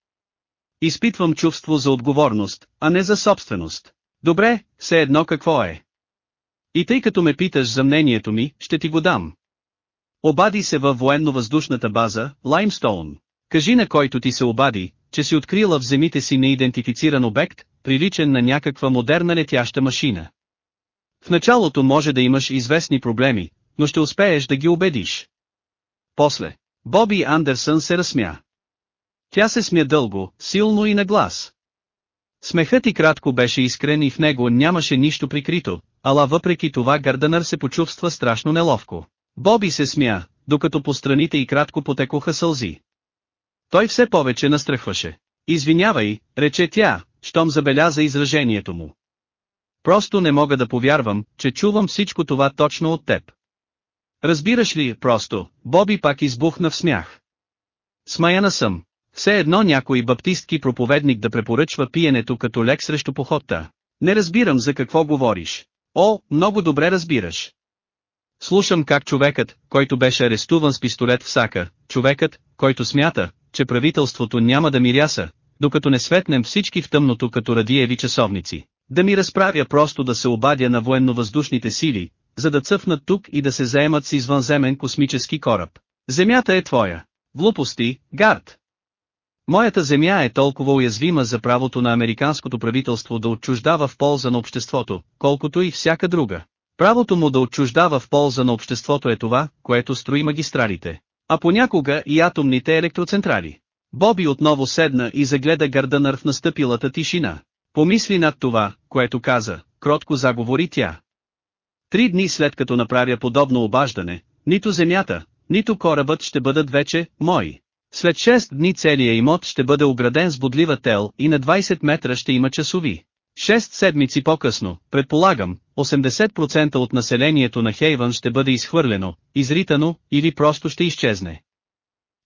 Speaker 1: Изпитвам чувство за отговорност, а не за собственост. Добре, все едно какво е. И тъй като ме питаш за мнението ми, ще ти го дам. Обади се във военно-въздушната база, Лаймстоун. Кажи на който ти се обади, че си открила в земите си неидентифициран обект, приличен на някаква модерна летяща машина. В началото може да имаш известни проблеми, но ще успееш да ги убедиш. После, Боби Андерсън се разсмя. Тя се смя дълго, силно и на глас. Смехът и кратко беше искрен и в него нямаше нищо прикрито, ала въпреки това Гарданър се почувства страшно неловко. Боби се смя, докато по страните и кратко потекоха сълзи. Той все повече настръхваше. Извинявай, рече тя, щом забеляза изражението му. Просто не мога да повярвам, че чувам всичко това точно от теб. Разбираш ли, просто, Боби пак избухна в смях. Смаяна съм. Все едно някой баптистки проповедник да препоръчва пиенето като лек срещу походта. Не разбирам за какво говориш. О, много добре разбираш. Слушам как човекът, който беше арестуван с пистолет в сака, човекът, който смята, че правителството няма да миряса, докато не светнем всички в тъмното като радиеви часовници. Да ми разправя просто да се обадя на военновъздушните сили, за да цъфнат тук и да се заемат с извънземен космически кораб. Земята е твоя. Глупости, гард. Моята земя е толкова уязвима за правото на американското правителство да отчуждава в полза на обществото, колкото и всяка друга. Правото му да отчуждава в полза на обществото е това, което строи магистралите, а понякога и атомните електроцентрали. Боби отново седна и загледа Гарданър в настъпилата тишина. Помисли над това, което каза, кротко заговори тя. Три дни след като направя подобно обаждане, нито земята, нито корабът ще бъдат вече мои. След 6 дни целият имот ще бъде ограден с бодлива тел и на 20 метра ще има часови. 6 седмици по-късно, предполагам, 80% от населението на Хейвън ще бъде изхвърлено, изритано или просто ще изчезне.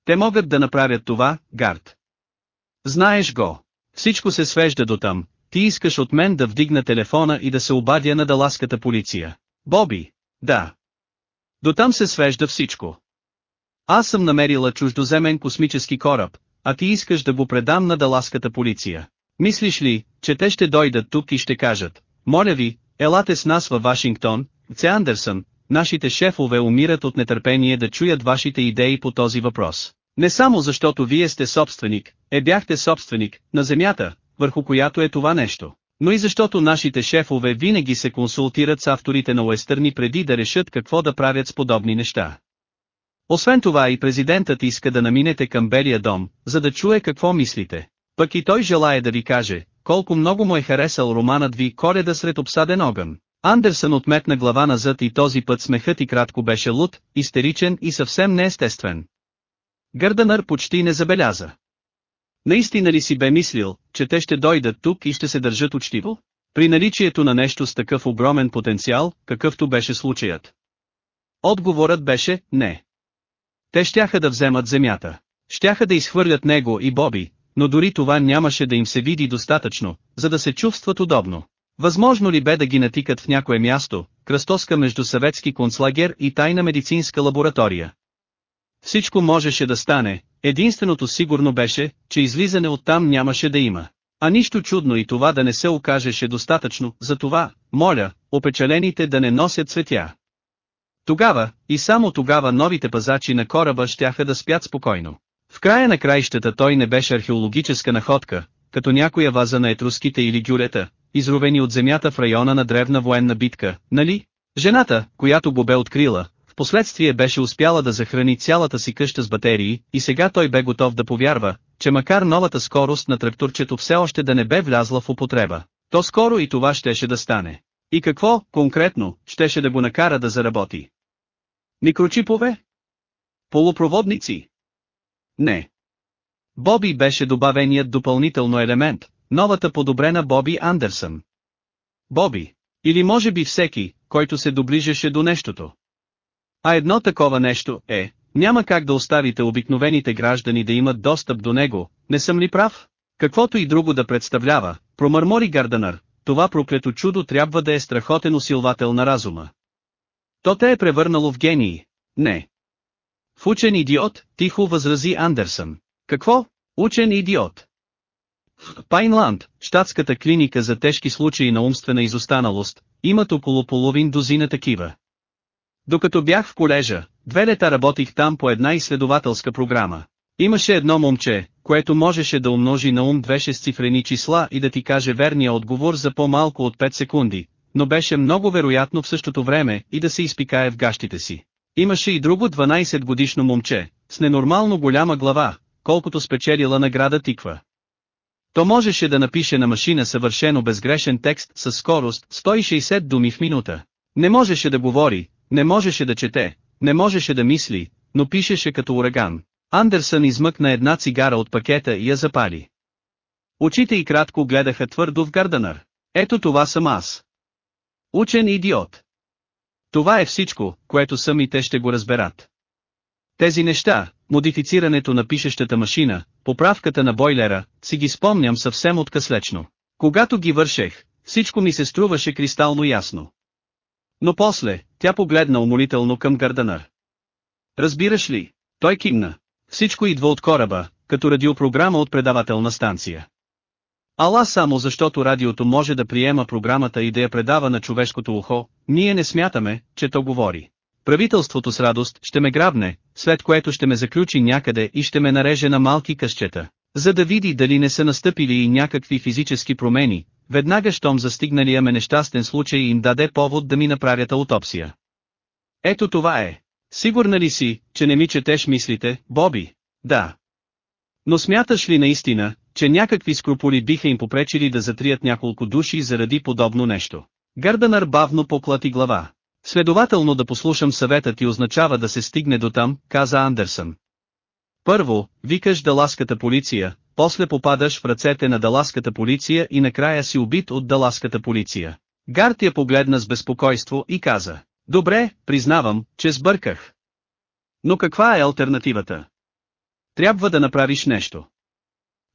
Speaker 1: Те могат да направят това, Гард. Знаеш го. Всичко се свежда до там. Ти искаш от мен да вдигна телефона и да се обадя на даласката полиция. Боби, да. До там се свежда всичко. Аз съм намерила чуждоземен космически кораб, а ти искаш да го предам на даласката полиция. Мислиш ли, че те ще дойдат тук и ще кажат, моля ви, елате с нас във Вашингтон, Це Андерсън, нашите шефове умират от нетърпение да чуят вашите идеи по този въпрос. Не само защото вие сте собственик, е бяхте собственик, на земята, върху която е това нещо, но и защото нашите шефове винаги се консултират с авторите на уестърни преди да решат какво да правят с подобни неща. Освен това и президентът иска да наминете към Белия дом, за да чуе какво мислите. Пък и той желая да ви каже, колко много му е харесал романът ви Коледа сред обсаден огън. Андерсън отметна глава назад и този път смехът и кратко беше луд, истеричен и съвсем неестествен. Гърданър почти не забеляза. Наистина ли си бе мислил, че те ще дойдат тук и ще се държат учтиво? При наличието на нещо с такъв огромен потенциал, какъвто беше случаят. Отговорът беше «не». Те щяха да вземат земята. Щяха да изхвърлят него и Боби, но дори това нямаше да им се види достатъчно, за да се чувстват удобно. Възможно ли бе да ги натикат в някое място, кръстоска между съветски концлагер и тайна медицинска лаборатория? Всичко можеше да стане, единственото сигурно беше, че излизане оттам нямаше да има. А нищо чудно и това да не се окажеше достатъчно, затова, моля, опечалените да не носят цветя. Тогава, и само тогава новите пазачи на кораба щяха да спят спокойно. В края на краищата той не беше археологическа находка, като някоя ваза на етруските или гюрета, изровени от земята в района на древна военна битка, нали? Жената, която го бе открила, Впоследствие беше успяла да захрани цялата си къща с батерии и сега той бе готов да повярва, че макар новата скорост на тракторчето все още да не бе влязла в употреба, то скоро и това щеше да стане. И какво, конкретно, щеше да го накара да заработи? Микрочипове? Полупроводници? Не. Боби беше добавеният допълнително елемент, новата подобрена Боби Андерсън. Боби. Или може би всеки, който се доближаше до нещото. А едно такова нещо е, няма как да оставите обикновените граждани да имат достъп до него, не съм ли прав? Каквото и друго да представлява, промърмори Гарданър, това проклето чудо трябва да е страхотен усилвател на разума. То те е превърнало в гении. Не. В учен идиот, тихо възрази Андерсън. Какво? Учен идиот. В Пайнланд, щатската клиника за тежки случаи на умствена изостаналост, имат около половин дозина такива. Докато бях в колежа, две лета работих там по една изследователска програма. Имаше едно момче, което можеше да умножи на ум две шестцифрени числа и да ти каже верния отговор за по-малко от 5 секунди, но беше много вероятно в същото време и да се изпикае в гащите си. Имаше и друго 12 годишно момче, с ненормално голяма глава, колкото спечелила награда тиква. То можеше да напише на машина съвършено безгрешен текст със скорост 160 думи в минута. Не можеше да говори, не можеше да чете, не можеше да мисли, но пишеше като ураган. Андерсън измъкна една цигара от пакета и я запали. Очите и кратко гледаха твърдо в Гарданър. Ето това съм аз. Учен идиот. Това е всичко, което и те ще го разберат. Тези неща, модифицирането на пишещата машина, поправката на бойлера, си ги спомням съвсем откъслечно. Когато ги върших, всичко ми се струваше кристално ясно. Но после, тя погледна умолително към Гарданър. Разбираш ли, той кимна. Всичко идва от кораба, като радиопрограма от предавателна станция. Ала само защото радиото може да приема програмата и да я предава на човешкото ухо, ние не смятаме, че то говори. Правителството с радост ще ме грабне, след което ще ме заключи някъде и ще ме нареже на малки късчета, за да види дали не са настъпили и някакви физически промени, Веднага щом застигналия ме нещастен случай им даде повод да ми направят аутопсия. Ето това е. Сигурна ли си, че не ми четеш мислите, Боби? Да. Но смяташ ли наистина, че някакви скрупули биха им попречили да затрият няколко души заради подобно нещо? Гърданър бавно поклати глава. Следователно да послушам съвета ти означава да се стигне до там, каза Андерсън. Първо, викаш да ласката полиция, после попадаш в ръцете на даласката полиция и накрая си убит от даласката полиция. Гарт я погледна с безпокойство и каза, добре, признавам, че сбърках. Но каква е альтернативата? Трябва да направиш нещо.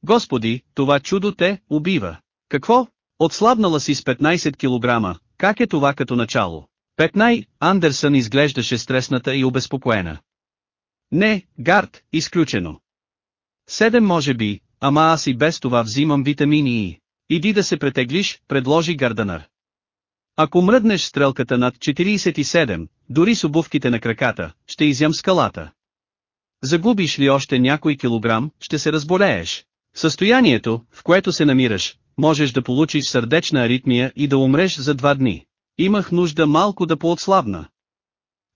Speaker 1: Господи, това чудо те убива. Какво? Отслабнала си с 15 кг, как е това като начало? Петнай, Андерсън изглеждаше стресната и обезпокоена. Не, Гард, изключено. Седем може би, Ама аз и без това взимам витамини и... Иди да се претеглиш, предложи Гарданър. Ако мръднеш стрелката над 47, дори с обувките на краката, ще изям скалата. Загубиш ли още някой килограм, ще се разболееш. Състоянието, в което се намираш, можеш да получиш сърдечна аритмия и да умреш за два дни. Имах нужда малко да поотслабна.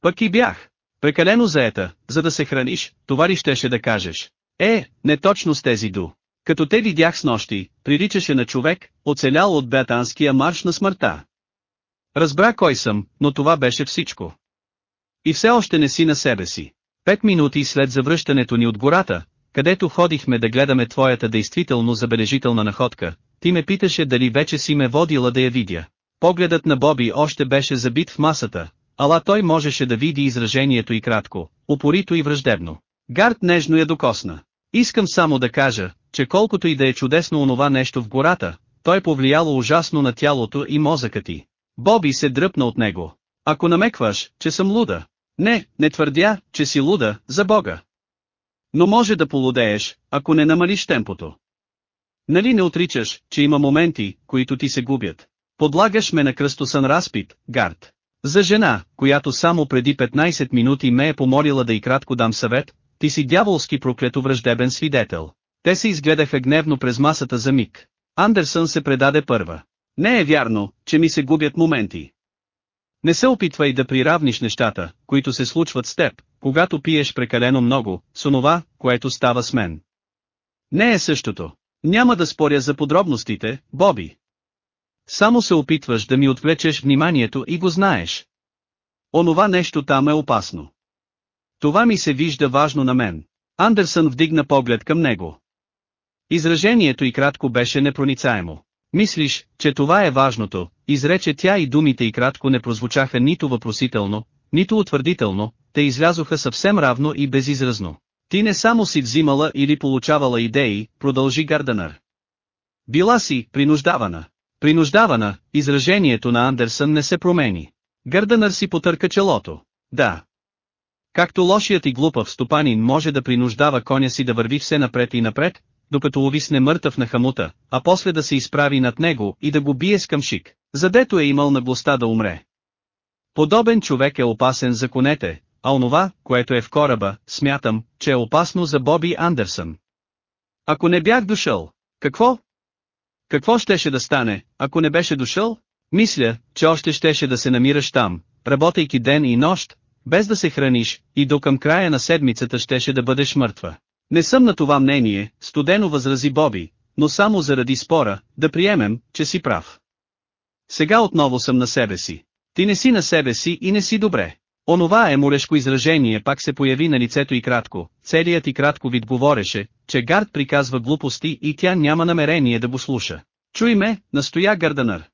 Speaker 1: Пък и бях. Прекалено заета, за да се храниш, това ли щеше да кажеш? Е, не точно с тези ду. Като те видях с нощи, приличаше на човек, оцелял от бятанския марш на смъртта. Разбра кой съм, но това беше всичко. И все още не си на себе си. Пет минути след завръщането ни от гората, където ходихме да гледаме твоята действително забележителна находка, ти ме питаше дали вече си ме водила да я видя. Погледът на Боби още беше забит в масата, ала той можеше да види изражението и кратко, упорито и враждебно. Гард нежно я докосна. Искам само да кажа, че колкото и да е чудесно онова нещо в гората, той повлияло ужасно на тялото и мозъка ти. Боби се дръпна от него. Ако намекваш, че съм луда. Не, не твърдя, че си луда, за Бога. Но може да полудееш, ако не намалиш темпото. Нали не отричаш, че има моменти, които ти се губят? Подлагаш ме на кръстосън разпит, гард. За жена, която само преди 15 минути ме е помолила да и кратко дам съвет, ти си дяволски проклето враждебен свидетел. Те се изгледаха гневно през масата за миг. Андерсън се предаде първа. Не е вярно, че ми се губят моменти. Не се опитвай да приравниш нещата, които се случват с теб, когато пиеш прекалено много, с онова, което става с мен. Не е същото. Няма да споря за подробностите, Боби. Само се опитваш да ми отвлечеш вниманието и го знаеш. Онова нещо там е опасно. Това ми се вижда важно на мен. Андерсън вдигна поглед към него. Изражението и кратко беше непроницаемо. Мислиш, че това е важното, изрече тя и думите и кратко не прозвучаха нито въпросително, нито утвърдително, те излязоха съвсем равно и безизразно. Ти не само си взимала или получавала идеи, продължи Гарданър. Била си принуждавана. Принуждавана, изражението на Андерсън не се промени. Гърданър си потърка челото. Да. Както лошият и глупав стопанин може да принуждава коня си да върви все напред и напред, докато увисне мъртъв на хамута, а после да се изправи над него и да го бие с камшик, задето е имал наглостта да умре. Подобен човек е опасен за конете, а онова, което е в кораба, смятам, че е опасно за Боби Андерсън. Ако не бях дошъл, какво? Какво щеше да стане, ако не беше дошъл? Мисля, че още щеше да се намираш там, работейки ден и нощ, без да се храниш, и до към края на седмицата щеше да бъдеш мъртва. Не съм на това мнение, студено възрази Боби, но само заради спора, да приемем, че си прав. Сега отново съм на себе си. Ти не си на себе си и не си добре. Онова е морешко изражение пак се появи на лицето и кратко, целият и кратко вид говореше, че Гард приказва глупости и тя няма намерение да го слуша. Чуй ме, настоя Гарданър.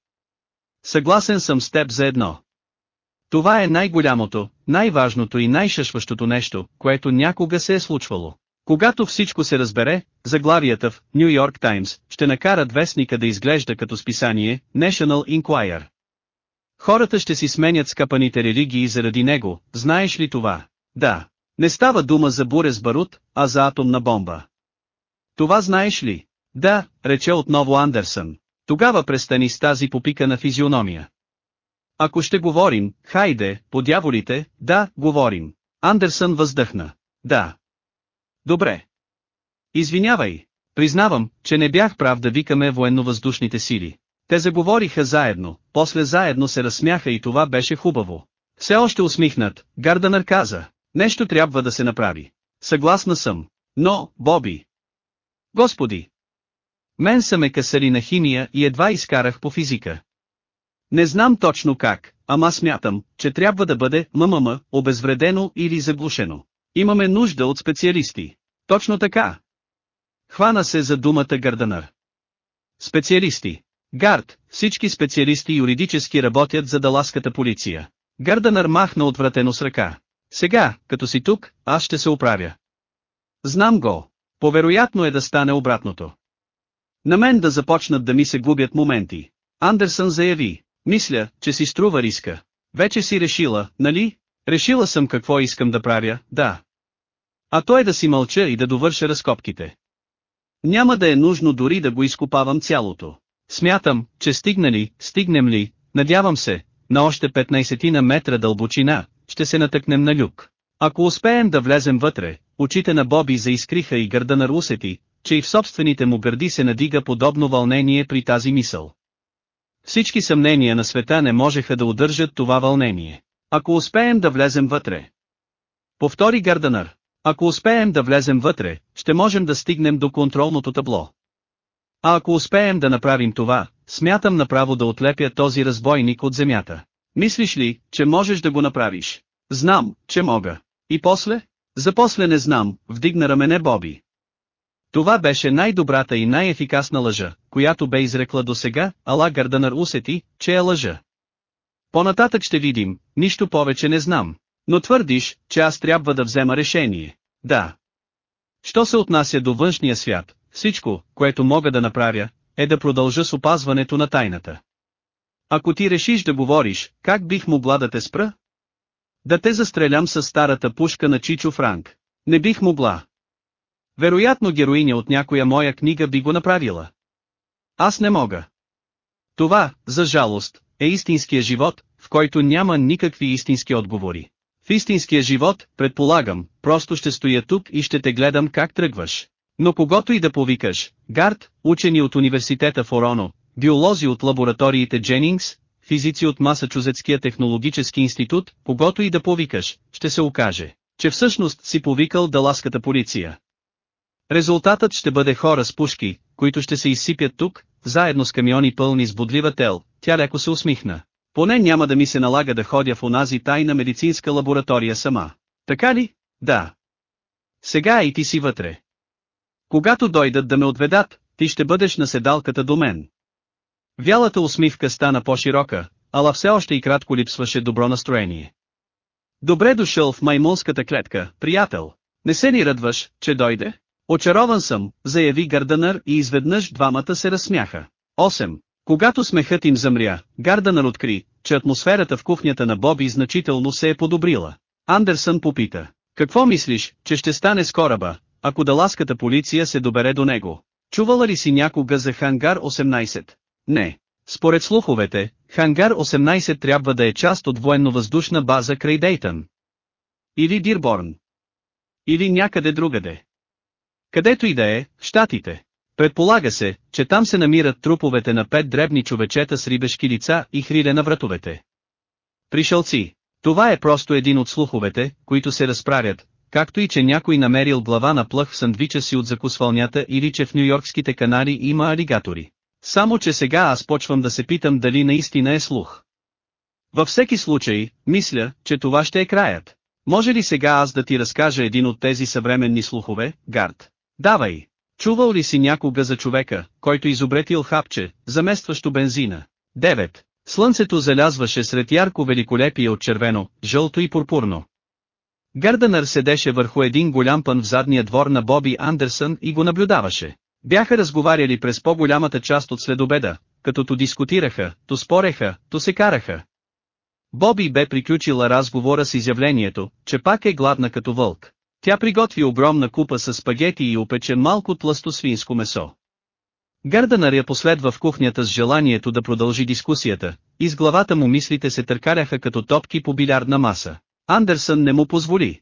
Speaker 1: Съгласен съм с теб за едно. Това е най-голямото, най-важното и най-шъшващото нещо, което някога се е случвало. Когато всичко се разбере, заглавията в New Йорк Таймс ще накарат вестника да изглежда като списание National Inquirer. Хората ще си сменят скъпаните религии заради него, знаеш ли това? Да. Не става дума за буре с барут, а за атомна бомба. Това знаеш ли? Да, рече отново Андерсън. Тогава престани с тази попика на физиономия. Ако ще говорим, хайде, по дяволите, да, говорим. Андерсън въздъхна. Да, Добре. Извинявай, признавам, че не бях прав да викаме военновъздушните сили. Те заговориха заедно, после заедно се разсмяха и това беше хубаво. Все още усмихнат, Гарданър каза, нещо трябва да се направи. Съгласна съм. Но, Боби. Господи. Мен са ме касали на химия и едва изкарах по физика. Не знам точно как, ама смятам, че трябва да бъде МММ обезвредено или заглушено. Имаме нужда от специалисти. Точно така. Хвана се за думата Гарданър. Специалисти. Гард, всички специалисти юридически работят за даласката полиция. Гарданър махна отвратено с ръка. Сега, като си тук, аз ще се оправя. Знам го. Повероятно е да стане обратното. На мен да започнат да ми се губят моменти. Андерсън заяви, мисля, че си струва риска. Вече си решила, нали? Решила съм какво искам да правя, да. А той да си мълча и да довърша разкопките. Няма да е нужно дори да го изкопавам цялото. Смятам, че стигнали, стигнем ли, надявам се, на още 15 на метра дълбочина, ще се натъкнем на люк. Ако успеем да влезем вътре, очите на Боби заискриха и гърда на русети, че и в собствените му гърди се надига подобно вълнение при тази мисъл. Всички съмнения на света не можеха да удържат това вълнение. Ако успеем да влезем вътре. Повтори Гарданър. Ако успеем да влезем вътре, ще можем да стигнем до контролното табло. А ако успеем да направим това, смятам направо да отлепя този разбойник от земята. Мислиш ли, че можеш да го направиш? Знам, че мога. И после? За после не знам, вдигна рамене Боби. Това беше най-добрата и най-ефикасна лъжа, която бе изрекла до сега, ала Гарданър усети, че е лъжа. Понататък ще видим, нищо повече не знам. Но твърдиш, че аз трябва да взема решение. Да. Що се отнася до външния свят, всичко, което мога да направя, е да продължа с опазването на тайната. Ако ти решиш да говориш, как бих могла да те спра? Да те застрелям с старата пушка на Чичо Франк. Не бих могла. Вероятно героиня от някоя моя книга би го направила. Аз не мога. Това, за жалост, е истинския живот, в който няма никакви истински отговори. В истинския живот, предполагам, просто ще стоя тук и ще те гледам как тръгваш. Но когато и да повикаш, Гард, учени от университета в Ороно, биолози от лабораториите Дженингс, физици от Масачузетския технологически институт, когато и да повикаш, ще се окаже, че всъщност си повикал даласката полиция. Резултатът ще бъде хора с пушки, които ще се изсипят тук, заедно с камиони пълни с бодлива тел, тя леко се усмихна. Поне няма да ми се налага да ходя в онази тайна медицинска лаборатория сама. Така ли? Да. Сега и ти си вътре. Когато дойдат да ме отведат, ти ще бъдеш на седалката до мен. Вялата усмивка стана по-широка, ала все още и кратко липсваше добро настроение. Добре дошъл в маймонската клетка, приятел. Не се ни радваш, че дойде? Очарован съм, заяви Гарданър и изведнъж двамата се разсмяха. Когато смехът им замря, Гарданър откри, че атмосферата в кухнята на Боби значително се е подобрила. Андерсън попита, какво мислиш, че ще стане с кораба, ако даласката полиция се добере до него? Чувала ли си някога за Хангар 18? Не. Според слуховете, Хангар 18 трябва да е част от военновъздушна база край Дейтън. Или Дирборн. Или някъде другаде. Където и да е, щатите. Предполага се, че там се намират труповете на пет дребни човечета с рибешки лица и хриле на вратовете. Пришелци. Това е просто един от слуховете, които се разправят, както и че някой намерил глава на плъх в сандвича си от закусвалнята или че в нью-йоркските канари има алигатори. Само че сега аз почвам да се питам дали наистина е слух. Във всеки случай, мисля, че това ще е краят. Може ли сега аз да ти разкажа един от тези съвременни слухове, Гард? Давай! Чувал ли си някога за човека, който изобретил хапче, заместващо бензина? 9. Слънцето залязваше сред ярко великолепие от червено, жълто и пурпурно. Гарданър седеше върху един голям пън в задния двор на Боби Андерсън и го наблюдаваше. Бяха разговаряли през по-голямата част от следобеда, като то дискутираха, то спореха, то се караха. Боби бе приключила разговора с изявлението, че пак е гладна като вълк. Тя приготви огромна купа с спагети и опече малко тлъсто свинско месо. Гарданър я последва в кухнята с желанието да продължи дискусията, и с главата му мислите се търкаляха като топки по билярдна маса. Андерсън не му позволи.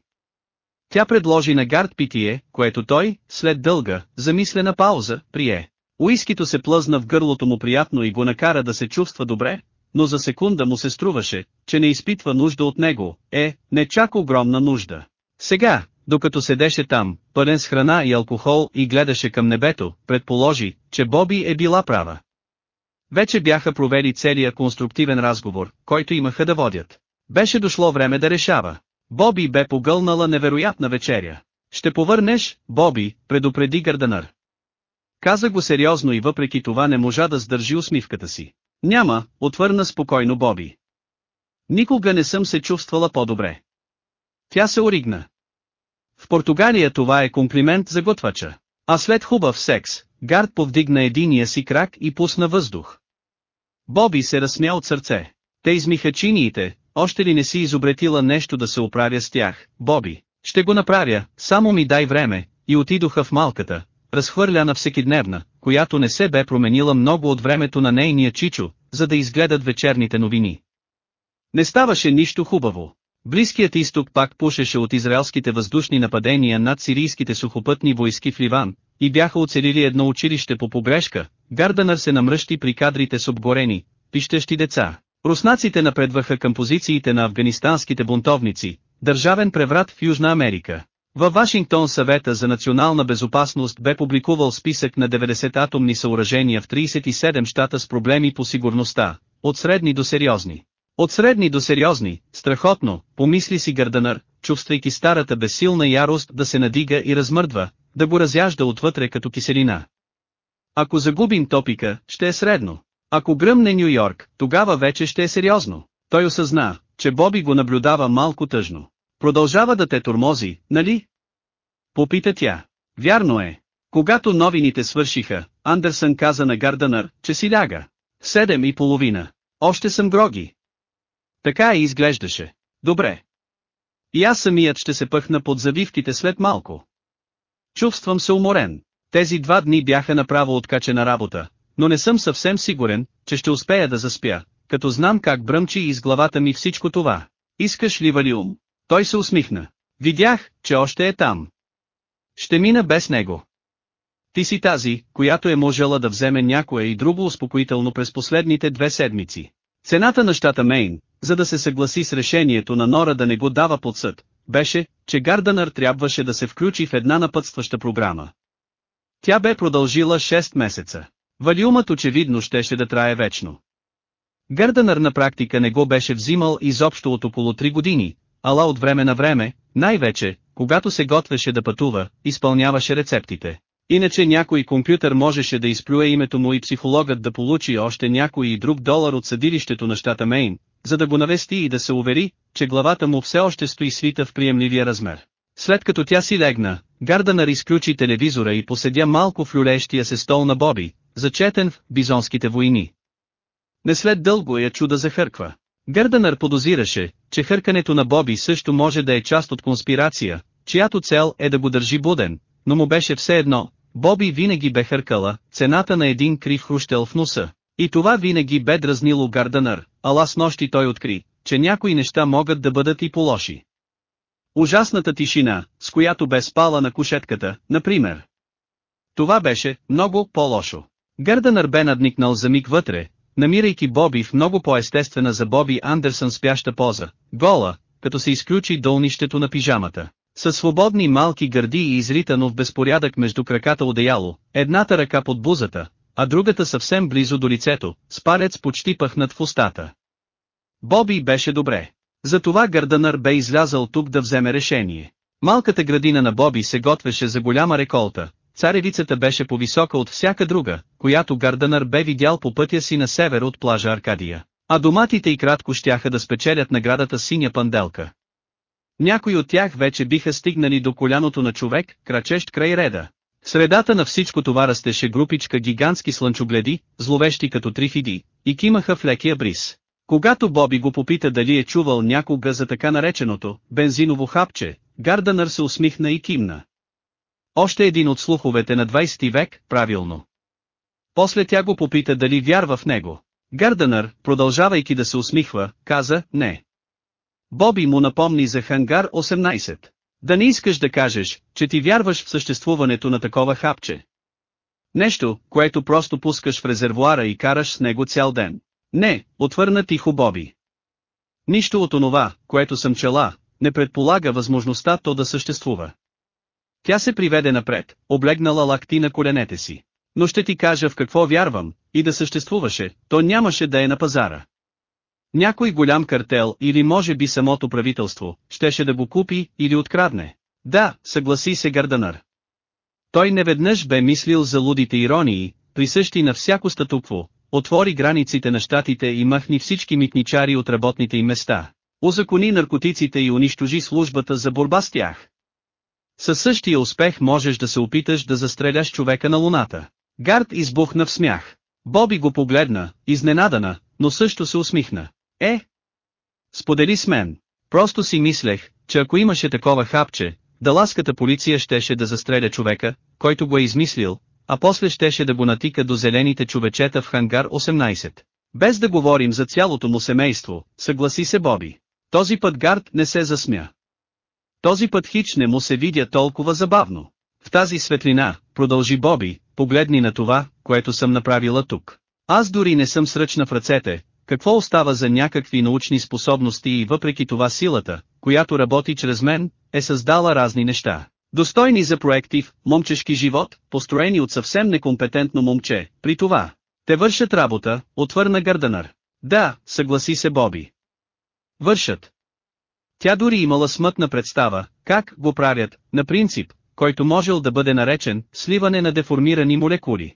Speaker 1: Тя предложи на Гард питие, което той, след дълга, замислена пауза, прие. Уискито се плъзна в гърлото му приятно и го накара да се чувства добре, но за секунда му се струваше, че не изпитва нужда от него, е, не чак огромна нужда. Сега, докато седеше там, пълен с храна и алкохол и гледаше към небето, предположи, че Боби е била права. Вече бяха провели целия конструктивен разговор, който имаха да водят. Беше дошло време да решава. Боби бе погълнала невероятна вечеря. Ще повърнеш, Боби, предупреди Гърданър. Каза го сериозно и въпреки това не можа да сдържи усмивката си. Няма, отвърна спокойно Боби. Никога не съм се чувствала по-добре. Тя се оригна. В Португалия това е комплимент за готвача. А след хубав секс, Гард повдигна единия си крак и пусна въздух. Боби се разсмя от сърце. Те измиха чиниите, още ли не си изобретила нещо да се оправя с тях, Боби. Ще го направя, само ми дай време, и отидоха в малката, разхвърляна всекидневна, която не се бе променила много от времето на нейния чичо, за да изгледат вечерните новини. Не ставаше нищо хубаво. Близкият изток пак пушеше от израелските въздушни нападения над сирийските сухопътни войски в Ливан, и бяха оцелили едно училище по погрешка, Гарданър се намръщи при кадрите с обгорени, пищещи деца. Руснаците напредваха към позициите на афганистанските бунтовници, държавен преврат в Южна Америка. Във Вашингтон съвета за национална безопасност бе публикувал списък на 90 атомни съоръжения в 37 щата с проблеми по сигурността, от средни до сериозни. От средни до сериозни, страхотно, помисли си Гърданър, чувствайки старата безсилна ярост да се надига и размърдва, да го разяжда отвътре като киселина. Ако загубим топика, ще е средно. Ако гръмне Нью Йорк, тогава вече ще е сериозно. Той осъзна, че Боби го наблюдава малко тъжно. Продължава да те турмози, нали? Попита тя. Вярно е. Когато новините свършиха, Андерсън каза на Гарданър, че си ляга. Седем и половина. Още съм гроги. Така и изглеждаше. Добре. И аз самият ще се пъхна под завивките след малко. Чувствам се уморен. Тези два дни бяха направо откачена работа, но не съм съвсем сигурен, че ще успея да заспя, като знам как бръмчи из главата ми всичко това. Искаш ли валиум? Той се усмихна. Видях, че още е там. Ще мина без него. Ти си тази, която е можела да вземе някое и друго успокоително през последните две седмици. Цената на щата Мейн, за да се съгласи с решението на Нора да не го дава под съд, беше, че Гарданър трябваше да се включи в една напътстваща програма. Тя бе продължила 6 месеца. Валиумът очевидно щеше да трае вечно. Гарданър на практика не го беше взимал изобщо от около 3 години, ала от време на време, най-вече, когато се готвеше да пътува, изпълняваше рецептите. Иначе някой компютър можеше да изплюе името му и психологът да получи още някой и друг долар от съдилището на щата Мейн, за да го навести и да се увери, че главата му все още стои свита в приемливия размер. След като тя си легна, Гарданър изключи телевизора и поседя малко в люлещия се стол на Боби, зачетен в бизонските войни. Не след дълго я чуда захърква. Гарданър подозираше, че хъркането на Боби също може да е част от конспирация, чиято цел е да го държи буден, но му беше все едно, Боби винаги бе хъркала, цената на един крив хрущел в носа. И това винаги бе дразнило Гарданър, ала с нощи той откри, че някои неща могат да бъдат и полоши. Ужасната тишина, с която бе спала на кушетката, например. Това беше много по-лошо. Гарданър бе надникнал за миг вътре, намирайки Боби в много по-естествена за Боби Андерсън спяща поза, гола, като се изключи долнището на пижамата. Със свободни малки гърди и изритано в безпорядък между краката одеяло, едната ръка под бузата, а другата съвсем близо до лицето, с палец почти пъхнат в устата. Боби беше добре. Затова Гърданър бе излязал тук да вземе решение. Малката градина на Боби се готвеше за голяма реколта, царевицата беше повисока от всяка друга, която Гарданър бе видял по пътя си на север от плажа Аркадия. А доматите и кратко щяха да спечелят наградата синя панделка. Някои от тях вече биха стигнали до коляното на човек, крачещ край реда. В средата на всичко това растеше групичка гигантски слънчогледи, зловещи като трифиди, и кимаха в лекия бриз. Когато Боби го попита дали е чувал някога за така нареченото «бензиново хапче», Гарданър се усмихна и кимна. Още един от слуховете на 20 век, правилно. После тя го попита дали вярва в него. Гарданър, продължавайки да се усмихва, каза «не». Боби му напомни за Хангар 18. Да не искаш да кажеш, че ти вярваш в съществуването на такова хапче. Нещо, което просто пускаш в резервуара и караш с него цял ден. Не, отвърна тихо Боби. Нищо от онова, което съм чела, не предполага възможността то да съществува. Тя се приведе напред, облегнала лакти на коленете си. Но ще ти кажа в какво вярвам, и да съществуваше, то нямаше да е на пазара. Някой голям картел или може би самото правителство, щеше да го купи или открадне. Да, съгласи се Гарданър. Той неведнъж бе мислил за лудите иронии, присъщи на всяко статукво, отвори границите на щатите и махни всички митничари от работните им места, Узакони наркотиците и унищожи службата за борба с тях. Със същия успех можеш да се опиташ да застреляш човека на луната. Гард избухна в смях. Боби го погледна, изненадана, но също се усмихна. Е! Сподели с мен. Просто си мислех, че ако имаше такова хапче, даласката полиция щеше да застреля човека, който го е измислил, а после щеше да го натика до зелените човечета в хангар 18. Без да говорим за цялото му семейство, съгласи се Боби. Този път Гард не се засмя. Този път Хич не му се видя толкова забавно. В тази светлина, продължи Боби, погледни на това, което съм направила тук. Аз дори не съм сръчна в ръцете, какво остава за някакви научни способности и въпреки това силата, която работи чрез мен, е създала разни неща. Достойни за проектив, момчешки живот, построени от съвсем некомпетентно момче, при това. Те вършат работа, отвърна Гърданър. Да, съгласи се Боби. Вършат. Тя дори имала смътна представа, как го правят, на принцип, който можел да бъде наречен сливане на деформирани молекули.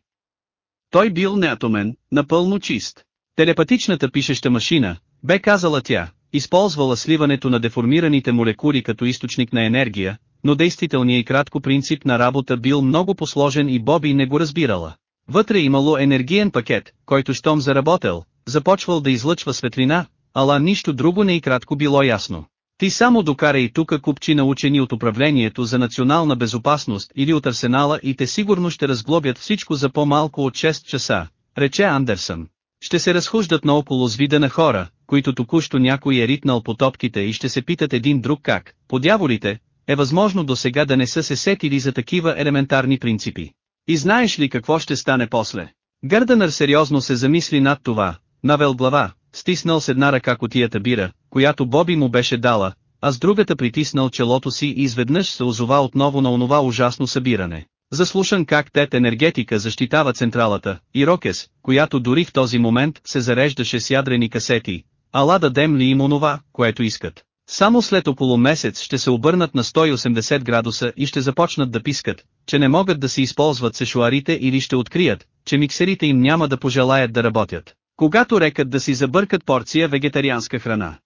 Speaker 1: Той бил неатомен, напълно чист. Телепатичната пишеща машина, бе казала тя, използвала сливането на деформираните молекули като източник на енергия, но действителният и кратко принцип на работа бил много посложен и Боби не го разбирала. Вътре имало енергиен пакет, който щом заработел, започвал да излъчва светлина, ала нищо друго не и кратко било ясно. Ти само докарай и тука купчи учени от управлението за национална безопасност или от арсенала и те сигурно ще разглобят всичко за по-малко от 6 часа, рече Андерсън. Ще се разхождат наоколо с вида на хора, които току-що някой е ритнал по топките и ще се питат един друг как, по дяволите, е възможно до сега да не са се сетили за такива елементарни принципи. И знаеш ли какво ще стане после? Гърдънър сериозно се замисли над това, навел глава, стиснал с една ръка котията бира, която Боби му беше дала, а с другата притиснал челото си и изведнъж се озова отново на онова ужасно събиране. Заслушан как Тет Енергетика защитава централата, и Рокес, която дори в този момент се зареждаше с ядрени касети, ала да дем ли им онова, което искат. Само след около месец ще се обърнат на 180 градуса и ще започнат да пискат, че не могат да се използват сешуарите или ще открият, че миксерите им няма да пожелаят да работят, когато рекат да си забъркат порция вегетарианска храна.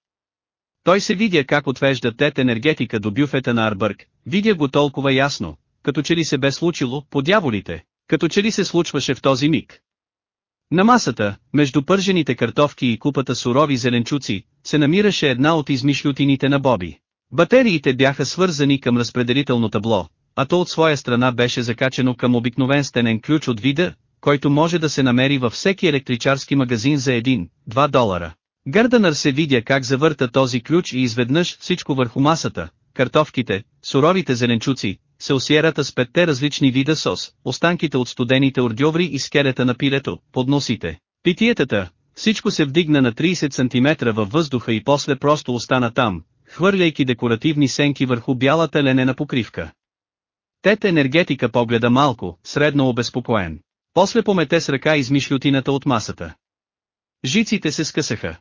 Speaker 1: Той се видя как отвежда тет енергетика до бюфета на Арбърг, видя го толкова ясно, като че ли се бе случило, по дяволите, като че ли се случваше в този миг. На масата, между пържените картовки и купата сурови зеленчуци, се намираше една от измишлютините на Боби. Батериите бяха свързани към разпределително табло, а то от своя страна беше закачено към обикновен стенен ключ от вида, който може да се намери във всеки електричарски магазин за 1-2 долара. Гърданър се видя как завърта този ключ и изведнъж всичко върху масата, Картовките, суровите зеленчуци, се осиерата с петте различни вида сос, останките от студените ордьоври и скелета на пилето, подносите, питиетата, всичко се вдигна на 30 см във въздуха и после просто остана там, хвърляйки декоративни сенки върху бялата ленена покривка. Тет енергетика погледа малко, средно обезпокоен. После помете с ръка измишлютината от масата. Жиците се скъсаха.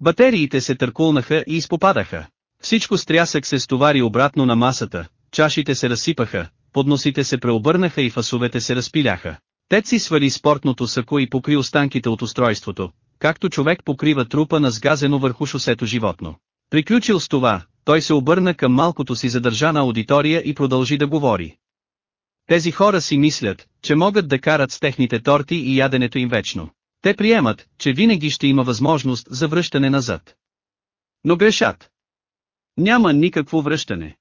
Speaker 1: Батериите се търкулнаха и изпопадаха. Всичко стрясък се стовари обратно на масата, чашите се разсипаха, подносите се преобърнаха и фасовете се разпиляха. Тед си свали спортното сако и покри останките от устройството, както човек покрива трупа на сгазено върху шосето животно. Приключил с това, той се обърна към малкото си задържана аудитория и продължи да говори. Тези хора си мислят, че могат да карат с техните торти и яденето им вечно. Те приемат, че винаги ще има възможност за връщане назад. Но грешат. Няма никакво връщане.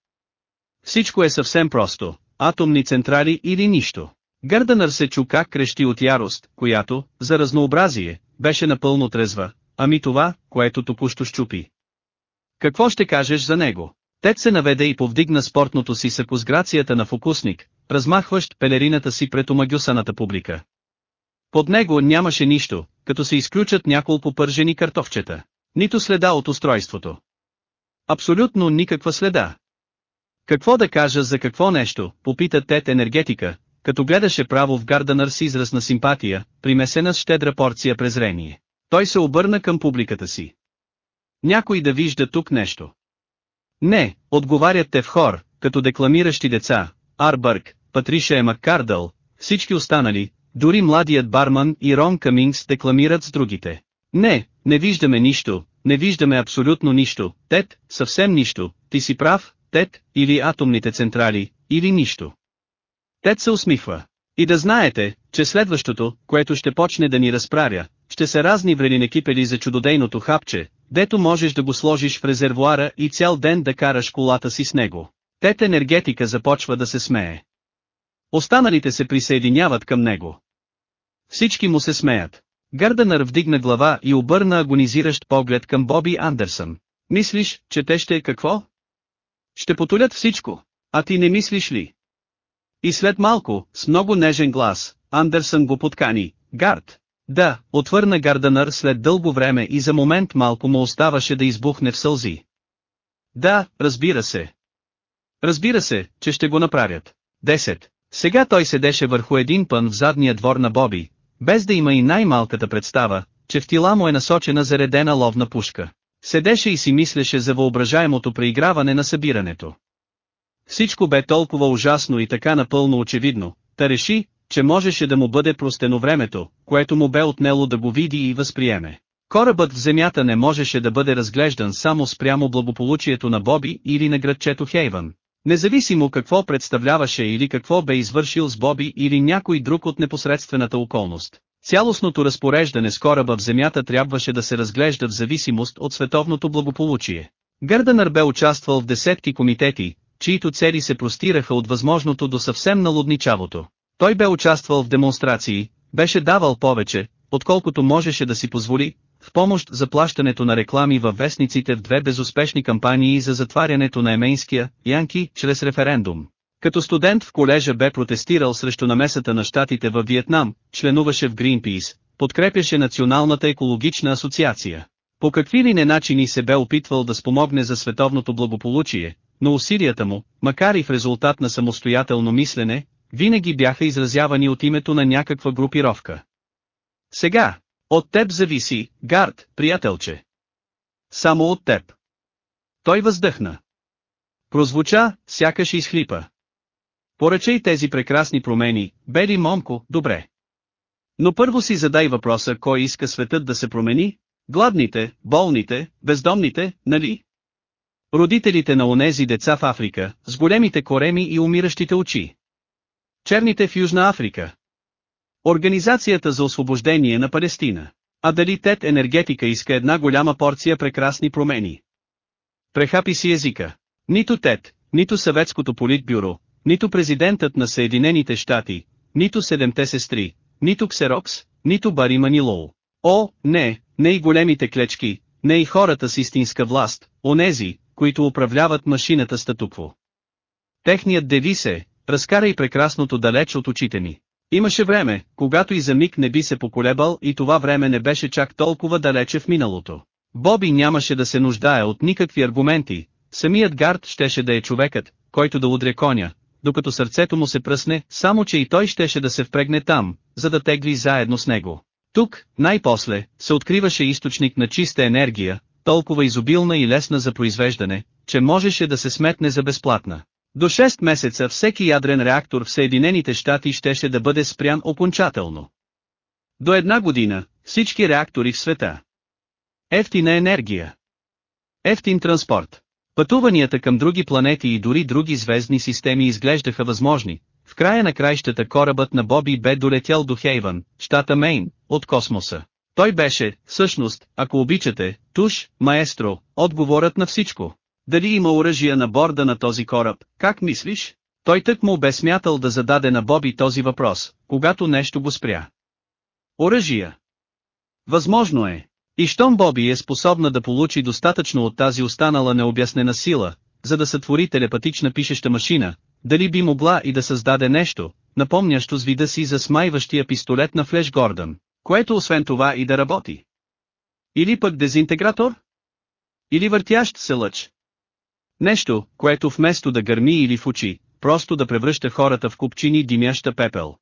Speaker 1: Всичко е съвсем просто, атомни централи или нищо. Гърданър се чу как крещи от ярост, която, за разнообразие, беше напълно трезва, ами това, което току-що щупи. Какво ще кажеш за него? Тед се наведе и повдигна спортното си съко с грацията на фокусник, размахващ пелерината си пред омагюсаната публика. Под него нямаше нищо, като се изключат няколко пържени картофчета. Нито следа от устройството. Абсолютно никаква следа, какво да кажа за какво нещо, попита Тет енергетика, като гледаше право в Гарданър с израз на симпатия, примесена с щедра порция презрение. Той се обърна към публиката си. Някой да вижда тук нещо. Не, отговарят те в хор, като декламиращи деца, Арбърг, Патриша е Маккардъл, всички останали, дори младият барман и Рон Камингс декламират с другите. Не, не виждаме нищо, не виждаме абсолютно нищо, Тед, съвсем нищо, ти си прав, ТЕД, или атомните централи, или нищо. Тед се усмихва. И да знаете, че следващото, което ще почне да ни разправя, ще се разни кипели за чудодейното хапче, дето можеш да го сложиш в резервуара и цял ден да караш колата си с него. Тет енергетика започва да се смее. Останалите се присъединяват към него. Всички му се смеят. Гарденър вдигна глава и обърна агонизиращ поглед към Боби Андерсън. Мислиш, че те ще е какво? Ще потолят всичко, а ти не мислиш ли? И след малко, с много нежен глас, Андерсън го подкани, Гард. Да, отвърна Гарданър след дълго време и за момент малко му оставаше да избухне в сълзи. Да, разбира се. Разбира се, че ще го направят. 10. Сега той седеше върху един пън в задния двор на Боби, без да има и най-малката представа, че в тила му е насочена заредена ловна пушка. Седеше и си мислеше за въображаемото преиграване на събирането. Всичко бе толкова ужасно и така напълно очевидно, та реши, че можеше да му бъде простено времето, което му бе отнело да го види и възприеме. Корабът в земята не можеше да бъде разглеждан само спрямо благополучието на Боби или на градчето Хейвън. Независимо какво представляваше или какво бе извършил с Боби или някой друг от непосредствената околност. Цялостното разпореждане с кораба в земята трябваше да се разглежда в зависимост от световното благополучие. Гърданър бе участвал в десетки комитети, чието цели се простираха от възможното до съвсем налудничавото. Той бе участвал в демонстрации, беше давал повече, отколкото можеше да си позволи, в помощ за плащането на реклами във вестниците в две безуспешни кампании за затварянето на Еменския, Янки, чрез референдум. Като студент в колежа бе протестирал срещу намесата на щатите във Виетнам, членуваше в Greenpeace, подкрепяше Националната екологична асоциация. По какви ли не начини се бе опитвал да спомогне за световното благополучие, но усилията му, макар и в резултат на самостоятелно мислене, винаги бяха изразявани от името на някаква групировка. Сега, от теб зависи, Гард, приятелче. Само от теб. Той въздъхна. Прозвуча, сякаш изхлипа. Поръчай тези прекрасни промени, бери момко, добре. Но първо си задай въпроса кой иска светът да се промени? Гладните, болните, бездомните, нали? Родителите на онези деца в Африка, с големите кореми и умиращите очи. Черните в Южна Африка. Организацията за освобождение на Палестина. А дали ТЕТ енергетика иска една голяма порция прекрасни промени? Прехапи си езика. Нито ТЕТ, нито съветското политбюро, нито президентът на Съединените щати, нито седемте сестри, нито Ксерокс, нито Бари Манилоу. О, не, не и големите клечки, не и хората с истинска власт, онези, които управляват машината статукво. Техният девиз е, разкарай прекрасното далеч от очите ми. Имаше време, когато и за миг не би се поколебал и това време не беше чак толкова далече в миналото. Боби нямаше да се нуждае от никакви аргументи, самият Гард щеше да е човекът, който да удря коня, докато сърцето му се пръсне, само че и той щеше да се впрегне там, за да тегли заедно с него. Тук, най-после, се откриваше източник на чиста енергия, толкова изобилна и лесна за произвеждане, че можеше да се сметне за безплатна. До 6 месеца всеки ядрен реактор в Съединените щати щеше да бъде спрян окончателно. До една година, всички реактори в света. Ефтина енергия. Ефтин транспорт. Пътуванията към други планети и дори други звездни системи изглеждаха възможни. В края на краищата корабът на Боби бе долетял до Хейвън, щата Мейн, от космоса. Той беше, всъщност, ако обичате, туш, маестро, отговорът на всичко. Дали има оръжия на борда на този кораб, как мислиш? Той тък му бе смятал да зададе на Боби този въпрос, когато нещо го спря. Оръжия. Възможно е, и щом Боби е способна да получи достатъчно от тази останала необяснена сила, за да сътвори телепатична пишеща машина, дали би могла и да създаде нещо, напомнящо с вида си за смайващия пистолет на Флеш Гордън, което освен това и да работи. Или пък дезинтегратор? Или въртящ се лъч? Нещо, което вместо да гърми или в очи, просто да превръща хората в купчини димяща пепел.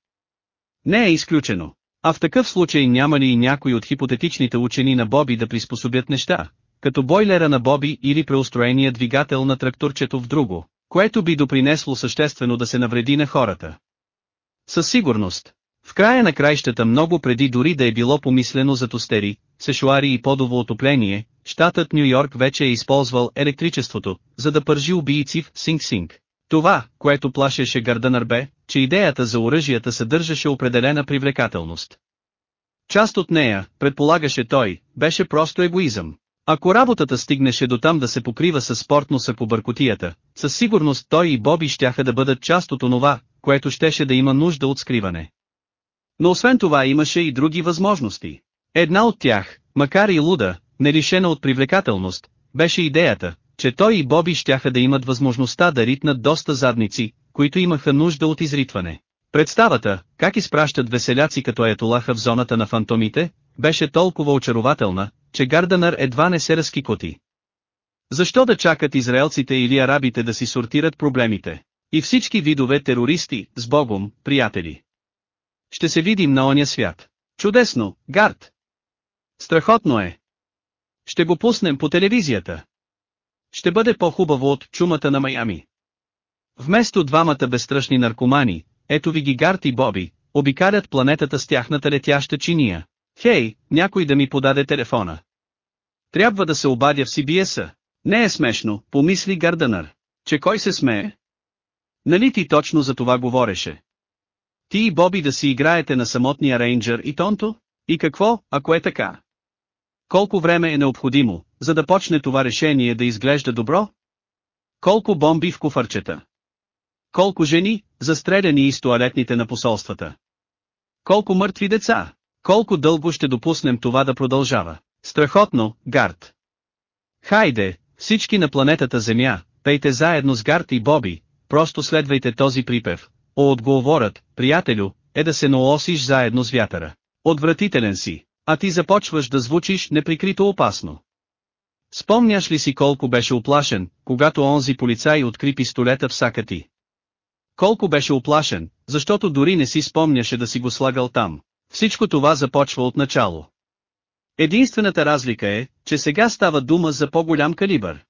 Speaker 1: Не е изключено. А в такъв случай няма ли и някой от хипотетичните учени на Боби да приспособят неща, като бойлера на Боби или преустроения двигател на тракторчето в друго, което би допринесло съществено да се навреди на хората? Със сигурност. В края на краищата много преди дори да е било помислено за тостери, сешуари и подово отопление, щатът Нью Йорк вече е използвал електричеството, за да пържи убийци в Синг-Синг. Това, което плашеше Гарданър бе, че идеята за оръжията съдържаше определена привлекателност. Част от нея, предполагаше той, беше просто егоизъм. Ако работата стигнеше до там да се покрива със спортно съкобъркотията, със сигурност той и Боби щяха да бъдат част от онова, което щеше да има нужда от скриване. Но освен това имаше и други възможности. Една от тях, макар и луда, нерешена от привлекателност, беше идеята, че той и Боби щяха да имат възможността да ритнат доста задници, които имаха нужда от изритване. Представата, как изпращат веселяци като етолаха в зоната на фантомите, беше толкова очарователна, че Гарданър едва не се разкикоти. Защо да чакат израелците или арабите да си сортират проблемите? И всички видове терористи, с Богом, приятели. Ще се видим на оня свят. Чудесно, Гард! Страхотно е! Ще го пуснем по телевизията. Ще бъде по-хубаво от чумата на Майами. Вместо двамата безстрашни наркомани, ето ви Гигарт и Боби, обикарят планетата с тяхната летяща чиния. Хей, някой да ми подаде телефона. Трябва да се обадя в CBS-а. Не е смешно, помисли Гарданър. Че кой се смее? Нали ти точно за това говореше? Ти и Боби да си играете на самотния рейнджър и Тонто? И какво, ако е така? Колко време е необходимо, за да почне това решение да изглежда добро? Колко бомби в куфарчета? Колко жени, застреляни из туалетните на посолствата? Колко мъртви деца? Колко дълго ще допуснем това да продължава? Страхотно, Гард. Хайде, всички на планетата Земя, пейте заедно с Гард и Боби, просто следвайте този припев. О отговорът, приятелю, е да се наосиш заедно с вятъра. Отвратителен си а ти започваш да звучиш неприкрито опасно. Спомняш ли си колко беше оплашен, когато онзи полицай откри пистолета в сака ти? Колко беше оплашен, защото дори не си спомняше да си го слагал там. Всичко това започва от начало. Единствената разлика е, че сега става дума за по-голям калибър.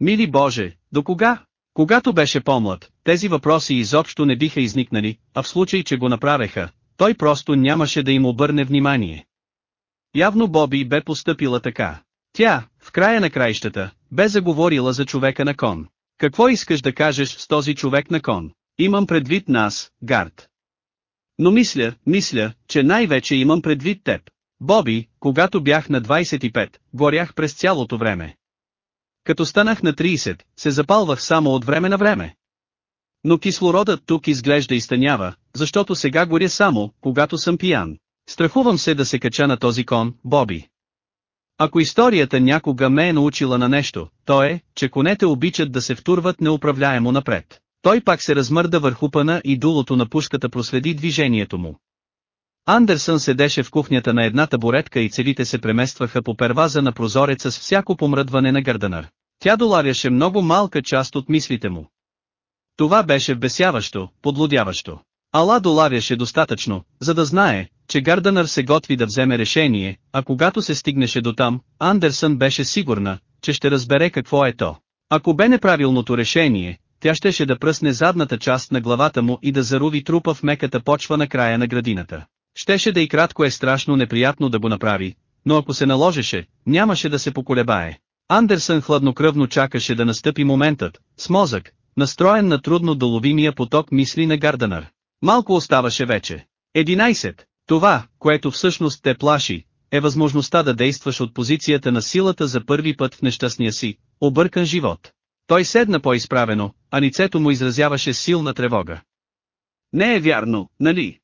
Speaker 1: Мили Боже, до кога? Когато беше по-млад, тези въпроси изобщо не биха изникнали, а в случай, че го направеха, той просто нямаше да им обърне внимание. Явно Боби бе поступила така. Тя, в края на краищата, бе заговорила за човека на кон. Какво искаш да кажеш с този човек на кон? Имам предвид нас, Гард. Но мисля, мисля, че най-вече имам предвид теб. Боби, когато бях на 25, горях през цялото време. Като станах на 30, се запалвах само от време на време. Но кислородът тук изглежда изтънява, защото сега горя само, когато съм пиян. Страхувам се да се кача на този кон, Боби. Ако историята някога ме е научила на нещо, то е, че конете обичат да се втурват неуправляемо напред. Той пак се размърда върху пъна и дулото на пушката проследи движението му. Андерсън седеше в кухнята на една табуретка и целите се преместваха по перваза на прозореца с всяко помръдване на Гърданър. Тя доларяше много малка част от мислите му. Това беше бесяващо, подлудяващо. Ала доларяше достатъчно, за да знае, че Гарданър се готви да вземе решение, а когато се стигнеше до там, Андерсън беше сигурна, че ще разбере какво е то. Ако бе неправилното решение, тя щеше да пръсне задната част на главата му и да заруви трупа в меката почва на края на градината. Щеше да и кратко е страшно неприятно да го направи, но ако се наложеше, нямаше да се поколебае. Андерсън хладнокръвно чакаше да настъпи моментът, с мозък, настроен на трудно доловимия поток мисли на Гарданър. Малко оставаше вече. Това, което всъщност те плаши, е възможността да действаш от позицията на силата за първи път в нещастния си, объркан живот. Той седна по-изправено, а лицето му изразяваше силна тревога. Не е вярно, нали?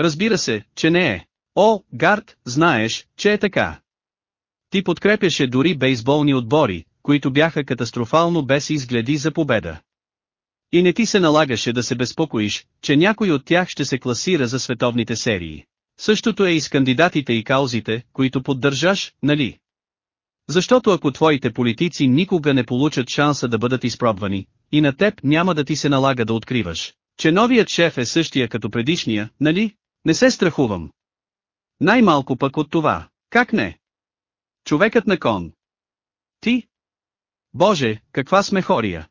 Speaker 1: Разбира се, че не е. О, Гард, знаеш, че е така. Ти подкрепяше дори бейсболни отбори, които бяха катастрофално без изгледи за победа. И не ти се налагаше да се безпокоиш, че някой от тях ще се класира за световните серии. Същото е и с кандидатите и каузите, които поддържаш, нали? Защото ако твоите политици никога не получат шанса да бъдат изпробвани, и на теб няма да ти се налага да откриваш, че новият шеф е същия като предишния, нали? Не се страхувам. Най-малко пък от това, как не? Човекът на кон. Ти? Боже, каква сме хория.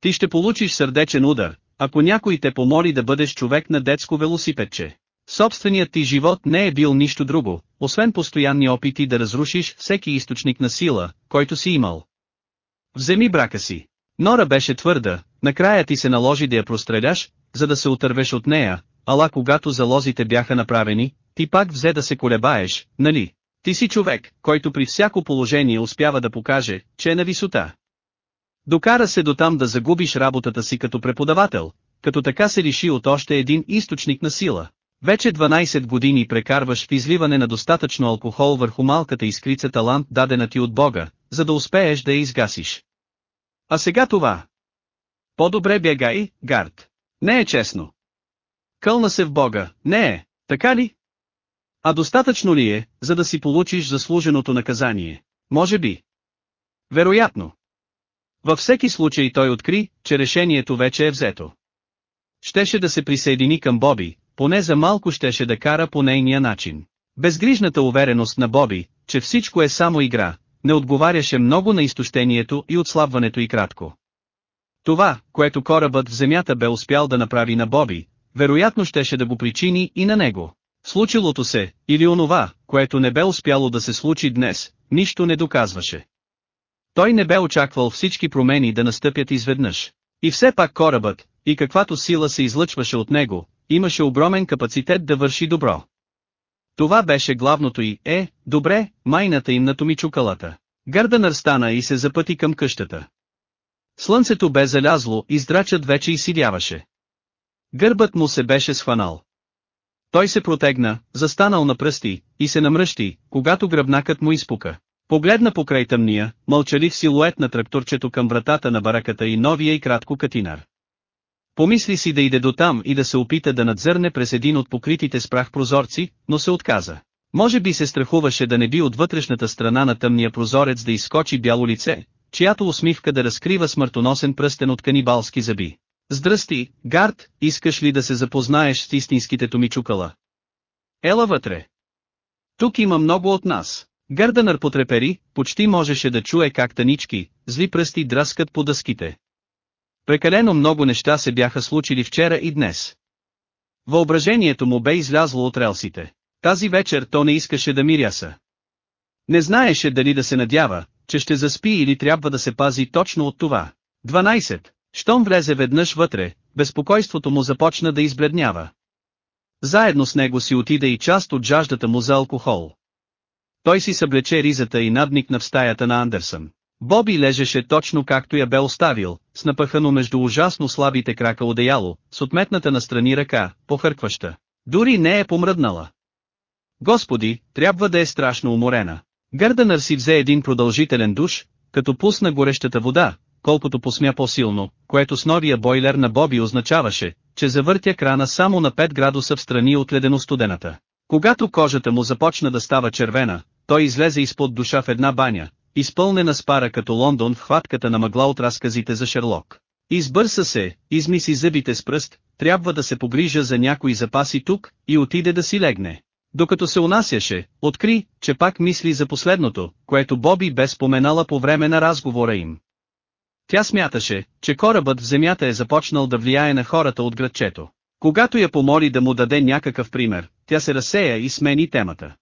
Speaker 1: Ти ще получиш сърдечен удар, ако някой те помоли да бъдеш човек на детско велосипедче. Собственият ти живот не е бил нищо друго, освен постоянни опити да разрушиш всеки източник на сила, който си имал. Вземи брака си. Нора беше твърда, накрая ти се наложи да я простреляш, за да се отървеш от нея, ала когато залозите бяха направени, ти пак взе да се колебаеш, нали? Ти си човек, който при всяко положение успява да покаже, че е на висота. Докара се до там да загубиш работата си като преподавател, като така се реши от още един източник на сила. Вече 12 години прекарваш в изливане на достатъчно алкохол върху малката искрица талант дадена ти от Бога, за да успееш да я изгасиш. А сега това. По-добре бягай, Гард. Не е честно. Кълна се в Бога, не е, така ли? А достатъчно ли е, за да си получиш заслуженото наказание? Може би. Вероятно. Във всеки случай той откри, че решението вече е взето. Щеше да се присъедини към Боби, поне за малко щеше да кара по нейния начин. Безгрижната увереност на Боби, че всичко е само игра, не отговаряше много на изтощението и отслабването и кратко. Това, което корабът в земята бе успял да направи на Боби, вероятно щеше да го причини и на него. Случилото се, или онова, което не бе успяло да се случи днес, нищо не доказваше. Той не бе очаквал всички промени да настъпят изведнъж. И все пак корабът, и каквато сила се излъчваше от него, имаше огромен капацитет да върши добро. Това беше главното и, е, добре, майната им на Томичукалата. Гърда стана и се запъти към къщата. Слънцето бе залязло и здрачът вече изсидяваше. Гърбът му се беше схванал. Той се протегна, застанал на пръсти, и се намръщи, когато гръбнакът му изпука. Погледна покрай тъмния, мълчалив силует на тракторчето към вратата на бараката и новия и кратко катинар. Помисли си да иде до там и да се опита да надзърне през един от покритите с прах прозорци, но се отказа. Може би се страхуваше да не би от вътрешната страна на тъмния прозорец да изскочи бяло лице, чиято усмивка да разкрива смъртоносен пръстен от канибалски зъби. Здрасти, Гард, искаш ли да се запознаеш с истинските томичукала? Ела вътре. Тук има много от нас. Гърданър потрепери, почти можеше да чуе как танички, зли пръсти драскат по дъските. Прекалено много неща се бяха случили вчера и днес. Въображението му бе излязло от релсите. Тази вечер то не искаше да миряса. Не знаеше дали да се надява, че ще заспи или трябва да се пази точно от това. 12. Щом влезе веднъж вътре, безпокойството му започна да избледнява. Заедно с него си отида и част от жаждата му за алкохол. Той си съблече ризата и надникна в стаята на Андерсън. Боби лежеше точно както я бе оставил, с напъхано между ужасно слабите крака одеяло, с отметната настрани ръка, похъркваща. Дори не е помръднала. Господи, трябва да е страшно уморена. Гърданър си взе един продължителен душ, като пусна горещата вода, колкото посмя по-силно, което с новия бойлер на Боби означаваше, че завъртя крана само на 5 градуса в страни от ледено студената. Когато кожата му започна да става червена, той излезе изпод душа в една баня, изпълнена с пара като Лондон в хватката на мъгла от разказите за Шерлок. Избърса се, измиси зъбите с пръст, трябва да се погрижа за някои запаси тук, и отиде да си легне. Докато се унасяше, откри, че пак мисли за последното, което Боби бе споменала по време на разговора им. Тя смяташе, че корабът в земята е започнал да влияе на хората от градчето. Когато я помоли да му даде някакъв пример, тя се разсея и смени темата.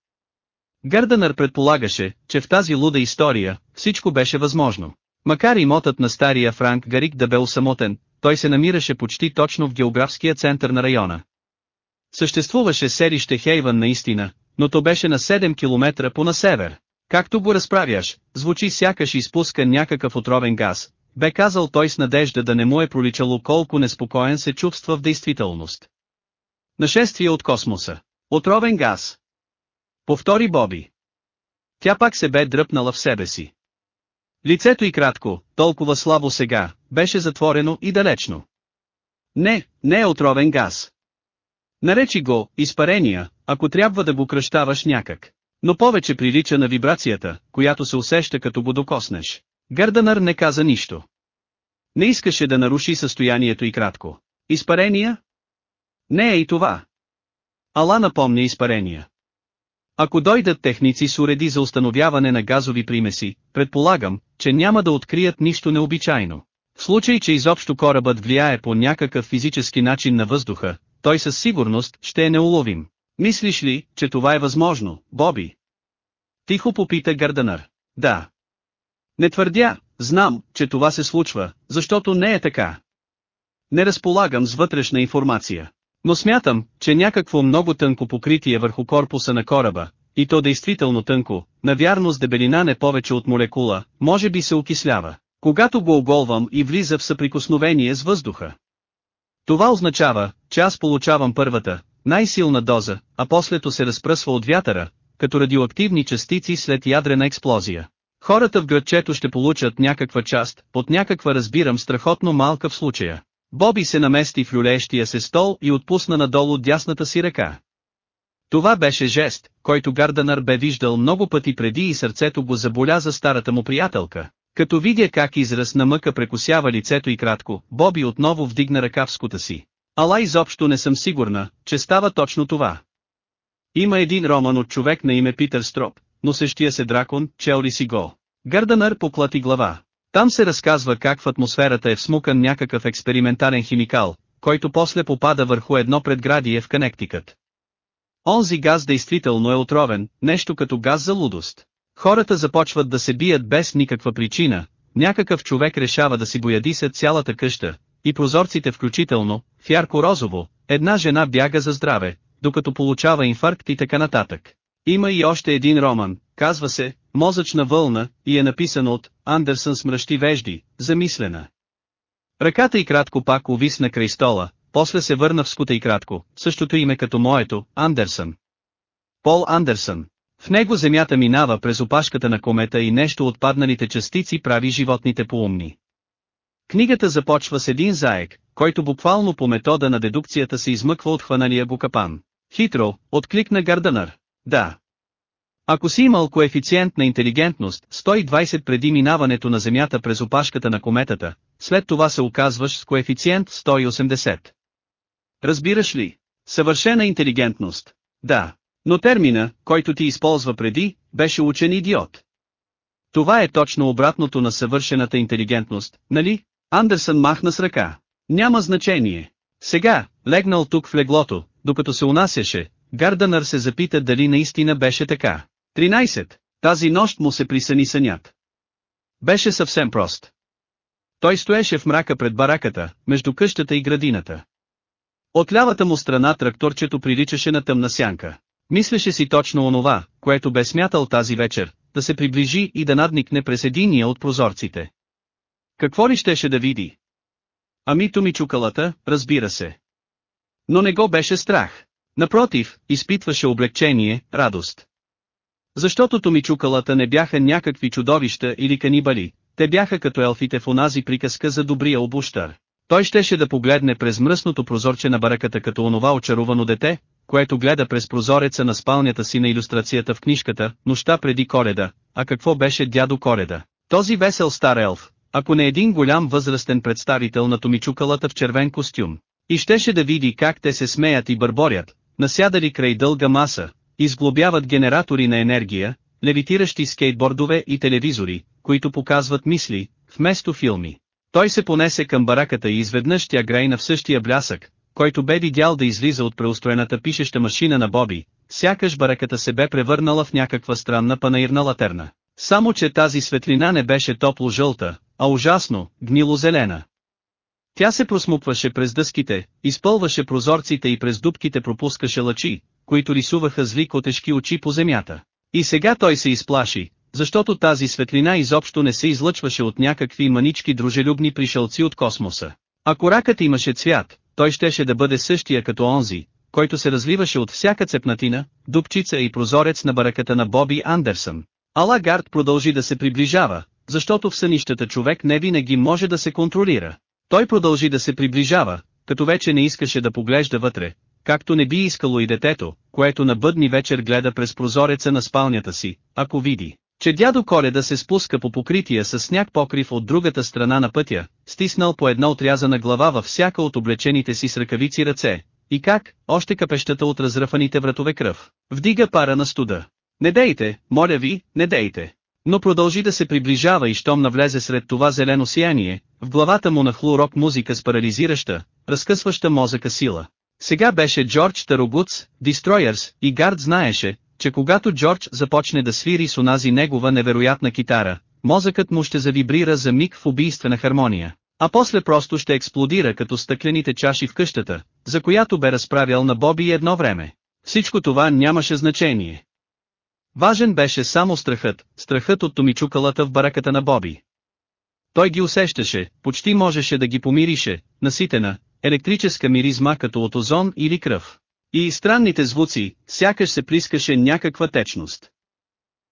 Speaker 1: Гърдънър предполагаше, че в тази луда история, всичко беше възможно. Макар и мотът на стария Франк Гарик да бе усамотен, той се намираше почти точно в географския център на района. Съществуваше селище Хейвън наистина, но то беше на 7 км по на север. Както го разправяш, звучи сякаш изпуска някакъв отровен газ, бе казал той с надежда да не му е проличало колко неспокоен се чувства в действителност. Нашествие от космоса Отровен газ. Повтори Боби. Тя пак се бе дръпнала в себе си. Лицето й кратко, толкова слабо сега, беше затворено и далечно. Не, не е отровен газ. Наречи го, изпарения, ако трябва да го кръщаваш някак. Но повече прилича на вибрацията, която се усеща като го докоснеш. Гърданър не каза нищо. Не искаше да наруши състоянието и кратко. Изпарения? Не е и това. Ала напомня изпарения. Ако дойдат техници с уреди за установяване на газови примеси, предполагам, че няма да открият нищо необичайно. В случай, че изобщо корабът влияе по някакъв физически начин на въздуха, той със сигурност ще е неуловим. Мислиш ли, че това е възможно, Боби? Тихо попита Гарданър. Да. Не твърдя, знам, че това се случва, защото не е така. Не разполагам с вътрешна информация. Но смятам, че някакво много тънко покритие върху корпуса на кораба, и то действително тънко, навярно с дебелина не повече от молекула, може би се окислява, когато го оголвам и влиза в съприкосновение с въздуха. Това означава, че аз получавам първата, най-силна доза, а послето се разпръсва от вятъра, като радиоактивни частици след ядрена експлозия. Хората в градчето ще получат някаква част, под някаква разбирам страхотно малка в случая, Боби се намести в люлещия се стол и отпусна надолу дясната си ръка. Това беше жест, който Гарданър бе виждал много пъти преди и сърцето го заболя за старата му приятелка. Като видя как израз на мъка прекусява лицето и кратко, Боби отново вдигна ръка в скута си. Ала изобщо не съм сигурна, че става точно това. Има един роман от човек на име Питър Строп, но същия се дракон, чел ли си го? Гарданър поклати глава. Там се разказва как в атмосферата е всмукан някакъв експериментален химикал, който после попада върху едно предградие в Канектикът. Онзи газ действително е отровен, нещо като газ за лудост. Хората започват да се бият без никаква причина, някакъв човек решава да си се цялата къща, и прозорците включително, в ярко-розово, една жена бяга за здраве, докато получава инфаркт и така нататък. Има и още един роман, казва се «Мозъчна вълна» и е написано от Андерсън с мръщи вежди, замислена. Ръката и кратко пак увисна край стола, после се върна в скута и кратко, същото име като моето, Андерсън. Пол Андерсън. В него Земята минава през опашката на комета и нещо от падналите частици прави животните поумни. Книгата започва с един заек, който буквално по метода на дедукцията се измъква от хваналия го капан. Хитро, откликна Гарданър. Да, ако си имал коефициент на интелигентност 120 преди минаването на Земята през опашката на кометата, след това се оказваш с коефициент 180. Разбираш ли? Съвършена интелигентност. Да. Но термина, който ти използва преди, беше учен идиот. Това е точно обратното на съвършената интелигентност, нали? Андерсън махна с ръка. Няма значение. Сега, легнал тук в леглото, докато се унасяше, Гарданър се запита дали наистина беше така. 13. Тази нощ му се присъни сънят. Беше съвсем прост. Той стоеше в мрака пред бараката, между къщата и градината. От лявата му страна тракторчето приличаше на тъмна сянка. Мислеше си точно онова, което бе смятал тази вечер, да се приближи и да надникне през единия от прозорците. Какво ли щеше да види? Амито ми чукалата, разбира се. Но не го беше страх. Напротив, изпитваше облегчение, радост. Защото томичукалата не бяха някакви чудовища или канибали, те бяха като елфите в онази приказка за добрия обущар. Той щеше да погледне през мръсното прозорче на бараката като онова очаровано дете, което гледа през прозореца на спалнята си на иллюстрацията в книжката «Нощта преди Кореда. а какво беше дядо Кореда? Този весел стар елф, ако не един голям възрастен представител на томичукалата в червен костюм. И щеше да види как те се смеят и бърборят, насядали край дълга маса, Изглобяват генератори на енергия, левитиращи скейтбордове и телевизори, които показват мисли, вместо филми. Той се понесе към бараката и изведнъж тя грейна в същия блясък, който бе видял да излиза от преустроената пишеща машина на Боби, сякаш бараката се бе превърнала в някаква странна панаирна латерна. Само че тази светлина не беше топло-жълта, а ужасно, гнило-зелена. Тя се просмукваше през дъските, изпълваше прозорците и през дубките пропускаше лъчи, които рисуваха зли котешки очи по земята. И сега той се изплаши, защото тази светлина изобщо не се излъчваше от някакви манички дружелюбни пришелци от космоса. Ако ракът имаше цвят, той щеше да бъде същия като онзи, който се разливаше от всяка цепнатина, дупчица и прозорец на бараката на Боби Андерсън. Алагард продължи да се приближава, защото в сънищата човек не винаги може да се контролира. Той продължи да се приближава, като вече не искаше да поглежда вътре, както не би искало и детето, което на бъдни вечер гледа през прозореца на спалнята си, ако види, че дядо Коледа се спуска по покрития с сняг покрив от другата страна на пътя, стиснал по една отрязана глава във всяка от облечените си с ръкавици ръце, и как, още капещата от разръфаните вратове кръв, вдига пара на студа. Не дейте, моля ви, не дейте. Но продължи да се приближава и щом навлезе сред това зелено сияние, в главата му нахлу рок музика с парализираща, разкъсваща мозъка сила. Сега беше Джордж Тарогуц, Дистройърс, и Гард знаеше, че когато Джордж започне да свири с онази негова невероятна китара, мозъкът му ще завибрира за миг в убийствена хармония, а после просто ще експлодира като стъклените чаши в къщата, за която бе разправял на Боби едно време. Всичко това нямаше значение. Важен беше само страхът, страхът от томичукалата в бараката на Боби. Той ги усещаше, почти можеше да ги помирише, наситена, електрическа миризма като от озон или кръв. И странните звуци, сякаш се прискаше някаква течност.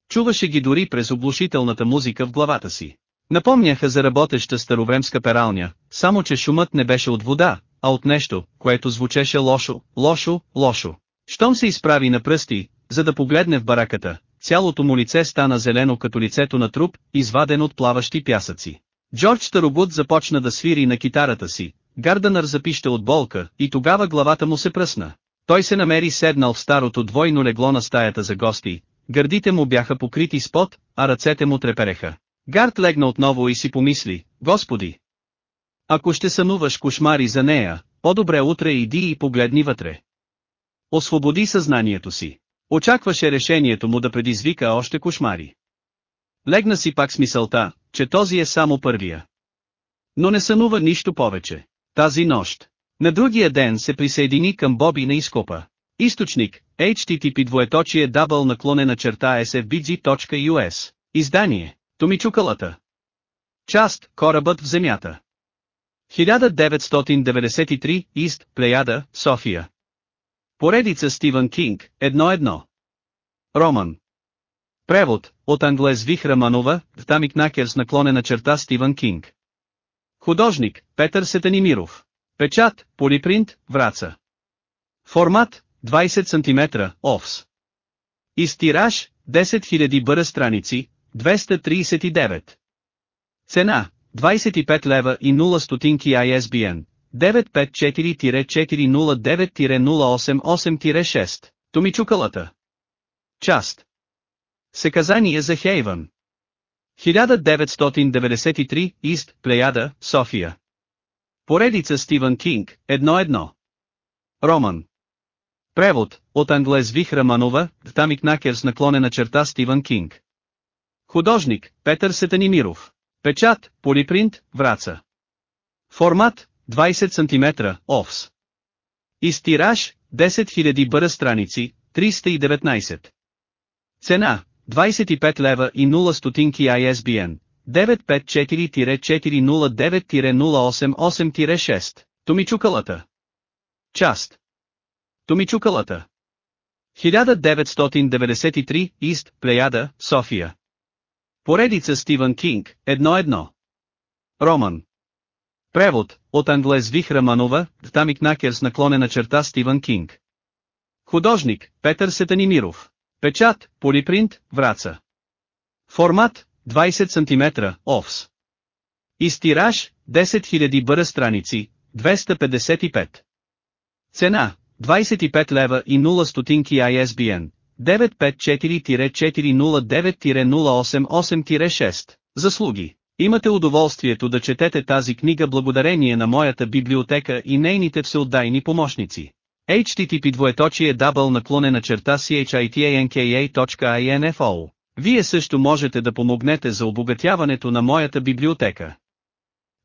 Speaker 1: Чуваше ги дори през облушителната музика в главата си. Напомняха за работеща старовремска пералня, само че шумът не беше от вода, а от нещо, което звучеше лошо, лошо, лошо. Щом се изправи на пръсти, за да погледне в бараката, цялото му лице стана зелено като лицето на труп, изваден от плаващи пясъци. Джордж Старобуд започна да свири на китарата си, Гарданър запища от болка, и тогава главата му се пръсна. Той се намери седнал в старото двойно легло на стаята за гости, гърдите му бяха покрити с пот, а ръцете му трепереха. Гард легна отново и си помисли, Господи! Ако ще сънуваш кошмари за нея, по-добре утре иди и погледни вътре. Освободи съзнанието си. Очакваше решението му да предизвика още кошмари. Легна си пак с мисълта, че този е само първия. Но не сънува нищо повече тази нощ. На другия ден се присъедини към Боби на изкопа. Източник, http двоеточие дабъл наклонена черта sfbg.us. Издание, Томичукалата. Част, корабът в земята. 1993, Ист, Плеяда, София. Поредица Стивън Кинг, 1-1. Роман. Превод, от англез Вихра Раманова, в Тамик Накерс наклонена черта Стивън Кинг. Художник, Петър Сетанимиров. Печат, полипринт, враца. Формат, 20 см, овс. Изтираж, 10 000 бъра страници, 239. Цена, 25 лева и 0 стотинки ISBN, 954-409-088-6. Томичукалата. Част. Се казание за Хейвън. 1993, Ист, Плеяда, София. Поредица Стивън Кинг, едно 1 Роман. Превод, от англез Вихра Манова, Дтамик Накерс наклонена черта Стивън Кинг. Художник, Петър Сетанимиров. Печат, полипринт, враца. Формат, 20 см, овс. Изтираж, 10 000 бъра страници, 319. Цена, 25 лева и 0 стотинки ISBN 954 409 088 6 Томичукалата. Част. Томичукалата. 1993, Ист, Плеяда, София. Поредица Стивън Кинг, 1-1. Роман. Превод, от англез Вихра Манова, Дтамик Накерс наклонена черта Стивън Кинг. Художник, Петър Сетанимиров. Печат, полипринт, враца. Формат, 20 см, овс. Изтираж, 10 000 бъра страници, 255. Цена, 25 лева и 0 стотинки ISBN, 954-409-088-6. Заслуги. Имате удоволствието да четете тази книга благодарение на моята библиотека и нейните всеотдайни помощници. HTTP двоеточие дабл наклонена черта chitanka.info. Вие също можете да помогнете за обогатяването на моята библиотека.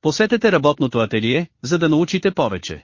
Speaker 1: Посетете работното ателие, за да научите повече.